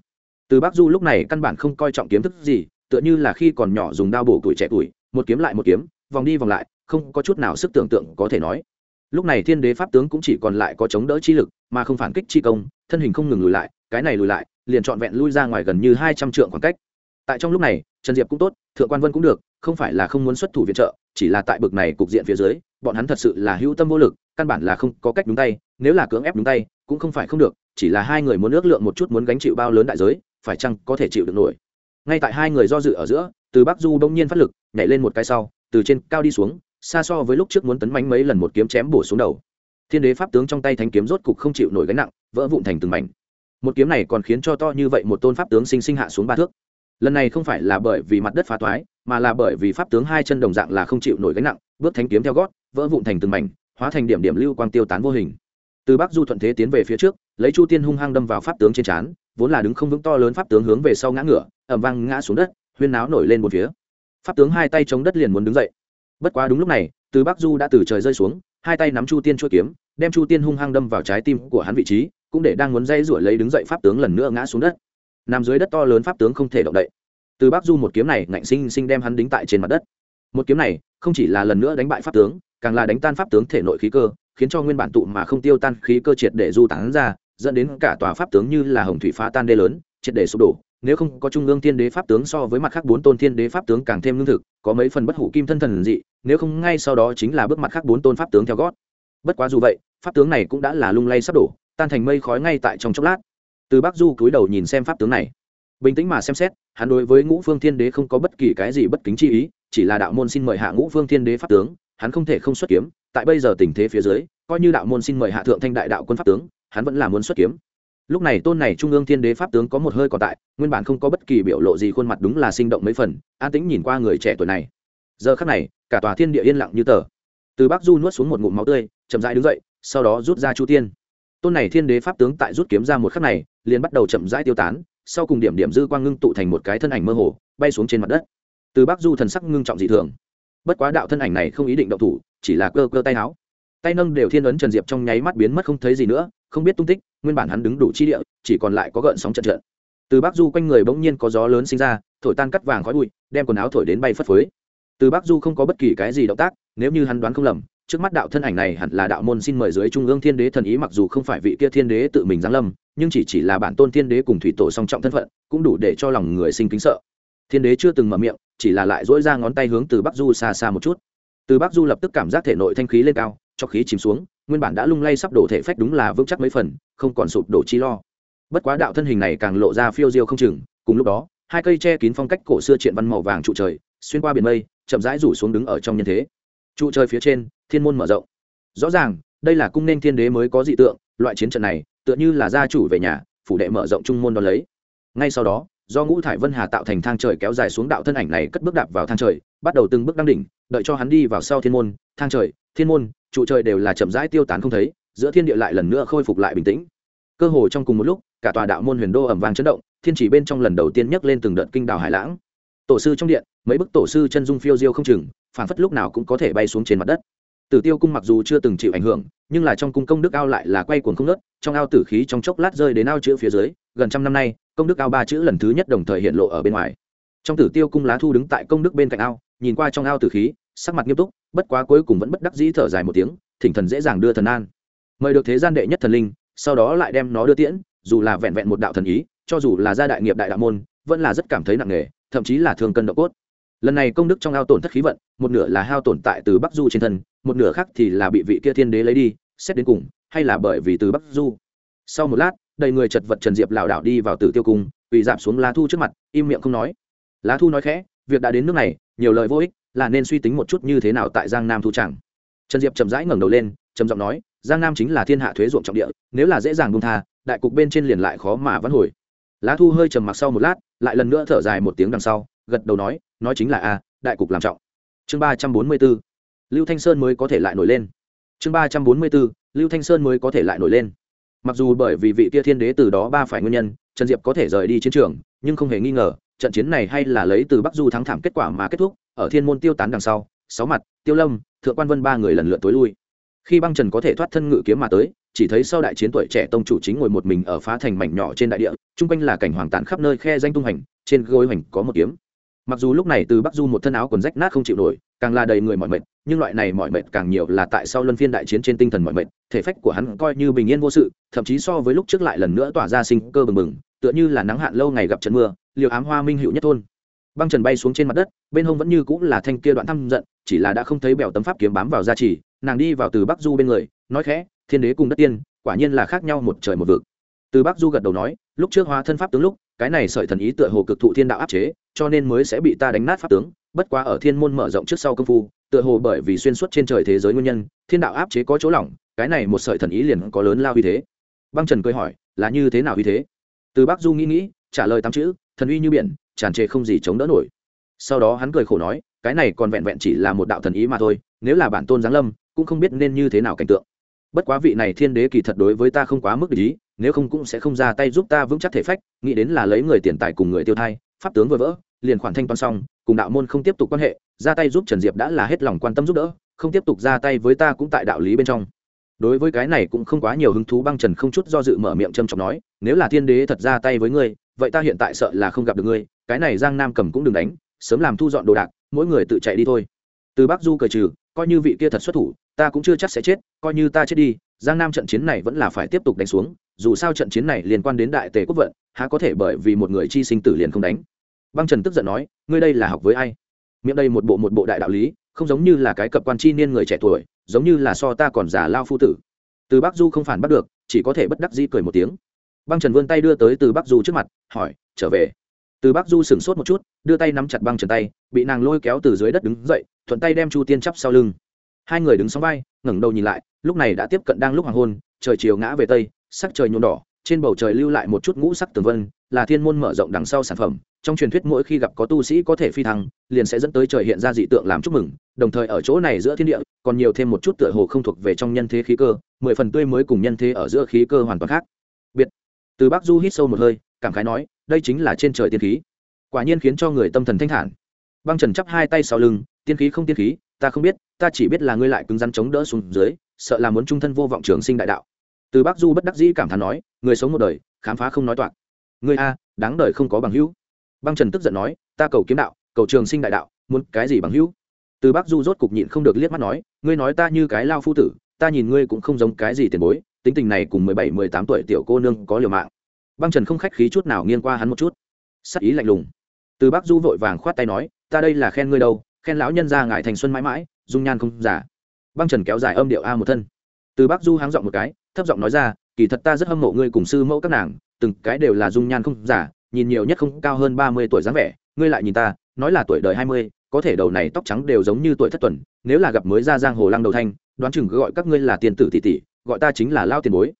Từ bác du lúc này căn bản không coi trọng kiếm thức gì, tựa như là khi còn nhỏ dùng đao bổ tuổi trẻ tuổi, một kiếm lại một kiếm, vòng đi vòng lại, không có chút nào sức tưởng tượng có thể nói. Lúc này thiên đế pháp tướng cũng chỉ còn lại có chống đỡ chi lực, mà không phản kích chi công, thân hình không ngừng lùi lại, cái này lùi lại, liền trọn vẹn lui ra ngoài gần như hai trăm trượng khoảng cách. Tại trong lúc này, trần diệp cũng tốt, thượng quan vân cũng được, không phải là không muốn xuất thủ viện trợ, chỉ là tại bực này cục diện phía dưới, bọn hắn thật sự là hữu tâm vô lực căn bản là không có cách đúng tay, nếu là cưỡng ép đúng tay, cũng không phải không được, chỉ là hai người muốn ước lượng một chút muốn gánh chịu bao lớn đại giới, phải chăng có thể chịu được nổi. Ngay tại hai người do dự ở giữa, từ bắc du đông nhiên phát lực, nhảy lên một cái sau, từ trên cao đi xuống, xa so với lúc trước muốn tấn mánh mấy lần một kiếm chém bổ xuống đầu. Thiên đế pháp tướng trong tay thanh kiếm rốt cục không chịu nổi gánh nặng, vỡ vụn thành từng mảnh. Một kiếm này còn khiến cho to như vậy một tôn pháp tướng sinh sinh hạ xuống ba thước. Lần này không phải là bởi vì mặt đất phá toái, mà là bởi vì pháp tướng hai chân đồng dạng là không chịu nổi gánh nặng, bước thanh kiếm theo gót, vỡ vụn thành từng mảnh hóa thành điểm điểm lưu quang tiêu tán vô hình. Từ bắc du thuận thế tiến về phía trước, lấy chu tiên hung hăng đâm vào pháp tướng trên trán, vốn là đứng không vững to lớn pháp tướng hướng về sau ngã ngửa ẩm vang ngã xuống đất, huyên náo nổi lên một phía. Pháp tướng hai tay chống đất liền muốn đứng dậy. Bất quá đúng lúc này, từ bắc du đã từ trời rơi xuống, hai tay nắm chu tiên chuôi kiếm, đem chu tiên hung hăng đâm vào trái tim của hắn vị trí, cũng để đang muốn dây rủi lấy đứng dậy pháp tướng lần nữa ngã xuống đất. Nằm dưới đất to lớn pháp tướng không thể động đậy. Từ bắc du một kiếm này ngạnh sinh sinh đem hắn đính tại trên mặt đất. Một kiếm này không chỉ là lần nữa đánh bại pháp tướng càng là đánh tan pháp tướng thể nội khí cơ, khiến cho nguyên bản tụ mà không tiêu tan khí cơ triệt để du tán ra, dẫn đến cả tòa pháp tướng như là hồng thủy phá tan đê lớn, triệt để sụp đổ. Nếu không có trung ương thiên đế pháp tướng so với mặt khác bốn tôn thiên đế pháp tướng càng thêm lương thực, có mấy phần bất hủ kim thân thần dị, nếu không ngay sau đó chính là bước mặt khác bốn tôn pháp tướng theo gót. Bất quá dù vậy, pháp tướng này cũng đã là lung lay sắp đổ, tan thành mây khói ngay tại trong chốc lát. Từ bắc du cúi đầu nhìn xem pháp tướng này. Bình tĩnh mà xem xét, hắn đối với ngũ phương thiên đế không có bất kỳ cái gì bất kính chi ý, chỉ là đạo môn xin mời hạ ngũ phương thiên đế pháp tướng hắn không thể không xuất kiếm, tại bây giờ tình thế phía dưới, coi như đạo môn xin mời hạ thượng thanh đại đạo quân pháp tướng, hắn vẫn là muốn xuất kiếm. Lúc này tôn này trung ương thiên đế pháp tướng có một hơi còn tại, nguyên bản không có bất kỳ biểu lộ gì khuôn mặt đúng là sinh động mấy phần, an tĩnh nhìn qua người trẻ tuổi này. Giờ khắc này, cả tòa thiên địa yên lặng như tờ. Từ bắc du nuốt xuống một ngụm máu tươi, chậm rãi đứng dậy, sau đó rút ra chu tiên. Tôn này thiên đế pháp tướng tại rút kiếm ra một khắc này, liền bắt đầu chậm rãi tiêu tán, sau cùng điểm điểm dư quang ngưng tụ thành một cái thân ảnh mơ hồ, bay xuống trên mặt đất. Từ bắc du thần sắc ngưng trọng dị thường bất quá đạo thân ảnh này không ý định động thủ, chỉ là cơ cơ tay áo tay nâng đều thiên ấn trần diệp trong nháy mắt biến mất không thấy gì nữa, không biết tung tích, nguyên bản hắn đứng đủ chi địa, chỉ còn lại có gợn sóng trận trận. Từ bắc du quanh người bỗng nhiên có gió lớn sinh ra, thổi tan cắt vàng khói bụi, đem quần áo thổi đến bay phất phới. Từ bắc du không có bất kỳ cái gì động tác, nếu như hắn đoán không lầm, trước mắt đạo thân ảnh này hẳn là đạo môn xin mời dưới trung ương thiên đế thần ý mặc dù không phải vị kia thiên đế tự mình giáng lâm, nhưng chỉ chỉ là bản tôn thiên đế cùng thủy tổ song trọng thân phận, cũng đủ để cho lòng người sinh kính sợ thiên đế chưa từng mở miệng, chỉ là lại dỗi ra ngón tay hướng từ bắc du xa xa một chút. Từ bắc du lập tức cảm giác thể nội thanh khí lên cao, cho khí chìm xuống, nguyên bản đã lung lay sắp đổ thể phách đúng là vững chắc mấy phần, không còn sụp đổ chi lo. Bất quá đạo thân hình này càng lộ ra phiêu diêu không chừng, cùng lúc đó, hai cây che kín phong cách cổ xưa triện văn màu vàng trụ trời, xuyên qua biển mây, chậm rãi rủ xuống đứng ở trong nhân thế. Trụ trời phía trên, thiên môn mở rộng. Rõ ràng, đây là cung nên thiên đế mới có dị tượng, loại chiến trận này, tựa như là gia chủ về nhà, phủ đệ mở rộng trung môn đ ó lấy. Ngay sau đó do ngũ thải vân hà tạo thành thang trời kéo dài xuống đạo thân ảnh này cất bước đạp vào thang trời, bắt đầu từng bước đăng đỉnh, đợi cho hắn đi vào sau thiên môn, thang trời, thiên môn, trụ trời đều là chậm rãi tiêu tán không thấy, giữa thiên địa lại lần nữa khôi phục lại bình tĩnh. Cơ hồ trong cùng một lúc, cả tòa đạo môn huyền đô ẩm vàng chấn động, thiên chỉ bên trong lần đầu tiên nhấc lên từng đợt kinh đào hải lãng. Tổ sư trong điện, mấy bức tổ sư chân dung phiêu diêu không chừng phản phất lúc nào cũng có thể bay xuống trên mặt đất. Tử tiêu cung mặc dù chưa từng chịu ảnh hưởng, nhưng là trong cung công đức ao lại là quay cuồng không nớt trong ao tử khí trong chốc lát rơi đến ao chữ phía dưới gần trăm năm nay, công đức ao ba chữ lần thứ nhất đồng thời hiện lộ ở bên ngoài. Trong tử tiêu cung lá thu đứng tại công đức bên cạnh ao, nhìn qua trong ao tử khí, sắc mặt nghiêm túc, bất quá cuối cùng vẫn bất đắc dĩ thở dài một tiếng, thỉnh thần dễ dàng đưa thần an. Mời được thế gian đệ nhất thần linh, sau đó lại đem nó đưa tiễn, dù là vẹn vẹn một đạo thần ý, cho dù là gia đại nghiệp đại đạo môn, vẫn là rất cảm thấy nặng nề, thậm chí là thường cân độ cốt. Lần này công đức trong ao tổn thất khí vận, một nửa là hao tổn tại từ bắc du trên thân, một nửa khác thì là bị vị kia thiên đế lấy đi, xét đến cùng, hay là bởi vì từ bắc du. Sau một lát đầy người chật vật trần diệp lảo đảo đi vào tử tiêu cung bị giảm xuống lá thu trước mặt, im miệng không nói. Lá thu nói khẽ, việc đã đến nước này, nhiều lời vô ích, là nên suy tính một chút như thế nào tại giang nam thu chẳng. Trần diệp chậm rãi ngẩng đầu lên, trầm giọng nói, giang nam chính là thiên hạ thuế ruộng trọng địa, nếu là dễ dàng buông tha, đại cục bên trên liền lại khó mà vẫn hồi. Lá thu hơi trầm mặc sau một lát, lại lần nữa thở dài một tiếng đằng sau, gật đầu nói nói chính là a, đại cục làm trọng. Chương ba trăm bốn mươi b ố lưu thanh sơn mới có thể lại nổi lên. Chương ba trăm bốn mươi b ố lưu thanh sơn mới có thể lại nổi lên mặc dù bởi vì vị kia thiên đế từ đó ba phải nguyên nhân, trần diệp có thể rời đi chiến trường, nhưng không hề nghi ngờ, trận chiến này hay là lấy từ bắc du thắng thảm kết quả mà kết thúc, ở thiên môn tiêu tán đằng sau, sáu mặt, tiêu lâm, thượng quan vân ba người lần lượt tối lui. Khi băng trần có thể thoát thân ngự kiếm mà tới, chỉ thấy sau đại chiến tuổi trẻ tông chủ chính ngồi một mình ở phá thành mảnh nhỏ trên đại địa, chung quanh là cảnh hoàng tàn khắp nơi khe danh tung hành, trên gối hoành có một kiếm. Mặc dù lúc này từ bắc du một thân áo quần rách nát không chịu nổi, càng là đầy người mọi mệt nhưng loại này mọi mệt càng nhiều là tại sau luân phiên đại chiến trên tinh thần mọi mệt, thể phách của hắn coi như bình yên vô sự, thậm chí so với lúc trước lại lần nữa tỏa ra sinh cơ bừng bừng, tựa như là nắng hạn lâu ngày gặp trận mưa, liều ám hoa minh hữu nhất thôn. Băng trần bay xuống trên mặt đất, bên hông vẫn như cũng là thanh kia đoạn thăm giận, chỉ là đã không thấy bèo tấm pháp kiếm bám vào gia trì, nàng đi vào từ bắc du bên người, nói khẽ, thiên đế cùng đất tiên, quả nhiên là khác nhau một trời một vực. Từ bắc du gật đầu nói, lúc trước hóa thân pháp tướng lúc, cái này sợi thần ý tựa hồ cực thụ thiên đạo áp chế, cho nên mới sẽ bị ta đánh nát pháp tướng bất quá ở thiên môn mở rộng trước sau công phu, tựa hồ bởi vì xuyên suốt trên trời thế giới nguyên nhân, thiên đạo áp chế có chỗ lỏng, cái này một sợi thần ý liền có lớn lao uy thế. Băng trần cười hỏi, là như thế nào uy thế? Từ bắc du nghĩ nghĩ, trả lời tám chữ, thần uy như biển, tràn trề không gì chống đỡ nổi. Sau đó hắn cười khổ nói, cái này còn vẹn vẹn chỉ là một đạo thần ý mà thôi, nếu là bản tôn giáng lâm, cũng không biết nên như thế nào cảnh tượng. Bất quá vị này thiên đế kỳ thật đối với ta không quá mức ý, nếu không cũng sẽ không ra tay giúp ta vững chắc thể phách, nghĩ đến là lấy người tiền tài cùng người tiêu thai, pháp tướng vừa vỡ liền khoản thanh toán xong, cùng đạo môn không tiếp tục quan hệ, ra tay giúp trần diệp đã là hết lòng quan tâm giúp đỡ, không tiếp tục ra tay với ta cũng tại đạo lý bên trong. Đối với cái này cũng không quá nhiều hứng thú, băng trần không chút do dự mở miệng trầm trọng nói, nếu là thiên đế thật ra tay với ngươi, vậy ta hiện tại sợ là không gặp được ngươi, cái này giang nam cầm cũng đừng đánh, sớm làm thu dọn đồ đạc, mỗi người tự chạy đi thôi. Từ bắc du cởi trừ, coi như vị kia thật xuất thủ, ta cũng chưa chắc sẽ chết, coi như ta chết đi, giang nam trận chiến này vẫn là phải tiếp tục đánh xuống, dù sao trận chiến này liên quan đến đại tề quốc vận, há có thể bởi vì một người chi sinh tử liền không đánh băng trần tức giận nói, ngươi đây là học với ai? Miệng đây một bộ một bộ đại đạo lý, không giống như là cái cập quan chi niên người trẻ tuổi, giống như là so ta còn già lao phu tử. Từ bắc du không phản bắt được, chỉ có thể bất đắc di cười một tiếng. Băng trần vươn tay đưa tới từ bắc du trước mặt, hỏi, trở về? Từ bắc du sửng sốt một chút, đưa tay nắm chặt băng trần tay, bị nàng lôi kéo từ dưới đất đứng dậy, thuận tay đem chu tiên chắp sau lưng. Hai người đứng sóng vai, ngẩng đầu nhìn lại, lúc này đã tiếp cận đang lúc hoàng hôn, trời chiều ngã về tây, sắc trời nhuộm đỏ, trên bầu trời lưu lại một chút ngũ sắc tường vân, là thiên môn mở rộng đằng sau sản phẩm trong truyền thuyết mỗi khi gặp có tu sĩ có thể phi thăng, liền sẽ dẫn tới trời hiện ra dị tượng làm chúc mừng, đồng thời ở chỗ này giữa thiên địa, còn nhiều thêm một chút tựa hồ không thuộc về trong nhân thế khí cơ, mười phần tươi mới cùng nhân thế ở giữa khí cơ hoàn toàn khác. Biệt. Từ bắc du hít sâu một hơi, cảm khái nói, đây chính là trên trời tiên khí. Quả nhiên khiến cho người tâm thần thanh thản. Băng trần chắp hai tay sau lưng, tiên khí không tiên khí, ta không biết, ta chỉ biết là ngươi lại cứng rắn chống đỡ xuống dưới, sợ là muốn trung thân vô vọng trường sinh đại đạo. Từ bắc du bất đắc dĩ cảm thán nói, người sống một đời, khám phá không nói toạc. Người a, đáng đời không có bằng hữu băng trần tức giận nói, ta cầu kiếm đạo, cầu trường sinh đại đạo, muốn cái gì bằng hữu? Từ Bác du rốt cục nhịn không được liếc mắt nói, ngươi nói ta như cái lao phu tử, ta nhìn ngươi cũng không giống cái gì tiền bối, tính tình này cùng mười bảy, mười tám tuổi tiểu cô nương có liều mạng. Băng trần không khách khí chút nào nghiêng qua hắn một chút. Sắc ý lạnh lùng. Từ Bác du vội vàng khoát tay nói, ta đây là khen ngươi đâu, khen lão nhân ra ngại thành xuân mãi mãi, dung nhan không giả. Băng trần kéo dài âm điệu a một thân. Từ Bác du háng giọng một cái, thấp giọng nói ra, kỳ thật ta rất hâm mộ ngươi cùng sư mẫu các nàng, từng cái đều là dung nhan không giả nhìn nhiều nhất không cao hơn ba mươi tuổi dáng vẻ, ngươi lại nhìn ta, nói là tuổi đời hai mươi, có thể đầu này tóc trắng đều giống như tuổi thất tuần, nếu là gặp mới ra giang hồ lăng đầu thanh, đoán chừng cứ gọi các ngươi là tiền tử tỷ tỷ, gọi ta chính là lao tiền bối.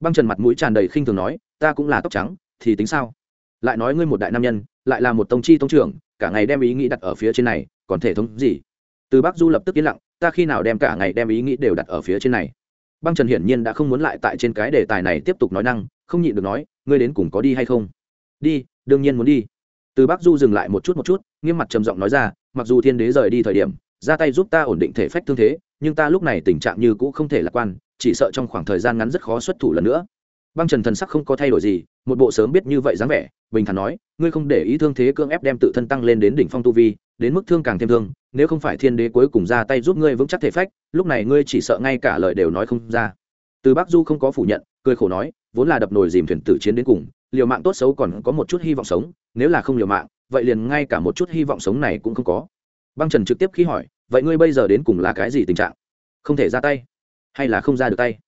Băng trần mặt mũi tràn đầy khinh thường nói, ta cũng là tóc trắng, thì tính sao? Lại nói ngươi một đại nam nhân, lại là một tông chi tông trưởng, cả ngày đem ý nghĩ đặt ở phía trên này, còn thể thống gì? Từ bắc du lập tức yên lặng, ta khi nào đem cả ngày đem ý nghĩ đều đặt ở phía trên này? Băng trần hiển nhiên đã không muốn lại tại trên cái đề tài này tiếp tục nói năng, không nhịn được nói, ngươi đến cùng có đi hay không? Đi, đương nhiên muốn đi. Từ bắc du dừng lại một chút một chút, nghiêm mặt trầm giọng nói ra, mặc dù thiên đế rời đi thời điểm, ra tay giúp ta ổn định thể phách thương thế, nhưng ta lúc này tình trạng như cũ không thể lạc quan, chỉ sợ trong khoảng thời gian ngắn rất khó xuất thủ lần nữa. Băng trần thần sắc không có thay đổi gì, một bộ sớm biết như vậy dáng vẻ, bình thản nói, ngươi không để ý thương thế cưỡng ép đem tự thân tăng lên đến đỉnh phong tu vi, đến mức thương càng thêm thương, nếu không phải thiên đế cuối cùng ra tay giúp ngươi vững chắc thể phách, lúc này ngươi chỉ sợ ngay cả lời đều nói không ra. Từ bắc du không có phủ nhận, cười khổ nói, vốn là đập nồi dìm thuyền tử chiến đến cùng liều mạng tốt xấu còn có một chút hy vọng sống, nếu là không liều mạng, vậy liền ngay cả một chút hy vọng sống này cũng không có. Băng trần trực tiếp khi hỏi, vậy ngươi bây giờ đến cùng là cái gì tình trạng? Không thể ra tay, hay là không ra được tay?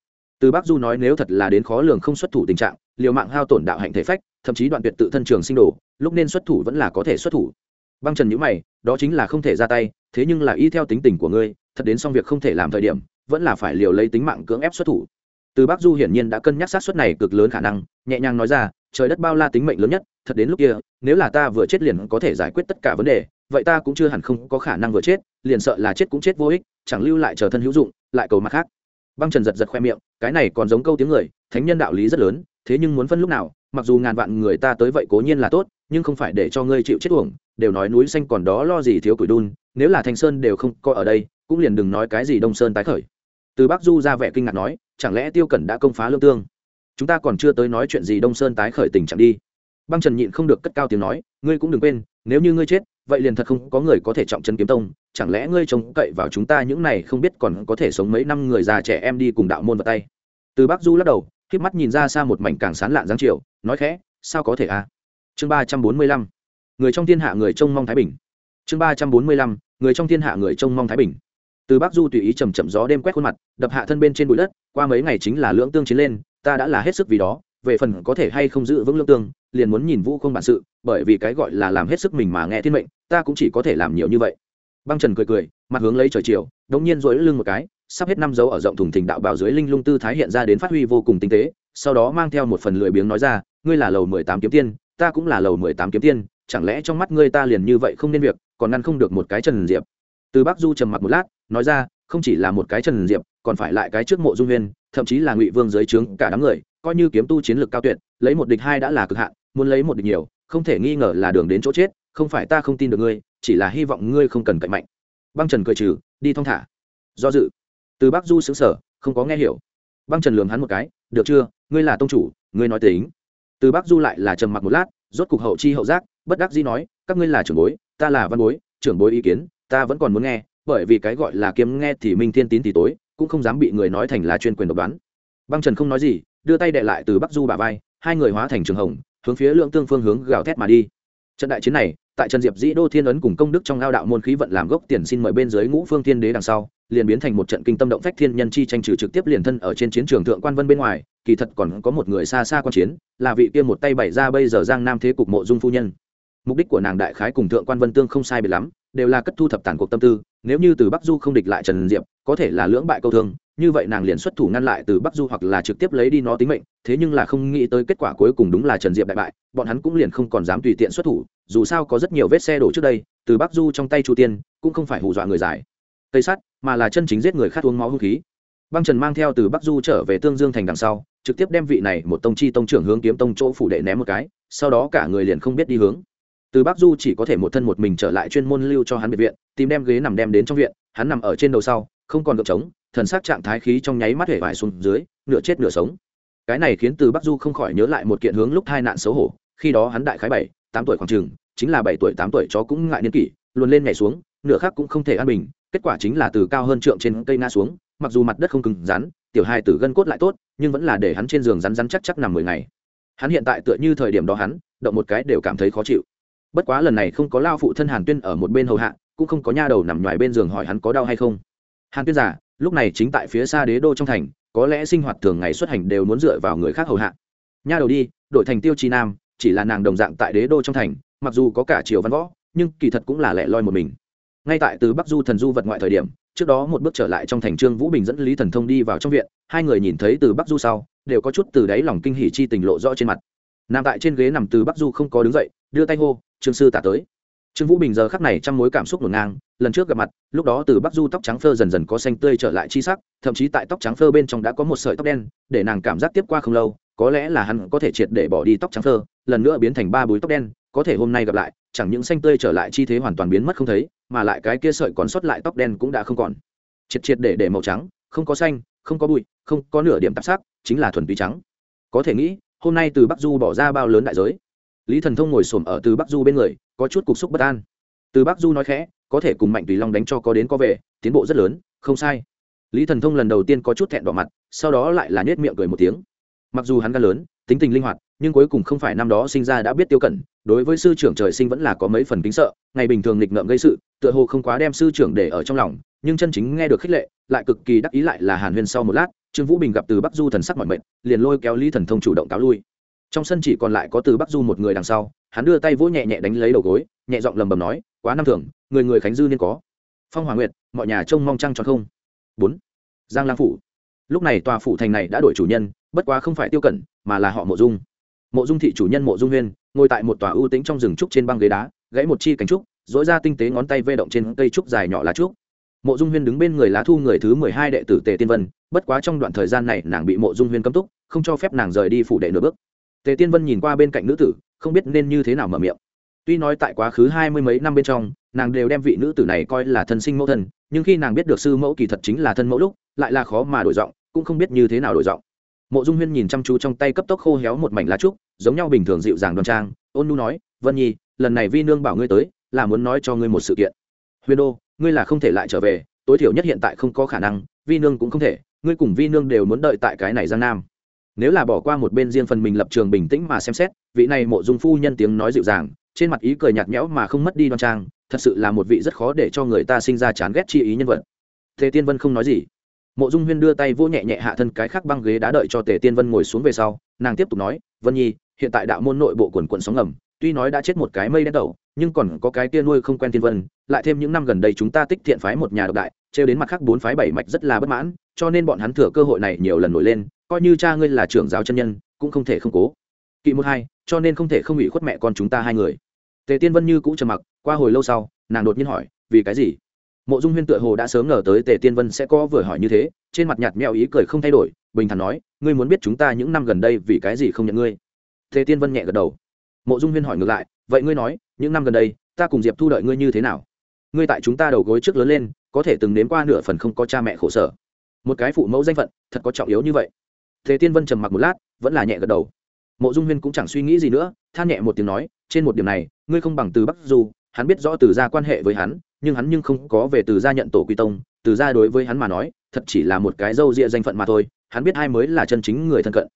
Từ bắc du nói nếu thật là đến khó lường không xuất thủ tình trạng, liều mạng hao tổn đạo hạnh thể phách, thậm chí đoạn tuyệt tự thân trường sinh đồ, lúc nên xuất thủ vẫn là có thể xuất thủ. Băng trần nhữ mày, đó chính là không thể ra tay, thế nhưng là y theo tính tình của ngươi, thật đến xong việc không thể làm thời điểm, vẫn là phải liều lấy tính mạng cưỡng ép xuất thủ. Từ bắc du hiển nhiên đã cân nhắc sát xuất này cực lớn khả năng, nhẹ nhàng nói ra trời đất bao la tính mệnh lớn nhất, thật đến lúc kia, nếu là ta vừa chết liền có thể giải quyết tất cả vấn đề, vậy ta cũng chưa hẳn không có khả năng vừa chết, liền sợ là chết cũng chết vô ích, chẳng lưu lại chờ thân hữu dụng, lại cầu mặt khác. Băng trần giật giật khoe miệng, cái này còn giống câu tiếng người, thánh nhân đạo lý rất lớn, thế nhưng muốn phân lúc nào, mặc dù ngàn vạn người ta tới vậy cố nhiên là tốt, nhưng không phải để cho ngươi chịu chết uổng, đều nói núi xanh còn đó lo gì thiếu củi đun, nếu là thanh sơn đều không có ở đây, cũng liền đừng nói cái gì đông sơn tái khởi. Từ bắc du ra vẻ kinh ngạc nói, chẳng lẽ tiêu cẩn đã công phá lương tương? Chúng ta còn chưa tới nói chuyện gì đông sơn tái khởi tình trạng đi. Băng trần nhịn không được cất cao tiếng nói, ngươi cũng đừng quên, nếu như ngươi chết, vậy liền thật không có người có thể trọng chân kiếm tông. Chẳng lẽ ngươi trông cậy vào chúng ta những này không biết còn có thể sống mấy năm người già trẻ em đi cùng đạo môn vào tay? Từ bắc du lắc đầu k mắt nhìn ra xa một mảnh càng sán lạn giáng chiều, nói khẽ, sao có thể à? Chương ba trăm bốn mươi lăm, người trong thiên hạ người trông mong thái bình. Chương ba trăm bốn mươi lăm, người trong thiên hạ người trông mong thái bình. Từ bắc du tùy ý chầm chậm gió đêm quét khuôn mặt, đập hạ thân bên trên bụi đất, qua mấy ngày chính là lưỡng tương chiến lên ta đã là hết sức vì đó, về phần có thể hay không giữ vững lương tương, liền muốn nhìn vũ không bản sự, bởi vì cái gọi là làm hết sức mình mà nghe thiên mệnh, ta cũng chỉ có thể làm nhiều như vậy. Băng trần cười cười, mặt hướng lấy trời chiều, đống nhiên rối lưng một cái, sắp hết năm dấu ở rộng thùng thình đạo bào dưới linh lung tư thái hiện ra đến phát huy vô cùng tinh tế, sau đó mang theo một phần lười biếng nói ra, ngươi là lầu mười tám kiếm tiên, ta cũng là lầu mười tám kiếm tiên, chẳng lẽ trong mắt ngươi ta liền như vậy không nên việc, còn ngăn không được một cái trần diệp? Từ bắc du trầm mặt một lát, nói ra, không chỉ là một cái trần diệp, còn phải lại cái trước mộ dung huyên thậm chí là ngụy vương dưới trướng cả đám người, coi như kiếm tu chiến lược cao tuyệt, lấy một địch hai đã là cực hạn, muốn lấy một địch nhiều, không thể nghi ngờ là đường đến chỗ chết, không phải ta không tin được ngươi, chỉ là hy vọng ngươi không cần cạnh mạnh. Băng trần cười trừ, đi thong thả. Do dự. Từ bắc du xứng sở không có nghe hiểu. Băng trần lường hắn một cái, được chưa, ngươi là tông chủ, ngươi nói tính. Từ bắc du lại là trầm mặc một lát, rốt cục hậu chi hậu giác, bất đắc dĩ nói, các ngươi là trưởng bối, ta là văn bối, trưởng bối ý kiến, ta vẫn còn muốn nghe, bởi vì cái gọi là kiếm nghe thì minh thiên tín thì tối cũng không dám bị người nói thành là chuyên quyền độc đoán. Băng trần không nói gì, đưa tay đệ lại từ bắc du bà vai, hai người hóa thành trường hồng, hướng phía lượng tương phương hướng gào thét mà đi. Trận đại chiến này, tại trần diệp dĩ, đô thiên ấn cùng công đức trong ao đạo môn khí vận làm gốc tiền xin mời bên dưới ngũ phương thiên đế đằng sau, liền biến thành một trận kinh tâm động phách thiên nhân chi tranh trừ trực tiếp liền thân ở trên chiến trường thượng quan vân bên ngoài, kỳ thật còn có một người xa xa quan chiến, là vị kia một tay bày ra bây giờ giang nam thế cục mộ dung phu nhân. Mục đích của nàng đại khái cùng thượng quan vân tương không sai biệt lắm, đều là cất thu thập tàn cuộc tâm tư, nếu như từ bắc du không địch lại trần diệp có thể là lưỡng bại câu thương, như vậy nàng liền xuất thủ ngăn lại từ bắc du hoặc là trực tiếp lấy đi nó tính mệnh, thế nhưng là không nghĩ tới kết quả cuối cùng đúng là trần diệp đại bại, bọn hắn cũng liền không còn dám tùy tiện xuất thủ, dù sao có rất nhiều vết xe đổ trước đây, từ bắc du trong tay chu tiên cũng không phải hù dọa người giải tây sắt, mà là chân chính giết người khát uống máu hung khí. Băng trần mang theo từ bắc du trở về tương dương thành đằng sau, trực tiếp đem vị này một tông chi tông trưởng hướng kiếm tông chỗ phủ đệ ném một cái, sau đó cả người liền không biết đi hướng. Từ bắc du chỉ có thể một thân một mình trở lại chuyên môn lưu cho hắn biệt viện, tìm đem ghế nằm đem đến trong viện, hắn nằm ở trên đầu sau không còn được trống thần sắc trạng thái khí trong nháy mắt hể vải xuống dưới, nửa chết nửa sống. Cái này khiến từ bắc du không khỏi nhớ lại một kiện hướng lúc hai nạn xấu hổ, khi đó hắn đại khái bảy, tám tuổi khoảng trường chính là bảy tuổi, tám tuổi chó cũng ngại niên kỷ luôn lên nhảy xuống, nửa khác cũng không thể an bình, kết quả chính là từ cao hơn trượng trên cây na xuống, mặc dù mặt đất không cứng rắn, tiểu hai tử gân cốt lại tốt, nhưng vẫn là để hắn trên giường rắn rắn chắc chắc nằm mười ngày. Hắn hiện tại tựa như thời điểm đó hắn, động một cái đều cảm thấy khó chịu. Bất quá lần này không có lao phụ thân hàn tuyên ở một bên hầu hạ, cũng không có nha đầu nằm ngoài bên giường hỏi hắn có đau hay không hàn tuyên giả, lúc này chính tại phía xa đế đô trong thành, có lẽ sinh hoạt thường ngày xuất hành đều muốn dựa vào người khác hầu hạ. Nha đầu đi, đổi thành tiêu chi nam, chỉ là nàng đồng dạng tại đế đô trong thành, mặc dù có cả triều văn võ, nhưng kỳ thật cũng là lẻ loi một mình. Ngay tại từ bắc du thần du vật ngoại thời điểm, trước đó một bước trở lại trong thành trương vũ bình dẫn lý thần thông đi vào trong viện, hai người nhìn thấy từ bắc du sau, đều có chút từ đáy lòng kinh hỉ chi tình lộ rõ trên mặt. Nằm tại trên ghế nằm từ bắc du không có đứng dậy, đưa tay hô, trương sư tả tới trương vũ bình giờ khắc này trong mối cảm xúc ngổn ngang, lần trước gặp mặt, lúc đó từ bắc du tóc trắng phơ dần dần có xanh tươi trở lại chi sắc, thậm chí tại tóc trắng phơ bên trong đã có một sợi tóc đen, để nàng cảm giác tiếp qua không lâu, có lẽ là hắn có thể triệt để bỏ đi tóc trắng phơ, lần nữa biến thành ba búi tóc đen, có thể hôm nay gặp lại, chẳng những xanh tươi trở lại chi thế hoàn toàn biến mất không thấy, mà lại cái kia sợi còn sót lại tóc đen cũng đã không còn. Triệt triệt để để màu trắng, không có xanh, không có bụi, không có nửa điểm tạp sắc, chính là thuần túy trắng. Có thể nghĩ, hôm nay từ bắc du bỏ ra bao lớn đại giới lý thần thông ngồi xổm ở từ bắc du bên người, có chút cục xúc bất an. Từ bắc du nói khẽ, có thể cùng mạnh tùy long đánh cho có đến có về, tiến bộ rất lớn, không sai. Lý thần thông lần đầu tiên có chút thẹn đỏ mặt, sau đó lại là nhét miệng cười một tiếng. Mặc dù hắn gan lớn, tính tình linh hoạt, nhưng cuối cùng không phải năm đó sinh ra đã biết tiêu cẩn, đối với sư trưởng trời sinh vẫn là có mấy phần kính sợ, ngày bình thường nghịch ngợm gây sự, tựa hồ không quá đem sư trưởng để ở trong lòng, nhưng chân chính nghe được khích lệ, lại cực kỳ đắc ý lại là hàn huyên sau một lát, trương vũ bình gặp từ bắc du thần sắc mọi mệnh liền lôi kéo lý thần thông chủ động cáo lui trong sân chỉ còn lại có từ bắc du một người đằng sau hắn đưa tay vỗ nhẹ nhẹ đánh lấy đầu gối nhẹ giọng lầm bầm nói quá năm thường người người khánh dư nên có phong hòa nguyệt mọi nhà trông mong trăng tròn không bốn giang lang phủ lúc này tòa phủ thành này đã đổi chủ nhân bất quá không phải tiêu cẩn mà là họ mộ dung mộ dung thị chủ nhân mộ dung huyên ngồi tại một tòa ưu tĩnh trong rừng trúc trên băng ghế đá gãy một chi cánh trúc dỗi ra tinh tế ngón tay vê động trên cây trúc dài nhỏ lá trúc mộ dung huyên đứng bên người lá thu người thứ mười hai đệ tử tề tiên vân bất quá trong đoạn thời gian này nàng bị mộ dung huyên cấm túc không cho phép nàng rời đi phủ đệ nửa bước tề tiên vân nhìn qua bên cạnh nữ tử, không biết nên như thế nào mở miệng. Tuy nói tại quá khứ hai mươi mấy năm bên trong, nàng đều đem vị nữ tử này coi là thân sinh mẫu thân, nhưng khi nàng biết được sư mẫu kỳ thật chính là thân mẫu lúc, lại là khó mà đổi giọng, cũng không biết như thế nào đổi giọng. Mộ dung huyên nhìn chăm chú trong tay cấp tốc khô héo một mảnh lá trúc, giống nhau bình thường dịu dàng đoan trang, ôn nu nói, vân nhi, lần này vi nương bảo ngươi tới, là muốn nói cho ngươi một sự kiện. Huyên đô, ngươi là không thể lại trở về, tối thiểu nhất hiện tại không có khả năng, vi nương cũng không thể, ngươi cùng vi nương đều muốn đợi tại cái này giang nam nếu là bỏ qua một bên riêng phần mình lập trường bình tĩnh mà xem xét, vị này mộ dung phu nhân tiếng nói dịu dàng, trên mặt ý cười nhạt nhẽo mà không mất đi đoan trang, thật sự là một vị rất khó để cho người ta sinh ra chán ghét chi ý nhân vật. Thế tiên vân không nói gì. Mộ dung huyên đưa tay vô nhẹ nhẹ hạ thân cái khác băng ghế đã đợi cho tề tiên vân ngồi xuống về sau, nàng tiếp tục nói, vân nhi, hiện tại đạo môn nội bộ quần quận sóng ngầm, tuy nói đã chết một cái mây đen đầu nhưng còn có cái kia nuôi không quen tiên vân, lại thêm những năm gần đây chúng ta tích thiện phái một nhà độc đại, trêu đến mặt khác bốn phái bảy mạch rất là bất mãn, cho nên bọn hắn thừa cơ hội này nhiều lần nổi lên coi như cha ngươi là trưởng giáo chân nhân, cũng không thể không cố. Kỵ một hai, cho nên không thể không bị khuất mẹ con chúng ta hai người. Tề tiên vân như cũng trầm mặc, qua hồi lâu sau, nàng đột nhiên hỏi, vì cái gì? Mộ dung huyên tựa hồ đã sớm ngờ tới tề tiên vân sẽ có vừa hỏi như thế, trên mặt nhạt mẹo ý cười không thay đổi, bình thản nói, ngươi muốn biết chúng ta những năm gần đây vì cái gì không nhận ngươi? Tề tiên vân nhẹ gật đầu. Mộ dung huyên hỏi ngược lại, vậy ngươi nói, những năm gần đây, ta cùng diệp thu đợi ngươi như thế nào? Ngươi tại chúng ta đầu gối trước lớn lên, có thể từng nếm qua nửa phần không có cha mẹ khổ sở. Một cái phụ mẫu danh phận, thật có trọng yếu như vậy thế tiên vân trầm mặc một lát, vẫn là nhẹ gật đầu. Mộ dung huyên cũng chẳng suy nghĩ gì nữa, than nhẹ một tiếng nói, trên một điểm này, ngươi không bằng từ bắc du, hắn biết rõ từ gia quan hệ với hắn, nhưng hắn nhưng không có về từ gia nhận tổ quy tông, từ gia đối với hắn mà nói, thật chỉ là một cái dâu rịa danh phận mà thôi, hắn biết ai mới là chân chính người thân cận.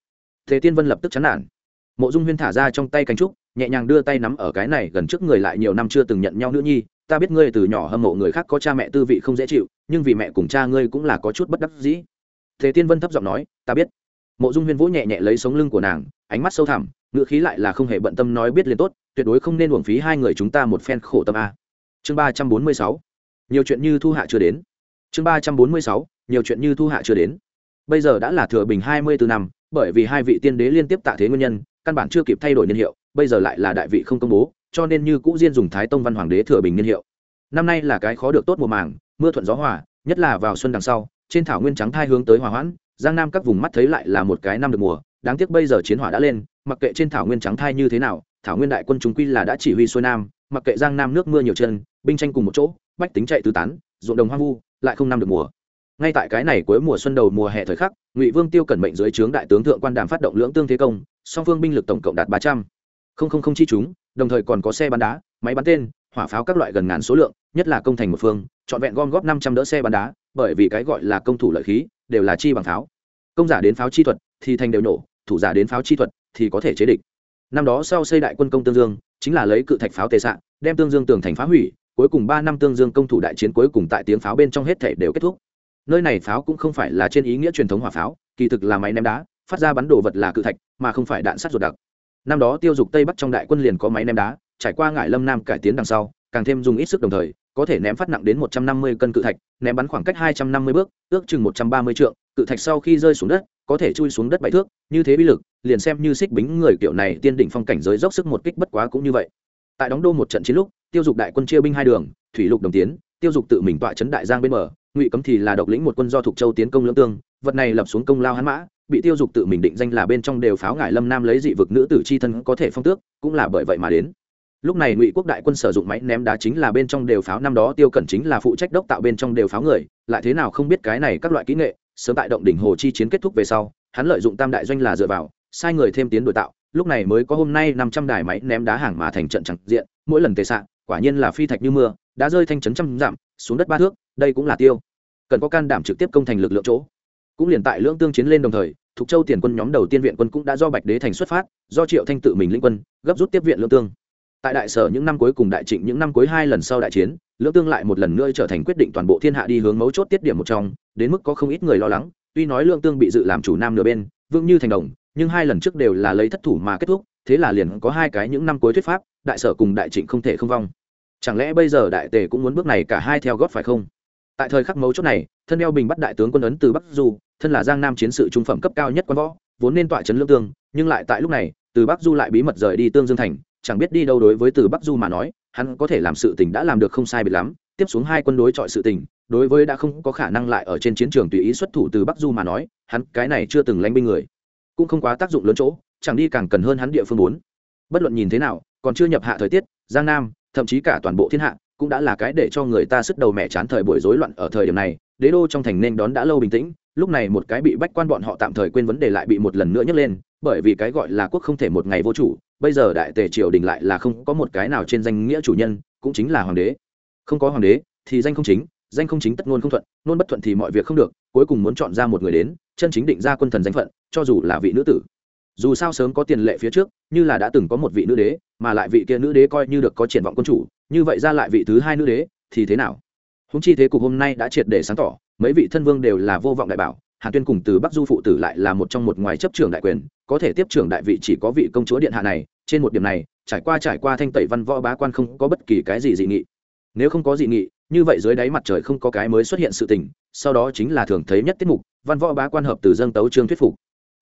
Thế tiên vân lập tức chán nản. Mộ dung huyên thả ra trong tay cánh trúc, nhẹ nhàng đưa tay nắm ở cái này gần trước người lại nhiều năm chưa từng nhận nhau nữa nhi, ta biết ngươi từ nhỏ hâm mộ người khác có cha mẹ tư vị không dễ chịu, nhưng vì mẹ cùng cha ngươi cũng là có chút bất đắc dĩ. Thế tiên vân thấp giọng nói, ta biết mộ dung huyên vỗ nhẹ nhẹ lấy sống lưng của nàng, ánh mắt sâu thẳm ngựa khí lại là không hề bận tâm nói biết liền tốt, tuyệt đối không nên uổng phí hai người chúng ta một phen khổ tâm a. Chương ba trăm bốn mươi sáu. Nhiều chuyện như thu hạ chưa đến. Chương ba trăm bốn mươi sáu. Nhiều chuyện như thu hạ chưa đến. Bây giờ đã là thừa bình hai mươi bốn năm, bởi vì hai vị tiên đế liên tiếp tạ thế nguyên nhân, căn bản chưa kịp thay đổi niên hiệu, bây giờ lại là đại vị không công bố, cho nên như cũ diên dùng thái tông văn hoàng đế thừa bình niên hiệu. Năm nay là cái khó được tốt mùa màng, mưa thuận gió hòa, nhất là vào xuân đằng sau, trên thảo nguyên trắng thai hướng tới hòa hoãn giang nam các vùng mắt thấy lại là một cái năm được mùa, đáng tiếc bây giờ chiến hỏa đã lên, mặc kệ trên thảo nguyên trắng thai như thế nào, thảo nguyên đại quân chúng quy là đã chỉ huy xuôi nam, mặc kệ giang nam nước mưa nhiều chân, binh tranh cùng một chỗ, bách tính chạy tứ tán, ruộng đồng hoang vu, lại không năm được mùa. Ngay tại cái này cuối mùa xuân đầu mùa hè thời khắc, ngụy vương tiêu cẩn mệnh dưới trướng đại tướng thượng quan đàm phát động lưỡng tương thế công, song phương binh lực tổng cộng đạt ba trăm. Không không không chi chúng, đồng thời còn có xe bắn đá, máy bắn tên, hỏa pháo các loại gần ngàn số lượng, nhất là công thành một phương, trọn vẹn gom góp năm trăm đỡ xe bắn đá, bởi vì cái gọi là công thủ lợi khí đều là chi bằng pháo. Công giả đến pháo chi thuật thì thành đều nổ, thủ giả đến pháo chi thuật thì có thể chế địch. Năm đó sau xây đại quân công tương dương, chính là lấy cự thạch pháo tề sạn đem tương dương tường thành phá hủy, cuối cùng ba năm tương dương công thủ đại chiến cuối cùng tại tiếng pháo bên trong hết thể đều kết thúc. Nơi này pháo cũng không phải là trên ý nghĩa truyền thống hỏa pháo, kỳ thực là máy ném đá, phát ra bắn đồ vật là cự thạch, mà không phải đạn sắt ruột đặc. Năm đó tiêu dục tây bắc trong đại quân liền có máy ném đá, trải qua ngải lâm nam cải tiến đằng sau, càng thêm dùng ít sức đồng thời có thể ném phát nặng đến một trăm năm mươi cân cự thạch, ném bắn khoảng cách hai trăm năm mươi bước, ước chừng một trăm ba mươi trượng, cự thạch sau khi rơi xuống đất, có thể chui xuống đất bảy thước, như thế bí lực, liền xem như xích bính người kiểu này tiên đỉnh phong cảnh giới dốc sức một kích bất quá cũng như vậy. Tại đóng đô một trận chiến lúc, tiêu dục đại quân chia binh hai đường, thủy lục đồng tiến, tiêu dục tự mình tọa trấn đại giang bên mở ngụy cấm thì là độc lĩnh một quân do thuộc châu tiến công lưỡng tương, vật này lập xuống công lao hắn mã, bị tiêu dục tự mình định danh là bên trong đều pháo ngải lâm nam lấy dị vực nữ tử c h i thân có thể phong tước, cũng là bởi vậy mà đến lúc này ngụy quốc đại quân sử dụng máy ném đá chính là bên trong đều pháo, năm đó tiêu cẩn chính là phụ trách đốc tạo bên trong đều pháo người, lại thế nào không biết cái này các loại kỹ nghệ, sớm tại động đỉnh hồ chi chiến kết thúc về sau, hắn lợi dụng tam đại doanh là dựa vào, sai người thêm tiến đổi tạo, lúc này mới có hôm nay năm trăm đài máy ném đá hàng mà thành trận chẳng diện, mỗi lần tề sạn quả nhiên là phi thạch như mưa, đã rơi thanh chấn trăm dặm, xuống đất ba thước, đây cũng là tiêu. Cần có can đảm trực tiếp công thành lực lượng chỗ. Cũng liền tại lưỡng tương chiến lên đồng thời thuộc châu tiền quân nhóm đầu tiên viện quân cũng đã do bạch đế thành xuất phát, do triệu thanh tự mình lĩnh quân, gấp rút tiếp viện lưỡng tương tại đại sở những năm cuối cùng đại trịnh những năm cuối hai lần sau đại chiến, lưỡng tương lại một lần nữa trở thành quyết định toàn bộ thiên hạ đi hướng mấu chốt tiết điểm một trong, đến mức có không ít người lo lắng, tuy nói lưỡng tương bị dự làm chủ nam nửa bên vương như thành đồng, nhưng hai lần trước đều là lấy thất thủ mà kết thúc, thế là liền có hai cái những năm cuối thuyết pháp, đại sở cùng đại trịnh không thể không vong. Chẳng lẽ bây giờ đại tề cũng muốn bước này cả hai theo gót phải không? Tại thời khắc mấu chốt này, thân đeo bình bắt đại tướng quân ấn từ bắc du, thân là giang nam chiến sự trung phẩm cấp cao nhất quan võ, vốn nên tọa trấn lương tương, nhưng lại tại lúc này, từ bắc du lại bí mật rời đi tương dương thành chẳng biết đi đâu đối với từ bắc du mà nói, hắn có thể làm sự tình đã làm được không sai biệt lắm, tiếp xuống hai quân đối chọi sự tình, đối với đã không có khả năng lại ở trên chiến trường tùy ý xuất thủ từ bắc du mà nói, hắn cái này chưa từng lánh binh người. Cũng không quá tác dụng lớn chỗ, chẳng đi càng cần hơn hắn địa phương bốn. Bất luận nhìn thế nào, còn chưa nhập hạ thời tiết, giang nam, thậm chí cả toàn bộ thiên hạ, cũng đã là cái để cho người ta sức đầu mẹ chán thời buổi rối loạn ở thời điểm này, đế đô trong thành nên đón đã lâu bình tĩnh, lúc này một cái bị bách quan bọn họ tạm thời quên vấn đề lại bị một lần nữa nhấc lên, bởi vì cái gọi là quốc không thể một ngày vô chủ bây giờ đại tề triều đình lại là không có một cái nào trên danh nghĩa chủ nhân, cũng chính là hoàng đế. Không có hoàng đế, thì danh không chính, danh không chính tất ngôn không thuận, ngôn bất thuận thì mọi việc không được, cuối cùng muốn chọn ra một người đến, chân chính định ra quân thần danh phận, cho dù là vị nữ tử. Dù sao sớm có tiền lệ phía trước, như là đã từng có một vị nữ đế, mà lại vị kia nữ đế coi như được có triển vọng quân chủ, như vậy ra lại vị thứ hai nữ đế, thì thế nào? Húng chi thế cục hôm nay đã triệt để sáng tỏ, mấy vị thân vương đều là vô vọng đại bảo hàn tuyên cùng từ bắc du phụ tử lại là một trong một ngoài chấp trưởng đại quyền, có thể tiếp trưởng đại vị chỉ có vị công chúa điện hạ này, trên một điểm này, trải qua trải qua thanh tẩy văn võ bá quan không có bất kỳ cái gì dị nghị. Nếu không có dị nghị, như vậy dưới đáy mặt trời không có cái mới xuất hiện sự tình, sau đó chính là thường thấy nhất tiết mục, văn võ bá quan hợp từ dâng tấu trương thuyết phục.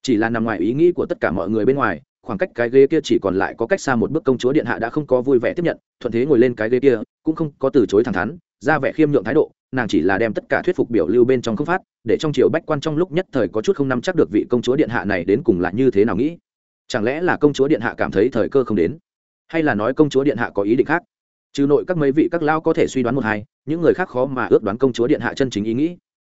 Chỉ là nằm ngoài ý nghĩ của tất cả mọi người bên ngoài khoảng cách cái ghế kia chỉ còn lại có cách xa một bước công chúa điện hạ đã không có vui vẻ tiếp nhận, thuận thế ngồi lên cái ghế kia, cũng không có từ chối thẳng thắn, ra vẻ khiêm nhượng thái độ, nàng chỉ là đem tất cả thuyết phục biểu lưu bên trong không phát, để trong triều bách quan trong lúc nhất thời có chút không nắm chắc được vị công chúa điện hạ này đến cùng là như thế nào nghĩ. Chẳng lẽ là công chúa điện hạ cảm thấy thời cơ không đến? Hay là nói công chúa điện hạ có ý định khác? Trừ nội các mấy vị các lao có thể suy đoán một hai, những người khác khó mà ước đoán công chúa điện hạ chân chính ý nghĩ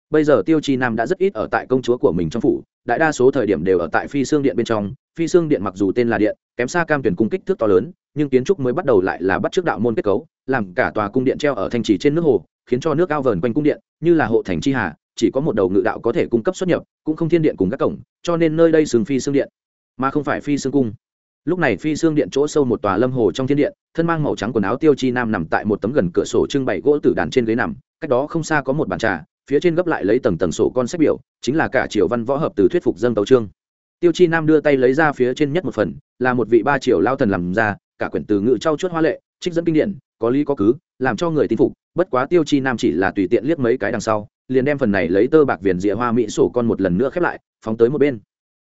bây giờ tiêu chi nam đã rất ít ở tại công chúa của mình trong phủ, đại đa số thời điểm đều ở tại phi xương điện bên trong. Phi xương điện mặc dù tên là điện, kém xa cam tuyển cung kích thước to lớn, nhưng kiến trúc mới bắt đầu lại là bắt trước đạo môn kết cấu, làm cả tòa cung điện treo ở thành trì trên nước hồ, khiến cho nước ao vờn quanh cung điện, như là hộ thành chi hà, chỉ có một đầu ngự đạo có thể cung cấp xuất nhập, cũng không thiên điện cùng các cổng, cho nên nơi đây sừng phi xương điện, mà không phải phi xương cung. Lúc này phi xương điện chỗ sâu một tòa lâm hồ trong thiên điện, thân mang màu trắng quần áo tiêu chi nam nằm tại một tấm gần cửa sổ trưng bày gỗ tử đàn trên ghế nằm, cách đó không xa có một bàn trà phía trên gấp lại lấy tầng tầng sổ con sách biểu, chính là cả triều văn võ hợp từ thuyết phục dân tấu trương tiêu chi nam đưa tay lấy ra phía trên nhất một phần, là một vị ba triều lao thần làm ra, cả quyển từ ngữ trau chuốt hoa lệ, trích dẫn kinh điển, có lý có cứ, làm cho người tin phục, bất quá tiêu chi nam chỉ là tùy tiện liếc mấy cái đằng sau, liền đem phần này lấy tơ bạc viền rịa hoa mỹ sổ con một lần nữa khép lại, phóng tới một bên.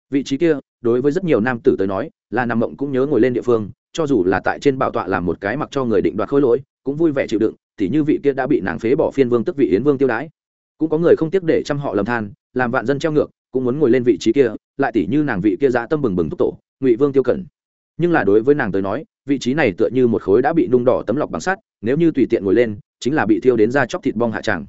Vị trí kia, đối với rất nhiều nam tử tới nói, là nằm mộng cũng nhớ ngồi lên địa phương, cho dù là tại trên bảo tọa làm một cái mặc cho người định đoạt khôi lỗi, cũng vui vẻ chịu đựng thì như vị kia đã bị nàng phế bỏ phiên vương tức vị yến vương tiêu đái cũng có người không tiếc để chăm họ lầm than, làm vạn dân treo ngược, cũng muốn ngồi lên vị trí kia, lại tỷ như nàng vị kia dã tâm bừng bừng thúc tổ, ngụy vương tiêu cẩn nhưng là đối với nàng tới nói, vị trí này tựa như một khối đã bị nung đỏ tấm lọc bằng sắt, nếu như tùy tiện ngồi lên, chính là bị thiêu đến da chóc thịt bong hạ tràng.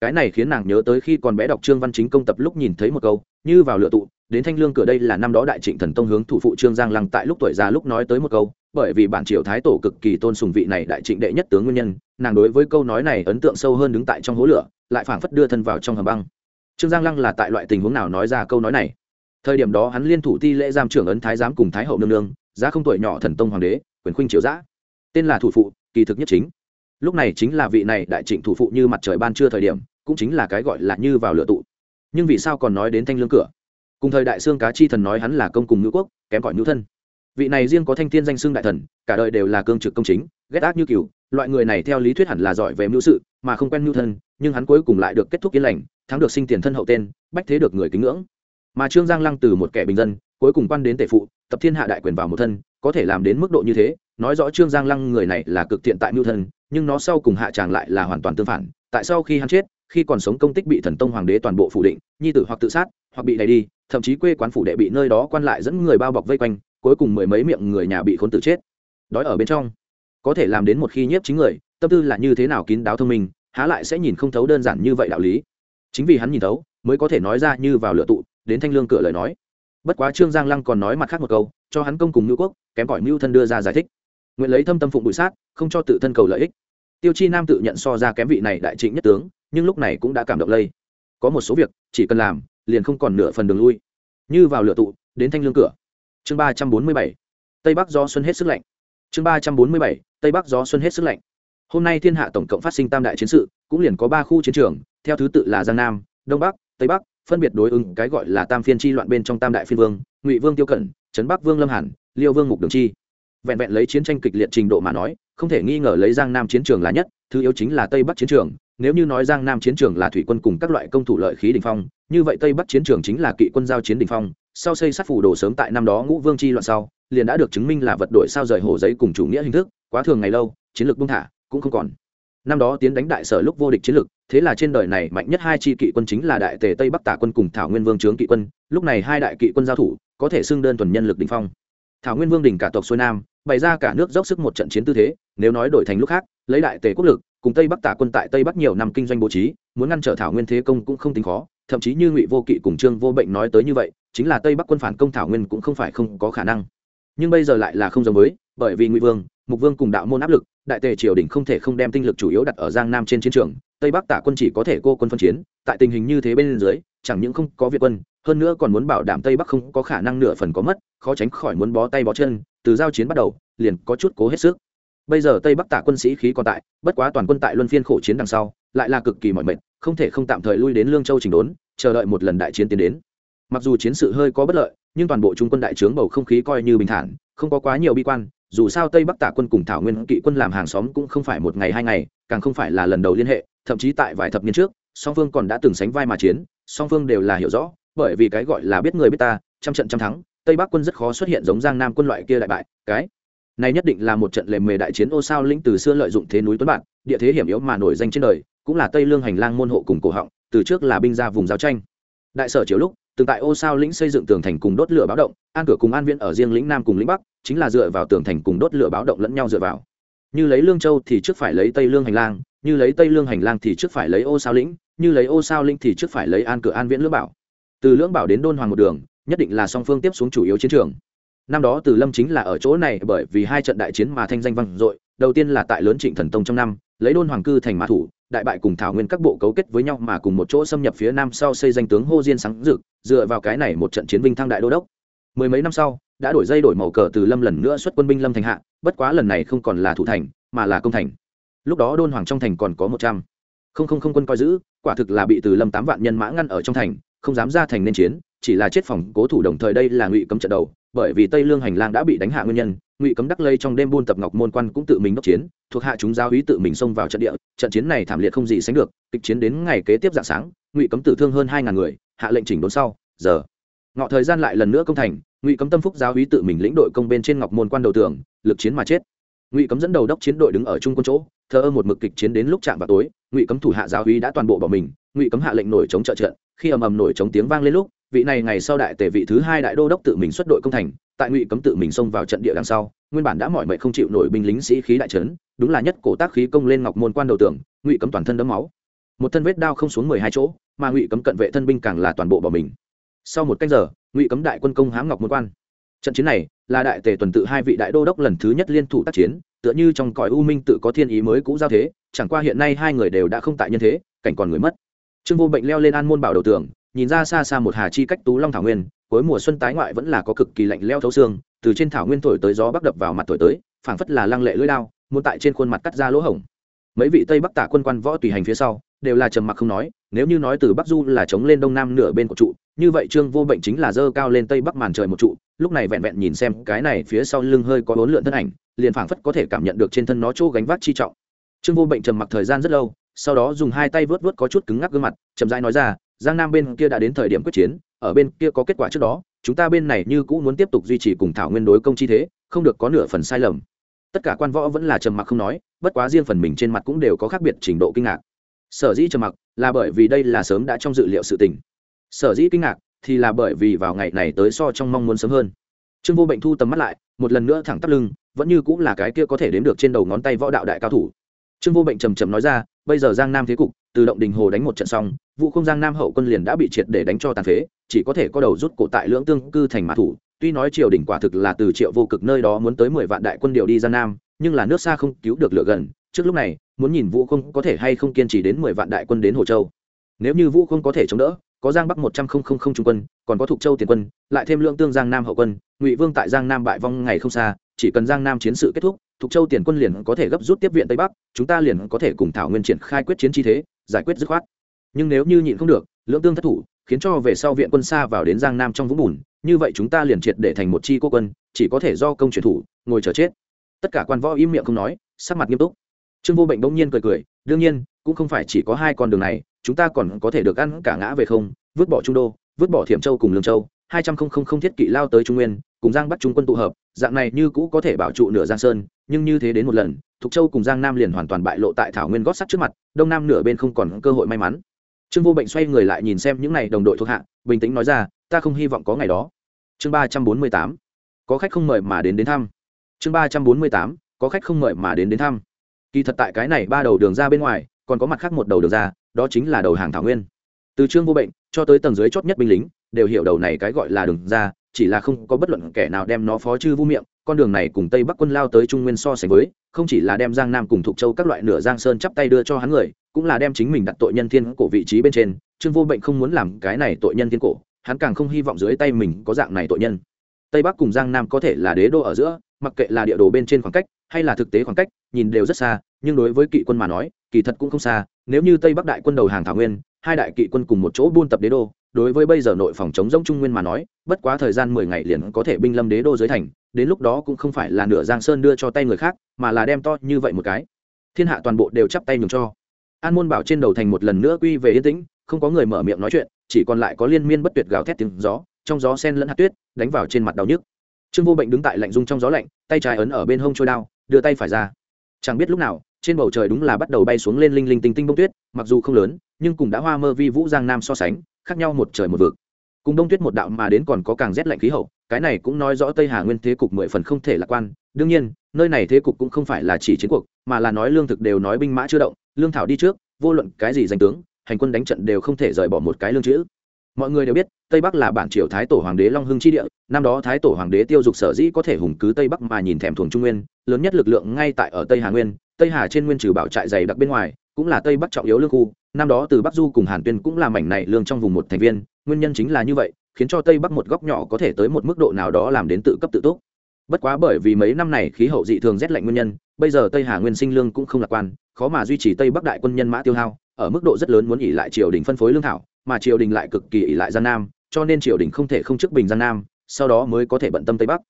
Cái này khiến nàng nhớ tới khi còn bé đọc trương văn chính công tập lúc nhìn thấy một câu, như vào lựa tụ, đến thanh lương cửa đây là năm đó đại trịnh thần tông hướng thủ phụ trương giang lăng tại lúc tuổi già lúc nói tới một câu, bởi vì bản triều thái tổ cực kỳ tôn sùng vị này đại trịnh đệ nhất tướng nguyên nhân, nàng đối với câu nói này ấn tượng sâu hơn đứng tại trong hố lửa lại phảng phất đưa thân vào trong hầm băng. Trương giang lăng là tại loại tình huống nào nói ra câu nói này? Thời điểm đó hắn liên thủ ti lễ giam trưởng ấn thái giám cùng thái hậu nương nương, giá không tuổi nhỏ thần tông hoàng đế, quyền khuynh triều giã. Tên là thủ phụ, kỳ thực nhất chính. Lúc này chính là vị này đại trịnh thủ phụ như mặt trời ban trưa thời điểm, cũng chính là cái gọi là như vào lựa tụ. Nhưng vì sao còn nói đến thanh lương cửa? Cùng thời đại xương cá chi thần nói hắn là công cùng nữ quốc, kém cỏi nữ thân. Vị này riêng có thanh thiên danh xương đại thần, cả đời đều là cương trực công chính, ghét ác như cừu loại người này theo lý thuyết hẳn là giỏi về mưu sự, mà không quen mưu thân, nhưng hắn cuối cùng lại được kết thúc yên lành, thắng được sinh tiền thân hậu tên, bách thế được người kính ngưỡng. Mà trương giang lăng từ một kẻ bình dân, cuối cùng quan đến tể phụ, tập thiên hạ đại quyền vào một thân, có thể làm đến mức độ như thế, nói rõ trương giang lăng người này là cực thiện tại mưu thân, nhưng nó sau cùng hạ tràng lại là hoàn toàn tương phản, tại sau khi hắn chết, khi còn sống công tích bị thần tông hoàng đế toàn bộ phủ định, nhi tử hoặc tự sát, hoặc bị đẩy đi, thậm chí quê quán phủ đệ bị nơi đó quan lại dẫn người bao bọc vây quanh, cuối cùng mười mấy miệng người nhà bị khốn tử chết. Đói ở bên trong có thể làm đến một khi nhiếp chính người, tâm tư là như thế nào kín đáo thông minh, há lại sẽ nhìn không thấu đơn giản như vậy đạo lý. Chính vì hắn nhìn thấu, mới có thể nói ra như vào lựa tụ, đến thanh lương cửa lời nói. Bất quá trương giang lăng còn nói mặt khác một câu, cho hắn công cùng ngữ quốc, kém cỏi mưu thân đưa ra giải thích. Nguyện lấy thâm tâm phụng bụi sát, không cho tự thân cầu lợi ích. Tiêu chi nam tự nhận so ra kém vị này đại trịnh nhất tướng, nhưng lúc này cũng đã cảm động lây. Có một số việc, chỉ cần làm, liền không còn nửa phần đường lui. Như vào lửa tụ, đến thanh lương cửa. Chương ba trăm bốn mươi bảy. Tây bắc do xuân hết sức lạnh. Chương ba trăm bốn mươi bảy tây bắc gió xuân hết sức lạnh. Hôm nay thiên hạ tổng cộng phát sinh tam đại chiến sự, cũng liền có ba khu chiến trường, theo thứ tự là giang nam, đông bắc, tây bắc, phân biệt đối ứng cái gọi là tam phiên chi loạn bên trong tam đại phiên vương, ngụy vương tiêu cẩn, trấn bắc vương lâm hàn, liêu vương mục đường chi. Vẹn vẹn lấy chiến tranh kịch liệt trình độ mà nói, không thể nghi ngờ lấy giang nam chiến trường là nhất, thứ yếu chính là tây bắc chiến trường. Nếu như nói giang nam chiến trường là thủy quân cùng các loại công thủ lợi khí đình phong, như vậy tây bắc chiến trường chính là kỵ quân giao chiến đình phong. Sau xây sát phủ đồ sớm tại năm đó ngũ vương chi loạn sau, liền đã được chứng minh là vật đổi sao rời hồ giấy cùng chủ nghĩa hình thức quá thường ngày lâu, chiến lược bung thả cũng không còn. Năm đó tiến đánh đại sở lúc vô địch chiến lược, thế là trên đời này mạnh nhất hai chi kỵ quân chính là đại tề tây bắc tả quân cùng thảo nguyên vương trướng kỵ quân, lúc này hai đại kỵ quân giao thủ, có thể xưng đơn thuần nhân lực đình phong. Thảo nguyên vương đình cả tộc xuôi nam, bày ra cả nước dốc sức một trận chiến tư thế, nếu nói đổi thành lúc khác, lấy đại tề quốc lực, cùng tây bắc tả quân tại tây bắc nhiều năm kinh doanh bố trí, muốn ngăn trở thảo nguyên thế công cũng không tính khó, thậm chí như ngụy vô kỵ cùng trương vô bệnh nói tới như vậy, chính là tây bắc quân phản công thảo nguyên cũng không phải không có khả năng. Nhưng bây giờ lại là không giống với, bởi vì ngụy vương mục vương cùng đạo môn áp lực, đại tề triều đình không thể không đem tinh lực chủ yếu đặt ở giang nam trên chiến trường, tây bắc tả quân chỉ có thể cô quân phân chiến, tại tình hình như thế bên dưới, chẳng những không có việt quân, hơn nữa còn muốn bảo đảm tây bắc không có khả năng nửa phần có mất, khó tránh khỏi muốn bó tay bó chân, từ giao chiến bắt đầu, liền có chút cố hết sức. Bây giờ tây bắc tả quân sĩ khí còn tại, bất quá toàn quân tại luân phiên khổ chiến đằng sau, lại là cực kỳ mỏi mệt, không thể không tạm thời lui đến lương châu trình đốn, chờ đợi một lần đại chiến tiến đến. Mặc dù chiến sự hơi có bất lợi, nhưng toàn bộ trung quân đại trướng bầu không khí coi như bình thản, không có quá nhiều bi quan dù sao tây bắc tả quân cùng thảo nguyên kỵ quân làm hàng xóm cũng không phải một ngày hai ngày, càng không phải là lần đầu liên hệ, thậm chí tại vài thập niên trước, song phương còn đã từng sánh vai mà chiến, song phương đều là hiểu rõ, bởi vì cái gọi là biết người biết ta, trăm trận trăm thắng, tây bắc quân rất khó xuất hiện giống giang nam quân loại kia đại bại, cái này nhất định là một trận lề mề đại chiến ô sao lĩnh từ xưa lợi dụng thế núi tuấn bạn địa thế hiểm yếu mà nổi danh trên đời, cũng là tây lương hành lang môn hộ cùng cổ họng, từ trước là binh ra vùng giao tranh. Đại sở chiếu lúc từng tại ô sao lĩnh xây dựng tường thành cùng đốt lửa báo động, an cửa cùng an viễn ở riêng lĩnh nam cùng lĩnh bắc, chính là dựa vào tường thành cùng đốt lửa báo động lẫn nhau dựa vào. Như lấy lương châu thì trước phải lấy tây lương hành lang, như lấy tây lương hành lang thì trước phải lấy ô sao lĩnh, như lấy ô sao lĩnh thì trước phải lấy an cửa an viễn lưỡng bảo. Từ lưỡng bảo đến đôn hoàng một đường, nhất định là song phương tiếp xuống chủ yếu chiến trường. Năm đó từ lâm chính là ở chỗ này bởi vì hai trận đại chiến mà thanh danh vang dội, đầu tiên là tại lớn trịnh thần tông trong năm lấy đôn hoàng cư thành mã thủ, đại bại cùng thảo nguyên các bộ cấu kết với nhau mà cùng một chỗ xâm nhập phía nam sau xây danh tướng hô diên sáng dực dựa vào cái này một trận chiến binh thăng đại đô đốc. Mười mấy năm sau, đã đổi dây đổi màu cờ từ lâm lần nữa xuất quân binh lâm thành hạ, bất quá lần này không còn là thủ thành, mà là công thành. Lúc đó đôn hoàng trong thành còn có một trăm. Không không không quân coi giữ, quả thực là bị từ lâm tám vạn nhân mã ngăn ở trong thành, không dám ra thành nên chiến, chỉ là chết phòng cố thủ đồng thời đây là ngụy cấm trận đầu, bởi vì tây lương hành lang đã bị đánh hạ nguyên nhân ngụy cấm đắc lây trong đêm buôn tập ngọc môn quan cũng tự mình đốc chiến, thuộc hạ chúng giáo hí tự mình xông vào trận địa, trận chiến này thảm liệt không gì sánh được, kịch chiến đến ngày kế tiếp dạng sáng, ngụy cấm tử thương hơn hai ngàn người, hạ lệnh chỉnh đốn sau, giờ. Ngọ thời gian lại lần nữa công thành, ngụy cấm tâm phúc giáo hí tự mình lĩnh đội công bên trên ngọc môn quan đầu tường, lực chiến mà chết. Ngụy cấm dẫn đầu đốc chiến đội đứng ở trung quân chỗ, thờ ơ một mực kịch chiến đến lúc chạm vào tối, ngụy cấm thủ hạ giáo hí đã toàn bộ bỏ mình, ngụy cấm hạ lệnh nổi chống trợ trận, khi ầm ầm nổi chống tiếng vang lên lúc vị này ngày sau đại tề vị thứ hai đại đô đốc tự mình xuất đội công thành, tại ngụy cấm tự mình xông vào trận địa đằng sau, nguyên bản đã mỏi mệt không chịu nổi binh lính sĩ khí đại trấn, đúng là nhất cổ tác khí công lên ngọc môn quan đầu tường, ngụy cấm toàn thân đấm máu. Một thân vết đao không xuống mười hai chỗ, mà ngụy cấm cận vệ thân binh càng là toàn bộ bỏ mình. Sau một cách giờ, ngụy cấm đại quân công hãm ngọc môn quan. Trận chiến này là đại tề tuần tự hai vị đại đô đốc lần thứ nhất liên thủ tác chiến, tựa như trong cõi u minh tự có thiên ý mới cũ giao thế, chẳng qua hiện nay hai người đều đã không tại nhân thế, cảnh còn người mất. Trương vô bệnh leo lên an môn bảo đầu tường nhìn ra xa xa một hà chi cách tú long thảo nguyên, cuối mùa xuân tái ngoại vẫn là có cực kỳ lạnh leo thấu xương, từ trên thảo nguyên thổi tới gió bắc đập vào mặt thổi tới, phảng phất là lăng lệ lưỡi đao, muốn tại trên khuôn mặt cắt ra lỗ hổng. Mấy vị tây bắc tả quân quan võ tùy hành phía sau, đều là trầm mặc không nói, nếu như nói từ bắc du là chống lên đông nam nửa bên của trụ, như vậy trương vô bệnh chính là dơ cao lên tây bắc màn trời một trụ, lúc này vẹn vẹn nhìn xem cái này phía sau lưng hơi có bốn lượn thân ảnh, liền phảng phất có thể cảm nhận được trên thân nó chỗ gánh vác chi trọng. Trương vô bệnh trầm mặc thời gian rất lâu, sau đó dùng hai tay vớt vớt có chút cứng ngắc gương mặt, chậm rãi nói ra giang nam bên kia đã đến thời điểm quyết chiến, ở bên kia có kết quả trước đó, chúng ta bên này như cũ muốn tiếp tục duy trì cùng thảo nguyên đối công chi thế, không được có nửa phần sai lầm. Tất cả quan võ vẫn là trầm mặc không nói, bất quá riêng phần mình trên mặt cũng đều có khác biệt trình độ kinh ngạc. Sở dĩ trầm mặc là bởi vì đây là sớm đã trong dự liệu sự tình. Sở dĩ kinh ngạc thì là bởi vì vào ngày này tới so trong mong muốn sớm hơn. Trương vô bệnh thu tầm mắt lại, một lần nữa thẳng tắp lưng, vẫn như cũng là cái kia có thể đếm được trên đầu ngón tay võ đạo đại cao thủ. Trương vô bệnh trầm trầm nói ra, bây giờ giang nam thế cục từ động đình hồ đánh một trận xong vụ không giang nam hậu quân liền đã bị triệt để đánh cho tàn phế, chỉ có thể có đầu rút cổ tại lưỡng tương cư thành mã thủ. Tuy nói triều đình quả thực là từ triệu vô cực nơi đó muốn tới mười vạn đại quân điều đi ra nam, nhưng là nước xa không cứu được lửa gần, trước lúc này, muốn nhìn vũ không có thể hay không kiên trì đến mười vạn đại quân đến hồ châu. Nếu như vũ không có thể chống đỡ, có giang bắc một trăm không không không trung quân, còn có thục châu tiền quân, lại thêm lượng tương giang nam hậu quân, ngụy vương tại giang nam bại vong ngày không xa, chỉ cần giang nam chiến sự kết thúc thục châu tiền quân liền có thể gấp rút tiếp viện tây bắc, chúng ta liền có thể cùng thảo nguyên triển khai quyết chiến chi thế, giải quyết dứt khoát. Nhưng nếu như nhịn không được lượng tương thất thủ, khiến cho về sau viện quân xa vào đến giang nam trong vũng bùn, như vậy chúng ta liền triệt để thành một chi cô quân, chỉ có thể do công truyền thủ, ngồi chờ chết. Tất cả quan võ im miệng không nói, sắc mặt nghiêm túc. Trương vô bệnh bỗng nhiên cười cười, đương nhiên, cũng không phải chỉ có hai con đường này, chúng ta còn có thể được ăn cả ngã về không, vứt bỏ trung đô, vứt bỏ thiểm châu cùng lương châu hai trăm không không không thiết kỵ lao tới trung nguyên, cùng giang bắt trung quân tụ hợp, dạng này như cũ có thể bảo trụ nửa giang sơn, nhưng như thế đến một lần, thục châu cùng giang nam liền hoàn toàn bại lộ tại thảo nguyên gót sắt trước mặt, đông nam nửa bên không còn cơ hội may mắn. Trương vô bệnh xoay người lại nhìn xem những n à y đồng đội thuộc hạ, bình tĩnh nói ra, ta không hy vọng có ngày đó. Chương ba trăm bốn mươi tám, có khách không mời mà đến đến thăm. Chương ba trăm bốn mươi tám, có khách không mời mà đến đến thăm. Kỳ thật tại cái này ba đầu đường ra bên ngoài, còn có mặt khác một đầu đường ra, đó chính là đầu hàng thảo nguyên. Từ trương vô bệnh cho tới tầng dưới chót nhất binh lính đều hiểu đầu này cái gọi là đường ra, chỉ là không có bất luận kẻ nào đem nó phó chư vu miệng, con đường này cùng tây bắc quân lao tới trung nguyên so sánh với, không chỉ là đem giang nam cùng thục châu các loại nửa giang sơn chắp tay đưa cho hắn người, cũng là đem chính mình đặt tội nhân thiên cổ vị trí bên trên, trương vô bệnh không muốn làm cái này tội nhân thiên cổ, hắn càng không hy vọng dưới tay mình có dạng này tội nhân. Tây bắc cùng giang nam có thể là đế đô ở giữa, mặc kệ là địa đồ bên trên khoảng cách, hay là thực tế khoảng cách, nhìn đều rất xa, nhưng đối với kỵ quân mà nói, kỳ thật cũng không xa, nếu như tây bắc đại quân đầu hàng thảo nguyên, hai đại kỵ quân cùng một chỗ buôn tập đế đô đối với bây giờ nội phòng chống giống trung nguyên mà nói, bất quá thời gian mười ngày liền có thể binh lâm đế đô dưới thành, đến lúc đó cũng không phải là nửa giang sơn đưa cho tay người khác, mà là đem to như vậy một cái. Thiên hạ toàn bộ đều chắp tay nhường cho. An môn bảo trên đầu thành một lần nữa quy về yên tĩnh, không có người mở miệng nói chuyện, chỉ còn lại có liên miên bất tuyệt gào thét tiếng gió, trong gió sen lẫn hạt tuyết, đánh vào trên mặt đau nhức. Trương vô bệnh đứng tại lạnh dung trong gió lạnh, tay trái ấn ở bên hông trôi đao, đưa tay phải ra. Chẳng biết lúc nào, trên bầu trời đúng là bắt đầu bay xuống lên linh linh tinh tinh bông tuyết, mặc dù không lớn, nhưng cũng đã hoa mơ vi vũ giang nam so sánh khác nhau một trời một vực. Cùng đông tuyết một đạo mà đến còn có càng rét lạnh khí hậu, cái này cũng nói rõ tây hà nguyên thế cục mười phần không thể lạc quan. Đương nhiên, nơi này thế cục cũng không phải là chỉ chiến cuộc, mà là nói lương thực đều nói binh mã chưa động, lương thảo đi trước, vô luận cái gì danh tướng, hành quân đánh trận đều không thể rời bỏ một cái lương chữ. Mọi người đều biết, tây bắc là bản triều thái tổ hoàng đế long hưng chi địa, năm đó thái tổ hoàng đế tiêu dục sở dĩ có thể hùng cứ tây bắc mà nhìn thèm thuồng trung nguyên, lớn nhất lực lượng ngay tại ở tây hà nguyên, tây hà trên nguyên trừ bảo trại dày đặc bên ngoài, cũng là tây bắc trọng yếu lương khu năm đó từ bắc du cùng hàn tuyên cũng là mảnh này lương trong vùng một thành viên, nguyên nhân chính là như vậy, khiến cho tây bắc một góc nhỏ có thể tới một mức độ nào đó làm đến tự cấp tự túc. Bất quá bởi vì mấy năm này khí hậu dị thường rét lạnh nguyên nhân, bây giờ tây hà nguyên sinh lương cũng không lạc quan, khó mà duy trì tây bắc đại quân nhân mã tiêu hao, ở mức độ rất lớn muốn ỉ lại triều đình phân phối lương thảo, mà triều đình lại cực kỳ ỉ lại gian nam, cho nên triều đình không thể không chức bình gian nam, sau đó mới có thể bận tâm tây bắc.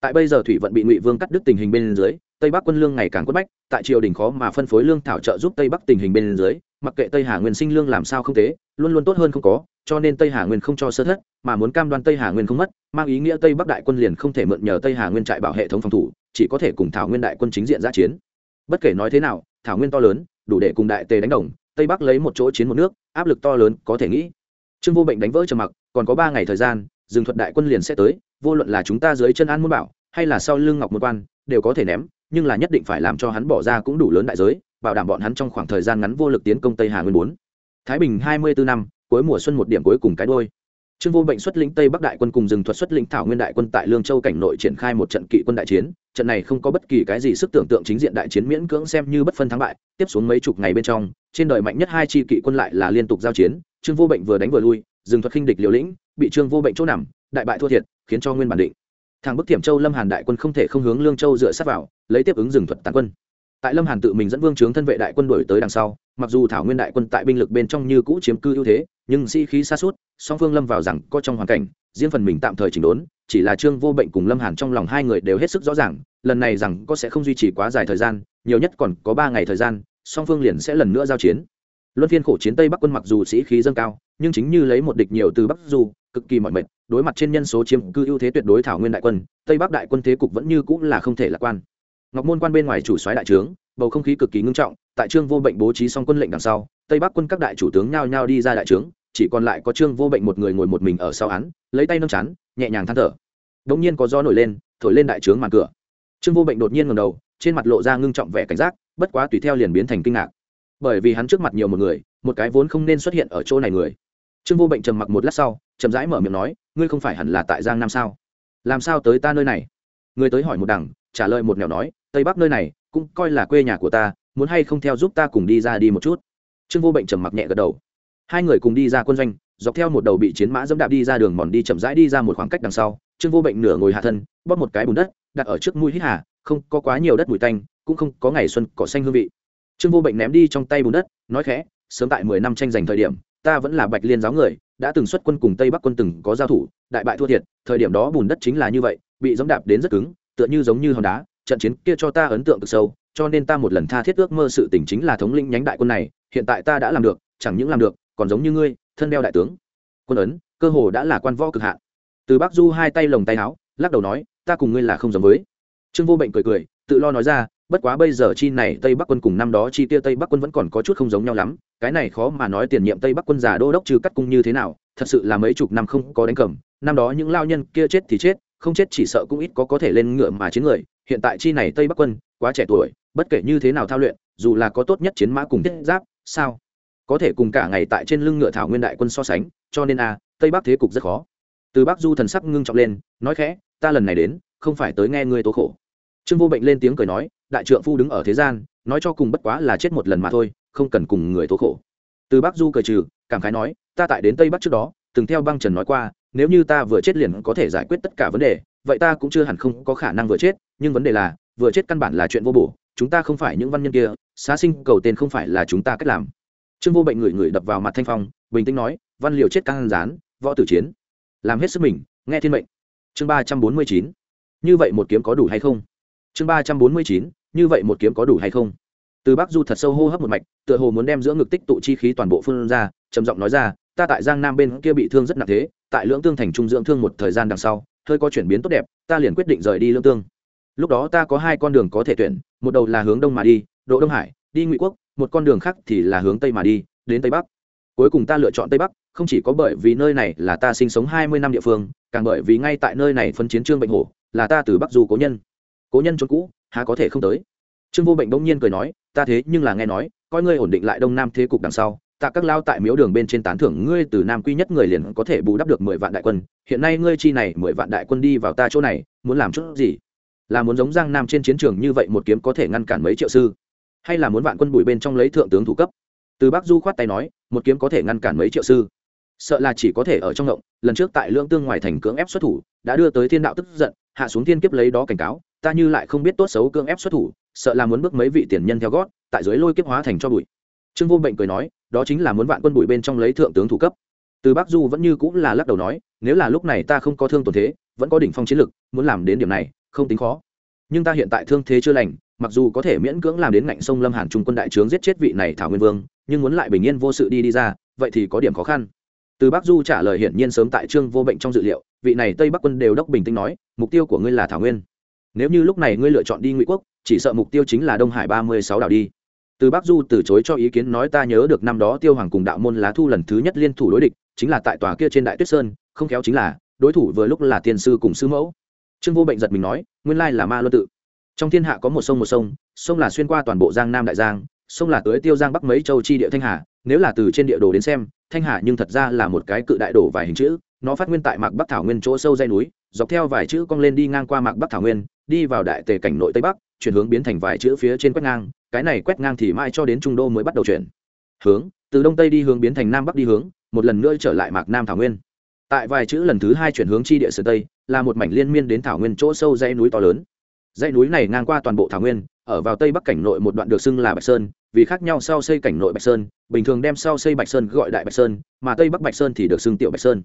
Tại bây giờ thủy vận bị ngụy vương cắt đứt tình hình bên dưới, tây bắc quân lương ngày càng quất bách, tại triều đình khó mà phân phối lương thảo trợ giúp tây bắc tình hình bên dưới mặc kệ tây hà nguyên sinh lương làm sao không tế, luôn luôn tốt hơn không có, cho nên tây hà nguyên không cho sơ thất, mà muốn cam đoan tây hà nguyên không mất, mang ý nghĩa tây bắc đại quân liền không thể mượn nhờ tây hà nguyên trại bảo hệ thống phòng thủ, chỉ có thể cùng thảo nguyên đại quân chính diện giã chiến. Bất kể nói thế nào, thảo nguyên to lớn, đủ để cùng đại tề đánh đồng, tây bắc lấy một chỗ chiến một nước, áp lực to lớn có thể nghĩ. Trương vô bệnh đánh vỡ trầm mặc, còn có ba ngày thời gian rừng thuật đại quân liền sẽ tới, vô luận là chúng ta dưới chân an muốn bảo, hay là sau lưng ngọc một quan, đều có thể ném, nhưng là nhất định phải làm cho hắn bỏ ra cũng đủ lớn đại giới bảo đảm bọn hắn trong khoảng thời gian ngắn vô lực tiến công tây hà nguyên bốn. Thái bình hai mươi bốn năm, cuối mùa xuân một điểm cuối cùng cái đôi. Trương vô bệnh xuất lĩnh tây bắc đại quân cùng rừng thuật xuất lĩnh thảo nguyên đại quân tại lương châu cảnh nội triển khai một trận kỵ quân đại chiến. Trận này không có bất kỳ cái gì sức tưởng tượng chính diện đại chiến miễn cưỡng xem như bất phân thắng bại. Tiếp xuống mấy chục ngày bên trong, trên đời mạnh nhất hai chi kỵ quân lại là liên tục giao chiến. Trương vô bệnh vừa đánh vừa lui, rừng thuật khinh địch liều lĩnh, bị trương vô bệnh chỗ nằm, đại bại thua thiệt, khiến cho nguyên bản định. Thằng bức thiểm châu lâm hàn đại quân không thể không hướng lương châu dựa sát vào, lấy tiếp ứng rừng thuật tàn quân tại lâm hàn tự mình dẫn vương trướng thân vệ đại quân đổi tới đằng sau mặc dù thảo nguyên đại quân tại binh lực bên trong như cũ chiếm cư ưu thế nhưng sĩ、si、khí xa suốt song phương lâm vào rằng có trong hoàn cảnh riêng phần mình tạm thời chỉnh đốn chỉ là trương vô bệnh cùng lâm hàn trong lòng hai người đều hết sức rõ ràng lần này rằng có sẽ không duy trì quá dài thời gian nhiều nhất còn có ba ngày thời gian song phương liền sẽ lần nữa giao chiến luân phiên khổ chiến tây bắc quân mặc dù sĩ khí dâng cao nhưng chính như lấy một địch nhiều từ bắc du cực kỳ mọi mệt đối mặt trên nhân số chiếm cư ưu thế tuyệt đối thảo nguyên đại quân tây bắc đại quân thế cục vẫn như cũng là không thể lạc quan ngọc môn quan bên ngoài chủ soái đại trướng, bầu không khí cực kỳ ngưng trọng, tại trương vô bệnh bố trí xong quân lệnh đằng sau, tây bắc quân các đại chủ tướng nhao nhao đi ra đại trướng, chỉ còn lại có trương vô bệnh một người ngồi một mình ở sau án, lấy tay nâng chán, nhẹ nhàng than thở. Đ ỗ n g nhiên có gió nổi lên, thổi lên đại trướng màn cửa. Trương vô bệnh đột nhiên ngầm đầu, trên mặt lộ ra ngưng trọng vẻ cảnh giác, bất quá tùy theo liền biến thành kinh ngạc. Bởi vì hắn trước mặt nhiều một người, một cái vốn không nên xuất hiện ở chỗ này người. Trương vô bệnh trầm mặc một lát sau, chậm rãi mở miệng nói, ngươi không phải hẳn là tại giang nam sao? Làm sao tới ta nơi này? Người tới hỏi một đằng, trả lời một nẻo nói tây bắc nơi này, cũng coi là quê nhà của ta, muốn hay không theo giúp ta cùng đi ra đi một chút? Trương vô bệnh trầm mặc nhẹ gật đầu. Hai người cùng đi ra quân doanh, dọc theo một đầu bị chiến mã dẫm đạp đi ra đường mòn đi chậm rãi đi ra một khoảng cách đằng sau, trương vô bệnh nửa ngồi hạ thân, bóp một cái bùn đất, đặt ở trước mũi hít hà, không có quá nhiều đất bụi tanh, cũng không có ngày xuân cỏ xanh hương vị. Trương vô bệnh ném đi trong tay bùn đất, nói khẽ, sớm tại mười năm tranh giành thời điểm, ta vẫn là bạch liên giáo người, đã từng xuất quân cùng tây bắc quân từng có giao thủ, đại bại thua thiệt, thời điểm đó bùn đất chính là như vậy, bị dẫm đạp đến rất cứng, tựa như giống như hòn đá trận chiến kia cho ta ấn tượng cực sâu, cho nên ta một lần tha thiết ước mơ sự tỉnh chính là thống lĩnh nhánh đại quân này, hiện tại ta đã làm được, chẳng những làm được, còn giống như ngươi, thân đeo đại tướng. Quân ấn, cơ hồ đã là quan võ cực hạn. Từ bắc du hai tay lồng tay áo, lắc đầu nói, ta cùng ngươi là không giống với. Trương vô bệnh cười cười, tự lo nói ra, bất quá bây giờ chi này tây bắc quân cùng năm đó chi tiêu tây bắc quân vẫn còn có chút không giống nhau lắm, cái này khó mà nói tiền nhiệm tây bắc quân già đô đốc trừ cắt cung như thế nào, thật sự là mấy chục năm không có đánh cầm, năm đó những lao nhân kia chết thì chết không chết chỉ sợ cũng ít có có thể lên ngựa mà chiến người, hiện tại chi này tây bắc quân, quá trẻ tuổi, bất kể như thế nào thao luyện, dù là có tốt nhất chiến mã cùng thiết giáp, sao? Có thể cùng cả ngày tại trên lưng ngựa thảo nguyên đại quân so sánh, cho nên a, tây bắc thế cục rất khó. Từ bắc du thần sắc ngưng trọng lên, nói khẽ, ta lần này đến, không phải tới nghe ngươi tố khổ. Trương vô bệnh lên tiếng cười nói, đại trượng phu đứng ở thế gian, nói cho cùng bất quá là chết một lần mà thôi, không cần cùng người tố khổ. Từ bắc du cười trừ, cảm khái nói, ta tại đến tây bắc trước đó, từng theo băng trần nói qua nếu như ta vừa chết liền có thể giải quyết tất cả vấn đề, vậy ta cũng chưa hẳn không có khả năng vừa chết, nhưng vấn đề là, vừa chết căn bản là chuyện vô bổ, chúng ta không phải những văn nhân kia, xá sinh cầu tên không phải là chúng ta cách làm. Trương vô bệnh người người đập vào mặt thanh phong, bình tĩnh nói, văn liều chết căng rán, võ tử chiến. Làm hết sức mình, nghe thiên mệnh. Chương ba trăm bốn mươi chín. Như vậy một kiếm có đủ hay không? Chương ba trăm bốn mươi chín. Như vậy một kiếm có đủ hay không? Từ bắc du thật sâu hô hấp một mạch, tựa hồ muốn đem giữa ngực tích tụ chi khí toàn bộ phương ra trầm giọng nói ra, ta tại giang nam bên kia bị thương rất nặng thế, tại lưỡng tương thành trung dưỡng thương một thời gian đằng sau, hơi có chuyển biến tốt đẹp, ta liền quyết định rời đi lưỡng tương. Lúc đó ta có hai con đường có thể tuyển, một đầu là hướng đông mà đi, độ đông hải, đi ngụy quốc, một con đường khác thì là hướng tây mà đi, đến tây bắc. Cuối cùng ta lựa chọn tây bắc, không chỉ có bởi vì nơi này là ta sinh sống hai mươi năm địa phương, càng bởi vì ngay tại nơi này phân chiến trương bệnh hổ, là ta từ bắc du cố nhân. Cố nhân trốn cũ, há có thể không tới? Trương vô bệnh bỗng nhiên cười nói, ta thế nhưng là nghe nói, coi ngươi ổn định lại đông nam thế cục đằng sau tạ các lao tại miếu đường bên trên tán thưởng, ngươi từ nam quy nhất người liền có thể bù đắp được mười vạn đại quân. Hiện nay ngươi chi này mười vạn đại quân đi vào ta chỗ này, muốn làm chút gì? Là muốn giống giang nam trên chiến trường như vậy một kiếm có thể ngăn cản mấy triệu sư? Hay là muốn vạn quân bùi bên trong lấy thượng tướng thủ cấp? Từ bắc du khoát tay nói, một kiếm có thể ngăn cản mấy triệu sư? Sợ là chỉ có thể ở trong động. Lần trước tại lưỡng tương ngoài thành cưỡng ép xuất thủ, đã đưa tới thiên đạo tức giận, hạ xuống thiên kiếp lấy đó cảnh cáo, ta như lại không biết tốt xấu cưỡng ép xuất thủ, sợ là muốn bước mấy vị tiền nhân theo gót, tại dưới lôi kiếp hóa thành cho bụi trương vô bệnh cười nói, đó chính là muốn vạn quân bụi bên trong lấy thượng tướng thủ cấp. Từ bắc du vẫn như cũng là lắc đầu nói, nếu là lúc này ta không có thương tổn thế, vẫn có đỉnh phong chiến lực, muốn làm đến điểm này, không tính khó. Nhưng ta hiện tại thương thế chưa lành, mặc dù có thể miễn cưỡng làm đến ngạnh sông lâm hàn trung quân đại trướng giết chết vị này thảo nguyên vương, nhưng muốn lại bình yên vô sự đi đi ra, vậy thì có điểm khó khăn. Từ bắc du trả lời hiển nhiên sớm tại trương vô bệnh trong dự liệu, vị này tây bắc quân đều đốc bình tĩnh nói, mục tiêu của ngươi là thảo nguyên. Nếu như lúc này ngươi lựa chọn đi ngụy quốc, chỉ sợ mục tiêu chính là đông hải ba mươi sáu đảo đi từ bắc du từ chối cho ý kiến nói ta nhớ được năm đó tiêu hoàng cùng đạo môn lá thu lần thứ nhất liên thủ đối địch, chính là tại tòa kia trên đại tuyết sơn, không khéo chính là, đối thủ vừa lúc là tiên sư cùng sư mẫu. Trương vô bệnh giật mình nói, nguyên lai là ma luân tự. Trong thiên hạ có một sông một sông sông là xuyên qua toàn bộ giang nam đại giang, sông là tới tiêu giang bắc mấy châu chi địa thanh hà, nếu là từ trên địa đồ đến xem, thanh hà nhưng thật ra là một cái cự đại đổ vài hình chữ, nó phát nguyên tại mạc bắc thảo nguyên chỗ sâu dây núi, dọc theo vài chữ cong lên đi ngang qua mạc bắc thảo nguyên, đi vào đại tề cảnh nội tây bắc, chuyển hướng biến thành vài chữ phía trên quét ngang cái này quét ngang thì mai cho đến trung đô mới bắt đầu chuyển. Hướng, từ đông tây đi hướng biến thành nam bắc đi hướng, một lần nữa trở lại mạc nam thảo nguyên. Tại vài chữ lần thứ hai chuyển hướng chi địa sơn tây, là một mảnh liên miên đến thảo nguyên chỗ sâu dãy núi to lớn. Dãy núi này ngang qua toàn bộ thảo nguyên, ở vào tây bắc cảnh nội một đoạn được xưng là bạch sơn, vì khác nhau sau xây cảnh nội bạch sơn, bình thường đem sau xây bạch sơn gọi đại bạch sơn, mà tây bắc bạch sơn thì được xưng tiểu bạch sơn.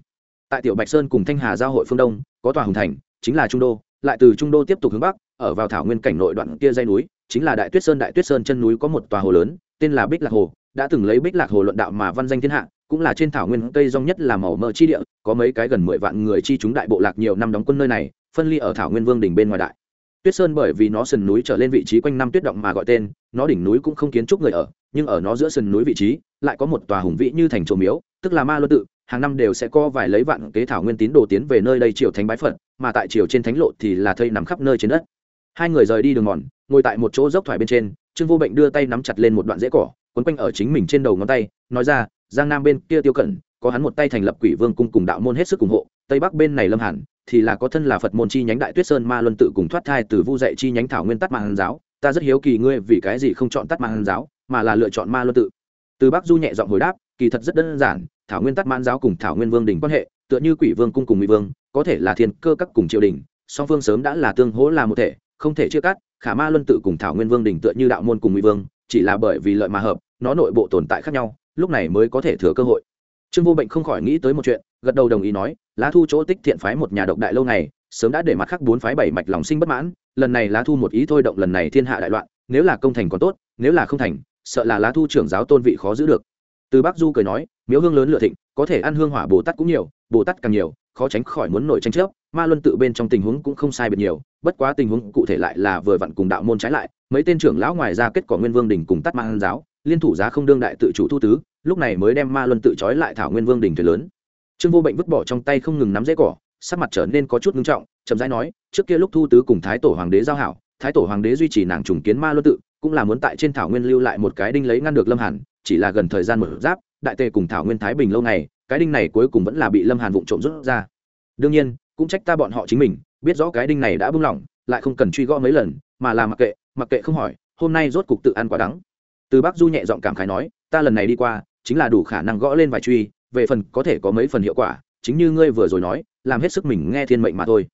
Tại tiểu bạch sơn cùng thanh hà giao hội phương đông, có tòa hùng thành, chính là trung đô, lại từ trung đô tiếp tục hướng bắc, ở vào thảo nguyên cảnh nội đoạn kia dây núi chính là đại tuyết sơn. Đại tuyết sơn chân núi có một tòa hồ lớn, tên là bích lạc hồ, đã từng lấy bích lạc hồ luận đạo mà văn danh thiên hạ, cũng là trên thảo nguyên cây rong nhất là màu mỡ chi địa, có mấy cái gần mười vạn người chi chúng đại bộ lạc nhiều năm đóng quân nơi này, phân ly ở thảo nguyên vương đỉnh bên ngoài đại. Tuyết sơn bởi vì nó sườn núi trở lên vị trí quanh năm tuyết động mà gọi tên, nó đỉnh núi cũng không kiến trúc người ở, nhưng ở nó giữa sườn núi vị trí, lại có một tòa hùng vĩ như thành trổ miếu, tức là ma luân tự, hàng năm đều sẽ có vài lấy vạn kế thảo nguyên tín đồ tiến về nơi đây triều thánh bái phật, mà tại triều trên thánh lộ thì là thây nằm khắp nơi trên đất hai người rời đi đường mòn ngồi tại một chỗ dốc thoải bên trên trương vô bệnh đưa tay nắm chặt lên một đoạn rễ cỏ quấn quanh ở chính mình trên đầu ngón tay nói ra giang nam bên kia tiêu cẩn có hắn một tay thành lập quỷ vương cung cùng đạo môn hết sức ủng hộ tây bắc bên này lâm hẳn, thì là có thân là phật môn chi nhánh đại tuyết sơn ma luân tự cùng thoát thai từ vu dạy chi nhánh thảo nguyên tắt mạng giáo. Ta rất hiếu kỳ ngươi vì cái gì không chọn tắt mạng giáo mà là lựa chọn ma luân tự. Từ bắc du nhẹ giọng hồi đáp kỳ thật rất đơn giản thảo nguyên tắt mãn giáo cùng thảo nguyên vương đình quan hệ tựa như quỷ vương cung cùng mỹ vương có thể là thiên cơ các cùng triều đình song phương sớm đã là tương hỗ là một thể không thể chia cắt, khả ma luân tự cùng thảo nguyên vương đình tựa như đạo môn cùng mỹ vương, chỉ là bởi vì lợi mà hợp, nó nội bộ tồn tại khác nhau, lúc này mới có thể thừa cơ hội. Trương vô bệnh không khỏi nghĩ tới một chuyện, gật đầu đồng ý nói, lá thu chỗ tích thiện phái một nhà độc đại lâu này, sớm đã để mặt khác bốn phái bảy mạch lòng sinh bất mãn, lần này lá thu một ý thôi động lần này thiên hạ đại loạn, nếu là công thành còn tốt, nếu là không thành, sợ là lá thu trưởng giáo tôn vị khó giữ được. Từ bắc du cười nói, miếu hương lớn lựa thịnh, có thể ăn hương hỏa bồ tát cũng nhiều, bồ tát càng nhiều khó tránh khỏi muốn nổi tranh chấp, ma luân tự bên trong tình huống cũng không sai biệt nhiều, bất quá tình huống cụ thể lại là vừa vặn cùng đạo môn trái lại, mấy tên trưởng lão ngoài ra kết quả nguyên vương đình cùng tắt ma Hân giáo, liên thủ giá không đương đại tự chủ thu tứ, lúc này mới đem ma luân tự trói lại thảo nguyên vương đình thuyền lớn. Trương vô bệnh vứt bỏ trong tay không ngừng nắm dây cỏ, sắc mặt trở nên có chút ngưng trọng, chậm rãi nói, trước kia lúc thu tứ cùng thái tổ hoàng đế giao hảo, thái tổ hoàng đế duy trì nàng trùng kiến ma luân tự, cũng là muốn tại trên thảo nguyên lưu lại một cái đinh lấy ngăn được lâm hàn, chỉ là gần thời gian một giáp, đại tề cùng thảo nguyên thái bình lâu ngày cái đinh này cuối cùng vẫn là bị lâm hàn vụng trộm rút ra. Đương nhiên, cũng trách ta bọn họ chính mình, biết rõ cái đinh này đã bung lỏng, lại không cần truy gõ mấy lần, mà là mặc kệ mặc kệ không hỏi, hôm nay rốt cục tự ăn quả đắng. Từ bác du nhẹ giọng cảm khái nói, ta lần này đi qua, chính là đủ khả năng gõ lên vài truy, về phần có thể có mấy phần hiệu quả, chính như ngươi vừa rồi nói, làm hết sức mình nghe thiên mệnh mà thôi.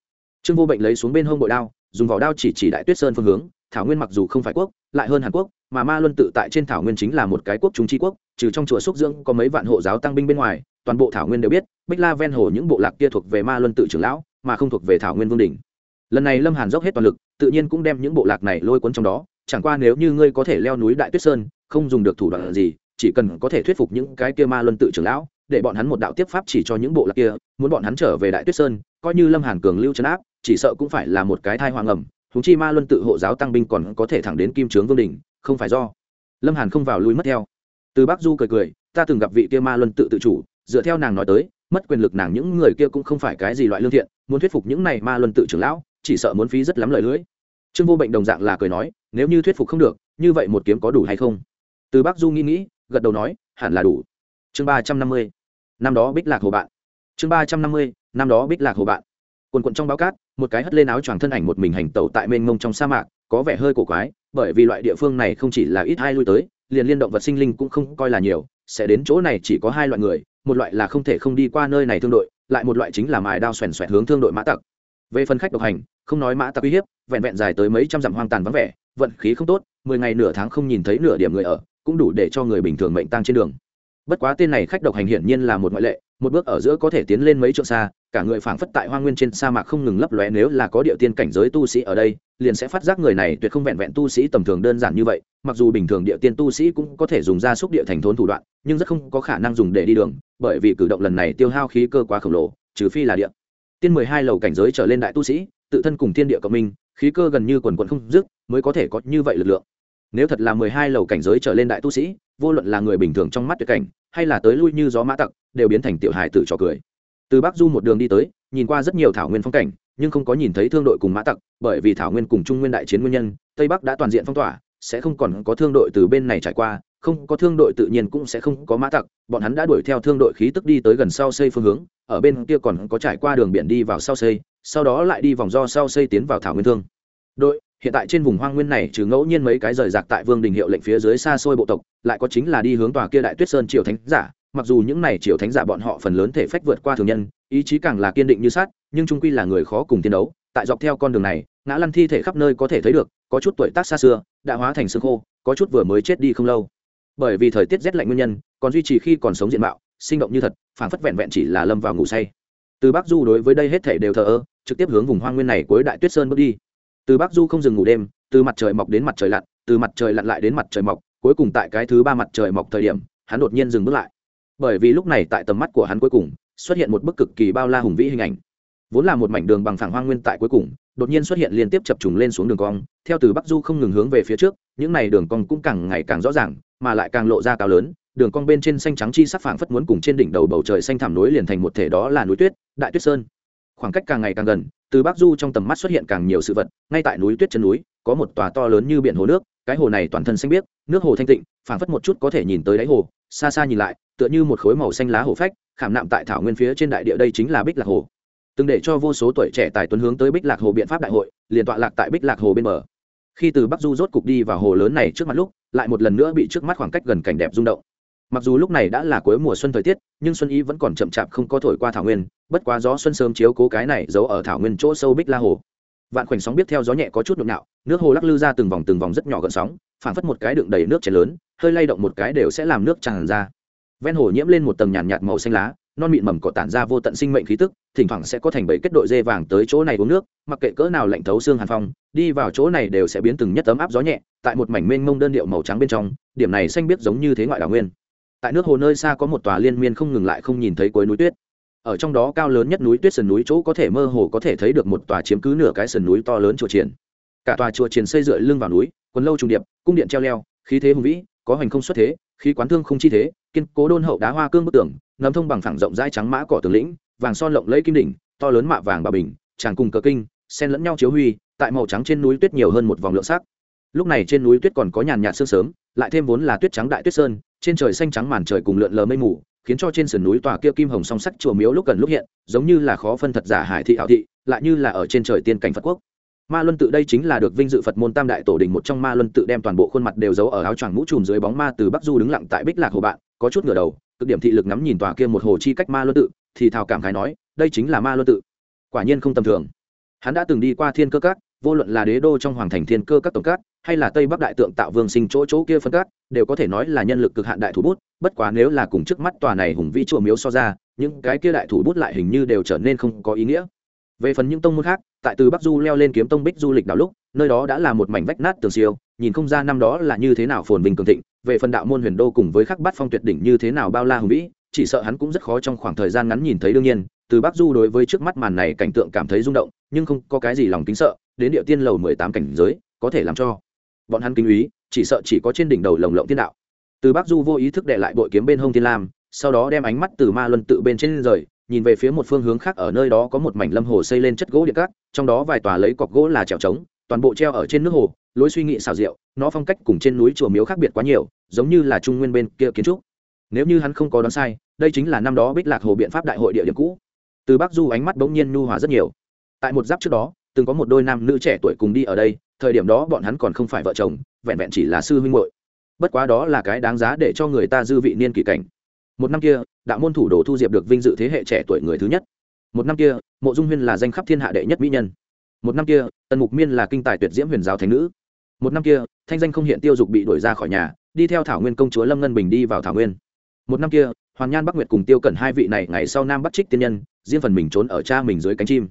Trương vô bệnh lấy xuống bên hông bội đao, dùng vỏ đao chỉ chỉ đại tuyết sơn phương hướng, thảo nguyên mặc dù không phải quốc, lại hơn hàn quốc, mà ma luân tự tại trên thảo nguyên chính là một cái quốc chúng tri quốc, trừ trong chùa xúc dưỡng có mấy vạn hộ giáo tăng binh bên ngoài toàn bộ thảo nguyên đều biết, bích la ven hồ những bộ lạc kia thuộc về ma luân tự trưởng lão, mà không thuộc về thảo nguyên vương đình lần này lâm hàn dốc hết toàn lực, tự nhiên cũng đem những bộ lạc này lôi cuốn trong đó, chẳng qua nếu như ngươi có thể leo núi đại tuyết sơn, không dùng được thủ đoạn gì, chỉ cần có thể thuyết phục những cái kia ma luân tự trưởng lão, để bọn hắn một đạo tiếp pháp chỉ cho những bộ lạc kia, muốn bọn hắn trở về đại tuyết sơn, coi như lâm hàn cường lưu trấn áp, chỉ sợ cũng phải là một cái thai hoàng ẩm thúng chi ma luân tự hộ giáo tăng binh còn có thể thẳng đến kim trướng vương đình không phải do. Lâm hàn không vào lui mất theo. Từ bắc du cười cười, ta từng gặp vị kia ma luân tự tự chủ dựa theo nàng nói tới, mất quyền lực nàng những người kia cũng không phải cái gì loại lương thiện, muốn thuyết phục những này ma luân tự trưởng lão, chỉ sợ muốn phí rất lắm lời lưỡi. Trương vô bệnh đồng dạng là cười nói, nếu như thuyết phục không được, như vậy một kiếm có đủ hay không? Từ bắc du nghĩ nghĩ, gật đầu nói, hẳn là đủ. Chương ba trăm năm mươi, năm đó bích lạc hồ bạn. Chương ba trăm năm mươi, năm đó bích lạc hồ bạn. Quần quận trong báo cát, một cái hất lên áo choàng thân ảnh một mình hành tẩu tại mênh mông trong sa mạc, có vẻ hơi cổ quái, bởi vì loại địa phương này không chỉ là ít hai lui tới, liền liên động vật sinh linh cũng không coi là nhiều, sẽ đến chỗ này chỉ có hai loại người một loại là không thể không đi qua nơi này thương đội, lại một loại chính là mài đao xoèn xoẹt hướng thương đội mã tặc. Về phần khách độc hành, không nói mã tặc uy hiếp, vẹn vẹn dài tới mấy trăm dặm hoang tàn vắng vẻ, vận khí không tốt, mười ngày nửa tháng không nhìn thấy nửa điểm người ở, cũng đủ để cho người bình thường mệnh tăng trên đường. Bất quá tên này khách độc hành hiển nhiên là một ngoại lệ, một bước ở giữa có thể tiến lên mấy trượng xa, cả người phảng phất tại hoa nguyên trên sa mạc không ngừng lấp lóe nếu là có địa tiên cảnh giới tu sĩ ở đây liền sẽ phát giác người này tuyệt không vẹn vẹn tu sĩ tầm thường đơn giản như vậy, mặc dù bình thường địa tiên tu sĩ cũng có thể dùng ra xúc địa thành thốn thủ đoạn, nhưng rất không có khả năng dùng để đi đường, bởi vì cử động lần này tiêu hao khí cơ quá khổng lồ, trừ phi là địa. Tiên mười hai lầu cảnh giới trở lên đại tu sĩ, tự thân cùng thiên địa cộng minh, khí cơ gần như quần quận không dứt, mới có thể có như vậy lực lượng. Nếu thật là mười hai lầu cảnh giới trở lên đại tu sĩ, vô luận là người bình thường trong mắt tuyệt cảnh, hay là tới lui như gió mã tặc, đều biến thành tiểu hài tử trò cười. Từ bắc du một đường đi tới, nhìn qua rất nhiều thảo nguyên phong cảnh nhưng không có nhìn thấy thương đội cùng mã tặc, bởi vì thảo nguyên cùng trung nguyên đại chiến nguyên nhân, tây bắc đã toàn diện phong tỏa, sẽ không còn có thương đội từ bên này trải qua, không có thương đội tự nhiên cũng sẽ không có mã tặc, bọn hắn đã đuổi theo thương đội khí tức đi tới gần sau xây phương hướng, ở bên kia còn có trải qua đường biển đi vào sau xây, sau đó lại đi vòng do sau xây tiến vào thảo nguyên thương. Đội, hiện tại trên vùng hoang nguyên này trừ ngẫu nhiên mấy cái rời rạc tại vương đình hiệu lệnh phía dưới xa xôi bộ tộc, lại có chính là đi hướng tòa kia đại tuyết sơn triều thánh giả mặc dù những này triều thánh giả bọn họ phần lớn thể phách vượt qua thường nhân, ý chí càng là kiên định như sát nhưng trung quy là người khó cùng tiến đấu, tại dọc theo con đường này, ngã lăn thi thể khắp nơi có thể thấy được, có chút tuổi tác xa xưa, đã hóa thành xương khô, có chút vừa mới chết đi không lâu. Bởi vì thời tiết rét lạnh nguyên nhân, còn duy trì khi còn sống diện mạo, sinh động như thật, phảng phất vẹn vẹn chỉ là lâm vào ngủ say. Từ bắc du đối với đây hết thể đều thờ ơ, trực tiếp hướng vùng hoang nguyên này cuối đại tuyết sơn bước đi. Từ bắc du không dừng ngủ đêm, từ mặt trời mọc đến mặt trời lặn, từ mặt trời lặn lại đến mặt trời mọc, cuối cùng tại cái thứ ba mặt trời mọc thời điểm, hắn đột nhiên dừng bước lại bởi vì lúc này tại tầm mắt của hắn cuối cùng, xuất hiện một bức cực kỳ bao la hùng vĩ hình ảnh. Vốn là một mảnh đường bằng phẳng hoang nguyên tại cuối cùng, đột nhiên xuất hiện liên tiếp chập trùng lên xuống đường cong, theo từ bắc du không ngừng hướng về phía trước, những này đường cong cũng càng ngày càng rõ ràng, mà lại càng lộ ra cao lớn, đường cong bên trên xanh trắng chi sắc phảng phất muốn cùng trên đỉnh đầu bầu trời xanh thảm núi liền thành một thể đó là núi tuyết, đại tuyết sơn. Khoảng cách càng ngày càng gần, từ bắc du trong tầm mắt xuất hiện càng nhiều sự vật, ngay tại núi tuyết chân núi, có một tòa to lớn như biển hồ nước, cái hồ này toàn thân xanh biếc, nước hồ thanh tịnh, phảng phất một chút có thể nhìn tới đáy hồ xa xa nhìn lại, tựa như một khối màu xanh lá hồ phách, khảm nạm tại thảo nguyên phía trên đại địa đây chính là bích lạc hồ. Từng để cho vô số tuổi trẻ tài tuấn hướng tới bích lạc hồ biện pháp đại hội, liền tọa lạc tại bích lạc hồ bên bờ. Khi từ bắc du rốt cục đi vào hồ lớn này trước mặt lúc, lại một lần nữa bị trước mắt khoảng cách gần cảnh đẹp rung động. Mặc dù lúc này đã là cuối mùa xuân thời tiết, nhưng xuân ý vẫn còn chậm chạp không có thổi qua thảo nguyên, bất quá gió xuân sớm chiếu cố cái này giấu ở thảo nguyên chỗ sâu bích la hồ. Vạn khoảnh sóng biết theo gió nhẹ có chút nhộn nhạo, nước hồ lắc lư ra từng vòng từng vòng rất nhỏ gợn sóng, phảng phất một cái đựng đầy nước chảy lớn hơi lay động một cái đều sẽ làm nước tràn ra. Ven hồ nhiễm lên một tầng nhàn nhạt, nhạt màu xanh lá non mịn mầm cỏ tản ra vô tận sinh mệnh khí tức thỉnh thoảng sẽ có thành bầy kết đội dê vàng tới chỗ này uống nước mặc kệ cỡ nào lạnh thấu xương hàn phong đi vào chỗ này đều sẽ biến từng nhất tấm áp gió nhẹ tại một mảnh mênh mông đơn điệu màu trắng bên trong điểm này xanh biết giống như thế ngoại đảo nguyên. Tại nước hồ nơi xa có một tòa liên miên không ngừng lại không nhìn thấy cuối núi tuyết. Ở trong đó cao lớn nhất núi tuyết sườn núi chỗ có thể mơ hồ có thể thấy được một tòa chiếm cứ nửa cái sườn núi to lớn chùa triển cả tòa chùa triển xây dựa lưng vào núi quần lâu trùng điệp cung điện treo leo khí thế hùng vĩ có hoành không xuất thế, khí quán thương không chi thế, kiên cố đôn hậu đá hoa cương bức tường ngầm thông bằng phẳng rộng rãi trắng mã cỏ tường lĩnh, vàng son lộng lẫy kim đỉnh, to lớn mạ vàng bà bình, tràng cùng cờ kinh sen lẫn nhau chiếu huy, tại màu trắng trên núi tuyết nhiều hơn một vòng lượng sắc. Lúc này trên núi tuyết còn có nhàn nhạt sương sớm, lại thêm vốn là tuyết trắng đại tuyết sơn, trên trời xanh trắng màn trời cùng lượn lờ mây mù, khiến cho trên sườn núi tòa kia kim hồng song sắc chùa miếu lúc gần lúc hiện, giống như là khó phân thật giả hải thị hảo thị, lại như là ở trên trời tiên cảnh phật quốc ma luân tự đây chính là được vinh dự phật môn tam đại tổ đình một trong ma luân tự đem toàn bộ khuôn mặt đều giấu ở áo choàng mũ trùm dưới bóng ma từ bắc du đứng lặng tại bích lạc hồ bạn, có chút ngửa đầu, cực điểm thị lực ngắm nhìn tòa kia một hồ chi cách ma luân tự, thì thào cảm khái nói, đây chính là ma luân tự. Quả nhiên không tầm thường. Hắn đã từng đi qua thiên cơ các, vô luận là đế đô trong hoàng thành thiên cơ các tổng các, hay là tây bắc đại tượng tạo vương sinh chỗ chỗ kia phân các, đều có thể nói là nhân lực cực hạn đại thủ bút, bất quá nếu là cùng trước mắt tòa này hùng vĩ chùa miếu so ra, những cái kia đại thủ bút lại hình như đều trở nên không có ý nghĩa về phần những tông môn khác, tại từ bắc du leo lên kiếm tông bích du lịch đảo lúc, nơi đó đã là một mảnh vách nát tường siêu, nhìn không ra năm đó là như thế nào phồn vinh cường thịnh, về phần đạo môn huyền đô cùng với khắc bát phong tuyệt đỉnh như thế nào bao la hùng vĩ, chỉ sợ hắn cũng rất khó trong khoảng thời gian ngắn nhìn thấy đương nhiên, từ bắc du đối với trước mắt màn này cảnh tượng cảm thấy rung động, nhưng không có cái gì lòng kính sợ, đến địa tiên lầu mười tám cảnh giới, có thể làm cho bọn hắn kinh úy, chỉ sợ chỉ có trên đỉnh đầu lồng lộng thiên đạo. Từ bắc du vô ý thức để lại bội kiếm bên hông thiên lam, sau đó đem ánh mắt từ ma luân tự bên trên rời nhìn về phía một phương hướng khác, ở nơi đó có một mảnh lâm hồ xây lên chất gỗ địa cát, trong đó vài tòa lấy cọc gỗ là trèo trống, toàn bộ treo ở trên nước hồ, lối suy nghĩ xào rượu nó phong cách cùng trên núi chùa miếu khác biệt quá nhiều, giống như là trung nguyên bên kia kiến trúc. Nếu như hắn không có đoán sai, đây chính là năm đó bích lạc hồ biện pháp đại hội địa điểm cũ. Từ bắc du ánh mắt bỗng nhiên nhu hòa rất nhiều. Tại một giáp trước đó, từng có một đôi nam nữ trẻ tuổi cùng đi ở đây, thời điểm đó bọn hắn còn không phải vợ chồng, vẹn vẹn chỉ là sư huynh muội. Bất quá đó là cái đáng giá để cho người ta dư vị niên kỷ cảnh. Một năm kia đạo môn thủ đồ thu diệp được vinh dự thế hệ trẻ tuổi người thứ nhất. Một năm kia, mộ dung huyên là danh khắp thiên hạ đệ nhất mỹ nhân. Một năm kia, tần mục miên là kinh tài tuyệt diễm huyền giáo thánh nữ. Một năm kia, thanh danh không hiện tiêu dục bị đuổi ra khỏi nhà, đi theo thảo nguyên công chúa lâm ngân bình đi vào thảo nguyên. Một năm kia, hoàn nhan bắc nguyệt cùng tiêu cẩn hai vị này ngày sau nam bắt trích tiên nhân, riêng phần mình trốn ở cha mình dưới cánh chim.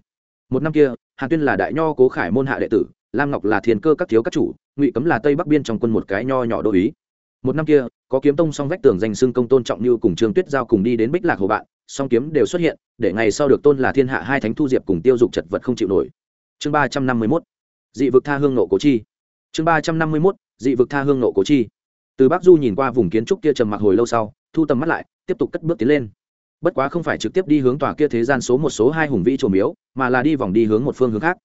Một năm kia, hàn tuyên là đại nho cố khải môn hạ đệ tử, lam ngọc là thiền cơ các thiếu các chủ, ngụy cấm là tây bắc biên trong quân một cái nho nhỏ đô ý một năm kia, có kiếm tông song vách tường danh xưng công tôn trọng như cùng trương tuyết giao cùng đi đến bích lạc hồ bạn, song kiếm đều xuất hiện, để ngày sau được tôn là thiên hạ hai thánh thu diệp cùng tiêu dục chật vật không chịu nổi. Chương ba trăm năm mươi mốt, dị vực tha hương nộ cố chi. Chương ba trăm năm mươi mốt, dị vực tha hương nộ cố chi. Từ bắc du nhìn qua vùng kiến trúc kia trầm mặc hồi lâu sau, thu tầm mắt lại, tiếp tục cất bước tiến lên. Bất quá không phải trực tiếp đi hướng tòa kia thế gian số một số hai hùng vĩ trổ miếu, mà là đi vòng đi hướng một phương hướng khác.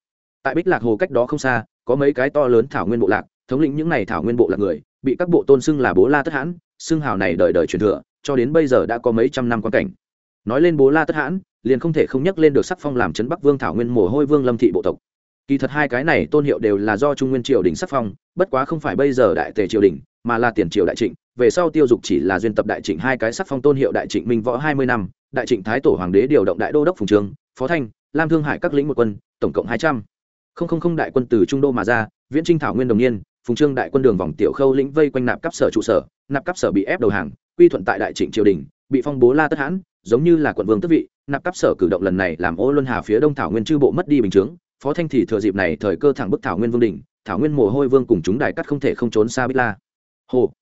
Tại bích lạc hồ cách đó không xa, có mấy cái to lớn thảo nguyên bộ lạc, thống lĩnh những n à y thảo nguyên bộ lạc người bị các bộ tôn xưng là bố la tất hãn, xưng hào này đời đời truyền thừa, cho đến bây giờ đã có mấy trăm năm quan cảnh. Nói lên bố la tất hãn, liền không thể không nhắc lên được sắc phong làm trấn bắc vương thảo nguyên mồ hôi vương lâm thị bộ tộc. Kỳ thật hai cái này tôn hiệu đều là do trung nguyên triều đình sắc phong, bất quá không phải bây giờ đại tề triều đình, mà là tiền triều đại trịnh, về sau tiêu dục chỉ là duyên tập đại trịnh hai cái sắc phong tôn hiệu đại trịnh minh võ hai mươi năm, đại trịnh thái tổ hoàng đế điều động đại đô đốc phùng trường, phó thanh, lam thương hải các lĩnh một quân, tổng cộng hai trăm. Không không không đại quân từ trung đô mà ra, viễn trinh thảo nguyên đồng niên phùng trương đại quân đường vòng tiểu khâu lĩnh vây quanh nạp cấp sở trụ sở, nạp cấp sở bị ép đầu hàng, quy thuận tại đại trịnh triều đình, bị phong bố la tất hãn, giống như là quận vương tức vị, nạp cấp sở cử động lần này làm ô luân hà phía đông thảo nguyên chư bộ mất đi bình chướng, phó thanh thì thừa dịp này thời cơ thẳng bức thảo nguyên vương đình thảo nguyên mồ hôi vương cùng chúng đại cắt không thể không trốn xa bích la. Hồ,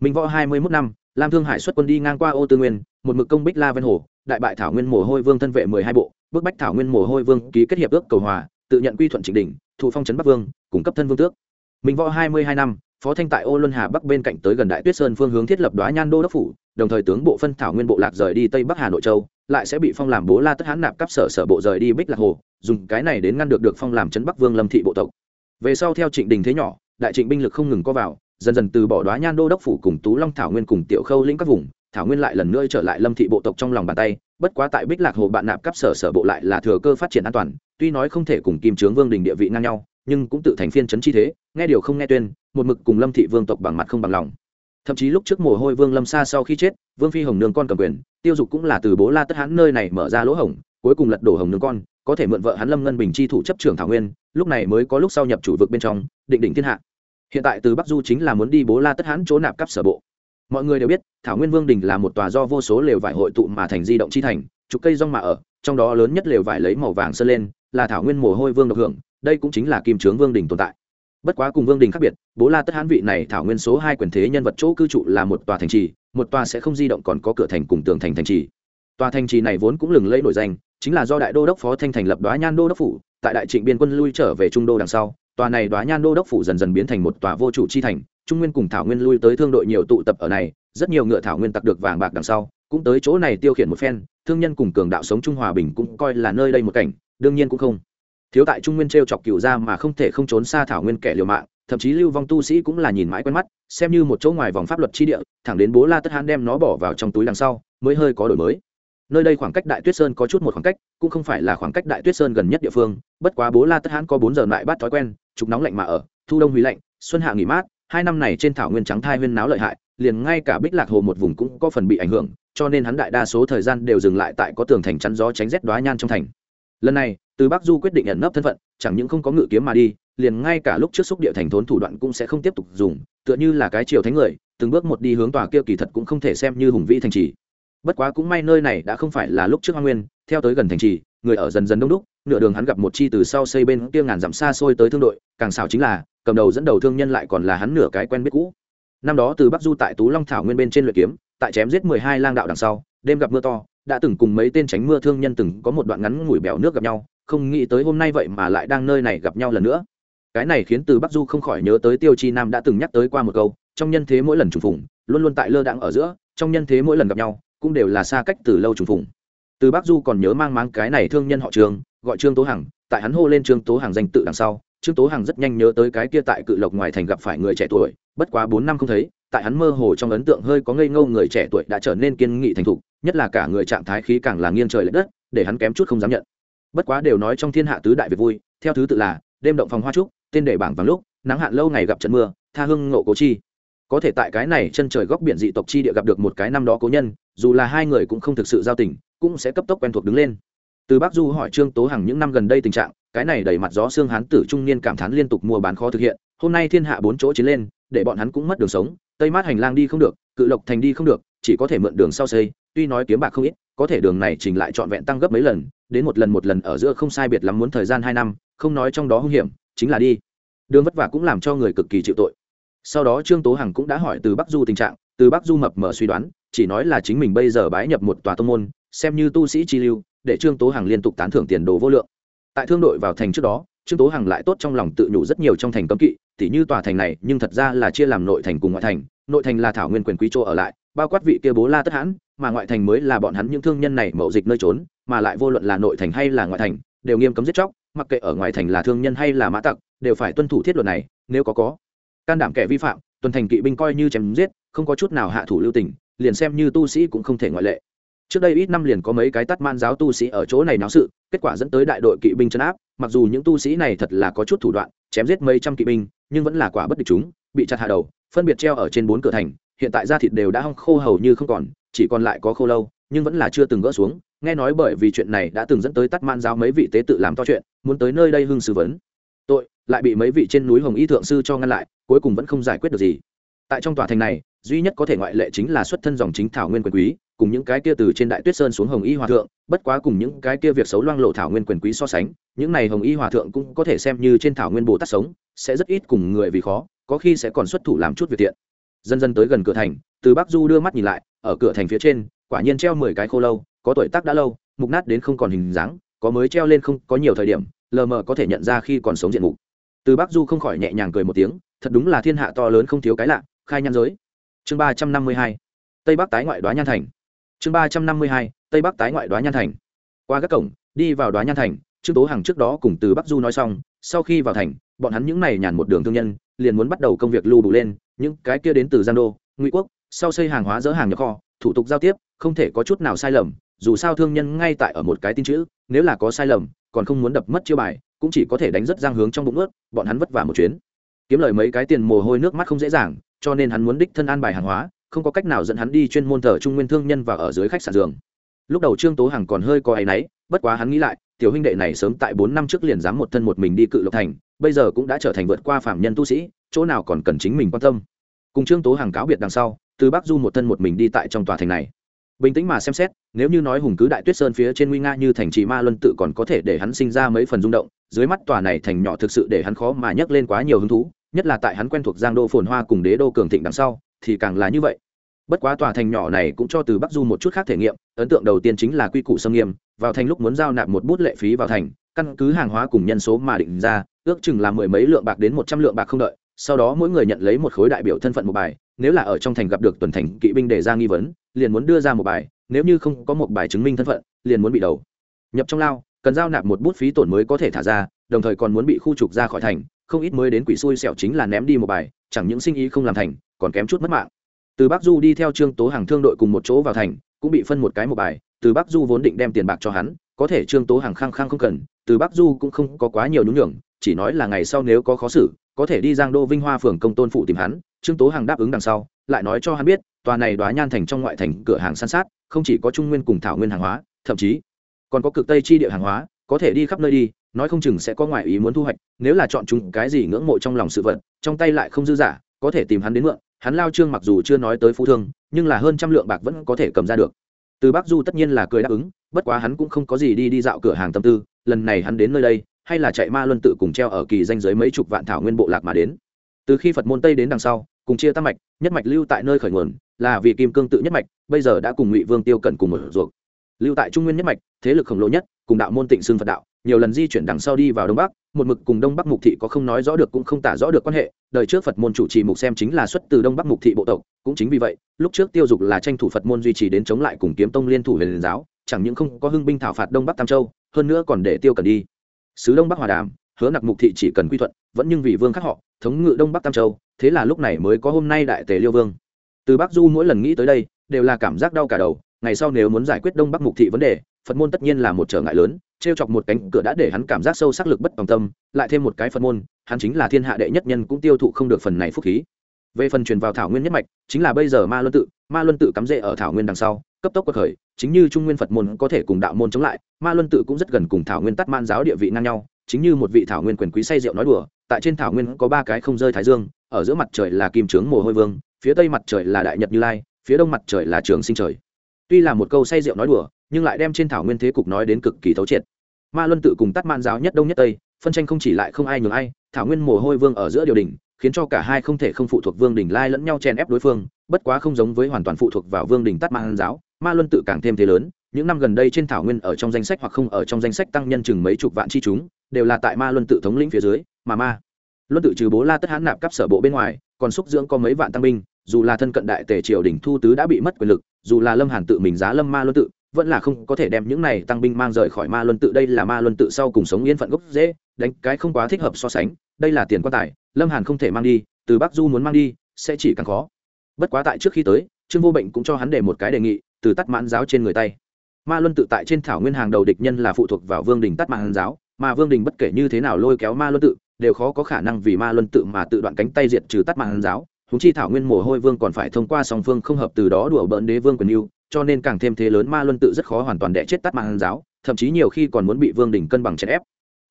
minh võ hai mươi mốt năm, lam thương hải xuất quân đi ngang qua ô tư nguyên, một mực công bích la ven hồ, đại bại thảo nguyên mồ hôi vương thân vệ mười hai bộ bức bách thảo nguyên mồ hôi vương ký kết hiệp ước cầu hòa, tự nhận quy thuận trịnh đỉnh, thụ phong trấn bắc vương, cung cấp thân vương tước minh võ hai mươi hai năm, phó thanh tại ô luân hà bắc bên cạnh tới gần đại tuyết sơn phương hướng thiết lập đoá nhan đô đốc phủ, đồng thời tướng bộ phân thảo nguyên bộ lạc rời đi tây bắc hà nội châu, lại sẽ bị phong làm bố la tất hãn nạp cấp sở sở bộ rời đi bích lạc hồ, dùng cái này đến ngăn được được phong làm trấn bắc vương lâm thị bộ tộc. Về sau theo trịnh đình thế nhỏ, đại trịnh binh lực không ngừng có vào, dần dần từ bỏ đoá nhan đô đốc phủ cùng tú long thảo nguyên cùng tiểu khâu lĩnh các vùng, thảo nguyên lại lần nữa trở lại lâm thị bộ tộc trong lòng bàn tay, bất quá tại bích lạc hồ bạn nạp cấp sở sở bộ lại là thừa cơ phát triển an toàn, tuy nói không thể cùng kim trướng vương đình địa vị ngang nhau nhưng cũng tự thành phiên chấn chi thế, nghe điều không nghe tuyên, một mực cùng lâm thị vương tộc bằng mặt không bằng lòng. Thậm chí lúc trước mồ hôi vương lâm xa sau khi chết, vương phi hồng nương con cầm quyền, tiêu dục cũng là từ bố la tất hãn nơi này mở ra lỗ hổng, cuối cùng lật đổ hồng nương con, có thể mượn vợ hắn lâm ngân bình chi thủ chấp trưởng thảo nguyên, lúc này mới có lúc sau nhập chủ vực bên trong, định định thiên hạ. Hiện tại từ bắc du chính là muốn đi bố la tất hãn chỗ nạp cấp sở bộ. Mọi người đều biết, thảo nguyên vương đình là một tòa do vô số lều vải hội tụ mà thành di động chi thành trục cây rong mà ở, trong đó lớn nhất lều vải lấy màu vàng sơn lên, là thảo nguyên mồ hôi vương độc hưởng đây cũng chính là kim trướng vương đình tồn tại. Bất quá cùng vương đình khác biệt, bố la tất hãn vị này thảo nguyên số hai quyền thế nhân vật chỗ cư trụ là một tòa thành trì, một tòa sẽ không di động còn có cửa thành cùng tường thành thành trì. Tòa thành trì này vốn cũng lừng lẫy nổi danh, chính là do đại đô đốc phó thanh thành lập đoá nhan đô đốc phủ, tại đại trịnh biên quân lui trở về trung đô đằng sau, tòa này đoá nhan đô đốc phủ dần dần biến thành một tòa vô chủ chi thành, trung nguyên cùng thảo nguyên lui tới thương đội nhiều tụ tập ở này, rất nhiều ngựa thảo nguyên tặc được vàng bạc đằng sau, cũng tới chỗ này tiêu khiển một phen, thương nhân cùng cường đạo sống trung hòa bình cũng coi là nơi đây một cảnh, đương nhiên cũng không thiếu tại trung nguyên t r e o chọc cựu ra mà không thể không trốn xa thảo nguyên kẻ liều mạng, thậm chí lưu vong tu sĩ cũng là nhìn mãi quen mắt, xem như một chỗ ngoài vòng pháp luật chi địa, thẳng đến bố la tất hãn đem nó bỏ vào trong túi đằng sau, mới hơi có đổi mới. Nơi đây khoảng cách đại tuyết sơn có chút một khoảng cách, cũng không phải là khoảng cách đại tuyết sơn gần nhất địa phương, bất quá bố la tất hãn có bốn giờ lại bắt thói quen, trục nóng lạnh mà ở, thu đông hủy lạnh, xuân hạ nghỉ mát, hai năm này trên thảo nguyên trắng thai huyên náo lợi hại, liền ngay cả bích lạc hồ một vùng cũng có phần bị ảnh hưởng, cho nên hắn đại đa số thời gian đều dừng lại tại có tường thành chắn gió tránh rét đoá nhan trong thành. Lần này từ bắc du quyết định ẩn nấp thân phận, chẳng những không có ngự kiếm mà đi, liền ngay cả lúc trước xúc địa thành thốn thủ đoạn cũng sẽ không tiếp tục dùng, tựa như là cái triều thánh người, từng bước một đi hướng tòa kia kỳ thật cũng không thể xem như hùng vĩ thành trì. Bất quá cũng may nơi này đã không phải là lúc trước hoa nguyên, theo tới gần thành trì, người ở dần dần đông đúc, nửa đường hắn gặp một chi từ sau xây bên kia ngàn dặm xa xôi tới thương đội, càng xảo chính là, cầm đầu dẫn đầu thương nhân lại còn là hắn nửa cái quen biết cũ. Năm đó từ bắc du tại tú long thảo nguyên bên trên luyện kiếm, tại chém giết mười hai lang đạo đằng sau, đêm gặp mưa to, đã từng cùng mấy tên tránh mưa thương nhân từng có một đoạn ngắn ngủi bèo nước gặp nhau không nghĩ tới hôm nay vậy mà lại đang nơi này gặp nhau lần nữa. Cái này khiến từ bắc du không khỏi nhớ tới tiêu chi nam đã từng nhắc tới qua một câu, trong nhân thế mỗi lần trùng phùng, luôn luôn tại lơ đãng ở giữa, trong nhân thế mỗi lần gặp nhau, cũng đều là xa cách từ lâu trùng phùng. Từ bắc du còn nhớ mang máng cái này thương nhân họ trường gọi trương tố hằng, tại hắn hô lên trương tố hằng danh tự đằng sau, trương tố hằng rất nhanh nhớ tới cái kia tại cự lộc ngoài thành gặp phải người trẻ tuổi, bất quá bốn năm không thấy, tại hắn mơ hồ trong ấn tượng hơi có ngây ngâu người trẻ tuổi đã trở nên kiên nghị thành thục, nhất là cả người trạng thái khí càng là nghiêng trời l ệ đất, để hắn kém chút không dám nhận bất quá đều nói trong thiên hạ tứ đại việc vui, theo thứ tự là, đêm động phòng hoa trúc, tên để bảng vàng lúc, nắng hạn lâu ngày gặp trận mưa, tha hương ngộ cố chi. Có thể tại cái này chân trời góc biển dị tộc chi địa gặp được một cái năm đó cố nhân, dù là hai người cũng không thực sự giao tình, cũng sẽ cấp tốc quen thuộc đứng lên. Từ bác du hỏi trương tố hằng những năm gần đây tình trạng, cái này đẩy mặt gió xương hán tử trung niên cảm thán liên tục mua bán khó thực hiện, hôm nay thiên hạ bốn chỗ chiến lên, để bọn hắn cũng mất đường sống, tây mát hành lang đi không được, cự lộc thành đi không được, chỉ có thể mượn đường sau xây, tuy nói kiếm bạc không ít, có thể đường này chỉnh lại trọn vẹn tăng gấp mấy lần đến một lần một lần ở giữa không sai biệt lắm muốn thời gian hai năm, không nói trong đó hung hiểm, chính là đi. Đường vất vả cũng làm cho người cực kỳ chịu tội. Sau đó trương tố hằng cũng đã hỏi từ bắc du tình trạng, từ bắc du mập mờ suy đoán, chỉ nói là chính mình bây giờ bái nhập một tòa tông môn, xem như tu sĩ chi lưu, để trương tố hằng liên tục tán thưởng tiền đồ vô lượng. Tại thương đội vào thành trước đó, trương tố hằng lại tốt trong lòng tự nhủ rất nhiều trong thành cấm kỵ, tỉ như tòa thành này, nhưng thật ra là chia làm nội thành cùng ngoại thành, nội thành là thảo nguyên quyền quý chỗ ở lại bao quát vị kia bố la tất hãn, mà ngoại thành mới là bọn hắn những thương nhân này mậu dịch nơi trốn, mà lại vô luận là nội thành hay là ngoại thành, đều nghiêm cấm giết chóc, mặc kệ ở ngoại thành là thương nhân hay là mã tặc, đều phải tuân thủ thiết luật này, nếu có có. Can đảm kẻ vi phạm, tuần thành kỵ binh coi như chém giết, không có chút nào hạ thủ lưu tình, liền xem như tu sĩ cũng không thể ngoại lệ. Trước đây ít năm liền có mấy cái tắt man giáo tu sĩ ở chỗ này náo sự, kết quả dẫn tới đại đội kỵ binh chấn áp, mặc dù những tu sĩ này thật là có chút thủ đoạn, chém giết mấy trăm kỵ binh, nhưng vẫn là quả bất địch chúng, bị chặt hạ đầu, phân biệt treo ở trên bốn cửa thành hiện tại da thịt đều đã hong khô hầu như không còn, chỉ còn lại có khô lâu, nhưng vẫn là chưa từng gỡ xuống. Nghe nói bởi vì chuyện này đã từng dẫn tới tắt man giáo mấy vị tế tự làm to chuyện, muốn tới nơi đây hưng sư vấn. Tội, lại bị mấy vị trên núi hồng y thượng sư cho ngăn lại, cuối cùng vẫn không giải quyết được gì. Tại trong tòa thành này, duy nhất có thể ngoại lệ chính là xuất thân dòng chính thảo nguyên quyền quý, cùng những cái kia từ trên đại tuyết sơn xuống hồng y hòa thượng, bất quá cùng những cái kia việc xấu loang lộ thảo nguyên quyền quý so sánh, những này hồng y hòa thượng cũng có thể xem như trên thảo nguyên bồ tát sống, sẽ rất ít cùng người vì khó, có khi sẽ còn xuất thủ làm chút việc thiện dần dần tới gần cửa thành, từ bắc du đưa mắt nhìn lại, ở cửa thành phía trên, quả nhiên treo mười cái khô lâu, có tuổi tác đã lâu, mục nát đến không còn hình dáng, có mới treo lên không có nhiều thời điểm, lờ mờ có thể nhận ra khi còn sống diện mục. Từ bắc du không khỏi nhẹ nhàng cười một tiếng, thật đúng là thiên hạ to lớn không thiếu cái lạ, khai nhan giới. Chương ba trăm năm mươi hai, tây bắc tái ngoại đoá nhan thành. Chương ba trăm năm mươi hai, tây bắc tái ngoại đoá nhan thành. Qua các cổng, đi vào đoá nhan thành, trương tố hàng trước đó cùng từ bắc du nói xong, sau khi vào thành, bọn hắn những n à y nhàn một đường thương nhân, liền muốn bắt đầu công việc lưu đủ lên những cái kia đến từ giang đô, ngụy quốc, sau xây hàng hóa dỡ hàng nhập kho, thủ tục giao tiếp, không thể có chút nào sai lầm, dù sao thương nhân ngay tại ở một cái tin chữ, nếu là có sai lầm, còn không muốn đập mất chiêu bài, cũng chỉ có thể đánh rất giang hướng trong bụng ướt, bọn hắn vất vả một chuyến. Kiếm lời mấy cái tiền mồ hôi nước mắt không dễ dàng, cho nên hắn muốn đích thân an bài hàng hóa, không có cách nào dẫn hắn đi chuyên môn thờ trung nguyên thương nhân và ở dưới khách sạn giường. Lúc đầu trương tố hằng còn hơi có áy náy, bất quá hắn nghĩ lại, tiểu huynh đệ này sớm tại bốn năm trước liền dám một thân một mình đi cự lộc thành, bây giờ cũng đã trở thành vượt qua phạm nhân tu sĩ, chỗ nào còn cần chính mình quan tâm cùng trương tố hàng cáo biệt đằng sau, từ bắc du một thân một mình đi tại trong tòa thành này. Bình tĩnh mà xem xét, nếu như nói hùng cứ đại tuyết sơn phía trên nguy nga như thành trì ma luân tự còn có thể để hắn sinh ra mấy phần rung động, dưới mắt tòa này thành nhỏ thực sự để hắn khó mà nhấc lên quá nhiều hứng thú, nhất là tại hắn quen thuộc giang đô phồn hoa cùng đế đô cường thịnh đằng sau, thì càng là như vậy. Bất quá tòa thành nhỏ này cũng cho từ bắc du một chút khác thể nghiệm, ấn tượng đầu tiên chính là quy củ sâm nghiêm, vào thành lúc muốn giao nạp một bút lệ phí vào thành, căn cứ hàng hóa cùng nhân số mà định ra, ước chừng là mười mấy lượng bạc đến một trăm lượng bạc không đợi sau đó mỗi người nhận lấy một khối đại biểu thân phận một bài, nếu là ở trong thành gặp được tuần thành kỵ binh đề ra nghi vấn, liền muốn đưa ra một bài, nếu như không có một bài chứng minh thân phận, liền muốn bị đầu nhập trong lao, cần giao nạp một bút phí tổn mới có thể thả ra, đồng thời còn muốn bị khu trục ra khỏi thành, không ít mới đến quỷ xui xẻo chính là ném đi một bài, chẳng những sinh ý không làm thành, còn kém chút mất mạng. Từ bắc du đi theo trương tố hàng thương đội cùng một chỗ vào thành, cũng bị phân một cái một bài, từ bắc du vốn định đem tiền bạc cho hắn, có thể trương tố hàng khăng khăng không cần, từ bắc du cũng không có quá nhiều nhúng nhường, chỉ nói là ngày sau nếu có khó xử có thể đi giang đô vinh hoa phường công tôn phụ tìm hắn, trương tố hàng đáp ứng đằng sau, lại nói cho hắn biết, tòa này đoá nhan thành trong ngoại thành cửa hàng san sát, không chỉ có trung nguyên cùng thảo nguyên hàng hóa, thậm chí còn có cực tây chi địa hàng hóa, có thể đi khắp nơi đi, nói không chừng sẽ có ngoại ý muốn thu hoạch, nếu là chọn chúng cái gì ngưỡng mộ trong lòng sự vật, trong tay lại không dư giả, có thể tìm hắn đến mượn, hắn lao trương mặc dù chưa nói tới phú thương, nhưng là hơn trăm lượng bạc vẫn có thể cầm ra được. Từ bắc du tất nhiên là cười đáp ứng, bất quá hắn cũng không có gì đi đi dạo cửa hàng tâm tư, lần này hắn đến nơi đây hay là chạy ma luân tự cùng treo ở kỳ danh giới mấy chục vạn thảo nguyên bộ lạc mà đến. Từ khi phật môn tây đến đằng sau, cùng chia tam mạch, nhất mạch lưu tại nơi khởi nguồn, là vì kim cương tự nhất mạch, bây giờ đã cùng ngụy vương tiêu cận cùng một ruột. Lưu tại trung nguyên nhất mạch, thế lực khổng lồ nhất, cùng đạo môn tịnh sương phật đạo, nhiều lần di chuyển đằng sau đi vào đông bắc, một mực cùng đông bắc mục thị có không nói rõ được cũng không tả rõ được quan hệ, đời trước phật môn chủ trì mục xem chính là xuất từ đông bắc mục thị bộ tộc, cũng chính vì vậy, lúc trước tiêu dục là tranh thủ phật môn duy trì đến chống lại cùng kiếm tông liên thủ về liền giáo, chẳng những không có hưng binh thảo phạt đông bắc tam châu, hơn nữa còn để tiêu cần đi sứ đông bắc hòa đàm, hứa nặc mục thị chỉ cần quy thuận, vẫn nhưng vì vương khác họ, thống ngự đông bắc tam châu, thế là lúc này mới có hôm nay đại tề liêu vương. Từ bắc du mỗi lần nghĩ tới đây, đều là cảm giác đau cả đầu, ngày sau nếu muốn giải quyết đông bắc mục thị vấn đề, phật môn tất nhiên là một trở ngại lớn t r e o chọc một cánh cửa đã để hắn cảm giác sâu sắc lực bất tòng tâm, lại thêm một cái phật môn, hắn chính là thiên hạ đệ nhất nhân cũng tiêu thụ không được phần này phúc khí. Về phần truyền vào thảo nguyên nhất mạch, chính là bây giờ ma luân tự, ma luân tự cắm rễ ở thảo nguyên đằng sau, cấp tốc cuộc khởi chính như trung nguyên phật môn có thể cùng đạo môn chống lại, ma luân tự cũng rất gần cùng thảo nguyên tắt man giáo địa vị ngang nhau, chính như một vị thảo nguyên quyền quý say rượu nói đùa, tại trên thảo nguyên có ba cái không rơi thái dương, ở giữa mặt trời là kim trướng mồ hôi vương, phía tây mặt trời là đại nhật như lai, phía đông mặt trời là trường sinh trời. Tuy là một câu say rượu nói đùa, nhưng lại đem trên thảo nguyên thế cục nói đến cực kỳ thấu triệt. Ma luân tự cùng tắt man giáo nhất đông nhất tây, phân tranh không chỉ lại không ai nhường ai, thảo nguyên mồ hôi vương ở giữa điều đình khiến cho cả hai không thể không phụ thuộc vương đình lai lẫn nhau chen ép đối phương, bất quá không giống với hoàn toàn phụ thuộc vào vương đình tắt man giáo ma luân tự càng thêm thế lớn, những năm gần đây trên thảo nguyên ở trong danh sách hoặc không ở trong danh sách tăng nhân chừng mấy chục vạn chi chúng, đều là tại ma luân tự thống lĩnh phía dưới, mà ma luân tự trừ bố la tất hãn nạp cấp sở bộ bên ngoài, còn xúc dưỡng có mấy vạn tăng binh, dù là thân cận đại tề triều đình thu tứ đã bị mất quyền lực, dù là lâm hàn tự mình giá lâm ma luân tự, vẫn là không có thể đem những này tăng binh mang rời khỏi ma luân tự, đây là ma luân tự sau cùng sống yên phận gốc dễ đánh cái không quá thích hợp so sánh, đây là tiền quan tài, lâm hàn không thể mang đi, từ bắc du muốn mang đi, sẽ chỉ càng khó. Bất quá tại trước khi tới, trương vô bệnh cũng cho hắn để một cái đề nghị từ tắt mãn giáo trên người tay. Ma luân tự tại trên thảo nguyên hàng đầu địch nhân là phụ thuộc vào vương đình tắt mãn giáo, mà vương đình bất kể như thế nào lôi kéo ma luân tự, đều khó có khả năng vì ma luân tự mà tự đoạn cánh tay diệt trừ tắt mãn giáo. Húng chi thảo nguyên mồ hôi vương còn phải thông qua song phương không hợp từ đó đùa bỡn đế vương quyền yêu cho nên càng thêm thế lớn ma luân tự rất khó hoàn toàn đẻ chết tắt mãn giáo, thậm chí nhiều khi còn muốn bị vương đình cân bằng chèn ép.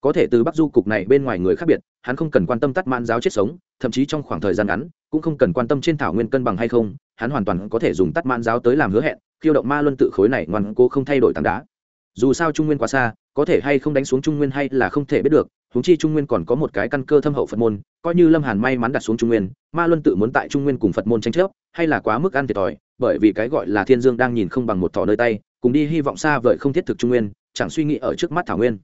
Có thể từ bắc du cục này bên ngoài người khác biệt, hắn không cần quan tâm tắt mãn giáo chết sống, thậm chí trong khoảng thời gian ngắn, cũng không cần quan tâm trên thảo nguyên cân bằng hay không, hắn hoàn toàn có thể dùng tắt mãn giáo tới làm hứa hẹn khiêu động ma luân tự khối này ngoan cố không thay đổi tảng đá. Dù sao trung nguyên quá xa, có thể hay không đánh xuống trung nguyên hay là không thể biết được, huống chi trung nguyên còn có một cái căn cơ thâm hậu phật môn, coi như lâm hàn may mắn đặt xuống trung nguyên, ma luân tự muốn tại trung nguyên cùng phật môn tranh chấp, hay là quá mức ăn thiệt thòi, bởi vì cái gọi là thiên dương đang nhìn không bằng một thỏ nơi tay, cùng đi hy vọng xa vời không thiết thực trung nguyên, chẳng suy nghĩ ở trước mắt thảo nguyên.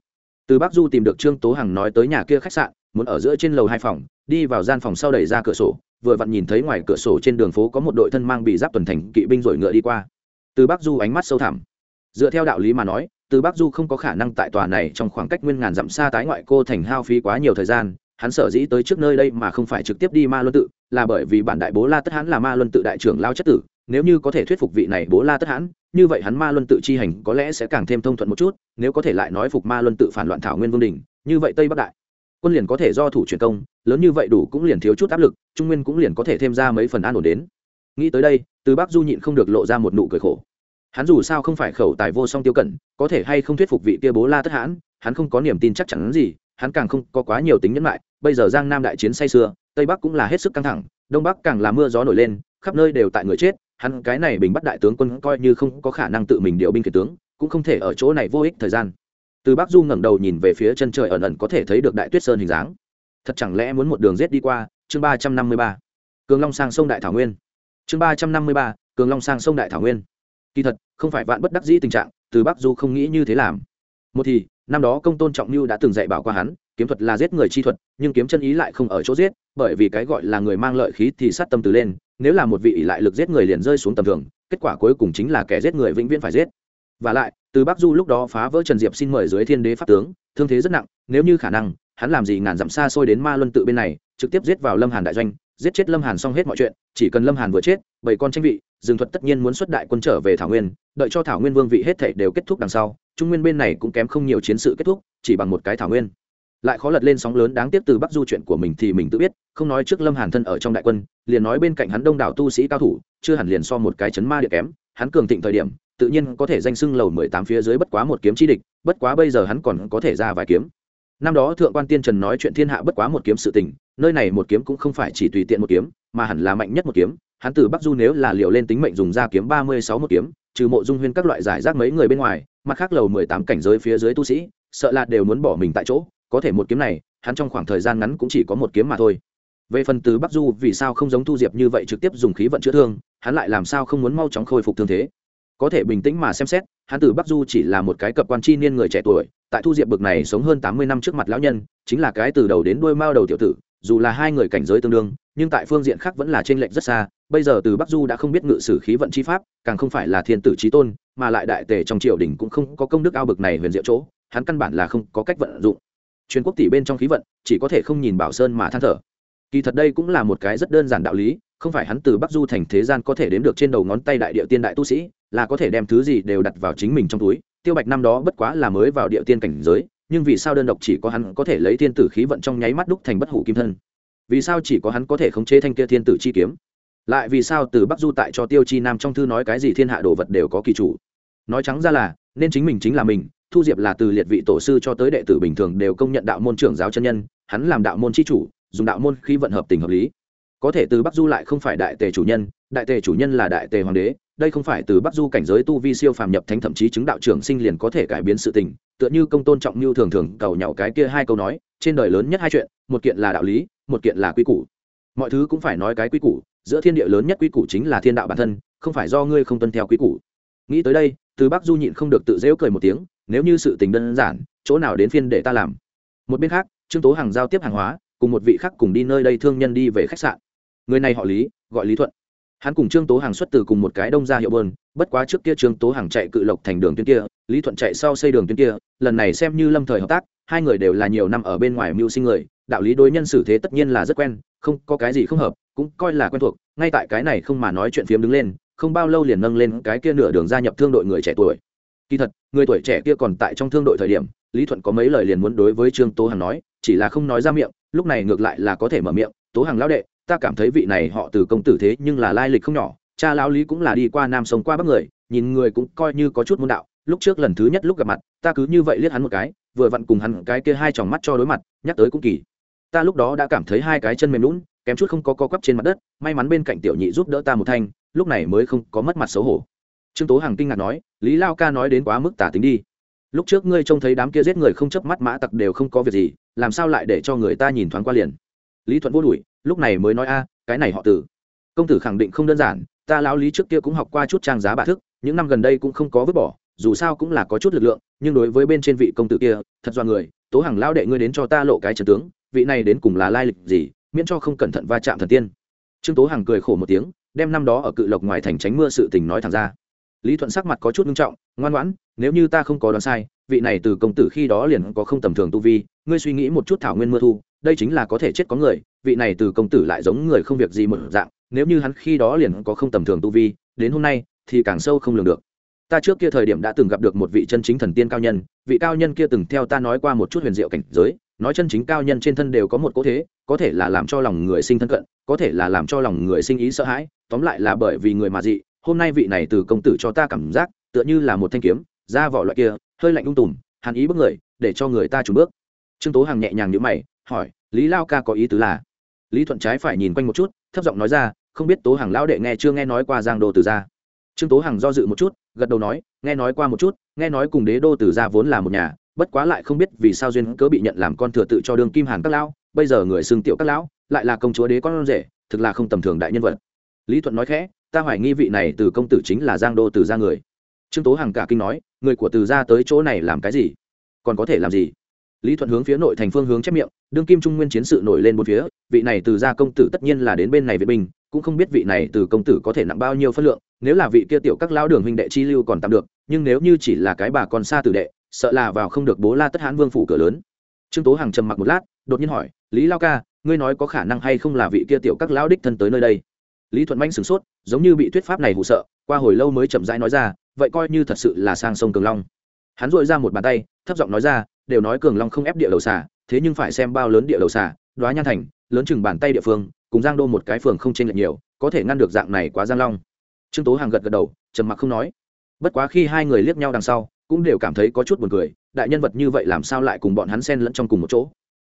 Từ bắc du tìm được trương tố hằng nói tới nhà kia khách sạn, muốn ở giữa trên lầu hai phòng, đi vào gian phòng sau đẩy ra cửa sổ, vừa vặn nhìn thấy ngoài cửa sổ trên đường phố có một đội thân mang bị giáp tuần thành kỵ binh rồi ngựa đi qua từ bắc du ánh mắt sâu thẳm. Dựa theo đạo lý mà nói, từ bắc du không có khả năng tại tòa này trong khoảng cách nguyên ngàn dặm xa tái ngoại cô thành hao phí quá nhiều thời gian, hắn sở dĩ tới trước nơi đây mà không phải trực tiếp đi ma luân tự, là bởi vì bản đại bố la tất hãn là ma luân tự đại trưởng lao chất tử, nếu như có thể thuyết phục vị này bố la tất hãn, như vậy hắn ma luân tự chi hành có lẽ sẽ càng thêm thông thuận một chút, nếu có thể lại nói phục ma luân tự phản loạn thảo nguyên vương đình, như vậy tây bắc đại quân liền có thể do thủ truyền công, lớn như vậy đủ cũng liền thiếu chút áp lực, trung nguyên cũng liền có thể thêm ra mấy phần an ổn đến. Nghĩ tới đây, từ bắc du nhịn không được lộ ra một nụ cười khổ hắn dù sao không phải khẩu tài vô song tiêu cẩn có thể hay không thuyết phục vị kia bố la tất hãn, hắn không có niềm tin chắc chắn gì, hắn càng không có quá nhiều tính nhẫn lại bây giờ giang nam đại chiến say sưa, tây bắc cũng là hết sức căng thẳng, đông bắc càng là mưa gió nổi lên, khắp nơi đều tại người chết. Hắn cái này bình bắt đại tướng quân coi như không có khả năng tự mình điều binh kể tướng, cũng không thể ở chỗ này vô ích thời gian. Từ bắc du ngẩng đầu nhìn về phía chân trời ẩn ẩn có thể thấy được đại tuyết sơn hình dáng. Thật chẳng lẽ muốn một đường rết đi qua? Chương ba trăm năm mươi ba. Cường long sang sông đại thảo nguyên. Chương ba trăm năm mươi ba. Cường long sang sông đại thảo nguyên kỳ thật, không phải vạn bất đắc dĩ tình trạng, từ bắc du không nghĩ như thế làm. Một thì, năm đó công tôn trọng mưu đã từng dạy bảo qua hắn, kiếm thuật là giết người chi thuật, nhưng kiếm chân ý lại không ở chỗ giết, bởi vì cái gọi là người mang lợi khí thì sát tâm từ lên, nếu là một vị ỷ lại lực giết người liền rơi xuống tầm thường, kết quả cuối cùng chính là kẻ giết người vĩnh viễn phải giết. Và lại, từ bắc du lúc đó phá vỡ trần diệp xin mời dưới thiên đế pháp tướng, thương thế rất nặng, nếu như khả năng, hắn làm gì ngàn dặm xa xôi đến ma luân tự bên này, trực tiếp giết vào lâm hàn đại doanh giết chết lâm hàn xong hết mọi chuyện, chỉ cần lâm hàn vừa chết, bảy con tranh vị, dương thuật tất nhiên muốn xuất đại quân trở về thảo nguyên, đợi cho thảo nguyên vương vị hết thể đều kết thúc đằng sau, trung nguyên bên này cũng kém không nhiều chiến sự kết thúc, chỉ bằng một cái thảo nguyên. Lại khó lật lên sóng lớn đáng tiếc từ bắc du chuyện của mình thì mình tự biết, không nói trước lâm hàn thân ở trong đại quân, liền nói bên cạnh hắn đông đảo tu sĩ cao thủ, chưa hẳn liền so một cái chấn ma địa kém, hắn cường thịnh thời điểm, tự nhiên có thể danh xưng lầu mười tám phía dưới bất quá một kiếm chi địch, bất quá bây giờ hắn còn có thể ra vài kiếm năm đó thượng quan tiên trần nói chuyện thiên hạ bất quá một kiếm sự tình, nơi này một kiếm cũng không phải chỉ tùy tiện một kiếm, mà hẳn là mạnh nhất một kiếm. Hắn từ bắc du nếu là liều lên tính mệnh dùng ra kiếm ba mươi sáu một kiếm, trừ mộ dung huyên các loại giải rác mấy người bên ngoài, mặt khác lầu mười tám cảnh giới phía dưới tu sĩ, sợ là đều muốn bỏ mình tại chỗ. Có thể một kiếm này, hắn trong khoảng thời gian ngắn cũng chỉ có một kiếm mà thôi. Về phần từ bắc du vì sao không giống thu diệp như vậy trực tiếp dùng khí vận chữa thương, hắn lại làm sao không muốn mau chóng khôi phục thương thế? Có thể bình tĩnh mà xem xét, hắn từ bắc du chỉ là một cái cập quan chi niên người trẻ tuổi, tại thu diệp bực này sống hơn tám mươi năm trước mặt lão nhân, chính là cái từ đầu đến đuôi mao đầu tiểu tử, dù là hai người cảnh giới tương đương, nhưng tại phương diện khác vẫn là trên lệnh rất xa, bây giờ từ bắc du đã không biết ngự sử khí vận chi pháp, càng không phải là thiên tử trí tôn, mà lại đại tề trong triều đình cũng không có công đức ao bực này huyền diệu chỗ, hắn căn bản là không có cách vận dụng. Truyền quốc tỷ bên trong khí vận, chỉ có thể không nhìn bảo sơn mà than thở. Kỳ thật đây cũng là một cái rất đơn giản đạo lý, không phải hắn từ bắc du thành thế gian có thể đếm được trên đầu ngón tay đại địa tiên đại tu sĩ là có thể đem thứ gì đều đặt vào chính mình trong túi. Tiêu bạch năm đó bất quá là mới vào địa tiên cảnh giới, nhưng vì sao đơn độc chỉ có hắn có thể lấy thiên tử khí vận trong nháy mắt đúc thành bất hủ kim thân? Vì sao chỉ có hắn có thể khống chế thanh kia thiên tử chi kiếm? Lại vì sao từ bắc du tại cho tiêu chi nam trong thư nói cái gì thiên hạ đồ vật đều có kỳ chủ? Nói trắng ra là, nên chính mình chính là mình, thu diệp là từ liệt vị tổ sư cho tới đệ tử bình thường đều công nhận đạo môn trưởng giáo chân nhân, hắn làm đạo môn chi chủ, dùng đạo môn khi vận hợp tình hợp lý. Có thể từ bắc du lại không phải đại tề chủ nhân, đại tề chủ nhân là đại tề hoàng đế đây không phải từ bắc du cảnh giới tu vi siêu phàm nhập thánh thậm chí chứng đạo trưởng sinh liền có thể cải biến sự tình, tựa như công tôn trọng như thường thường cầu nhau cái kia hai câu nói, trên đời lớn nhất hai chuyện, một kiện là đạo lý, một kiện là quy củ. Mọi thứ cũng phải nói cái quy củ, giữa thiên địa lớn nhất quy củ chính là thiên đạo bản thân, không phải do ngươi không tuân theo quy củ. Nghĩ tới đây, từ bắc du nhịn không được tự dễu cười một tiếng, nếu như sự tình đơn giản, chỗ nào đến phiên để ta làm? Một bên khác, trương tố hàng giao tiếp hàng hóa, cùng một vị khác cùng đi nơi đây thương nhân đi về khách sạn. Người này họ lý, gọi lý thuận hắn cùng trương tố hàng xuất từ cùng một cái đông ra hiệu bơn bất quá trước kia trương tố hàng chạy cự lộc thành đường tuyến kia, lý thuận chạy sau xây đường tuyến kia, lần này xem như lâm thời hợp tác, hai người đều là nhiều năm ở bên ngoài mưu sinh người, đạo lý đối nhân xử thế tất nhiên là rất quen, không có cái gì không hợp, cũng coi là quen thuộc, ngay tại cái này không mà nói chuyện phiếm đứng lên, không bao lâu liền nâng lên cái kia nửa đường gia nhập thương đội người trẻ tuổi. Kỳ thật, người tuổi trẻ kia còn tại trong thương đội thời điểm, lý thuận có mấy lời liền muốn đối với trương tố hằng nói, chỉ là không nói ra miệng, lúc này ngược lại là có thể mở miệng, tố hằng lão đệ ta cảm thấy vị này họ từ công tử thế nhưng là lai lịch không nhỏ, cha lão lý cũng là đi qua nam sống qua bắc người, nhìn người cũng coi như có chút môn đạo, lúc trước lần thứ nhất lúc gặp mặt, ta cứ như vậy liếc hắn một cái, vừa vặn cùng hắn cái kia hai tròng mắt cho đối mặt, nhắc tới cũng kỳ. Ta lúc đó đã cảm thấy hai cái chân mềm lún, kém chút không có co quắp trên mặt đất, may mắn bên cạnh tiểu nhị giúp đỡ ta một thanh, lúc này mới không có mất mặt xấu hổ. Trương tố hằng kinh ngạc nói, lý lao ca nói đến quá mức tả tính đi. Lúc trước ngươi trông thấy đám kia giết người không chớp mắt mã tặc đều không có việc gì, làm sao lại để cho người ta nhìn thoáng qua liền? Lý thuận vô đuổi lúc này mới nói, a, cái này họ tử. Công tử khẳng định không đơn giản, ta lão lý trước kia cũng học qua chút trang giá bạ thức, những năm gần đây cũng không có vứt bỏ, dù sao cũng là có chút lực lượng, nhưng đối với bên trên vị công tử kia, thật do người, tố hằng lao đệ ngươi đến cho ta lộ cái trần tướng, vị này đến cùng là lai lịch gì, miễn cho không cẩn thận va chạm thần tiên. Trương tố hằng cười khổ một tiếng, đem năm đó ở cự lộc ngoài thành tránh mưa sự tình nói thẳng ra. Lý thuận sắc mặt có chút nghiêm trọng, ngoan ngoãn, nếu như ta không có đoán sai, vị này từ công tử khi đó liền có không tầm thường tu vi, ngươi suy nghĩ một chút thảo nguyên mưa thu đây chính là có thể chết có người, vị này từ công tử lại giống người không việc gì một dạng, nếu như hắn khi đó liền có không tầm thường tu vi, đến hôm nay thì càng sâu không lường được. Ta trước kia thời điểm đã từng gặp được một vị chân chính thần tiên cao nhân, vị cao nhân kia từng theo ta nói qua một chút huyền diệu cảnh giới, nói chân chính cao nhân trên thân đều có một cố thế, có thể là làm cho lòng người sinh thân cận, có thể là làm cho lòng người sinh ý sợ hãi, tóm lại là bởi vì người mà dị, hôm nay vị này từ công tử cho ta cảm giác, tựa như là một thanh kiếm, da vỏ loại kia, hơi lạnh ung tùm, hàn ý bước người, để cho người ta trùn bước. Trương tố hàng nhẹ nhàng nhữ mày hỏi, lý lao ca có ý tứ là? Lý thuận trái phải nhìn quanh một chút, thấp giọng nói ra, không biết tố hàng lão đệ nghe chưa nghe nói qua giang đô từ gia. Trương tố Hằng do dự một chút, gật đầu nói, nghe nói qua một chút, nghe nói cùng đế đô từ gia vốn là một nhà, bất quá lại không biết vì sao duyên cớ bị nhận làm con thừa tự cho đương kim hàn các lão, bây giờ người xưng tiểu các lão, lại là công chúa đế con rể, thực là không tầm thường đại nhân vật. Lý thuận nói khẽ, ta hoài nghi vị này từ công tử chính là giang đô từ gia người. Trương tố Hằng cả kinh nói, người của từ gia tới chỗ này làm cái gì? Còn có thể làm gì? Lý thuận hướng phía nội thành phương hướng chép miệng, đương kim trung nguyên chiến sự nổi lên một phía, vị này từ gia công tử tất nhiên là đến bên này vệ binh, cũng không biết vị này từ công tử có thể nặng bao nhiêu phân lượng, nếu là vị kia tiểu các lão đường huynh đệ chi lưu còn tạm được, nhưng nếu như chỉ là cái bà con xa tử đệ, sợ là vào không được bố la tất hãn vương phủ cửa lớn. Trương tố hàng trầm mặc một lát, đột nhiên hỏi, lý lao ca, ngươi nói có khả năng hay không là vị kia tiểu các lão đích thân tới nơi đây? Lý thuận manh sửng sốt, giống như bị thuyết pháp này hụ sợ, qua hồi lâu mới chậm rãi nói ra, vậy coi như thật sự là sang sông cường long. Hắn dội ra một bàn tay, thấp giọng nói ra đều nói cường long không ép địa đầu xà, thế nhưng phải xem bao lớn địa đầu xà, đoá nhan thành, lớn chừng bàn tay địa phương, cùng giang đô một cái phường không chênh lệch nhiều, có thể ngăn được dạng này quá giang long. Trương tố hàng gật gật đầu, trầm mặc không nói. Bất quá khi hai người liếc nhau đằng sau, cũng đều cảm thấy có chút buồn cười, đại nhân vật như vậy làm sao lại cùng bọn hắn xen lẫn trong cùng một chỗ?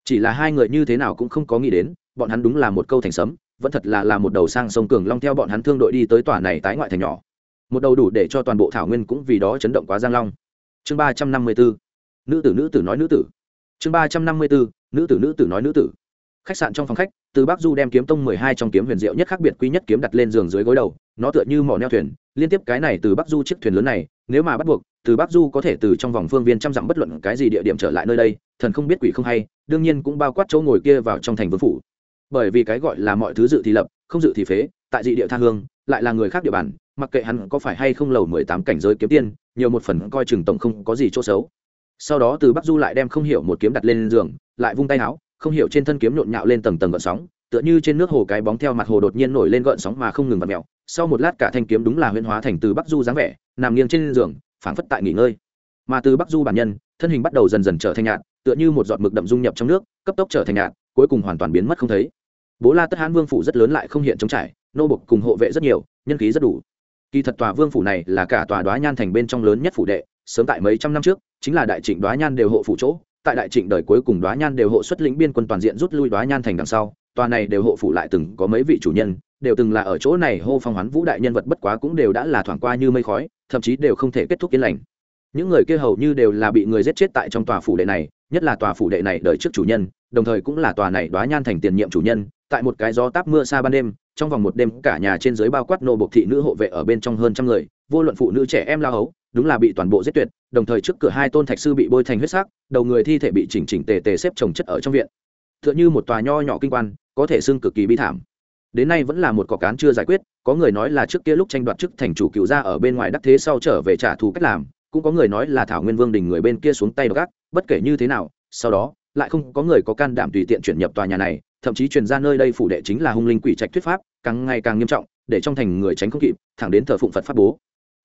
Chỉ là hai người như thế nào cũng không có nghĩ đến, bọn hắn đúng là một câu thành sấm, vẫn thật là là một đầu sang sông cường long theo bọn hắn thương đội đi tới tòa này tái ngoại thành nhỏ. Một đầu đủ để cho toàn bộ thảo nguyên cũng vì đó chấn động quá giang long. Chương ba trăm năm mươi bốn nữ tử nữ tử nói nữ tử. Chương ba trăm năm mươi bốn nữ tử nữ tử nói nữ tử. Khách sạn trong phòng khách, từ bắc du đem kiếm tông mười hai trong kiếm huyền diệu nhất khác biệt quý nhất kiếm đặt lên giường dưới gối đầu, nó tựa như mỏ neo thuyền, liên tiếp cái này từ bắc du chiếc thuyền lớn này, nếu mà bắt buộc, từ bắc du có thể từ trong vòng phương viên trăm dặm bất luận cái gì địa điểm trở lại nơi đây, thần không biết quỷ không hay, đương nhiên cũng bao quát chỗ ngồi kia vào trong thành vương phủ. Bởi vì cái gọi là mọi thứ dự thì lập, không dự thì phế, tại dị địa tha hương, lại là người khác địa bàn, mặc kệ hắn có phải hay không lầu mười tám cảnh giới kiếm tiên, nhiều một phần coi chừng tổng không có gì chỗ xấu sau đó từ bắc du lại đem không hiểu một kiếm đặt lên giường, lại vung tay áo không hiểu trên thân kiếm nhộn nhạo lên tầng tầng gợn sóng, tựa như trên nước hồ cái bóng theo mặt hồ đột nhiên nổi lên gợn sóng mà không ngừng vặt mẹo sau một lát cả thanh kiếm đúng là huyễn hóa thành từ bắc du dáng vẻ, nằm nghiêng trên giường, phảng phất tại nghỉ ngơi. Mà từ bắc du bản nhân, thân hình bắt đầu dần dần trở thành nhạt, tựa như một giọt mực đậm dung nhập trong nước, cấp tốc trở thành nhạt, cuối cùng hoàn toàn biến mất không thấy. Bố la tất hãn vương phủ rất lớn lại không hiện trống trải, nô bục cùng hộ vệ rất nhiều, nhân khí rất đủ. Kỳ thật tòa vương phủ này là cả tòa đoá nhan thành bên trong lớn nhất phủ đệ sớm tại mấy trăm năm trước, chính là đại trịnh đoá nhan đều hộ phủ chỗ, tại đại trịnh đời cuối cùng đoá nhan đều hộ xuất lĩnh biên quân toàn diện rút lui đoá nhan thành đằng sau, tòa này đều hộ phủ lại từng có mấy vị chủ nhân, đều từng là ở chỗ này hô phong hoán vũ đại nhân vật bất quá cũng đều đã là thoảng qua như mây khói, thậm chí đều không thể kết thúc yên lành. Những người kia hầu như đều là bị người giết chết tại trong tòa phủ đệ này, nhất là tòa phủ đệ này đời trước chủ nhân, đồng thời cũng là tòa này đoá nhan thành tiền nhiệm chủ nhân, tại một cái gió táp mưa xa ban đêm, trong vòng một đêm cả nhà trên dưới bao quát nô bộc thị nữ hộ vệ ở bên trong hơn trăm người, vô luận phụ nữ trẻ em lao hấu đúng là bị toàn bộ giết tuyệt, đồng thời trước cửa hai tôn thạch sư bị bôi thành huyết sắc, đầu người thi thể bị chỉnh chỉnh tề tề xếp trồng chất ở trong viện. T h ư ợ n h ư một tòa nho nhỏ kinh quan, có thể xưng cực kỳ bi thảm. Đến nay vẫn là một cọc cán chưa giải quyết, có người nói là trước kia lúc tranh đoạt chức thành chủ cựu gia ở bên ngoài đắc thế sau trở về trả thù cách làm, cũng có người nói là thảo nguyên vương đình người bên kia xuống tay gác bất kể như thế nào, sau đó, lại không có người có can đảm tùy tiện chuyển nhập tòa nhà này, thậm chí truyền ra nơi đây phủ đệ chính là hung linh quỷ trạch thuyết pháp, càng ngày càng nghiêm trọng, để trong thành người tránh không kịp, thẳng đến thờ phụng phật pháp bố.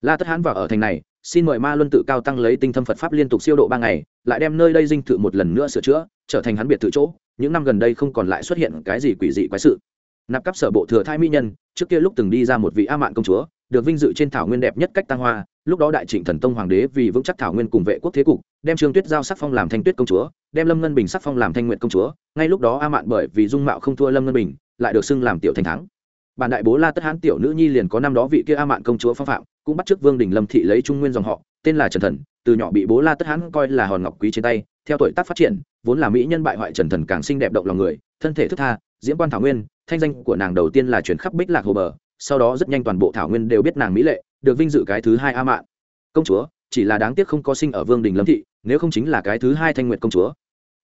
La tất hãn vào ở thành này xin mời ma luân tự cao tăng lấy tinh thâm phật pháp liên tục siêu độ ba ngày, lại đem nơi đây dinh thự một lần nữa sửa chữa, trở thành hắn biệt thự chỗ. Những năm gần đây không còn lại xuất hiện cái gì quỷ dị quái sự. Nạp cấp sở bộ thừa thai mỹ nhân, trước kia lúc từng đi ra một vị a mạn công chúa, được vinh dự trên thảo nguyên đẹp nhất cách tăng hoa, lúc đó đại trịnh thần tông hoàng đế vì vững chắc thảo nguyên cùng vệ quốc thế cục, đem trương tuyết giao sắc phong làm thanh tuyết công chúa, đem lâm ngân bình sắc phong làm thanh nguyện công chúa. Ngay lúc đó a mạn bởi vì dung mạo không thua lâm ngân bình, lại được xưng làm tiểu thành thắng. Bản đại bố la tất hán tiểu nữ nhi liền có năm đó vị kia a mạn công chúa phong phạm cũng bắt chước vương đình lâm thị lấy trung nguyên dòng họ, tên là trần thần, từ nhỏ bị bố la tất hãn coi là hòn ngọc quý trên tay, theo tuổi tác phát triển, vốn là mỹ nhân bại hoại trần thần càng xinh đẹp động lòng người, thân thể thức tha, diễm quan thảo nguyên, thanh danh của nàng đầu tiên là chuyển khắp bích lạc hồ bờ, sau đó rất nhanh toàn bộ thảo nguyên đều biết nàng mỹ lệ, được vinh dự cái thứ hai a mạn. Công chúa, chỉ là đáng tiếc không có sinh ở vương đình lâm thị, nếu không chính là cái thứ hai thanh nguyện công chúa.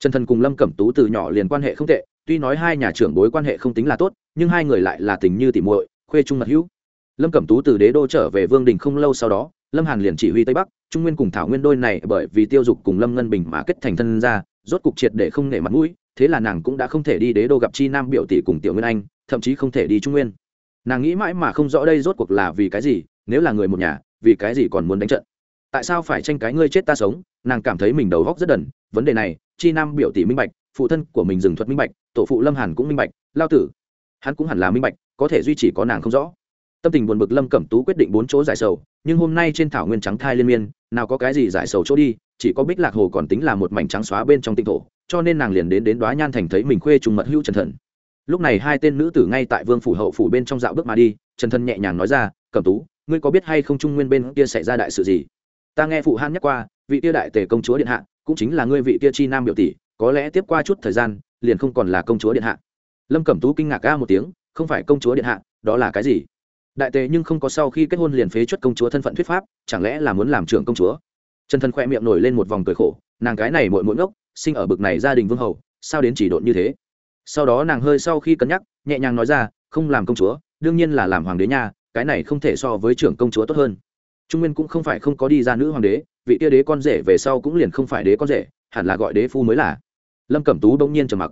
Trần thần cùng lâm cẩm tú từ nhỏ liền quan hệ không tệ, tuy nói hai nhà trưởng bối quan hệ không tính là tốt, nhưng hai người lại là tình như tỉ muội, khuê trung mật hữu lâm cẩm tú từ đế đô trở về vương đình không lâu sau đó, lâm hàn liền chỉ huy tây bắc, trung nguyên cùng thảo nguyên đôi này bởi vì tiêu dục cùng lâm ngân bình mà kết thành thân ra rốt cục triệt để không nể mặt mũi, thế là nàng cũng đã không thể đi đế đô gặp chi nam biểu tỷ cùng tiểu nguyên anh, thậm chí không thể đi trung nguyên. Nàng nghĩ mãi mà không rõ đây rốt cuộc là vì cái gì, nếu là người một nhà, vì cái gì còn muốn đánh trận? Tại sao phải tranh cái ngươi chết ta sống? Nàng cảm thấy mình đầu góc rất đần, vấn đề này, chi nam biểu tỷ minh bạch, phụ thân của mình dừng thuật minh bạch, tổ phụ lâm hàn cũng minh bạch, lao tử, hắn cũng hẳn là minh bạch, có thể duy trì có nàng không rõ tâm tình buồn bực lâm cẩm tú quyết định bốn chỗ giải sầu, nhưng hôm nay trên thảo nguyên trắng thai liên miên, nào có cái gì giải sầu chỗ đi, chỉ có bích lạc hồ còn tính là một mảnh trắng xóa bên trong tinh thổ, cho nên nàng liền đến đến đoá nhan thành thấy mình khuê trùng mật hữu trần thần. Lúc này hai tên nữ tử ngay tại vương phủ hậu phủ bên trong dạo bước mà đi, trần thần nhẹ nhàng nói ra, cẩm tú, ngươi có biết hay không trung nguyên bên kia xảy ra đại sự gì? Ta nghe phụ han nhắc qua, vị tia đại tề công chúa điện hạ, cũng chính là ngươi vị tia chi nam biểu tỷ, có lẽ tiếp qua chút thời gian, liền không còn là công chúa điện hạ. Lâm cẩm tú kinh ngạc ca một tiếng, không phải công chúa điện hạ, đó là cái gì? Đại tề nhưng không có sau khi kết hôn liền phế chuất công chúa thân phận thuyết pháp, chẳng lẽ là muốn làm trưởng công chúa? Trần thần khoe miệng nổi lên một vòng cười khổ, nàng cái này mội mội ngốc, sinh ở bực này gia đình vương hầu, sao đến chỉ độn như thế? Sau đó nàng hơi sau khi cân nhắc, nhẹ nhàng nói ra, không làm công chúa, đương nhiên là làm hoàng đế nha, cái này không thể so với trưởng công chúa tốt hơn. Trung nguyên cũng không phải không có đi ra nữ hoàng đế, vị tia đế con rể về sau cũng liền không phải đế con rể, hẳn là gọi đế phu mới là. Lâm cẩm tú đông nhiên trầm mặc.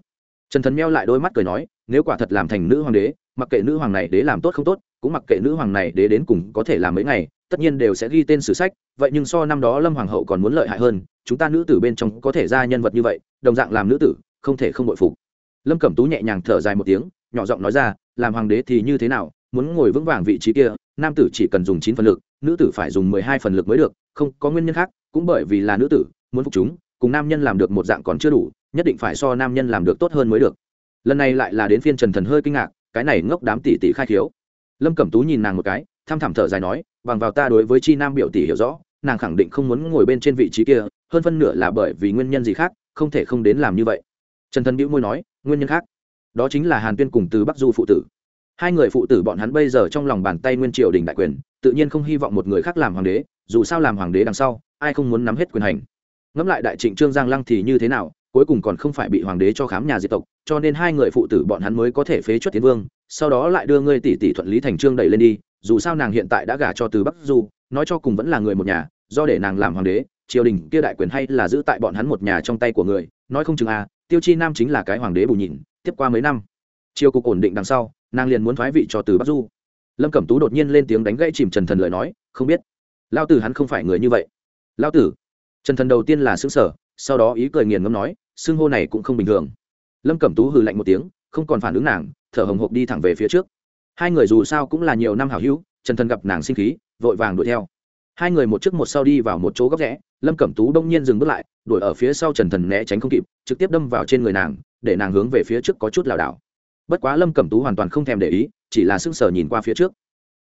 Trần thần meo lại đôi mắt cười nói, nếu quả thật làm thành nữ hoàng đế mặc kệ nữ hoàng này đế làm tốt không tốt, cũng mặc kệ nữ hoàng này đế đến cùng có thể làm mấy ngày, tất nhiên đều sẽ ghi tên sử sách, vậy nhưng so năm đó lâm hoàng hậu còn muốn lợi hại hơn, chúng ta nữ tử bên trong có thể ra nhân vật như vậy, đồng dạng làm nữ tử, không thể không bội phục. Lâm cẩm tú nhẹ nhàng thở dài một tiếng, nhỏ giọng nói ra, làm hoàng đế thì như thế nào, muốn ngồi vững vàng vị trí kia, nam tử chỉ cần dùng chín phần lực, nữ tử phải dùng mười hai phần lực mới được, không, có nguyên nhân khác, cũng bởi vì là nữ tử, muốn phục chúng, cùng nam nhân làm được một dạng còn chưa đủ, nhất định phải so nam nhân làm được tốt hơn mới được. Lần này lại là đến phiên trần thần hơi kinh ngạc cái này ngốc đám tỷ tỷ khai thiếu lâm cẩm tú nhìn nàng một cái, tham thẳm thở dài nói, bằng vào ta đối với chi nam biểu tỷ hiểu rõ, nàng khẳng định không muốn ngồi bên trên vị trí kia, hơn phân nửa là bởi vì nguyên nhân gì khác, không thể không đến làm như vậy. Trần thần bĩu môi nói, nguyên nhân khác? Đó chính là hàn tuyên cùng từ bắc du phụ tử. Hai người phụ tử bọn hắn bây giờ trong lòng bàn tay nguyên triều đình đại quyền, tự nhiên không hy vọng một người khác làm hoàng đế, dù sao làm hoàng đế đằng sau, ai không muốn nắm hết quyền hành. Ngẫm lại đại trịnh trương giang lăng thì như thế nào cuối cùng còn không phải bị hoàng đế cho khám nhà diệt tộc, cho nên hai người phụ tử bọn hắn mới có thể phế chuất tiến vương, sau đó lại đưa ngươi tỷ tỷ thuận lý thành trương đẩy lên đi, dù sao nàng hiện tại đã gả cho từ bắc du, nói cho cùng vẫn là người một nhà, do để nàng làm hoàng đế, triều đình kia đại quyền hay là giữ tại bọn hắn một nhà trong tay của người, nói không chừng à tiêu chi nam chính là cái hoàng đế bù nhìn, tiếp qua mấy năm, triều cục ổn định đằng sau, nàng liền muốn thoái vị cho từ bắc du. Lâm cẩm tú đột nhiên lên tiếng đánh gãy chìm trần thần lời nói, không biết, lao tử hắn không phải người như vậy. Lao tử, trần thần đầu tiên là xứng sở sau đó ý cười nghiền ngâm nói, xưng hô này cũng không bình thường. Lâm cẩm tú hừ lạnh một tiếng, không còn phản ứng nàng, thở hồng hộc đi thẳng về phía trước. Hai người dù sao cũng là nhiều năm hảo hữu trần thần gặp nàng sinh khí, vội vàng đuổi theo. Hai người một trước một sau đi vào một chỗ góc rẽ, lâm cẩm tú đông nhiên dừng bước lại, đuổi ở phía sau trần thần né tránh không kịp, trực tiếp đâm vào trên người nàng, để nàng hướng về phía trước có chút lảo đảo. Bất quá lâm cẩm tú hoàn toàn không thèm để ý, chỉ là sững sờ nhìn qua phía trước.